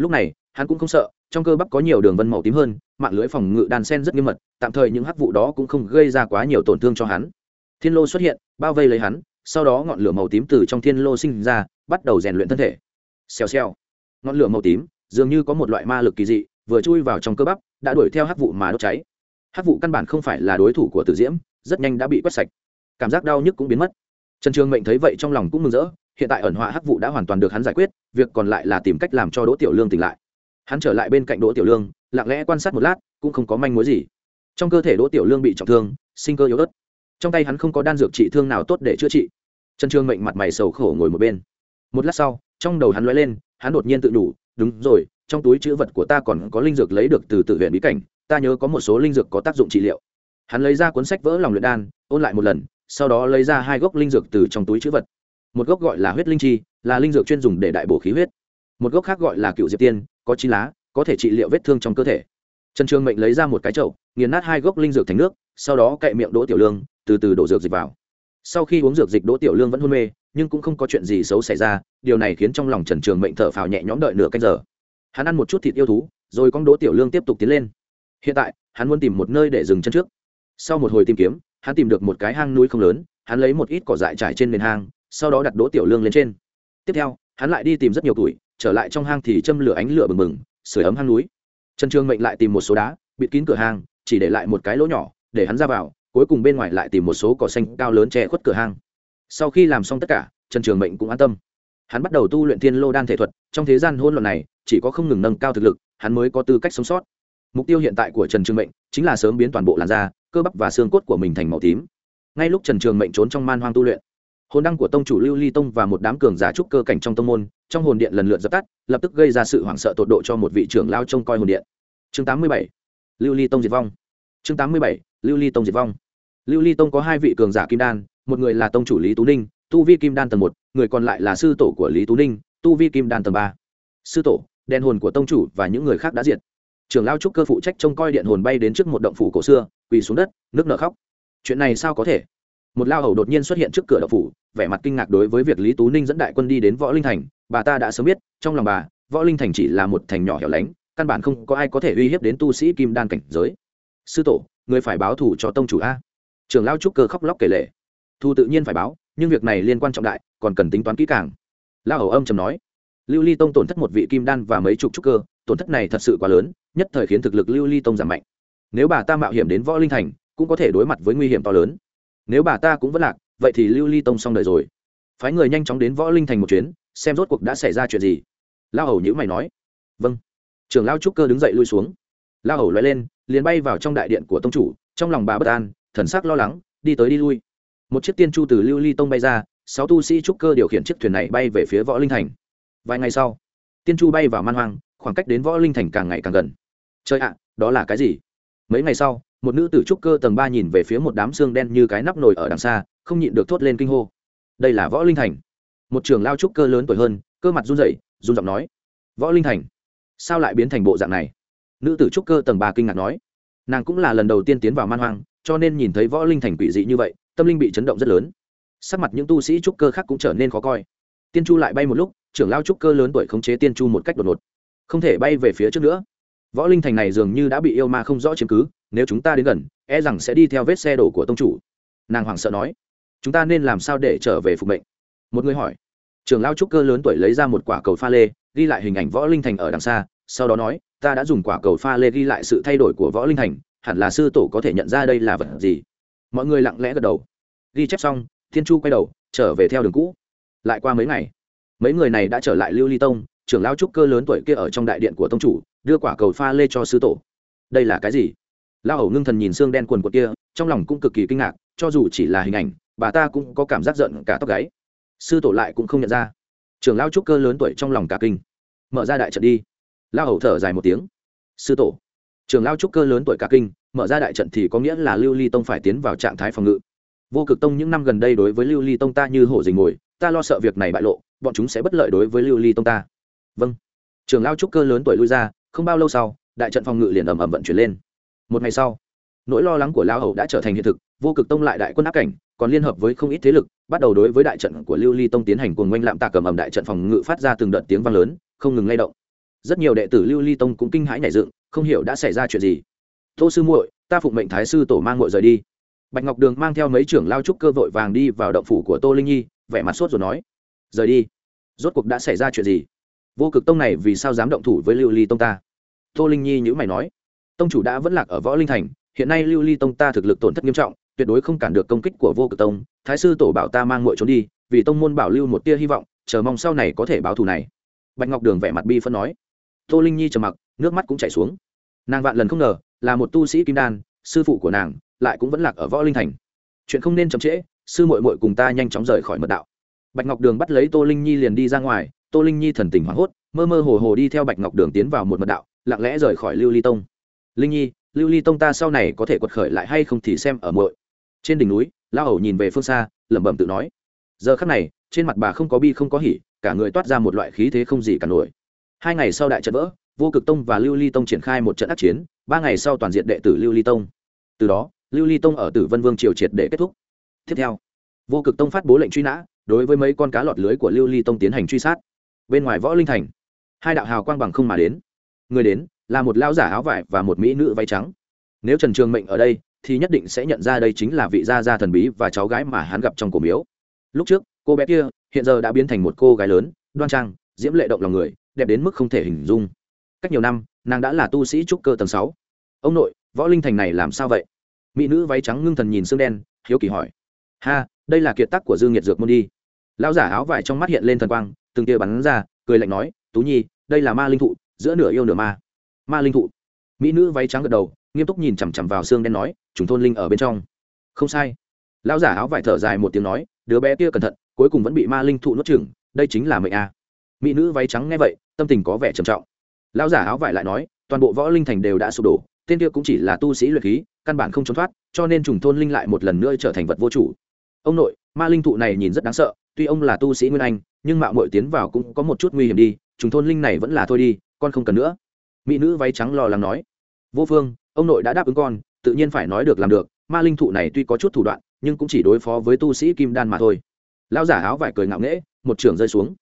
lúc này, hắn cũng không sợ, trong cơ bắp có nhiều đường vân màu tím hơn, mạng lưới phòng ngự đàn sen rất nghiêm mật, tạm thời những hắc vụ đó cũng không gây ra quá nhiều tổn thương cho hắn. Thiên lô xuất hiện, bao vây lấy hắn, sau đó ngọn lửa màu tím từ trong thiên lô sinh ra, bắt đầu rèn luyện thân thể. Xèo xèo. Ngọn lửa màu tím, dường như có một loại ma lực kỳ dị, vừa chui vào trong cơ bắp, đã đuổi theo hắc vụ mà đốt cháy. Hắc vụ căn bản không phải là đối thủ của tử diễm, rất nhanh đã bị quét sạch. Cảm giác đau nhức cũng biến mất. Trần trường mệnh thấy vậy trong lòng cũng mừng rỡ hiện tại ẩn họa hắc vụ đã hoàn toàn được hắn giải quyết, việc còn lại là tìm cách làm cho đỗ tiểu lương tỉnh lại. Hắn trở lại bên cạnh đỗ tiểu lương, lặng lẽ quan sát một lát, cũng không có manh mối gì. Trong cơ thể đỗ tiểu lương bị trọng thương, sinh cơ yếu ớt. Trong tay hắn không có đan dược trị thương nào tốt để chữa trị. Trần trương mệnh mặt mày sầu khổ ngồi một bên. Một lát sau, trong đầu hắn lóe lên, hắn đột nhiên tự đủ, đúng rồi, trong túi chữ vật của ta còn có linh dược lấy được từ tự huyện bí cảnh, ta nhớ có một số linh dược có tác dụng trị liệu. Hắn lấy ra cuốn sách vỡ lòng luyện đan, ôn lại một lần, sau đó lấy ra hai gốc linh dược từ trong túi chữ vật một gốc gọi là huyết linh chi, là linh dược chuyên dùng để đại bổ khí huyết. Một gốc khác gọi là cựu diệp tiên, có chi lá, có thể trị liệu vết thương trong cơ thể. Trần trường mệnh lấy ra một cái chậu, nghiền nát hai gốc linh dược thành nước, sau đó cậy miệng đỗ tiểu lương, từ từ đổ dược dịch vào. Sau khi uống dược dịch, đỗ tiểu lương vẫn hôn mê, nhưng cũng không có chuyện gì xấu xảy ra, điều này khiến trong lòng trần trường mệnh thở phào nhẹ nhõm đợi nửa canh giờ. Hắn ăn một chút thịt yêu thú, rồi con đỗ tiểu lương tiếp tục tiến lên. Hiện tại, hắn muốn tìm một nơi để dừng chân trước. Sau một hồi tìm kiếm, hắn tìm được một cái hang núi không lớn, hắn lấy một ít cỏ dại trải trên nền hang sau đó đặt đỗ tiểu lương lên trên. Tiếp theo, hắn lại đi tìm rất nhiều tuổi, trở lại trong hang thì châm lửa ánh lửa bừng bừng sửa ấm hang núi. Trần trường mệnh lại tìm một số đá, bịt kín cửa hang, chỉ để lại một cái lỗ nhỏ, để hắn ra vào, cuối cùng bên ngoài lại tìm một số cỏ xanh cao lớn che khuất cửa hang. Sau khi làm xong tất cả, trần trường mệnh cũng an tâm. Hắn bắt đầu tu luyện thiên lô đan thể thuật, trong thế gian hôn luận này, chỉ có không ngừng nâng cao thực lực, hắn mới có tư cách sống sót. Mục tiêu hiện tại của trần trường mệnh chính là sớm biến toàn bộ làn da, cơ bắp và xương cốt của mình thành màu tím. Ngay lúc trần trường mệnh trốn trong man hoang tu luyện hồn đăng của tông chủ lưu ly tông và một đám cường giả trúc cơ cảnh trong tông môn, trong hồn điện lần lượt dập tắt, lập tức gây ra sự hoảng sợ tột độ cho một vị trưởng lao trông coi hồn điện. Chương 87. lưu ly tông diệt vong. Chương 87. lưu ly tông diệt vong. Lưu ly tông có hai vị cường giả kim đan, một người là tông chủ lý tú ninh, tu vi kim đan tầng một, người còn lại là sư tổ của lý tú ninh, tu vi kim đan tầng ba. Sư tổ, đèn hồn của tông chủ và những người khác đã diệt. Trưởng lao trúc cơ phụ trách trông coi điện hồn bay đến trước một động phủ cổ xưa, quỳ xuống đất, nước nở khóc. Chuyện này sao có thể? Một lao hầu đột nhiên xuất hiện trước cửa đậu phủ, vẻ mặt kinh ngạc đối với việc lý tú ninh dẫn đại quân đi đến võ linh thành. Bà ta đã sớm biết, trong lòng bà, võ linh thành chỉ là một thành nhỏ hẻo lánh, căn bản không có ai có thể uy hiếp đến tu sĩ kim đan cảnh giới. Sư tổ, người phải báo thù cho tông chủ a. Trường lao trúc cơ khóc lóc kể lệ thu tự nhiên phải báo, nhưng việc này liên quan trọng đại, còn cần tính toán kỹ càng. Lao hầu âm trầm nói. Lưu ly tông tổn thất một vị kim đan và mấy chục trúc cơ, tổn thất này thật sự quá lớn, nhất thời khiến thực lực lưu ly tông giảm mạnh. Nếu bà ta mạo hiểm đến võ linh thành, cũng có thể đối mặt với nguy hiểm to lớn nếu bà ta cũng vẫn lạc, vậy thì lưu ly tông xong đời rồi. Phái người nhanh chóng đến võ linh thành một chuyến, xem rốt cuộc đã xảy ra chuyện gì. Lao hầu nhữ mày nói. Vâng. Trưởng lao trúc cơ đứng dậy lui xuống. Lao hầu loay lên, liền bay vào trong đại điện của tông chủ, trong lòng bà bất an, thần sắc lo lắng, đi tới đi lui. Một chiếc tiên chu từ lưu ly tông bay ra, sáu tu sĩ trúc cơ điều khiển chiếc thuyền này bay về phía võ linh thành. Vài ngày sau, tiên chu bay vào man hoang, khoảng cách đến võ linh thành càng ngày càng gần. Chơi ạ, đó là cái gì? Mấy ngày sau một nữ tử trúc cơ tầng ba nhìn về phía một đám xương đen như cái nắp nồi ở đằng xa, không nhịn được thốt lên kinh hô. Đây là võ linh thành. Một trường lao trúc cơ lớn tuổi hơn, cơ mặt run rẩy, run giọng nói, võ linh thành, sao lại biến thành bộ dạng này? Nữ tử trúc cơ tầng ba kinh ngạc nói. Nàng cũng là lần đầu tiên tiến vào man hoang, cho nên nhìn thấy võ linh thành quỷ dị như vậy, tâm linh bị chấn động rất lớn. Sắc mặt những tu sĩ trúc cơ khác cũng trở nên khó coi. Tiên chu lại bay một lúc, trưởng lao trúc cơ lớn tuổi khống chế tiên chu một cách đột ngột. Không thể bay về phía trước nữa. Võ linh thành này dường như đã bị yêu ma không rõ chiếm cứ nếu chúng ta đến gần e rằng sẽ đi theo vết xe đổ của tông chủ. Nàng hoàng sợ nói. Chúng ta nên làm sao để trở về phục mệnh? Một người hỏi. Trường lao trúc cơ lớn tuổi lấy ra một quả cầu pha lê, ghi lại hình ảnh võ linh thành ở đằng xa, sau đó nói, ta đã dùng quả cầu pha lê ghi lại sự thay đổi của võ linh thành, hẳn là sư tổ có thể nhận ra đây là vật gì? Mọi người lặng lẽ gật đầu. Ghi chép xong, thiên chu quay đầu, trở về theo đường cũ. Lại qua mấy ngày, mấy người này đã trở lại lưu ly tông trưởng lao trúc cơ lớn tuổi kia ở trong đại điện của tông chủ, đưa quả cầu pha lê cho sư tổ. Đây là cái gì? Lao hầu ngưng thần nhìn xương đen quần quật kia trong lòng cũng cực kỳ kinh ngạc cho dù chỉ là hình ảnh bà ta cũng có cảm giác giận cả tóc gáy. Sư tổ lại cũng không nhận ra. Trưởng lao trúc cơ lớn tuổi trong lòng cả kinh. Mở ra đại trận đi. Lao hầu thở dài một tiếng. Sư tổ. Trưởng lao trúc cơ lớn tuổi cả kinh mở ra đại trận thì có nghĩa là lưu ly tông phải tiến vào trạng thái phòng ngự. Vô cực tông những năm gần đây đối với lưu ly tông ta như hổ dình ngồi, ta lo sợ việc này bại lộ bọn chúng sẽ bất lợi đối với lưu ly tông ta. Vâng. Trưởng lao trúc cơ lớn tuổi lui ra không bao lâu sau đại trận phòng ngự liền ầm ầm vận chuyển lên một ngày sau, nỗi lo lắng của lao hầu đã trở thành hiện thực, vô cực tông lại đại quân áp cảnh, còn liên hợp với không ít thế lực, bắt đầu đối với đại trận của lưu ly tông tiến hành cuồng oanh lạm tạc cầm ẩm đại trận phòng ngự phát ra từng đợt tiếng vang lớn, không ngừng lay động. Rất nhiều đệ tử lưu ly tông cũng kinh hãi nảy dựng, không hiểu đã xảy ra chuyện gì. Tô sư muội, ta phụng mệnh thái sư tổ mang muội rời đi. Bạch ngọc đường mang theo mấy trưởng lao trúc cơ vội vàng đi vào động phủ của tô linh nhi, vẻ mặt sốt rồi nói, rời đi. Rốt cuộc đã xảy ra chuyện gì? Vô cực tông này vì sao dám động thủ với lưu ly tông ta? Tô linh nhi nhữ mày nói tông chủ đã vẫn lạc ở võ linh thành, hiện nay lưu ly tông ta thực lực tổn thất nghiêm trọng, tuyệt đối không cản được công kích của vô cực tông. Thái sư tổ bảo ta mang muội trốn đi, vì tông môn bảo lưu một tia hy vọng, chờ mong sau này có thể báo thù này. Bạch ngọc đường vẻ mặt bi phân nói. Tô linh nhi trầm mặc, nước mắt cũng chảy xuống. Nàng vạn lần không ngờ, là một tu sĩ kim đan, sư phụ của nàng, lại cũng vẫn lạc ở võ linh thành. Chuyện không nên chậm trễ, sư muội muội cùng ta nhanh chóng rời khỏi mật đạo. Bạch ngọc đường bắt lấy tô linh nhi liền đi ra ngoài, tô linh nhi thần tình hoảng hốt, mơ mơ hồ hồ đi theo bạch ngọc đường tiến vào một mật đạo, lặng lẽ rời khỏi lưu ly tông linh nhi, lưu ly tông ta sau này có thể quật khởi lại hay không thì xem ở muội. Trên đỉnh núi lao hầu nhìn về phương xa, lẩm bẩm tự nói. Giờ khắc này, trên mặt bà không có bi không có hỉ, cả người toát ra một loại khí thế không gì cả nổi. Hai ngày sau đại trận vỡ, vô cực tông và lưu ly tông triển khai một trận ác chiến, ba ngày sau toàn diện đệ tử lưu ly tông. Từ đó, lưu ly tông ở tử vân vương triều triệt để kết thúc. Tiếp theo, vô cực tông phát bố lệnh truy nã, đối với mấy con cá lọt lưới của lưu ly tông tiến hành truy sát. Bên ngoài võ linh thành, hai đạo hào quang bằng không mà đến. Người đến là một lao giả áo vải và một mỹ nữ váy trắng. Nếu trần trường mệnh ở đây, thì nhất định sẽ nhận ra đây chính là vị gia gia thần bí và cháu gái mà hắn gặp trong cổ miếu. Lúc trước, cô bé kia hiện giờ đã biến thành một cô gái lớn, đoan trang, diễm lệ động lòng người, đẹp đến mức không thể hình dung. Cách nhiều năm, nàng đã là tu sĩ trúc cơ tầng sáu. Ông nội, võ linh thành này làm sao vậy? Mỹ nữ váy trắng ngưng thần nhìn xương đen, hiếu kỳ hỏi. Ha, đây là kiệt tác của dương nhiệt dược môn đi. Lão giả áo vải trong mắt hiện lên thần quang, từng tia bắn ra, cười lạnh nói, tú nhi, đây là ma linh thụ, giữa nửa yêu nửa ma ma linh thụ. Mỹ nữ váy trắng gật đầu, nghiêm túc nhìn chằm chằm vào xương đen nói chúng thôn linh ở bên trong. Không sai. Lão giả áo vải thở dài một tiếng nói, đứa bé kia cẩn thận, cuối cùng vẫn bị ma linh thụ nuốt chửng, đây chính là mệnh a. Mỹ nữ váy trắng nghe vậy, tâm tình có vẻ trầm trọng. Lão giả áo vải lại nói, toàn bộ võ linh thành đều đã sụp đổ, tên kia cũng chỉ là tu sĩ luyện khí, căn bản không trốn thoát, cho nên trùng thôn linh lại một lần nữa trở thành vật vô chủ. Ông nội, ma linh thụ này nhìn rất đáng sợ, tuy ông là tu sĩ nguyên anh, nhưng mạo mội tiến vào cũng có một chút nguy hiểm đi, trùng thôn linh này vẫn là thôi đi, con không cần nữa mỹ nữ váy trắng lo lắng nói. Vô phương, ông nội đã đáp ứng con, tự nhiên phải nói được làm được, ma linh thụ này tuy có chút thủ đoạn, nhưng cũng chỉ đối phó với tu sĩ kim đan mà thôi. Lão giả áo vải cười ngạo nghễ, một trường rơi xuống.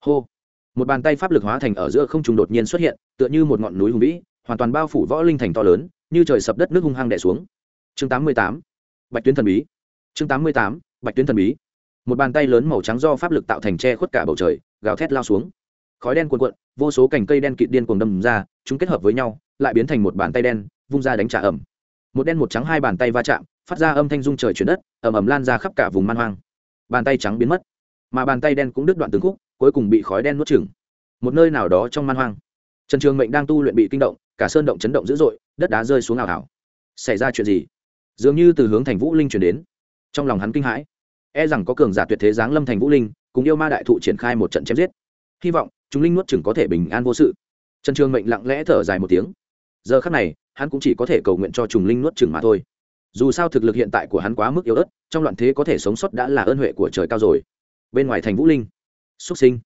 Hô! Một bàn tay pháp lực hóa thành ở giữa không trùng đột nhiên xuất hiện, tựa như một ngọn núi hùng vĩ, hoàn toàn bao phủ võ linh thành to lớn, như trời sập đất nước hung hăng đẻ xuống. Chương 88. bạch tuyến thần bí. Chương 88. bạch tuyến thần bí. Một bàn tay lớn màu trắng do pháp lực tạo thành che khuất cả bầu trời, gào thét lao xuống. Khói đen cuồn cuộn vô số cành cây đen kịt điên cuồng đâm ra, chúng kết hợp với nhau, lại biến thành một bàn tay đen, vung ra đánh trả ẩm. Một đen một trắng hai bàn tay va chạm, phát ra âm thanh rung trời chuyển đất ẩm ẩm lan ra khắp cả vùng man hoang. Bàn tay trắng biến mất, mà bàn tay đen cũng đứt đoạn từng khúc, cuối cùng bị khói đen nuốt chửng. Một nơi nào đó trong man hoang, trần trường mệnh đang tu luyện bị kinh động, cả sơn động chấn động dữ dội, đất đá rơi xuống ảo ảo. Xảy ra chuyện gì? Dường như từ hướng thành vũ linh chuyển đến. Trong lòng hắn kinh hãi e rằng có cường giả tuyệt thế giáng lâm thành vũ linh, cùng yêu ma đại thụ triển khai một trận chém giết. Hy vọng chúng linh nuốt chừng có thể bình an vô sự. Trần trường mệnh lặng lẽ thở dài một tiếng. Giờ khắc này, hắn cũng chỉ có thể cầu nguyện cho trùng linh nuốt chừng mà thôi. Dù sao thực lực hiện tại của hắn quá mức yếu ớt, trong loạn thế có thể sống sót đã là ơn huệ của trời cao rồi. Bên ngoài thành vũ linh, xuất sinh.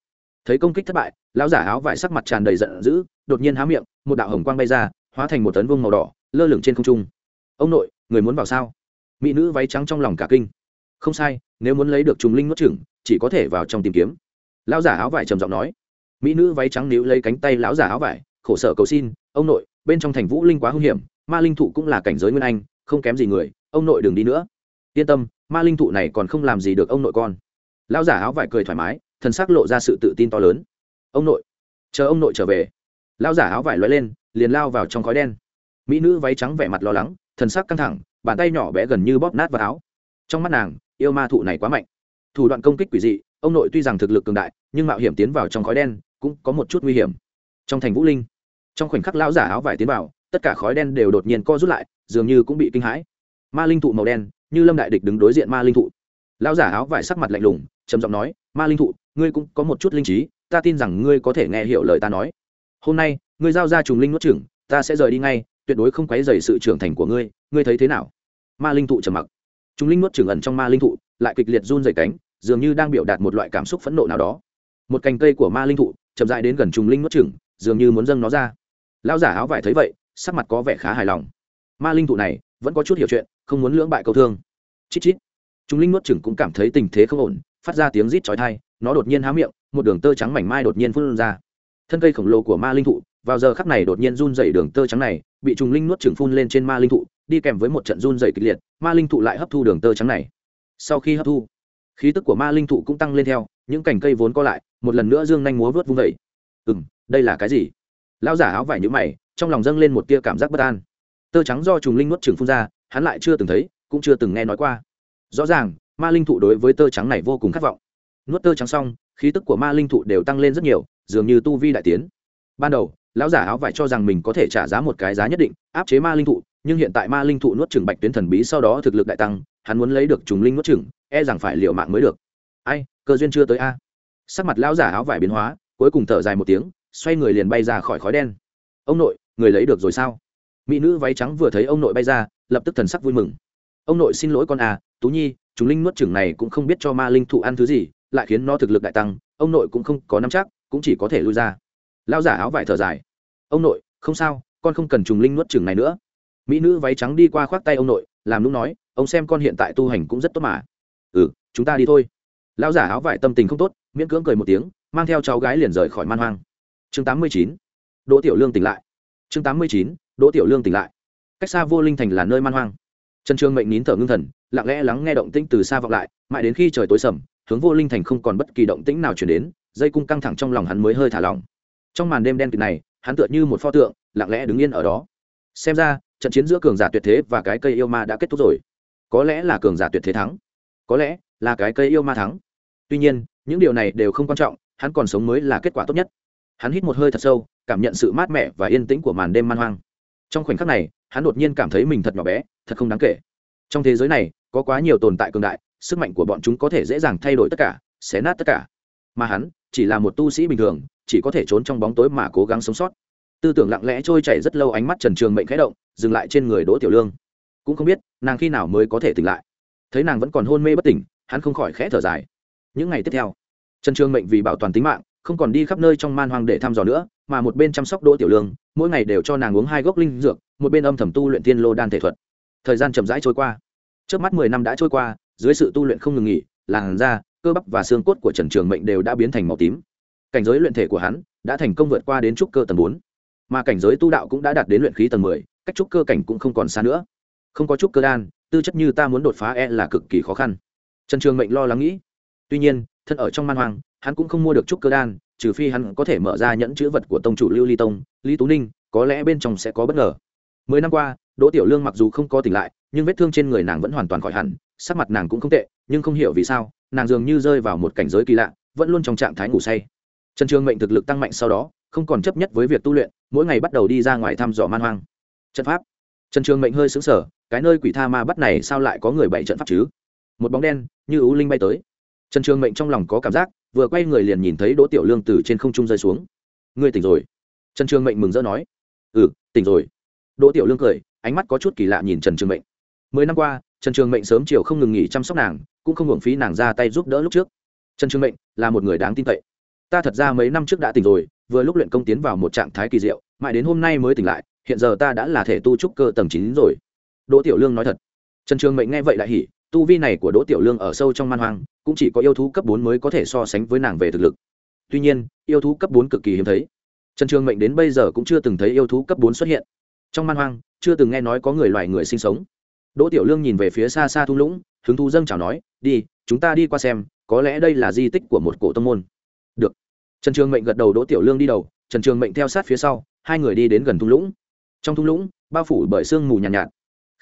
Thấy công kích thất bại, lão giả áo vải sắc mặt tràn đầy giận dữ, đột nhiên há miệng, một đạo hồng quang bay ra, hóa thành một tấn vương màu đỏ, lơ lửng trên không trung. Ông nội, người muốn vào sao? Mỹ nữ váy trắng trong lòng cả kinh. Không sai, nếu muốn lấy được trùng linh nuốt chừng chỉ có thể vào trong tìm kiếm. Lão giả áo vải trầm giọng nói mỹ nữ váy trắng níu lấy cánh tay lão giả áo vải, khổ sở cầu xin, ông nội, bên trong thành vũ linh quá hung hiểm, ma linh thụ cũng là cảnh giới nguyên anh, không kém gì người, ông nội đừng đi nữa. Yên tâm, ma linh thụ này còn không làm gì được ông nội con. Lão giả áo vải cười thoải mái, thần sắc lộ ra sự tự tin to lớn. Ông nội, chờ ông nội trở về. Lão giả áo vải loay lên, liền lao vào trong khói đen. Mỹ nữ váy trắng vẻ mặt lo lắng, thần sắc căng thẳng, bàn tay nhỏ bé gần như bóp nát vào áo. Trong mắt nàng, yêu ma thụ này quá mạnh. Thủ đoạn công kích quỷ dị, ông nội tuy rằng thực lực cường đại, nhưng mạo hiểm tiến vào trong khói đen cũng có một chút nguy hiểm. Trong thành vũ linh, trong khoảnh khắc lão giả áo vải tiến vào, tất cả khói đen đều đột nhiên co rút lại, dường như cũng bị kinh hãi. Ma linh thụ màu đen, như lâm đại địch đứng đối diện ma linh thụ. Lão giả áo vải sắc mặt lạnh lùng, trầm giọng nói, ma linh thụ, ngươi cũng có một chút linh trí, ta tin rằng ngươi có thể nghe hiểu lời ta nói. Hôm nay, ngươi giao ra trùng linh nuốt chửng, ta sẽ rời đi ngay, tuyệt đối không quấy dày sự trưởng thành của ngươi ngươi thấy thế nào? Ma linh thụ trầm mặc. Trùng linh nuốt chửng ẩn trong ma linh thụ, lại kịch liệt run dày cánh, dường như đang biểu đạt một loại cảm xúc phẫn nộ nào đó. Một cành cây của ma linh thụ chậm dại đến gần trùng linh nuốt chửng, dường như muốn dâng nó ra. Lão giả áo vải thấy vậy, sắc mặt có vẻ khá hài lòng. Ma linh thụ này, vẫn có chút hiểu chuyện, không muốn lưỡng bại câu thương. Chít chít. Trùng linh nuốt chừng cũng cảm thấy tình thế không ổn, phát ra tiếng rít chói tai, nó đột nhiên há miệng, một đường tơ trắng mảnh mai đột nhiên phun ra. Thân cây khổng lồ của ma linh thụ, vào giờ khắc này đột nhiên run dày đường tơ trắng này, bị trùng linh nuốt chừng phun lên trên ma linh thụ, đi kèm với một trận run dày kịch liệt, ma linh thụ lại hấp thu đường tơ trắng này. Sau khi hấp thu khí tức của ma linh thụ cũng tăng lên theo, những cành cây vốn co lại, một lần nữa dương nhanh múa vớt vung vẩy. Ừ m đây là cái gì? Lão giả áo vải nhữ mày, trong lòng dâng lên một tia cảm giác bất an. Tơ trắng do trùng linh nuốt trừng phun ra, hắn lại chưa từng thấy, cũng chưa từng nghe nói qua. Rõ ràng, ma linh thụ đối với tơ trắng này vô cùng khát vọng. Nuốt tơ trắng xong, khí tức của ma linh thụ đều tăng lên rất nhiều, dường như tu vi đại tiến. Ban đầu, lão giả áo vải cho rằng mình có thể trả giá một cái giá nhất định, áp chế ma linh thụ, nhưng hiện tại ma linh thụ nuốt trừng bạch tuyến thần bí sau đó thực lực đại tăng, hắn muốn lấy được trùng linh nuốt trừng e rằng phải liệu mạng mới được. Ai, cơ duyên chưa tới a. Sắc mặt lão giả áo vải biến hóa, cuối cùng thở dài một tiếng, xoay người liền bay ra khỏi khói đen. Ông nội, người lấy được rồi sao? Mỹ nữ váy trắng vừa thấy ông nội bay ra, lập tức thần sắc vui mừng. Ông nội xin lỗi con à tú nhi, chúng linh nuốt chừng này cũng không biết cho ma linh thụ ăn thứ gì, lại khiến nó thực lực đại tăng, ông nội cũng không có nắm chắc, cũng chỉ có thể lui ra. Lão giả áo vải thở dài. Ông nội, không sao, con không cần trùng linh nuốt chừng này nữa. Mỹ nữ váy trắng đi qua khoác tay ông nội, làm lúc nói, ông xem con hiện tại tu hành cũng rất tốt mà ừ chúng ta đi thôi. Lão giả áo vải tâm tình không tốt, miễn cưỡng cười một tiếng, mang theo cháu gái liền rời khỏi man hoang. Chương tám mươi chín, đỗ tiểu lương tỉnh lại. Chương tám mươi chín, đỗ tiểu lương tỉnh lại. Cách xa vô linh thành là nơi man hoang. Trần trương mệnh nín thở ngưng thần, lặng lẽ lắng nghe động tĩnh từ xa vọng lại, mãi đến khi trời tối sầm, hướng vô linh thành không còn bất kỳ động tĩnh nào chuyển đến, dây cung căng thẳng trong lòng hắn mới hơi thả lỏng. Trong màn đêm đen kịt này, hắn tựa như một pho tượng, lặng lẽ đứng yên ở đó. Xem ra, trận chiến giữa cường giả tuyệt thế và cái cây yêu ma đã kết thúc rồi. Có lẽ là cường giả tuyệt thế thắng có lẽ là cái cây yêu ma thắng. Tuy nhiên, những điều này đều không quan trọng, hắn còn sống mới là kết quả tốt nhất. Hắn hít một hơi thật sâu, cảm nhận sự mát mẻ và yên tĩnh của màn đêm man hoang. Trong khoảnh khắc này, hắn đột nhiên cảm thấy mình thật nhỏ bé, thật không đáng kể. Trong thế giới này, có quá nhiều tồn tại cường đại, sức mạnh của bọn chúng có thể dễ dàng thay đổi tất cả, xé nát tất cả. Mà hắn, chỉ là một tu sĩ bình thường, chỉ có thể trốn trong bóng tối mà cố gắng sống sót. Tư tưởng lặng lẽ trôi chảy rất lâu, ánh mắt trần trường mệnh khẽ động, dừng lại trên người đỗ tiểu lương. Cũng không biết, nàng khi nào mới có thể tỉnh lại thấy nàng vẫn còn hôn mê bất tỉnh, hắn không khỏi khẽ thở dài. Những ngày tiếp theo, trần trường mệnh vì bảo toàn tính mạng, không còn đi khắp nơi trong man hoang để thăm dò nữa, mà một bên chăm sóc đỗ tiểu lương, mỗi ngày đều cho nàng uống hai gốc linh dược, một bên âm thầm tu luyện tiên lô đan thể thuật. Thời gian chậm rãi trôi qua. Trước mắt mười năm đã trôi qua, dưới sự tu luyện không ngừng nghỉ, làn da, cơ bắp và xương cốt của trần trường mệnh đều đã biến thành màu tím. Cảnh giới luyện thể của hắn đã thành công vượt qua đến trúc cơ tầng bốn, mà cảnh giới tu đạo cũng đã đạt đến luyện khí tầng mười, cách trúc cơ cảnh cũng không còn xa nữa không có chút cơ đan, tư chất như ta muốn đột phá e là cực kỳ khó khăn. Trần trường mệnh lo lắng nghĩ. Tuy nhiên, thân ở trong man hoang, hắn cũng không mua được chút cơ đan, trừ phi hắn có thể mở ra nhẫn chữ vật của tông chủ lưu ly tông, lý tú ninh, có lẽ bên trong sẽ có bất ngờ. Mười năm qua, đỗ tiểu lương mặc dù không có tỉnh lại, nhưng vết thương trên người nàng vẫn hoàn toàn khỏi hẳn, sắc mặt nàng cũng không tệ, nhưng không hiểu vì sao, nàng dường như rơi vào một cảnh giới kỳ lạ, vẫn luôn trong trạng thái ngủ say. Trần trường mệnh thực lực tăng mạnh sau đó, không còn chấp nhất với việc tu luyện, mỗi ngày bắt đầu đi ra ngoài thăm dò man hoang. Trận pháp trần trường mệnh hơi xứng sở cái nơi quỷ tha ma bắt này sao lại có người bảy trận pháp chứ? Một bóng đen, như ưu linh bay tới. Trần trường mệnh trong lòng có cảm giác, vừa quay người liền nhìn thấy đỗ tiểu lương từ trên không trung rơi xuống. Ngươi tỉnh rồi? Trần trường mệnh mừng rỡ nói. Ừ tỉnh rồi. Đỗ tiểu lương cười, ánh mắt có chút kỳ lạ nhìn trần trường mệnh. Mười năm qua, trần trường mệnh sớm chiều không ngừng nghỉ chăm sóc nàng, cũng không hưởng phí nàng ra tay giúp đỡ lúc trước. Trần trường mệnh là một người đáng tin cậy. Ta thật ra mấy năm trước đã tỉnh rồi, vừa lúc luyện công tiến vào một trạng thái kỳ diệu, mãi đến hôm nay mới tỉnh lại hiện giờ ta đã là thể tu trúc cơ tầng chín rồi. Đỗ tiểu lương nói thật. Trần trường mệnh nghe vậy lại hỉ, tu vi này của đỗ tiểu lương ở sâu trong man hoang, cũng chỉ có yêu thú cấp bốn mới có thể so sánh với nàng về thực lực. Tuy nhiên, yêu thú cấp bốn cực kỳ hiếm thấy. Trần trường mệnh đến bây giờ cũng chưa từng thấy yêu thú cấp bốn xuất hiện. Trong man hoang, chưa từng nghe nói có người loài người sinh sống. Đỗ tiểu lương nhìn về phía xa xa thung lũng, hứng thú dâng chào nói, đi, chúng ta đi qua xem, có lẽ đây là di tích của một cổ tông môn. Được. Trần trường mệnh gật đầu, đỗ tiểu lương đi đầu. Trần trường mệnh theo sát phía sau, hai người đi đến gần thung lũng trong thung lũng bao phủ bởi sương mù nhàn nhạt, nhạt.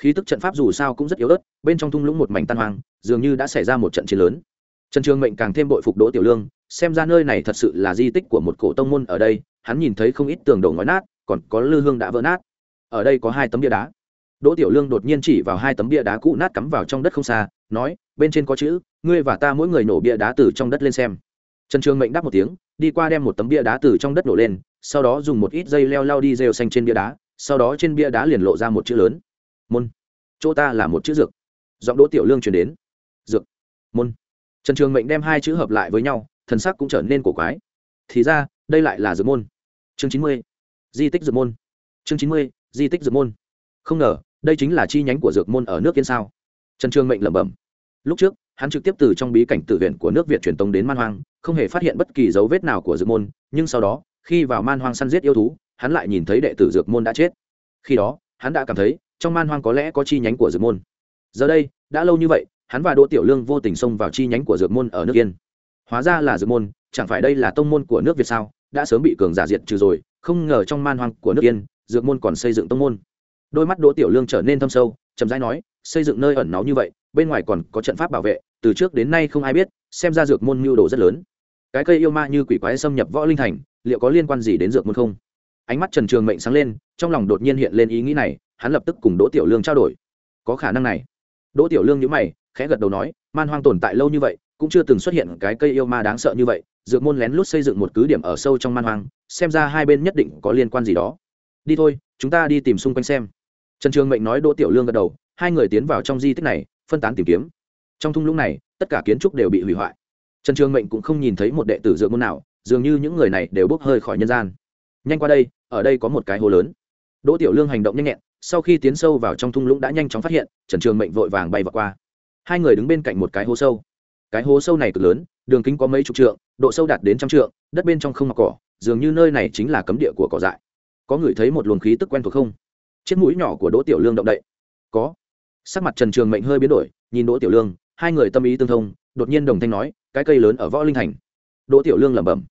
Khí tức trận pháp dù sao cũng rất yếu ớt bên trong thung lũng một mảnh tan hoang dường như đã xảy ra một trận chiến lớn. Trần trường mệnh càng thêm bội phục đỗ tiểu lương xem ra nơi này thật sự là di tích của một cổ tông môn ở đây hắn nhìn thấy không ít tường đổ ngói nát còn có lư hương đã vỡ nát. Ở đây có hai tấm bia đá. Đỗ tiểu lương đột nhiên chỉ vào hai tấm bia đá cũ nát cắm vào trong đất không xa nói bên trên có chữ ngươi và ta mỗi người nổ bia đá từ trong đất lên xem. Trần trường mệnh đáp một tiếng đi qua đem một tấm bia đá từ trong đất nổ lên sau đó dùng một ít dây leo lao đi rêu xanh trên bia đá sau đó trên bia đá liền lộ ra một chữ lớn. Môn. Chỗ ta là một chữ dược. Giọng đỗ tiểu lương chuyển đến. Dược. Môn. Trần trường mệnh đem hai chữ hợp lại với nhau, thần sắc cũng trở nên cổ quái. Thì ra, đây lại là dược môn. Chương chín mươi. Di tích dược môn. Chương chín mươi, di tích dược môn. Không ngờ, đây chính là chi nhánh của dược môn ở nước yên sao? Trần trường mệnh lẩm bẩm. Lúc trước, hắn trực tiếp từ trong bí cảnh tự viện của nước việt truyền tống đến man hoang, không hề phát hiện bất kỳ dấu vết nào của dược môn, nhưng sau đó, khi vào man hoang săn giết yêu thú hắn lại nhìn thấy đệ tử dược môn đã chết. Khi đó, hắn đã cảm thấy, trong man hoang có lẽ có chi nhánh của dược môn. Giờ đây, đã lâu như vậy, hắn và đỗ tiểu lương vô tình xông vào chi nhánh của dược môn ở nước yên. Hóa ra là dược môn, chẳng phải đây là tông môn của nước việt sao? Đã sớm bị cường giả diệt trừ rồi, không ngờ trong man hoang của nước yên, dược môn còn xây dựng tông môn. Đôi mắt đỗ tiểu lương trở nên thâm sâu, chậm rãi nói, xây dựng nơi ẩn náu như vậy, bên ngoài còn có trận pháp bảo vệ, từ trước đến nay không ai biết, xem ra dược môn mưu đồ rất lớn. Cái cây yêu ma như quỷ quái xâm nhập võ linh thành, liệu có liên quan gì đến dược môn không? Ánh mắt trần trường mệnh sáng lên, trong lòng đột nhiên hiện lên ý nghĩ này, hắn lập tức cùng đỗ tiểu lương trao đổi. Có khả năng này. Đỗ tiểu lương nhữ mày, khẽ gật đầu nói, man hoang tồn tại lâu như vậy, cũng chưa từng xuất hiện cái cây yêu ma đáng sợ như vậy, dược môn lén lút xây dựng một cứ điểm ở sâu trong man hoang, xem ra hai bên nhất định có liên quan gì đó. Đi thôi, chúng ta đi tìm xung quanh xem. Trần trường mệnh nói đỗ tiểu lương gật đầu, hai người tiến vào trong di tích này, phân tán tìm kiếm. Trong thung lũng này, tất cả kiến trúc đều bị hủy hoại. Trần trường mệnh cũng không nhìn thấy một đệ tử dược môn nào, dường như những người này đều bốc hơi khỏi nhân gian. Nhanh qua đây ở đây có một cái hồ lớn. Đỗ tiểu lương hành động nhanh nhẹn, sau khi tiến sâu vào trong thung lũng đã nhanh chóng phát hiện, trần trường mệnh vội vàng bay vào qua. Hai người đứng bên cạnh một cái hố sâu. Cái hố sâu này cực lớn, đường kính có mấy chục trượng, độ sâu đạt đến trăm trượng, đất bên trong không mặc cỏ, dường như nơi này chính là cấm địa của cỏ dại. Có người thấy một luồng khí tức quen thuộc không? Chiếc mũi nhỏ của đỗ tiểu lương động đậy. Có. Sắc mặt trần trường mệnh hơi biến đổi, nhìn đỗ tiểu lương, hai người tâm ý tương thông, đột nhiên đồng thanh nói, cái cây lớn ở võ linh thành. Đỗ tiểu lương lẩm bẩm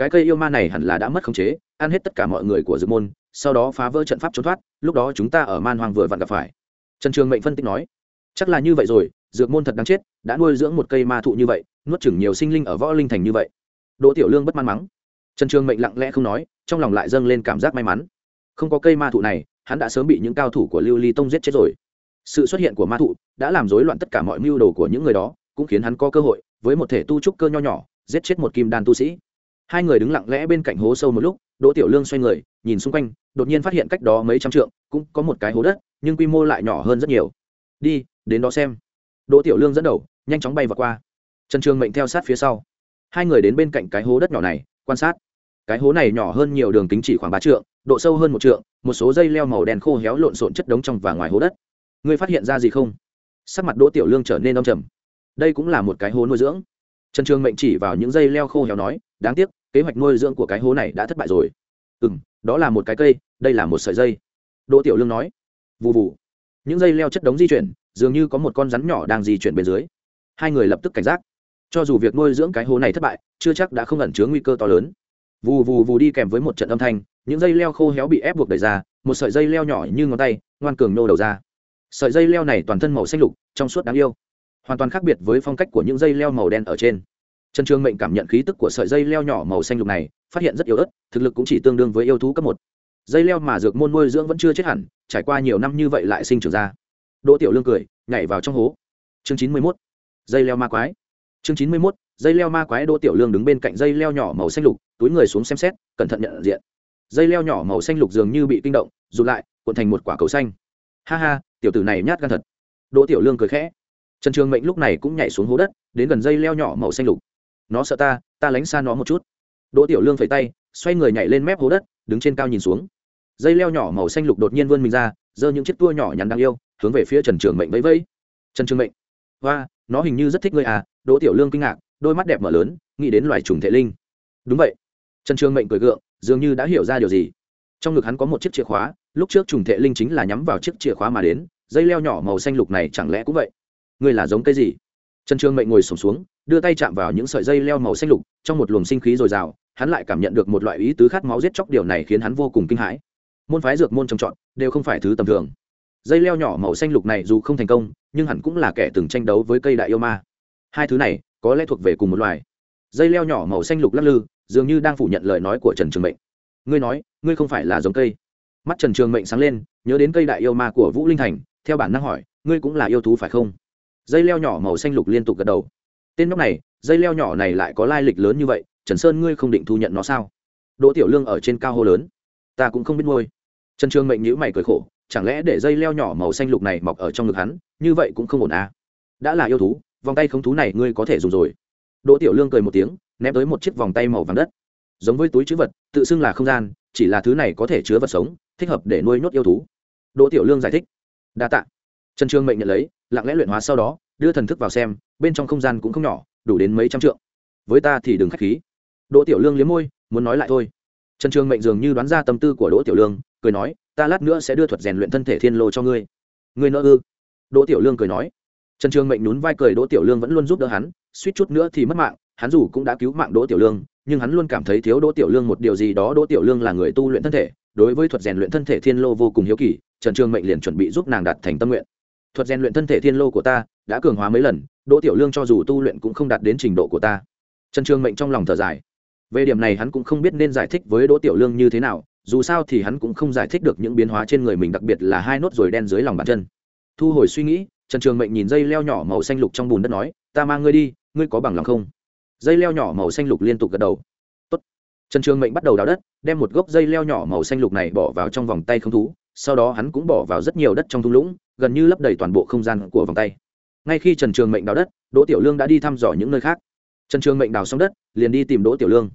cái cây yêu ma này hẳn là đã mất khống chế, ăn hết tất cả mọi người của dược môn, sau đó phá vỡ trận pháp trốn thoát, lúc đó chúng ta ở man hoang vừa vặn gặp phải. Trần trường mệnh phân tích nói. Chắc là như vậy rồi, dược môn thật đáng chết, đã nuôi dưỡng một cây ma thụ như vậy, nuốt chửng nhiều sinh linh ở võ linh thành như vậy. Đỗ tiểu lương bất mãn mắng. Trần trường mệnh lặng lẽ không nói, trong lòng lại dâng lên cảm giác may mắn. Không có cây ma thụ này, hắn đã sớm bị những cao thủ của lưu ly tông giết chết rồi. Sự xuất hiện của ma thụ đã làm rối loạn tất cả mọi mưu đồ của những người đó, cũng khiến hắn có cơ hội với một thể tu trúc cơ nho nhỏ, giết chết một kim đan tu sĩ hai người đứng lặng lẽ bên cạnh hố sâu một lúc, đỗ tiểu lương xoay người, nhìn xung quanh, đột nhiên phát hiện cách đó mấy trăm trượng, cũng có một cái hố đất, nhưng quy mô lại nhỏ hơn rất nhiều. Đi, đến đó xem. Đỗ tiểu lương dẫn đầu, nhanh chóng bay vào qua. Trần trường mệnh theo sát phía sau. Hai người đến bên cạnh cái hố đất nhỏ này, quan sát. Cái hố này nhỏ hơn nhiều đường kính chỉ khoảng ba trượng, độ sâu hơn một trượng, một số dây leo màu đen khô héo lộn xộn chất đống trong và ngoài hố đất. Ngươi phát hiện ra gì không? Sắc mặt đỗ tiểu lương trở nên đông trầm. Đây cũng là một cái hố nuôi dưỡng. Trần trường mệnh chỉ vào những dây leo khô héo nói đáng tiếc, kế hoạch nuôi dưỡng của cái hố này đã thất bại rồi. Ừ m đó là một cái cây, đây là một sợi dây. Đỗ tiểu lương nói. Vụ vụ những dây leo chất đống di chuyển, dường như có một con rắn nhỏ đang di chuyển bên dưới. Hai người lập tức cảnh giác. Cho dù việc nuôi dưỡng cái hố này thất bại, chưa chắc đã không ẩn chứa nguy cơ to lớn. Vù vù vù đi kèm với một trận âm thanh, những dây leo khô héo bị ép buộc đẩy ra, một sợi dây leo nhỏ như ngón tay, ngoan cường nô đầu ra. Sợi dây leo này toàn thân màu xanh lục, trong suốt đáng yêu. Hoàn toàn khác biệt với phong cách của những dây leo màu đen ở trên trần trường mệnh cảm nhận khí tức của sợi dây leo nhỏ màu xanh lục này, phát hiện rất yếu ớt, thực lực cũng chỉ tương đương với yêu thú cấp một. Dây leo mà dược môn nuôi dưỡng vẫn chưa chết hẳn, trải qua nhiều năm như vậy lại sinh trưởng ra. Đỗ tiểu lương cười, nhảy vào trong hố. Chương chín mươi mốt, dây leo ma quái. Chương chín mươi mốt, dây leo ma quái, đỗ tiểu lương đứng bên cạnh dây leo nhỏ màu xanh lục, túi người xuống xem xét, cẩn thận nhận diện. Dây leo nhỏ màu xanh lục dường như bị kinh động, rụt lại, cuộn thành một quả cầu xanh. Ha ha, tiểu tử này nhát gan thật. Đỗ tiểu lương cười khẽ. Trần trường mệnh lúc này cũng nhảy xuống hố đất, đến gần dây leo nhỏ màu xanh lục nó sợ ta ta lánh xa nó một chút. Đỗ tiểu lương phẩy tay, xoay người nhảy lên mép hố đất, đứng trên cao nhìn xuống. Dây leo nhỏ màu xanh lục đột nhiên vươn mình ra, giơ những chiếc tua nhỏ nhắn đáng yêu, hướng về phía trần trường mệnh vẫy vẫy. Trần trường mệnh và nó hình như rất thích ngươi à? Đỗ tiểu lương kinh ngạc, đôi mắt đẹp mở lớn, nghĩ đến loài trùng thể linh. Đúng vậy. Trần trường mệnh cười gượng, dường như đã hiểu ra điều gì. Trong ngực hắn có một chiếc chìa khóa, lúc trước trùng thể linh chính là nhắm vào chiếc chìa khóa mà đến, dây leo nhỏ màu xanh lục này chẳng lẽ cũng vậy? Ngươi là giống cái gì? Trần trường mệnh ngồi sổm xuống đưa tay chạm vào những sợi dây leo màu xanh lục, trong một luồng sinh khí dồi dào, hắn lại cảm nhận được một loại ý tứ khát máu giết chóc điều này khiến hắn vô cùng kinh hãi. Môn phái dược môn trồng trọt đều không phải thứ tầm thường. Dây leo nhỏ màu xanh lục này dù không thành công, nhưng hẳn cũng là kẻ từng tranh đấu với cây đại yêu ma. Hai thứ này có lẽ thuộc về cùng một loài. Dây leo nhỏ màu xanh lục lắc lư, dường như đang phủ nhận lời nói của trần trường mệnh. Ngươi nói, ngươi không phải là giống cây. Mắt trần trường mệnh sáng lên, nhớ đến cây đại yêu ma của vũ linh thành, theo bản năng hỏi, ngươi cũng là yêu thú phải không? Dây leo nhỏ màu xanh lục liên tục gật đầu tên nhóc này, dây leo nhỏ này lại có lai lịch lớn như vậy, trần sơn ngươi không định thu nhận nó sao? Đỗ tiểu lương ở trên cao hô lớn. Ta cũng không biết ngôi trần Trương mệnh nhữ mày cười khổ, chẳng lẽ để dây leo nhỏ màu xanh lục này mọc ở trong ngực hắn, như vậy cũng không ổn à? Đã là yêu thú, vòng tay không thú này ngươi có thể dùng rồi. Đỗ tiểu lương cười một tiếng, ném tới một chiếc vòng tay màu vàng đất. Giống với túi chữ vật, tự xưng là không gian, chỉ là thứ này có thể chứa vật sống, thích hợp để nuôi nhốt yêu thú. Đỗ tiểu lương giải thích. Đa t ạ trần trương mệnh nhận lấy, lặng lẽ luyện hóa sau đó đưa thần thức vào xem, bên trong không gian cũng không nhỏ, đủ đến mấy trăm trượng. Với ta thì đừng k h á c h khí. Đỗ tiểu lương liếm môi, muốn nói lại thôi. Trần Trường mệnh dường như đoán ra tâm tư của đỗ tiểu lương, cười nói, ta lát nữa sẽ đưa thuật rèn luyện thân thể thiên lô cho ngươi. Ngươi nỡ ư? Đỗ tiểu lương cười nói. Trần trường mệnh nhún vai cười, đỗ tiểu lương vẫn luôn giúp đỡ hắn, suýt chút nữa thì mất mạng, hắn dù cũng đã cứu mạng đỗ tiểu lương, nhưng hắn luôn cảm thấy thiếu đỗ tiểu lương một điều gì đó. Đỗ tiểu lương là người tu luyện thân thể, đối với thuật rèn luyện thân thể thiên lô vô cùng hiếu kỳ, trần trường mệnh liền chuẩn bị giúp nàng đạt thành tâm nguyện thuật rèn luyện thân thể thiên lô của ta, đã cường hóa mấy lần, đỗ tiểu lương cho dù tu luyện cũng không đạt đến trình độ của ta. Trần trường mệnh trong lòng thở dài. Về điểm này hắn cũng không biết nên giải thích với đỗ tiểu lương như thế nào, dù sao thì hắn cũng không giải thích được những biến hóa trên người mình, đặc biệt là hai nốt rồi đen dưới lòng bàn chân. Thu hồi suy nghĩ, trần trường mệnh nhìn dây leo nhỏ màu xanh lục trong bùn đất nói, ta mang ngươi đi, ngươi có bằng lòng không? Dây leo nhỏ màu xanh lục liên tục gật đầu. Tốt. trần trường mệnh bắt đầu đào đất, đem một gốc dây leo nhỏ màu xanh lục này bỏ vào trong vòng tay không thú sau đó hắn cũng bỏ vào rất nhiều đất trong thung lũng, gần như lấp đầy toàn bộ không gian của vòng tay. Ngay khi trần trường mệnh đào đất, đỗ tiểu lương đã đi thăm dò những nơi khác. Trần trường mệnh đào xong đất, liền đi tìm đỗ tiểu lương.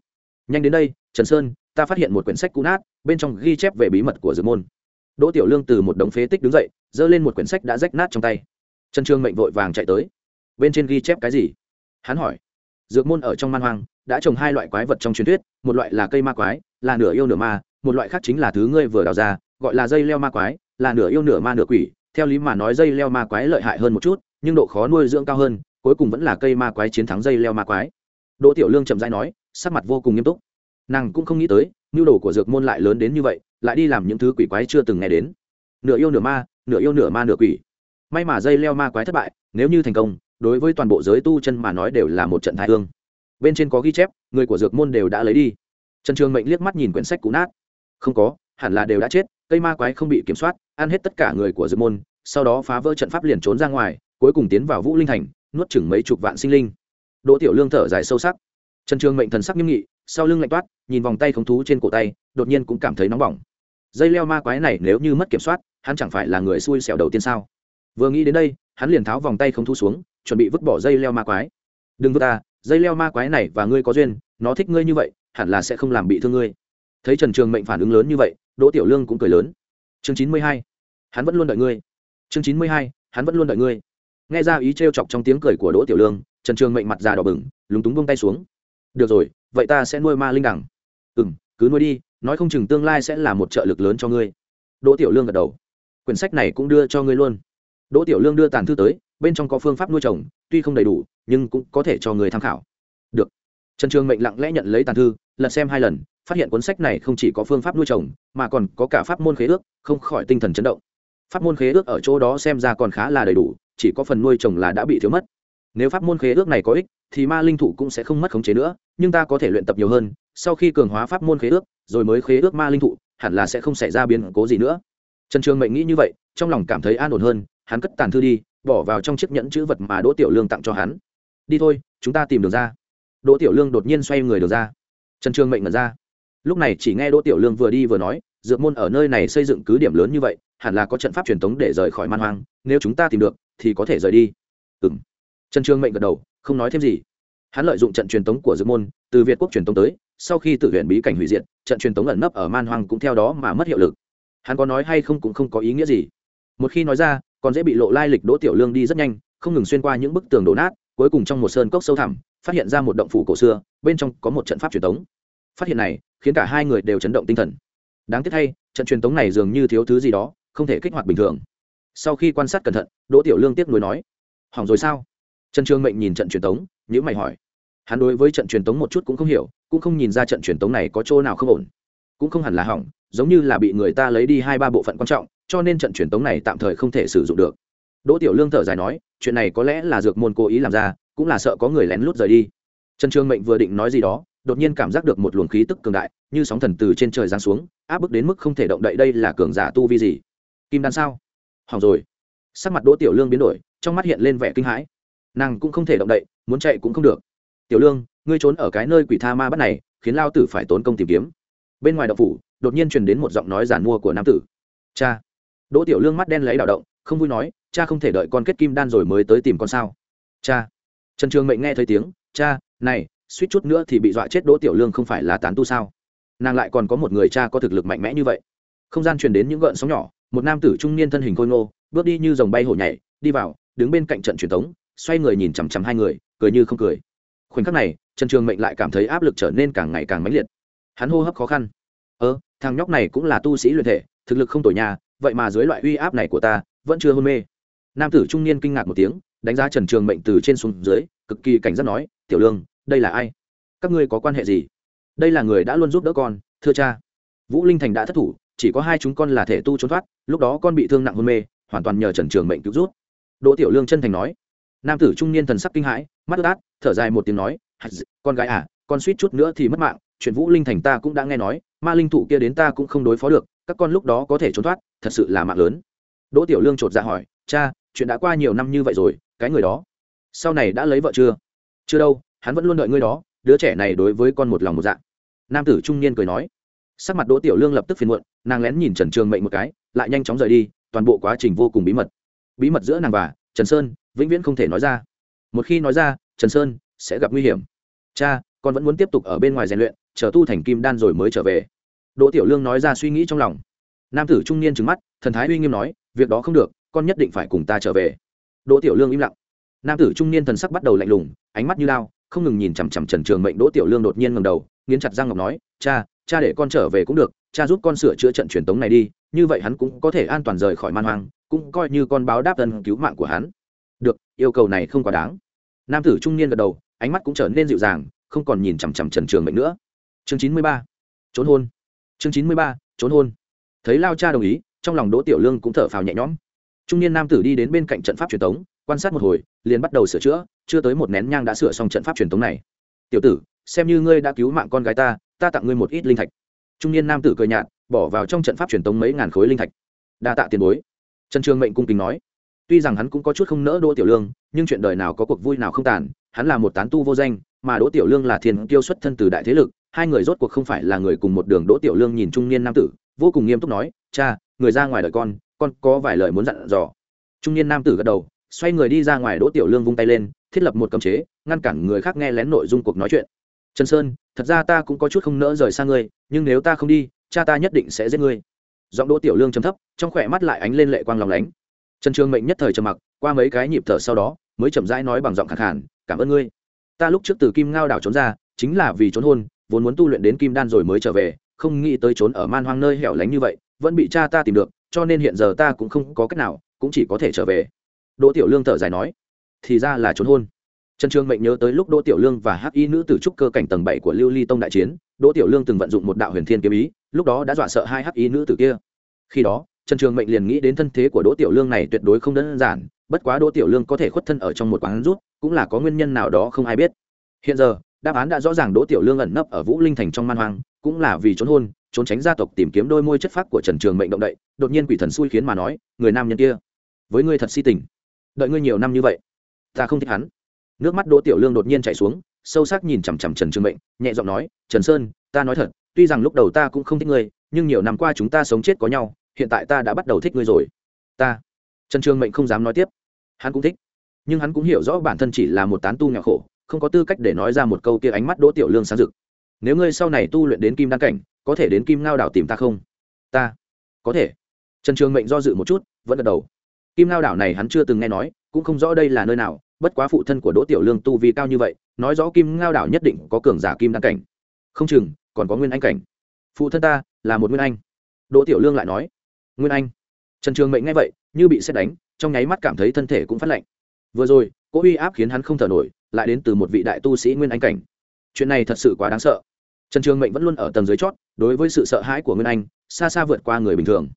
Nhanh đến đây, trần sơn, ta phát hiện một quyển sách cũ nát, bên trong ghi chép về bí mật của dược môn. Đỗ tiểu lương từ một đống phế tích đứng dậy, giơ lên một quyển sách đã rách nát trong tay. Trần Trường mệnh vội vàng chạy tới. Bên trên ghi chép cái gì? Hắn hỏi. Dược môn ở trong man hoang, đã trồng hai loại quái vật trong truyền thuyết, một loại là cây ma quái, là nửa yêu nửa ma, một loại khác chính là thứ ngươi vừa đào ra gọi là dây leo ma quái, là nửa yêu nửa ma nửa quỷ. Theo lý mà nói dây leo ma quái lợi hại hơn một chút, nhưng độ khó nuôi dưỡng cao hơn, cuối cùng vẫn là cây ma quái chiến thắng dây leo ma quái. Đỗ tiểu lương chậm dãi nói, sắc mặt vô cùng nghiêm túc. Nàng cũng không nghĩ tới nhu đồ của dược môn lại lớn đến như vậy, lại đi làm những thứ quỷ quái chưa từng nghe đến. Nửa yêu nửa ma, nửa yêu nửa ma nửa quỷ. May mà dây leo ma quái thất bại, nếu như thành công, đối với toàn bộ giới tu chân mà nói đều là một trận thái thương bên trên có ghi chép, người của dược môn đều đã lấy đi. Trần trường mệnh liếc mắt nhìn quyển sách cũ nát. Không có, hẳn là đều đã chết cây ma quái không bị kiểm soát, ăn hết tất cả người của dược môn, sau đó phá vỡ trận pháp liền trốn ra ngoài, cuối cùng tiến vào vũ linh thành, nuốt chừng mấy chục vạn sinh linh. Đỗ tiểu lương thở dài sâu sắc. Trần trường mệnh thần sắc nghiêm nghị, sau lưng lạnh toát, nhìn vòng tay không thú trên cổ tay, đột nhiên cũng cảm thấy nóng bỏng. Dây leo ma quái này nếu như mất kiểm soát, hắn chẳng phải là người xui xẻo đầu tiên sao? Vừa nghĩ đến đây, hắn liền tháo vòng tay không thu xuống, chuẩn bị vứt bỏ dây leo ma quái. Đừng vứt ta, dây leo ma quái này và ngươi có duyên, nó thích ngươi như vậy, hẳn là sẽ không làm bị thương ngươi. Thấy trần trường mệnh phản ứng lớn như vậy đỗ tiểu lương cũng cười lớn. Chương chín mươi hai, hắn vẫn luôn đợi ngươi. Chương chín mươi hai, hắn vẫn luôn đợi ngươi. Nghe ra ý trêu chọc trong tiếng cười của đỗ tiểu lương, trần trường mệnh mặt già đỏ bừng, lúng túng buông tay xuống. Được rồi, vậy ta sẽ nuôi ma linh đẳng ừ m cứ nuôi đi, nói không chừng tương lai sẽ là một trợ lực lớn cho ngươi. Đỗ tiểu lương gật đầu. Quyển sách này cũng đưa cho ngươi luôn. Đỗ tiểu lương đưa tàn thư tới, bên trong có phương pháp nuôi trồng tuy không đầy đủ, nhưng cũng có thể cho người tham khảo. Được trần trường mệnh lặng lẽ nhận lấy tàn thư, lật xem hai lần, phát hiện cuốn sách này không chỉ có phương pháp nuôi trồng mà còn có cả pháp môn khế ước, không khỏi tinh thần chấn động. Pháp môn khế ước ở chỗ đó xem ra còn khá là đầy đủ, chỉ có phần nuôi trồng là đã bị thiếu mất. Nếu pháp môn khế ước này có ích, thì ma linh thủ cũng sẽ không mất khống chế nữa, nhưng ta có thể luyện tập nhiều hơn, sau khi cường hóa pháp môn khế ước, rồi mới khế ước ma linh thụ, hẳn là sẽ không xảy ra biến cố gì nữa. Trần trường mệnh nghĩ như vậy, trong lòng cảm thấy an ổn hơn, hắn cất tàn thư đi, bỏ vào trong chiếc nhẫn chữ vật mà đỗ tiểu lương tặng cho hắn. Đi thôi, chúng ta tìm đường ra đỗ tiểu lương đột nhiên xoay người đường ra. Trần trường mệnh ngẩn ra. Lúc này chỉ nghe đỗ tiểu lương vừa đi vừa nói, dược môn ở nơi này xây dựng cứ điểm lớn như vậy, hẳn là có trận pháp truyền thống để rời khỏi man hoang, nếu chúng ta tìm được, thì có thể rời đi. Ừ m trần trường mệnh gật đầu, không nói thêm gì. Hắn lợi dụng trận truyền thống của dược môn, từ việt quốc truyền thống tới, sau khi tự huyện bí cảnh hủy diệt, trận truyền thống ẩn nấp ở man hoang cũng theo đó mà mất hiệu lực. Hắn có nói hay không cũng không có ý nghĩa gì. Một khi nói ra, còn dễ bị lộ lai lịch đỗ tiểu lương đi rất nhanh, không ngừng xuyên qua những bức tường đổ nát, cuối cùng trong một sơn cốc sâu thẳm phát hiện ra một động phủ cổ xưa, bên trong có một trận pháp truyền thống phát hiện này, khiến cả hai người đều chấn động tinh thần. Đáng tiếc thay, trận truyền thống này dường như thiếu thứ gì đó, không thể kích hoạt bình thường. Sau khi quan sát cẩn thận, đỗ tiểu lương tiếp nối nói, hỏng rồi sao? Trần trương mệnh nhìn trận truyền thống nhữ mày hỏi. Hắn đối với trận truyền thống một chút cũng không hiểu, cũng không nhìn ra trận truyền thống này có chỗ nào không ổn. Cũng không hẳn là hỏng, giống như là bị người ta lấy đi hai ba bộ phận quan trọng, cho nên trận truyền thống này tạm thời không thể sử dụng được. Đỗ tiểu lương thở dài nói, chuyện này có lẽ là dược môn cố ý làm ra cũng là sợ có người lén lút rời đi. Trần trường mệnh vừa định nói gì đó, đột nhiên cảm giác được một luồng khí tức cường đại, như sóng thần từ trên trời giáng xuống, áp bức đến mức không thể động đậy đây là cường giả tu vi gì? Kim đan sao? Hỏng rồi. Sắc mặt đỗ tiểu lương biến đổi, trong mắt hiện lên vẻ kinh hãi. Nàng cũng không thể động đậy, muốn chạy cũng không được. Tiểu lương, ngươi trốn ở cái nơi quỷ tha ma bắt này, khiến lao tử phải tốn công tìm kiếm. Bên ngoài đậu phủ, đột nhiên truyền đến một giọng nói giản mua của nam tử. Cha. Đỗ tiểu lương mắt đen lấy đảo động, không vui nói, cha không thể đợi con kết kim đan rồi mới tới tìm con sao? Cha trần trường mệnh nghe thấy tiếng, cha, này, suýt chút nữa thì bị dọa chết đỗ tiểu lương không phải là tán tu sao? Nàng lại còn có một người cha có thực lực mạnh mẽ như vậy. Không gian truyền đến những gợn sóng nhỏ, một nam tử trung niên thân hình khôi ngô, bước đi như dòng bay hổ nhảy, đi vào, đứng bên cạnh trận truyền thống xoay người nhìn chằm chằm hai người, cười như không cười. Khoảnh khắc này, trần trường mệnh lại cảm thấy áp lực trở nên càng ngày càng mãnh liệt. Hắn hô hấp khó khăn. Ơ, thằng nhóc này cũng là tu sĩ luyện thể, thực lực không tồi nhà vậy mà dưới loại uy áp này của ta, vẫn chưa hôn mê. Nam tử trung niên kinh ngạc một tiếng đánh giá trần trường mệnh từ trên xuống dưới, cực kỳ cảnh giác nói, tiểu lương, đây là ai? Các ngươi có quan hệ gì? Đây là người đã luôn giúp đỡ con, thưa cha. Vũ linh thành đã thất thủ, chỉ có hai chúng con là thể tu trốn thoát, lúc đó con bị thương nặng hôn mê, hoàn toàn nhờ trần trường mệnh cứu rút đỗ tiểu lương chân thành nói. Nam tử trung niên thần sắc kinh hãi, mắt ướt át, thở dài một tiếng nói con gái à con suýt chút nữa thì mất mạng, chuyện vũ linh thành ta cũng đã nghe nói, ma linh thụ kia đến ta cũng không đối phó được, các con lúc đó có thể trốn thoát, thật sự là mạng lớn. Đỗ tiểu lương chột ra hỏi, cha, chuyện đã qua nhiều năm như vậy rồi cái người đó. Sau này đã lấy vợ chưa? Chưa đâu, hắn vẫn luôn đợi ngươi đó, đứa trẻ này đối với con một lòng một dạng nam tử trung niên cười nói. Sắc mặt đỗ tiểu lương lập tức phiền muộn, nàng lén nhìn trần trường mệnh một cái, lại nhanh chóng rời đi, toàn bộ quá trình vô cùng bí mật. Bí mật giữa nàng và trần sơn, vĩnh viễn không thể nói ra. Một khi nói ra, trần sơn sẽ gặp nguy hiểm. Cha, con vẫn muốn tiếp tục ở bên ngoài rèn luyện, chờ tu thành kim đan rồi mới trở về. Đỗ tiểu lương nói ra suy nghĩ trong lòng. Nam tử trung niên trừng mắt, thần thái uy nghiêm nói, việc đó không được, con nhất định phải cùng ta trở về đỗ tiểu lương im lặng. Nam tử trung niên thần sắc bắt đầu lạnh lùng, ánh mắt như lao không ngừng nhìn chằm chằm trần trường mệnh. Đỗ tiểu lương đột nhiên ngầm đầu, nghiến chặt răng ngọc nói, cha cha để con trở về cũng được, cha giúp con sửa chữa trận truyền tống này đi, như vậy hắn cũng có thể an toàn rời khỏi man hoang, cũng coi như con báo đáp ân cứu mạng của hắn. Được, yêu cầu này không quá đáng. Nam tử trung niên gật đầu, ánh mắt cũng trở nên dịu dàng, không còn nhìn chằm chằm trần trường mệnh nữa. Chương chín mươi ba, trốn hôn. Chương chín mươi ba, trốn hôn. Thấy lao cha đồng ý, trong lòng đỗ tiểu lương cũng thở phào nhẹ nhõm trung niên nam tử đi đến bên cạnh trận pháp truyền tống, quan sát một hồi, liền bắt đầu sửa chữa, chưa tới một nén nhang đã sửa xong trận pháp truyền tống này. Tiểu tử, xem như ngươi đã cứu mạng con gái ta ta tặng ngươi một ít linh thạch. Trung niên nam tử cười nhạt, bỏ vào trong trận pháp truyền tống mấy ngàn khối linh thạch. Đa tạ tiền bối. Trần trường mệnh cung kính nói. Tuy rằng hắn cũng có chút không nỡ đỗ tiểu lương, nhưng chuyện đời nào có cuộc vui nào không tàn, hắn là một tán tu vô danh, mà đỗ tiểu lương là thiên kiêu xuất thân từ đại thế lực, hai người rốt cuộc không phải là người cùng một đường. Đỗ tiểu lương nhìn trung niên nam tử, vô cùng nghiêm túc nói, cha, người ra ngoài đợi con con có vài lời muốn dặn dò. Trung niên nam tử gật đầu, xoay người đi ra ngoài đỗ tiểu lương vung tay lên, thiết lập một cấm chế, ngăn cản người khác nghe lén nội dung cuộc nói chuyện. Trần sơn, thật ra ta cũng có chút không nỡ rời xa ngươi, nhưng nếu ta không đi, cha ta nhất định sẽ giết ngươi. Giọng đỗ tiểu lương trầm thấp, trong khỏe mắt lại ánh lên lệ quang lòng lánh. Trần trường mệnh nhất thời trầm mặc, qua mấy cái nhịp thở sau đó, mới chậm rãi nói bằng giọng khẳng khản cảm ơn ngươi. Ta lúc trước từ kim ngao đảo trốn ra, chính là vì trốn hôn, vốn muốn tu luyện đến kim đan rồi mới trở về, không nghĩ tới trốn ở man hoang nơi hẻo lánh như vậy, vẫn bị cha ta tìm được cho nên hiện giờ ta cũng không có cách nào, cũng chỉ có thể trở về. Đỗ tiểu lương thở dài nói, thì ra là trốn hôn. Trần trương mệnh nhớ tới lúc đỗ tiểu lương và hắc y nữ tử trúc cơ cảnh tầng bảy của lưu ly tông đại chiến, đỗ tiểu lương từng vận dụng một đạo huyền thiên kiếm ý, lúc đó đã dọa sợ hai hắc y nữ tử kia. Khi đó, trần trường mệnh liền nghĩ đến thân thế của đỗ tiểu lương này tuyệt đối không đơn giản, bất quá đỗ tiểu lương có thể khuất thân ở trong một quán rút, cũng là có nguyên nhân nào đó không ai biết. Hiện giờ, đáp án đã rõ ràng đỗ tiểu lương ẩn nấp ở vũ linh thành trong man hoang, cũng là vì trốn hôn trốn tránh gia tộc tìm kiếm đôi môi chất phác của trần trường mệnh động đậy, đột nhiên quỷ thần xui khiến mà nói, người nam nhân kia, với ngươi thật si tình. Đợi ngươi nhiều năm như vậy, ta không thích hắn. Nước mắt đỗ tiểu lương đột nhiên chảy xuống, sâu sắc nhìn chằm chằm trần trường mệnh, nhẹ giọng nói, trần sơn, ta nói thật, tuy rằng lúc đầu ta cũng không thích ngươi, nhưng nhiều năm qua chúng ta sống chết có nhau, hiện tại ta đã bắt đầu thích ngươi rồi. Ta, trần trường mệnh không dám nói tiếp. Hắn cũng thích, nhưng hắn cũng hiểu rõ bản thân chỉ là một tán tu nhỏ khổ, không có tư cách để nói ra một câu kia ánh mắt đỗ tiểu lương sáng rực. Nếu ngươi sau này tu luyện đến kim đăng cảnh có thể đến kim ngao đảo tìm ta không? Ta. Có thể. Trần trường mệnh do dự một chút, vẫn gật đầu. Kim ngao đảo này hắn chưa từng nghe nói, cũng không rõ đây là nơi nào, bất quá phụ thân của đỗ tiểu lương tu vi cao như vậy, nói rõ kim ngao đảo nhất định có cường giả kim đăng cảnh. Không chừng, còn có nguyên anh cảnh. Phụ thân ta, là một nguyên anh. Đỗ tiểu lương lại nói, nguyên anh. Trần trường mệnh nghe vậy, như bị xét đánh, trong nháy mắt cảm thấy thân thể cũng phát lạnh. Vừa rồi cỗ uy áp khiến hắn không thở nổi, lại đến từ một vị đại tu sĩ nguyên anh cảnh. Chuyện này thật sự quá đáng sợ trần trường mệnh vẫn luôn ở tầng dưới chót, đối với sự sợ hãi của nguyên anh, xa xa vượt qua người bình thường.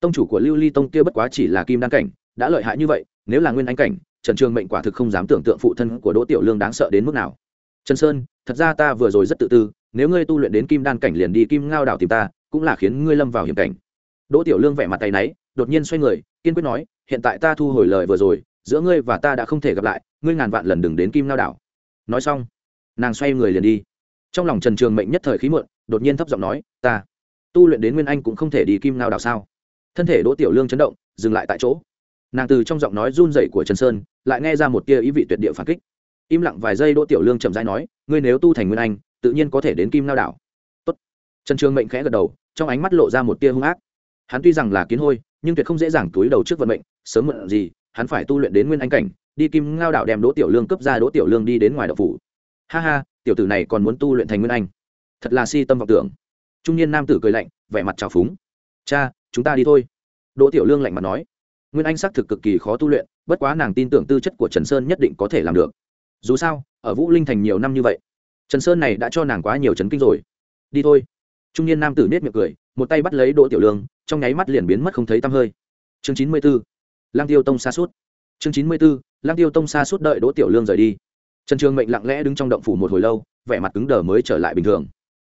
Tông chủ của lưu ly tông kia bất quá chỉ là kim đan cảnh, đã lợi hại như vậy, nếu là nguyên anh cảnh, trần trường mệnh quả thực không dám tưởng tượng phụ thân của đỗ tiểu lương đáng sợ đến mức nào. Trần sơn, thật ra ta vừa rồi rất tự tư, nếu ngươi tu luyện đến kim đan cảnh liền đi kim ngao đảo tìm ta, cũng là khiến ngươi lâm vào hiểm cảnh. Đỗ tiểu lương vẻ mặt tay náy, đột nhiên xoay người, kiên quyết nói, hiện tại ta thu hồi lời vừa rồi, giữa ngươi và ta đã không thể gặp lại, ngươi ngàn vạn lần đừng đến kim ngao đảo. Nói xong, nàng xoay người liền đi trong lòng trần trường mệnh nhất thời khí muộn, đột nhiên thấp giọng nói, ta, tu luyện đến nguyên anh cũng không thể đi kim ngao đảo sao? Thân thể đỗ tiểu lương chấn động, dừng lại tại chỗ. Nàng từ trong giọng nói run rẩy của trần sơn, lại nghe ra một tia ý vị tuyệt địa phản kích. Im lặng vài giây đỗ tiểu lương chậm rãi nói, ngươi nếu tu thành nguyên anh, tự nhiên có thể đến kim nao đảo. Tốt. trần trường mệnh khẽ gật đầu, trong ánh mắt lộ ra một tia hung ác. Hắn tuy rằng là kiến hôi, nhưng tuyệt không dễ dàng túi đầu trước vận mệnh, sớm muộn gì, hắn phải tu luyện đến nguyên anh cảnh, đi kim ngao đảo đem đỗ tiểu lương cấp ra, đỗ tiểu lương đi đến ngoài đậu phủ. Ha ha tiểu tử này còn muốn tu luyện thành nguyên anh. Thật là si tâm vọng tưởng. Trung niên nam tử cười lạnh, vẻ mặt trào phúng. Cha, chúng ta đi thôi. Đỗ tiểu lương lạnh mặt nói. Nguyên anh xác thực cực kỳ khó tu luyện, bất quá nàng tin tưởng tư chất của trần sơn nhất định có thể làm được. Dù sao, ở vũ linh thành nhiều năm như vậy, trần sơn này đã cho nàng quá nhiều trấn kinh rồi. Đi thôi. Trung niên nam tử nết miệng cười, một tay bắt lấy đỗ tiểu lương, trong nháy mắt liền biến mất không thấy tăm hơi. Chương chín mươi b ố lang tiêu tông xa suốt. Chương chín mươi b ố lang tiêu tông xa suốt đợi đỗ tiểu lương rời đi trần trường mệnh lặng lẽ đứng trong động phủ một hồi lâu, vẻ mặt cứng đờ mới trở lại bình thường.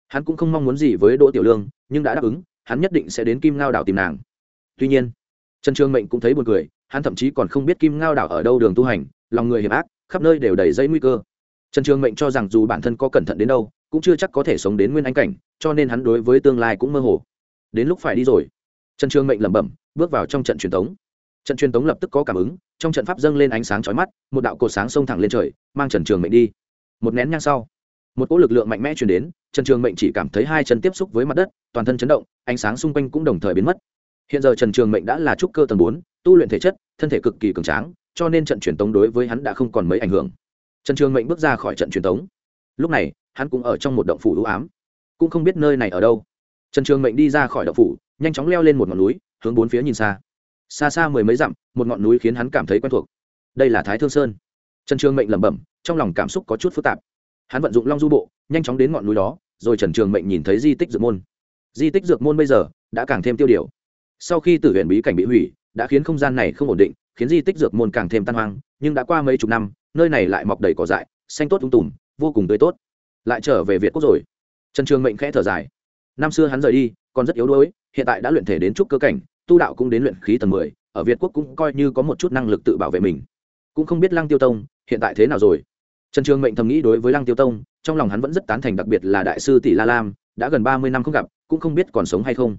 Hắn cũng không mong muốn gì với đỗ tiểu lương, nhưng đã đáp ứng, hắn nhất định sẽ đến kim ngao đảo tìm nàng. Tuy nhiên, trần trường mệnh cũng thấy buồn cười, hắn thậm chí còn không biết kim ngao đảo ở đâu đường tu hành, lòng người hiểm ác, khắp nơi đều đầy dây nguy cơ. Trần trường mệnh cho rằng dù bản thân có cẩn thận đến đâu, cũng chưa chắc có thể sống đến nguyên anh cảnh, cho nên hắn đối với tương lai cũng mơ hồ. Đến lúc phải đi rồi, trần trường mệnh lẩm bẩm, bước vào trong trận truyền tống trận truyền tống lập tức có cảm ứng, trong trận pháp dâng lên ánh sáng chói mắt, một đạo cột sáng xông thẳng lên trời, mang trần trường mệnh đi. Một nén nhang sau, một cỗ lực lượng mạnh mẽ truyền đến, trần trường mệnh chỉ cảm thấy hai chân tiếp xúc với mặt đất, toàn thân chấn động, ánh sáng xung quanh cũng đồng thời biến mất. Hiện giờ trần trường mệnh đã là trúc cơ tầng bốn, tu luyện thể chất, thân thể cực kỳ cường tráng, cho nên trận truyền tống đối với hắn đã không còn mấy ảnh hưởng. Trần trường mệnh bước ra khỏi trận truyền tống. Lúc này, hắn cũng ở trong một động phủ ưu ám, cũng không biết nơi này ở đâu. Trần trường mệnh đi ra khỏi động phủ, nhanh chóng leo lên một ngọn núi, hướng bốn phía nhìn xa xa xa mười mấy dặm, một ngọn núi khiến hắn cảm thấy quen thuộc. Đây là thái thương sơn. Trần trường mệnh lẩm bẩm, trong lòng cảm xúc có chút phức tạp. Hắn vận dụng long du bộ, nhanh chóng đến ngọn núi đó, rồi trần trường mệnh nhìn thấy di tích dược môn. Di tích dược môn bây giờ đã càng thêm tiêu điều. Sau khi tử huyện bí cảnh bị hủy, đã khiến không gian này không ổn định, khiến di tích dược môn càng thêm tan hoang, nhưng đã qua mấy chục năm, nơi này lại mọc đầy cỏ dại, xanh tốt tung tùm, vô cùng tươi tốt. Lại trở về việt quốc rồi. Trần trường mệnh khẽ thở dài. Năm xưa hắn rời đi, còn rất yếu đuối, hiện tại đã luyện thể đến trúc cơ cảnh tu đạo cũng đến luyện khí tầng mười, ở việt quốc cũng coi như có một chút năng lực tự bảo vệ mình. Cũng không biết lăng tiêu tông hiện tại thế nào rồi. Trần trường mệnh thầm nghĩ đối với lăng tiêu tông, trong lòng hắn vẫn rất tán thành đặc biệt là đại sư tỷ la lam, đã gần ba mươi năm không gặp, cũng không biết còn sống hay không.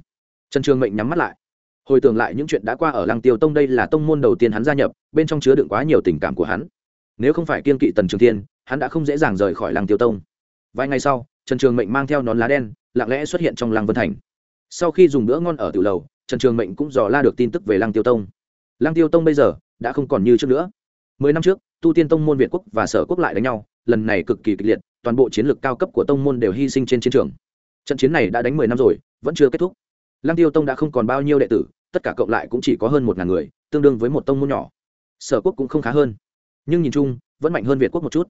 Trần trường mệnh nhắm mắt lại. Hồi tưởng lại những chuyện đã qua ở lăng tiêu tông đây là tông môn đầu tiên hắn gia nhập, bên trong chứa đựng quá nhiều tình cảm của hắn. Nếu không phải kiên kỵ tần trường thiên, hắn đã không dễ dàng rời khỏi lăng tiêu tông. Vài ngày sau, trần trường mệnh mang theo nón lá đen, lặng lẽ xuất hiện trong lăng vân thành. Sau khi dùng bữa ngon ở tiểu lầu trần trường mệnh cũng dò la được tin tức về lăng tiêu tông. Lăng tiêu tông bây giờ đã không còn như trước nữa. Mười năm trước, tu tiên tông môn việt quốc và sở quốc lại đánh nhau, lần này cực kỳ kịch liệt, toàn bộ chiến lược cao cấp của tông môn đều hy sinh trên chiến trường. Trận chiến này đã đánh mười năm rồi, vẫn chưa kết thúc. Lăng tiêu tông đã không còn bao nhiêu đệ tử, tất cả cộng lại cũng chỉ có hơn một ngàn người, tương đương với một tông môn nhỏ. Sở quốc cũng không khá hơn. Nhưng nhìn chung, vẫn mạnh hơn việt quốc một chút.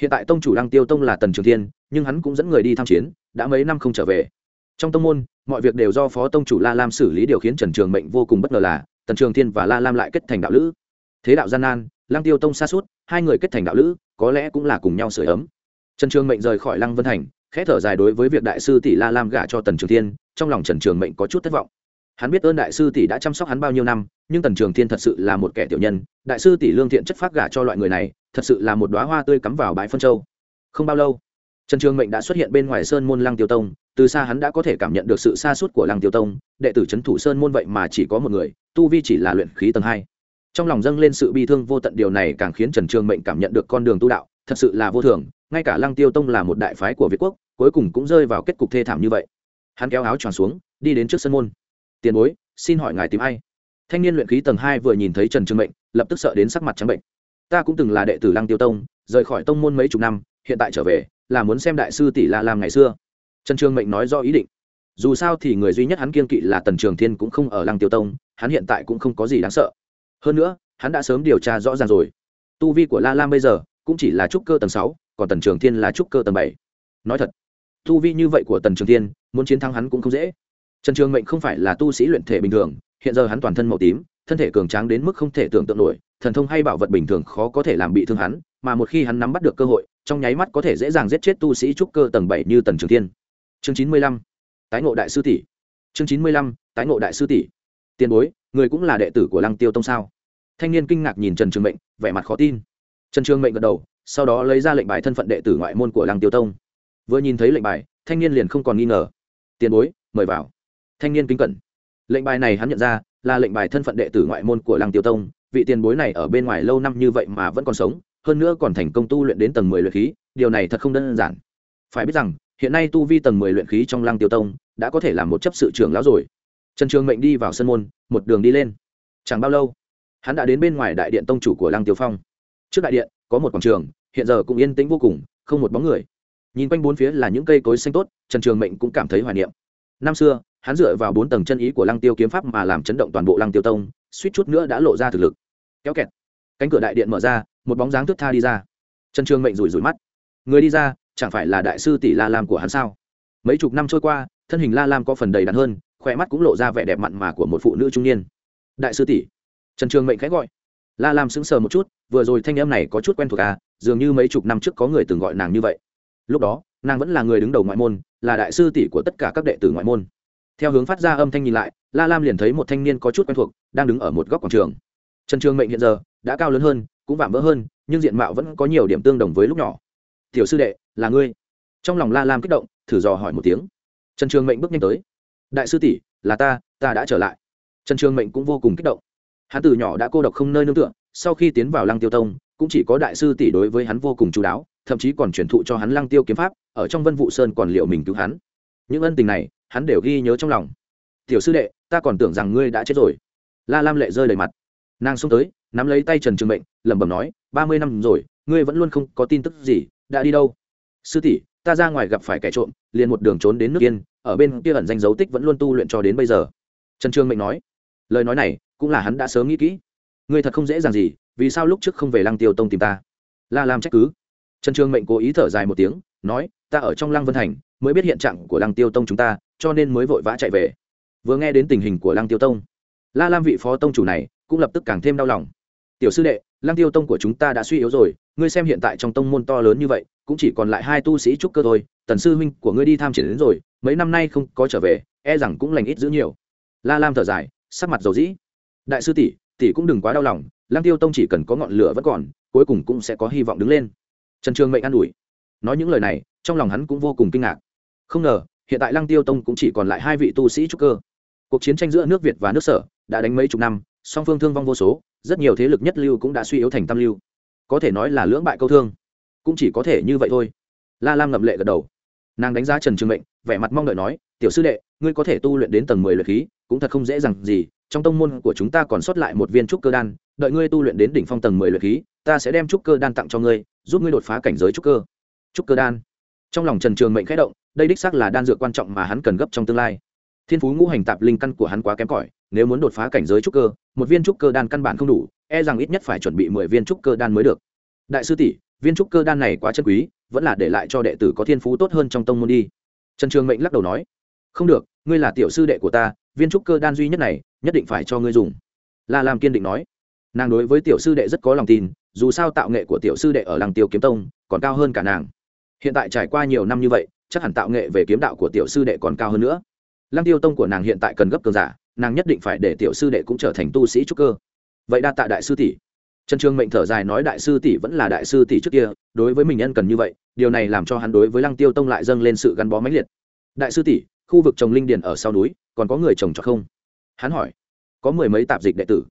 Hiện tại tông chủ lăng tiêu tông là tần trường thiên, nhưng hắn cũng dẫn người đi tham chiến, đã mấy năm không trở về trong tông môn, mọi việc đều do phó tông chủ la lam xử lý điều khiến trần trường mệnh vô cùng bất ngờ là, tần trường thiên và la lam lại kết thành đạo lữ. Thế đạo gian nan, lăng tiêu tông xa suốt, hai người kết thành đạo lữ, có lẽ cũng là cùng nhau sửa ấm. Trần trường mệnh rời khỏi lăng vân thành, khẽ thở dài đối với việc đại sư tỷ la lam gả cho tần trường thiên, trong lòng trần trường mệnh có chút thất vọng. Hắn biết ơn đại sư tỷ đã chăm sóc hắn bao nhiêu năm, nhưng tần trường thiên thật sự là một kẻ tiểu nhân, đại sư tỷ lương thiện chất phát gả cho loại người này, thật sự là một đoá hoa tươi cắm vào bãi phân châu. Không bao lâu, trần trường mệnh đã xuất hiện bên ngoài sơn môn lăng tiêu tông từ xa hắn đã có thể cảm nhận được sự xa suốt của lăng tiêu tông, đệ tử c h ấ n thủ sơn môn vậy mà chỉ có một người, tu vi chỉ là luyện khí tầng hai. Trong lòng dâng lên sự bi thương vô tận, điều này càng khiến trần trường mệnh cảm nhận được con đường tu đạo, thật sự là vô thường, ngay cả lăng tiêu tông là một đại phái của việt quốc, cuối cùng cũng rơi vào kết cục thê thảm như vậy. Hắn kéo áo tròn xuống, đi đến trước sân môn. Tiền bối, xin hỏi ngài tìm ai? Thanh niên luyện khí tầng hai vừa nhìn thấy trần trường mệnh, lập tức sợ đến sắc mặt trắng bệnh. Ta cũng từng là đệ tử lăng tiêu tông, rời khỏi tông môn mấy chục năm, hiện tại trở về, là muốn xem đại sư tỷ la làm ngày xưa trần trường mệnh nói do ý định. Dù sao thì người duy nhất hắn kiên kỵ là tần trường thiên cũng không ở lăng tiêu tông, hắn hiện tại cũng không có gì đáng sợ. Hơn nữa, hắn đã sớm điều tra rõ ràng rồi. Tu vi của la lam bây giờ cũng chỉ là trúc cơ tầng sáu, còn tần trường thiên là trúc cơ tầng bảy. Nói thật, tu vi như vậy của tần trường thiên, muốn chiến thắng hắn cũng không dễ. Trần trường mệnh không phải là tu sĩ luyện thể bình thường, hiện giờ hắn toàn thân màu tím, thân thể cường tráng đến mức không thể tưởng tượng nổi, thần thông hay bảo vật bình thường khó có thể làm bị thương hắn, mà một khi hắn nắm bắt được cơ hội, trong nháy mắt có thể dễ dàng giết chết tu sĩ trúc cơ tầng bảy như tần trường thiên chương chín mươi lăm, tái ngộ đại sư tỷ. Chương chín mươi lăm, tái ngộ đại sư tỷ. Tiền bối, người cũng là đệ tử của lăng tiêu tông sao? Thanh niên kinh ngạc nhìn trần trường mệnh, vẻ mặt khó tin. Trần trường mệnh gật đầu, sau đó lấy ra lệnh bài thân phận đệ tử ngoại môn của lăng tiêu tông. Vừa nhìn thấy lệnh bài, thanh niên liền không còn nghi ngờ. Tiền bối, mời vào. Thanh niên kính cẩn. Lệnh bài này hắn nhận ra là lệnh bài thân phận đệ tử ngoại môn của lăng tiêu tông. Vị tiền bối này ở bên ngoài lâu năm như vậy mà vẫn còn sống, hơn nữa còn thành công tu luyện đến tầng mười luyện khí, điều này thật không đơn giản. Phải biết rằng hiện nay tu vi tầng mười luyện khí trong lăng tiêu tông đã có thể làm một chấp sự trưởng lão rồi. Trần trường mệnh đi vào sân môn, một đường đi lên. Chẳng bao lâu, hắn đã đến bên ngoài đại điện tông chủ của lăng tiêu phong. Trước đại điện, có một quảng trường, hiện giờ cũng yên tĩnh vô cùng, không một bóng người. Nhìn quanh bốn phía là những cây cối xanh tốt, trần trường mệnh cũng cảm thấy hoài niệm. Năm xưa, hắn dựa vào bốn tầng chân ý của lăng tiêu kiếm pháp mà làm chấn động toàn bộ lăng tiêu tông, suýt chút nữa đã lộ ra thực lực. Kéo kẹt. Cánh cửa đại điện mở ra, một bóng dáng thức tha đi ra. Trần trường mệnh rủi rủi mắt. Người đi ra chẳng phải là đại sư tỷ la lam của hắn sao? Mấy chục năm trôi qua, thân hình la lam có phần đầy đặn hơn, khỏe mắt cũng lộ ra vẻ đẹp mặn mà của một phụ nữ trung niên. Đại sư tỷ. Trần trường mệnh khẽ gọi. La lam sững sờ một chút, vừa rồi thanh âm này có chút quen thuộc à dường như mấy chục năm trước có người từng gọi nàng như vậy. Lúc đó, nàng vẫn là người đứng đầu ngoại môn, là đại sư tỷ của tất cả các đệ tử ngoại môn. Theo hướng phát ra âm thanh nhìn lại, la lam liền thấy một thanh niên có chút quen thuộc, đang đứng ở một góc quảng trường. Trần trường mệnh hiện giờ, đã cao lớn hơn, cũng vạm vỡ hơn, nhưng diện mạo vẫn có nhiều điểm tương đồng với lúc nhỏ. Tiểu sư đệ là ngươi trong lòng la lam kích động thử dò hỏi một tiếng trần trường mệnh bước nhanh tới đại sư tỷ là ta ta đã trở lại trần trường mệnh cũng vô cùng kích động hắn từ nhỏ đã cô độc không nơi nương tựa sau khi tiến vào lăng tiêu tông cũng chỉ có đại sư tỷ đối với hắn vô cùng chú đáo thậm chí còn truyền thụ cho hắn lăng tiêu kiếm pháp ở trong vân vụ sơn còn liệu mình cứu hắn những ân tình này hắn đều ghi nhớ trong lòng tiểu sư đệ ta còn tưởng rằng ngươi đã chết rồi la lam lệ rơi đầy mặt nàng xông tới nắm lấy tay trần trường mệnh lẩm bẩm nói ba mươi năm rồi ngươi vẫn luôn không có tin tức gì đã đi đâu sư tỷ, ta ra ngoài gặp phải kẻ trộm, liền một đường trốn đến nước yên, ở bên kia ẩn danh dấu tích vẫn luôn tu luyện cho đến bây giờ. Trần trương mệnh nói. Lời nói này cũng là hắn đã sớm nghĩ kỹ. Người thật không dễ dàng gì, vì sao lúc trước không về lăng tiêu tông tìm ta? La lam trách cứ. Trần trương mệnh cố ý thở dài một tiếng, nói, ta ở trong lăng vân thành, mới biết hiện trạng của lăng tiêu tông chúng ta, cho nên mới vội vã chạy về. Vừa nghe đến tình hình của lăng tiêu tông, la lam vị phó tông chủ này cũng lập tức càng thêm đau lòng. Tiểu sư đệ lăng tiêu tông của chúng ta đã suy yếu rồi, ngươi xem hiện tại trong tông môn to lớn như vậy, cũng chỉ còn lại hai tu sĩ trúc cơ thôi, tần sư huynh của ngươi đi tham triển đến rồi, mấy năm nay không có trở về e rằng cũng lành ít giữ nhiều. La lam thở dài, sắc mặt dầu dĩ. Đại sư tỷ tỷ cũng đừng quá đau lòng, lăng tiêu tông chỉ cần có ngọn lửa vẫn còn, cuối cùng cũng sẽ có hy vọng đứng lên. Trần trường mệnh an ủi. Nói những lời này, trong lòng hắn cũng vô cùng kinh ngạc. Không ngờ, hiện tại lăng tiêu tông cũng chỉ còn lại hai vị tu sĩ trúc cơ. Cuộc chiến tranh giữa nước việt và nước sở đã đánh mấy chục năm, song phương thương vong vô số rất nhiều thế lực nhất lưu cũng đã suy yếu thành tam lưu. Có thể nói là lưỡng bại câu thương. Cũng chỉ có thể như vậy thôi. La lam ngậm lệ gật đầu. Nàng đánh giá trần trường mệnh, vẻ mặt mong đợi nói, tiểu sư đệ, ngươi có thể tu luyện đến tầng mười luyện khí, cũng thật không dễ dàng gì. Trong tông môn của chúng ta còn sót lại một viên trúc cơ đan, đợi ngươi tu luyện đến đỉnh phong tầng mười luyện khí, ta sẽ đem trúc cơ đan tặng cho ngươi, giúp ngươi đột phá cảnh giới trúc cơ. Trúc cơ đan. Trong lòng trần trường mệnh khẽ động, đây đích xác là đan dược quan trọng mà hắn cần gấp trong tương lai thiên phú ngũ hành tạp linh căn của hắn quá kém cỏi, nếu muốn đột phá cảnh giới trúc cơ, một viên trúc cơ đan căn bản không đủ e rằng ít nhất phải chuẩn bị mười viên trúc cơ đan mới được. Đại sư tỷ, viên trúc cơ đan này quá chân quý, vẫn là để lại cho đệ tử có thiên phú tốt hơn trong tông môn đi. Trần trường mệnh lắc đầu nói. Không được, ngươi là tiểu sư đệ của ta, viên trúc cơ đan duy nhất này, nhất định phải cho ngươi dùng. La Làm kiên định nói. Nàng đối với tiểu sư đệ rất có lòng tin, dù sao tạo nghệ của tiểu sư đệ ở làng tiêu kiếm tông còn cao hơn cả nàng. Hiện tại trải qua nhiều năm như vậy, chắc hẳn tạo nghệ về kiếm đạo của tiểu sư đệ còn cao hơn nữa lăng tiêu tông của nàng hiện tại cần gấp cường giả, nàng nhất định phải để tiểu sư đệ cũng trở thành tu sĩ trúc cơ. Vậy đa tạ đại sư tỷ. Trần trường mệnh thở dài nói đại sư tỷ vẫn là đại sư tỷ trước kia, đối với mình nhân cần như vậy, điều này làm cho hắn đối với lăng tiêu tông lại dâng lên sự gắn bó mãnh liệt. Đại sư tỷ, khu vực trồng linh điền ở sau núi, còn có người trồng cho không? Hắn hỏi. Có mười mấy tạp dịch đệ tử.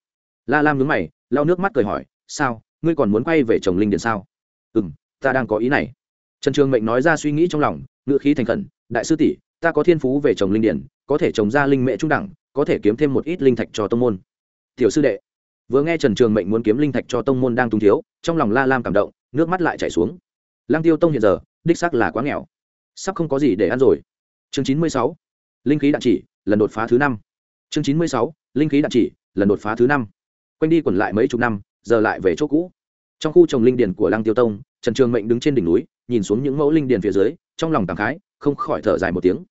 La lam nhướng mày, lau nước mắt cười hỏi, sao, ngươi còn muốn quay về trồng linh điền sao? Ừ m ta đang có ý này. Trần trường mệnh nói ra suy nghĩ trong lòng ngựa khí thành khẩn, đại sư tỷ ta có thiên phú về trồng linh điển, có thể trồng ra linh mệ trung đẳng, có thể kiếm thêm một ít linh thạch cho tông môn. Tiểu sư đệ, vừa nghe trần trường mệnh muốn kiếm linh thạch cho tông môn đang tung thiếu, trong lòng la lam cảm động, nước mắt lại chảy xuống. Lang tiêu tông hiện giờ, đích xác là quá nghèo. Sắp không có gì để ăn rồi. Chương chín mươi sáu, linh khí đạn chỉ, lần đột phá thứ năm. Chương chín mươi sáu, linh khí đạn chỉ, lần đột phá thứ năm. Quanh đi quẩn lại mấy chục năm, giờ lại về chỗ cũ. Trong khu trồng linh điền của lang tiêu tông, trần trường mệnh đứng trên đỉnh núi, nhìn xuống những mẫu linh điền phía dưới, trong lòng cảm khái, không khỏi thở dài một tiếng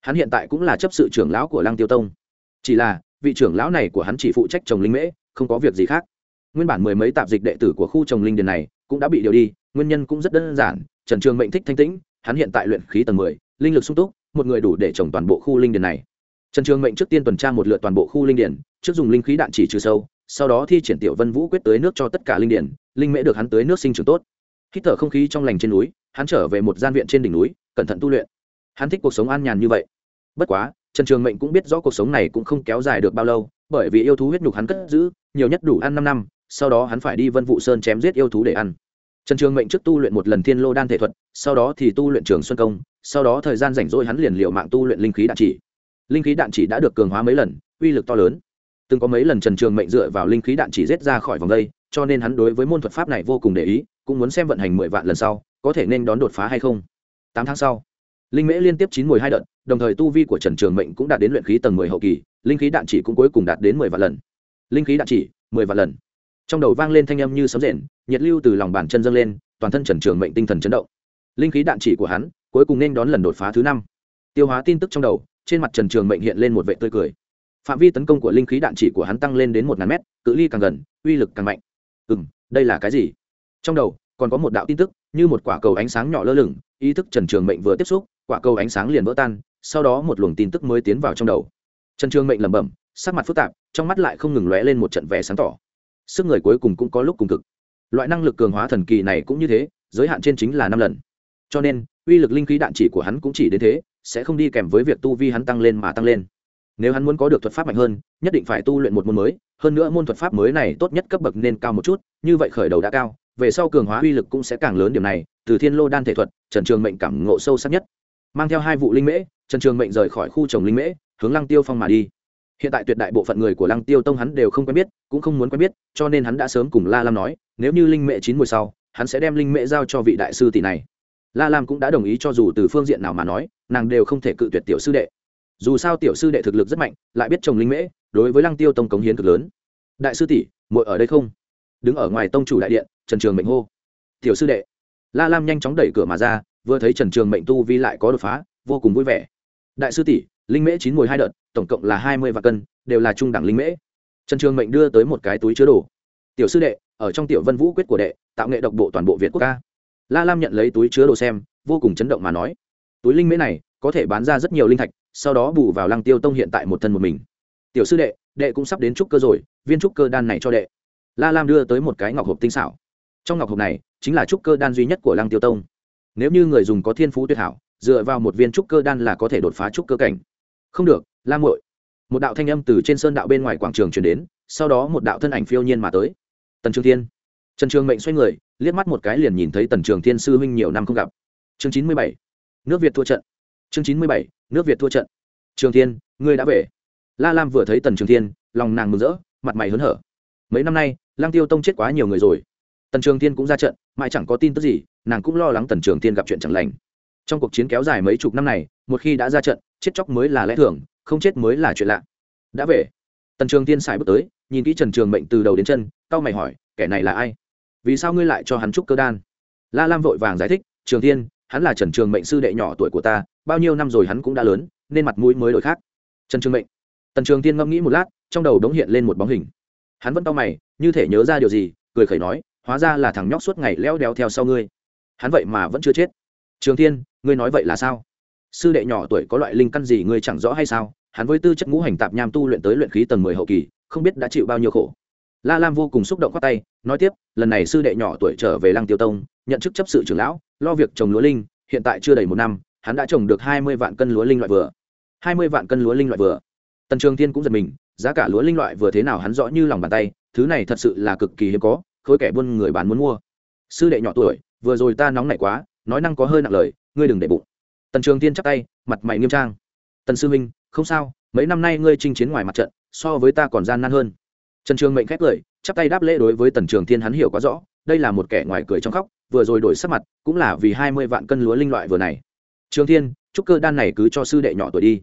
hắn hiện tại cũng là chấp sự trưởng lão của lăng tiêu tông. Chỉ là, vị trưởng lão này của hắn chỉ phụ trách trồng linh mễ, không có việc gì khác. Nguyên bản mười mấy tạp dịch đệ tử của khu trồng linh điền này cũng đã bị điều đi, nguyên nhân cũng rất đơn giản, trần trường mệnh thích thanh tĩnh, hắn hiện tại luyện khí tầng mười, linh lực sung túc, một người đủ để trồng toàn bộ khu linh điền này. Trần trường mệnh trước tiên tuần tra một lượt toàn bộ khu linh điền, trước dùng linh khí đạn chỉ trừ sâu, sau đó thi triển tiểu vân vũ quyết tới nước cho tất cả linh điền, linh mễ được hắn tới nước sinh trưởng tốt. Hít thở không khí trong lành trên núi, hắn trở về một gian viện trên đỉnh núi, cẩn thận tu luyện hắn thích cuộc sống an nhàn như vậy. Bất quá, trần trường mệnh cũng biết rõ cuộc sống này cũng không kéo dài được bao lâu, bởi vì yêu thú huyết nhục hắn cất giữ, nhiều nhất đủ ăn năm năm, sau đó hắn phải đi vân vụ sơn chém giết yêu thú để ăn. Trần trường mệnh trước tu luyện một lần thiên lô đan thể thuật, sau đó thì tu luyện trường xuân công, sau đó thời gian rảnh rỗi hắn liền liệu mạng tu luyện linh khí đạn chỉ. Linh khí đạn chỉ đã được cường hóa mấy lần, uy lực to lớn. Từng có mấy lần trần trường mệnh dựa vào linh khí đạn chỉ rết ra khỏi vòng đây, cho nên hắn đối với môn thuật pháp này vô cùng để ý, cũng muốn xem vận hành mười vạn lần sau, có thể nên đón đột phá hay không. Tám tháng sau linh mễ liên tiếp chín mùi hai đợt, đồng thời tu vi của trần trường mệnh cũng đạt đến luyện khí tầng mười hậu kỳ, linh khí đạn chỉ cũng cuối cùng đạt đến mười vạn lần. Linh khí đạn chỉ, mười vạn lần. Trong đầu vang lên thanh âm như sấm rền, nhiệt lưu từ lòng bàn chân dâng lên, toàn thân trần trường mệnh tinh thần chấn động. Linh khí đạn chỉ của hắn, cuối cùng nên đón lần đột phá thứ năm. Tiêu hóa tin tức trong đầu, trên mặt trần trường mệnh hiện lên một vệ tươi cười. Phạm vi tấn công của linh khí đạn chỉ của hắn tăng lên đến một ngàn mét, cự ly càng gần, uy lực càng mạnh. Ừ m đây là cái gì? Trong đầu, còn có một đạo tin tức, như một quả cầu ánh sáng nhỏ lơ lửng, ý thức trần trường mệnh vừa tiếp xúc quả cầu ánh sáng liền vỡ tan, sau đó một luồng tin tức mới tiến vào trong đầu. Trần trường mệnh lẩm bẩm, sắc mặt phức tạp, trong mắt lại không ngừng lóe lên một trận vẻ sáng tỏ. Sức người cuối cùng cũng có lúc cùng cực. Loại năng lực cường hóa thần kỳ này cũng như thế, giới hạn trên chính là năm lần. Cho nên, uy lực linh khí đạn chỉ của hắn cũng chỉ đến thế, sẽ không đi kèm với việc tu vi hắn tăng lên mà tăng lên. Nếu hắn muốn có được thuật pháp mạnh hơn, nhất định phải tu luyện một môn mới, hơn nữa môn thuật pháp mới này tốt nhất cấp bậc nên cao một chút, như vậy khởi đầu đã cao, về sau cường hóa uy lực cũng sẽ càng lớn điểm này, từ thiên lô đan thể thuật, trần trường mệnh cảm ngộ sâu sắc nhất mang theo hai vụ linh mễ, trần trường mệnh rời khỏi khu trồng linh mễ, hướng lăng tiêu phong mà đi. Hiện tại tuyệt đại bộ phận người của lăng tiêu tông hắn đều không quen biết, cũng không muốn quen biết, cho nên hắn đã sớm cùng la lam nói, nếu như linh mễ chín mùi sau, hắn sẽ đem linh mễ giao cho vị đại sư tỷ này. La lam cũng đã đồng ý cho dù từ phương diện nào mà nói, nàng đều không thể cự tuyệt tiểu sư đệ. Dù sao tiểu sư đệ thực lực rất mạnh, lại biết trồng linh mễ, đối với lăng tiêu tông cống hiến cực lớn. Đại sư tỷ, muội ở đây không? Đứng ở ngoài tông chủ đại điện, trần trường mệnh hô. Tiểu sư đệ. La lam nhanh chóng đẩy cửa mà ra vừa thấy trần trường mệnh tu vi lại có đột phá, vô cùng vui vẻ. Đại sư tỷ, linh mễ chín mùi hai đợt, tổng cộng là hai mươi vạn cân, đều là trung đẳng linh mễ. Trần trường mệnh đưa tới một cái túi chứa đồ. Tiểu sư đệ, ở trong tiểu vân vũ quyết của đệ, tạo nghệ độc bộ toàn bộ việt quốc ca. La lam nhận lấy túi chứa đồ xem, vô cùng chấn động mà nói. Túi linh mễ này, có thể bán ra rất nhiều linh thạch, sau đó bù vào lăng tiêu tông hiện tại một thân một mình. Tiểu sư đệ đệ cũng sắp đến trúc cơ rồi, viên trúc cơ đan này cho đệ. La lam đưa tới một cái ngọc hộp tinh xảo. Trong ngọc hộp này, chính là trúc cơ đan duy nhất của lăng tiêu tông nếu như người dùng có thiên phú tuyệt hảo, dựa vào một viên trúc cơ đan là có thể đột phá trúc cơ cảnh. Không được lam muội. Một đạo thanh âm từ trên sơn đạo bên ngoài quảng trường truyền đến, sau đó một đạo thân ảnh phiêu nhiên mà tới. Tần trường thiên. Trần trường mệnh xoay người, liếc mắt một cái liền nhìn thấy tần trường thiên sư huynh nhiều năm không gặp. Chương chín mươi bảy. Nước việt thua trận. Chương chín mươi bảy. Nước việt thua trận. Trường thiên, ngươi đã về. La lam vừa thấy tần trường thiên, lòng nàng mừng rỡ, mặt mày hớn hở. Mấy năm nay lang tiêu tông chết quá nhiều người rồi tần trường thiên cũng ra trận, mãi chẳng có tin tức gì, nàng cũng lo lắng tần trường thiên gặp chuyện chẳng lành. Trong cuộc chiến kéo dài mấy chục năm này, một khi đã ra trận, chết chóc mới là lẽ thường, không chết mới là chuyện lạ. Đã về. Tần trường thiên xài bước tới, nhìn kỹ trần trường mệnh từ đầu đến chân, cau mày hỏi, kẻ này là ai? Vì sao ngươi lại cho hắn trúc cơ đan? La lam vội vàng giải thích, trường thiên, hắn là trần trường mệnh sư đệ nhỏ tuổi của ta, bao nhiêu năm rồi hắn cũng đã lớn, nên mặt mũi mới đổi khác. Trần trường mệnh. Tần trường thiên ngẫm nghĩ một lát, trong đầu đống hiện lên một bóng hình. Hắn vẫn to mày, như thể nhớ ra điều gì, cười khẩy nói hóa ra là thằng nhóc suốt ngày leo đeo theo sau ngươi. Hắn vậy mà vẫn chưa chết. Trường thiên, ngươi nói vậy là sao? Sư đệ nhỏ tuổi có loại linh căn gì ngươi chẳng rõ hay sao? Hắn với tư chất ngũ hành tạp nham tu luyện tới luyện khí tầng mười hậu kỳ, không biết đã chịu bao nhiêu khổ. La lam vô cùng xúc động khoác tay, nói tiếp, lần này sư đệ nhỏ tuổi trở về lăng tiêu tông, nhận chức chấp sự trưởng lão, lo việc trồng lúa linh, hiện tại chưa đầy một năm, hắn đã trồng được hai mươi vạn cân lúa linh loại vừa. Hai mươi vạn cân lúa linh loại vừa. Tần trường thiên cũng giật mình, giá cả lúa linh loại vừa thế nào hắn rõ như lòng bàn tay, thứ này thật sự là cực kỳ hiếm có khối kẻ buôn người bán muốn mua. Sư đệ nhỏ tuổi, vừa rồi ta nóng nảy quá, nói năng có hơi nặng lời, ngươi đừng để bụng. Tần trường tiên chắp tay, mặt mày nghiêm trang. Tần sư minh không sao, mấy năm nay ngươi chinh chiến ngoài mặt trận, so với ta còn gian nan hơn. Trần trường mệnh khép cười chắp tay đáp lễ đối với tần trường thiên hắn hiểu quá rõ, đây là một kẻ ngoài cười trong khóc, vừa rồi đổi sắc mặt, cũng là vì hai mươi vạn cân lúa linh loại vừa này. Trường thiên chúc cơ đan này cứ cho sư đệ nhỏ tuổi đi.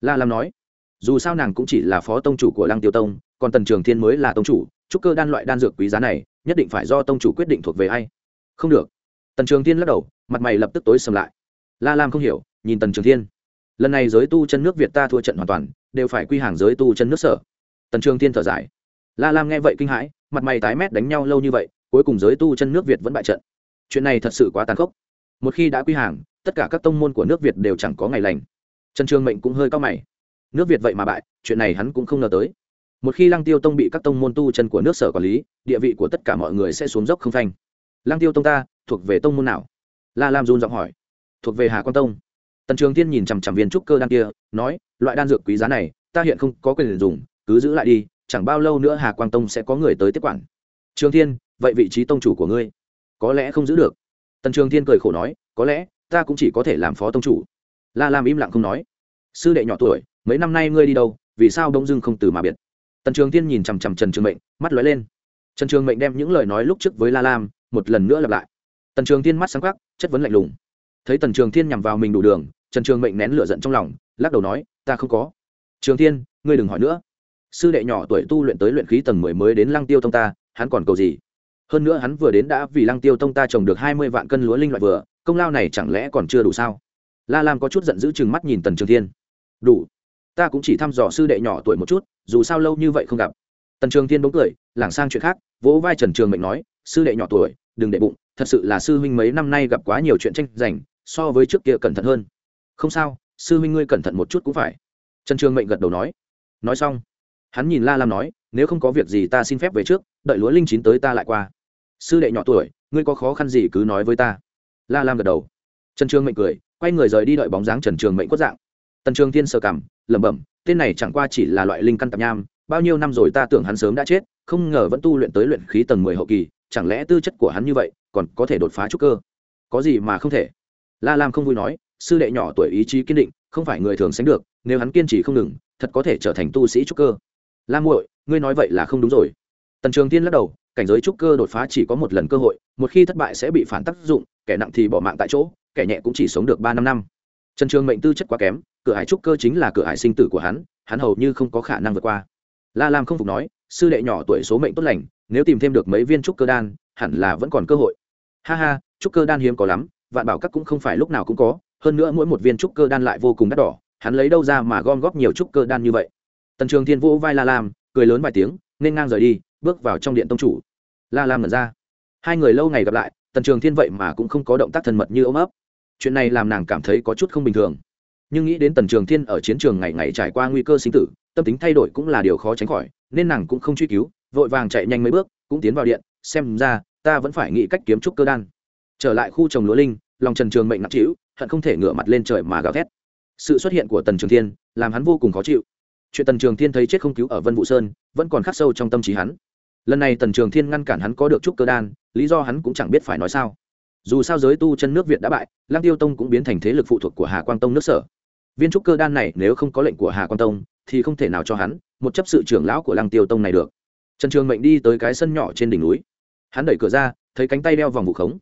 La lam nói, dù sao nàng cũng chỉ là phó tông chủ của lăng tiêu tông, còn tần trường thiên mới là tông chủ, chúc cơ đan loại đan dược quý giá này nhất định phải do tông chủ quyết định thuộc về ai. Không được. Tần trường thiên lắc đầu, mặt mày lập tức tối sầm lại. La lam không hiểu, nhìn tần trường thiên. Lần này giới tu chân nước việt ta thua trận hoàn toàn, đều phải quy hàng giới tu chân nước sở. Tần trường thiên thở dài. La lam nghe vậy kinh hãi, mặt mày tái mét đánh nhau lâu như vậy, cuối cùng giới tu chân nước việt vẫn bại trận. Chuyện này thật sự quá tàn khốc. Một khi đã quy hàng, tất cả các tông môn của nước việt đều chẳng có ngày lành. Trần trường mệnh cũng hơi cao mày. Nước việt vậy mà bại, chuyện này hắn cũng không ngờ tới một khi lăng tiêu tông bị các tông môn tu chân của nước sở quản lý, địa vị của tất cả mọi người sẽ xuống dốc không phanh. Lăng tiêu tông ta, thuộc về tông môn nào? La lam run giọng hỏi. Thuộc về hà quan tông. Tần trường tiên nhìn chằm chằm viên trúc cơ đan kia, nói, loại đan dược quý giá này, ta hiện không có quyền dùng, cứ giữ lại đi, chẳng bao lâu nữa hà quang tông sẽ có người tới tiếp quản. Trường thiên, vậy vị trí tông chủ của ngươi, có lẽ không giữ được. Tần trường thiên cười khổ nói, có lẽ, ta cũng chỉ có thể làm phó tông chủ. La lam im lặng không nói. Sư đệ nhỏ tuổi, mấy năm nay ngươi đi đâu, vì sao đông dưng không từ mà biệt? Tần trường thiên nhìn chằm chằm trần trường mệnh, mắt lóe lên. Trần trường mệnh đem những lời nói lúc trước với la lam một lần nữa lặp lại. Tần trường thiên mắt sáng khắc chất vấn lạnh lùng. Thấy tần trường thiên nhằm vào mình đủ đường, trần trường mệnh nén lửa giận trong lòng, lắc đầu nói, ta không có. Trường thiên, ngươi đừng hỏi nữa. Sư đệ nhỏ tuổi tu luyện tới luyện khí tầng mười mới đến lăng tiêu tông ta, hắn còn cầu gì? Hơn nữa hắn vừa đến đã vì lăng tiêu tông ta trồng được hai mươi vạn cân lúa linh loại vừa, công lao này chẳng lẽ còn chưa đủ sao? La lam có chút giận dữ chừng mắt nhìn tần trường thiên. Đủ. Ta cũng chỉ thăm dò sư đệ nhỏ tuổi một chút dù sao lâu như vậy không gặp. Tần trường thiên bỗng cười, lảng sang chuyện khác, vỗ vai trần trường mệnh nói, sư đệ nhỏ tuổi, đừng để bụng, thật sự là sư huynh mấy năm nay gặp quá nhiều chuyện tranh giành, so với trước kia cẩn thận hơn. Không sao, sư huynh ngươi cẩn thận một chút cũng phải. Trần trường mệnh gật đầu nói. Nói xong, hắn nhìn la lam nói, nếu không có việc gì ta xin phép về trước, đợi lúa linh chín tới ta lại qua. Sư đệ nhỏ tuổi, ngươi có khó khăn gì cứ nói với ta. La lam gật đầu. Trần trường mệnh cười, quay người rời đi đợi bóng dáng trần trường mệnh quất dạng. Tần trường thiên sơ cảm lẩm bẩm tên này chẳng qua chỉ là loại linh căn tạp nham, bao nhiêu năm rồi ta tưởng hắn sớm đã chết, không ngờ vẫn tu luyện tới luyện khí tầng mười hậu kỳ, chẳng lẽ tư chất của hắn như vậy, còn có thể đột phá trúc cơ? Có gì mà không thể? La lam không vui nói, sư đệ nhỏ tuổi ý chí kiên định, không phải người thường sánh được, nếu hắn kiên trì không ngừng, thật có thể trở thành tu sĩ trúc cơ. Lam muội, ngươi nói vậy là không đúng rồi. Tần trường tiên lắc đầu, cảnh giới trúc cơ đột phá chỉ có một lần cơ hội, một khi thất bại sẽ bị phản tác dụng, kẻ nặng thì bỏ mạng tại chỗ, kẻ nhẹ cũng chỉ sống được ba năm năm trần trường mệnh tư chất quá kém, cửa hải trúc cơ chính là cửa hải sinh tử của hắn hắn hầu như không có khả năng vượt qua. La lam không phục nói, sư đệ nhỏ tuổi số mệnh tốt lành, nếu tìm thêm được mấy viên trúc cơ đan, hẳn là vẫn còn cơ hội. Ha ha, trúc cơ đan hiếm có lắm, vạn bảo các cũng không phải lúc nào cũng có, hơn nữa mỗi một viên trúc cơ đan lại vô cùng đắt đỏ, hắn lấy đâu ra mà gom góp nhiều trúc cơ đan như vậy? Tần trường thiên vỗ vai la lam, cười lớn vài tiếng, nên ngang rời đi, bước vào trong điện tông chủ. La lam mở ra. Hai người lâu ngày gặp lại, tần trường thiên vậy mà cũng không có động tác thân mật như ôm ấp chuyện này làm nàng cảm thấy có chút không bình thường. Nhưng nghĩ đến tần trường thiên ở chiến trường ngày ngày trải qua nguy cơ sinh tử, tâm tính thay đổi cũng là điều khó tránh khỏi, nên nàng cũng không truy cứu, vội vàng chạy nhanh mấy bước, cũng tiến vào điện, xem ra, ta vẫn phải nghĩ cách kiếm trúc cơ đan. Trở lại khu trồng lúa linh, lòng trần trường mệnh nặng trĩu, hận không thể ngửa mặt lên trời mà gào thét. Sự xuất hiện của tần trường thiên, làm hắn vô cùng khó chịu. Chuyện tần trường thiên thấy chết không cứu ở vân vũ sơn, vẫn còn khắc sâu trong tâm trí hắn. Lần này tần trường thiên ngăn cản hắn có được trúc cơ đan, lý do hắn cũng chẳng biết phải nói sao dù sao giới tu chân nước việt đã bại lang tiêu tông cũng biến thành thế lực phụ thuộc của hà quang tông nước sở. Viên trúc cơ đan này nếu không có lệnh của hà quang tông, thì không thể nào cho hắn một chấp sự trưởng lão của lang tiêu tông này được. Trần trường mệnh đi tới cái sân nhỏ trên đỉnh núi. Hắn đẩy cửa ra, thấy cánh tay đeo vòng vụ khống.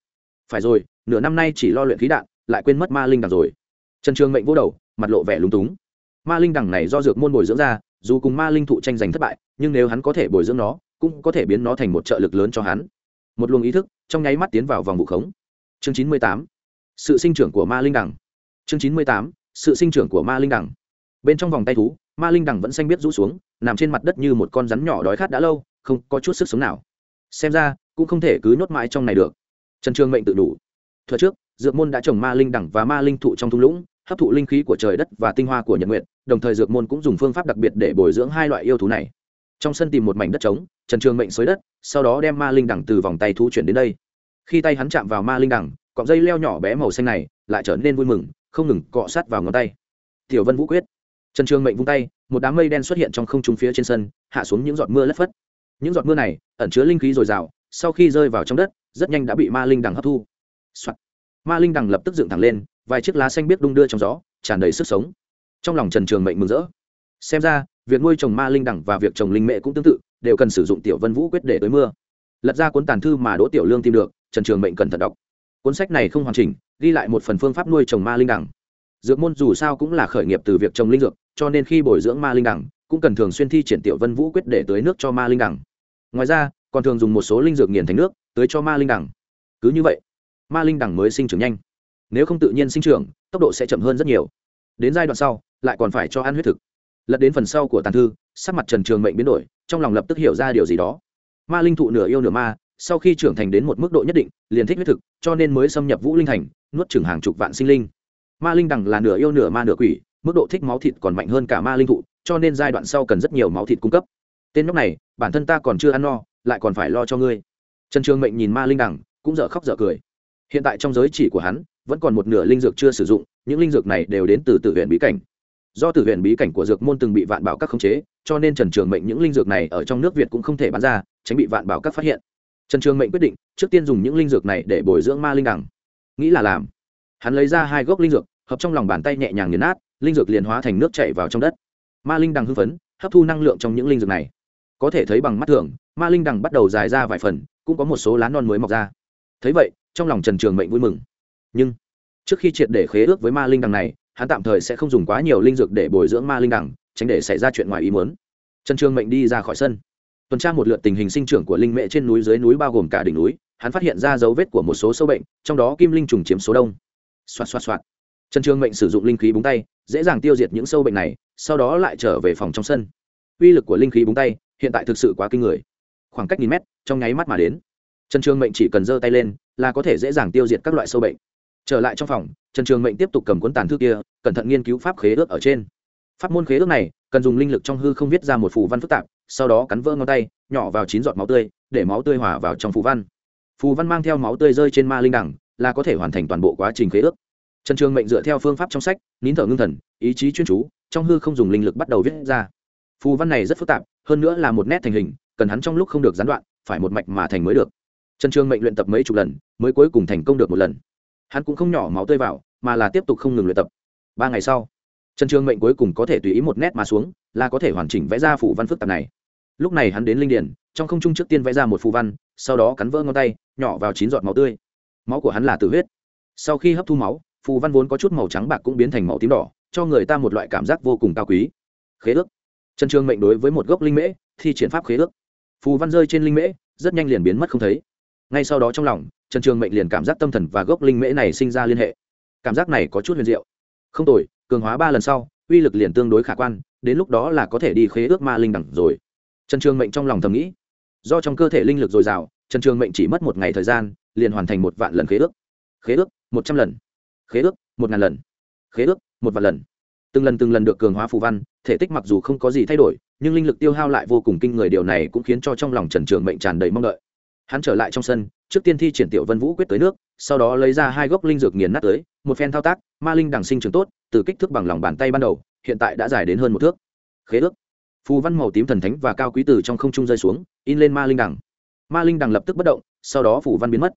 Phải rồi, nửa năm nay chỉ lo luyện khí đạn, lại quên mất ma linh đằng rồi. Trần trường mệnh vô đầu, mặt lộ vẻ lúng túng. Ma linh đằng này do dược môn bồi dưỡng ra, dù cùng ma linh thụ tranh giành thất bại, nhưng nếu hắn có thể bồi dưỡng nó, cũng có thể biến nó thành một trợ lực lớn cho hắn. Một luồng ý thức trong nháy mắt tiến vào vòng vụ khống chương chín mươi tám, sự sinh trưởng của ma linh đằng. Chương chín mươi tám, sự sinh trưởng của ma linh đằng. Bên trong vòng tay thú, ma linh đằng vẫn xanh biết rũ xuống, nằm trên mặt đất như một con rắn nhỏ đói khát đã lâu, không có chút sức sống nào. Xem ra, cũng không thể cứ nhốt mãi trong này được. Trần trường mệnh tự đủ. Thuật trước, dược môn đã trồng ma linh đẳng và ma linh thụ trong thung lũng, hấp thụ linh khí của trời đất và tinh hoa của nhật nguyện đồng thời dược môn cũng dùng phương pháp đặc biệt để bồi dưỡng hai loại yêu thú này. Trong sân tìm một mảnh đất trống, trần trường mệnh xới đất, sau đó đem ma linh đẳng từ vòng tay thú chuyển đến đây khi tay hắn chạm vào ma linh đẳng cọng dây leo nhỏ bé màu xanh này lại trở nên vui mừng, không ngừng cọ sát vào ngón tay. Tiểu vân vũ quyết. Trần trường mệnh vung tay, một đám mây đen xuất hiện trong không trung phía trên sân, hạ xuống những giọt mưa lất phất. Những giọt mưa này ẩn chứa linh khí dồi dào, sau khi rơi vào trong đất, rất nhanh đã bị ma linh đằng hấp thu、Soạn. ma linh đằng lập tức dựng thẳng lên, vài chiếc lá xanh biết đung đưa trong gió, tràn đầy sức sống. Trong lòng trần trường mệnh mừng rỡ. Xem ra, việc nuôi trồng ma linh đằng và việc trồng linh mệ cũng tương tự, đều cần sử dụng tiểu vân vũ quyết để tới mưa. Lật ra cuốn tàn thư mà đỗ tiểu lương tìm được trần trường mệnh cần thận đọc cuốn sách này không hoàn chỉnh, ghi lại một phần phương pháp nuôi trồng ma linh đẳng. dược môn dù sao cũng là khởi nghiệp từ việc trồng linh dược, cho nên khi bồi dưỡng ma linh đẳng cũng cần thường xuyên thi triển tiểu vân vũ quyết để tưới nước cho ma linh đẳng. ngoài ra, còn thường dùng một số linh dược nghiền thành nước, tưới cho ma linh đẳng. cứ như vậy, ma linh đẳng mới sinh trưởng nhanh nếu không tự nhiên sinh trưởng, tốc độ sẽ chậm hơn rất nhiều đến giai đoạn sau, lại còn phải cho ăn huyết thực lật đến phần sau của tàn thư, sắc mặt trần trường mệnh biến đổi, trong lòng lập tức hiểu ra điều gì đó ma linh thụ nửa yêu nửa ma sau khi trưởng thành đến một mức độ nhất định, liền thích huyết thực, cho nên mới xâm nhập vũ linh thành, nuốt chừng hàng chục vạn sinh linh. Ma linh đằng là nửa yêu nửa ma nửa quỷ, mức độ thích máu thịt còn mạnh hơn cả ma linh thụ, cho nên giai đoạn sau cần rất nhiều máu thịt cung cấp. Tên nhóc này, bản thân ta còn chưa ăn no, lại còn phải lo cho ngươi. Trần trường mệnh nhìn ma linh đằng, cũng dở khóc dở cười. Hiện tại trong giới chỉ của hắn, vẫn còn một nửa linh dược chưa sử dụng, những linh dược này đều đến từ tự huyện bí cảnh. Do tử huyện bí cảnh của dược môn từng bị vạn bảo các khống chế, cho nên trần trường mệnh những linh dược này ở trong nước việt cũng không thể bán ra, tránh bị vạn bảo các phát hiện trần trường mệnh quyết định, trước tiên dùng những linh dược này để bồi dưỡng ma linh đằng nghĩ là làm. Hắn lấy ra hai gốc linh dược, hợp trong lòng bàn tay nhẹ nhàng nghiền nát, linh dược liền hóa thành nước chảy vào trong đất. Ma linh đằng hưng phấn, hấp thu năng lượng trong những linh dược này. Có thể thấy bằng mắt thường, ma linh đằng bắt đầu dài ra vài phần, cũng có một số lá non mới mọc ra. Thấy vậy, trong lòng trần trường mệnh vui mừng. Nhưng, trước khi triệt để khế ước với ma linh đằng này, hắn tạm thời sẽ không dùng quá nhiều linh dược để bồi dưỡng ma linh đằng tránh để xảy ra chuyện ngoài ý muốn. Trần trường mệnh đi ra khỏi sân tuần tra một lượt tình hình sinh trưởng của linh mẹ trên núi dưới núi bao gồm cả đỉnh núi, hắn phát hiện ra dấu vết của một số sâu bệnh, trong đó kim linh trùng chiếm số đông. Xoạt xoạt xoạt. Trần trường mệnh sử dụng linh khí búng tay, dễ dàng tiêu diệt những sâu bệnh này, sau đó lại trở về phòng trong sân. Uy lực của linh khí búng tay, hiện tại thực sự quá kinh người. Khoảng cách nghìn mét, trong nháy mắt mà đến. Trần trường mệnh chỉ cần giơ tay lên, là có thể dễ dàng tiêu diệt các loại sâu bệnh. Trở lại trong phòng, trần trường mệnh tiếp tục cầm cuốn tàn thư kia, cẩn thận nghiên cứu pháp khế ước ở trên. Pháp môn khế ước này, cần dùng linh lực trong hư không viết ra một phù văn phức tạp sau đó cắn vỡ ngón tay, nhỏ vào chín giọt máu tươi, để máu tươi hòa vào trong phù văn. Phù văn mang theo máu tươi rơi trên ma linh đẳng, là có thể hoàn thành toàn bộ quá trình khế ước. Trần trường mệnh dựa theo phương pháp trong sách, nín thở ngưng thần, ý chí chuyên chú, trong hư không dùng linh lực bắt đầu viết ra. Phù văn này rất phức tạp, hơn nữa là một nét thành hình, cần hắn trong lúc không được gián đoạn, phải một mạch mà thành mới được. Trần trường mệnh luyện tập mấy chục lần, mới cuối cùng thành công được một lần. Hắn cũng không nhỏ máu tươi vào, mà là tiếp tục không ngừng luyện tập. Ba ngày sau, trần trường mệnh cuối cùng có thể tùy ý một nét mà xuống, là có thể hoàn chỉnh vẽ ra phủ văn phức tạp này lúc này hắn đến linh điển, trong không trung trước tiên vẽ ra một phù văn, sau đó cắn vỡ ngón tay, nhỏ vào chín giọt máu tươi. Máu của hắn là tử huyết. Sau khi hấp thu máu, phù văn vốn có chút màu trắng bạc cũng biến thành màu tím đỏ, cho người ta một loại cảm giác vô cùng cao quý. Khế ước. Trần trương mệnh đối với một gốc linh mễ, thi triển pháp khế ước. Phù văn rơi trên linh mễ, rất nhanh liền biến mất không thấy. Ngay sau đó trong lòng trần trường mệnh liền cảm giác tâm thần và gốc linh mễ này sinh ra liên hệ. Cảm giác này có chút huyền diệu. Không tồi, cường hóa ba lần sau, uy lực liền tương đối khả quan, đến lúc đó là có thể đi khế ước ma linh đẳng rồi trần trường mệnh trong lòng thầm nghĩ, do trong cơ thể linh lực dồi dào, trần trường mệnh chỉ mất một ngày thời gian, liền hoàn thành một vạn lần khế ước. Khế ước, một trăm lần. Khế ước, một ngàn lần. Khế ước, một vạn lần. Từng lần từng lần được cường hóa phù văn, thể tích mặc dù không có gì thay đổi, nhưng linh lực tiêu hao lại vô cùng kinh người, điều này cũng khiến cho trong lòng trần trường mệnh tràn đầy mong đợi. Hắn trở lại trong sân, trước tiên thi triển tiểu vân vũ quyết tới nước, sau đó lấy ra hai gốc linh dược nghiền nát tới, một phen thao tác, ma linh đằng sinh trường tốt, từ kích thước bằng lòng bàn tay ban đầu, hiện tại đã dài đến hơn một thước. Khế ước phù văn màu tím thần thánh và cao quý từ trong không trung rơi xuống, in lên ma linh đằng. Ma linh đằng lập tức bất động, sau đó phù văn biến mất.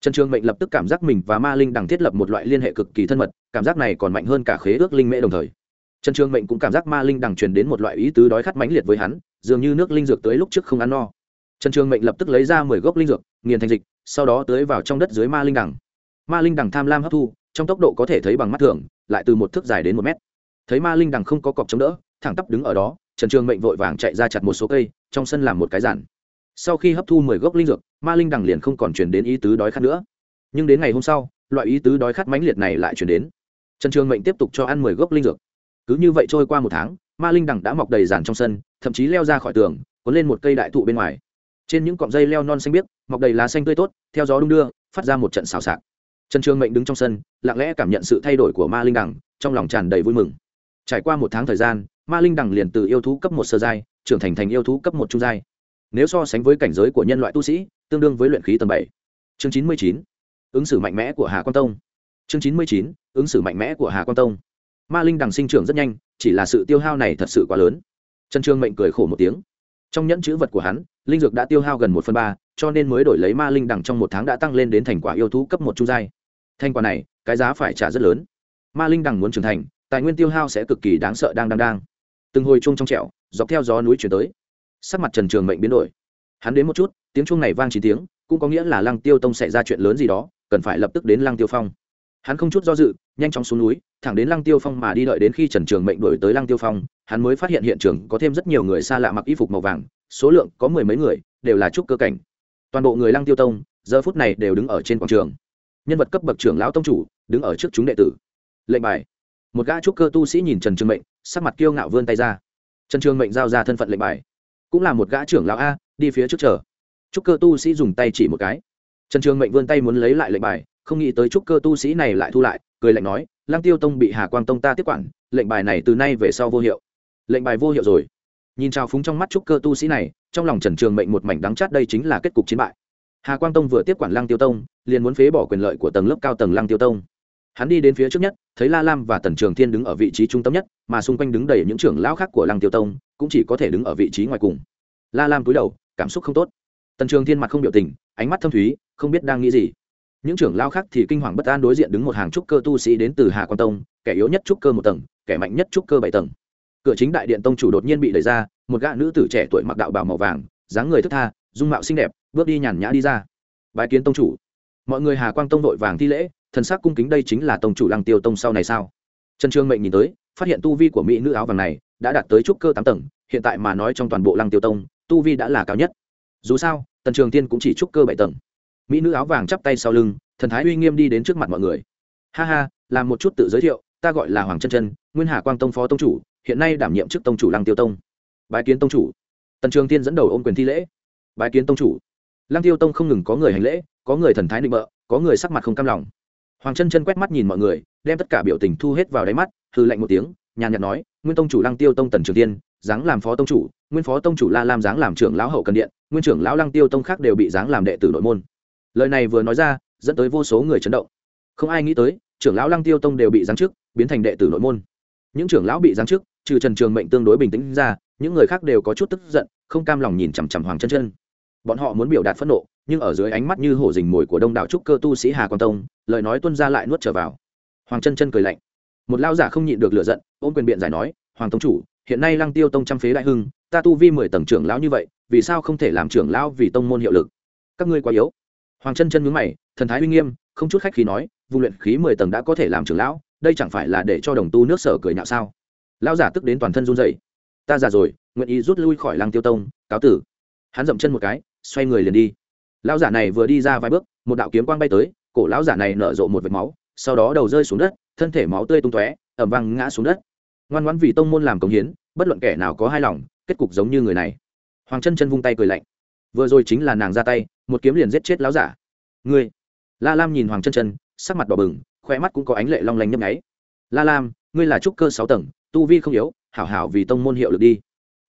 Trần trường mệnh lập tức cảm giác mình và ma linh đằng thiết lập một loại liên hệ cực kỳ thân mật, cảm giác này còn mạnh hơn cả khế ước linh mễ đồng thời. Trần trường mệnh cũng cảm giác ma linh đằng truyền đến một loại ý tứ đói khát mãnh liệt với hắn, dường như nước linh dược tới lúc trước không ăn no. Trần trường mệnh lập tức lấy ra mười gốc linh dược, nghiền thành dịch, sau đó tưới vào trong đất dưới ma linh đằng. Ma linh đằng tham lam hấp thu, trong tốc độ có thể thấy bằng mắt thường, lại từ một thước dài đến một mét. Thấy ma linh đằng không có cọc chống đỡ, thẳng tắp đứng ở đó trần trường mệnh vội vàng chạy ra chặt một số cây, trong sân làm một cái giản. Sau khi hấp thu mười gốc linh dược, ma linh đằng liền không còn chuyển đến ý tứ đói khát nữa. Nhưng đến ngày hôm sau, loại ý tứ đói khát mãnh liệt này lại chuyển đến. Trần trường mệnh tiếp tục cho ăn mười gốc linh dược. Cứ như vậy trôi qua một tháng, ma linh đằng đã mọc đầy giản trong sân, thậm chí leo ra khỏi tường, cuốn lên một cây đại thụ bên ngoài. Trên những cọng dây leo non xanh biếc, mọc đầy lá xanh tươi tốt, theo gió đung đưa, phát ra một trận xào xạc. Trần trường mệnh đứng trong sân, lặng lẽ cảm nhận sự thay đổi của ma linh đằng, trong lòng tràn đầy vui mừng. Trải qua một tháng thời gian ma linh đằng liền từ yêu thú cấp một sơ giai, trưởng thành thành yêu thú cấp một trung giai. Nếu so sánh với cảnh giới của nhân loại tu sĩ, tương đương với luyện khí tầng bảy. Chương chín mươi chín, ứng xử mạnh mẽ của hà quan tông. Chương chín mươi chín, ứng xử mạnh mẽ của hà quan tông. Ma linh đằng sinh trưởng rất nhanh, chỉ là sự tiêu hao này thật sự quá lớn. Trần trương mệnh cười khổ một tiếng. Trong nhẫn chữ vật của hắn, linh dược đã tiêu hao gần một phần ba, cho nên mới đổi lấy ma linh đằng trong một tháng đã tăng lên đến thành quả yêu thú cấp một trung giai. Thành quả này, cái giá phải trả rất lớn. Ma linh đằng muốn trưởng thành, tài nguyên tiêu hao sẽ cực kỳ đáng sợ đang đang đang từng hồi chuông trong trẻo, dọc theo gió núi chuyển tới. Sắc mặt trần trường mệnh biến đổi. Hắn đến một chút, tiếng chuông này vang chín tiếng, cũng có nghĩa là lăng tiêu tông xảy ra chuyện lớn gì đó, cần phải lập tức đến lăng tiêu phong. Hắn không chút do dự, nhanh chóng xuống núi, thẳng đến lăng tiêu phong mà đi đợi đến khi trần trường mệnh đổi tới lăng tiêu phong, hắn mới phát hiện hiện trường có thêm rất nhiều người xa lạ mặc y phục màu vàng, số lượng có mười mấy người, đều là trúc cơ cảnh. Toàn bộ người lăng tiêu tông, giờ phút này đều đứng ở trên quảng trường. Nhân vật cấp bậc trưởng lão tông chủ, đứng ở trước chúng đệ tử. Lệnh bài. Một gã trúc cơ tu sĩ nhìn trần trường mệnh sắc mặt kiêu ngạo vươn tay ra. Trần trường mệnh giao ra thân phận lệnh bài. Cũng là một gã trưởng lão a, đi phía trước chờ. Trúc cơ tu sĩ dùng tay chỉ một cái. Trần trường mệnh vươn tay muốn lấy lại lệnh bài, không nghĩ tới trúc cơ tu sĩ này lại thu lại, cười lạnh nói, lăng tiêu tông bị hà quang tông ta tiếp quản, lệnh bài này từ nay về sau vô hiệu. Lệnh bài vô hiệu rồi. Nhìn trào phúng trong mắt trúc cơ tu sĩ này, trong lòng trần trường mệnh một mảnh đắng chát đây chính là kết cục chiến bại. Hà quang tông vừa tiếp quản lăng tiêu tông, liền muốn phế bỏ quyền lợi của tầng lớp cao tầng lăng tiêu tông hắn đi đến phía trước nhất, thấy la lam và tần trường thiên đứng ở vị trí trung tâm nhất, mà xung quanh đứng đầy những trưởng lão khác của lăng tiêu tông, cũng chỉ có thể đứng ở vị trí ngoài cùng. La lam cúi đầu, cảm xúc không tốt. Tần trường thiên mặt không biểu tình, ánh mắt thâm thúy, không biết đang nghĩ gì. Những trưởng lao khác thì kinh hoàng bất an đối diện đứng một hàng trúc cơ tu sĩ đến từ hà quan tông, kẻ yếu nhất trúc cơ một tầng, kẻ mạnh nhất trúc cơ bảy tầng. Cửa chính đại điện tông chủ đột nhiên bị đẩy ra, một gã nữ tử trẻ tuổi mặc đạo bào màu vàng, dáng người thức tha, dung mạo xinh đẹp, bước đi nhàn nhã đi ra. Bái kiến tông chủ. Mọi người hà quang tông đội vàng thi lễ thần sắc cung kính đây chính là tông chủ lăng tiêu tông sau này sao? Trần trương mệnh nhìn tới, phát hiện tu vi của mỹ nữ áo vàng này đã đạt tới trúc cơ tám tầng, hiện tại mà nói trong toàn bộ lăng tiêu tông, tu vi đã là cao nhất. Dù sao, tần trường tiên cũng chỉ trúc cơ bảy tầng. Mỹ nữ áo vàng chắp tay sau lưng, thần thái uy nghiêm đi đến trước mặt mọi người. Ha ha, làm một chút tự giới thiệu, ta gọi là hoàng chân chân, nguyên hà quang tông phó tông chủ, hiện nay đảm nhiệm chức tông chủ lăng tiêu tông. Bái kiến tông chủ. Tần trường tiên dẫn đầu ôm quyền thi lễ. Bái kiến tông chủ. Lăng tiêu tông không ngừng có người hành lễ, có người thần thái định bợ, có người sắc mặt không cam lòng hoàng chân chân quét mắt nhìn mọi người, đem tất cả biểu tình thu hết vào đáy mắt hư lạnh một tiếng, nhàn nhạt nói, nguyên tông chủ lăng tiêu tông tần trường tiên, dáng làm phó tông chủ, nguyên phó tông chủ la lam dáng làm trưởng lão hậu cần điện, nguyên trưởng lão lăng tiêu tông khác đều bị dáng làm đệ tử nội môn. Lời này vừa nói ra, dẫn tới vô số người chấn động. Không ai nghĩ tới, trưởng lão lăng tiêu tông đều bị giáng chức, biến thành đệ tử nội môn. Những trưởng lão bị giáng chức, trừ trần trường mệnh tương đối bình tĩnh ra, những người khác đều có chút tức giận, không cam lòng nhìn chằm chằm hoàng chân chân. Bọn họ muốn biểu đạt phẫn nộ nhưng ở dưới ánh mắt như hổ rình mồi của đông đảo trúc cơ tu sĩ hà Quan tông, lời nói tuân ra lại nuốt trở vào. Hoàng chân chân cười lạnh. Một lao giả không nhịn được lựa giận, ôm quyền biện giải nói, hoàng tông chủ, hiện nay lăng tiêu tông trăm phế đại hưng, ta tu vi mười tầng trưởng lão như vậy, vì sao không thể làm trưởng lão vì tông môn hiệu lực? Các ngươi quá yếu. Hoàng chân chân nhướng mày, thần thái uy nghiêm, không chút khách khí nói, vùng luyện khí mười tầng đã có thể làm trưởng lão, đây chẳng phải là để cho đồng tu nước sở cười nhạo sao? Lão giả tức đến toàn thân run rẩy. Ta già rồi, nguyện ý rút lui khỏi lăng tiêu tông, cáo tử. Hắn dậm chân một cái, xoay người liền đi lão giả này vừa đi ra vài bước, một đạo kiếm quang bay tới, cổ lão giả này nở rộ một vệt máu, sau đó đầu rơi xuống đất, thân thể máu tươi tung tóe ẩm vang ngã xuống đất. Ngoan ngoãn vì tông môn làm công hiến, bất luận kẻ nào có hai lòng, kết cục giống như người này. Hoàng chân chân vung tay cười lạnh. Vừa rồi chính là nàng ra tay, một kiếm liền giết chết lão giả. Ngươi. La lam nhìn hoàng chân chân, sắc mặt đỏ bừng khoe mắt cũng có ánh lệ long lanh nhấp nháy. La lam, ngươi là trúc cơ sáu tầng, tu vi không yếu, hảo hảo vì tông môn hiệu lực đi.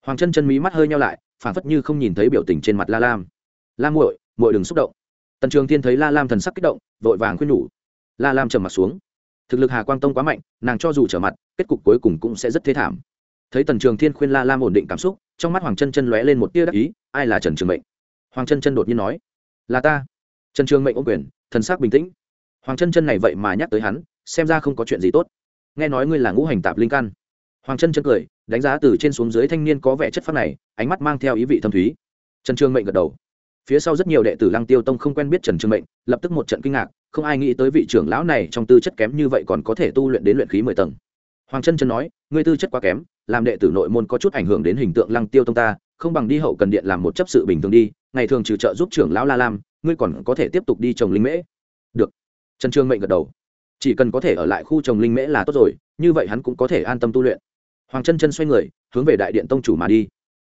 Hoàng chân chân mí mắt hơi nhau lại phản phất như không nhìn thấy biểu tình trên mặt la lam. La muội muội đừng xúc động. Tần trường thiên thấy la lam thần sắc kích động, vội vàng khuyên nhủ. La lam trầm mặt xuống. Thực lực hà quang tông quá mạnh, nàng cho dù trở mặt, kết cục cuối cùng cũng sẽ rất thế thảm. Thấy tần trường thiên khuyên la lam ổn định cảm xúc, trong mắt hoàng chân chân lóe lên một tia đắc ý, ai là trần trường mệnh? Hoàng chân chân đột nhiên nói, là ta. Trần trường mệnh ô quyền, thần sắc bình tĩnh. Hoàng chân chân này vậy mà nhắc tới hắn, xem ra không có chuyện gì tốt. Nghe nói ngươi là ngũ hành tạp linh căn. Hoàng chân chân cười, đánh giá từ trên xuống dưới thanh niên có vẻ chất phát này, ánh mắt mang theo ý vị thâm thúy. Trần trường mệnh gật đầu phía sau rất nhiều đệ tử lăng tiêu tông không quen biết trần trương mệnh, lập tức một trận kinh ngạc, không ai nghĩ tới vị trưởng lão này trong tư chất kém như vậy còn có thể tu luyện đến luyện khí mười tầng. Hoàng chân chân nói, ngươi tư chất quá kém, làm đệ tử nội môn có chút ảnh hưởng đến hình tượng lăng tiêu tông ta, không bằng đi hậu cần điện làm một chấp sự bình thường đi, ngày thường trừ trợ giúp trưởng lão la lam, ngươi còn có thể tiếp tục đi trồng linh mễ. Được. Trần trương mệnh gật đầu. Chỉ cần có thể ở lại khu trồng linh mễ là tốt rồi, như vậy hắn cũng có thể an tâm tu luyện. Hoàng chân chân xoay người, hướng về đại điện tông chủ mà đi.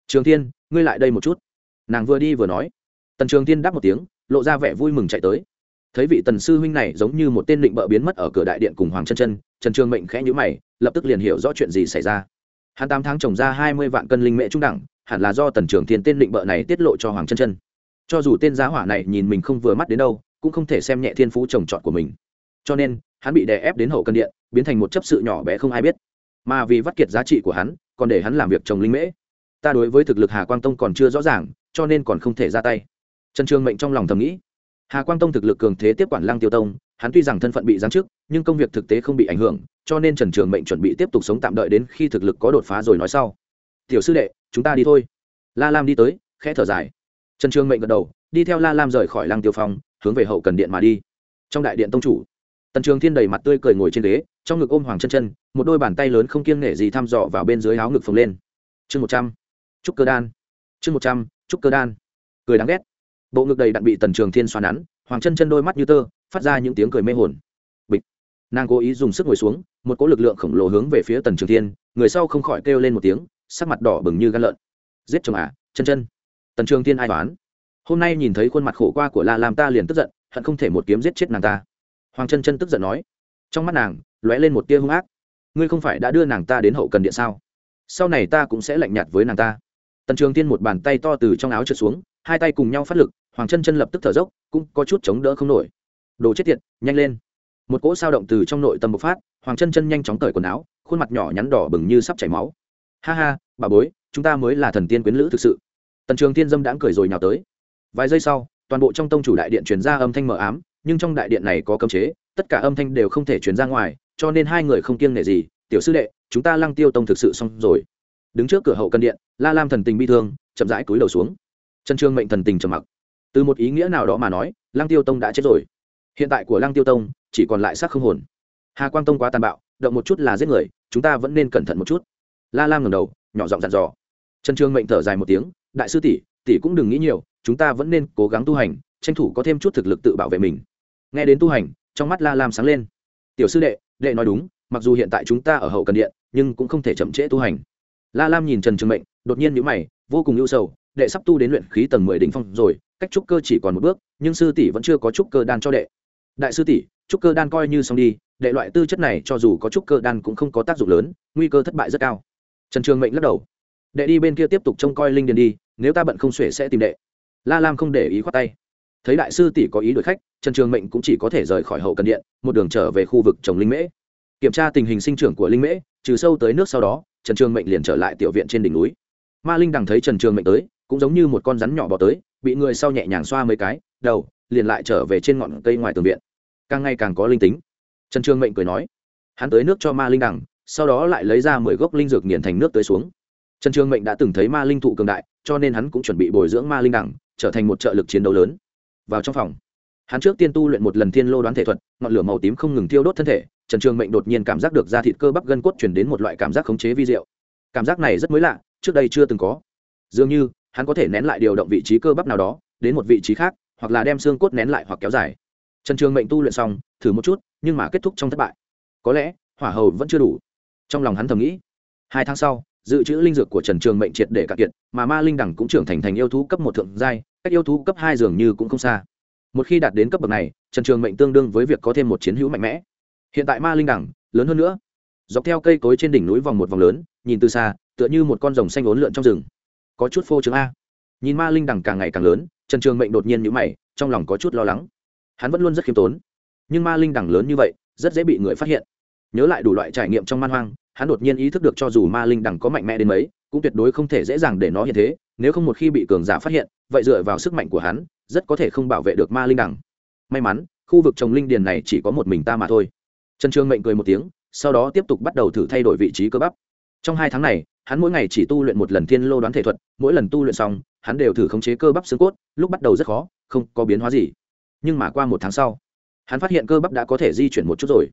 Trường thiên, ngươi lại đây một chút. Nàng vừa đi vừa nói tần trường thiên đáp một tiếng, lộ ra vẻ vui mừng chạy tới. Thấy vị tần sư huynh này giống như một tên định bợ biến mất ở cửa đại điện cùng hoàng chân chân, trần trường mệnh khẽ nhữ mày, lập tức liền hiểu rõ chuyện gì xảy ra. Hắn tám tháng trồng ra hai mươi vạn cân linh mễ trung đẳng, hẳn là do tần trường thiên tên định bợ này tiết lộ cho hoàng chân chân. Cho dù tên giá hỏa này nhìn mình không vừa mắt đến đâu, cũng không thể xem nhẹ thiên phú trồng trọt của mình. Cho nên, hắn bị đè ép đến hậu cân điện, biến thành một chấp sự nhỏ bé không ai biết. Mà vì vắt kiệt giá trị của hắn, còn để hắn làm việc trồng linh mễ. Ta đối với thực lực hà quang tông còn chưa rõ ràng, cho nên còn không thể ra tay trần trường mệnh trong lòng thầm nghĩ. Hà quang tông thực lực cường thế tiếp quản lăng tiêu tông, hắn tuy rằng thân phận bị giáng chức, nhưng công việc thực tế không bị ảnh hưởng, cho nên trần trường mệnh chuẩn bị tiếp tục sống tạm đợi đến khi thực lực có đột phá rồi nói sau. Tiểu sư đệ, chúng ta đi thôi. La lam đi tới, khẽ thở dài. Trần trường mệnh gật đầu, đi theo la lam rời khỏi lăng tiêu phong, hướng về hậu cần điện mà đi. Trong đại điện tông chủ, tần trường thiên đầy mặt tươi cười ngồi trên ghế, trong ngực ôm hoàng chân chân, một đôi bàn tay lớn không kiêng nể gì thăm dò vào bên dưới áo ngực phồng lên. Chương một trăm, chúc cơ đan. Chương một trăm, chúc cơ đan. Cười đáng ghét bộ ngực đầy đặn bị tần trường thiên xoa nắn, hoàng chân chân đôi mắt như tơ, phát ra những tiếng cười mê hồn. Bịch. Nàng cố ý dùng sức ngồi xuống, một cỗ lực lượng khổng lồ hướng về phía tần trường thiên, người sau không khỏi kêu lên một tiếng, sắc mặt đỏ bừng như gan lợn. Giết chồng à chân chân. Tần trường thiên ai toán hôm nay nhìn thấy khuôn mặt khổ qua của la làm ta liền tức giận, hận không thể một kiếm giết chết nàng ta. Hoàng chân chân tức giận nói. Trong mắt nàng, lóe lên một tia hung ác. Ngươi không phải đã đưa nàng ta đến hậu cần điện sao? Sau này ta cũng sẽ lạnh nhạt với nàng ta. Tần trường tiên một bàn tay to từ trong áo trượt xuống hai tay cùng nhau phát lực, hoàng chân chân lập tức thở dốc, cũng có chút chống đỡ không nổi. Đồ chết tiệt, nhanh lên. Một cỗ sao động từ trong nội tâm bộc phát, hoàng chân chân nhanh chóng cởi quần áo, khuôn mặt nhỏ nhắn đỏ bừng như sắp chảy máu. Ha ha, bà bối, chúng ta mới là thần tiên quyến lữ thực sự. Tần trường tiên dâm đãng cười rồi nhào tới. Vài giây sau, toàn bộ trong tông chủ đại điện truyền ra âm thanh mờ ám, nhưng trong đại điện này có cấm chế, tất cả âm thanh đều không thể truyền ra ngoài, cho nên hai người không kiêng nể gì, tiểu sư đệ, chúng ta lăng tiêu tông thực sự xong rồi. Đứng trước cửa hậu cân điện, la lam thần tình bi thương, chậm rãi cúi đầu xuống trần trương mệnh thần tình trầm mặc. Từ một ý nghĩa nào đó mà nói, lăng tiêu tông đã chết rồi. Hiện tại của lăng tiêu tông, chỉ còn lại xác không hồn. Hà quang tông quá tàn bạo, động một chút là giết người, chúng ta vẫn nên cẩn thận một chút. La lam ngầm đầu, nhỏ giọng dặn dò. Trần trương mệnh thở dài một tiếng, đại sư tỷ tỷ cũng đừng nghĩ nhiều, chúng ta vẫn nên cố gắng tu hành, tranh thủ có thêm chút thực lực tự bảo vệ mình. Nghe đến tu hành, trong mắt la lam sáng lên. Tiểu sư đệ đệ nói đúng, mặc dù hiện tại chúng ta ở hậu cần điện, nhưng cũng không thể chậm trễ tu hành. La lam nhìn trần trường mệnh, đột nhiên nhíu mày, vô cùng ưu sầu đệ sắp tu đến luyện khí tầng mười đỉnh phong rồi, cách trúc cơ chỉ còn một bước, nhưng sư tỷ vẫn chưa có trúc cơ đan cho đệ. Đại sư tỷ, trúc cơ đan coi như xong đi, đệ loại tư chất này cho dù có trúc cơ đan cũng không có tác dụng lớn, nguy cơ thất bại rất cao. Trần trường mệnh lắc đầu. Đệ đi bên kia tiếp tục trông coi linh điền đi, nếu ta bận không xuể sẽ tìm đệ. La lam không để ý khoát tay. Thấy đại sư tỷ có ý đuổi khách, trần trường mệnh cũng chỉ có thể rời khỏi hậu cần điện, một đường trở về khu vực trồng linh mễ. Kiểm tra tình hình sinh trưởng của linh mễ, trừ sâu tới nước sau đó, trần trường mệnh liền trở lại tiểu viện trên đỉnh núi. Ma linh đằng thấy trần trường mệnh tới cũng giống như một con rắn nhỏ bỏ tới, bị người sau nhẹ nhàng xoa mấy cái, đầu, liền lại trở về trên ngọn cây ngoài tường viện. Càng ngày càng có linh tính. Trần trường mệnh cười nói, hắn tới nước cho ma linh đằng, sau đó lại lấy ra mười gốc linh dược nghiền thành nước tới xuống. Trần trường mệnh đã từng thấy ma linh thụ cường đại, cho nên hắn cũng chuẩn bị bồi dưỡng ma linh đằng, trở thành một trợ lực chiến đấu lớn. Vào trong phòng, hắn trước tiên tu luyện một lần thiên lô đoán thể thuật, ngọn lửa màu tím không ngừng thiêu đốt thân thể, trần trường mệnh đột nhiên cảm giác được da thịt cơ bắp gân cốt chuyển đến một loại cảm giác khống chế vi diệu. Cảm giác này rất mới lạ, trước đây chưa từng có. Dường như hắn có thể nén lại điều động vị trí cơ bắp nào đó, đến một vị trí khác, hoặc là đem xương cốt nén lại hoặc kéo dài. Trần trường mệnh tu luyện xong, thử một chút, nhưng mà kết thúc trong thất bại. Có lẽ, hỏa hầu vẫn chưa đủ. Trong lòng hắn thầm nghĩ, hai tháng sau, dự trữ linh dược của trần trường mệnh triệt để cạn kiệt, mà ma linh đẳng cũng trưởng thành thành yêu thú cấp một thượng giai, cách yêu thú cấp hai dường như cũng không xa. Một khi đạt đến cấp bậc này, trần trường mệnh tương đương với việc có thêm một chiến hữu mạnh mẽ. Hiện tại ma linh đẳng, lớn hơn nữa. Dọc theo cây cối trên đỉnh núi vòng một vòng lớn, nhìn từ xa, tựa như một con rồng xanh ốn lượn trong rừng có chút phô trương a. Nhìn ma linh đẳng càng ngày càng lớn, trần trường mệnh đột nhiên nhữ mày, trong lòng có chút lo lắng. Hắn vẫn luôn rất khiêm tốn, nhưng ma linh đẳng lớn như vậy, rất dễ bị người phát hiện. Nhớ lại đủ loại trải nghiệm trong man hoang, hắn đột nhiên ý thức được cho dù ma linh đẳng có mạnh mẽ đến mấy, cũng tuyệt đối không thể dễ dàng để nó hiện thế, nếu không một khi bị cường giả phát hiện, vậy dựa vào sức mạnh của hắn, rất có thể không bảo vệ được ma linh đẳng may mắn, khu vực trồng linh điền này chỉ có một mình ta mà thôi. Trần trương mệnh cười một tiếng, sau đó tiếp tục bắt đầu thử thay đổi vị trí cơ bắp. Trong hai tháng này hắn mỗi ngày chỉ tu luyện một lần thiên lô đoán thể thuật, mỗi lần tu luyện xong, hắn đều thử khống chế cơ bắp xương cốt, lúc bắt đầu rất khó, không có biến hóa gì. Nhưng mà qua một tháng sau, hắn phát hiện cơ bắp đã có thể di chuyển một chút rồi.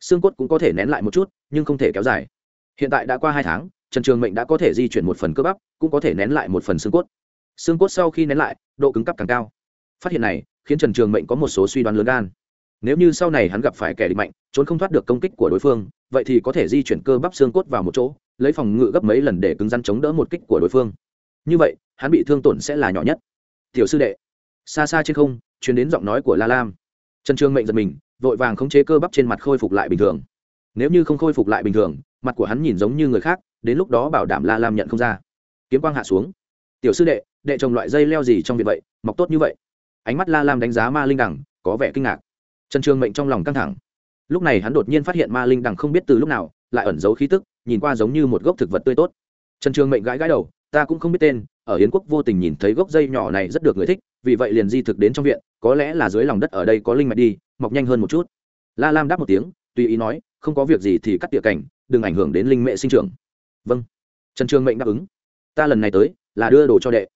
Xương cốt cũng có thể nén lại một chút, nhưng không thể kéo dài. Hiện tại đã qua hai tháng, trần trường mệnh đã có thể di chuyển một phần cơ bắp, cũng có thể nén lại một phần xương cốt. Xương cốt sau khi nén lại, độ cứng cấp càng cao. Phát hiện này, khiến trần trường mệnh có một số suy đoán lớn gan nếu như sau này hắn gặp phải kẻ địch mạnh, trốn không thoát được công kích của đối phương, vậy thì có thể di chuyển cơ bắp xương cốt vào một chỗ, lấy phòng ngự gấp mấy lần để cứng rắn chống đỡ một kích của đối phương. Như vậy, hắn bị thương tổn sẽ là nhỏ nhất. Tiểu sư đệ, xa xa trên không chuyến đến giọng nói của la lam. Trần trương mệnh giật mình, vội vàng khống chế cơ bắp trên mặt khôi phục lại bình thường. Nếu như không khôi phục lại bình thường, mặt của hắn nhìn giống như người khác, đến lúc đó bảo đảm la lam nhận không ra. Kiếm quang hạ xuống. Tiểu sư đệ đệ trồng loại dây leo gì trong việc vậy? Mọc tốt như vậy. Ánh mắt la lam đánh giá ma linh đẳng có vẻ kinh ngạc trần trường mệnh trong lòng căng thẳng. Lúc này hắn đột nhiên phát hiện ma linh đằng không biết từ lúc nào lại ẩn giấu khí tức, nhìn qua giống như một gốc thực vật tươi tốt. Trần trường mệnh gãi gãi đầu, ta cũng không biết tên, ở yến quốc vô tình nhìn thấy gốc dây nhỏ này rất được người thích, vì vậy liền di thực đến trong viện, có lẽ là dưới lòng đất ở đây có linh mạch đi, mọc nhanh hơn một chút. La lam đáp một tiếng, tùy ý nói, không có việc gì thì cắt tỉa cảnh, đừng ảnh hưởng đến linh mệ sinh trưởng. Vâng. Trần trường mệnh đáp ứng, ta lần này tới là đưa đồ cho đệ.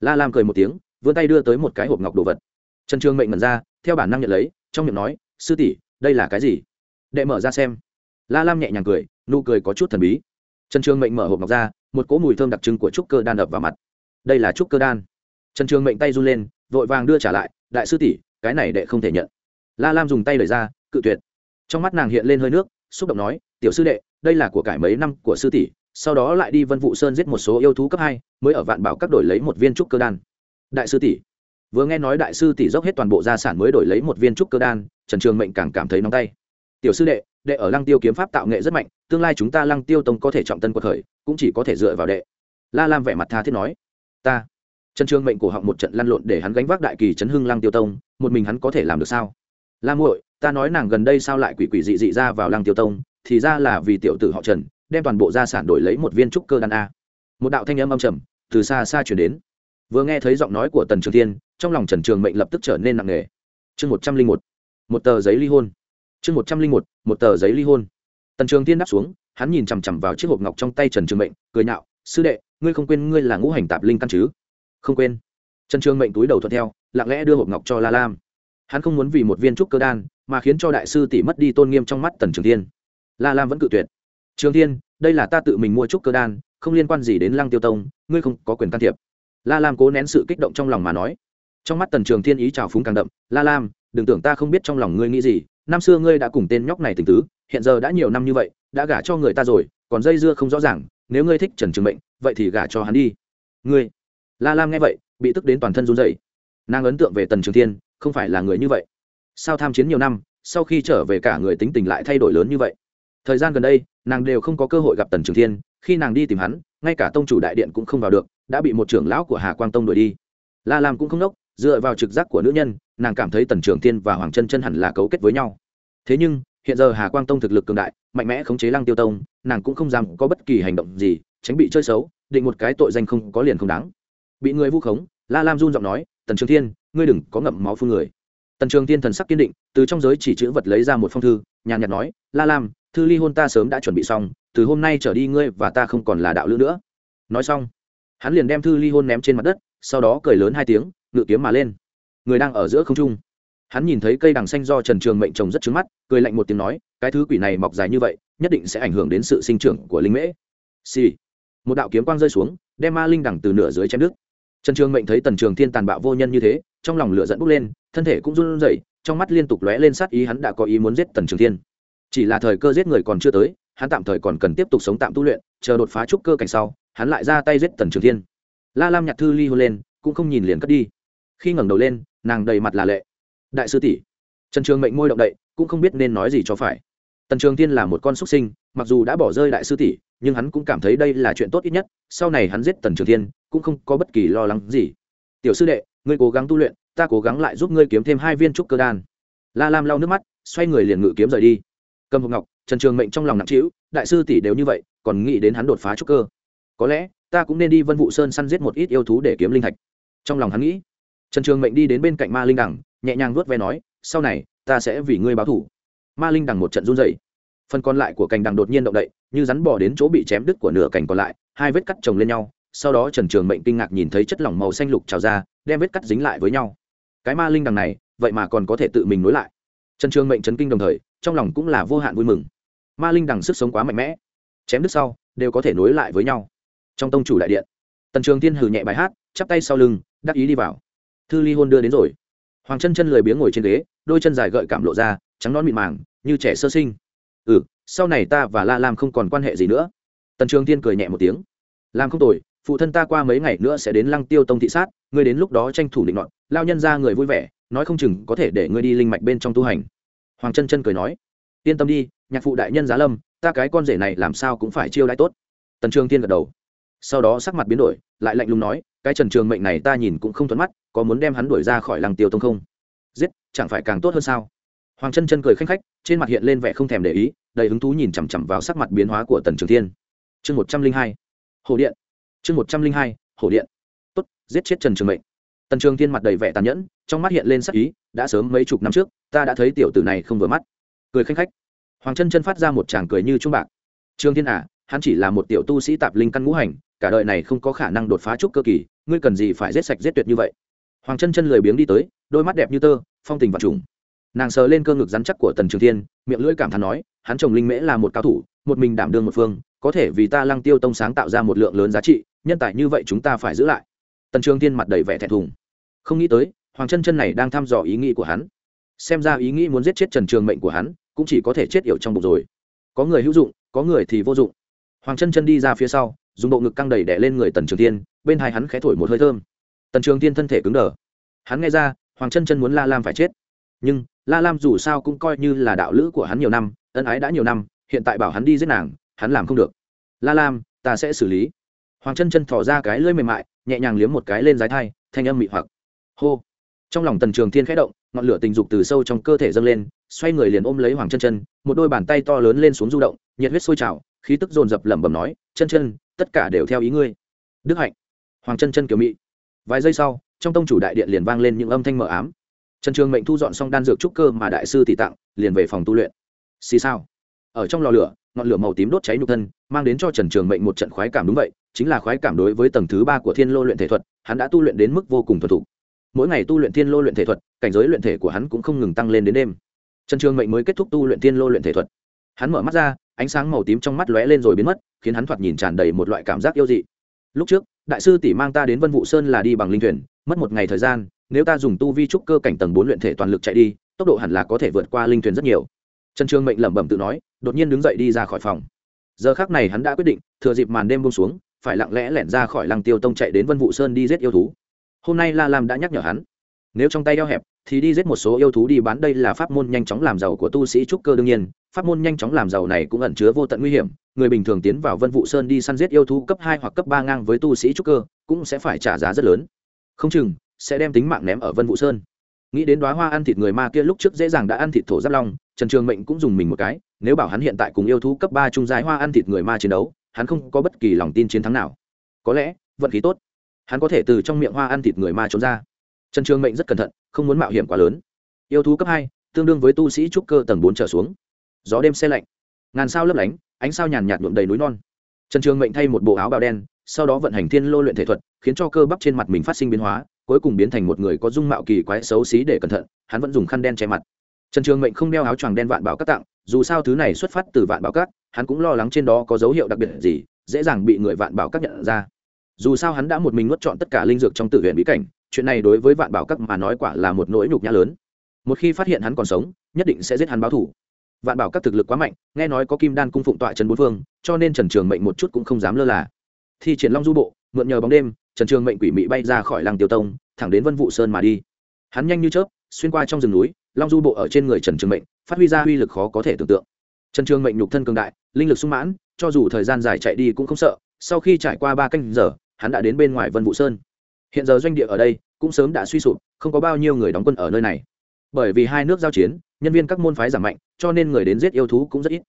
La lam cười một tiếng, vươn tay đưa tới một cái hộp ngọc đồ vật. Trần trường mệnh mở ra, theo bản năng nhận lấy trong miệng nói, sư tỷ, đây là cái gì? Đệ mở ra xem. La lam nhẹ nhàng cười, nụ cười có chút thần bí. Trần trường mệnh mở hộp ngọc ra, một cỗ mùi thơm đặc trưng của trúc cơ đan đập vào mặt. Đây là trúc cơ đan. Trần trường mệnh tay run lên, vội vàng đưa trả lại, đại sư tỷ, cái này đệ không thể nhận. La lam dùng tay đẩy ra, cự tuyệt. Trong mắt nàng hiện lên hơi nước, xúc động nói, tiểu sư đệ, đây là của cải mấy năm của sư tỷ, sau đó lại đi vân vụ sơn giết một số yêu thú cấp hai, mới ở vạn bảo các đổi lấy một viên trúc cơ đan. Đại sư tỷ vừa nghe nói đại sư tỷ dốc hết toàn bộ gia sản mới đổi lấy một viên trúc cơ đan, trần trường mệnh càng cảm thấy nóng tay. Tiểu sư đệ đệ ở lăng tiêu kiếm pháp tạo nghệ rất mạnh, tương lai chúng ta lăng tiêu tông có thể trọng tân quật khởi, cũng chỉ có thể dựa vào đệ. La lam vẻ mặt tha thiết nói. Ta. Trần trường mệnh cổ họng một trận lăn lộn để hắn gánh vác đại kỳ chấn hưng lăng tiêu tông, một mình hắn có thể làm được sao? Lam muội, ta nói nàng gần đây sao lại quỷ quỷ dị dị ra vào lăng tiêu tông, thì ra là vì tiểu tử họ trần, đem toàn bộ gia sản đổi lấy một viên trúc cơ đan a. Một đạo thanh âm âm trầm từ xa xa chuyển đến. Vừa nghe thấy giọng nói của tần trường thiên trong lòng trần trường mệnh lập tức trở nên nặng nề. Chương một trăm linh một một tờ giấy ly hôn. Chương một trăm linh một một tờ giấy ly hôn. Tần trường thiên đáp xuống, hắn nhìn chằm chằm vào chiếc hộp ngọc trong tay trần trường mệnh, cười nhạo, sư đệ, ngươi không quên ngươi là ngũ hành tạp linh căn chứ? Không quên. Trần trường mệnh túi đầu thuận theo, lặng lẽ đưa hộp ngọc cho la lam. Hắn không muốn vì một viên trúc cơ đan mà khiến cho đại sư tỷ mất đi tôn nghiêm trong mắt tần trường thiên la lam vẫn cự tuyệt. Trường thiên đây là ta tự mình mua trúc cơ đan, không liên quan gì đến lăng tiêu tông, ngươi không có quyền can thiệp. La lam cố nén sự kích động trong lòng mà nói trong mắt tần trường thiên ý trào phúng càng đậm, la lam, đừng tưởng ta không biết trong lòng ngươi nghĩ gì, năm xưa ngươi đã cùng tên nhóc này tình tứ, hiện giờ đã nhiều năm như vậy, đã gả cho người ta rồi, còn dây dưa không rõ ràng, nếu ngươi thích trần trường mệnh, vậy thì gả cho hắn đi. Ngươi? La lam nghe vậy, bị tức đến toàn thân run dậy nàng ấn tượng về tần trường thiên, không phải là người như vậy. Sao tham chiến nhiều năm, sau khi trở về cả người tính tình lại thay đổi lớn như vậy? Thời gian gần đây, nàng đều không có cơ hội gặp tần trường thiên, khi nàng đi tìm hắn, ngay cả tông chủ đại điện cũng không vào được, đã bị một trưởng lão của hà quang tông đuổi đi. La lam cũng không nốc dựa vào trực giác của nữ nhân, nàng cảm thấy tần trường thiên và hoàng chân chân hẳn là cấu kết với nhau. Thế nhưng, hiện giờ hà quang tông thực lực cường đại, mạnh mẽ khống chế lăng tiêu tông, nàng cũng không dám có bất kỳ hành động gì, tránh bị chơi xấu, định một cái tội danh không có liền không đáng. Bị người vu khống, la lam run giọng nói, tần trường thiên, ngươi đừng có ngậm máu phun người. Tần trường thiên thần sắc kiên định, từ trong giới chỉ chữ vật lấy ra một phong thư, nhàn nhạt nói, la lam, thư ly hôn ta sớm đã chuẩn bị xong, từ hôm nay trở đi ngươi và ta không còn là đạo lữ nữa. Nói xong, hắn liền đem thư ly hôn ném trên mặt đất, sau đó cười lớn hai tiếng ngự kiếm mà lên. Người đang ở giữa không trung. Hắn nhìn thấy cây đằng xanh do trần trường mệnh trồng rất trứng mắt, cười lạnh một tiếng nói, cái thứ quỷ này mọc dài như vậy, nhất định sẽ ảnh hưởng đến sự sinh trưởng của linh mễ. Xì、sì. một đạo kiếm quang rơi xuống, đem ma linh đằng từ nửa dưới chém nước trần trường mệnh thấy tần trường thiên tàn bạo vô nhân như thế, trong lòng lửa dẫn bốc lên, thân thể cũng run rẩy, trong mắt liên tục lóe lên sát ý hắn đã có ý muốn giết tần trường thiên. Chỉ là thời cơ giết người còn chưa tới, hắn tạm thời còn cần tiếp tục sống tạm tu luyện, chờ đột phá trúc cơ cảnh sau, hắn lại ra tay giết tần trường thiên. La lam nhặt thư ly hôn lên, cũng không nhìn liền cất đi khi ngẩng đầu lên, nàng đầy mặt là lệ. Đại sư tỷ, trần trường mệnh môi động đậy, cũng không biết nên nói gì cho phải. Tần trường thiên là một con xuất sinh, mặc dù đã bỏ rơi đại sư tỷ, nhưng hắn cũng cảm thấy đây là chuyện tốt ít nhất, sau này hắn giết tần trường thiên, cũng không có bất kỳ lo lắng gì. Tiểu sư đệ, ngươi cố gắng tu luyện, ta cố gắng lại giúp ngươi kiếm thêm hai viên trúc cơ đan. La lam lau nước mắt, xoay người liền ngự kiếm rời đi. Cầm hộp ngọc, trần trường mệnh trong lòng nặng trĩu, đại sư tỷ đều như vậy, còn nghĩ đến hắn đột phá trúc cơ. Có lẽ, ta cũng nên đi vân vụ sơn săn giết một ít yêu thú để kiếm linh thạch. Trong lòng hắn nghĩ trần trường mệnh đi đến bên cạnh ma linh đằng, nhẹ nhàng vuốt ve nói, sau này, ta sẽ vì ngươi báo thủ. Ma linh đằng một trận run dày phần còn lại của cành đằng đột nhiên động đậy, như rắn bỏ đến chỗ bị chém đứt của nửa cành còn lại, hai vết cắt chồng lên nhau. Sau đó trần trường mệnh kinh ngạc nhìn thấy chất lỏng màu xanh lục trào ra, đem vết cắt dính lại với nhau. Cái ma linh đằng này, vậy mà còn có thể tự mình nối lại. Trần trường mệnh chấn kinh đồng thời, trong lòng cũng là vô hạn vui mừng. Ma linh đằng sức sống quá mạnh mẽ. Chém đứt sau, đều có thể nối lại với nhau. Trong tông chủ đại điện, tần trường thiên hừ nhẹ bài hát, chắp tay sau lưng, đắc ý đi vào thư ly hôn đưa đến rồi. Hoàng chân chân lười biếng ngồi trên ghế, đôi chân dài gợi cảm lộ ra, trắng non mịn màng, như trẻ sơ sinh. Ừ sau này ta và la lam không còn quan hệ gì nữa. Tần trường thiên cười nhẹ một tiếng. Làm không tồi, phụ thân ta qua mấy ngày nữa sẽ đến lăng tiêu tông thị sát, ngươi đến lúc đó tranh thủ định nọn lao nhân ra người vui vẻ, nói không chừng có thể để ngươi đi linh mạch bên trong tu hành. Hoàng chân chân cười nói. Yên tâm đi, nhạc phụ đại nhân giá lâm, ta cái con rể này làm sao cũng phải chiêu đãi tốt. Tần trường thiên gật đầu. Sau đó sắc mặt biến đổi, lại lạnh lùng nói cái trần trường mệnh này ta nhìn cũng không thuận mắt, có muốn đem hắn đuổi ra khỏi làng tiêu tông không? Giết, chẳng phải càng tốt hơn sao? Hoàng chân chân cười khanh khách, trên mặt hiện lên vẻ không thèm để ý, đầy hứng thú nhìn chằm chằm vào sắc mặt biến hóa của tần trường thiên. Chương một trăm linh hai hồ điện. Chương một trăm linh hai hồ điện. Tốt, giết chết trần trường mệnh. Tần trường thiên mặt đầy vẻ tàn nhẫn, trong mắt hiện lên sắc ý, đã sớm mấy chục năm trước, ta đã thấy tiểu tử này không vừa mắt. Cười khanh khách. Hoàng chân chân phát ra một tràng cười như trung bạc. Trương thiên à hắn chỉ là một tiểu tu sĩ tạp linh căn ngũ hành, cả đời này không có khả năng đột phá trúc cơ kỳ ngươi cần gì phải giết sạch giết tuyệt như vậy? Hoàng chân chân lười biếng đi tới, đôi mắt đẹp như tơ, phong tình và trùng. Nàng sờ lên cơ ngực rắn chắc của tần trường thiên, miệng lưỡi cảm thán nói, hắn chồng linh mễ là một cao thủ, một mình đảm đương một phương, có thể vì ta lăng tiêu tông sáng tạo ra một lượng lớn giá trị, nhân tài như vậy chúng ta phải giữ lại. Tần trường thiên mặt đầy vẻ thẹn thùng. Không nghĩ tới, hoàng chân chân này đang thăm dò ý nghĩ của hắn. Xem ra ý nghĩ muốn giết chết trần trường mệnh của hắn, cũng chỉ có thể chết yểu trong bụng rồi. Có người hữu dụng, có người thì vô dụng. Hoàng chân chân đi ra phía sau, dùng bộ ngực căng đầy đẻ lên người tần trường Thiên bên hai hắn khẽ thổi một hơi thơm. Tần trường tiên thân thể cứng đờ. Hắn nghe ra, hoàng chân chân muốn la lam phải chết. Nhưng, la lam dù sao cũng coi như là đạo lữ của hắn nhiều năm, ân ái đã nhiều năm, hiện tại bảo hắn đi giết nàng, hắn làm không được. La lam, ta sẽ xử lý. Hoàng chân chân thỏ ra cái lưỡi mềm mại, nhẹ nhàng liếm một cái lên dái thai, thanh âm mị hoặc. Hô. Trong lòng tần trường thiên khẽ động, ngọn lửa tình dục từ sâu trong cơ thể dâng lên, xoay người liền ôm lấy hoàng chân chân, một đôi bàn tay to lớn lên xuống du động, nhiệt huyết sôi trào, khí tức dồn dập lẩm bẩm nói, chân chân, tất cả đều theo ý ngươi. Đức hạnh hoàng chân chân kiều mị. Vài giây sau, trong tông chủ đại điện liền vang lên những âm thanh mờ ám. Trần trường mệnh thu dọn xong đan dược trúc cơ mà đại sư tỷ tặng, liền về phòng tu luyện. Xì sao ở trong lò lửa, ngọn lửa màu tím đốt cháy nhục thân, mang đến cho trần trường mệnh một trận khoái cảm đúng vậy, chính là khoái cảm đối với tầng thứ ba của thiên lô luyện thể thuật, hắn đã tu luyện đến mức vô cùng thuần thục. Mỗi ngày tu luyện thiên lô luyện thể thuật, cảnh giới luyện thể của hắn cũng không ngừng tăng lên đến đêm. Trần trường mệnh mới kết thúc tu luyện thiên lô luyện thể thuật. Hắn mở mắt ra, ánh sáng màu tím trong mắt lóe lên rồi biến mất, khiến hắn thoạt nhìn tràn đầy một loại cảm giác yêu dị lúc trước, đại sư tỷ mang ta đến vân vụ sơn là đi bằng linh thuyền, mất một ngày thời gian, nếu ta dùng tu vi trúc cơ cảnh tầng bốn luyện thể toàn lực chạy đi, tốc độ hẳn là có thể vượt qua linh thuyền rất nhiều. Trần trường mệnh lẩm bẩm tự nói, đột nhiên đứng dậy đi ra khỏi phòng. Giờ khác này hắn đã quyết định, thừa dịp màn đêm bông xuống, phải lặng lẽ lẻn ra khỏi lăng tiêu tông chạy đến vân vụ sơn đi giết yêu thú. Hôm nay la lam đã nhắc nhở hắn, nếu trong tay eo hẹp, thì đi giết một số yêu thú đi bán, đây là pháp môn nhanh chóng làm giàu của tu sĩ trúc cơ đương nhiên, pháp môn nhanh chóng làm giàu này cũng ẩn chứa vô tận nguy hiểm người bình thường tiến vào vân vụ sơn đi săn giết yêu thú cấp hai hoặc cấp ba ngang với tu sĩ trúc cơ, cũng sẽ phải trả giá rất lớn. Không chừng, sẽ đem tính mạng ném ở vân vụ sơn. Nghĩ đến đoá hoa ăn thịt người ma kia lúc trước dễ dàng đã ăn thịt thổ giáp long, trần trường mệnh cũng dùng mình một cái, nếu bảo hắn hiện tại cùng yêu thú cấp ba trung dài hoa ăn thịt người ma chiến đấu, hắn không có bất kỳ lòng tin chiến thắng nào. Có lẽ, vận khí tốt, hắn có thể từ trong miệng hoa ăn thịt người ma trốn ra. Trần trường mệnh rất cẩn thận, không muốn mạo hiểm quá lớn. Yêu thú cấp hai, tương đương với tu sĩ trúc cơ tầng bốn trở xuống. Gió đêm xe lạnh, ngàn sao lấp lánh ánh sao nhàn nhạt nhuộm đầy núi non. Trần trường mệnh thay một bộ áo bào đen, sau đó vận hành thiên lô luyện thể thuật, khiến cho cơ bắp trên mặt mình phát sinh biến hóa, cuối cùng biến thành một người có dung mạo kỳ quái xấu xí để cẩn thận, hắn vẫn dùng khăn đen che mặt. Trần trường mệnh không đeo áo choàng đen vạn bảo các tặng, dù sao thứ này xuất phát từ vạn bảo các, hắn cũng lo lắng trên đó có dấu hiệu đặc biệt gì, dễ dàng bị người vạn bảo các nhận ra. Dù sao hắn đã một mình nuốt chọn tất cả linh dược trong tự huyện bí cảnh, chuyện này đối với vạn bảo các mà nói quả là một nỗi nhục nhã lớn. Một khi phát hiện hắn còn sống, nhất định sẽ giết hắn báo thủ vạn bảo các thực lực quá mạnh, nghe nói có kim đan cung phụng tọa trần bốn phương, cho nên trần trường mệnh một chút cũng không dám lơ là. Thi triển long du bộ, mượn nhờ bóng đêm, trần trường mệnh quỷ mị bay ra khỏi làng tiêu tông, thẳng đến vân vụ sơn mà đi. Hắn nhanh như chớp, xuyên qua trong rừng núi, long du bộ ở trên người trần trường mệnh, phát huy ra uy lực khó có thể tưởng tượng. Trần trường mệnh nhục thân cường đại, linh lực sung mãn, cho dù thời gian dài chạy đi cũng không sợ, sau khi trải qua ba canh giờ, hắn đã đến bên ngoài vân vụ sơn. Hiện giờ doanh địa ở đây cũng sớm đã suy sụp, không có bao nhiêu người đóng quân ở nơi này. Bởi vì hai nước giao chiến, nhân viên các môn phái giảm mạnh cho nên người đến giết yêu thú cũng rất ít.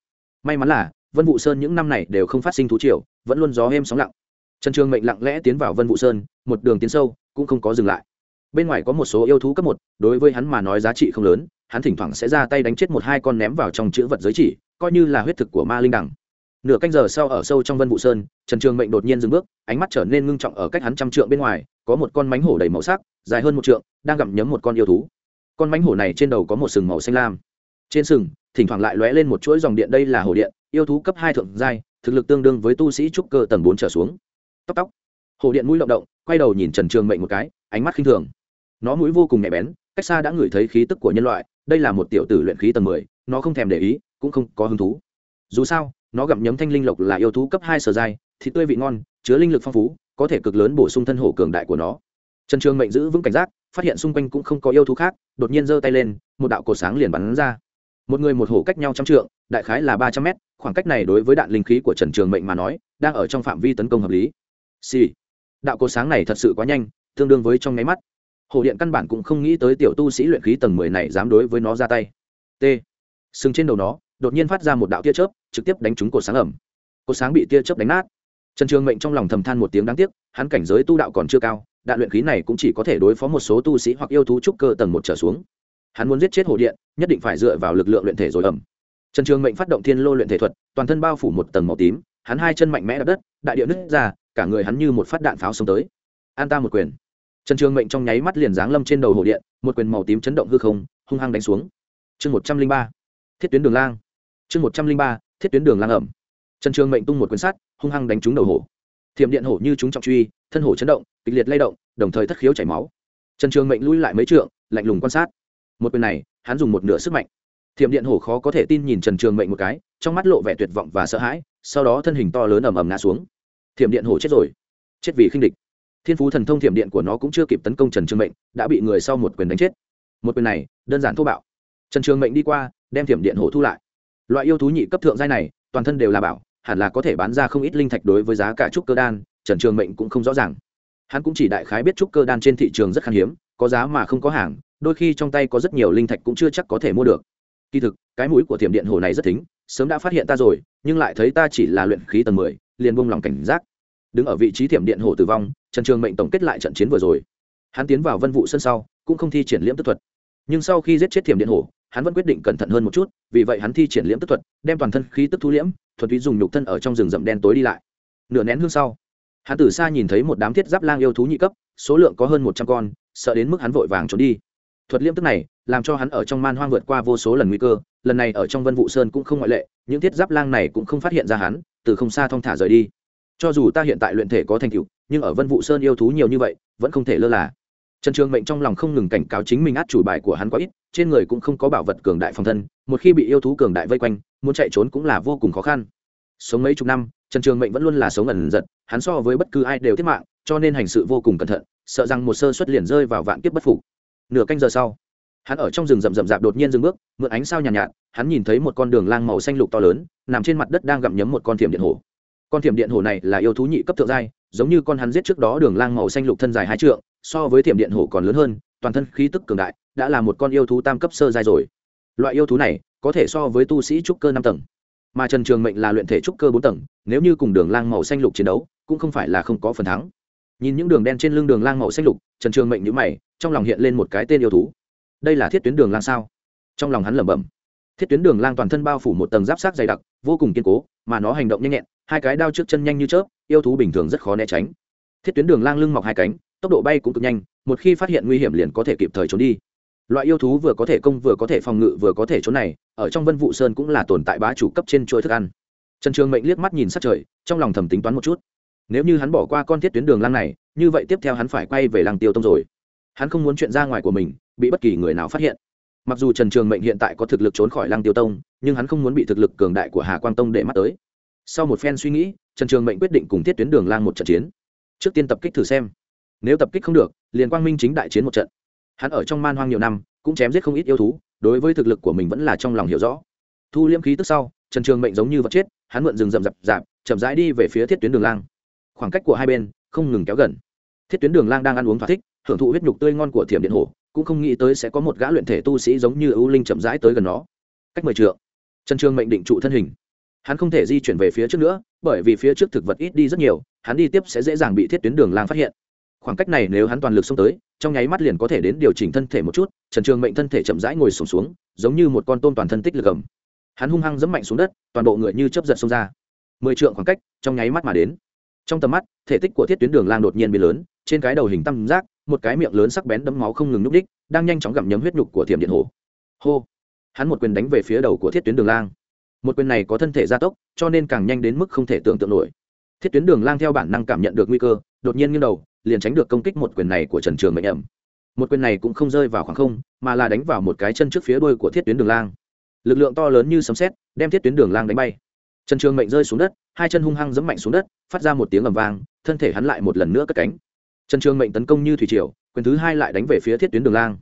May mắn là, vân vụ sơn những năm này đều không phát sinh thú triều, vẫn luôn gió êm sóng lặng. Trần trường mệnh lặng lẽ tiến vào vân vụ sơn, một đường tiến sâu, cũng không có dừng lại. Bên ngoài có một số yêu thú cấp một, đối với hắn mà nói giá trị không lớn, hắn thỉnh thoảng sẽ ra tay đánh chết một hai con ném vào trong chữ vật giới chỉ, coi như là huyết thực của ma linh đẳng nửa canh giờ sau ở sâu trong vân vụ sơn, trần trường mệnh đột nhiên dừng bước, ánh mắt trở nên ngưng trọng ở cách hắn trăm trượng bên ngoài, có một con mánh hổ đầy màu sắc, dài hơn một trượng, đang gặm nhấm một con yêu thú. Con mánh hổ này trên đầu có một sừng màu xanh lam. Trên sừng thỉnh thoảng lại lóe lên một chuỗi dòng điện, đây là hổ điện, yêu thú cấp hai thượng giai, thực lực tương đương với tu sĩ trúc cơ tầng bốn trở xuống. Tóc tóc. Hổ điện mũi động động, quay đầu nhìn trần trường mệnh một cái, ánh mắt khinh thường. Nó mũi vô cùng nhạy bén, cách xa đã ngửi thấy khí tức của nhân loại, đây là một tiểu tử luyện khí tầng mười, nó không thèm để ý, cũng không có hứng thú. Dù sao, nó gặm nhấm thanh linh lộc là yêu thú cấp hai sở giai, thịt tươi vị ngon, chứa linh lực phong phú, có thể cực lớn bổ sung thân hổ cường đại của nó. Trần trường mệnh giữ vững cảnh giác, phát hiện xung quanh cũng không có yêu thú khác, đột nhiên giơ tay lên, một đạo cột sáng liền bắn ra một người một hổ cách nhau trăm trượng, đại khái là ba trăm mét, khoảng cách này đối với đạn linh khí của trần trường mệnh mà nói, đang ở trong phạm vi tấn công hợp lý. Xì、sì. đạo cột sáng này thật sự quá nhanh, tương đương với trong nháy mắt. Hồ điện căn bản cũng không nghĩ tới tiểu tu sĩ luyện khí tầng mười này dám đối với nó ra tay. T. Sừng trên đầu nó, đột nhiên phát ra một đạo tia chớp, trực tiếp đánh trúng cột sáng ẩm. Cột sáng bị tia chớp đánh nát. Trần trường mệnh trong lòng thầm than một tiếng đáng tiếc, hắn cảnh giới tu đạo còn chưa cao, đạn luyện khí này cũng chỉ có thể đối phó một số tu sĩ hoặc yêu thú trúc cơ tầng một trở xuống hắn muốn giết chết hồ điện, nhất định phải dựa vào lực lượng luyện thể rồi ẩm. Trần trường mệnh phát động thiên lô luyện thể thuật, toàn thân bao phủ một tầng màu tím, hắn hai chân mạnh mẽ đập đất, đại địa nứt ra, cả người hắn như một phát đạn pháo xông tới. An ta một quyền. Trần trường mệnh trong nháy mắt liền giáng lâm trên đầu hồ điện, một quyền màu tím chấn động hư không, hung hăng đánh xuống. Chương một trăm linh ba. Thiết tuyến đường lang. Chương một trăm linh ba, thiết tuyến đường lang ẩm. Trần trường mệnh tung một quyền sắt, hung hăng đánh trúng đầu hổ. Thiểm điện hổ như chúng trọng truy, thân hổ chấn động, kịch liệt lay động, đồng thời thất khiếu chảy máu. Trần trường mệnh lui lại mấy trượng, lạnh lùng quan sát một quyền này, hắn dùng một nửa sức mạnh. Thiểm điện hổ khó có thể tin nhìn trần trường mệnh một cái, trong mắt lộ vẻ tuyệt vọng và sợ hãi, sau đó thân hình to lớn ầm ầm ngã xuống. Thiểm điện hổ chết rồi. Chết vì khinh địch. Thiên phú thần thông thiểm điện của nó cũng chưa kịp tấn công trần trường mệnh, đã bị người sau một quyền đánh chết. Một quyền này, đơn giản thô bạo. Trần trường mệnh đi qua, đem thiểm điện hổ thu lại. Loại yêu thú nhị cấp thượng giai này, toàn thân đều là bảo, hẳn là có thể bán ra không ít linh thạch đối với giá cả trúc cơ đan, trần trường mệnh cũng không rõ ràng. Hắn cũng chỉ đại khái biết trúc cơ đan trên thị trường rất khan hiếm, có giá mà không có hàng đôi khi trong tay có rất nhiều linh thạch cũng chưa chắc có thể mua được. Kỳ thực, cái mũi của thiểm điện hồ này rất thính, sớm đã phát hiện ta rồi, nhưng lại thấy ta chỉ là luyện khí tầng mười, liền buông lòng cảnh giác. Đứng ở vị trí thiểm điện hồ tử vong, trần trường mệnh tổng kết lại trận chiến vừa rồi. Hắn tiến vào vân vụ sân sau, cũng không thi triển liễm tức thuật. Nhưng sau khi giết chết thiểm điện hồ, hắn vẫn quyết định cẩn thận hơn một chút, vì vậy hắn thi triển liễm tức thuật, đem toàn thân khí tức thu liễm thuật túy dùng nhục thân ở trong rừng rậm đen tối đi lại. Nửa nén hương sau, hắn từ xa nhìn thấy một đám thiết giáp lang yêu thú nhị cấp, số lượng có hơn một trăm con, sợ đến mức hắn vội vàng trốn đi thuật liêm tức này, làm cho hắn ở trong man hoang vượt qua vô số lần nguy cơ, lần này ở trong vân vụ sơn cũng không ngoại lệ, những thiết giáp lang này cũng không phát hiện ra hắn, từ không xa thong thả rời đi. Cho dù ta hiện tại luyện thể có thành tựu, nhưng ở vân vụ sơn yêu thú nhiều như vậy, vẫn không thể lơ là. Trần trường mệnh trong lòng không ngừng cảnh cáo chính mình át chủ bài của hắn quá ít, trên người cũng không có bảo vật cường đại phòng thân, một khi bị yêu thú cường đại vây quanh, muốn chạy trốn cũng là vô cùng khó khăn. Sống mấy chục năm, trần trường mệnh vẫn luôn là sống ẩn giật, hắn so với bất cứ ai đều thiết mạng, cho nên hành sự vô cùng cẩn thận, sợ rằng một sơ xuất liền rơi vào vạn kiếp bất phục nửa canh giờ sau hắn ở trong rừng rậm rậm rạp đột nhiên dừng bước mượn ánh sao nhàn nhạt, nhạt hắn nhìn thấy một con đường lang màu xanh lục to lớn nằm trên mặt đất đang gặm nhấm một con thiểm điện hổ. Con thiểm điện hổ này là yêu thú nhị cấp thượng giai giống như con hắn giết trước đó đường lang màu xanh lục thân dài hai trượng so với thiểm điện hổ còn lớn hơn toàn thân khí tức cường đại đã là một con yêu thú tam cấp sơ giai rồi. Loại yêu thú này có thể so với tu sĩ trúc cơ năm tầng mà trần trường mệnh là luyện thể trúc cơ bốn tầng nếu như cùng đường lang màu xanh lục chiến đấu cũng không phải là không có phần thắng. Nhìn những đường đen trên lưng đường lang màu xanh lục trần trường mệnh nhữ mày trong lòng hiện lên một cái tên yêu thú. Đây là thiết tuyến đường lang sao? Trong lòng hắn lẩm bẩm. Thiết tuyến đường lang toàn thân bao phủ một tầng giáp sát dày đặc, vô cùng kiên cố, mà nó hành động nhanh nhẹn, hai cái đao trước chân nhanh như chớp, yêu thú bình thường rất khó né tránh. Thiết tuyến đường lang lưng mọc hai cánh, tốc độ bay cũng cực nhanh, một khi phát hiện nguy hiểm liền có thể kịp thời trốn đi. Loại yêu thú vừa có thể công vừa có thể phòng ngự vừa có thể trốn này, ở trong vân vụ sơn cũng là tồn tại bá chủ cấp trên chuỗi thức ăn. Trần trường mệnh liếc mắt nhìn sát trời, trong lòng thầm tính toán một chút. Nếu như hắn bỏ qua con thiết tuyến đường lang này, như vậy tiếp theo hắn phải quay về làng tiêu tông rồi hắn không muốn chuyện ra ngoài của mình, bị bất kỳ người nào phát hiện. Mặc dù trần trường mệnh hiện tại có thực lực trốn khỏi lăng tiêu tông, nhưng hắn không muốn bị thực lực cường đại của hà quang tông để mắt tới. Sau một phen suy nghĩ, trần trường mệnh quyết định cùng thiết tuyến đường lang một trận chiến. Trước tiên tập kích thử xem. Nếu tập kích không được, liền quang minh chính đại chiến một trận. Hắn ở trong man hoang nhiều năm, cũng chém giết không ít yêu thú, đối với thực lực của mình vẫn là trong lòng hiểu rõ. Thu liêm khí tức sau, trần trường mệnh giống như vật chết, hắn mượn rừng rậm rạp rạp, chậm rãi đi về phía thiết tuyến đường lang. Khoảng cách của hai bên không ngừng kéo gần. Thiết tuyến đường lang đang ăn uống thỏa thích hưởng thụ huyết nhục tươi ngon của thiểm điện hổ cũng không nghĩ tới sẽ có một gã luyện thể tu sĩ giống như ưu linh chậm rãi tới gần nó. Cách mười trượng. Trần trương mệnh định trụ thân hình. Hắn không thể di chuyển về phía trước nữa bởi vì phía trước thực vật ít đi rất nhiều hắn đi tiếp sẽ dễ dàng bị thiết tuyến đường lang phát hiện. Khoảng cách này nếu hắn toàn lực xông tới trong nháy mắt liền có thể đến điều chỉnh thân thể một chút trần trường mệnh thân thể chậm rãi ngồi sùng xuống, xuống giống như một con tôm toàn thân tích lực gầm hắn hung hăng dẫm mạnh xuống đất toàn bộ người như chấp giật xông ra. Mười trượng khoảng cách trong nháy mắt mà đến. Trong tầm mắt thể tích của thiết tuyến đường lang đột nhiên bị lớn trên cái đầu hình tam giác một cái miệng lớn sắc bén đấm máu không ngừng núp đích, đang nhanh chóng gặm nhấm huyết nhục của thiểm điện hồ hô! Hắn một quyền đánh về phía đầu của thiết tuyến đường lang. Một quyền này có thân thể gia tốc, cho nên càng nhanh đến mức không thể tưởng tượng nổi. Thiết tuyến đường lang theo bản năng cảm nhận được nguy cơ, đột nhiên nghiêng đầu, liền tránh được công kích một quyền này của trần trường mệnh ẩm. Một quyền này cũng không rơi vào khoảng không, mà là đánh vào một cái chân trước phía đuôi của thiết tuyến đường lang. Lực lượng to lớn như sấm xét đem thiết tuyến đường lang đánh bay. Trần trường mệnh rơi xuống đất, hai chân hung hăng dẫm mạnh xuống đất, phát ra một tiếng ầm vang, thân thể hắn lại một lần nữa cất cánh trần trường mệnh tấn công như thủy triều, quyền thứ hai lại đánh về phía thiết tuyến đường lang.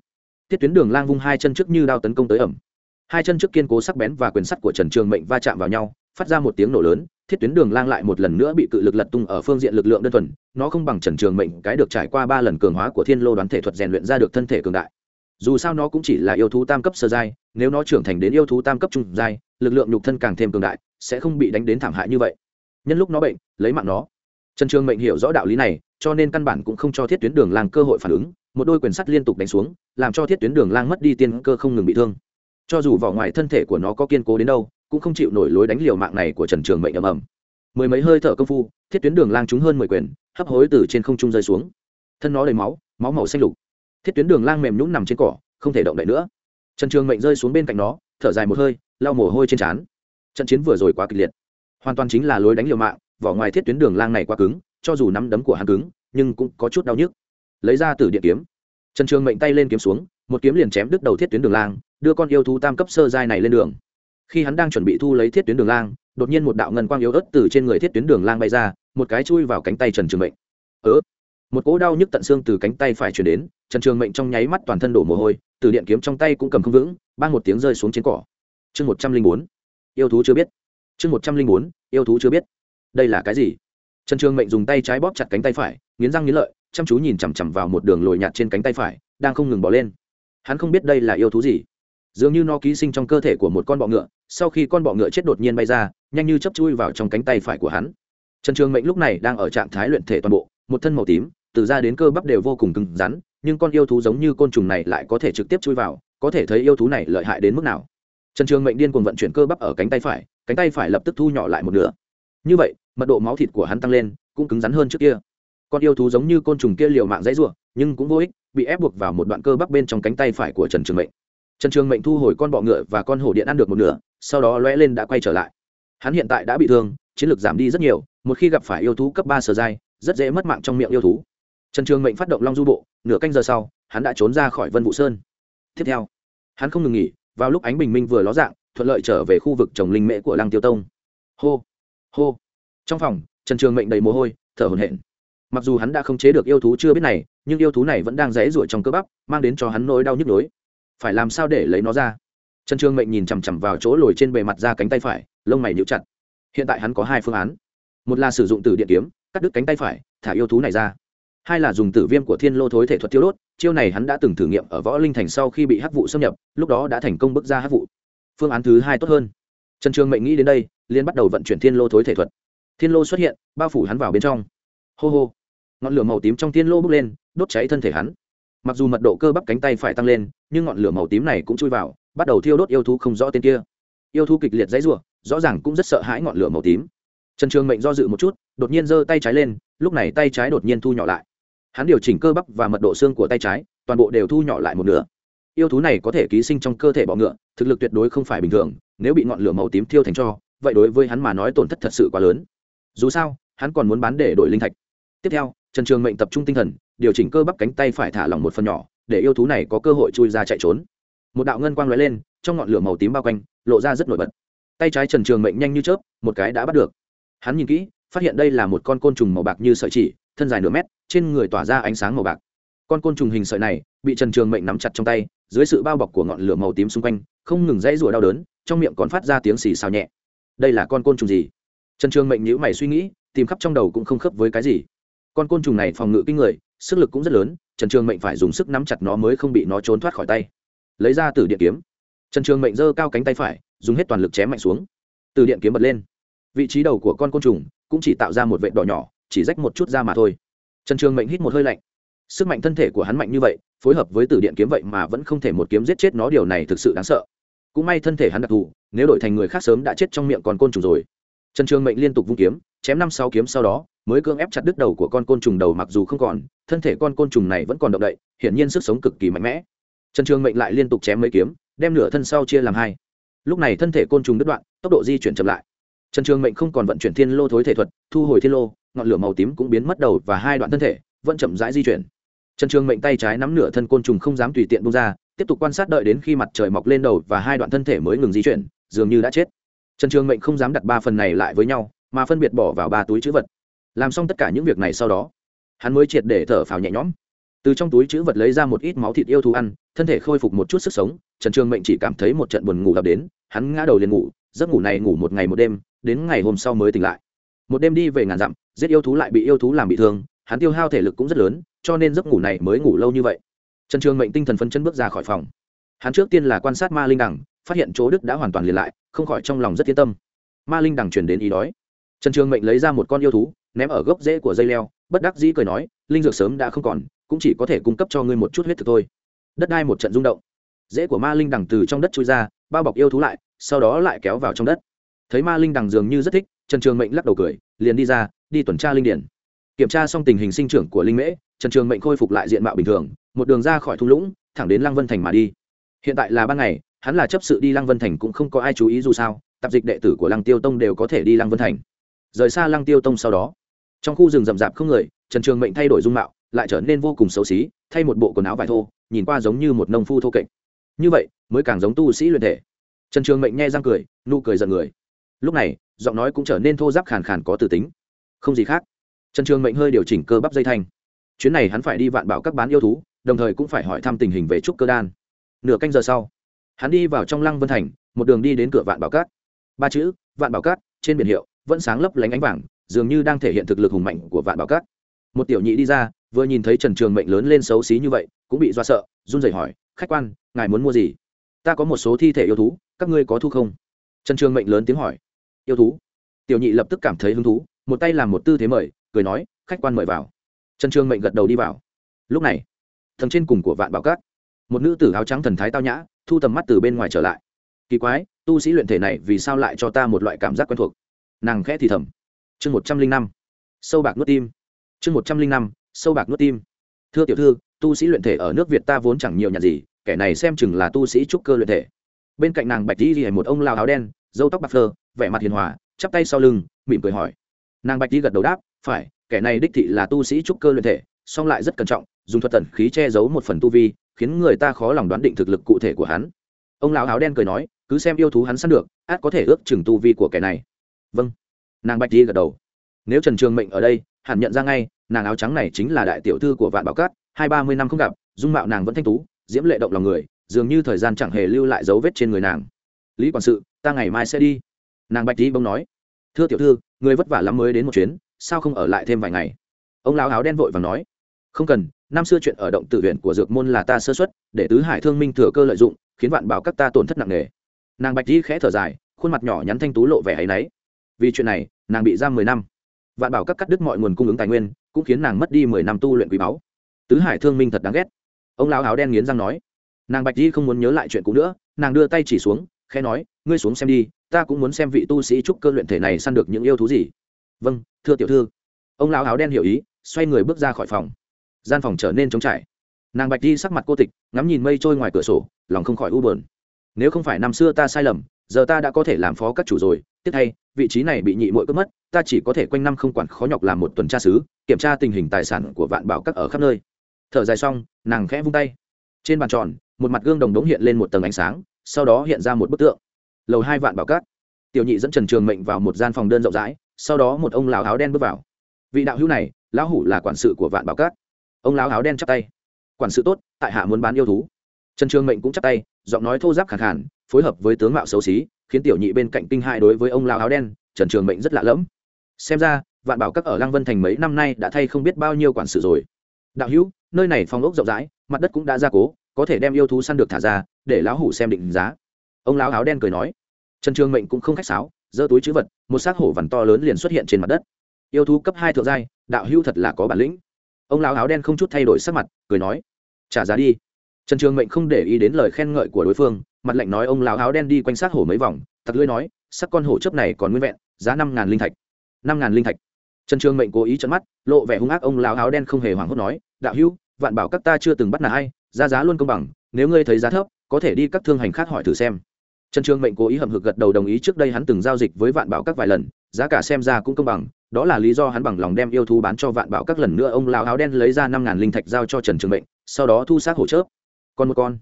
Thiết tuyến đường lang vung hai chân trước như đao tấn công tới ẩm. Hai chân trước kiên cố sắc bén và quyền sắt của trần trường mệnh va chạm vào nhau, phát ra một tiếng nổ lớn, thiết tuyến đường lang lại một lần nữa bị cự lực lật tung ở phương diện lực lượng đơn thuần, nó không bằng trần trường mệnh, cái được trải qua ba lần cường hóa của thiên lô đoán thể thuật rèn luyện ra được thân thể cường đại. Dù sao nó cũng chỉ là yêu thú tam cấp sơ giai, nếu nó trưởng thành đến yêu thú tam cấp trung giai, lực lượng nhục thân càng thêm cường đại, sẽ không bị đánh đến thảm hại như vậy. Nhân lúc nó bệnh, lấy mạng nó. Trần trường mệnh hiểu rõ đạo lý này cho nên căn bản cũng không cho thiết tuyến đường lang cơ hội phản ứng, một đôi quyền sắt liên tục đánh xuống, làm cho thiết tuyến đường lang mất đi tiên cơ không ngừng bị thương. Cho dù vỏ ngoài thân thể của nó có kiên cố đến đâu, cũng không chịu nổi lối đánh liều mạng này của trần trường mệnh ầm ầm. Mười mấy hơi thở công phu, thiết tuyến đường lang trúng hơn mười quyền, hấp hối từ trên không trung rơi xuống. Thân nó đầy máu máu màu xanh lục. Thiết tuyến đường lang mềm nhũng nằm trên cỏ, không thể động đậy nữa. Trần trường mệnh rơi xuống bên cạnh nó, thở dài một hơi, lau mồ hôi trên trán. Trận chiến vừa rồi quá kịch liệt. Hoàn toàn chính là lối đánh liều mạng, vỏ ngoài thiết tuyến đường lang này quá cứng cho dù nắm đấm của hắn cứng, nhưng cũng có chút đau nhức. Lấy ra từ điện kiếm. Trần trường mệnh tay lên kiếm xuống, một kiếm liền chém đứt đầu thiết tuyến đường lang, đưa con yêu thú tam cấp sơ giai này lên đường. Khi hắn đang chuẩn bị thu lấy thiết tuyến đường lang, đột nhiên một đạo ngân quang yếu ớt từ trên người thiết tuyến đường lang bay ra, một cái chui vào cánh tay trần trường mệnh. Ớ? Một cỗ đau nhức tận xương từ cánh tay phải chuyển đến, trần trường mệnh trong nháy mắt toàn thân đổ mồ hôi từ điện kiếm trong tay cũng cầm không vững ban một tiếng rơi xuống trên cỏ. Chương một trăm linh bốn. Yêu thú chưa biết. Chương một trăm linh bốn. Yêu thú chưa biết. Đây là cái gì? Trần trường mệnh dùng tay trái bóp chặt cánh tay phải, nghiến răng nghiến lợi, chăm chú nhìn chằm chằm vào một đường lồi nhạt trên cánh tay phải, đang không ngừng bỏ lên. Hắn không biết đây là yêu thú gì. Dường như nó ký sinh trong cơ thể của một con bọ ngựa, sau khi con bọ ngựa chết đột nhiên bay ra, nhanh như chấp chui vào trong cánh tay phải của hắn. Trần trường mệnh lúc này đang ở trạng thái luyện thể toàn bộ, một thân màu tím, từ da đến cơ bắp đều vô cùng cứng rắn, nhưng con yêu thú giống như côn trùng này lại có thể trực tiếp chui vào, có thể thấy yêu thú này lợi hại đến mức nào. Trần trường mệnh điên cuồng vận chuyển cơ bắp ở cánh tay phải, cánh tay phải lập tức thu nhỏ lại một nửa như vậy, mật độ máu thịt của hắn tăng lên, cũng cứng rắn hơn trước kia. Con yêu thú giống như côn trùng kia liều mạng dãy ruộng nhưng cũng vô ích, bị ép buộc vào một đoạn cơ bắp bên trong cánh tay phải của trần trường mệnh. Trần trường mệnh thu hồi con bọ ngựa và con hổ điện ăn được một nửa, sau đó lóe lên đã quay trở lại. Hắn hiện tại đã bị thương, chiến lược giảm đi rất nhiều, một khi gặp phải yêu thú cấp ba sở dai rất dễ mất mạng trong miệng yêu thú. Trần trường mệnh phát động long du bộ, nửa canh giờ sau, hắn đã trốn ra khỏi vân vũ sơn. Tiếp theo, hắn không ngừng nghỉ, vào lúc ánh bình minh vừa ló dạng, thuận lợi trở về khu vực trồng linh mễ của lăng tiêu tông. Hô! Hô. Trong phòng, trần trường mệnh đầy mồ hôi, thở hổn hển. Mặc dù hắn đã không chế được yêu thú chưa biết này, nhưng yêu thú này vẫn đang rẽ ruổi trong cơ bắp, mang đến cho hắn nỗi đau nhức nhối. Phải làm sao để lấy nó ra? Trần trường mệnh nhìn chằm chằm vào chỗ lồi trên bề mặt ra cánh tay phải, lông mày nhíu chặt. Hiện tại hắn có hai phương án. Một là sử dụng tử điện kiếm, cắt đứt cánh tay phải, thả yêu thú này ra. Hai là dùng tử viêm của thiên lô thối thể thuật tiêu đốt, chiêu này hắn đã từng thử nghiệm ở võ linh thành sau khi bị hắc vụ xâm nhập, lúc đó đã thành công bước ra hắc vụ. Phương án thứ hai tốt hơn trần trường mệnh nghĩ đến đây liên bắt đầu vận chuyển thiên lô thối thể thuật. Thiên lô xuất hiện, bao phủ hắn vào bên trong. Hô hô. Ngọn lửa màu tím trong thiên lô bốc lên, đốt cháy thân thể hắn. Mặc dù mật độ cơ bắp cánh tay phải tăng lên, nhưng ngọn lửa màu tím này cũng chui vào, bắt đầu thiêu đốt yêu thú không rõ tên kia. Yêu thú kịch liệt dãy rủa, rõ ràng cũng rất sợ hãi ngọn lửa màu tím. Trần trường mệnh do dự một chút, đột nhiên giơ tay trái lên, lúc này tay trái đột nhiên thu nhỏ lại. Hắn điều chỉnh cơ bắp và mật độ xương của tay trái, toàn bộ đều thu nhỏ lại một nửa. Yêu thú này có thể ký sinh trong cơ thể bọ ngựa, thực lực tuyệt đối không phải bình thường nếu bị ngọn lửa màu tím thiêu thành cho, vậy đối với hắn mà nói tổn thất thật sự quá lớn. Dù sao, hắn còn muốn bán để đổi linh thạch. Tiếp theo, trần trường mệnh tập trung tinh thần, điều chỉnh cơ bắp cánh tay phải thả lỏng một phần nhỏ, để yêu thú này có cơ hội chui ra chạy trốn. Một đạo ngân quang lóe lên, trong ngọn lửa màu tím bao quanh, lộ ra rất nổi bật. Tay trái trần trường mệnh nhanh như chớp, một cái đã bắt được. Hắn nhìn kỹ, phát hiện đây là một con côn trùng màu bạc như sợi chỉ, thân dài nửa mét, trên người tỏa ra ánh sáng màu bạc. Con côn trùng hình sợi này, bị trần trường mệnh nắm chặt trong tay, dưới sự bao bọc của ngọn lửa màu tím xung quanh, không ngừng dãy rủa đau đớn trong miệng còn phát ra tiếng xì xào nhẹ. Đây là con côn trùng gì? Trần trường mệnh nhữ mày suy nghĩ, tìm khắp trong đầu cũng không khớp với cái gì. Con côn trùng này phòng ngự kinh người, sức lực cũng rất lớn, trần trường mệnh phải dùng sức nắm chặt nó mới không bị nó trốn thoát khỏi tay. Lấy ra từ điện kiếm. Trần trường mệnh giơ cao cánh tay phải, dùng hết toàn lực chém mạnh xuống. Từ điện kiếm bật lên. Vị trí đầu của con côn trùng cũng chỉ tạo ra một vệt đỏ nhỏ, chỉ rách một chút ra mà thôi. Trần trường mệnh hít một hơi lạnh. Sức mạnh thân thể của hắn mạnh như vậy, phối hợp với từ điện kiếm vậy mà vẫn không thể một kiếm giết chết nó, điều này thực sự đáng sợ cũng may thân thể hắn đặc thù, nếu đổi thành người khác sớm đã chết trong miệng con côn trùng rồi. Trần trường mệnh liên tục vung kiếm, chém năm sáu kiếm sau đó, mới cưỡng ép chặt đứt đầu của con côn trùng đầu mặc dù không còn, thân thể con côn trùng này vẫn còn động đậy, hiển nhiên sức sống cực kỳ mạnh mẽ. Trần trường mệnh lại liên tục chém mấy kiếm, đem nửa thân sau chia làm hai. Lúc này thân thể côn trùng đứt đoạn, tốc độ di chuyển chậm lại. Trần trường mệnh không còn vận chuyển thiên lô thối thể thuật, thu hồi thiên lô, ngọn lửa màu tím cũng biến mất đầu và hai đoạn thân thể, vẫn chậm rãi di chuyển. Trần trường mệnh tay trái nắm nửa thân côn trùng không dám tùy tiện bung ra tiếp tục quan sát đợi đến khi mặt trời mọc lên đầu và hai đoạn thân thể mới ngừng di chuyển, dường như đã chết. Trần trường mệnh không dám đặt ba phần này lại với nhau, mà phân biệt bỏ vào ba túi chữ vật. Làm xong tất cả những việc này sau đó, hắn mới triệt để thở phào nhẹ nhõm. Từ trong túi chữ vật lấy ra một ít máu thịt yêu thú ăn, thân thể khôi phục một chút sức sống, trần trường mệnh chỉ cảm thấy một trận buồn ngủ ập đến, hắn ngã đầu liền ngủ, giấc ngủ này ngủ một ngày một đêm, đến ngày hôm sau mới tỉnh lại. Một đêm đi về ngàn dặm, giết yêu thú lại bị yêu thú làm bị thương, hắn tiêu hao thể lực cũng rất lớn, cho nên giấc ngủ này mới ngủ lâu như vậy trần trường mệnh tinh thần phấn chân bước ra khỏi phòng. Hắn trước tiên là quan sát ma linh đằng, phát hiện chỗ đức đã hoàn toàn liền lại, không khỏi trong lòng rất yên tâm. Ma linh đằng chuyển đến ý đói. Trần trường mệnh lấy ra một con yêu thú, ném ở gốc rễ của dây leo, bất đắc dĩ cười nói, linh dược sớm đã không còn, cũng chỉ có thể cung cấp cho ngươi một chút huyết thực thôi. Đất đai một trận rung động. Rễ của ma linh đằng từ trong đất trôi ra, bao bọc yêu thú lại, sau đó lại kéo vào trong đất. Thấy ma linh đằng dường như rất thích, trần trường mệnh lắc đầu cười, liền đi ra, đi tuần tra linh điển. Kiểm tra xong tình hình sinh trưởng của linh mễ, trần trường mệnh khôi phục lại diện mạo bình thường một đường ra khỏi thung lũng, thẳng đến lăng vân thành mà đi. Hiện tại là ban ngày, hắn là chấp sự đi lăng vân thành cũng không có ai chú ý dù sao, tạp dịch đệ tử của lăng tiêu tông đều có thể đi lăng vân thành. Rời xa lăng tiêu tông sau đó, trong khu rừng rậm rạp không người, trần trường mệnh thay đổi dung mạo, lại trở nên vô cùng xấu xí, thay một bộ quần áo vải thô, nhìn qua giống như một nông phu thô kệch. Như vậy, mới càng giống tu sĩ luyện thể. Trần trường mệnh nghe răng cười, nụ cười giận người. Lúc này, giọng nói cũng trở nên thô giáp khàn khàn có từ tính. Không gì khác. Trần trường mệnh hơi điều chỉnh cơ bắp dây thanh. Chuyến này hắn phải đi vạn bảo các bán yêu thú đồng thời cũng phải hỏi thăm tình hình về trúc cơ đan. Nửa canh giờ sau, hắn đi vào trong lăng vân thành, một đường đi đến cửa vạn bảo cát. Ba chữ, vạn bảo cát, trên biển hiệu, vẫn sáng lấp lánh ánh vàng, dường như đang thể hiện thực lực hùng mạnh của vạn bảo cát. Một tiểu nhị đi ra, vừa nhìn thấy trần trường mệnh lớn lên xấu xí như vậy, cũng bị do sợ, run rẩy hỏi, khách quan, ngài muốn mua gì? Ta có một số thi thể yêu thú, các ngươi có thu không? Trần trường mệnh lớn tiếng hỏi, yêu thú? Tiểu nhị lập tức cảm thấy hứng thú, một tay làm một tư thế mời, cười nói, khách quan mời vào. Trần trường mệnh gật đầu đi vào. Lúc này thần trên cùng của vạn bảo cát. Một nữ tử áo trắng thần thái tao nhã, thu tầm mắt từ bên ngoài trở lại. Kỳ quái, tu sĩ luyện thể này vì sao lại cho ta một loại cảm giác quen thuộc? Nàng khẽ thì thầm. Chương một trăm linh năm. Sâu bạc nuốt tim. Chương một trăm linh năm, sâu bạc nuốt tim. Thưa tiểu thư, tu sĩ luyện thể ở nước việt ta vốn chẳng nhiều nhặt gì, kẻ này xem chừng là tu sĩ trúc cơ luyện thể. Bên cạnh nàng bạch di thì một ông lao áo đen dâu tóc bạc phơ, vẻ mặt hiền hòa, chắp tay sau lưng, mỉm cười hỏi. Nàng bạch di gật đầu đáp, phải, kẻ này đích thị là tu sĩ trúc cơ luyện thể, song lại rất cẩn trọng dùng thuật tẩn khí che giấu một phần tu vi, khiến người ta khó lòng đoán định thực lực cụ thể của hắn. Ông lão áo đen cười nói, cứ xem yêu thú hắn săn được, át có thể ước chừng tu vi của kẻ này. Vâng. Nàng bạch đi gật đầu. Nếu trần trường mệnh ở đây, hẳn nhận ra ngay, nàng áo trắng này chính là đại tiểu thư của vạn bảo cát, hai ba mươi năm không gặp, dung mạo nàng vẫn thanh tú, diễm lệ động lòng người, dường như thời gian chẳng hề lưu lại dấu vết trên người nàng. Lý quản sự, ta ngày mai sẽ đi. Nàng bạch đi bông nói. Thưa tiểu thư, người vất vả lắm mới đến một chuyến, sao không ở lại thêm vài ngày? Ông lão áo đen vội và nói. Không cần năm xưa chuyện ở động tự huyện của dược môn là ta sơ xuất, để tứ hải thương minh thừa cơ lợi dụng, khiến vạn bảo các ta tổn thất nặng nề. Nàng bạch di khẽ thở dài, khuôn mặt nhỏ nhắn thanh tú lộ vẻ áy náy. Vì chuyện này, nàng bị giam mười năm. Vạn bảo các cắt đứt mọi nguồn cung ứng tài nguyên, cũng khiến nàng mất đi mười năm tu luyện quý báu. Tứ hải thương minh thật đáng ghét. Ông lão áo đen nghiến răng nói. Nàng bạch di không muốn nhớ lại chuyện cũ nữa, nàng đưa tay chỉ xuống, khẽ nói, ngươi xuống xem đi, ta cũng muốn xem vị tu sĩ trúc cơ luyện thể này săn được những yêu thú gì. Vâng thưa tiểu thư. Ông lão áo đen hiểu ý, xoay người bước ra khỏi phòng gian phòng trở nên trống trải. Nàng bạch đi sắc mặt cô tịch, ngắm nhìn mây trôi ngoài cửa sổ, lòng không khỏi u bờn nếu không phải năm xưa ta sai lầm, giờ ta đã có thể làm phó các chủ rồi. Tiếc thay vị trí này bị nhị mội cướp mất, ta chỉ có thể quanh năm không quản khó nhọc làm một tuần tra xứ, kiểm tra tình hình tài sản của vạn bảo các ở khắp nơi. Thở dài xong, nàng khẽ vung tay. Trên bàn tròn, một mặt gương đồng đống hiện lên một tầng ánh sáng, sau đó hiện ra một bức tượng. Lầu hai vạn bảo các. Tiểu nhị dẫn trần trường mệnh vào một gian phòng đơn rộng rãi, sau đó một ông lão áo đen bước vào. Vị đạo hữu này, lão hủ là quản sự của vạn bảo các ông lão áo đen chắp tay. Quản sự tốt, tại hạ muốn bán yêu thú. Trần trường mệnh cũng chắp tay, giọng nói thô giáp khẳng khản phối hợp với tướng mạo xấu xí, khiến tiểu nhị bên cạnh kinh hại đối với ông lão áo đen, trần trường mệnh rất lạ lẫm. Xem ra, vạn bảo các ở lăng vân thành mấy năm nay đã thay không biết bao nhiêu quản sự rồi. Đạo hữu, nơi này phòng ốc rộng rãi, mặt đất cũng đã gia cố, có thể đem yêu thú săn được thả ra, để lão hủ xem định giá. Ông lão áo đen cười nói. Trần trường mệnh cũng không khách sáo, giơ túi chữ vật, một xác hổ vằn to lớn liền xuất hiện trên mặt đất. Yêu thú cấp hai thượng giai, đạo hữu thật là có bản lĩnh ông lão áo đen không chút thay đổi sắc mặt, cười nói, trả giá đi. Trần trường mệnh không để ý đến lời khen ngợi của đối phương, mặt lạnh nói, ông lão áo đen đi quanh sát hổ mấy vòng, tặc lưỡi nói, sắc con hổ chấp này còn nguyên vẹn, giá năm ngàn linh thạch. Năm ngàn linh thạch. Trần trường mệnh cố ý chấn mắt, lộ vẻ hung ác, ông lão áo đen không hề hoảng hốt nói, đạo hữu, vạn bảo các ta chưa từng bắt nạt ai ra giá luôn công bằng, nếu ngươi thấy giá thấp, có thể đi các thương hành khác hỏi thử xem. Trần trường mệnh cố ý hậm hực gật đầu đồng ý, trước đây hắn từng giao dịch với vạn bảo các vài lần, giá cả xem ra cũng công bằng đó là lý do hắn bằng lòng đem yêu thú bán cho vạn bảo các lần nữa ông lão áo đen lấy ra năm ngàn linh thạch giao cho trần trường mệnh, sau đó thu xác hỗ chớp còn một con.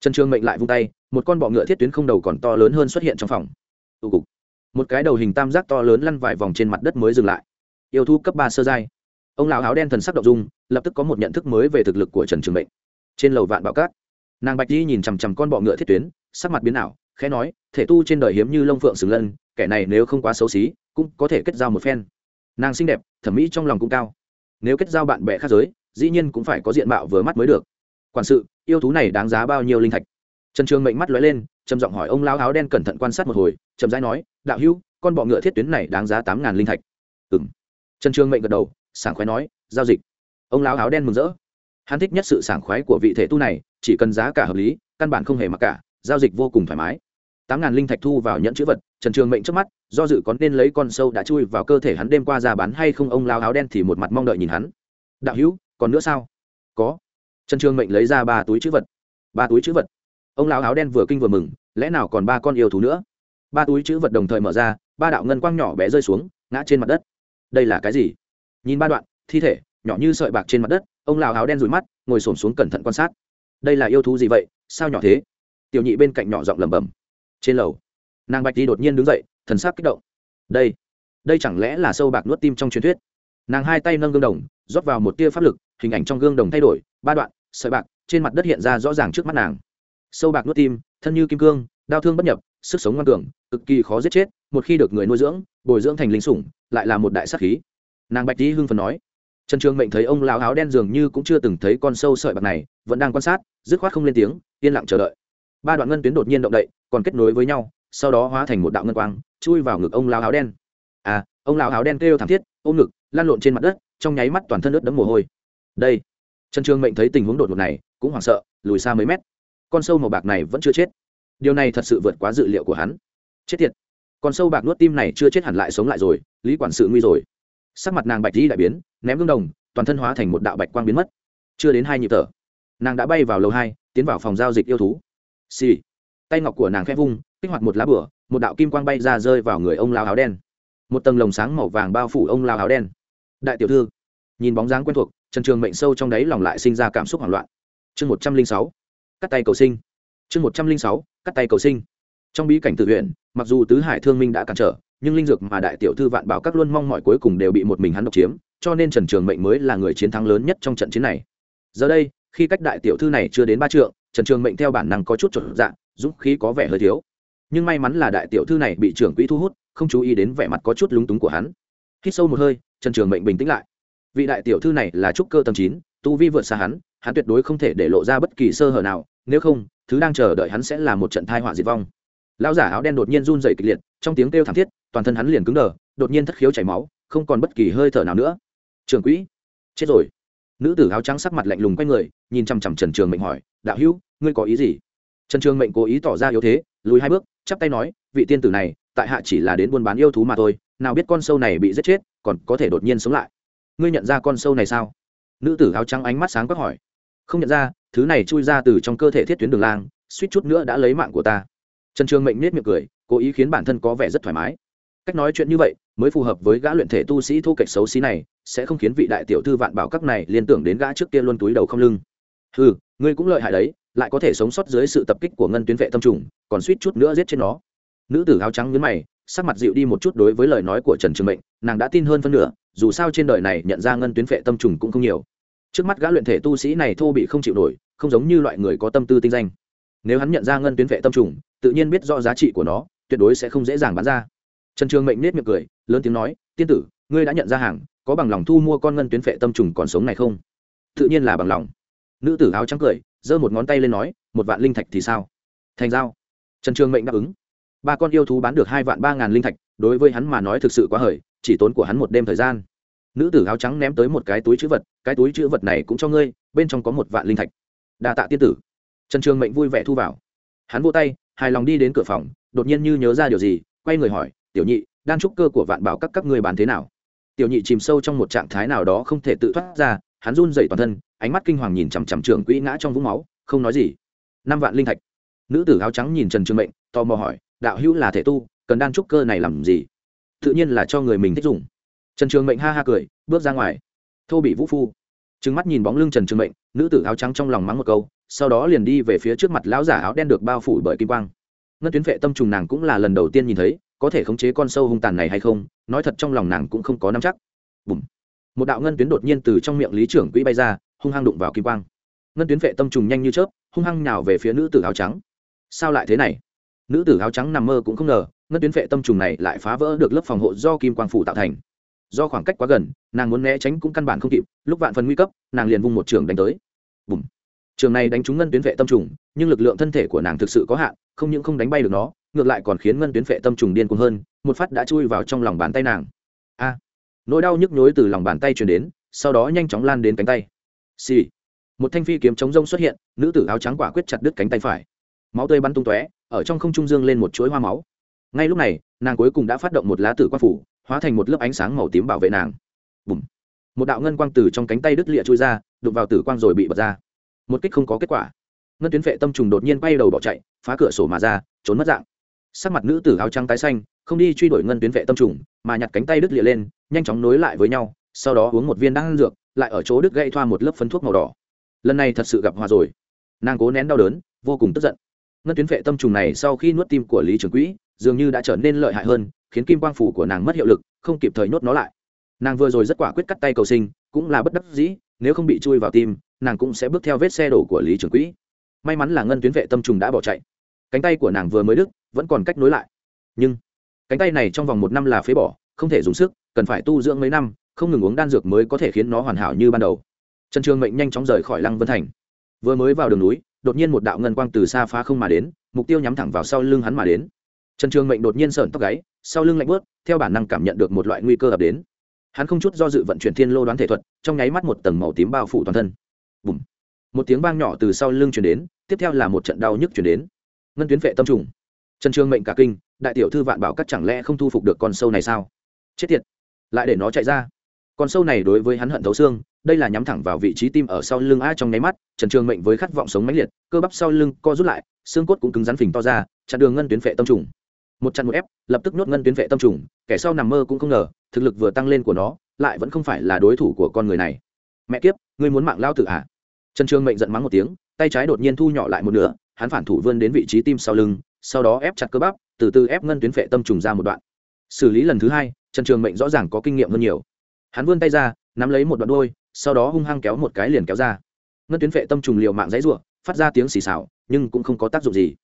Trần trường mệnh lại vung tay, một con bọ ngựa thiết tuyến không đầu còn to lớn hơn xuất hiện trong phòng. Tụ cục. Một cái đầu hình tam giác to lớn lăn vài vòng trên mặt đất mới dừng lại. Yêu thú cấp ba sơ giai. Ông lão áo đen thần sắc động dung, lập tức có một nhận thức mới về thực lực của trần trường mệnh. Trên lầu vạn bảo cát nàng bạch đi nhìn chằm chằm con bọ ngựa thiết tuyến, sắc mặt biến ảo, khẽ nói, thể tu trên đời hiếm như lông phượng sừng lân, kẻ này nếu không quá xấu xí, cũng có thể kết giao một phen nàng xinh đẹp, thẩm mỹ trong lòng cũng cao. Nếu kết giao bạn bè khác giới, dĩ nhiên cũng phải có diện mạo vừa mắt mới được. Quản sự, yêu thú này đáng giá bao nhiêu linh thạch? Trần trường mệnh mắt lóe lên, trầm giọng hỏi ông lao áo đen cẩn thận quan sát một hồi trầm rãi nói, đạo hữu, con bọ ngựa thiết tuyến này đáng giá tám ngàn linh thạch. Ừng trần trường mệnh gật đầu, sảng khoái nói, giao dịch. Ông lao áo đen mừng rỡ. Hắn thích nhất sự sảng khoái của vị thể tu này, chỉ cần giá cả hợp lý, căn bản không hề mặc cả, giao dịch vô cùng thoải mái tám ngàn linh thạch thu vào nhận chữ vật, trần trường mệnh trước mắt, do dự có nên lấy con sâu đã chui vào cơ thể hắn đêm qua ra bán hay không, ông lao áo đen thì một mặt mong đợi nhìn hắn. Đạo hữu, còn nữa sao? Có. Trần trường mệnh lấy ra ba túi chữ vật. Ba túi chữ vật. Ông lao áo đen vừa kinh vừa mừng, lẽ nào còn ba con yêu thú nữa? Ba túi chữ vật đồng thời mở ra, ba đạo ngân quang nhỏ bé rơi xuống, ngã trên mặt đất. Đây là cái gì? Nhìn ba đoạn, thi thể, nhỏ như sợi bạc trên mặt đất, ông lao áo đen rủi mắt, ngồi xổm xuống cẩn thận quan sát. Đây là yêu thú gì vậy? Sao nhỏ thế? Tiểu nhị bên cạnh nhỏ giọng lẩm bẩm trên lầu nàng bạch đi đột nhiên đứng dậy thần sắc kích động đây đây chẳng lẽ là sâu bạc nuốt tim trong truyền thuyết nàng hai tay nâng gương đồng rót vào một tia pháp lực hình ảnh trong gương đồng thay đổi ba đoạn sợi bạc trên mặt đất hiện ra rõ ràng trước mắt nàng sâu bạc nuốt tim thân như kim cương đau thương bất nhập sức sống ngoan cường cực kỳ khó giết chết một khi được người nuôi dưỡng bồi dưỡng thành linh sủng lại là một đại sắc khí nàng bạch di hưng phần nói trần trường mệnh thấy ông lão áo đen dường như cũng chưa từng thấy con sâu sợi bạc này vẫn đang quan sát dứt khoát không lên tiếng yên lặng chờ đợi ba đoạn ngân tuyến đột nhiên động đậy, còn kết nối với nhau, sau đó hóa thành một đạo ngân quang, chui vào ngực ông lão áo đen. À ông lão áo đen kêu thảm thiết, ôm ngực lan lộn trên mặt đất, trong nháy mắt toàn thân ướt đẫm mồ hôi. Đây, trần Trương mệnh thấy tình huống đột ngột này, cũng hoảng sợ, lùi xa mấy mét. Con sâu màu bạc này vẫn chưa chết. Điều này thật sự vượt quá dự liệu của hắn. Chết tiệt. Con sâu bạc nuốt tim này chưa chết hẳn lại sống lại rồi, lý quản sự nguy rồi. Sắc mặt nàng bạch di đại biến, ném gương đồng, toàn thân hóa thành một đạo bạch quang biến mất. Chưa đến hai nhịp thở, nàng đã bay vào lầu hai, tiến vào phòng giao dịch yêu thú xì、sì. tay ngọc của nàng khẽ vung, kích hoạt một lá bửa, một đạo kim quang bay ra rơi vào người ông lao áo đen. Một tầng lồng sáng màu vàng bao phủ ông lao áo đen. Đại tiểu thư, nhìn bóng dáng quen thuộc, trần trường mệnh sâu trong đáy lòng lại sinh ra cảm xúc hoảng loạn. Chương một trăm linh sáu, cắt tay cầu sinh. Chương một trăm linh sáu, cắt tay cầu sinh. Trong bí cảnh tự huyện mặc dù tứ hải thương minh đã cản trở, nhưng linh dược mà đại tiểu thư vạn bảo các luôn mong mọi cuối cùng đều bị một mình hắn độc chiếm, cho nên trần trường mệnh mới là người chiến thắng lớn nhất trong trận chiến này. Giờ đây, khi cách đại tiểu thư này chưa đến ba trượng trần trường mệnh theo bản năng có chút chuẩn dạ, dũng khí có vẻ hơi thiếu. Nhưng may mắn là đại tiểu thư này bị trưởng quỹ thu hút không chú ý đến vẻ mặt có chút lúng túng của hắn. Hít sâu một hơi trần trường mệnh bình tĩnh lại. Vị đại tiểu thư này là trúc cơ tầm chín tu vi vượt xa hắn hắn tuyệt đối không thể để lộ ra bất kỳ sơ hở nào nếu không thứ đang chờ đợi hắn sẽ là một trận thai họa diệt vong. Lão giả áo đen đột nhiên run dày kịch liệt trong tiếng kêu thảm thiết toàn thân hắn liền cứng đờ đột nhiên thất khiếu chảy máu không còn bất kỳ hơi thở nào nữa. Trường quỹ chết rồi. Nữ tử áo trắng sắc mặt lạnh lùng quay người nhìn chằm chằm trần trường mệnh hỏi đạo hữu, ngươi có ý gì? Trần trường mệnh cố ý tỏ ra yếu thế, lùi hai bước, chắp tay nói, vị tiên tử này, tại hạ chỉ là đến buôn bán yêu thú mà thôi, nào biết con sâu này bị giết chết, còn có thể đột nhiên sống lại. Ngươi nhận ra con sâu này sao? Nữ tử áo trắng ánh mắt sáng quắc hỏi. Không nhận ra, thứ này chui ra từ trong cơ thể thiết tuyến đường lang, suýt chút nữa đã lấy mạng của ta. Trần trường mệnh nết miệng cười, cố ý khiến bản thân có vẻ rất thoải mái. Cách nói chuyện như vậy, mới phù hợp với gã luyện thể tu sĩ thô kệch xấu xí này, sẽ không khiến vị đại tiểu thư vạn bảo các này liên tưởng đến gã trước kia luôn túi đầu không lưng. Ừ ngươi cũng lợi hại đấy, lại có thể sống sót dưới sự tập kích của ngân tuyến vệ tâm trùng, còn suýt chút nữa giết chết nó. Nữ tử áo trắng nhấn mày, sắc mặt dịu đi một chút đối với lời nói của trần trường mệnh, nàng đã tin hơn phân nửa, dù sao trên đời này nhận ra ngân tuyến vệ tâm trùng cũng không nhiều. Trước mắt gã luyện thể tu sĩ này thô bị không chịu nổi, không giống như loại người có tâm tư tinh danh. Nếu hắn nhận ra ngân tuyến vệ tâm trùng, tự nhiên biết rõ giá trị của nó, tuyệt đối sẽ không dễ dàng bán ra. Trần trường mệnh nết miệng cười, lớn tiếng nói, tiên tử, ngươi đã nhận ra hàng, có bằng lòng thu mua con ngân tuyến vệ tâm trùng còn sống này không? Tự nhiên là bằng lòng nữ tử áo trắng cười, giơ một ngón tay lên nói, một vạn linh thạch thì sao? Thành giao. Trần trường mệnh đáp ứng. Ba con yêu thú bán được hai vạn ba ngàn linh thạch, đối với hắn mà nói thực sự quá hời, chỉ tốn của hắn một đêm thời gian. Nữ tử áo trắng ném tới một cái túi chữ vật, cái túi chữ vật này cũng cho ngươi, bên trong có một vạn linh thạch. Đa tạ tiên tử. Trần trường mệnh vui vẻ thu vào. Hắn vô tay, hài lòng đi đến cửa phòng, đột nhiên như nhớ ra điều gì, quay người hỏi, tiểu nhị, đan trúc cơ của vạn bảo các các người bán thế nào? Tiểu nhị chìm sâu trong một trạng thái nào đó không thể tự thoát ra hắn run dậy toàn thân, ánh mắt kinh hoàng nhìn chằm chằm trưởng quỹ ngã trong vũng máu, không nói gì. Năm vạn linh thạch. Nữ tử áo trắng nhìn trần trường mệnh, tò mò hỏi, đạo hữu là thể tu, cần đan trúc cơ này làm gì? Tự nhiên là cho người mình thích dùng. Trần trường mệnh ha ha cười, bước ra ngoài. Thô bị vũ phu. Trừng mắt nhìn bóng lưng trần trường mệnh, nữ tử áo trắng trong lòng mắng một câu, sau đó liền đi về phía trước mặt lão giả áo đen được bao phủ bởi kim quang. Ngân tuyến vệ tâm trùng nàng cũng là lần đầu tiên nhìn thấy, có thể khống chế con sâu hung tàn này hay không, nói thật trong lòng nàng cũng không có nắm chắc. Bùm một đạo ngân tuyến đột nhiên từ trong miệng lý trưởng quỹ bay ra, hung hăng đụng vào kim quang. Ngân tuyến vệ tâm trùng nhanh như chớp, hung hăng nhào về phía nữ tử áo trắng. Sao lại thế này? Nữ tử áo trắng nằm mơ cũng không ngờ, ngân tuyến vệ tâm trùng này lại phá vỡ được lớp phòng hộ do kim quang phủ tạo thành. Do khoảng cách quá gần, nàng muốn né tránh cũng căn bản không kịp, lúc vạn phần nguy cấp, nàng liền vung một trường đánh tới. Bùm. trường này đánh trúng ngân tuyến vệ tâm trùng, nhưng lực lượng thân thể của nàng thực sự có hạn, không những không đánh bay được nó, ngược lại còn khiến ngân tuyến vệ tâm trùng điên cuồng hơn, một phát đã chui vào trong lòng bàn tay nàng. A nỗi đau nhức nhối từ lòng bàn tay truyền đến, sau đó nhanh chóng lan đến cánh tay. Xì、sì. một thanh phi kiếm chống rông xuất hiện, nữ tử áo trắng quả quyết chặt đứt cánh tay phải. Máu tươi bắn tung tóe, ở trong không trung dương lên một chuỗi hoa máu. Ngay lúc này, nàng cuối cùng đã phát động một lá tử quang phủ, hóa thành một lớp ánh sáng màu tím bảo vệ nàng. Bùm. một đạo ngân quang từ trong cánh tay đứt lịa trôi ra, đụng vào tử quang rồi bị bật ra. Một kích không có kết quả. Ngân tuyến vệ tâm trùng đột nhiên bay đầu bỏ chạy, phá cửa sổ mà ra, trốn mất dạng sắc mặt nữ tử áo trắng tái xanh, không đi truy đuổi ngân tuyến vệ tâm trùng, mà nhặt cánh tay đứt lịa lên, nhanh chóng nối lại với nhau, sau đó uống một viên đan dược, lại ở chỗ đứt gây thoa một lớp phấn thuốc màu đỏ. Lần này thật sự gặp hòa rồi. Nàng cố nén đau đớn, vô cùng tức giận. Ngân tuyến vệ tâm trùng này sau khi nuốt tim của lý trường quỹ, dường như đã trở nên lợi hại hơn, khiến kim quang phủ của nàng mất hiệu lực, không kịp thời nhốt nó lại. Nàng vừa rồi rất quả quyết cắt tay cầu sinh, cũng là bất đắc dĩ, nếu không bị chui vào tim, nàng cũng sẽ bước theo vết xe đổ của lý trường quỹ. May mắn là ngân tuyến vệ tâm trùng đã bỏ chạy cánh tay của nàng vừa mới đứt, vẫn còn cách nối lại. Nhưng, cánh tay này trong vòng một năm là phế bỏ, không thể dùng sức, cần phải tu dưỡng mấy năm, không ngừng uống đan dược mới có thể khiến nó hoàn hảo như ban đầu. Trần trường mệnh nhanh chóng rời khỏi lăng vân thành. Vừa mới vào đường núi, đột nhiên một đạo ngân quang từ xa phá không mà đến, mục tiêu nhắm thẳng vào sau lưng hắn mà đến. Trần trường mệnh đột nhiên sởn tóc gáy, sau lưng lạnh bớt theo bản năng cảm nhận được một loại nguy cơ ập đến. Hắn không chút do dự vận chuyển thiên lô đoán thể thuật, trong nháy mắt một tầng màu tím bao phủ toàn thân. Bùm. một tiếng vang nhỏ từ sau lưng chuyển đến, tiếp theo là một trận đau nhức chuyển đến ngân tuyến vệ tâm trùng. Trần trường mệnh cả kinh, đại tiểu thư vạn bảo các chẳng lẽ không thu phục được con sâu này sao? Chết tiệt. Lại để nó chạy ra. Con sâu này đối với hắn hận thấu xương, đây là nhắm thẳng vào vị trí tim ở sau lưng a trong nháy mắt, trần trường mệnh với khát vọng sống mãnh liệt, cơ bắp sau lưng co rút lại, xương cốt cũng cứng rắn phình to ra, chặn đường ngân tuyến vệ tâm trùng. Một chặn một ép, lập tức nhốt ngân tuyến vệ tâm trùng, kẻ sau nằm mơ cũng không ngờ, thực lực vừa tăng lên của nó, lại vẫn không phải là đối thủ của con người này. Mẹ kiếp, ngươi muốn mạng lao tự à? Trần trường mệnh giận mắng một tiếng, tay trái đột nhiên thu nhỏ lại một nửa hắn phản thủ vươn đến vị trí tim sau lưng, sau đó ép chặt cơ bắp, từ từ ép ngân tuyến vệ tâm trùng ra một đoạn. Xử lý lần thứ hai, trần trường mệnh rõ ràng có kinh nghiệm hơn nhiều. Hắn vươn tay ra, nắm lấy một đoạn đôi sau đó hung hăng kéo một cái liền kéo ra. Ngân tuyến vệ tâm trùng liều mạng dãy ruộng phát ra tiếng xì xào, nhưng cũng không có tác dụng gì.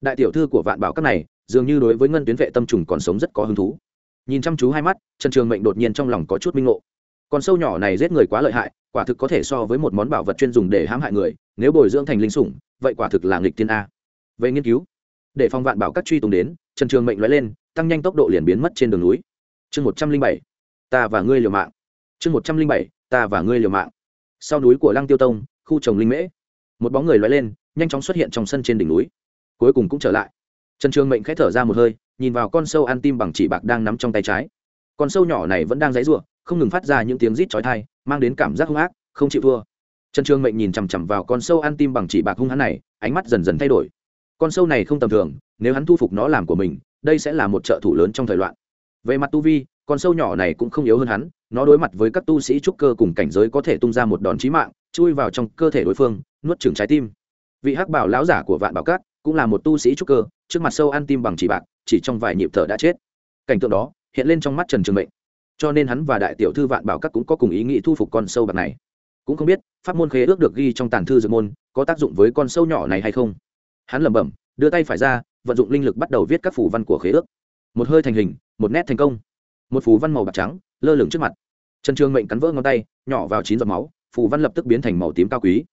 Đại tiểu thư của vạn bảo các này, dường như đối với ngân tuyến vệ tâm trùng còn sống rất có hứng thú. Nhìn chăm chú hai mắt, trần trường mệnh đột nhiên trong lòng có chút minh ngộ con sâu nhỏ này giết người quá lợi hại, quả thực có thể so với một món bảo vật chuyên dùng để hãm hại người, nếu bồi dưỡng thành linh sủng, vậy quả thực là nghịch tiên a. Về nghiên cứu, để phòng vạn bảo các truy tùng đến, trần trường mệnh nói lên, tăng nhanh tốc độ liền biến mất trên đường núi. Chương một trăm linh bảy, ta và ngươi liều mạng. Chương một trăm linh bảy, ta và ngươi liều mạng. Sau núi của lăng tiêu tông, khu trồng linh mễ, một bóng người loay lên, nhanh chóng xuất hiện trong sân trên đỉnh núi. Cuối cùng cũng trở lại. Trần trường mệnh k h ẽ thở ra một hơi, nhìn vào con sâu ăn tim bằng chỉ bạc đang nắm trong tay trái con sâu nhỏ này vẫn đang dãy rủa, không ngừng phát ra những tiếng rít chói tai, mang đến cảm giác hung ác không chịu thua. Trần trường mệnh nhìn chằm chằm vào con sâu ăn tim bằng chỉ bạc hung hắn này ánh mắt dần dần thay đổi. Con sâu này không tầm thường nếu hắn thu phục nó làm của mình đây sẽ là một trợ thủ lớn trong thời loạn. Về mặt tu vi con sâu nhỏ này cũng không yếu hơn hắn nó đối mặt với các tu sĩ trúc cơ cùng cảnh giới có thể tung ra một đòn chí mạng chui vào trong cơ thể đối phương nuốt chừng trái tim. Vị hắc bảo lão giả của vạn bảo cát cũng là một tu sĩ trúc cơ trước mặt sâu ăn tim bằng chỉ bạc chỉ trong vài nhịp thở đã chết. Cảnh tượng đó hiện lên trong mắt trần trường mệnh. Cho nên hắn và đại tiểu thư vạn bảo các cũng có cùng ý nghĩ thu phục con sâu bạc này. Cũng không biết, pháp môn khế ước được ghi trong tàn thư dược môn, có tác dụng với con sâu nhỏ này hay không? Hắn lẩm bẩm, đưa tay phải ra, vận dụng linh lực bắt đầu viết các phủ văn của khế ước. Một hơi thành hình, một nét thành công. Một phù văn màu bạc trắng, lơ lửng trước mặt. Trần trường mệnh cắn vỡ ngón tay, nhỏ vào chín giọt máu, phù văn lập tức biến thành màu tím cao quý.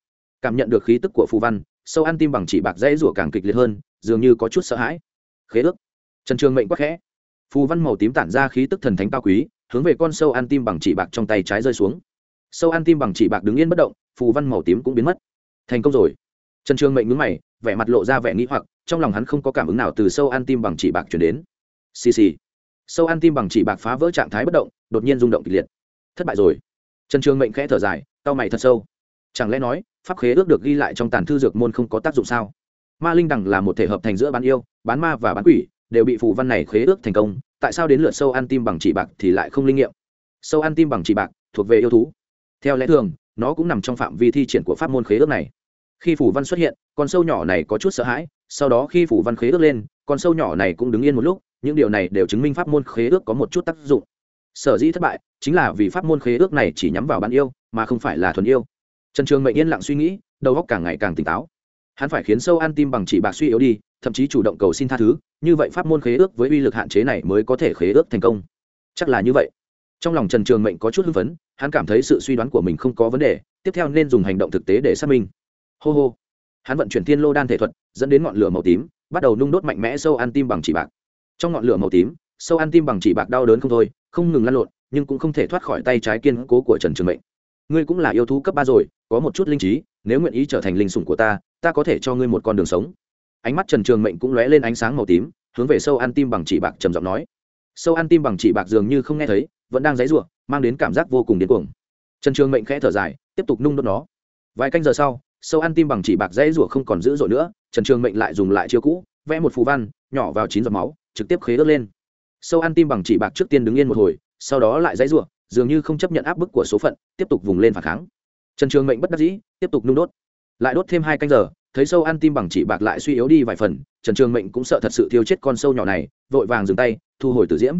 Cảm nhận được khí tức của phù văn, sâu ăn tim bằng chỉ bạc dãy rủa càng kịch liệt hơn, dường như có chút sợ hãi. Khế ước. Trần trường mệnh quắc khẽ phù văn màu tím tản ra khí tức thần thánh cao quý, hướng về con sâu ăn tim bằng chỉ bạc trong tay trái rơi xuống. Sâu ăn tim bằng chỉ bạc đứng yên bất động, phù văn màu tím cũng biến mất. Thành công rồi. Trần trường mệnh ngứng mày, vẻ mặt lộ ra vẻ nghĩ hoặc, trong lòng hắn không có cảm ứng nào từ sâu ăn tim bằng chỉ bạc chuyển đến. Xì xì. Sâu ăn tim bằng chỉ bạc phá vỡ trạng thái bất động, đột nhiên rung động kịch liệt. Thất bại rồi. Trần trường mệnh khẽ thở dài tao mày thật sâu. Chẳng lẽ nói, pháp khế ước được ghi lại trong tàn thư dược môn không có tác dụng sao? Ma linh đằng là một thể hợp thành giữa bán yêu, bán ma và bán quỷ đều bị phù văn này khế ước thành công, tại sao đến lượt sâu ăn tim bằng chỉ bạc thì lại không linh nghiệm? Sâu ăn tim bằng chỉ bạc thuộc về yêu thú. Theo lẽ thường, nó cũng nằm trong phạm vi thi triển của pháp môn khế ước này. Khi phủ văn xuất hiện, con sâu nhỏ này có chút sợ hãi, sau đó khi phủ văn khế ước lên, con sâu nhỏ này cũng đứng yên một lúc, những điều này đều chứng minh pháp môn khế ước có một chút tác dụng. Sở dĩ thất bại, chính là vì pháp môn khế ước này chỉ nhắm vào bán yêu, mà không phải là thuần yêu. Trần trường mệnh yên lặng suy nghĩ, đầu óc càng ngày càng tỉnh táo. Hắn phải khiến sâu ăn tim bằng chỉ bạc suy yếu đi thậm chí chủ động cầu xin tha thứ, như vậy pháp môn khế ước với uy lực hạn chế này mới có thể khế ước thành công. Chắc là như vậy. Trong lòng trần trường mệnh có chút hưng phấn, hắn cảm thấy sự suy đoán của mình không có vấn đề, tiếp theo nên dùng hành động thực tế để xác minh. Hô hô. Hắn vận chuyển thiên lô đan thể thuật, dẫn đến ngọn lửa màu tím, bắt đầu nung đốt mạnh mẽ sâu ăn tim bằng chỉ bạc. Trong ngọn lửa màu tím, sâu ăn tim bằng chỉ bạc đau đớn không thôi, không ngừng lăn lộn, nhưng cũng không thể thoát khỏi tay trái kiên cố của trần trường mệnh. Ngươi cũng là yêu thú cấp ba rồi, có một chút linh trí, nếu nguyện ý trở thành linh sủng của ta ta có thể cho ngươi một con đường sống ánh mắt trần trường mệnh cũng lóe lên ánh sáng màu tím, hướng về sâu ăn tim bằng chỉ bạc trầm giọng nói. Sâu ăn tim bằng chỉ bạc dường như không nghe thấy, vẫn đang dãy ruộng mang đến cảm giác vô cùng điên cuồng. Trần trường mệnh khẽ thở dài, tiếp tục nung đốt nó. Vài canh giờ sau, sâu ăn tim bằng chỉ bạc dãy ruộng không còn dữ dội nữa, trần trường mệnh lại dùng lại chiêu cũ, vẽ một phù văn, nhỏ vào chín giọt máu, trực tiếp khế ớt lên. Sâu ăn tim bằng chỉ bạc trước tiên đứng yên một hồi, sau đó lại dãy ruộng dường như không chấp nhận áp bức của số phận, tiếp tục vùng lên phản kháng. Trần trường mệnh bất đắc dĩ, tiếp tục nung đốt. Lại đốt thêm hai canh giờ thấy sâu ăn tim bằng chỉ bạc lại suy yếu đi vài phần, trần trường mệnh cũng sợ thật sự thiêu chết con sâu nhỏ này, vội vàng dừng tay, thu hồi tử diễm.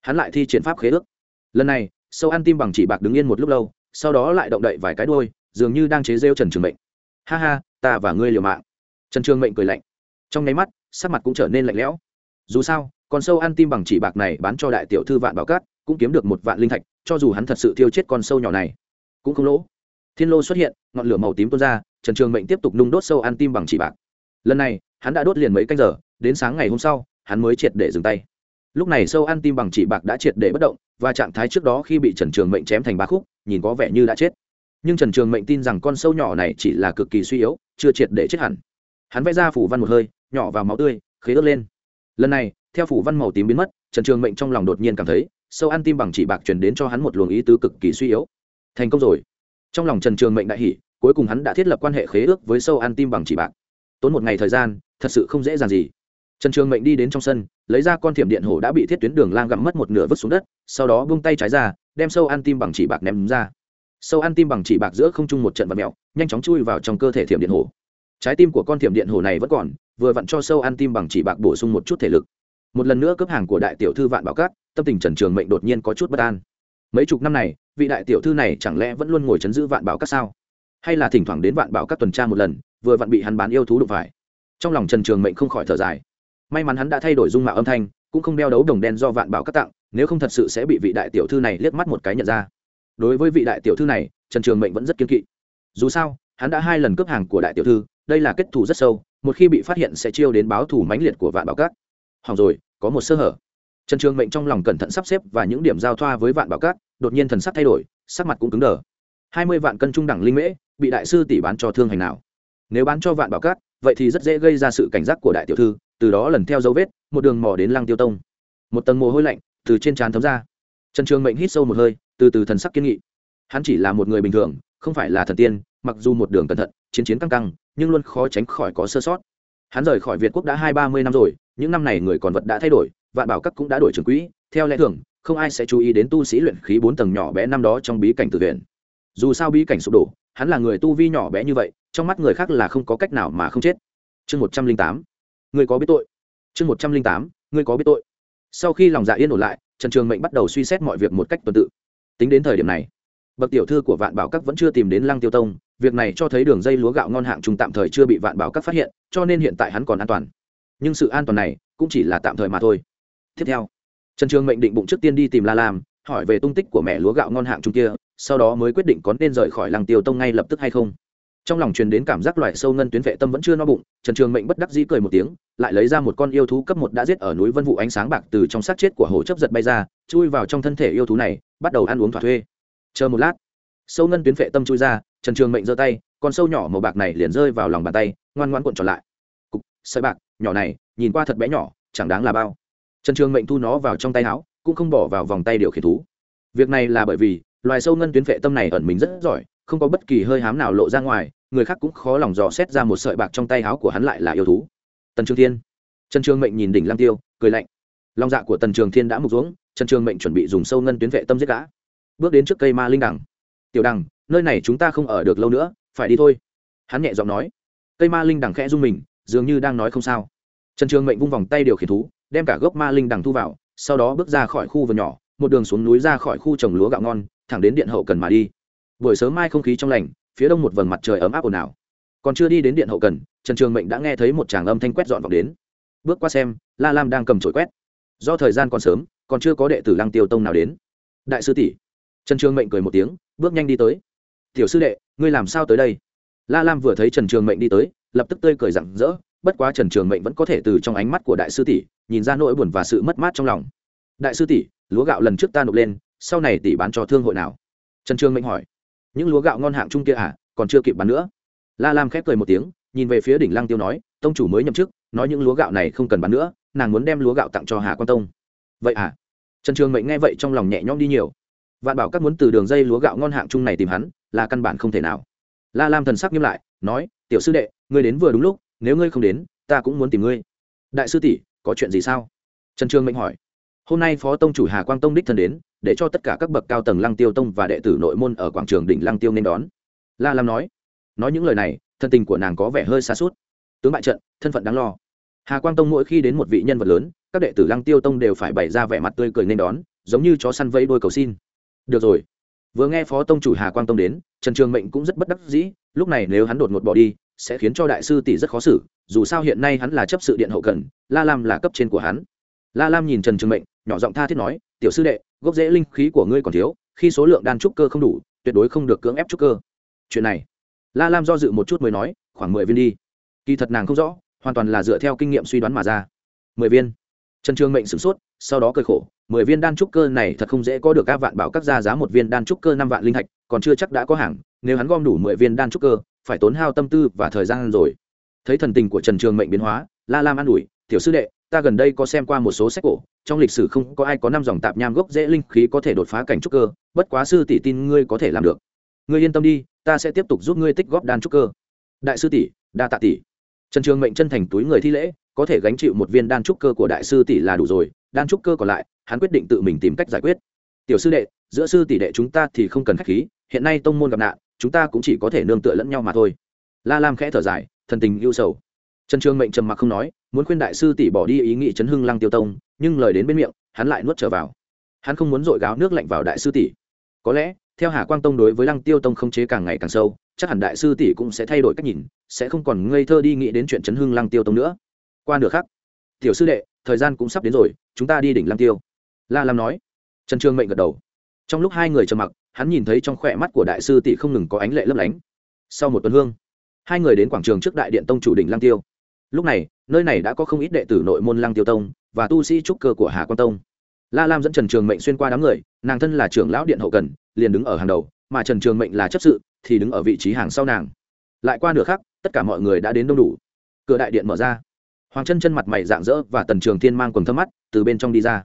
Hắn lại thi triển pháp khế ước. Lần này, sâu ăn tim bằng chỉ bạc đứng yên một lúc lâu, sau đó lại động đậy vài cái đôi dường như đang chế rêu trần trường mệnh. Ha ha, ta và ngươi liều mạng. Trần trường mệnh cười lạnh. Trong nháy mắt, sắc mặt cũng trở nên lạnh lẽo. Dù sao, con sâu ăn tim bằng chỉ bạc này bán cho đại tiểu thư vạn bảo cát, cũng kiếm được một vạn linh thạch, cho dù hắn thật sự thiêu chết con sâu nhỏ này, cũng không lỗ. Thiên lô xuất hiện, ngọn lửa màu tím tuôn ra trần trường mệnh tiếp tục nung đốt sâu ăn tim bằng chỉ bạc. Lần này, hắn đã đốt liền mấy canh giờ, đến sáng ngày hôm sau, hắn mới triệt để dừng tay. Lúc này sâu ăn tim bằng chỉ bạc đã triệt để bất động, và trạng thái trước đó khi bị trần trường mệnh chém thành ba khúc, nhìn có vẻ như đã chết. Nhưng trần trường mệnh tin rằng con sâu nhỏ này chỉ là cực kỳ suy yếu, chưa triệt để chết hẳn. Hắn vẽ ra phủ văn một hơi, nhỏ vào máu tươi, khế ướt lên. Lần này, theo phủ văn màu tím biến mất, trần trường mệnh trong lòng đột nhiên cảm thấy, sâu ăn tim bằng chỉ bạc truyền đến cho hắn một luồng ý tứ cực kỳ suy yếu. Thành công rồi. Trong lòng trần trường mệnh đại hỷ cuối cùng hắn đã thiết lập quan hệ khế ước với sâu ăn tim bằng chỉ bạc. Tốn một ngày thời gian, thật sự không dễ dàng gì. Trần trường mệnh đi đến trong sân, lấy ra con thiểm điện hổ đã bị thiết tuyến đường lang gặm mất một nửa vứt xuống đất, sau đó vung tay trái ra, đem sâu ăn tim bằng chỉ bạc ném ra. Sâu ăn tim bằng chỉ bạc giữa không trung một trận vật mẹo, nhanh chóng chui vào trong cơ thể thiểm điện hổ. Trái tim của con thiểm điện hổ này vẫn còn, vừa vặn cho sâu ăn tim bằng chỉ bạc bổ sung một chút thể lực. Một lần nữa cướp hàng của đại tiểu thư vạn bảo cát, tâm tình trần trường mệnh đột nhiên có chút bất an. Mấy chục năm này, vị đại tiểu thư này chẳng lẽ vẫn luôn ngồi chấn giữ vạn bảo cát sao? Hay là thỉnh thoảng đến vạn bảo các tuần tra một lần vừa vặn bị hắn bán yêu thú đụng phải. Trong lòng trần trường mệnh không khỏi thở dài. May mắn hắn đã thay đổi dung mạo âm thanh cũng không đeo đấu đồng đen do vạn bảo các tặng nếu không thật sự sẽ bị vị đại tiểu thư này liếc mắt một cái nhận ra. Đối với vị đại tiểu thư này trần trường mệnh vẫn rất kiên kỵ. Dù sao hắn đã hai lần cướp hàng của đại tiểu thư đây là kết thù rất sâu một khi bị phát hiện sẽ chiêu đến báo thù mãnh liệt của vạn bảo các. hỏng rồi có một sơ hở. Trần trường mệnh trong lòng cẩn thận sắp xếp và những điểm giao thoa với vạn bảo các, đột nhiên thần sắc thay đổi sắc mặt cũng cứng đờ. Hai mươi vạn cân trung đẳng linh mễ bị đại sư tỷ bán cho thương hành nào. Nếu bán cho vạn bảo cát, vậy thì rất dễ gây ra sự cảnh giác của đại tiểu thư, từ đó lần theo dấu vết, một đường mò đến lăng tiêu tông. Một tầng mồ hôi lạnh từ trên trán thấm ra. Trần trường mệnh hít sâu một hơi, từ từ thần sắc kiên nghị. Hắn chỉ là một người bình thường, không phải là thần tiên, mặc dù một đường cẩn thận, chiến chiến căng căng, nhưng luôn khó tránh khỏi có sơ sót. Hắn rời khỏi việt quốc đã hai ba mươi năm rồi, những năm này người còn vật đã thay đổi, vạn bảo các cũng đã đổi trường quỹ. Theo lẽ thường, không ai sẽ chú ý đến tu sĩ luyện khí bốn tầng nhỏ bé năm đó trong bí cảnh tự viện dù sao bí cảnh sụp đổ hắn là người tu vi nhỏ bé như vậy, trong mắt người khác là không có cách nào mà không chết. Chương một trăm linh tám, người có biết tội. Chương một trăm linh tám, người có biết tội. Sau khi lòng dạ yên ổn lại, trần trường mệnh bắt đầu suy xét mọi việc một cách tuần tự. Tính đến thời điểm này, bậc tiểu thư của vạn bảo các vẫn chưa tìm đến lăng tiêu tông, việc này cho thấy đường dây lúa gạo ngon hạng trung tạm thời chưa bị vạn bảo các phát hiện, cho nên hiện tại hắn còn an toàn. Nhưng sự an toàn này cũng chỉ là tạm thời mà thôi. Tiếp theo, trần trường mệnh định bụng trước tiên đi tìm la lam, hỏi về tung tích của mẹ lúa gạo ngon hạng trung kia sau đó mới quyết định có nên rời khỏi làng tiêu tông ngay lập tức hay không. Trong lòng truyền đến cảm giác loại sâu ngân tuyến vệ tâm vẫn chưa no bụng, trần trường mệnh bất đắc dĩ cười một tiếng, lại lấy ra một con yêu thú cấp một đã giết ở núi vân vụ ánh sáng bạc từ trong xác chết của hồ chấp giật bay ra, chui vào trong thân thể yêu thú này, bắt đầu ăn uống thỏa thuê. Chờ một lát, sâu ngân tuyến vệ tâm chui ra, trần trường mệnh giơ tay, con sâu nhỏ màu bạc này liền rơi vào lòng bàn tay, ngoan ngoan cuộn tròn lại. Cục, sợi bạc, nhỏ này, nhìn qua thật bé nhỏ, chẳng đáng là bao. Trần trường mệnh thu nó vào trong tay áo, cũng không bỏ vào vòng tay điều khiển thú. Việc này là bởi vì loài sâu ngân tuyến vệ tâm này ẩn mình rất giỏi, không có bất kỳ hơi hám nào lộ ra ngoài, người khác cũng khó lòng dò xét ra một sợi bạc trong tay áo của hắn lại là yêu thú. Tần trường thiên. Trần trường mệnh nhìn đỉnh lang tiêu, cười lạnh. Lòng dạ của tần trường thiên đã mục xuống trần trường mệnh chuẩn bị dùng sâu ngân tuyến vệ tâm giết gã. Bước đến trước cây ma linh đằng. Tiểu đằng, nơi này chúng ta không ở được lâu nữa, phải đi thôi. Hắn nhẹ giọng nói. Cây ma linh đằng khẽ rung mình, dường như đang nói không sao. Trần trường mệnh vung vòng tay điều khiển thú, đem cả gốc ma linh đằng thu vào, sau đó bước ra khỏi khu vườn nhỏ, một đường xuống núi ra khỏi khu trồng lúa gạo ngon thẳng đến điện hậu cần mà đi. Buổi sớm mai không khí trong lành, phía đông một vầng mặt trời ấm áp ồn ào. Còn chưa đi đến điện hậu cần, trần trường mệnh đã nghe thấy một tràng âm thanh quét dọn vọng đến. Bước qua xem, la lam đang cầm chổi quét. Do thời gian còn sớm, còn chưa có đệ tử lăng tiêu tông nào đến. Đại sư tỷ. Trần trường mệnh cười một tiếng, bước nhanh đi tới. Tiểu sư đệ, ngươi làm sao tới đây? La lam vừa thấy trần trường mệnh đi tới, lập tức tươi cười rặng rỡ, bất quá trần trường mệnh vẫn có thể từ trong ánh mắt của đại sư tỷ, nhìn ra nỗi buồn và sự mất mát trong lòng. Đại sư tỷ, lúa gạo lần trước ta nộp lên sau này tỷ bán cho thương hội nào? Trần trường mệnh hỏi. Những lúa gạo ngon hạng trung kia à còn chưa kịp bán nữa. La lam khép cười một tiếng, nhìn về phía đỉnh lăng tiêu nói, tông chủ mới nhậm chức, nói những lúa gạo này không cần bán nữa, nàng muốn đem lúa gạo tặng cho hà quan tông. Vậy à? Trần trường mệnh nghe vậy trong lòng nhẹ nhõm đi nhiều. Vạn bảo các muốn từ đường dây lúa gạo ngon hạng trung này tìm hắn, là căn bản không thể nào. La lam thần sắc nghiêm lại, nói, tiểu sư đệ, ngươi đến vừa đúng lúc, nếu ngươi không đến, ta cũng muốn tìm ngươi. Đại sư tỷ, có chuyện gì sao? Trần trương mệnh hỏi. Hôm nay phó tông chủ hà quang tông đích thân đến để cho tất cả các bậc cao tầng lăng tiêu tông và đệ tử nội môn ở quảng trường đỉnh lăng tiêu nên đón. La lam nói nói những lời này, thân tình của nàng có vẻ hơi xa suốt. Tướng bại trận, thân phận đáng lo. Hà quang tông mỗi khi đến một vị nhân vật lớn, các đệ tử lăng tiêu tông đều phải bày ra vẻ mặt tươi cười nên đón, giống như chó săn vẫy đôi cầu xin. Được rồi. Vừa nghe phó tông chủ hà quang tông đến, trần trường mệnh cũng rất bất đắc dĩ, lúc này nếu hắn đột ngột bỏ đi, sẽ khiến cho đại sư tỷ rất khó xử, dù sao hiện nay hắn là chấp sự điện hậu cần, la lam là cấp trên của hắn. La lam nhìn trần trường mệnh nhỏ giọng tha thiết nói, tiểu sư đệ, gốc rễ linh khí của ngươi còn thiếu, khi số lượng đan trúc cơ không đủ, tuyệt đối không được cưỡng ép trúc cơ. Chuyện này, la lam do dự một chút mới nói, khoảng mười viên đi. Kỳ thật nàng không rõ, hoàn toàn là dựa theo kinh nghiệm suy đoán mà ra. Mười viên. Trần trường mệnh sửng sốt, sau đó cơi khổ, mười viên đan trúc cơ này thật không dễ có được các vạn bảo các ra giá một viên đan trúc cơ năm vạn linh thạch còn chưa chắc đã có hàng, nếu hắn gom đủ mười viên đan trúc cơ, phải tốn hao tâm tư và thời gian rồi. Thấy thần tình của trần trường mệnh biến hóa, la lam an ủi, tiểu sư đệ ta gần đây có xem qua một số sách cổ, trong lịch sử không có ai có năm dòng tạp nham gốc dễ linh khí có thể đột phá cảnh trúc cơ, bất quá sư tỷ tin ngươi có thể làm được. Ngươi yên tâm đi, ta sẽ tiếp tục giúp ngươi tích góp đan trúc cơ. Đại sư tỷ, đa tạ tỷ. Trần trường mệnh chân thành túi người thi lễ, có thể gánh chịu một viên đan trúc cơ của đại sư tỷ là đủ rồi, đan trúc cơ còn lại, hắn quyết định tự mình tìm cách giải quyết. Tiểu sư đệ, giữa sư tỷ đệ chúng ta thì không cần khách khí, hiện nay tông môn gặp nạn, chúng ta cũng chỉ có thể nương tựa lẫn nhau mà thôi. La lam khẽ thở dài, thần tình yêu sầu trần trường mệnh trầm mặc không nói, muốn khuyên đại sư tỷ bỏ đi ý nghĩ chấn hưng lăng tiêu tông, nhưng lời đến bên miệng, hắn lại nuốt trở vào. Hắn không muốn dội gáo nước lạnh vào đại sư tỷ. Có lẽ, theo hà quang tông đối với lăng tiêu tông không chế càng ngày càng sâu, chắc hẳn đại sư tỷ cũng sẽ thay đổi cách nhìn, sẽ không còn ngây thơ đi nghĩ đến chuyện chấn hưng lăng tiêu tông nữa. Qua nửa khắc, tiểu sư đệ, thời gian cũng sắp đến rồi, chúng ta đi đỉnh lăng tiêu. La lam nói. Trần trương mệnh gật đầu. Trong lúc hai người trầm mặc, hắn nhìn thấy trong khỏe mắt của đại sư tỷ không ngừng có ánh lệ lấp lánh. Sau một tuần hương, hai người đến quảng trường trước đại điện tông chủ đỉnh lăng tiêu lúc này, nơi này đã có không ít đệ tử nội môn lăng tiêu tông và tu sĩ trúc cơ của hà quan tông. La lam dẫn trần trường mệnh xuyên qua đám người, nàng thân là trưởng lão điện hậu cần, liền đứng ở hàng đầu, mà trần trường mệnh là chấp sự, thì đứng ở vị trí hàng sau nàng. Lại qua nửa khắc, tất cả mọi người đã đến đông đủ. Cửa đại điện mở ra. Hoàng chân chân mặt mày dạng dỡ và tần trường thiên mang quần thâm mắt, từ bên trong đi ra.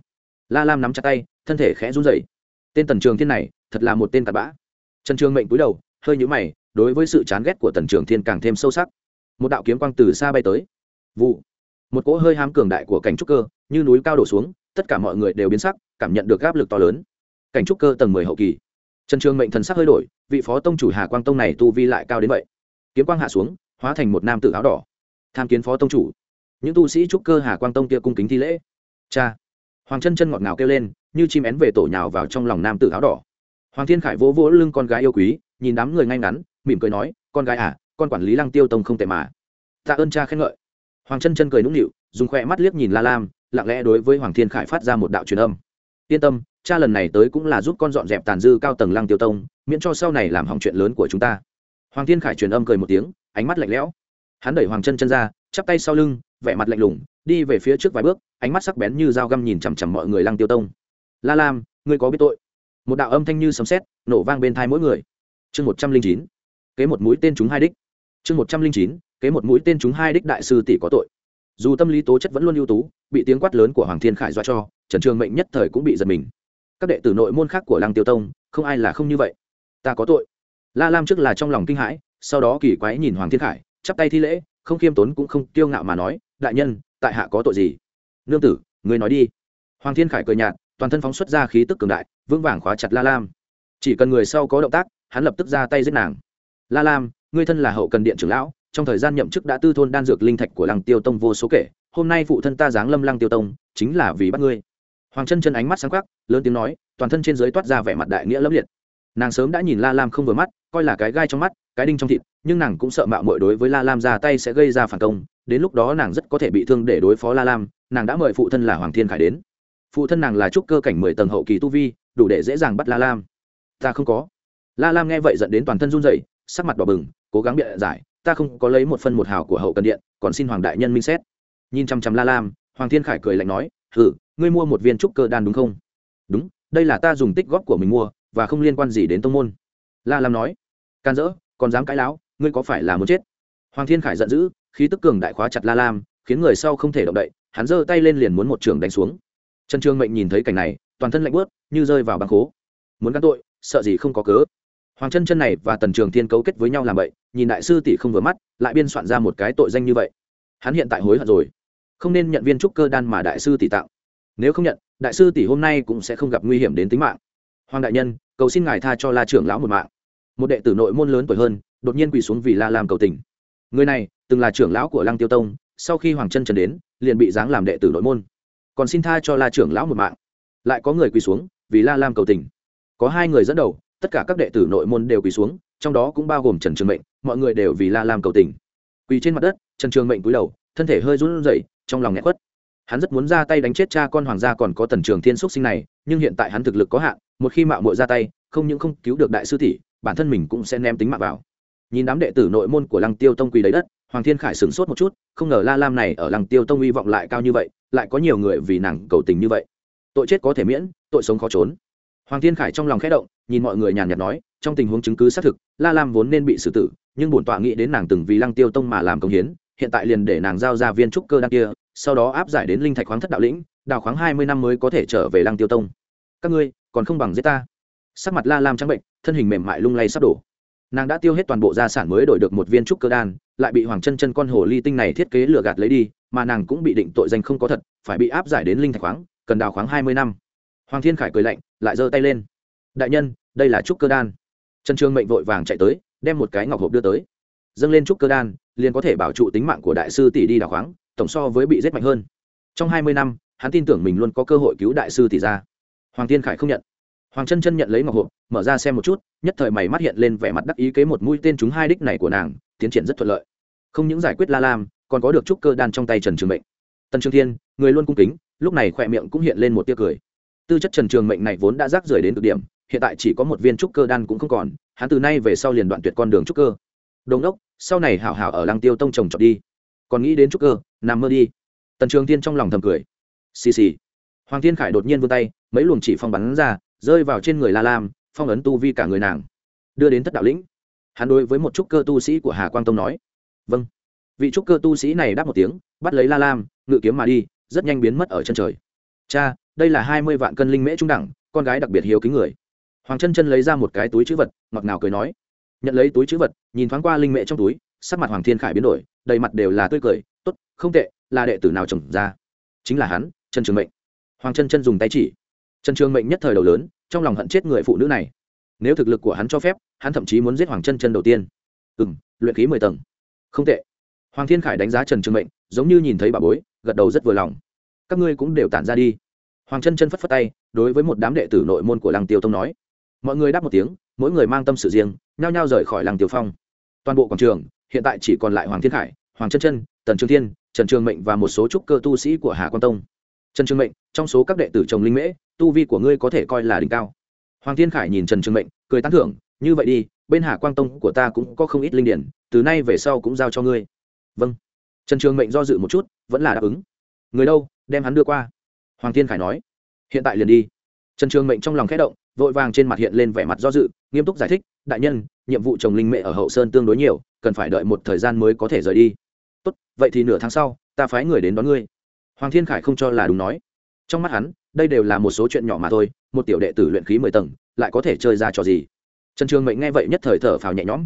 La lam nắm chặt tay, thân thể khẽ run rẩy. Tên tần trường thiên này, thật là một tên tạp bã. Trần trường mệnh cúi đầu, hơi nhũ mày, đối với sự chán ghét của tần trường thiên càng thêm sâu sắc. Một đạo kiếm quang từ xa bay tới vụ. Một cỗ hơi hám cường đại của cảnh trúc cơ, như núi cao đổ xuống, tất cả mọi người đều biến sắc, cảm nhận được áp lực to lớn. Cảnh trúc cơ tầng mười hậu kỳ. Trần trường mệnh thần sắc hơi đổi, vị phó tông chủ hà quang tông này tu vi lại cao đến vậy. Kiếm quang hạ xuống, hóa thành một nam tự áo đỏ. Tham kiến phó tông chủ. Những tu sĩ trúc cơ hà quang tông kia cung kính thi lễ. Cha. Hoàng chân chân ngọt ngào kêu lên, như chim én về tổ nhào vào trong lòng nam tự áo đỏ. Hoàng thiên khải vỗ vỗ lưng con gái yêu quý, nhìn đám người ngay ngắn, mỉm cười nói, con gái à con quản lý lăng tiêu tông không tệ mà. Tạ ơn cha khen ngợi hoàng chân chân cười nũng nịu, dùng khoe mắt liếc nhìn la lam, lặng lẽ đối với hoàng thiên khải phát ra một đạo truyền âm. Yên tâm, cha lần này tới cũng là giúp con dọn dẹp tàn dư cao tầng lăng tiêu tông, miễn cho sau này làm hỏng chuyện lớn của chúng ta. Hoàng thiên khải truyền âm cười một tiếng, ánh mắt lạnh lẽo. Hắn đẩy hoàng chân chân ra, chắp tay sau lưng, vẻ mặt lạnh lùng, đi về phía trước vài bước, ánh mắt sắc bén như dao găm nhìn chằm chằm mọi người lăng tiêu tông. La lam, ngươi có biết tội? Một đạo âm thanh như sấm sét, nổ vang bên thai mỗi người. Chương một trăm linh chín, kế một mũi tên chúng hai đích chương một trăm linh chín, kế một mũi tên chúng hai đích đại sư tỷ có tội. Dù tâm lý tố chất vẫn luôn ưu tú, bị tiếng quát lớn của hoàng thiên khải dọa cho, trần trường mệnh nhất thời cũng bị giật mình. Các đệ tử nội môn khác của lăng tiêu tông, không ai là không như vậy. Ta có tội. La lam trước là trong lòng kinh hãi, sau đó kỳ quái nhìn hoàng thiên khải, chắp tay thi lễ, không khiêm tốn cũng không kiêu ngạo mà nói, đại nhân, tại hạ có tội gì? Nương tử người nói đi. Hoàng thiên khải cười nhạt, toàn thân phóng xuất ra khí tức cường đại, vững vàng khóa chặt la lam. Chỉ cần người sau có động tác, hắn lập tức ra tay giết nàng. La lam ngươi thân là hậu cần điện trưởng lão, trong thời gian nhậm chức đã tư thôn đan dược linh thạch của lăng tiêu tông vô số kể, hôm nay phụ thân ta giáng lâm lăng tiêu tông, chính là vì bắt ngươi. Hoàng chân chân ánh mắt sáng khắc lớn tiếng nói, toàn thân trên dưới toát ra vẻ mặt đại nghĩa lẫm liệt. Nàng sớm đã nhìn la lam không vừa mắt, coi là cái gai trong mắt, cái đinh trong thịt, nhưng nàng cũng sợ mạo mội đối với la lam ra tay sẽ gây ra phản công, đến lúc đó nàng rất có thể bị thương để đối phó la lam, nàng đã mời phụ thân là hoàng thiên khải đến. Phụ thân nàng là trúc cơ cảnh mười tầng hậu kỳ tu vi, đủ để dễ dàng bắt la lam. Ta không có. La lam nghe vậy dẫn đến toàn thân run dậy sắc mặt đỏ bừng cố gắng biện giải, ta không có lấy một phân một hào của hậu cần điện, còn xin hoàng đại nhân minh xét. Nhìn chăm chăm la lam, hoàng thiên khải cười lạnh nói, hừ, ngươi mua một viên trúc cơ đan đúng không? Đúng, đây là ta dùng tích góp của mình mua, và không liên quan gì đến tông môn. La lam nói, can dỡ, còn dám cãi láo, ngươi có phải là muốn chết? Hoàng thiên khải giận dữ, khí tức cường đại khóa chặt la lam, khiến người sau không thể động đậy, hắn giơ tay lên liền muốn một trường đánh xuống. Trần trương mệnh nhìn thấy cảnh này, toàn thân lạnh bớt như rơi vào băng khố. Muốn gắn tội, sợ gì không có cớ hoàng chân chân này và tần trường thiên cấu kết với nhau làm vậy, nhìn đại sư tỷ không vừa mắt, lại biên soạn ra một cái tội danh như vậy. Hắn hiện tại hối hận rồi. Không nên nhận viên trúc cơ đan mà đại sư tỷ tạo. Nếu không nhận, đại sư tỷ hôm nay cũng sẽ không gặp nguy hiểm đến tính mạng. Hoàng đại nhân, cầu xin ngài tha cho la trưởng lão một mạng. Một đệ tử nội môn lớn tuổi hơn, đột nhiên quỳ xuống vì la làm cầu tình. Người này, từng là trưởng lão của lăng tiêu tông, sau khi hoàng chân trần đến, liền bị giáng làm đệ tử nội môn. Còn xin tha cho la trưởng lão một mạng. Lại có người quỳ xuống vì la làm cầu tình. Có hai người dẫn đầu tất cả các đệ tử nội môn đều quỳ xuống, trong đó cũng bao gồm trần trường mệnh, mọi người đều vì la lam cầu tình. Quỳ trên mặt đất, trần trường mệnh cúi đầu, thân thể hơi run rẩy, trong lòng nghẹt quất hắn rất muốn ra tay đánh chết cha con hoàng gia còn có tần trường thiên xúc sinh này, nhưng hiện tại hắn thực lực có hạn, một khi mạo muội ra tay, không những không cứu được đại sư tỷ, bản thân mình cũng sẽ ném tính mạng vào. Nhìn đám đệ tử nội môn của lăng tiêu tông quỳ đấy đất, hoàng thiên khải sửng sốt một chút, không ngờ la lam này ở lăng tiêu tông hy vọng lại cao như vậy, lại có nhiều người vì nàng cầu tình như vậy. Tội chết có thể miễn, tội sống khó trốn hoàng thiên khải trong lòng khẽ động, nhìn mọi người nhàn nhạt nói, trong tình huống chứng cứ xác thực, la lam vốn nên bị xử tử, nhưng bổn tọa nghĩ đến nàng từng vì lăng tiêu tông mà làm công hiến, hiện tại liền để nàng giao ra viên trúc cơ đan kia, sau đó áp giải đến linh thạch khoáng thất đạo lĩnh, đào khoáng hai mươi năm mới có thể trở về lăng tiêu tông. Các ngươi, còn không bằng giết ta. Sắc mặt la lam trắng bệnh, thân hình mềm mại lung lay sắp đổ. Nàng đã tiêu hết toàn bộ gia sản mới đổi được một viên trúc cơ đan, lại bị hoàng chân chân con hồ ly tinh này thiết kế lừa gạt lấy đi, mà nàng cũng bị định tội danh không có thật, phải bị áp giải đến linh thạch khoáng, cần đào khoáng hai mươi năm. Hoàng thiên khải cười lạnh lại giơ tay lên. Đại nhân, đây là trúc cơ đan. Trần trương mệnh vội vàng chạy tới, đem một cái ngọc hộp đưa tới. Dâng lên trúc cơ đan, liền có thể bảo trụ tính mạng của đại sư tỷ đi đào khoáng, tổng so với bị giết mạnh hơn. Trong hai mươi năm, hắn tin tưởng mình luôn có cơ hội cứu đại sư tỷ ra. Hoàng thiên khải không nhận. Hoàng chân chân nhận lấy ngọc hộp, mở ra xem một chút, nhất thời mày mắt hiện lên vẻ mặt đắc ý kế một mũi tên chúng hai đích này của nàng, tiến triển rất thuận lợi. Không những giải quyết la lam, còn có được trúc cơ đan trong tay trần trường mệnh. Tần trường thiên, người luôn cung kính, lúc này khỏe miệng cũng hiện lên một tia cười tư chất trần trường mệnh này vốn đã rác rưởi đến cực điểm, hiện tại chỉ có một viên trúc cơ đan cũng không còn, hắn từ nay về sau liền đoạn tuyệt con đường trúc cơ. Đồn đốc, sau này hảo hảo ở lăng tiêu tông trồng trọt đi. Còn nghĩ đến trúc cơ, nằm mơ đi. Tần trường thiên trong lòng thầm cười. Xì xì. Hoàng thiên khải đột nhiên vươn tay, mấy luồng chỉ phong bắn ra, rơi vào trên người la lam, phong ấn tu vi cả người nàng. Đưa đến thất đạo lĩnh. Hắn đối với một trúc cơ tu sĩ của hà quang tông nói. Vâng. Vị trúc cơ tu sĩ này đáp một tiếng, bắt lấy la lam, ngự kiếm mà đi, rất nhanh biến mất ở chân trời. Cha đây là hai mươi vạn cân linh mễ trung đẳng, con gái đặc biệt hiếu kính người. Hoàng chân chân lấy ra một cái túi chữ vật, ngọt ngào cười nói. Nhận lấy túi chữ vật, nhìn thoáng qua linh mễ trong túi, sắc mặt hoàng thiên khải biến đổi, đầy mặt đều là tươi cười, tốt, không tệ, là đệ tử nào trồng ra? Chính là hắn, trần trường mệnh. Hoàng chân chân dùng tay chỉ. Trần trường mệnh nhất thời đầu lớn, trong lòng hận chết người phụ nữ này. Nếu thực lực của hắn cho phép, hắn thậm chí muốn giết hoàng chân chân đầu tiên. Ừ m luyện khí mười tầng. Không tệ. Hoàng thiên khải đánh giá trần trường mệnh, giống như nhìn thấy bà bối, gật đầu rất vừa lòng. Các ngươi cũng đều tản ra đi hoàng chân chân phất phất tay, đối với một đám đệ tử nội môn của lăng tiêu tông nói. Mọi người đáp một tiếng, mỗi người mang tâm sự riêng, nhao nhao rời khỏi lăng tiêu phong. Toàn bộ quảng trường, hiện tại chỉ còn lại hoàng thiên khải, hoàng chân chân, tần trường thiên, trần trường mệnh và một số trúc cơ tu sĩ của hà quan tông. Trần trường mệnh, trong số các đệ tử chồng linh mễ, tu vi của ngươi có thể coi là đỉnh cao. Hoàng thiên khải nhìn trần trường mệnh, cười tán thưởng, như vậy đi, bên hà quang tông của ta cũng có không ít linh điển, từ nay về sau cũng giao cho ngươi. Vâng. Trần trường mệnh do dự một chút, vẫn là đáp ứng. Người đâu, đem hắn đưa qua hoàng thiên khải nói, hiện tại liền đi. Trần trường mệnh trong lòng khẽ động, vội vàng trên mặt hiện lên vẻ mặt do dự, nghiêm túc giải thích, đại nhân, nhiệm vụ trồng linh mệ ở hậu sơn tương đối nhiều, cần phải đợi một thời gian mới có thể rời đi. Tốt, vậy thì nửa tháng sau, ta phái người đến đón ngươi. Hoàng thiên khải không cho là đúng nói. Trong mắt hắn, đây đều là một số chuyện nhỏ mà thôi, một tiểu đệ tử luyện khí mười tầng, lại có thể chơi ra trò gì? Trần trường mệnh nghe vậy nhất thời thở phào nhẹ nhõm.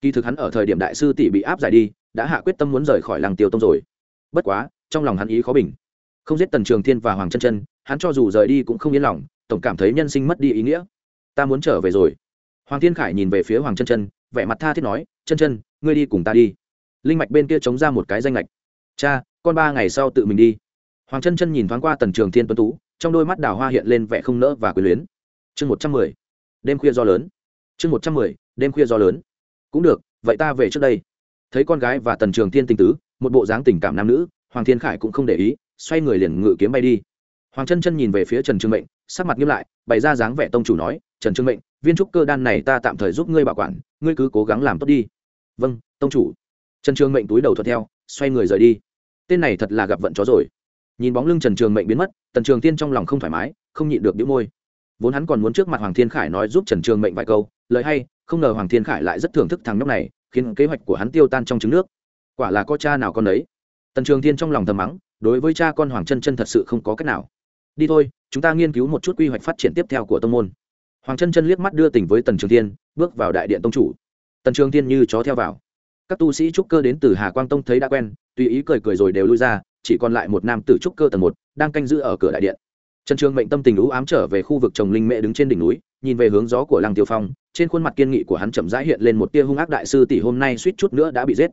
Kỳ thực hắn ở thời điểm đại sư tỷ bị áp giải đi, đã hạ quyết tâm muốn rời khỏi làng tiêu tông rồi. Bất quá, trong lòng hắn ý khó bình không giết tần trường thiên và hoàng chân chân, hắn cho dù rời đi cũng không yên lòng, tổng cảm thấy nhân sinh mất đi ý nghĩa. Ta muốn trở về rồi. Hoàng thiên khải nhìn về phía hoàng chân chân, vẻ mặt tha thiết nói, chân chân, ngươi đi cùng ta đi. Linh mạch bên kia chống ra một cái danh lệch cha, con ba ngày sau tự mình đi. Hoàng chân chân nhìn thoáng qua tần trường thiên tuấn tú, trong đôi mắt đào hoa hiện lên vẻ không nỡ và quyền luyến. Chương một trăm mười, đêm khuya do lớn. Chương một trăm mười, đêm khuya do lớn. Cũng được, vậy ta về trước đây. Thấy con gái và tần trường thiên tình tứ, một bộ dáng tình cảm nam nữ, hoàng thiên khải cũng không để ý xoay người liền ngự kiếm bay đi. Hoàng chân chân nhìn về phía trần trương mệnh, sắc mặt nghiêm lại, bày ra dáng vẻ tông chủ nói, trần trương mệnh, viên trúc cơ đan này ta tạm thời giúp ngươi bảo quản, ngươi cứ cố gắng làm tốt đi. Vâng tông chủ. Trần trương mệnh túi đầu thuận theo, xoay người rời đi. Tên này thật là gặp vận chó rồi. Nhìn bóng lưng trần trường mệnh biến mất, tần trường tiên trong lòng không thoải mái, không nhịn được đĩu môi. Vốn hắn còn muốn trước mặt hoàng thiên khải nói giúp trần trường mệnh vài câu, lời hay, không ngờ hoàng thiên khải lại rất thưởng thức thằng nhóc này, khiến kế hoạch của hắn tiêu tan trong trứng nước. Quả là có cha nào con đấy tần trường thiên trong lòng thầm mắng đối với cha con hoàng chân chân thật sự không có cách nào. Đi thôi, chúng ta nghiên cứu một chút quy hoạch phát triển tiếp theo của tông môn. Hoàng chân chân liếc mắt đưa tình với tần trường thiên, bước vào đại điện tông chủ. Tần trường thiên như chó theo vào. Các tu sĩ trúc cơ đến từ hà quang tông thấy đã quen, tùy ý cười cười rồi đều lui ra, chỉ còn lại một nam tử trúc cơ tầng một đang canh giữ ở cửa đại điện. Trần trường mệnh tâm tình lũ ám trở về khu vực trồng linh mẹ đứng trên đỉnh núi, nhìn về hướng gió của lăng tiêu phong, trên khuôn mặt kiên nghị của hắn chậm rãi hiện lên một tia hung ác đại sư tỷ hôm nay suýt chút nữa đã bị giết.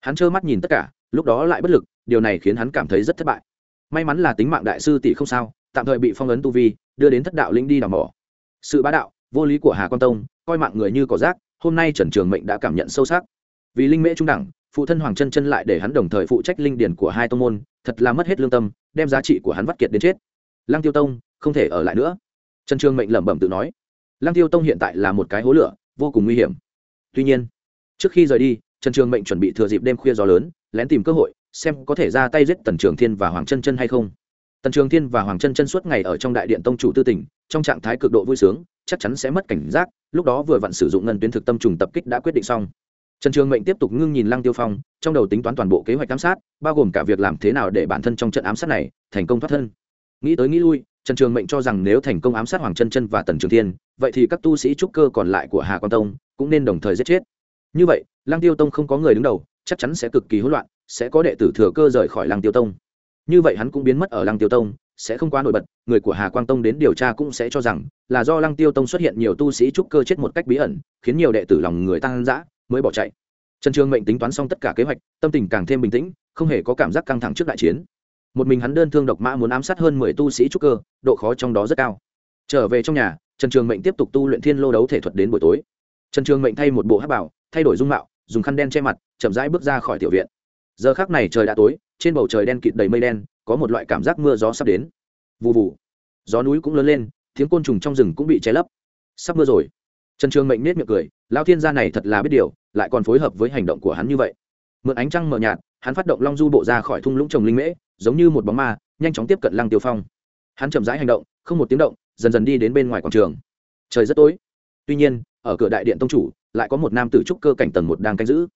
Hắn trơ mắt nhìn tất cả lúc đó lại bất lực, điều này khiến hắn cảm thấy rất thất bại. May mắn là tính mạng đại sư tỷ không sao, tạm thời bị phong ấn tu vi, đưa đến thất đạo linh đi đào mỏ. Sự bá đạo, vô lý của hà quan tông, coi mạng người như cỏ rác, hôm nay trần trường mệnh đã cảm nhận sâu sắc. Vì linh mễ trung đẳng, phụ thân hoàng chân chân lại để hắn đồng thời phụ trách linh điển của hai tông môn, thật là mất hết lương tâm, đem giá trị của hắn vắt kiệt đến chết. Lăng tiêu tông, không thể ở lại nữa. Trần trường mệnh lẩm bẩm tự nói. Lăng tiêu tông hiện tại là một cái hố lửa, vô cùng nguy hiểm. Tuy nhiên, trước khi rời đi trần trường mệnh chuẩn bị thừa dịp đêm khuya gió lớn, lén tìm cơ hội, xem có thể ra tay giết tần trường thiên và hoàng chân chân hay không. Tần trường thiên và hoàng chân chân suốt ngày ở trong đại điện tông chủ tư tỉnh, trong trạng thái cực độ vui sướng, chắc chắn sẽ mất cảnh giác, lúc đó vừa vặn sử dụng ngân tuyến thực tâm trùng tập kích đã quyết định xong. Trần trường mệnh tiếp tục ngưng nhìn lăng tiêu phong, trong đầu tính toán toàn bộ kế hoạch ám sát, bao gồm cả việc làm thế nào để bản thân trong trận ám sát này thành công thoát thân. Nghĩ tới nghĩ lui, trần trường mệnh cho rằng nếu thành công ám sát hoàng chân chân và tần trường thiên, vậy thì các tu sĩ trúc cơ còn lại của hà quan tông cũng nên đồng thời giết chết. Như vậy lăng tiêu tông không có người đứng đầu, chắc chắn sẽ cực kỳ hỗn loạn, sẽ có đệ tử thừa cơ rời khỏi lăng tiêu tông. Như vậy hắn cũng biến mất ở lăng tiêu tông, sẽ không quá nổi bật, người của hà quang tông đến điều tra cũng sẽ cho rằng là do lăng tiêu tông xuất hiện nhiều tu sĩ trúc cơ chết một cách bí ẩn, khiến nhiều đệ tử lòng người tăng dã mới bỏ chạy. Trần trường mệnh tính toán xong tất cả kế hoạch, tâm tình càng thêm bình tĩnh, không hề có cảm giác căng thẳng trước đại chiến. Một mình hắn đơn thương độc mã muốn ám sát hơn mười tu sĩ trúc cơ, độ khó trong đó rất cao. Trở về trong nhà, trần trường mệnh tiếp tục tu luyện thiên lô đấu thể thuật đến buổi tối. Trần trường mệnh thay một bộ hát bảo, thay đổi dung mạo dùng khăn đen che mặt, chậm rãi bước ra khỏi tiểu viện. Giờ khác này trời đã tối, trên bầu trời đen kịt đầy mây đen, có một loại cảm giác mưa gió sắp đến. Vụ vụ gió núi cũng lớn lên, tiếng côn trùng trong rừng cũng bị che lấp. Sắp mưa rồi. Trần trường mệnh nết miệng cười lao thiên gia này thật là biết điều, lại còn phối hợp với hành động của hắn như vậy. Mượn ánh trăng mờ nhạt, hắn phát động long du bộ ra khỏi thung lũng trồng linh mễ, giống như một bóng ma, nhanh chóng tiếp cận lăng tiêu phong. Hắn chậm rãi hành động, không một tiếng động, dần dần đi đến bên ngoài quảng trường. Trời rất tối. Tuy nhiên, ở cửa đại điện tông chủ lại có một nam tử trúc cơ cảnh tầng một đang canh giữ.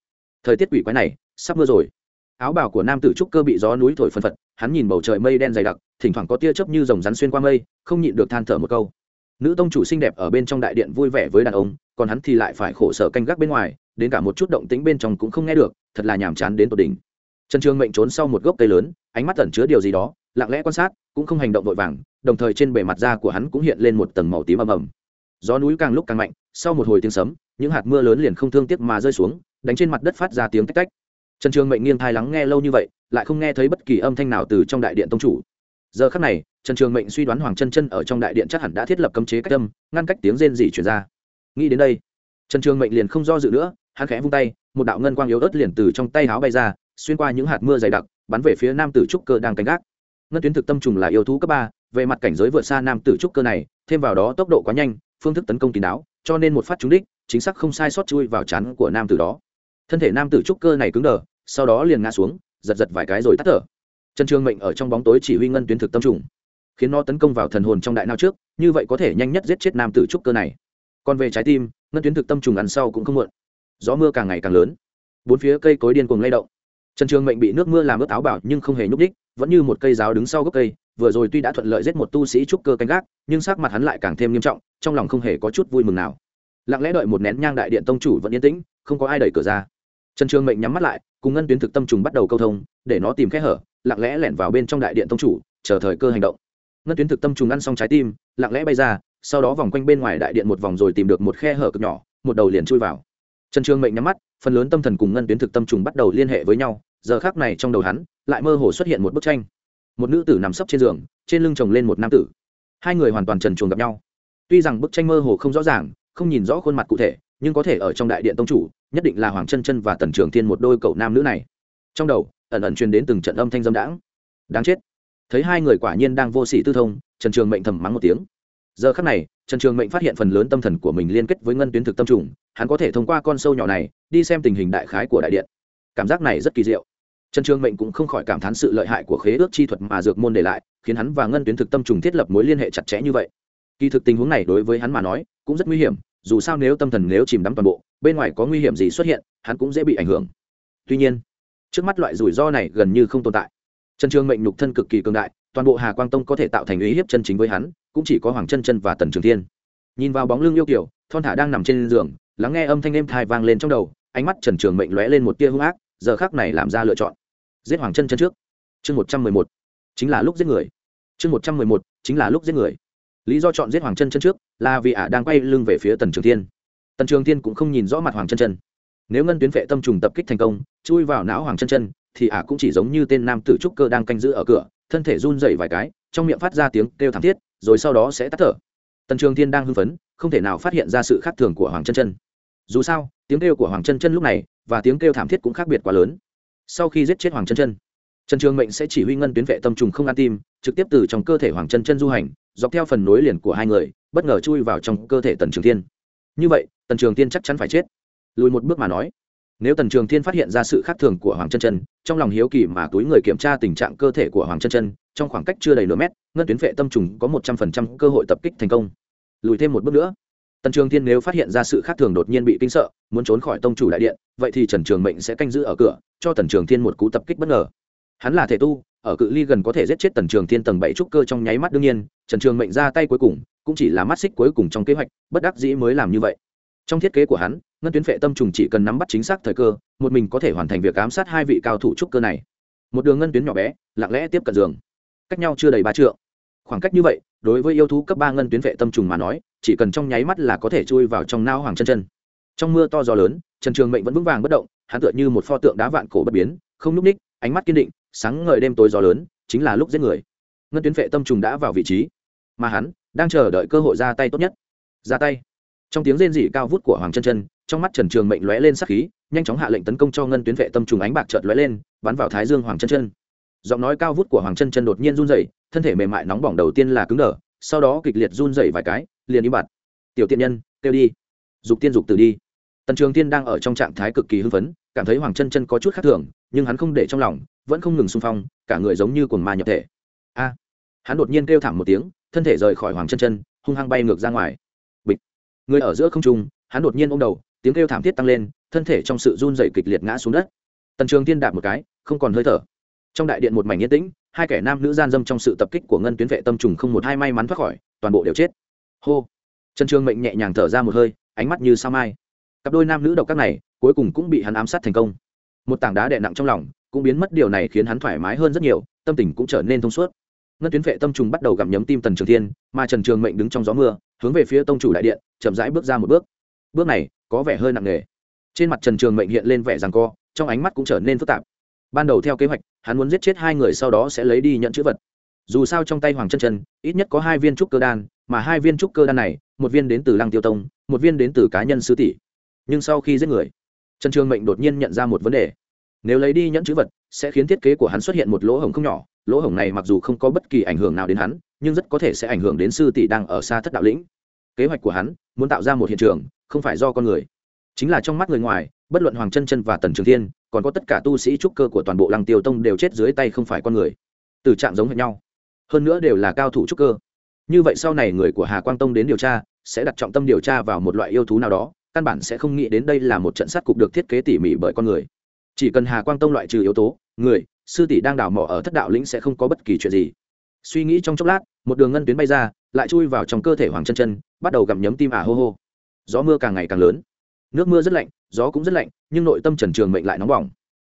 Thời tiết quỷ quái này, sắp mưa rồi. Áo bào của nam tử trúc cơ bị gió núi thổi phân phật, hắn nhìn bầu trời mây đen dày đặc, thỉnh thoảng có tia chớp như dòng rắn xuyên qua mây, không nhịn được than thở một câu. Nữ tông chủ xinh đẹp ở bên trong đại điện vui vẻ với đàn ông, còn hắn thì lại phải khổ sở canh gác bên ngoài, đến cả một chút động tĩnh bên trong cũng không nghe được, thật là nhàm chán đến tột đỉnh. Trần trường mệnh trốn sau một gốc cây lớn, ánh mắt tẩn chứa điều gì đó, lặng lẽ quan sát, cũng không hành động vội vàng, đồng thời trên bề mặt da của hắn cũng hiện lên một tầng màu tím ầm ầm gió núi càng lúc càng mạnh, sau một hồi tiếng sấm, những hạt mưa lớn liền không thương tiếc mà rơi xuống, đánh trên mặt đất phát ra tiếng tách tách. Trần trường mệnh nghiêng thai lắng nghe lâu như vậy, lại không nghe thấy bất kỳ âm thanh nào từ trong đại điện tông chủ. Giờ khắc này, trần trường mệnh suy đoán hoàng chân chân ở trong đại điện chắc hẳn đã thiết lập cấm chế cách âm, ngăn cách tiếng rên rỉ chuyển ra. Nghĩ đến đây, trần trường mệnh liền không do dự nữa, hắn khẽ vung tay, một đạo ngân quang yếu ớt liền từ trong tay áo bay ra, xuyên qua những hạt mưa dày đặc, bắn về phía nam tử trúc cơ đang canh gác. Ngân tuyến thực tâm trùng là yêu thú cấp ba, về mặt cảnh giới vượt xa nam tử trúc cơ này, thêm vào đó tốc độ quá nhanh phương thức tấn công kín đáo, cho nên một phát trúng đích, chính xác không sai sót chui vào chắn của nam tử đó. Thân thể nam tử trúc cơ này cứng đờ, sau đó liền ngã xuống, giật giật vài cái rồi tắt thở. Trần trường mệnh ở trong bóng tối chỉ huy ngân tuyến thực tâm trùng, khiến nó tấn công vào thần hồn trong đại não trước, như vậy có thể nhanh nhất giết chết nam tử trúc cơ này. Còn về trái tim, ngân tuyến thực tâm trùng ăn sau cũng không muộn. Gió mưa càng ngày càng lớn, bốn phía cây cối điên cuồng lay động. Trần trường mệnh bị nước mưa làm ướt áo bảo nhưng không hề nhúc đích vẫn như một cây giáo đứng sau gốc cây vừa rồi tuy đã thuận lợi giết một tu sĩ trúc cơ canh gác, nhưng sắc mặt hắn lại càng thêm nghiêm trọng, trong lòng không hề có chút vui mừng nào. Lặng lẽ đợi một nén nhang đại điện tông chủ vẫn yên tĩnh, không có ai đẩy cửa ra. Trần trường mệnh nhắm mắt lại, cùng ngân tuyến thực tâm trùng bắt đầu câu thông, để nó tìm kẽ hở, lặng lẽ lẻn vào bên trong đại điện tông chủ, chờ thời cơ hành động. Ngân tuyến thực tâm trùng ăn xong trái tim, lặng lẽ bay ra, sau đó vòng quanh bên ngoài đại điện một vòng rồi tìm được một khe hở cực nhỏ, một đầu liền chui vào. Trần trường mệnh nhắm mắt, phần lớn tâm thần cùng ngân tuyến thực tâm trùng bắt đầu liên hệ với nhau, giờ khác này trong đầu hắn, lại mơ hồ xuất hiện một bức tranh một nữ tử nằm sấp trên giường, trên lưng chồng lên một nam tử. Hai người hoàn toàn trần chuồng gặp nhau. Tuy rằng bức tranh mơ hồ không rõ ràng, không nhìn rõ khuôn mặt cụ thể, nhưng có thể ở trong đại điện tông chủ, nhất định là hoàng chân chân và tần trường thiên một đôi cậu nam nữ này. Trong đầu, ẩn ẩn truyền đến từng trận âm thanh dâm đãng. Đáng chết. Thấy hai người quả nhiên đang vô sỉ tư thông, trần trường mệnh thầm mắng một tiếng. Giờ khắc này, trần trường mệnh phát hiện phần lớn tâm thần của mình liên kết với ngân tuyến thực tâm trùng, hắn có thể thông qua con sâu nhỏ này, đi xem tình hình đại khái của đại điện. Cảm giác này rất kỳ diệu trần trường mệnh cũng không khỏi cảm thán sự lợi hại của khế ước chi thuật mà dược môn để lại, khiến hắn và ngân tuyến thực tâm trùng thiết lập mối liên hệ chặt chẽ như vậy. Kỳ thực tình huống này đối với hắn mà nói, cũng rất nguy hiểm, dù sao nếu tâm thần nếu chìm đắm toàn bộ, bên ngoài có nguy hiểm gì xuất hiện, hắn cũng dễ bị ảnh hưởng. Tuy nhiên, trước mắt loại rủi ro này gần như không tồn tại. Trần trường mệnh nhục thân cực kỳ cường đại, toàn bộ hà quang tông có thể tạo thành ý hiếp chân chính với hắn, cũng chỉ có hoàng chân chân và tần trường thiên. Nhìn vào bóng lưng yêu kiểu thon thả đang nằm trên giường, lắng nghe âm thanh êm thai vang lên trong đầu, ánh mắt trần trường mệnh lóe lên một tia hung ác, giờ khác này làm ra lựa chọn giết hoàng chân chân trước. Chương một trăm mười một, chính là lúc giết người. Chương một trăm mười một, chính là lúc giết người. Lý do chọn giết hoàng chân chân trước là vì ả đang quay lưng về phía tần trường thiên. Tần trường thiên cũng không nhìn rõ mặt hoàng chân chân. Nếu ngân tuyến vệ tâm trùng tập kích thành công, chui vào não hoàng chân chân, thì ả cũng chỉ giống như tên nam tử trúc cơ đang canh giữ ở cửa, thân thể run dậy vài cái, trong miệng phát ra tiếng kêu thảm thiết, rồi sau đó sẽ tắt thở. Tần trường thiên đang hưng phấn, không thể nào phát hiện ra sự khác thường của hoàng chân chân. Dù sao, tiếng kêu của hoàng chân chân lúc này và tiếng kêu thảm thiết cũng khác biệt quá lớn sau khi giết chết hoàng chân chân, trần trường mệnh sẽ chỉ huy ngân tuyến vệ tâm trùng không an tim, trực tiếp từ trong cơ thể hoàng chân chân du hành, dọc theo phần nối liền của hai người, bất ngờ chui vào trong cơ thể tần trường thiên. Như vậy, tần trường thiên chắc chắn phải chết. Lùi một bước mà nói, nếu tần trường thiên phát hiện ra sự khác thường của hoàng chân chân, trong lòng hiếu kỳ mà túi người kiểm tra tình trạng cơ thể của hoàng chân chân, trong khoảng cách chưa đầy nửa mét, ngân tuyến vệ tâm trùng có một trăm phần trăm cơ hội tập kích thành công. Lùi thêm một bước nữa tần trường thiên nếu phát hiện ra sự khác thường đột nhiên bị kinh sợ, muốn trốn khỏi tông chủ đại điện, vậy thì trần trường mệnh sẽ canh giữ ở cửa, cho tần trường thiên một cú tập kích bất ngờ. Hắn là thể tu, ở cự ly gần có thể giết chết tần trường thiên tầng bảy trúc cơ trong nháy mắt đương nhiên, trần trường mệnh ra tay cuối cùng, cũng chỉ là mắt xích cuối cùng trong kế hoạch, bất đắc dĩ mới làm như vậy. Trong thiết kế của hắn, ngân tuyến phệ tâm trùng chỉ cần nắm bắt chính xác thời cơ, một mình có thể hoàn thành việc ám sát hai vị cao thủ trúc cơ này. Một đường ngân tuyến nhỏ bé, lặng lẽ tiếp cận giường. Cách nhau chưa đầy ba trượng. Khoảng cách như vậy, đối với yêu thú cấp ba ngân tuyến vệ tâm trùng mà nói chỉ cần trong nháy mắt là có thể chui vào trong nao hoàng chân chân. Trong mưa to gió lớn, trần trường mệnh vẫn vững vàng bất động, hắn tựa như một pho tượng đá vạn cổ bất biến, không núp ních ánh mắt kiên định, sáng ngời đêm tối gió lớn, chính là lúc giết người. Ngân tuyến vệ tâm trùng đã vào vị trí, mà hắn đang chờ đợi cơ hội ra tay tốt nhất. Ra tay. Trong tiếng rên rỉ cao vút của hoàng chân chân, trong mắt trần trường mệnh lóe lên sắc khí, nhanh chóng hạ lệnh tấn công cho ngân tuyến vệ tâm trùng ánh bạc chợt lóe lên, bắn vào thái dương hoàng chân chân. Giọng nói cao vút của hoàng chân chân đột nhiên run rẩy, thân thể mềm mại nóng bỏng đầu tiên là cứng đờ sau đó kịch liệt run rẩy vài cái, liền im bặt. Tiểu tiện nhân, kêu đi. Dục tiên dục từ đi. Tần trường tiên đang ở trong trạng thái cực kỳ hưng phấn, cảm thấy hoàng chân chân có chút khác thường, nhưng hắn không để trong lòng, vẫn không ngừng xung phong, cả người giống như cồn ma nhập thể. A! Hắn đột nhiên kêu thảm một tiếng, thân thể rời khỏi hoàng chân chân, hung hăng bay ngược ra ngoài. Bịch! Người ở giữa không trung, hắn đột nhiên ôm đầu, tiếng kêu thảm thiết tăng lên, thân thể trong sự run rẩy kịch liệt ngã xuống đất. Tần trường tiên đạp một cái, không còn hơi thở. Trong đại điện một mảnh yên tĩnh hai kẻ nam nữ gian dâm trong sự tập kích của ngân tuyến vệ tâm trùng không một hai may mắn thoát khỏi, toàn bộ đều chết. Hô. Trần trường mệnh nhẹ nhàng thở ra một hơi, ánh mắt như sao mai. Cặp đôi nam nữ độc các này, cuối cùng cũng bị hắn ám sát thành công. Một tảng đá đè nặng trong lòng, cũng biến mất điều này khiến hắn thoải mái hơn rất nhiều, tâm tình cũng trở nên thông suốt. Ngân tuyến vệ tâm trùng bắt đầu gặm nhấm tim tần trường thiên, mà trần trường mệnh đứng trong gió mưa, hướng về phía tông chủ đại điện, chậm rãi bước ra một bước. Bước này, có vẻ hơi nặng nề. Trên mặt trần trường mệnh hiện lên vẻ rằng co, trong ánh mắt cũng trở nên phức tạp ban đầu theo kế hoạch, hắn muốn giết chết hai người sau đó sẽ lấy đi nhận chữ vật. Dù sao trong tay hoàng chân chân, ít nhất có hai viên trúc cơ đan, mà hai viên trúc cơ đan này, một viên đến từ lăng tiêu tông, một viên đến từ cá nhân sứ tỷ. Nhưng sau khi giết người, trần trường mệnh đột nhiên nhận ra một vấn đề. Nếu lấy đi nhẫn chữ vật, sẽ khiến thiết kế của hắn xuất hiện một lỗ hổng không nhỏ. Lỗ hổng này mặc dù không có bất kỳ ảnh hưởng nào đến hắn, nhưng rất có thể sẽ ảnh hưởng đến sư tỷ đang ở xa thất đạo lĩnh. Kế hoạch của hắn, muốn tạo ra một hiện trường, không phải do con người, chính là trong mắt người ngoài bất luận hoàng chân chân và tần trường thiên, còn có tất cả tu sĩ trúc cơ của toàn bộ lăng tiêu tông đều chết dưới tay không phải con người. Từ trạng giống hệt nhau. Hơn nữa đều là cao thủ trúc cơ. Như vậy sau này người của hà quang tông đến điều tra, sẽ đặt trọng tâm điều tra vào một loại yêu thú nào đó, căn bản sẽ không nghĩ đến đây là một trận sát cục được thiết kế tỉ mỉ bởi con người. Chỉ cần hà quang tông loại trừ yếu tố, người, sư tỷ đang đào mỏ ở thất đạo lĩnh sẽ không có bất kỳ chuyện gì. Suy nghĩ trong chốc lát, một đường ngân tuyến bay ra, lại chui vào trong cơ thể hoàng chân chân, bắt đầu gặm nhấm tim ả hô hô. Gió mưa càng ngày càng lớn nước mưa rất lạnh, gió cũng rất lạnh, nhưng nội tâm trần trường mệnh lại nóng bỏng.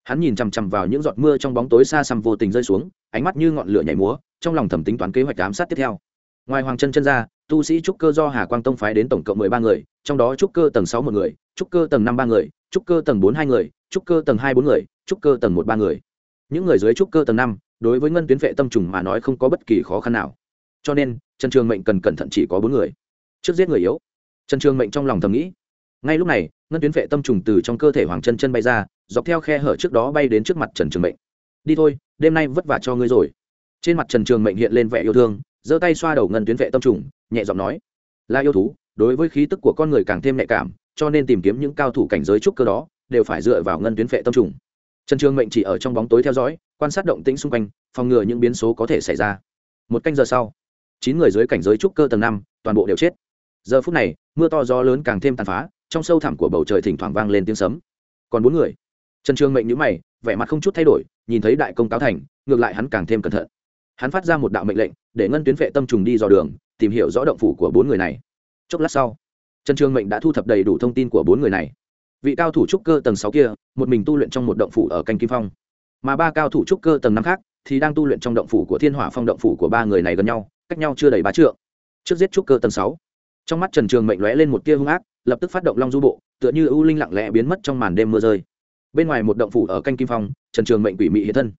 Hắn nhìn chằm chằm vào những giọt mưa trong bóng tối xa xăm vô tình rơi xuống, ánh mắt như ngọn lửa nhảy múa, trong lòng thẩm tính toán kế hoạch ám sát tiếp theo. Ngoài hoàng chân chân ra, tu sĩ trúc cơ do hà quang tông phái đến tổng cộng mười ba người, trong đó trúc cơ tầng sáu một người, trúc cơ tầng năm ba người, trúc cơ tầng bốn hai người, trúc cơ tầng hai bốn người, trúc cơ tầng một ba người. Những người dưới trúc cơ tầng năm, đối với ngân tuyến vệ tâm trùng mà nói không có bất kỳ khó khăn nào. Cho nên, trần trường mệnh cần cẩn thận chỉ có bốn người. Trước giết người yếu. Trần trường mệnh trong lòng thầm nghĩ ngay lúc này, ngân tuyến vệ tâm trùng từ trong cơ thể hoàng chân chân bay ra, dọc theo khe hở trước đó bay đến trước mặt trần trường mệnh. Đi thôi, đêm nay vất vả cho ngươi rồi. Trên mặt trần trường mệnh hiện lên vẻ yêu thương, giơ tay xoa đầu ngân tuyến vệ tâm trùng, nhẹ giọng nói, là yêu thú, đối với khí tức của con người càng thêm nhạy cảm, cho nên tìm kiếm những cao thủ cảnh giới trúc cơ đó đều phải dựa vào ngân tuyến vệ tâm trùng. Trần trường mệnh chỉ ở trong bóng tối theo dõi, quan sát động tĩnh xung quanh, phòng ngừa những biến số có thể xảy ra. Một canh giờ sau, chín người dưới cảnh giới trúc cơ tầng năm toàn bộ đều chết. Giờ phút này, mưa to gió lớn càng thêm tàn phá trong sâu thẳm của bầu trời thỉnh thoảng vang lên tiếng sấm. Còn bốn người. Trần trường mệnh nhữ mày, vẻ mặt không chút thay đổi, nhìn thấy đại công cáo thành, ngược lại hắn càng thêm cẩn thận. Hắn phát ra một đạo mệnh lệnh, để ngân tuyến vệ tâm trùng đi dò đường, tìm hiểu rõ động phủ của bốn người này. Chốc lát sau, trần trường mệnh đã thu thập đầy đủ thông tin của bốn người này. Vị cao thủ trúc cơ tầng sáu kia, một mình tu luyện trong một động phủ ở canh kim phong. Mà ba cao thủ trúc cơ tầng năm khác, thì đang tu luyện trong động phủ của thiên hỏa phong động phủ của ba người này gần nhau, cách nhau chưa đầy ba trượng. Trước giết trúc cơ tầng sáu, trong mắt trần trường mệnh lóe lên một tia hung ác lập tức phát động long du bộ, tựa như ưu linh lặng lẽ biến mất trong màn đêm mưa rơi. Bên ngoài một động phủ ở canh kim phong, trần trường mệnh quỷ mị hiện thân.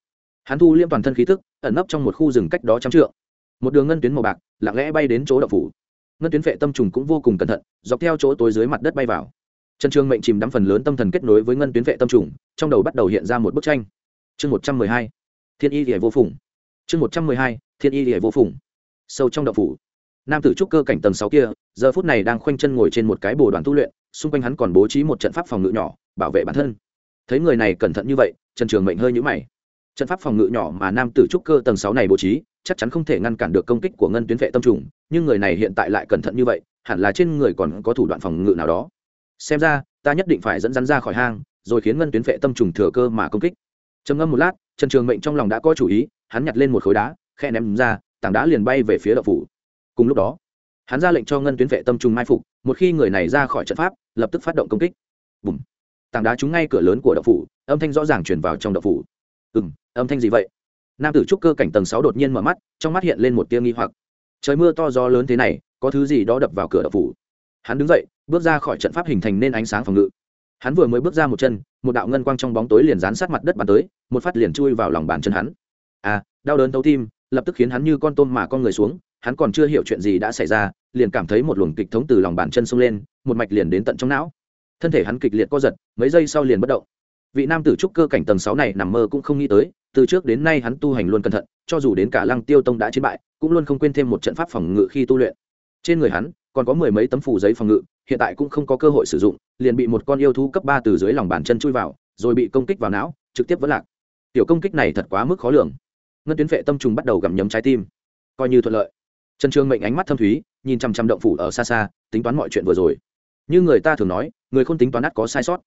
Hắn thu liêm toàn thân khí thức ẩn nấp trong một khu rừng cách đó trăm trượng. Một đường ngân tuyến màu bạc, lặng lẽ bay đến chỗ động phủ. Ngân tuyến vệ tâm trùng cũng vô cùng cẩn thận, dọc theo chỗ tối dưới mặt đất bay vào. Trần trường mệnh chìm đắm phần lớn tâm thần kết nối với ngân tuyến vệ tâm trùng, trong đầu bắt đầu hiện ra một bức tranh. Chương một trăm mười hai, thiên y hệ vô phùng. Chương một trăm mười hai, thiên y hệ vô phùng. Sâu trong động phủ nam tử trúc cơ cảnh tầng sáu kia, giờ phút này đang khoanh chân ngồi trên một cái bồ đoàn tu luyện, xung quanh hắn còn bố trí một trận pháp phòng ngự nhỏ, bảo vệ bản thân. Thấy người này cẩn thận như vậy, trần trường mệnh hơi nhũ mày. Trận pháp phòng ngự nhỏ mà nam tử trúc cơ tầng sáu này bố trí, chắc chắn không thể ngăn cản được công kích của ngân tuyến vệ tâm trùng, nhưng người này hiện tại lại cẩn thận như vậy, hẳn là trên người còn có thủ đoạn phòng ngự nào đó. Xem ra, ta nhất định phải dẫn rắn ra khỏi hang, rồi khiến ngân tuyến vệ tâm trùng thừa cơ mà công kích. Trầm ngâm một lát, trần trường mệnh trong lòng đã có chủ ý, hắn nhặt lên một khối đá khe ném ra, tảng đá liền bay về phía đậu phủ cùng lúc đó, hắn ra lệnh cho ngân tuyến vệ tâm trung mai phục, một khi người này ra khỏi trận pháp, lập tức phát động công kích. Bùm. Tảng đá trúng ngay cửa lớn của đậu phủ, âm thanh rõ ràng truyền vào trong đậu phủ. Ừ m âm thanh gì vậy? Nam tử trúc cơ cảnh tầng sáu đột nhiên mở mắt, trong mắt hiện lên một tia nghi hoặc. Trời mưa to gió lớn thế này, có thứ gì đó đập vào cửa đậu phủ. Hắn đứng dậy, bước ra khỏi trận pháp hình thành nên ánh sáng phòng ngự. Hắn vừa mới bước ra một chân, một đạo ngân quang trong bóng tối liền dán sát mặt đất bàn tới, một phát liền chui vào lòng bàn chân hắn. À đau đớn thấu tim, lập tức khiến hắn như con tôm mà con người xuống hắn còn chưa hiểu chuyện gì đã xảy ra, liền cảm thấy một luồng kịch thống từ lòng bàn chân xông lên, một mạch liền đến tận trong não. Thân thể hắn kịch liệt co giật, mấy giây sau liền bất động. Vị nam tử trúc cơ cảnh tầng sáu này nằm mơ cũng không nghĩ tới, từ trước đến nay hắn tu hành luôn cẩn thận, cho dù đến cả lăng tiêu tông đã chiến bại, cũng luôn không quên thêm một trận pháp phòng ngự khi tu luyện. Trên người hắn, còn có mười mấy tấm phủ giấy phòng ngự, hiện tại cũng không có cơ hội sử dụng, liền bị một con yêu thú cấp ba từ dưới lòng bàn chân chui vào, rồi bị công kích vào não, trực tiếp vẫn lạc. Tiểu công kích này thật quá mức khó lường. Ngân tuyến vệ tâm trùng bắt đầu gặm nhấm trái tim. Coi như thuận lợi trần Trường mệnh ánh mắt thâm thúy, nhìn chăm chăm động phủ ở xa xa, tính toán mọi chuyện vừa rồi. Như người ta thường nói, người không tính toán ắt có sai sót.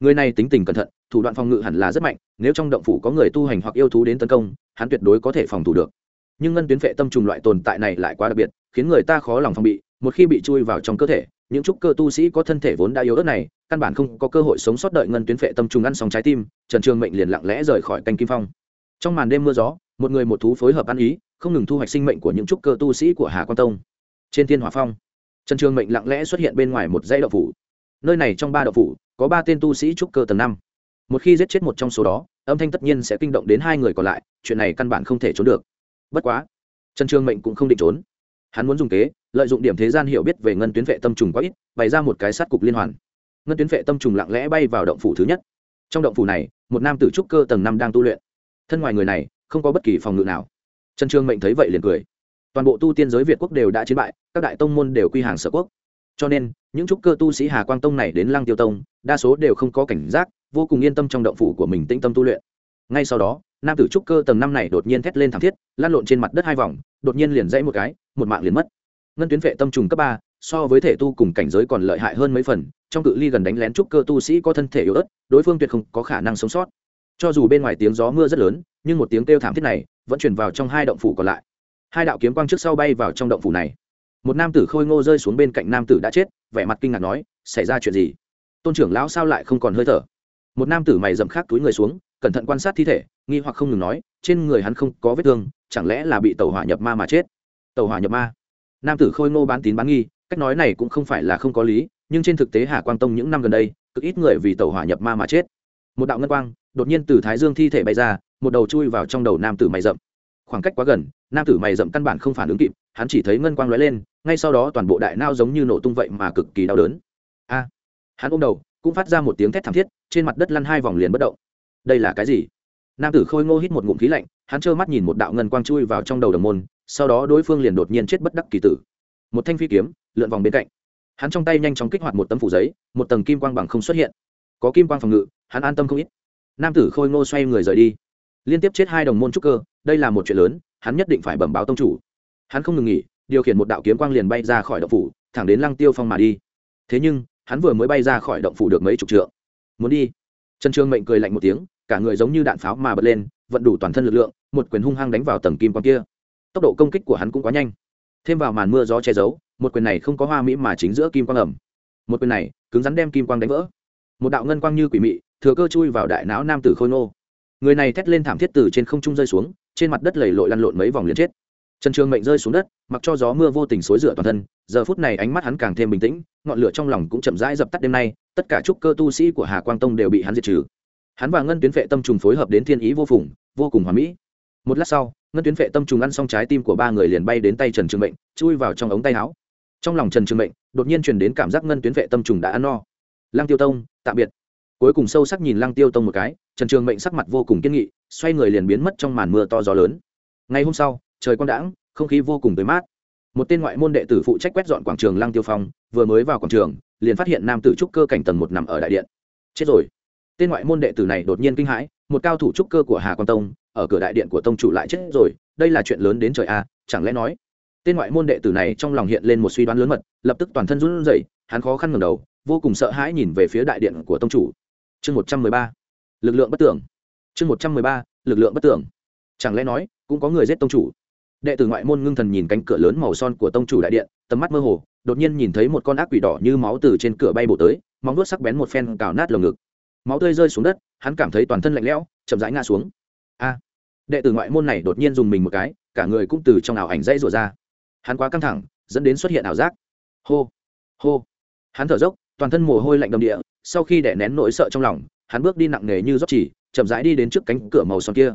Người này tính tình cẩn thận, thủ đoạn phòng ngự hẳn là rất mạnh, nếu trong động phủ có người tu hành hoặc yêu thú đến tấn công, hắn tuyệt đối có thể phòng thủ được. Nhưng ngân tuyến vệ tâm trùng loại tồn tại này lại quá đặc biệt, khiến người ta khó lòng phòng bị, một khi bị chui vào trong cơ thể, những trúc cơ tu sĩ có thân thể vốn đã yếu ớt này, căn bản không có cơ hội sống sót đợi ngân tuyến vệ tâm trùng ăn xong trái tim, trần trường mệnh liền lặng lẽ rời khỏi canh kim phong. Trong màn đêm mưa gió một người một thú phối hợp ăn ý, không ngừng thu hoạch sinh mệnh của những trúc cơ tu sĩ của hà quan tông. Trên thiên hòa phong, trần trường mệnh lặng lẽ xuất hiện bên ngoài một dãy đậu phủ. Nơi này trong ba đậu phủ, có ba tên tu sĩ trúc cơ tầng năm. Một khi giết chết một trong số đó, âm thanh tất nhiên sẽ kinh động đến hai người còn lại, chuyện này căn bản không thể trốn được. Bất quá, trần trường mệnh cũng không định trốn. Hắn muốn dùng kế, lợi dụng điểm thế gian hiểu biết về ngân tuyến vệ tâm trùng quá ít, bày ra một cái sát cục liên hoàn. Ngân tuyến vệ tâm trùng lặng lẽ bay vào động phủ thứ nhất. Trong động phủ này, một nam tử trúc cơ tầng năm đang tu luyện. Thân ngoài người này không có bất kỳ phòng ngự nào. Trần trương mệnh thấy vậy liền cười. Toàn bộ tu tiên giới việt quốc đều đã chiến bại, các đại tông môn đều quy hàng sở quốc. Cho nên, những trúc cơ tu sĩ hà quang tông này đến lăng tiêu tông, đa số đều không có cảnh giác, vô cùng yên tâm trong động phủ của mình tĩnh tâm tu luyện. Ngay sau đó, nam tử trúc cơ tầng năm này đột nhiên thét lên thảm thiết lan lộn trên mặt đất hai vòng, đột nhiên liền dãy một cái, một mạng liền mất. Ngân tuyến vệ tâm trùng cấp ba, so với thể tu cùng cảnh giới còn lợi hại hơn mấy phần, trong cự ly gần đánh lén trúc cơ tu sĩ có thân thể yếu ớt, đối phương tuyệt không có khả năng sống sót cho dù bên ngoài tiếng gió mưa rất lớn, nhưng một tiếng kêu thảm thiết này vẫn chuyển vào trong hai động phủ còn lại. Hai đạo kiếm quang trước sau bay vào trong động phủ này. Một nam tử khôi ngô rơi xuống bên cạnh nam tử đã chết, vẻ mặt kinh ngạc nói, xảy ra chuyện gì? Tôn trưởng lão sao lại không còn hơi thở? Một nam tử mày dầm khác túi người xuống, cẩn thận quan sát thi thể, nghi hoặc không ngừng nói, trên người hắn không có vết thương, chẳng lẽ là bị tàu hỏa nhập ma mà chết? Tàu hỏa nhập ma? Nam tử khôi ngô bán tín bán nghi, cách nói này cũng không phải là không có lý, nhưng trên thực tế hà quang tông những năm gần đây, cực ít người vì tàu hỏa nhập ma mà chết một đạo ngân quang đột nhiên từ thái dương thi thể bay ra, một đầu chui vào trong đầu nam tử mày rậm. Khoảng cách quá gần, nam tử mày rậm căn bản không phản ứng kịp, hắn chỉ thấy ngân quang lóe lên, ngay sau đó toàn bộ đại nao giống như nổ tung vậy mà cực kỳ đau đớn. A! Hắn ôm đầu, cũng phát ra một tiếng thét thảm thiết, trên mặt đất lăn hai vòng liền bất động. Đây là cái gì? Nam tử khôi ngô hít một ngụm khí lạnh, hắn trơ mắt nhìn một đạo ngân quang chui vào trong đầu đồng môn, sau đó đối phương liền đột nhiên chết bất đắc kỳ tử. Một thanh phi kiếm, lượn vòng bên cạnh. Hắn trong tay nhanh chóng kích hoạt một tấm phủ giấy, một tầng kim quang bằng không xuất hiện. Có kim quang phòng ngự hắn an tâm không ít. Nam tử khôi ngô xoay người rời đi. Liên tiếp chết hai đồng môn trúc cơ, đây là một chuyện lớn, hắn nhất định phải bẩm báo tông chủ. Hắn không ngừng nghỉ, điều khiển một đạo kiếm quang liền bay ra khỏi động phủ, thẳng đến lăng tiêu phong mà đi. Thế nhưng, hắn vừa mới bay ra khỏi động phủ được mấy chục trượng. Muốn đi. Trần trương mệnh cười lạnh một tiếng, cả người giống như đạn pháo mà bật lên, vận đủ toàn thân lực lượng, một quyền hung hăng đánh vào tầng kim quang kia. Tốc độ công kích của hắn cũng quá nhanh. Thêm vào màn mưa gió che giấu, một quyền này không có hoa mỹ mà chính giữa kim quang ẩm. Một quyền này, cứng rắn đem kim quang đánh vỡ. Một đạo ngân quang như quỷ mị thừa cơ chui vào đại não nam tử khôi nô người này thét lên thảm thiết từ trên không trung rơi xuống, trên mặt đất lầy lội lăn lộn mấy vòng liền chết. Trần trường mệnh rơi xuống đất, mặc cho gió mưa vô tình xối rửa toàn thân, giờ phút này ánh mắt hắn càng thêm bình tĩnh, ngọn lửa trong lòng cũng chậm rãi dập tắt đêm nay, tất cả trúc cơ tu sĩ của hà quang tông đều bị hắn diệt trừ. Hắn và ngân tuyến vệ tâm trùng phối hợp đến thiên ý vô phùng, vô cùng hòa mỹ. Một lát sau, ngân tuyến vệ tâm trùng ăn xong trái tim của ba người liền bay đến tay trần trường mệnh, chui vào trong ống tay áo. Trong lòng trần trường mệnh, đột nhiên truyền đến cảm giác ngân tuyến vệ tâm trùng đã ăn no. Lang tiêu tông, tạm biệt cuối cùng sâu sắc nhìn lăng tiêu tông một cái, trần trường mệnh sắc mặt vô cùng kiên nghị, xoay người liền biến mất trong màn mưa to gió lớn. Ngày hôm sau, trời quang đãng, không khí vô cùng tới mát. Một tên ngoại môn đệ tử phụ trách quét dọn quảng trường lăng tiêu phong, vừa mới vào quảng trường, liền phát hiện nam tử trúc cơ cảnh tầng một nằm ở đại điện. Chết rồi. Tên ngoại môn đệ tử này đột nhiên kinh hãi, một cao thủ trúc cơ của hà quan tông, ở cửa đại điện của tông chủ lại chết rồi, đây là chuyện lớn đến trời a, chẳng lẽ nói? Tên ngoại môn đệ tử này trong lòng hiện lên một suy đoán lớn mật, lập tức toàn thân run rẩy, hắn khó khăn ngẩng đầu, vô cùng sợ hãi nhìn về phía đại điện của tông chủ chương một trăm mười ba, lực lượng bất tưởng chương một trăm mười ba, lực lượng bất tưởng chẳng lẽ nói, cũng có người giết tông chủ? Đệ tử ngoại môn ngưng thần nhìn cánh cửa lớn màu son của tông chủ đại điện, tầm mắt mơ hồ, đột nhiên nhìn thấy một con ác quỷ đỏ như máu từ trên cửa bay bổ tới, móng vuốt sắc bén một phen cào nát lồng ngực. Máu tươi rơi xuống đất, hắn cảm thấy toàn thân lạnh lẽo, chậm rãi ngã xuống. A! Đệ tử ngoại môn này đột nhiên dùng mình một cái, cả người cũng từ trong ảo ảnh dãy rủa ra. Hắn quá căng thẳng, dẫn đến xuất hiện ảo giác. Hô! Hô! Hắn thở dốc, toàn thân mồ hôi lạnh đầm địa sau khi đè nén nỗi sợ trong lòng, hắn bước đi nặng nề như rót chỉ, chậm rãi đi đến trước cánh cửa màu son kia.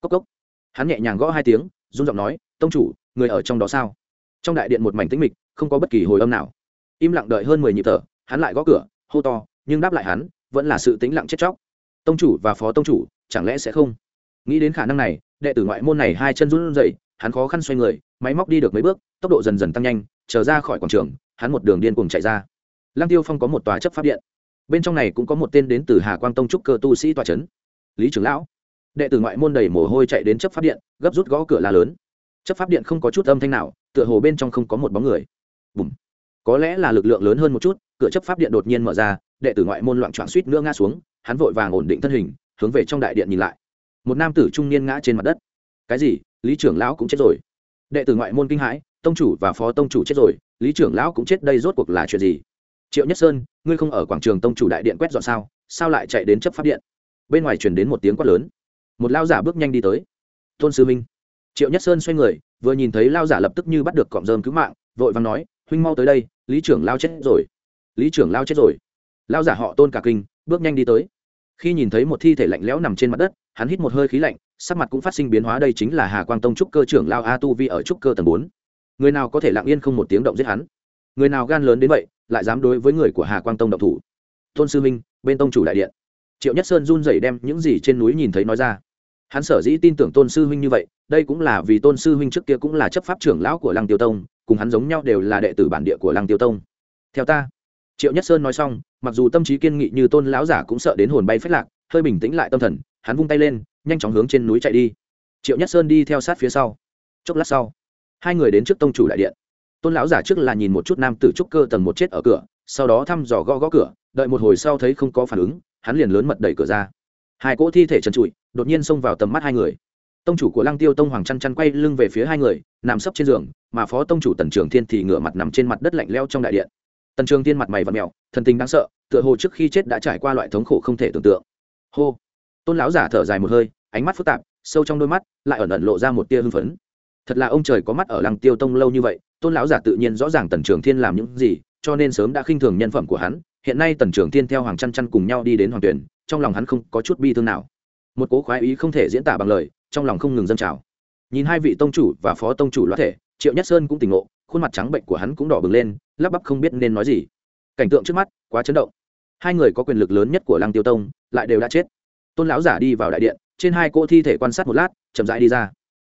Cốc cốc. Hắn nhẹ nhàng gõ hai tiếng, run giọng nói, tông chủ, người ở trong đó sao? Trong đại điện một mảnh tĩnh mịch, không có bất kỳ hồi âm nào. Im lặng đợi hơn mười nhịp thở, hắn lại gõ cửa, hô to, nhưng đáp lại hắn, vẫn là sự tĩnh lặng chết chóc. Tông chủ và phó tông chủ, chẳng lẽ sẽ không? Nghĩ đến khả năng này, đệ tử ngoại môn này hai chân run rẩy, hắn khó khăn xoay người, máy móc đi được mấy bước, tốc độ dần dần tăng nhanh trở ra khỏi quảng trường, hắn một đường điên cuồng chạy ra. Lăng tiêu phong có một tòa chấp pháp điện bên trong này cũng có một tên đến từ hà quang tông trúc cơ tu sĩ tòa c lý trưởng lão. Đệ tử ngoại môn đầy mồ hôi chạy đến chấp pháp điện, gấp rút gõ cửa la lớn. Chấp pháp điện không có chút âm thanh nào, tựa hồ bên trong không có một bóng người. Bùm. có lẽ là lực lượng lớn hơn một chút, cửa chấp pháp điện đột nhiên mở ra, đệ tử ngoại môn loạn trọn suýt nữa ngã xuống, hắn vội vàng ổn định thân hình, hướng về trong đại điện nhìn lại. Một nam tử trung niên ngã trên mặt đất. Cái gì? Lý trưởng lão cũng chết rồi. Đệ tử ngoại môn kinh hãi, tông chủ và phó tông chủ chết rồi, lý trưởng lão cũng chết đây rốt cuộc là chuyện gì? Triệu nhất sơn ngươi không ở quảng trường tông chủ đại điện quét dọn sao? Sao lại chạy đến chấp pháp điện? Bên ngoài truyền đến một tiếng quát lớn. Một lao giả bước nhanh đi tới. Tôn sư minh triệu nhất sơn xoay người, vừa nhìn thấy lao giả lập tức như bắt được cọng rơm cứu mạng, vội vàng nói, huynh mau tới đây, lý trưởng lao chết rồi. Lý trưởng lao chết rồi. Lao giả họ tôn cả kinh, bước nhanh đi tới. Khi nhìn thấy một thi thể lạnh lẽo nằm trên mặt đất, hắn hít một hơi khí lạnh, sắc mặt cũng phát sinh biến hóa, đây chính là hà quang tông trúc cơ trưởng lao a tu vi ở trúc cơ tầng bốn. Người nào có thể lặng yên không một tiếng động giết hắn? Người nào gan lớn đến vậy lại dám đối với người của hà quang tông độc thủ. Tôn sư minh, bên tông chủ đại điện. Triệu nhất sơn run rẩy đem những gì trên núi nhìn thấy nói ra. Hắn sở dĩ tin tưởng tôn sư huynh như vậy, đây cũng là vì tôn sư huynh trước kia cũng là chấp pháp trưởng lão của lăng tiêu tông, cùng hắn giống nhau đều là đệ tử bản địa của lăng tiêu tông. Theo ta. Triệu nhất sơn nói xong, mặc dù tâm trí kiên nghị như tôn lão giả cũng sợ đến hồn bay phách lạc, hơi bình tĩnh lại tâm thần, hắn vung tay lên, nhanh chóng hướng trên núi chạy đi. Triệu nhất sơn đi theo sát phía sau. Chốc lát sau, hai người đến trước tông chủ đại điện tôn lão giả trước là nhìn một chút nam tử trúc cơ tầng một chết ở cửa, sau đó thăm dò gõ gõ cửa, đợi một hồi sau thấy không có phản ứng, hắn liền lớn mật đẩy cửa ra. Hai cỗ thi thể trần trụi, đột nhiên xông vào tầm mắt hai người. Tông chủ của lăng tiêu tông hoàng chăn chăn quay lưng về phía hai người, nằm sấp trên giường, mà phó tông chủ tần trường thiên thì ngửa mặt nằm trên mặt đất lạnh leo trong đại điện. Tần trường thiên mặt mày và mèo, thần tình đáng sợ, tựa hồ trước khi chết đã trải qua loại thống khổ không thể tưởng tượng. Hô! Tôn lão giả thở dài một hơi, ánh mắt phức tạp, sâu trong đôi mắt, lại ẩn ẩn lộ ra một tia hưng phấn. Thật là ông trời có mắt ở lăng tiêu tông lâu như vậy tôn lão giả tự nhiên rõ ràng tần trường thiên làm những gì, cho nên sớm đã khinh thường nhân phẩm của hắn. Hiện nay tần trường thiên theo hoàng chăn chăn cùng nhau đi đến hoàng tuyển, trong lòng hắn không có chút bi thương nào. Một cố khoái ý không thể diễn tả bằng lời, trong lòng không ngừng dâng trào. Nhìn hai vị tông chủ và phó tông chủ loát thể, triệu nhất sơn cũng tỉnh ngộ, khuôn mặt trắng bệnh của hắn cũng đỏ bừng lên, lắp bắp không biết nên nói gì. Cảnh tượng trước mắt, quá chấn động. Hai người có quyền lực lớn nhất của lăng tiêu tông, lại đều đã chết. Tôn lão giả đi vào đại điện, trên hai cỗ thi thể quan sát một lát, chậm rãi đi ra.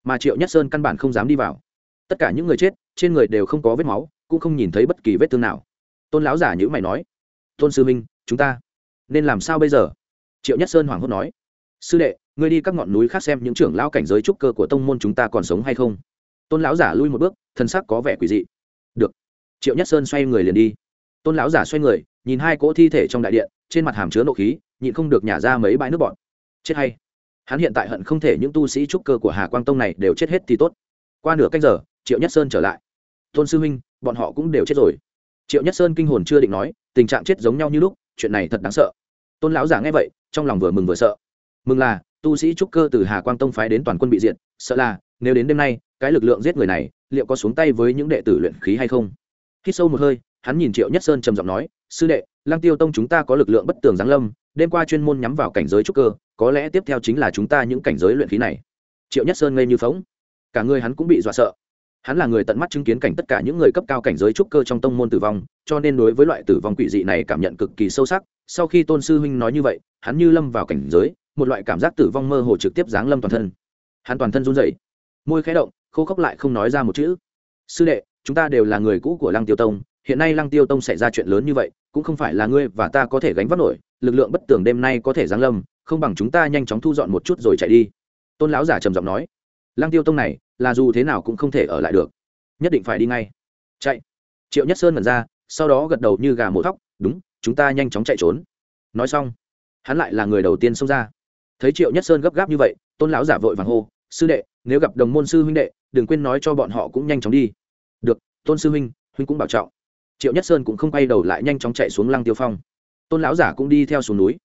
Mà triệu nhất sơn căn bản không dám đi vào. Tất cả những người chết trên người đều không có vết máu, cũng không nhìn thấy bất kỳ vết thương nào. Tôn lão giả nhữ mày nói, tôn sư minh chúng ta nên làm sao bây giờ? Triệu nhất sơn hoảng hốt nói, sư đệ, ngươi đi các ngọn núi khác xem những trưởng lão cảnh giới trúc cơ của tông môn chúng ta còn sống hay không? Tôn lão giả lui một bước thân sắc có vẻ quỷ dị. Được. Triệu nhất sơn xoay người liền đi. Tôn lão giả xoay người, nhìn hai cỗ thi thể trong đại điện, trên mặt hàm chứa nộ khí, nhịn không được nhả ra mấy bãi nước bọn chết hay. Hắn hiện tại hận không thể những tu sĩ trúc cơ của hà quang tông này đều chết hết thì tốt. Qua nửa canh giờ, triệu nhất sơn trở lại tôn sư huynh, bọn họ cũng đều chết rồi. Triệu nhất sơn kinh hồn chưa định nói, tình trạng chết giống nhau như lúc, chuyện này thật đáng sợ. Tôn lão giả nghe vậy, trong lòng vừa mừng vừa sợ. Mừng là, tu sĩ trúc cơ từ hà quang tông phái đến toàn quân bị diện sợ là, nếu đến đêm nay, cái lực lượng giết người này, liệu có xuống tay với những đệ tử luyện khí hay không? Khi sâu một hơi, hắn nhìn triệu nhất sơn trầm giọng nói, sư đệ lang tiêu tông chúng ta có lực lượng bất tường giáng lâm, đêm qua chuyên môn nhắm vào cảnh giới trúc cơ, có lẽ tiếp theo chính là chúng ta những cảnh giới luyện khí này. Triệu nhất sơn ngây như phóng. Cả người hắn cũng bị dọa sợ hắn là người tận mắt chứng kiến cảnh tất cả những người cấp cao cảnh giới trúc cơ trong tông môn tử vong, cho nên đối với loại tử vong quỷ dị này cảm nhận cực kỳ sâu sắc. Sau khi tôn sư huynh nói như vậy, hắn như lâm vào cảnh giới, một loại cảm giác tử vong mơ hồ trực tiếp giáng lâm toàn thân. Hắn toàn thân run rẩy, môi khẽ động, khô khốc lại không nói ra một chữ. Sư đệ, chúng ta đều là người cũ của lăng tiêu tông, hiện nay lăng tiêu tông xảy ra chuyện lớn như vậy, cũng không phải là ngươi và ta có thể gánh vác nổi, lực lượng bất tường đêm nay có thể giáng lâm, không bằng chúng ta nhanh chóng thu dọn một chút rồi chạy đi. Tôn lão giả trầm giọng nói. Lăng tiêu tông này là dù thế nào cũng không thể ở lại được. Nhất định phải đi ngay. Chạy. Triệu nhất sơn mật ra, sau đó gật đầu như gà mổ thóc, đúng, chúng ta nhanh chóng chạy trốn. Nói xong, hắn lại là người đầu tiên xông ra. Thấy triệu nhất sơn gấp gáp như vậy, tôn lão giả vội vàng hô, sư đệ, nếu gặp đồng môn sư huynh đệ, đừng quên nói cho bọn họ cũng nhanh chóng đi. Được, tôn sư huynh huynh cũng bảo trọng. Triệu nhất sơn cũng không quay đầu lại nhanh chóng chạy xuống lăng tiêu phong. Tôn lão giả cũng đi theo xuống núi.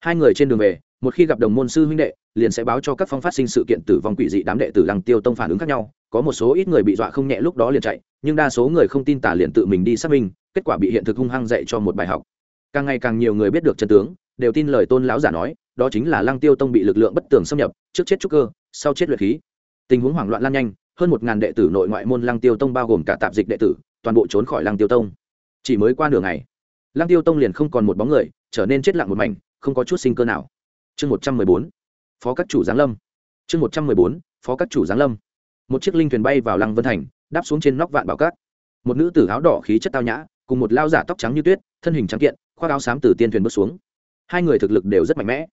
Hai người trên đường về một khi gặp đồng môn sư huynh đệ, liền sẽ báo cho các phong phát sinh sự kiện tử vong quỷ dị đám đệ tử lăng tiêu tông phản ứng khác nhau, có một số ít người bị dọa không nhẹ lúc đó liền chạy, nhưng đa số người không tin tả liền tự mình đi xác minh, kết quả bị hiện thực hung hăng dạy cho một bài học. Càng ngày càng nhiều người biết được chân tướng, đều tin lời tôn lão giả nói, đó chính là lăng tiêu tông bị lực lượng bất tường xâm nhập, trước chết trúc cơ, sau chết luyện khí. Tình huống hoảng loạn lan nhanh, hơn một ngàn đệ tử nội ngoại môn lăng tiêu tông bao gồm cả tạp dịch đệ tử, toàn bộ trốn khỏi lăng tiêu tông. Chỉ mới qua nửa ngày, lăng tiêu tông liền không còn một bóng người, trở nên chết lặng một mảnh, không có chút sinh cơ nào chương một trăm mười bốn, phó các chủ giáng lâm. Chương một trăm mười bốn, phó các chủ giáng lâm. Một chiếc linh thuyền bay vào lăng vân thành, đáp xuống trên nóc vạn bảo cát. Một nữ tử áo đỏ khí chất tao nhã, cùng một lao giả tóc trắng như tuyết, thân hình trắng kiện, khoác áo xám từ tiên thuyền bước xuống. Hai người thực lực đều rất mạnh mẽ.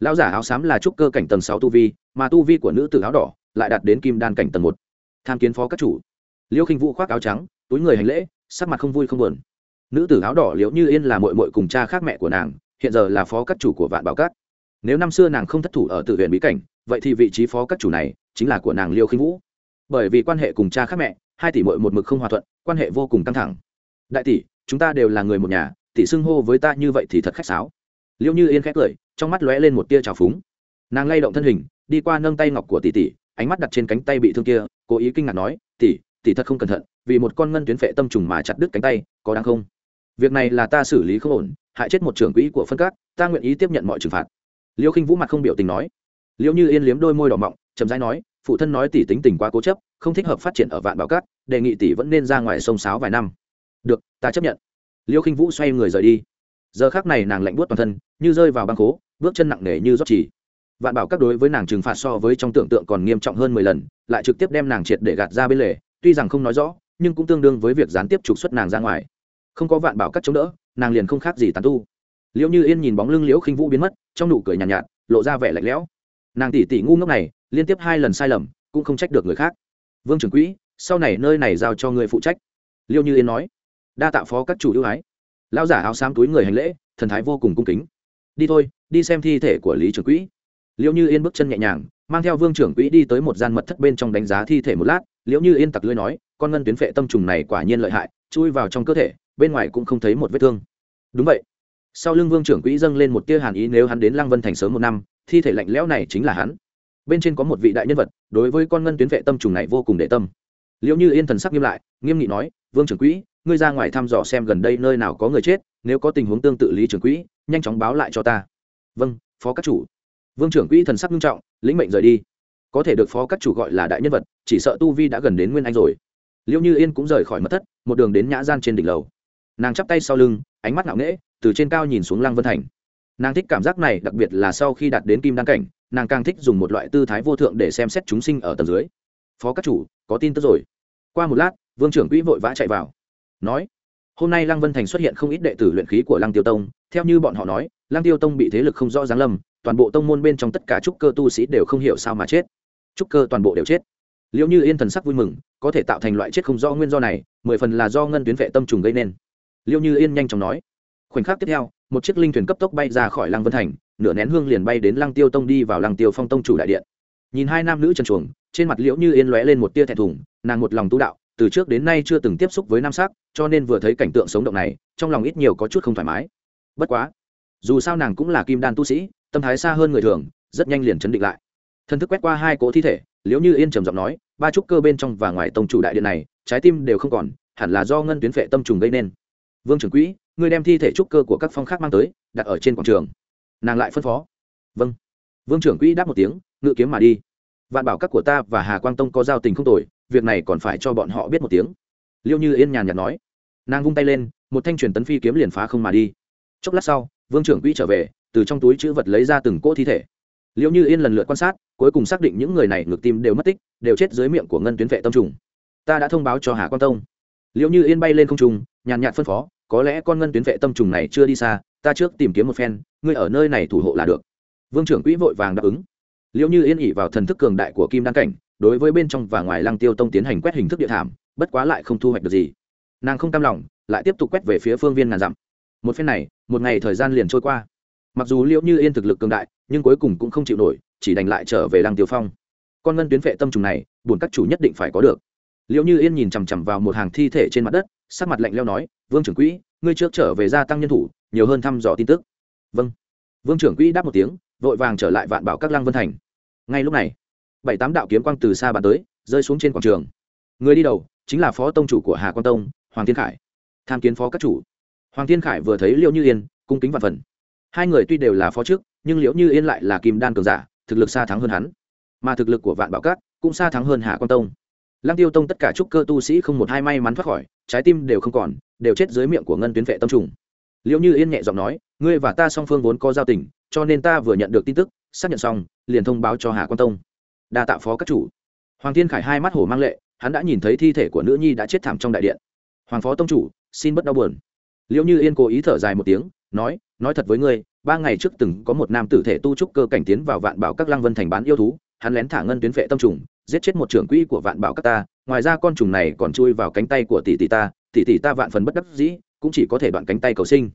Lao giả áo xám là trúc cơ cảnh tầng sáu tu vi, mà tu vi của nữ tử áo đỏ lại đạt đến kim đan cảnh tầng một. Tham kiến phó các chủ. Liêu khinh vũ khoác áo trắng, túi người hành lễ, sắc mặt không vui không buồn. Nữ tử áo đỏ liễu như yên là mội mội cùng cha khác mẹ của nàng, hiện giờ là phó các chủ của vạn bảo cát nếu năm xưa nàng không thất thủ ở tự huyện bí cảnh, vậy thì vị trí phó các chủ này chính là của nàng liêu khinh vũ. Bởi vì quan hệ cùng cha khác mẹ, hai tỷ mội một mực không hòa thuận, quan hệ vô cùng căng thẳng. Đại tỷ, chúng ta đều là người một nhà, tỷ xưng hô với ta như vậy thì thật khách sáo. Liêu như yên khét cười, trong mắt lóe lên một tia trào phúng. Nàng lay động thân hình, đi qua nâng tay ngọc của tỷ tỷ, ánh mắt đặt trên cánh tay bị thương kia, cố ý kinh ngạc nói, tỷ tỷ thật không cẩn thận, vì một con ngân tuyến phệ tâm trùng mà chặt đứt cánh tay, có đáng không? Việc này là ta xử lý không ổn, hại chết một trưởng quỹ của phân các, ta nguyện ý tiếp nhận mọi trừng phạt liêu khinh vũ mặt không biểu tình nói. Liêu như yên liếm đôi môi đỏ mọng, chậm rãi nói, phụ thân nói tỷ tính tình quá cố chấp, không thích hợp phát triển ở vạn bảo cát đề nghị tỷ vẫn nên ra ngoài sông sáo vài năm. Được, ta chấp nhận. Liêu khinh vũ xoay người rời đi. Giờ khác này nàng lạnh buốt toàn thân, như rơi vào băng khố, bước chân nặng nề như rót chỉ. Vạn bảo các đối với nàng trừng phạt so với trong tưởng tượng còn nghiêm trọng hơn mười lần, lại trực tiếp đem nàng triệt để gạt ra bên lề, tuy rằng không nói rõ, nhưng cũng tương đương với việc gián tiếp trục xuất nàng ra ngoài. Không có vạn bảo các chống đỡ, nàng liền không khác gì tàn tu liễu như yên nhìn bóng lưng liễu khinh vũ biến mất trong nụ cười nhàn nhạt, nhạt lộ ra vẻ lạnh lẽo. Nàng tỷ tỷ ngu ngốc này liên tiếp hai lần sai lầm cũng không trách được người khác. Vương trưởng quỹ sau này nơi này giao cho người phụ trách. Liêu như yên nói. Đa tạ phó các chủ ưu ái. Lao giả áo xám túi người hành lễ thần thái vô cùng cung kính. Đi thôi đi xem thi thể của lý trưởng quỹ. Liễu như yên bước chân nhẹ nhàng mang theo vương trưởng quỹ đi tới một gian mật thất bên trong đánh giá thi thể một lát. Liễu như yên tặc lưới nói con ngân tuyến phệ tâm trùng này quả nhiên lợi hại chui vào trong cơ thể bên ngoài cũng không thấy một vết thương. Đúng vậy sau lưng vương trưởng quỹ dâng lên một tia hàn ý nếu hắn đến lăng vân thành sớm một năm, thi thể lạnh lẽo này chính là hắn. Bên trên có một vị đại nhân vật, đối với con ngân tuyến vệ tâm trùng này vô cùng để tâm. Liệu như yên thần sắc nghiêm lại, nghiêm nghị nói, vương trưởng quỹ, ngươi ra ngoài thăm dò xem gần đây nơi nào có người chết, nếu có tình huống tương tự lý trưởng quỹ, nhanh chóng báo lại cho ta. Vâng phó các chủ. Vương trưởng quỹ thần sắc nghiêm trọng, lĩnh mệnh rời đi. Có thể được phó các chủ gọi là đại nhân vật, chỉ sợ tu vi đã gần đến nguyên anh rồi. Liệu như yên cũng rời khỏi mất thất, một đường đến nhã gian trên đỉnh lầu. Nàng chắp tay sau lưng, ánh mắt ngạo nghễ từ trên cao nhìn xuống lăng vân thành. Nàng thích cảm giác này, đặc biệt là sau khi đạt đến kim đăng cảnh, nàng càng thích dùng một loại tư thái vô thượng để xem xét chúng sinh ở tầng dưới. Phó các chủ, có tin tức rồi. Qua một lát, vương trưởng quỹ vội vã chạy vào. Nói, hôm nay lăng vân thành xuất hiện không ít đệ tử luyện khí của lăng tiêu tông. Theo như bọn họ nói, lăng tiêu tông bị thế lực không rõ giáng lâm, toàn bộ tông môn bên trong tất cả trúc cơ tu sĩ đều không hiểu sao mà chết. Trúc cơ toàn bộ đều chết. Liệu như yên thần sắc vui mừng, có thể tạo thành loại chết không rõ nguyên do này, mười phần là do ngân tuyến vệ tâm trùng gây nên. Liệu như yên nhanh chóng nói khoảnh khắc tiếp theo, một chiếc linh thuyền cấp tốc bay ra khỏi lăng vân thành, nửa nén hương liền bay đến lăng tiêu tông đi vào lăng tiêu phong tông chủ đại điện. Nhìn hai nam nữ trần chuồng, trên mặt liễu như yên lóe lên một tia thẹn thùng, nàng một lòng tu đạo, từ trước đến nay chưa từng tiếp xúc với nam sắc, cho nên vừa thấy cảnh tượng sống động này, trong lòng ít nhiều có chút không thoải mái. Bất quá, dù sao nàng cũng là kim đan tu sĩ, tâm thái xa hơn người thường, rất nhanh liền chấn định lại. Thân thức quét qua hai cỗ thi thể, liễu như yên trầm giọng nói, ba trúc cơ bên trong và ngoài tông chủ đại điện này, trái tim đều không còn, hẳn là do ngân tuyến phệ tâm trùng gây nên. Vương trưởng quỹ ngươi đem thi thể trúc cơ của các phong khác mang tới, đặt ở trên quảng trường. Nàng lại phân phó. Vâng. Vương trưởng quỹ đáp một tiếng, ngự kiếm mà đi. Vạn bảo các của ta và hà quang tông có giao tình không tồi, việc này còn phải cho bọn họ biết một tiếng. Liêu như yên nhàn nhạt nói. Nàng vung tay lên, một thanh truyền tấn phi kiếm liền phá không mà đi. Chốc lát sau, vương trưởng quỹ trở về, từ trong túi chữ vật lấy ra từng cỗ thi thể. Liệu như yên lần lượt quan sát, cuối cùng xác định những người này ngược tim đều mất tích, đều chết dưới miệng của ngân tuyến vệ tâm trùng. Ta đã thông báo cho hà quan tông. Liệu như yên bay lên không trùng nhàn nhạt phân phó có lẽ con ngân tuyến vệ tâm trùng này chưa đi xa, ta trước tìm kiếm một phen, ngươi ở nơi này thủ hộ là được. Vương trưởng quỹ vội vàng đáp ứng. Liệu như yên ỉ vào thần thức cường đại của kim đan cảnh, đối với bên trong và ngoài lăng tiêu tông tiến hành quét hình thức địa thảm, bất quá lại không thu hoạch được gì. Nàng không cam lòng, lại tiếp tục quét về phía phương viên ngàn dặm. Một phen này, một ngày thời gian liền trôi qua. Mặc dù liệu như yên thực lực cường đại, nhưng cuối cùng cũng không chịu nổi, chỉ đành lại trở về lăng tiêu phong. Con ngân tuyến vệ tâm trùng này buồn các chủ nhất định phải có được. Liệu như yên nhìn chằm chằm vào một hàng thi thể trên mặt đất sắc mặt lạnh leo nói, vương trưởng quỹ, ngươi trước trở về gia tăng nhân thủ, nhiều hơn thăm dò tin tức. Vâng. Vương trưởng quỹ đáp một tiếng, vội vàng trở lại vạn bảo các lăng vân thành. Ngay lúc này, bảy tám đạo kiếm quang từ xa bàn tới, rơi xuống trên quảng trường. Người đi đầu chính là phó tông chủ của hà quang tông, hoàng thiên khải, tham kiến phó các chủ. Hoàng thiên khải vừa thấy liễu như yên, cung kính vạn phần. Hai người tuy đều là phó trước, nhưng liễu như yên lại là kim đan cường giả, thực lực xa thắng hơn hắn. Mà thực lực của vạn bảo các cũng xa thắng hơn hà quang tông lăng tiêu tông tất cả trúc cơ tu sĩ không một hai may mắn thoát khỏi, trái tim đều không còn, đều chết dưới miệng của ngân tuyến vệ tâm trùng. Liễu như yên nhẹ giọng nói, ngươi và ta song phương vốn có giao tình, cho nên ta vừa nhận được tin tức, xác nhận xong, liền thông báo cho hà quan tông. Đa tạ phó các chủ. Hoàng thiên khải hai mắt hổ mang lệ, hắn đã nhìn thấy thi thể của nữ nhi đã chết thảm trong đại điện. Hoàng phó tông chủ, xin bất đau buồn. Liệu như yên cố ý thở dài một tiếng, nói nói thật với ngươi, ba ngày trước từng có một nam tử thể tu trúc cơ cảnh tiến vào vạn bảo các lăng vân thành bán yêu thú, hắn lén thả ngân tuyến vệ tâm trùng giết chết một trưởng quỹ của vạn bảo các ta, ngoài ra con trùng này còn chui vào cánh tay của tỷ tỷ ta, tỷ tỷ ta vạn phần bất đắc dĩ, cũng chỉ có thể đoạn cánh tay cầu sinh.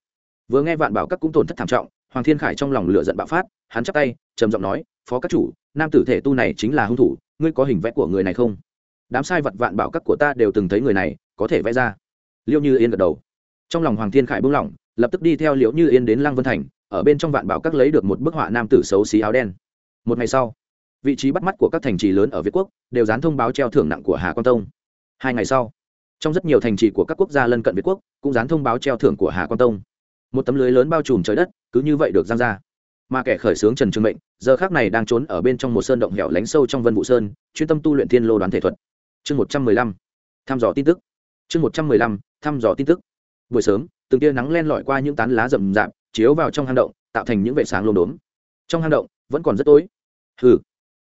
Vừa nghe vạn bảo các cũng tổn thất thảm trọng, hoàng thiên khải trong lòng lửa giận bạo phát, hắn chắp tay, trầm giọng nói, phó các chủ, nam tử thể tu này chính là hung thủ, ngươi có hình vẽ của người này không? Đám sai vật vạn bảo các của ta đều từng thấy người này, có thể vẽ ra. Liêu như yên gật đầu. Trong lòng hoàng thiên khải buông lỏng lập tức đi theo liễu như yên đến lăng vân thành, ở bên trong vạn bảo các lấy được một bức họa nam tử xấu xí áo đen. Một ngày sau vị trí bắt mắt của các thành trì lớn ở việt quốc đều dán thông báo treo thưởng nặng của hà quang tông. Hai ngày sau, trong rất nhiều thành trì của các quốc gia lân cận việt quốc cũng dán thông báo treo thưởng của hà quang tông. Một tấm lưới lớn bao trùm trời đất, cứ như vậy được giang ra. Mà kẻ khởi xướng trần trường mệnh, giờ khác này đang trốn ở bên trong một sơn động hẻo lánh sâu trong vân vũ sơn, chuyên tâm tu luyện thiên lô đoán thể thuật. Chương một trăm mười lăm, thăm dò tin tức. Chương một trăm mười lăm, thăm dò tin tức. Buổi sớm, từng tia nắng len lỏi qua những tán lá rậm rạp, chiếu vào trong hang động, tạo thành những vệ sáng lốm đốm. Trong hang động, vẫn còn rất tối. Hừ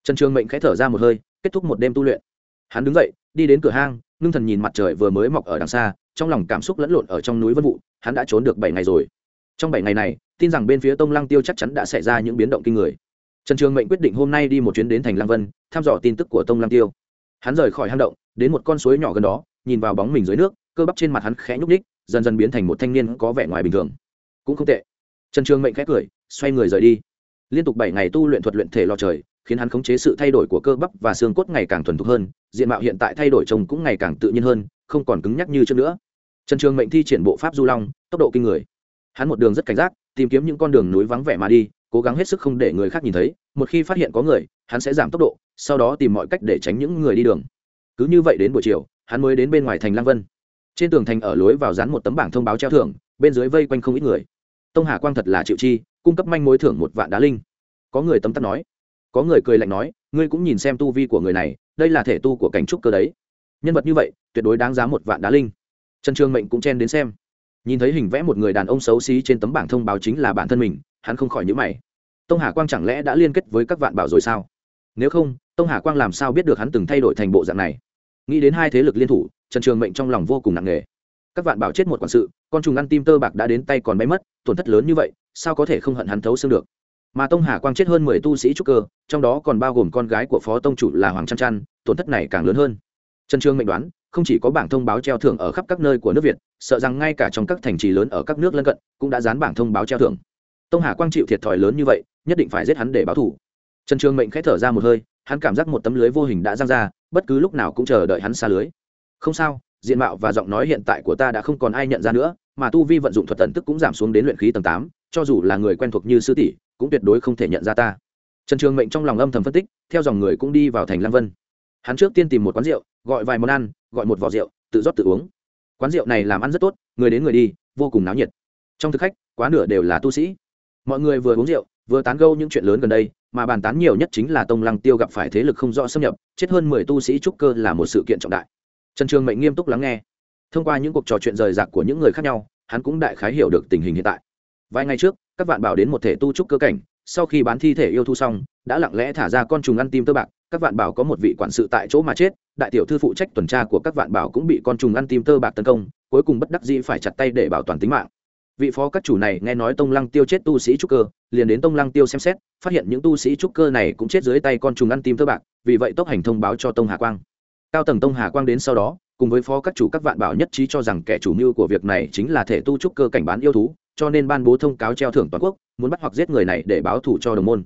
trần trường mệnh khẽ thở ra một hơi, kết thúc một đêm tu luyện. Hắn đứng dậy, đi đến cửa hang, ngưng thần nhìn mặt trời vừa mới mọc ở đằng xa, trong lòng cảm xúc lẫn lộn ở trong núi vân vụ hắn đã trốn được bảy ngày rồi. Trong bảy ngày này, tin rằng bên phía tông lăng tiêu chắc chắn đã xảy ra những biến động kinh người. Trần trường mệnh quyết định hôm nay đi một chuyến đến thành lăng vân, thăm dò tin tức của tông lăng tiêu. Hắn rời khỏi hang động, đến một con suối nhỏ gần đó, nhìn vào bóng mình dưới nước, cơ bắp trên mặt hắn khẽ nhúc ních dần dần biến thành một thanh niên có vẻ ngoài bình thường. Cũng không tệ. Trần trường mệnh khẽ cười, xoay người rời đi. Liên tục bảy ngày tu luyện thuật luyện thể lo trời khiến hắn khống chế sự thay đổi của cơ bắp và xương cốt ngày càng thuần thục hơn, diện mạo hiện tại thay đổi trông cũng ngày càng tự nhiên hơn, không còn cứng nhắc như trước nữa. Trần trường mệnh thi triển bộ pháp du long, tốc độ kinh người. Hắn một đường rất cảnh giác, tìm kiếm những con đường núi vắng vẻ mà đi, cố gắng hết sức không để người khác nhìn thấy, một khi phát hiện có người, hắn sẽ giảm tốc độ, sau đó tìm mọi cách để tránh những người đi đường. Cứ như vậy đến buổi chiều, hắn mới đến bên ngoài thành lang vân. Trên tường thành ở lối vào dán một tấm bảng thông báo treo thưởng, bên dưới vây quanh không ít người. Tông hà quang thật là chịu chi, cung cấp manh mối thưởng một vạn đá linh. Có người tấm tắc nói có người cười lạnh nói, ngươi cũng nhìn xem tu vi của người này, đây là thể tu của cảnh trúc cơ đấy. Nhân vật như vậy, tuyệt đối đáng giá một vạn đá linh. Trần trường mệnh cũng chen đến xem. Nhìn thấy hình vẽ một người đàn ông xấu xí trên tấm bảng thông báo chính là bản thân mình, hắn không khỏi nhữ mày. Tông hà quang chẳng lẽ đã liên kết với các vạn bảo rồi sao? Nếu không, tông hà quang làm sao biết được hắn từng thay đổi thành bộ dạng này? Nghĩ đến hai thế lực liên thủ, trần trường mệnh trong lòng vô cùng nặng nề. Các vạn bảo chết một quản sự, con trùng ăn tim tơ bạc đã đến tay còn bay mất, tổn thất lớn như vậy, sao có thể không hận hắn thấu xương được? Mà tông hà quang chết hơn mười tu sĩ trúc cơ, trong đó còn bao gồm con gái của phó tông chủ là hoàng trăn trăn tổn thất này càng lớn hơn. Trần Trương mệnh đoán, không chỉ có bảng thông báo treo thưởng ở khắp các nơi của nước việt, sợ rằng ngay cả trong các thành trì lớn ở các nước lân cận cũng đã dán bảng thông báo treo thưởng. Tông hà quang chịu thiệt thòi lớn như vậy, nhất định phải giết hắn để báo thủ trần Trương mệnh k h ẽ thở ra một hơi, hắn cảm giác một tấm lưới vô hình đã giang ra, bất cứ lúc nào cũng chờ đợi hắn xa lưới. Không sao, diện mạo và giọng nói hiện tại của ta đã không còn ai nhận ra nữa, mà tu vi vận dụng thuật tận tức cũng giảm xuống đến luyện khí tầng tám cho dù là người quen thuộc như sư tỷ, cũng tuyệt đối không thể nhận ra ta. Trần trường mệnh trong lòng âm thầm phân tích, theo dòng người cũng đi vào thành lăng vân. Hắn trước tiên tìm một quán rượu, gọi vài món ăn, gọi một vỏ rượu, tự rót tự uống. Quán rượu này làm ăn rất tốt, người đến người đi, vô cùng náo nhiệt. Trong thực khách, quá nửa đều là tu sĩ. Mọi người vừa uống rượu, vừa tán gâu những chuyện lớn gần đây, mà bàn tán nhiều nhất chính là tông lăng tiêu gặp phải thế lực không rõ xâm nhập, chết hơn mười tu sĩ trúc cơ là một sự kiện trọng đại. Trần trường mệnh nghiêm túc lắng nghe. Thông qua những cuộc trò chuyện rời rạc của những người khác nhau, hắn cũng đại khái hiểu được tình hình hiện tại vài ngày trước, các vạn bảo đến một thể tu trúc cơ cảnh, sau khi bán thi thể yêu thu xong, đã lặng lẽ thả ra con trùng ăn tim tơ bạc, các vạn bảo có một vị quản sự tại chỗ mà chết, đại tiểu thư phụ trách tuần tra của các vạn bảo cũng bị con trùng ăn tim tơ bạc tấn công, cuối cùng bất đắc dĩ phải chặt tay để bảo toàn tính mạng. Vị phó các chủ này nghe nói tông lăng tiêu chết tu sĩ trúc cơ, liền đến tông lăng tiêu xem xét, phát hiện những tu sĩ trúc cơ này cũng chết dưới tay con trùng ăn tim tơ bạc, vì vậy tốc hành thông báo cho tông hà quang. Cao tầng tông hà quang đến sau đó, cùng với phó các chủ các vạn bảo nhất trí cho rằng kẻ chủ mưu của việc này chính là thể tu trúc cơ cảnh bán yêu thú cho nên ban bố thông cáo treo thưởng toàn quốc, muốn bắt hoặc giết người này để báo thù cho đồng môn.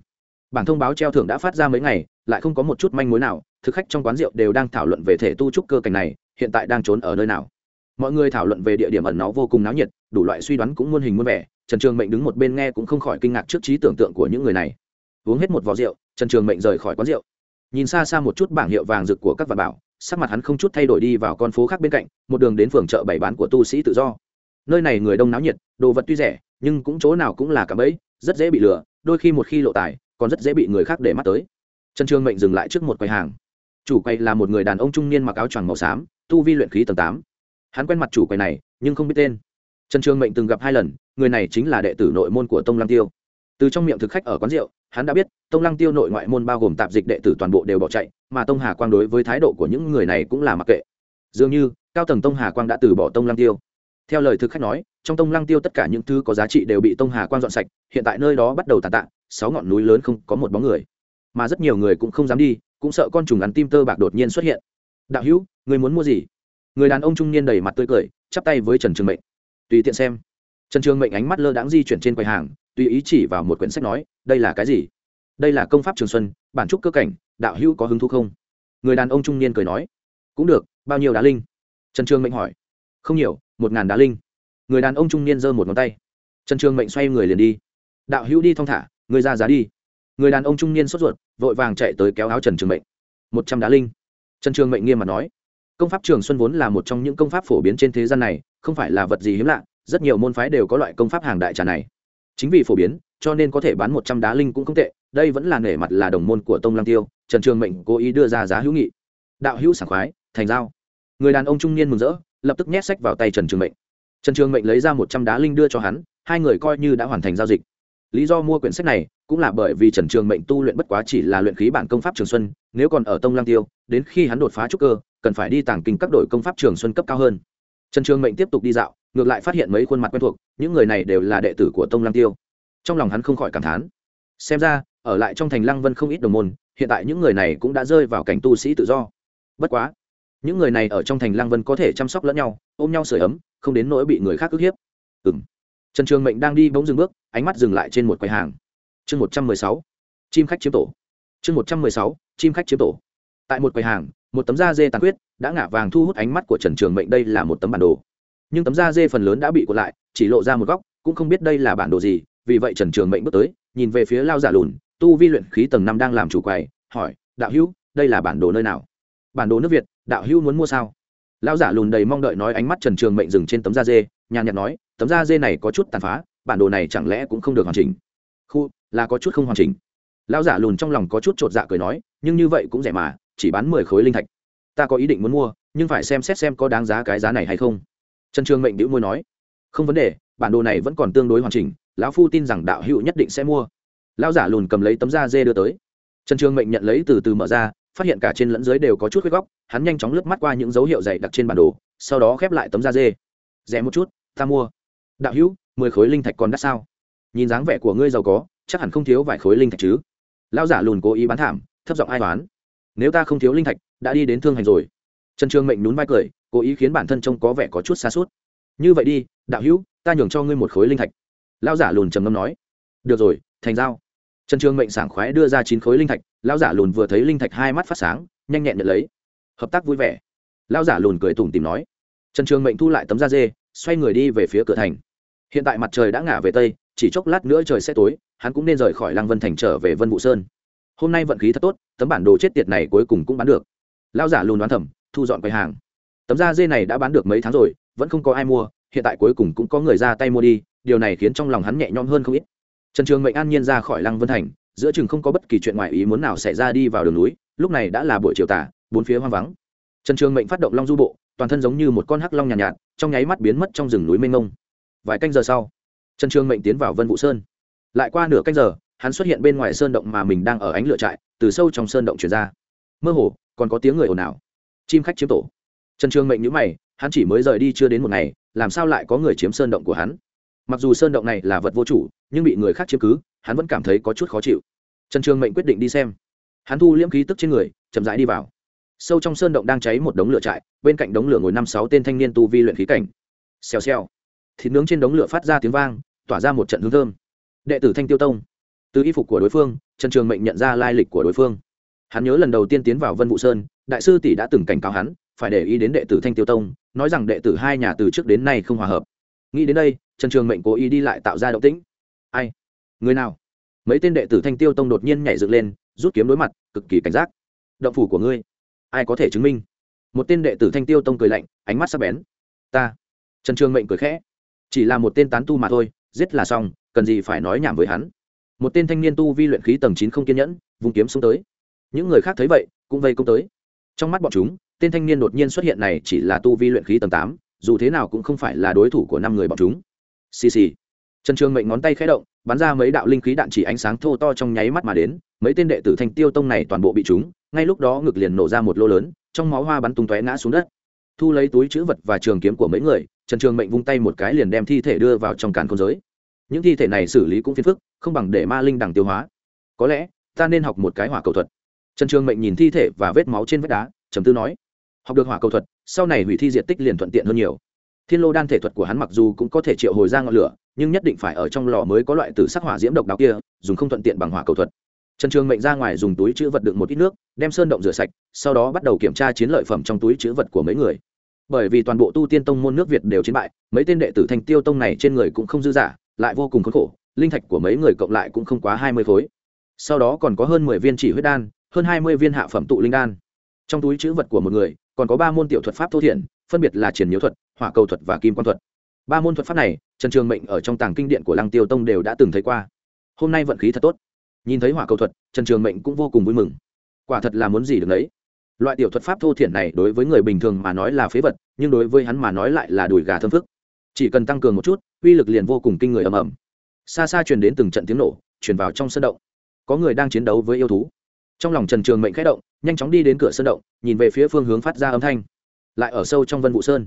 Bản thông báo treo thưởng đã phát ra mấy ngày, lại không có một chút manh mối nào, thực khách trong quán rượu đều đang thảo luận về thể tu trúc cơ cảnh này, hiện tại đang trốn ở nơi nào. Mọi người thảo luận về địa điểm ẩn nó vô cùng náo nhiệt, đủ loại suy đoán cũng muôn hình muôn vẻ, trần trường mệnh đứng một bên nghe cũng không khỏi kinh ngạc trước trí tưởng tượng của những người này. Uống hết một vò rượu, trần trường mệnh rời khỏi quán rượu. Nhìn xa xa một chút bảng hiệu vàng rực của các vạn bảo, sắc mặt hắn không chút thay đổi đi vào con phố khác bên cạnh, một đường đến phường chợ bày bán của tu sĩ tự do nơi này người đông náo nhiệt, đồ vật tuy rẻ, nhưng cũng chỗ nào cũng là cả bẫy, rất dễ bị lừa, đôi khi một khi lộ tài, còn rất dễ bị người khác để mắt tới. Trần trường mệnh dừng lại trước một quầy hàng. Chủ quầy là một người đàn ông trung niên mặc áo choàng màu xám, tu vi luyện khí tầng tám. Hắn quen mặt chủ quầy này, nhưng không biết tên. Trần trường mệnh từng gặp hai lần, người này chính là đệ tử nội môn của tông lăng tiêu. Từ trong miệng thực khách ở quán rượu, hắn đã biết, tông lăng tiêu nội ngoại môn bao gồm tạp dịch đệ tử toàn bộ đều bỏ chạy, mà tông hà quang đối với thái độ của những người này cũng là mặc kệ. Dường như, cao tầng tông hà quang đã từ bỏ tông lăng tiêu theo lời thực khách nói, trong tông lăng tiêu tất cả những thứ có giá trị đều bị tông hà quang dọn sạch, hiện tại nơi đó bắt đầu tàn tạ, sáu ngọn núi lớn không có một bóng người. Mà rất nhiều người cũng không dám đi, cũng sợ con trùng ngắn tim tơ bạc đột nhiên xuất hiện. Đạo hữu, người muốn mua gì? Người đàn ông trung niên đầy mặt tươi cười, chắp tay với trần trường mệnh. Tùy tiện xem. Trần trường mệnh ánh mắt lơ đãng di chuyển trên quầy hàng, tùy ý chỉ vào một quyển sách nói, đây là cái gì? Đây là công pháp trường xuân, bản trúc cơ cảnh, đạo hữu có hứng thú không? Người đàn ông trung niên cười nói, cũng được, bao nhiêu đá linh? Trần trường mệnh hỏi. Không nhiều một ngàn đá linh. Người đàn ông trung niên giơ một ngón tay. Trần trường mệnh xoay người liền đi. Đạo hữu đi thong thả, người ra giá đi. Người đàn ông trung niên sốt ruột, vội vàng chạy tới kéo áo trần trường mệnh. Một trăm đá linh. Trần trường mệnh nghiêm mặt nói. Công pháp trường xuân vốn là một trong những công pháp phổ biến trên thế gian này, không phải là vật gì hiếm lạ, rất nhiều môn phái đều có loại công pháp hàng đại trà này. Chính vì phổ biến, cho nên có thể bán một trăm đá linh cũng không tệ, đây vẫn là nể mặt là đồng môn của tông Lang tiêu, trần trường mệnh cố ý đưa ra giá hữu nghị. Đạo hữu sảng khoái, thành giao. Người đàn ông trung niên mừng rỡ lập tức nhét sách vào tay trần trường mệnh. Trần trường mệnh lấy ra một trăm đá linh đưa cho hắn, hai người coi như đã hoàn thành giao dịch. Lý do mua quyển sách này cũng là bởi vì trần trường mệnh tu luyện bất quá chỉ là luyện khí bản công pháp trường xuân, nếu còn ở tông lang tiêu, đến khi hắn đột phá trúc cơ, cần phải đi tàng kinh các đội công pháp trường xuân cấp cao hơn. Trần trường mệnh tiếp tục đi dạo, ngược lại phát hiện mấy khuôn mặt quen thuộc, những người này đều là đệ tử của tông lang tiêu. Trong lòng hắn không khỏi cảm thán. Xem ra, ở lại trong thành lăng vân không ít đồng môn, hiện tại những người này cũng đã rơi vào cảnh tu sĩ tự do. Bất quá những người này ở trong thành Lang vân có thể chăm sóc lẫn nhau, ôm nhau sửa ấm, không đến nỗi bị người khác ức hiếp. Ừ m trần trường mệnh đang đi bỗng dừng bước, ánh mắt dừng lại trên một quầy hàng. Chương một trăm mười sáu. Chim khách chiếm tổ. Chương một trăm mười sáu. Chim khách chiếm tổ. Tại một quầy hàng, một tấm da dê tàn huyết đã ngả vàng thu hút ánh mắt của trần trường mệnh đây là một tấm bản đồ. Nhưng tấm da dê phần lớn đã bị cuộn lại, chỉ lộ ra một góc, cũng không biết đây là bản đồ gì, vì vậy trần trường mệnh bước tới, nhìn về phía lao giả lùn, tu vi luyện khí tầng năm đang làm chủ quầy, hỏi, đạo hữu, đây là bản đồ nơi nào? Bản đồ nước việt đạo hữu muốn mua sao? Lão giả lùn đầy mong đợi nói ánh mắt trần trường mệnh dừng trên tấm da dê, nhàn nhạt nói, tấm da dê này có chút tàn phá, bản đồ này chẳng lẽ cũng không được hoàn chỉnh? Khu, là có chút không hoàn chỉnh. Lão giả lùn trong lòng có chút chột dạ cười nói, nhưng như vậy cũng rẻ mà, chỉ bán mười khối linh thạch. Ta có ý định muốn mua, nhưng phải xem xét xem có đáng giá cái giá này hay không. Trần trường mệnh đĩu môi nói, không vấn đề, bản đồ này vẫn còn tương đối hoàn chỉnh, lão phu tin rằng đạo hữu nhất định sẽ mua. Lão giả lùn cầm lấy tấm da dê đưa tới. Trần trường mệnh nhận lấy từ từ mở ra, phát hiện cả trên lẫn dưới đều có chút huyết góc hắn nhanh chóng lướt mắt qua những dấu hiệu dày đặc trên bản đồ, sau đó khép lại tấm da dê. Rẻ một chút, ta mua. Đạo hữu, mười khối linh thạch còn đắt sao? Nhìn dáng vẻ của ngươi giàu có, chắc hẳn không thiếu vài khối linh thạch chứ. Lão giả lùn cố ý bán thảm, thấp giọng ai toán nếu ta không thiếu linh thạch, đã đi đến thương hành rồi. Trần trương mệnh nhún vai cười, cố ý khiến bản thân trông có vẻ có chút xa suốt như vậy đi, đạo hữu, ta nhường cho ngươi một khối linh thạch. Lão giả lùn trầm ngâm nói. Được rồi, thành giao. Trần trương mệnh sảng khoái đưa ra chín khối linh thạch, lão giả lùn vừa thấy linh thạch hai mắt phát sáng, nhanh nhẹn nhận lấy hợp tác vui vẻ. Lão giả lùn cười tủm tìm nói. Trần trường mệnh thu lại tấm da dê, xoay người đi về phía cửa thành. Hiện tại mặt trời đã ngả về tây, chỉ chốc lát nữa trời sẽ tối, hắn cũng nên rời khỏi lăng vân thành trở về vân vũ sơn. Hôm nay vận khí thật tốt, tấm bản đồ chết tiệt này cuối cùng cũng bán được. Lão giả lùn đoán thầm, thu dọn quầy hàng. Tấm da dê này đã bán được mấy tháng rồi, vẫn không có ai mua, hiện tại cuối cùng cũng có người ra tay mua đi, điều này khiến trong lòng hắn nhẹ nhõm hơn không ít. Trần trường mệnh an nhiên ra khỏi lăng vân thành, giữa chừng không có bất kỳ chuyện ngoài ý muốn nào xảy ra đi vào đường núi, lúc này đã là buổi chiều tả bốn phía hoang vắng. Trần trường mệnh phát động long du bộ toàn thân giống như một con hắc long nhàn nhạt, nhạt trong nháy mắt biến mất trong rừng núi mênh mông. Vài canh giờ sau trần trường mệnh tiến vào vân vũ sơn. Lại qua nửa canh giờ hắn xuất hiện bên ngoài sơn động mà mình đang ở ánh lửa trại từ sâu trong sơn động chuyển ra. Mơ hồ còn có tiếng người ồn ào. Chim khách chiếm tổ. Trần trường mệnh nhữ mày hắn chỉ mới rời đi chưa đến một ngày làm sao lại có người chiếm sơn động của hắn? Mặc dù sơn động này là vật vô chủ nhưng bị người khác chiếm cứ hắn vẫn cảm thấy có chút khó chịu. Trần trường mệnh quyết định đi xem. Hắn thu liễm khí tức trên người chậm rãi đi vào sâu trong sơn động đang cháy một đống lửa trại, bên cạnh đống lửa ngồi năm sáu tên thanh niên tu vi luyện khí cảnh. Xèo xèo. Thịt nướng trên đống lửa phát ra tiếng vang, tỏa ra một trận hương thơm. Đệ tử thanh tiêu tông. Từ y phục của đối phương, trần trường mệnh nhận ra lai lịch của đối phương. Hắn nhớ lần đầu tiên tiến vào vân vũ sơn, đại sư tỷ đã từng cảnh cáo hắn, phải để ý đến đệ tử thanh tiêu tông, nói rằng đệ tử hai nhà từ trước đến nay không hòa hợp. Nghĩ đến đây, trần trường mệnh cố ý đi lại tạo ra động tĩnh. Ai? Người nào? Mấy tên đệ tử thanh tiêu tông đột nhiên nhảy dựng lên, rút kiếm đối mặt, cực kỳ cảnh giác. Động phủ của ngươi ai có thể chứng minh? Một tên đệ tử thanh tiêu tông cười lạnh, ánh mắt sắc bén. Ta. Trần trường mệnh cười khẽ. Chỉ là một tên tán tu mà thôi, giết là xong, cần gì phải nói nhảm với hắn. Một tên thanh niên tu vi luyện khí tầng chín không kiên nhẫn vùng kiếm xuống tới. Những người khác thấy vậy, cũng vây công tới. Trong mắt bọn chúng, tên thanh niên đột nhiên xuất hiện này chỉ là tu vi luyện khí tầng tám, dù thế nào cũng không phải là đối thủ của năm người bọn chúng. Xì xì trần trường mệnh ngón tay khẽ động, bắn ra mấy đạo linh khí đạn chỉ ánh sáng thô to trong nháy mắt mà đến, mấy tên đệ tử thanh tiêu tông này toàn bộ bị chúng ngay lúc đó ngực liền nổ ra một lô lớn, trong máu hoa bắn tung tóe ngã xuống đất. Thu lấy túi chữ vật và trường kiếm của mấy người, trần trường mệnh vung tay một cái liền đem thi thể đưa vào trong càn khôn giới. Những thi thể này xử lý cũng phiền phức, không bằng để ma linh đằng tiêu hóa. Có lẽ, ta nên học một cái hỏa cầu thuật. Trần trường mệnh nhìn thi thể và vết máu trên vách đá, trầm tư nói, học được hỏa cầu thuật, sau này hủy thi diện tích liền thuận tiện hơn nhiều. Thiên lô đan thể thuật của hắn mặc dù cũng có thể triệu hồi ra ngọn lửa nhưng nhất định phải ở trong lò mới có loại tử sắc hỏa diễm độc đáo kia, dùng không thuận tiện bằng hỏa cầu thuật. Trần trường mệnh ra ngoài dùng túi chữ vật đựng một ít nước, đem sơn động rửa sạch, sau đó bắt đầu kiểm tra chiến lợi phẩm trong túi chữ vật của mấy người. Bởi vì toàn bộ tu tiên tông môn nước việt đều chiến bại, mấy tên đệ tử thanh tiêu tông này trên người cũng không dư giả, lại vô cùng khốn khổ, linh thạch của mấy người cộng lại cũng không quá hai mươi khối. Sau đó còn có hơn mười viên chỉ huyết đan, hơn hai mươi viên hạ phẩm tụ linh đan. Trong túi chữ vật của một người, còn có ba môn tiểu thuật pháp thô thiện phân biệt là triển nhiễu thuật, hỏa cầu thuật và kim quan thuật ba môn thuật pháp này, trần trường mệnh ở trong tàng kinh điện của lăng tiêu tông đều đã từng thấy qua. Hôm nay vận khí thật tốt. Nhìn thấy hỏa cầu thuật, trần trường mệnh cũng vô cùng vui mừng. Quả thật là muốn gì được đấy loại tiểu thuật pháp thô thiển này đối với người bình thường mà nói là phế vật, nhưng đối với hắn mà nói lại là đùi gà thơm phức. Chỉ cần tăng cường một chút, uy lực liền vô cùng kinh người ầm ầm. Xa xa truyền đến từng trận tiếng nổ, truyền vào trong sân động. Có người đang chiến đấu với yêu thú. Trong lòng trần trường mệnh khẽ động, nhanh chóng đi đến cửa sân động, nhìn về phía phương hướng phát ra âm thanh. Lại ở sâu trong vân vụ sơn.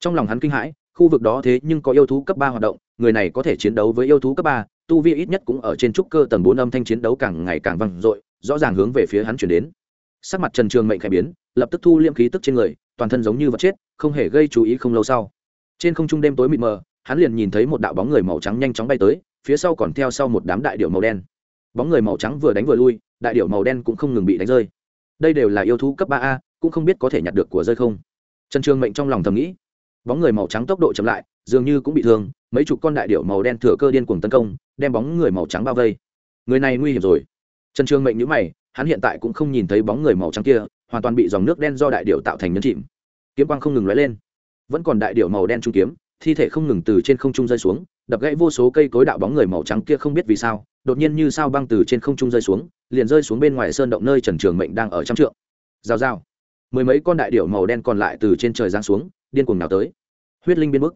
Trong lòng hắn kinh hãi khu vực đó thế nhưng có yêu thú cấp ba hoạt động, người này có thể chiến đấu với yêu thú cấp ba, tu vi ít nhất cũng ở trên trúc cơ tầng bốn âm thanh chiến đấu càng ngày càng vang dội, rõ ràng hướng về phía hắn chuyển đến. Sắc mặt trần trường mệnh khẽ biến, lập tức thu liễm khí tức trên người, toàn thân giống như vật chết, không hề gây chú ý không lâu sau. Trên không trung đêm tối mịt mờ, hắn liền nhìn thấy một đạo bóng người màu trắng nhanh chóng bay tới, phía sau còn theo sau một đám đại điệu màu đen. Bóng người màu trắng vừa đánh vừa lui, đại điệu màu đen cũng không ngừng bị đánh rơi. Đây đều là yêu thú cấp ba a, cũng không biết có thể nhặt được của rơi không. Trần trường mệnh trong lòng thầm nghĩ bóng người màu trắng tốc độ chậm lại, dường như cũng bị thương, mấy chục con đại điệu màu đen thừa cơ điên cuồng tấn công, đem bóng người màu trắng bao vây. Người này nguy hiểm rồi. Trần trường mệnh nhữ mày, hắn hiện tại cũng không nhìn thấy bóng người màu trắng kia, hoàn toàn bị dòng nước đen do đại điệu tạo thành nhấn chìm. Kiếm quang không ngừng lóe lên. Vẫn còn đại điệu màu đen trung kiếm, thi thể không ngừng từ trên không trung rơi xuống, đập gãy vô số cây cối đạo bóng người màu trắng kia không biết vì sao, đột nhiên như sao băng từ trên không trung rơi xuống, liền rơi xuống bên ngoài sơn động nơi trần trường mệnh đang ở trong trượng. Rào rào. Mười mấy con đại điệu màu đen còn lại từ trên trời giáng xuống điên cuồng nào tới. Huyết linh biên mức.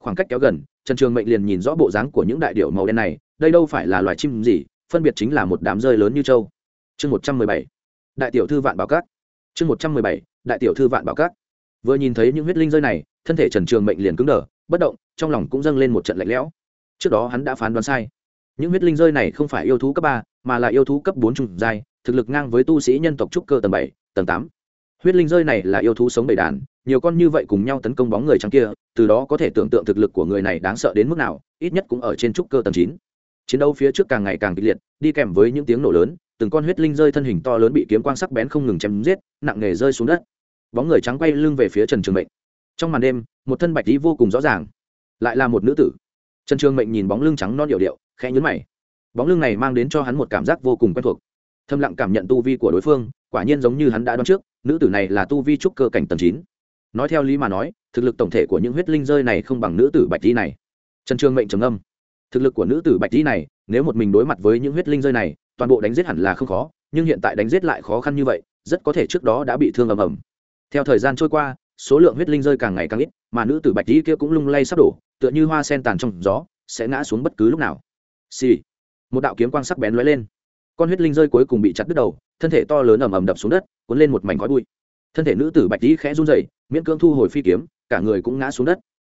Khoảng cách kéo gần, trần trường mệnh liền nhìn rõ bộ dáng của những đại điệu màu đen này, đây đâu phải là loài chim gì, phân biệt chính là một đám rơi lớn như trâu. Chương một trăm mười bảy. Đại tiểu thư vạn bảo cát chương một trăm mười bảy. Đại tiểu thư vạn bảo cát vừa nhìn thấy những huyết linh rơi này, thân thể trần trường mệnh liền cứng đờ, bất động, trong lòng cũng dâng lên một trận lạnh lẽo. Trước đó hắn đã phán đoán sai. Những huyết linh rơi này không phải yêu thú cấp ba, mà là yêu thú cấp bốn trùng giai, thực lực ngang với tu sĩ nhân tộc trúc cơ tầng bảy, tầng tám huyết linh rơi này là yêu thú sống bầy đàn, nhiều con như vậy cùng nhau tấn công bóng người trắng kia, từ đó có thể tưởng tượng thực lực của người này đáng sợ đến mức nào, ít nhất cũng ở trên trúc cơ tầng chín. Chiến đấu phía trước càng ngày càng kịch liệt, đi kèm với những tiếng nổ lớn, từng con huyết linh rơi thân hình to lớn bị kiếm quang sắc bén không ngừng chém giết, nặng nề rơi xuống đất. Bóng người trắng quay lưng về phía trần trường mệnh. Trong màn đêm, một thân bạch lý vô cùng rõ ràng, lại là một nữ tử. Trần trường mệnh nhìn bóng lưng trắng non điệu điệu, khẽ nhấn mày. Bóng lưng này mang đến cho hắn một cảm giác vô cùng quen thuộc thâm lặng cảm nhận tu vi của đối phương, quả nhiên giống như hắn đã đoán trước, nữ tử này là tu vi trúc cơ cảnh tầng chín. Nói theo lý mà nói, thực lực tổng thể của những huyết linh rơi này không bằng nữ tử bạch tí này. Trần trường mệnh trầm âm thực lực của nữ tử bạch tí này, nếu một mình đối mặt với những huyết linh rơi này, toàn bộ đánh giết hẳn là không khó, nhưng hiện tại đánh giết lại khó khăn như vậy, rất có thể trước đó đã bị thương ầm ầm. Theo thời gian trôi qua, số lượng huyết linh rơi càng ngày càng ít, mà nữ tử bạch tí kia cũng lung lay sắp đổ, tựa như hoa sen tàn trong gió, sẽ ngã xuống bất cứ lúc nào. Xì、sì. một đạo kiếm quang sắc bén lóe lên con huyết linh rơi cuối cùng bị chặt đứt đầu, thân thể to lớn ầm ầm đập xuống đất, cuốn lên một mảnh khói bụi. Thân thể nữ tử bạch tý khẽ run rẩy, miễn cưỡng thu hồi phi kiếm, cả người cũng ngã xuống đất.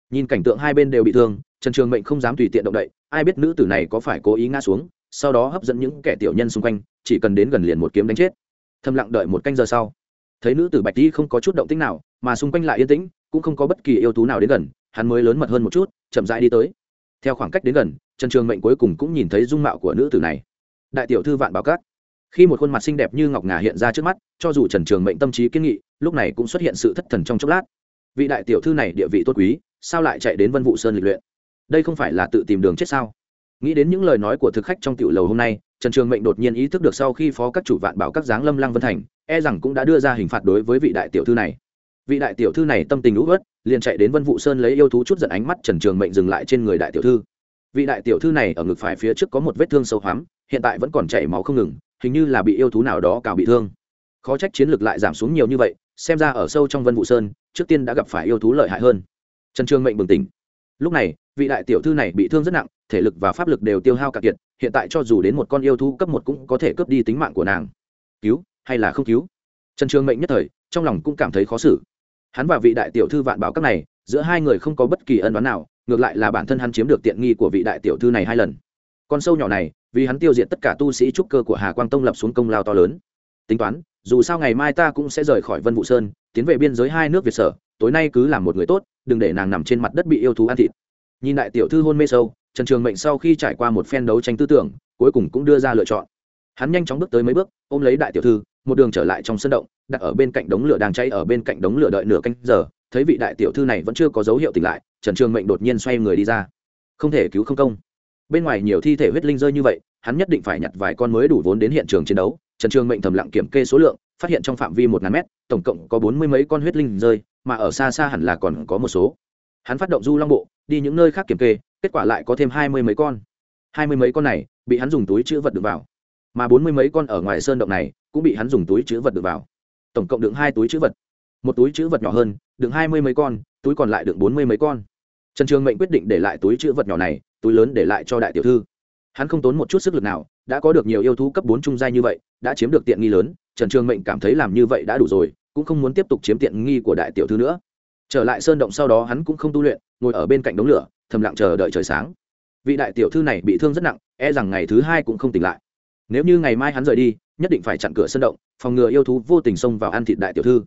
Nhìn cảnh tượng hai bên đều bị thương, trần trường mệnh không dám tùy tiện động đậy, ai biết nữ tử này có phải cố ý ngã xuống, sau đó hấp dẫn những kẻ tiểu nhân xung quanh, chỉ cần đến gần liền một kiếm đánh chết. Thầm lặng đợi một canh giờ sau, thấy nữ tử bạch tý không có chút động tĩnh nào, mà xung quanh lại yên tĩnh, cũng không có bất kỳ yêu thú nào đến gần, hắn mới lớn mật hơn một chút, chậm rãi đi tới. Theo khoảng cách đến gần, trần trường mệnh cuối cùng cũng nhìn thấy dung mạo của nữ tử này đại tiểu thư vạn báo cát khi một khuôn mặt xinh đẹp như ngọc ngà hiện ra trước mắt, cho dù trần trường mệnh tâm trí kiên nghị, lúc này cũng xuất hiện sự thất thần trong chốc lát. Vị đại tiểu thư này địa vị tốt quý, sao lại chạy đến vân vụ sơn lịch luyện? Đây không phải là tự tìm đường chết sao? Nghĩ đến những lời nói của thực khách trong tiểu lầu hôm nay, trần trường mệnh đột nhiên ý thức được sau khi phó các chủ vạn bảo các giáng lâm lăng vân thành e rằng cũng đã đưa ra hình phạt đối với vị đại tiểu thư này. Vị đại tiểu thư này tâm tình lũ ớt liền chạy đến vân vụ sơn lấy yêu thú chút giận ánh mắt trần trường mệnh dừng lại trên người đại tiểu thư. Vị đại tiểu thư này ở ngực phải phía trước có một vết thương sâu hoắm hiện tại vẫn còn chảy máu không ngừng, hình như là bị yêu thú nào đó cào bị thương. Khó trách chiến lược lại giảm xuống nhiều như vậy, xem ra ở sâu trong vân vụ sơn, trước tiên đã gặp phải yêu thú lợi hại hơn. Trần trường mệnh bừng tỉnh. Lúc này, vị đại tiểu thư này bị thương rất nặng, thể lực và pháp lực đều tiêu hao cạn kiệt, hiện tại cho dù đến một con yêu thú cấp một cũng có thể cướp đi tính mạng của nàng. Cứu hay là không cứu? Trần trường mệnh nhất thời, trong lòng cũng cảm thấy khó xử. Hắn và vị đại tiểu thư vạn bảo các này, giữa hai người không có bất kỳ ân đoán nào, ngược lại là bản thân hắn chiếm được tiện nghi của vị đại tiểu thư này hai lần. Con sâu nhỏ này vì hắn tiêu diệt tất cả tu sĩ trúc cơ của hà quang tông lập xuống công lao to lớn. Tính toán, dù sao ngày mai ta cũng sẽ rời khỏi vân vũ sơn, tiến về biên giới hai nước việt sở, tối nay cứ làm một người tốt, đừng để nàng nằm trên mặt đất bị yêu thú ăn thịt. Nhìn đại tiểu thư hôn mê sâu, trần trường mệnh sau khi trải qua một phen đấu tranh tư tưởng, cuối cùng cũng đưa ra lựa chọn. Hắn nhanh chóng bước tới mấy bước, ôm lấy đại tiểu thư, một đường trở lại trong sân động, đặt ở bên cạnh đống lửa đang cháy ở bên cạnh đống lửa đợi nửa canh giờ, thấy vị đại tiểu thư này vẫn chưa có dấu hiệu tỉnh lại, trần trường mệnh đột nhiên xoay người đi ra. Không thể cứu không công bên ngoài nhiều thi thể huyết linh rơi như vậy, hắn nhất định phải nhặt vài con mới đủ vốn đến hiện trường chiến đấu. Trần trường mệnh thầm lặng kiểm kê số lượng, phát hiện trong phạm vi một ngàn mét, tổng cộng có bốn mươi mấy con huyết linh rơi, mà ở xa xa hẳn là còn có một số. Hắn phát động du long bộ, đi những nơi khác kiểm kê, kết quả lại có thêm hai mươi mấy con. Hai mươi mấy con này, bị hắn dùng túi chữ vật được vào. Mà bốn mươi mấy con ở ngoài sơn động này, cũng bị hắn dùng túi chữ vật được vào. Tổng cộng đựng hai túi chữ vật. Một túi chữ vật nhỏ hơn, đựng hai mươi mấy con, túi còn lại đựng bốn mươi mấy con. Trần trường mệnh quyết định để lại túi chữ vật nhỏ này túi lớn để lại cho đại tiểu thư. Hắn không tốn một chút sức lực nào, đã có được nhiều yêu thú cấp bốn trung giai như vậy, đã chiếm được tiện nghi lớn, trần trường mệnh cảm thấy làm như vậy đã đủ rồi, cũng không muốn tiếp tục chiếm tiện nghi của đại tiểu thư nữa. Trở lại sơn động sau đó hắn cũng không tu luyện, ngồi ở bên cạnh đống lửa, thầm lặng chờ đợi trời sáng. Vị đại tiểu thư này bị thương rất nặng e rằng ngày thứ hai cũng không tỉnh lại. Nếu như ngày mai hắn rời đi, nhất định phải chặn cửa sơn động, phòng ngừa yêu thú vô tình xông vào ăn thịt đại tiểu thư.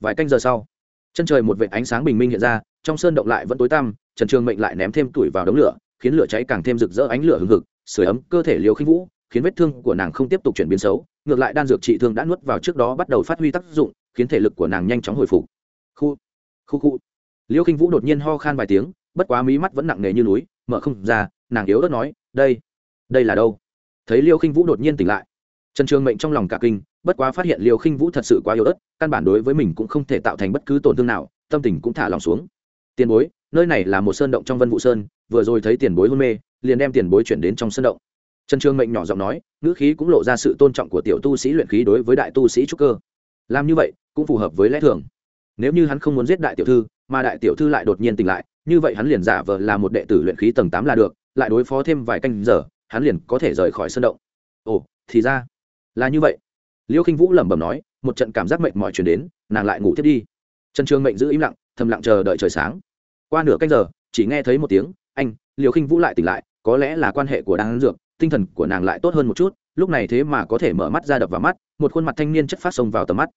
Vài canh giờ sau, chân trời một vệ ánh sáng bình minh hiện ra, trong sơn động lại vẫn tối tăm, trần trường mệnh lại ném thêm tuổi vào đống lửa khiến lửa cháy càng thêm rực rỡ ánh lửa hừng hực sửa ấm cơ thể liều khinh vũ, khiến vết thương của nàng không tiếp tục chuyển biến xấu, ngược lại đan dược trị thương đã nuốt vào trước đó bắt đầu phát huy tác dụng, khiến thể lực của nàng nhanh chóng hồi phục. Khu khu khu. Liêu khinh vũ đột nhiên ho khan vài tiếng, bất quá mí mắt vẫn nặng nề như núi, mở không ra, nàng yếu ớt nói, đây đây là đâu? Thấy liêu khinh vũ đột nhiên tỉnh lại, trần trường mệnh trong lòng cả kinh, bất quá phát hiện liêu khinh vũ thật sự quá yếu ớt, căn bản đối với mình cũng không thể tạo thành bất cứ tổn thương nào, tâm tình cũng thả lòng xuống tiền bối, nơi này là một sơn động trong vân vụ sơn, vừa rồi thấy tiền bối hôn mê, liền đem tiền bối chuyển đến trong sơn động. Trần trương mệnh nhỏ giọng nói, ngữ khí cũng lộ ra sự tôn trọng của tiểu tu sĩ luyện khí đối với đại tu sĩ trúc cơ. Làm như vậy, cũng phù hợp với lẽ thường. Nếu như hắn không muốn giết đại tiểu thư, mà đại tiểu thư lại đột nhiên tỉnh lại, như vậy hắn liền giả vờ là một đệ tử luyện khí tầng tám là được, lại đối phó thêm vài canh giờ, hắn liền có thể rời khỏi sân động. Ồ, thì ra là như vậy. Liêu khinh vũ lẩm bẩm nói, một trận cảm giác mệnh mọi chuyển đến, nàng lại ngủ thiết đi. Trần trương mệnh giữ im lặng, thầm lặng chờ đợi trời sáng qua nửa canh giờ, chỉ nghe thấy một tiếng, anh, liều khinh vũ lại tỉnh lại, có lẽ là quan hệ của đang dược, tinh thần của nàng lại tốt hơn một chút, lúc này thế mà có thể mở mắt ra đập vào mắt, một khuôn mặt thanh niên chất phát xông vào tầm mắt.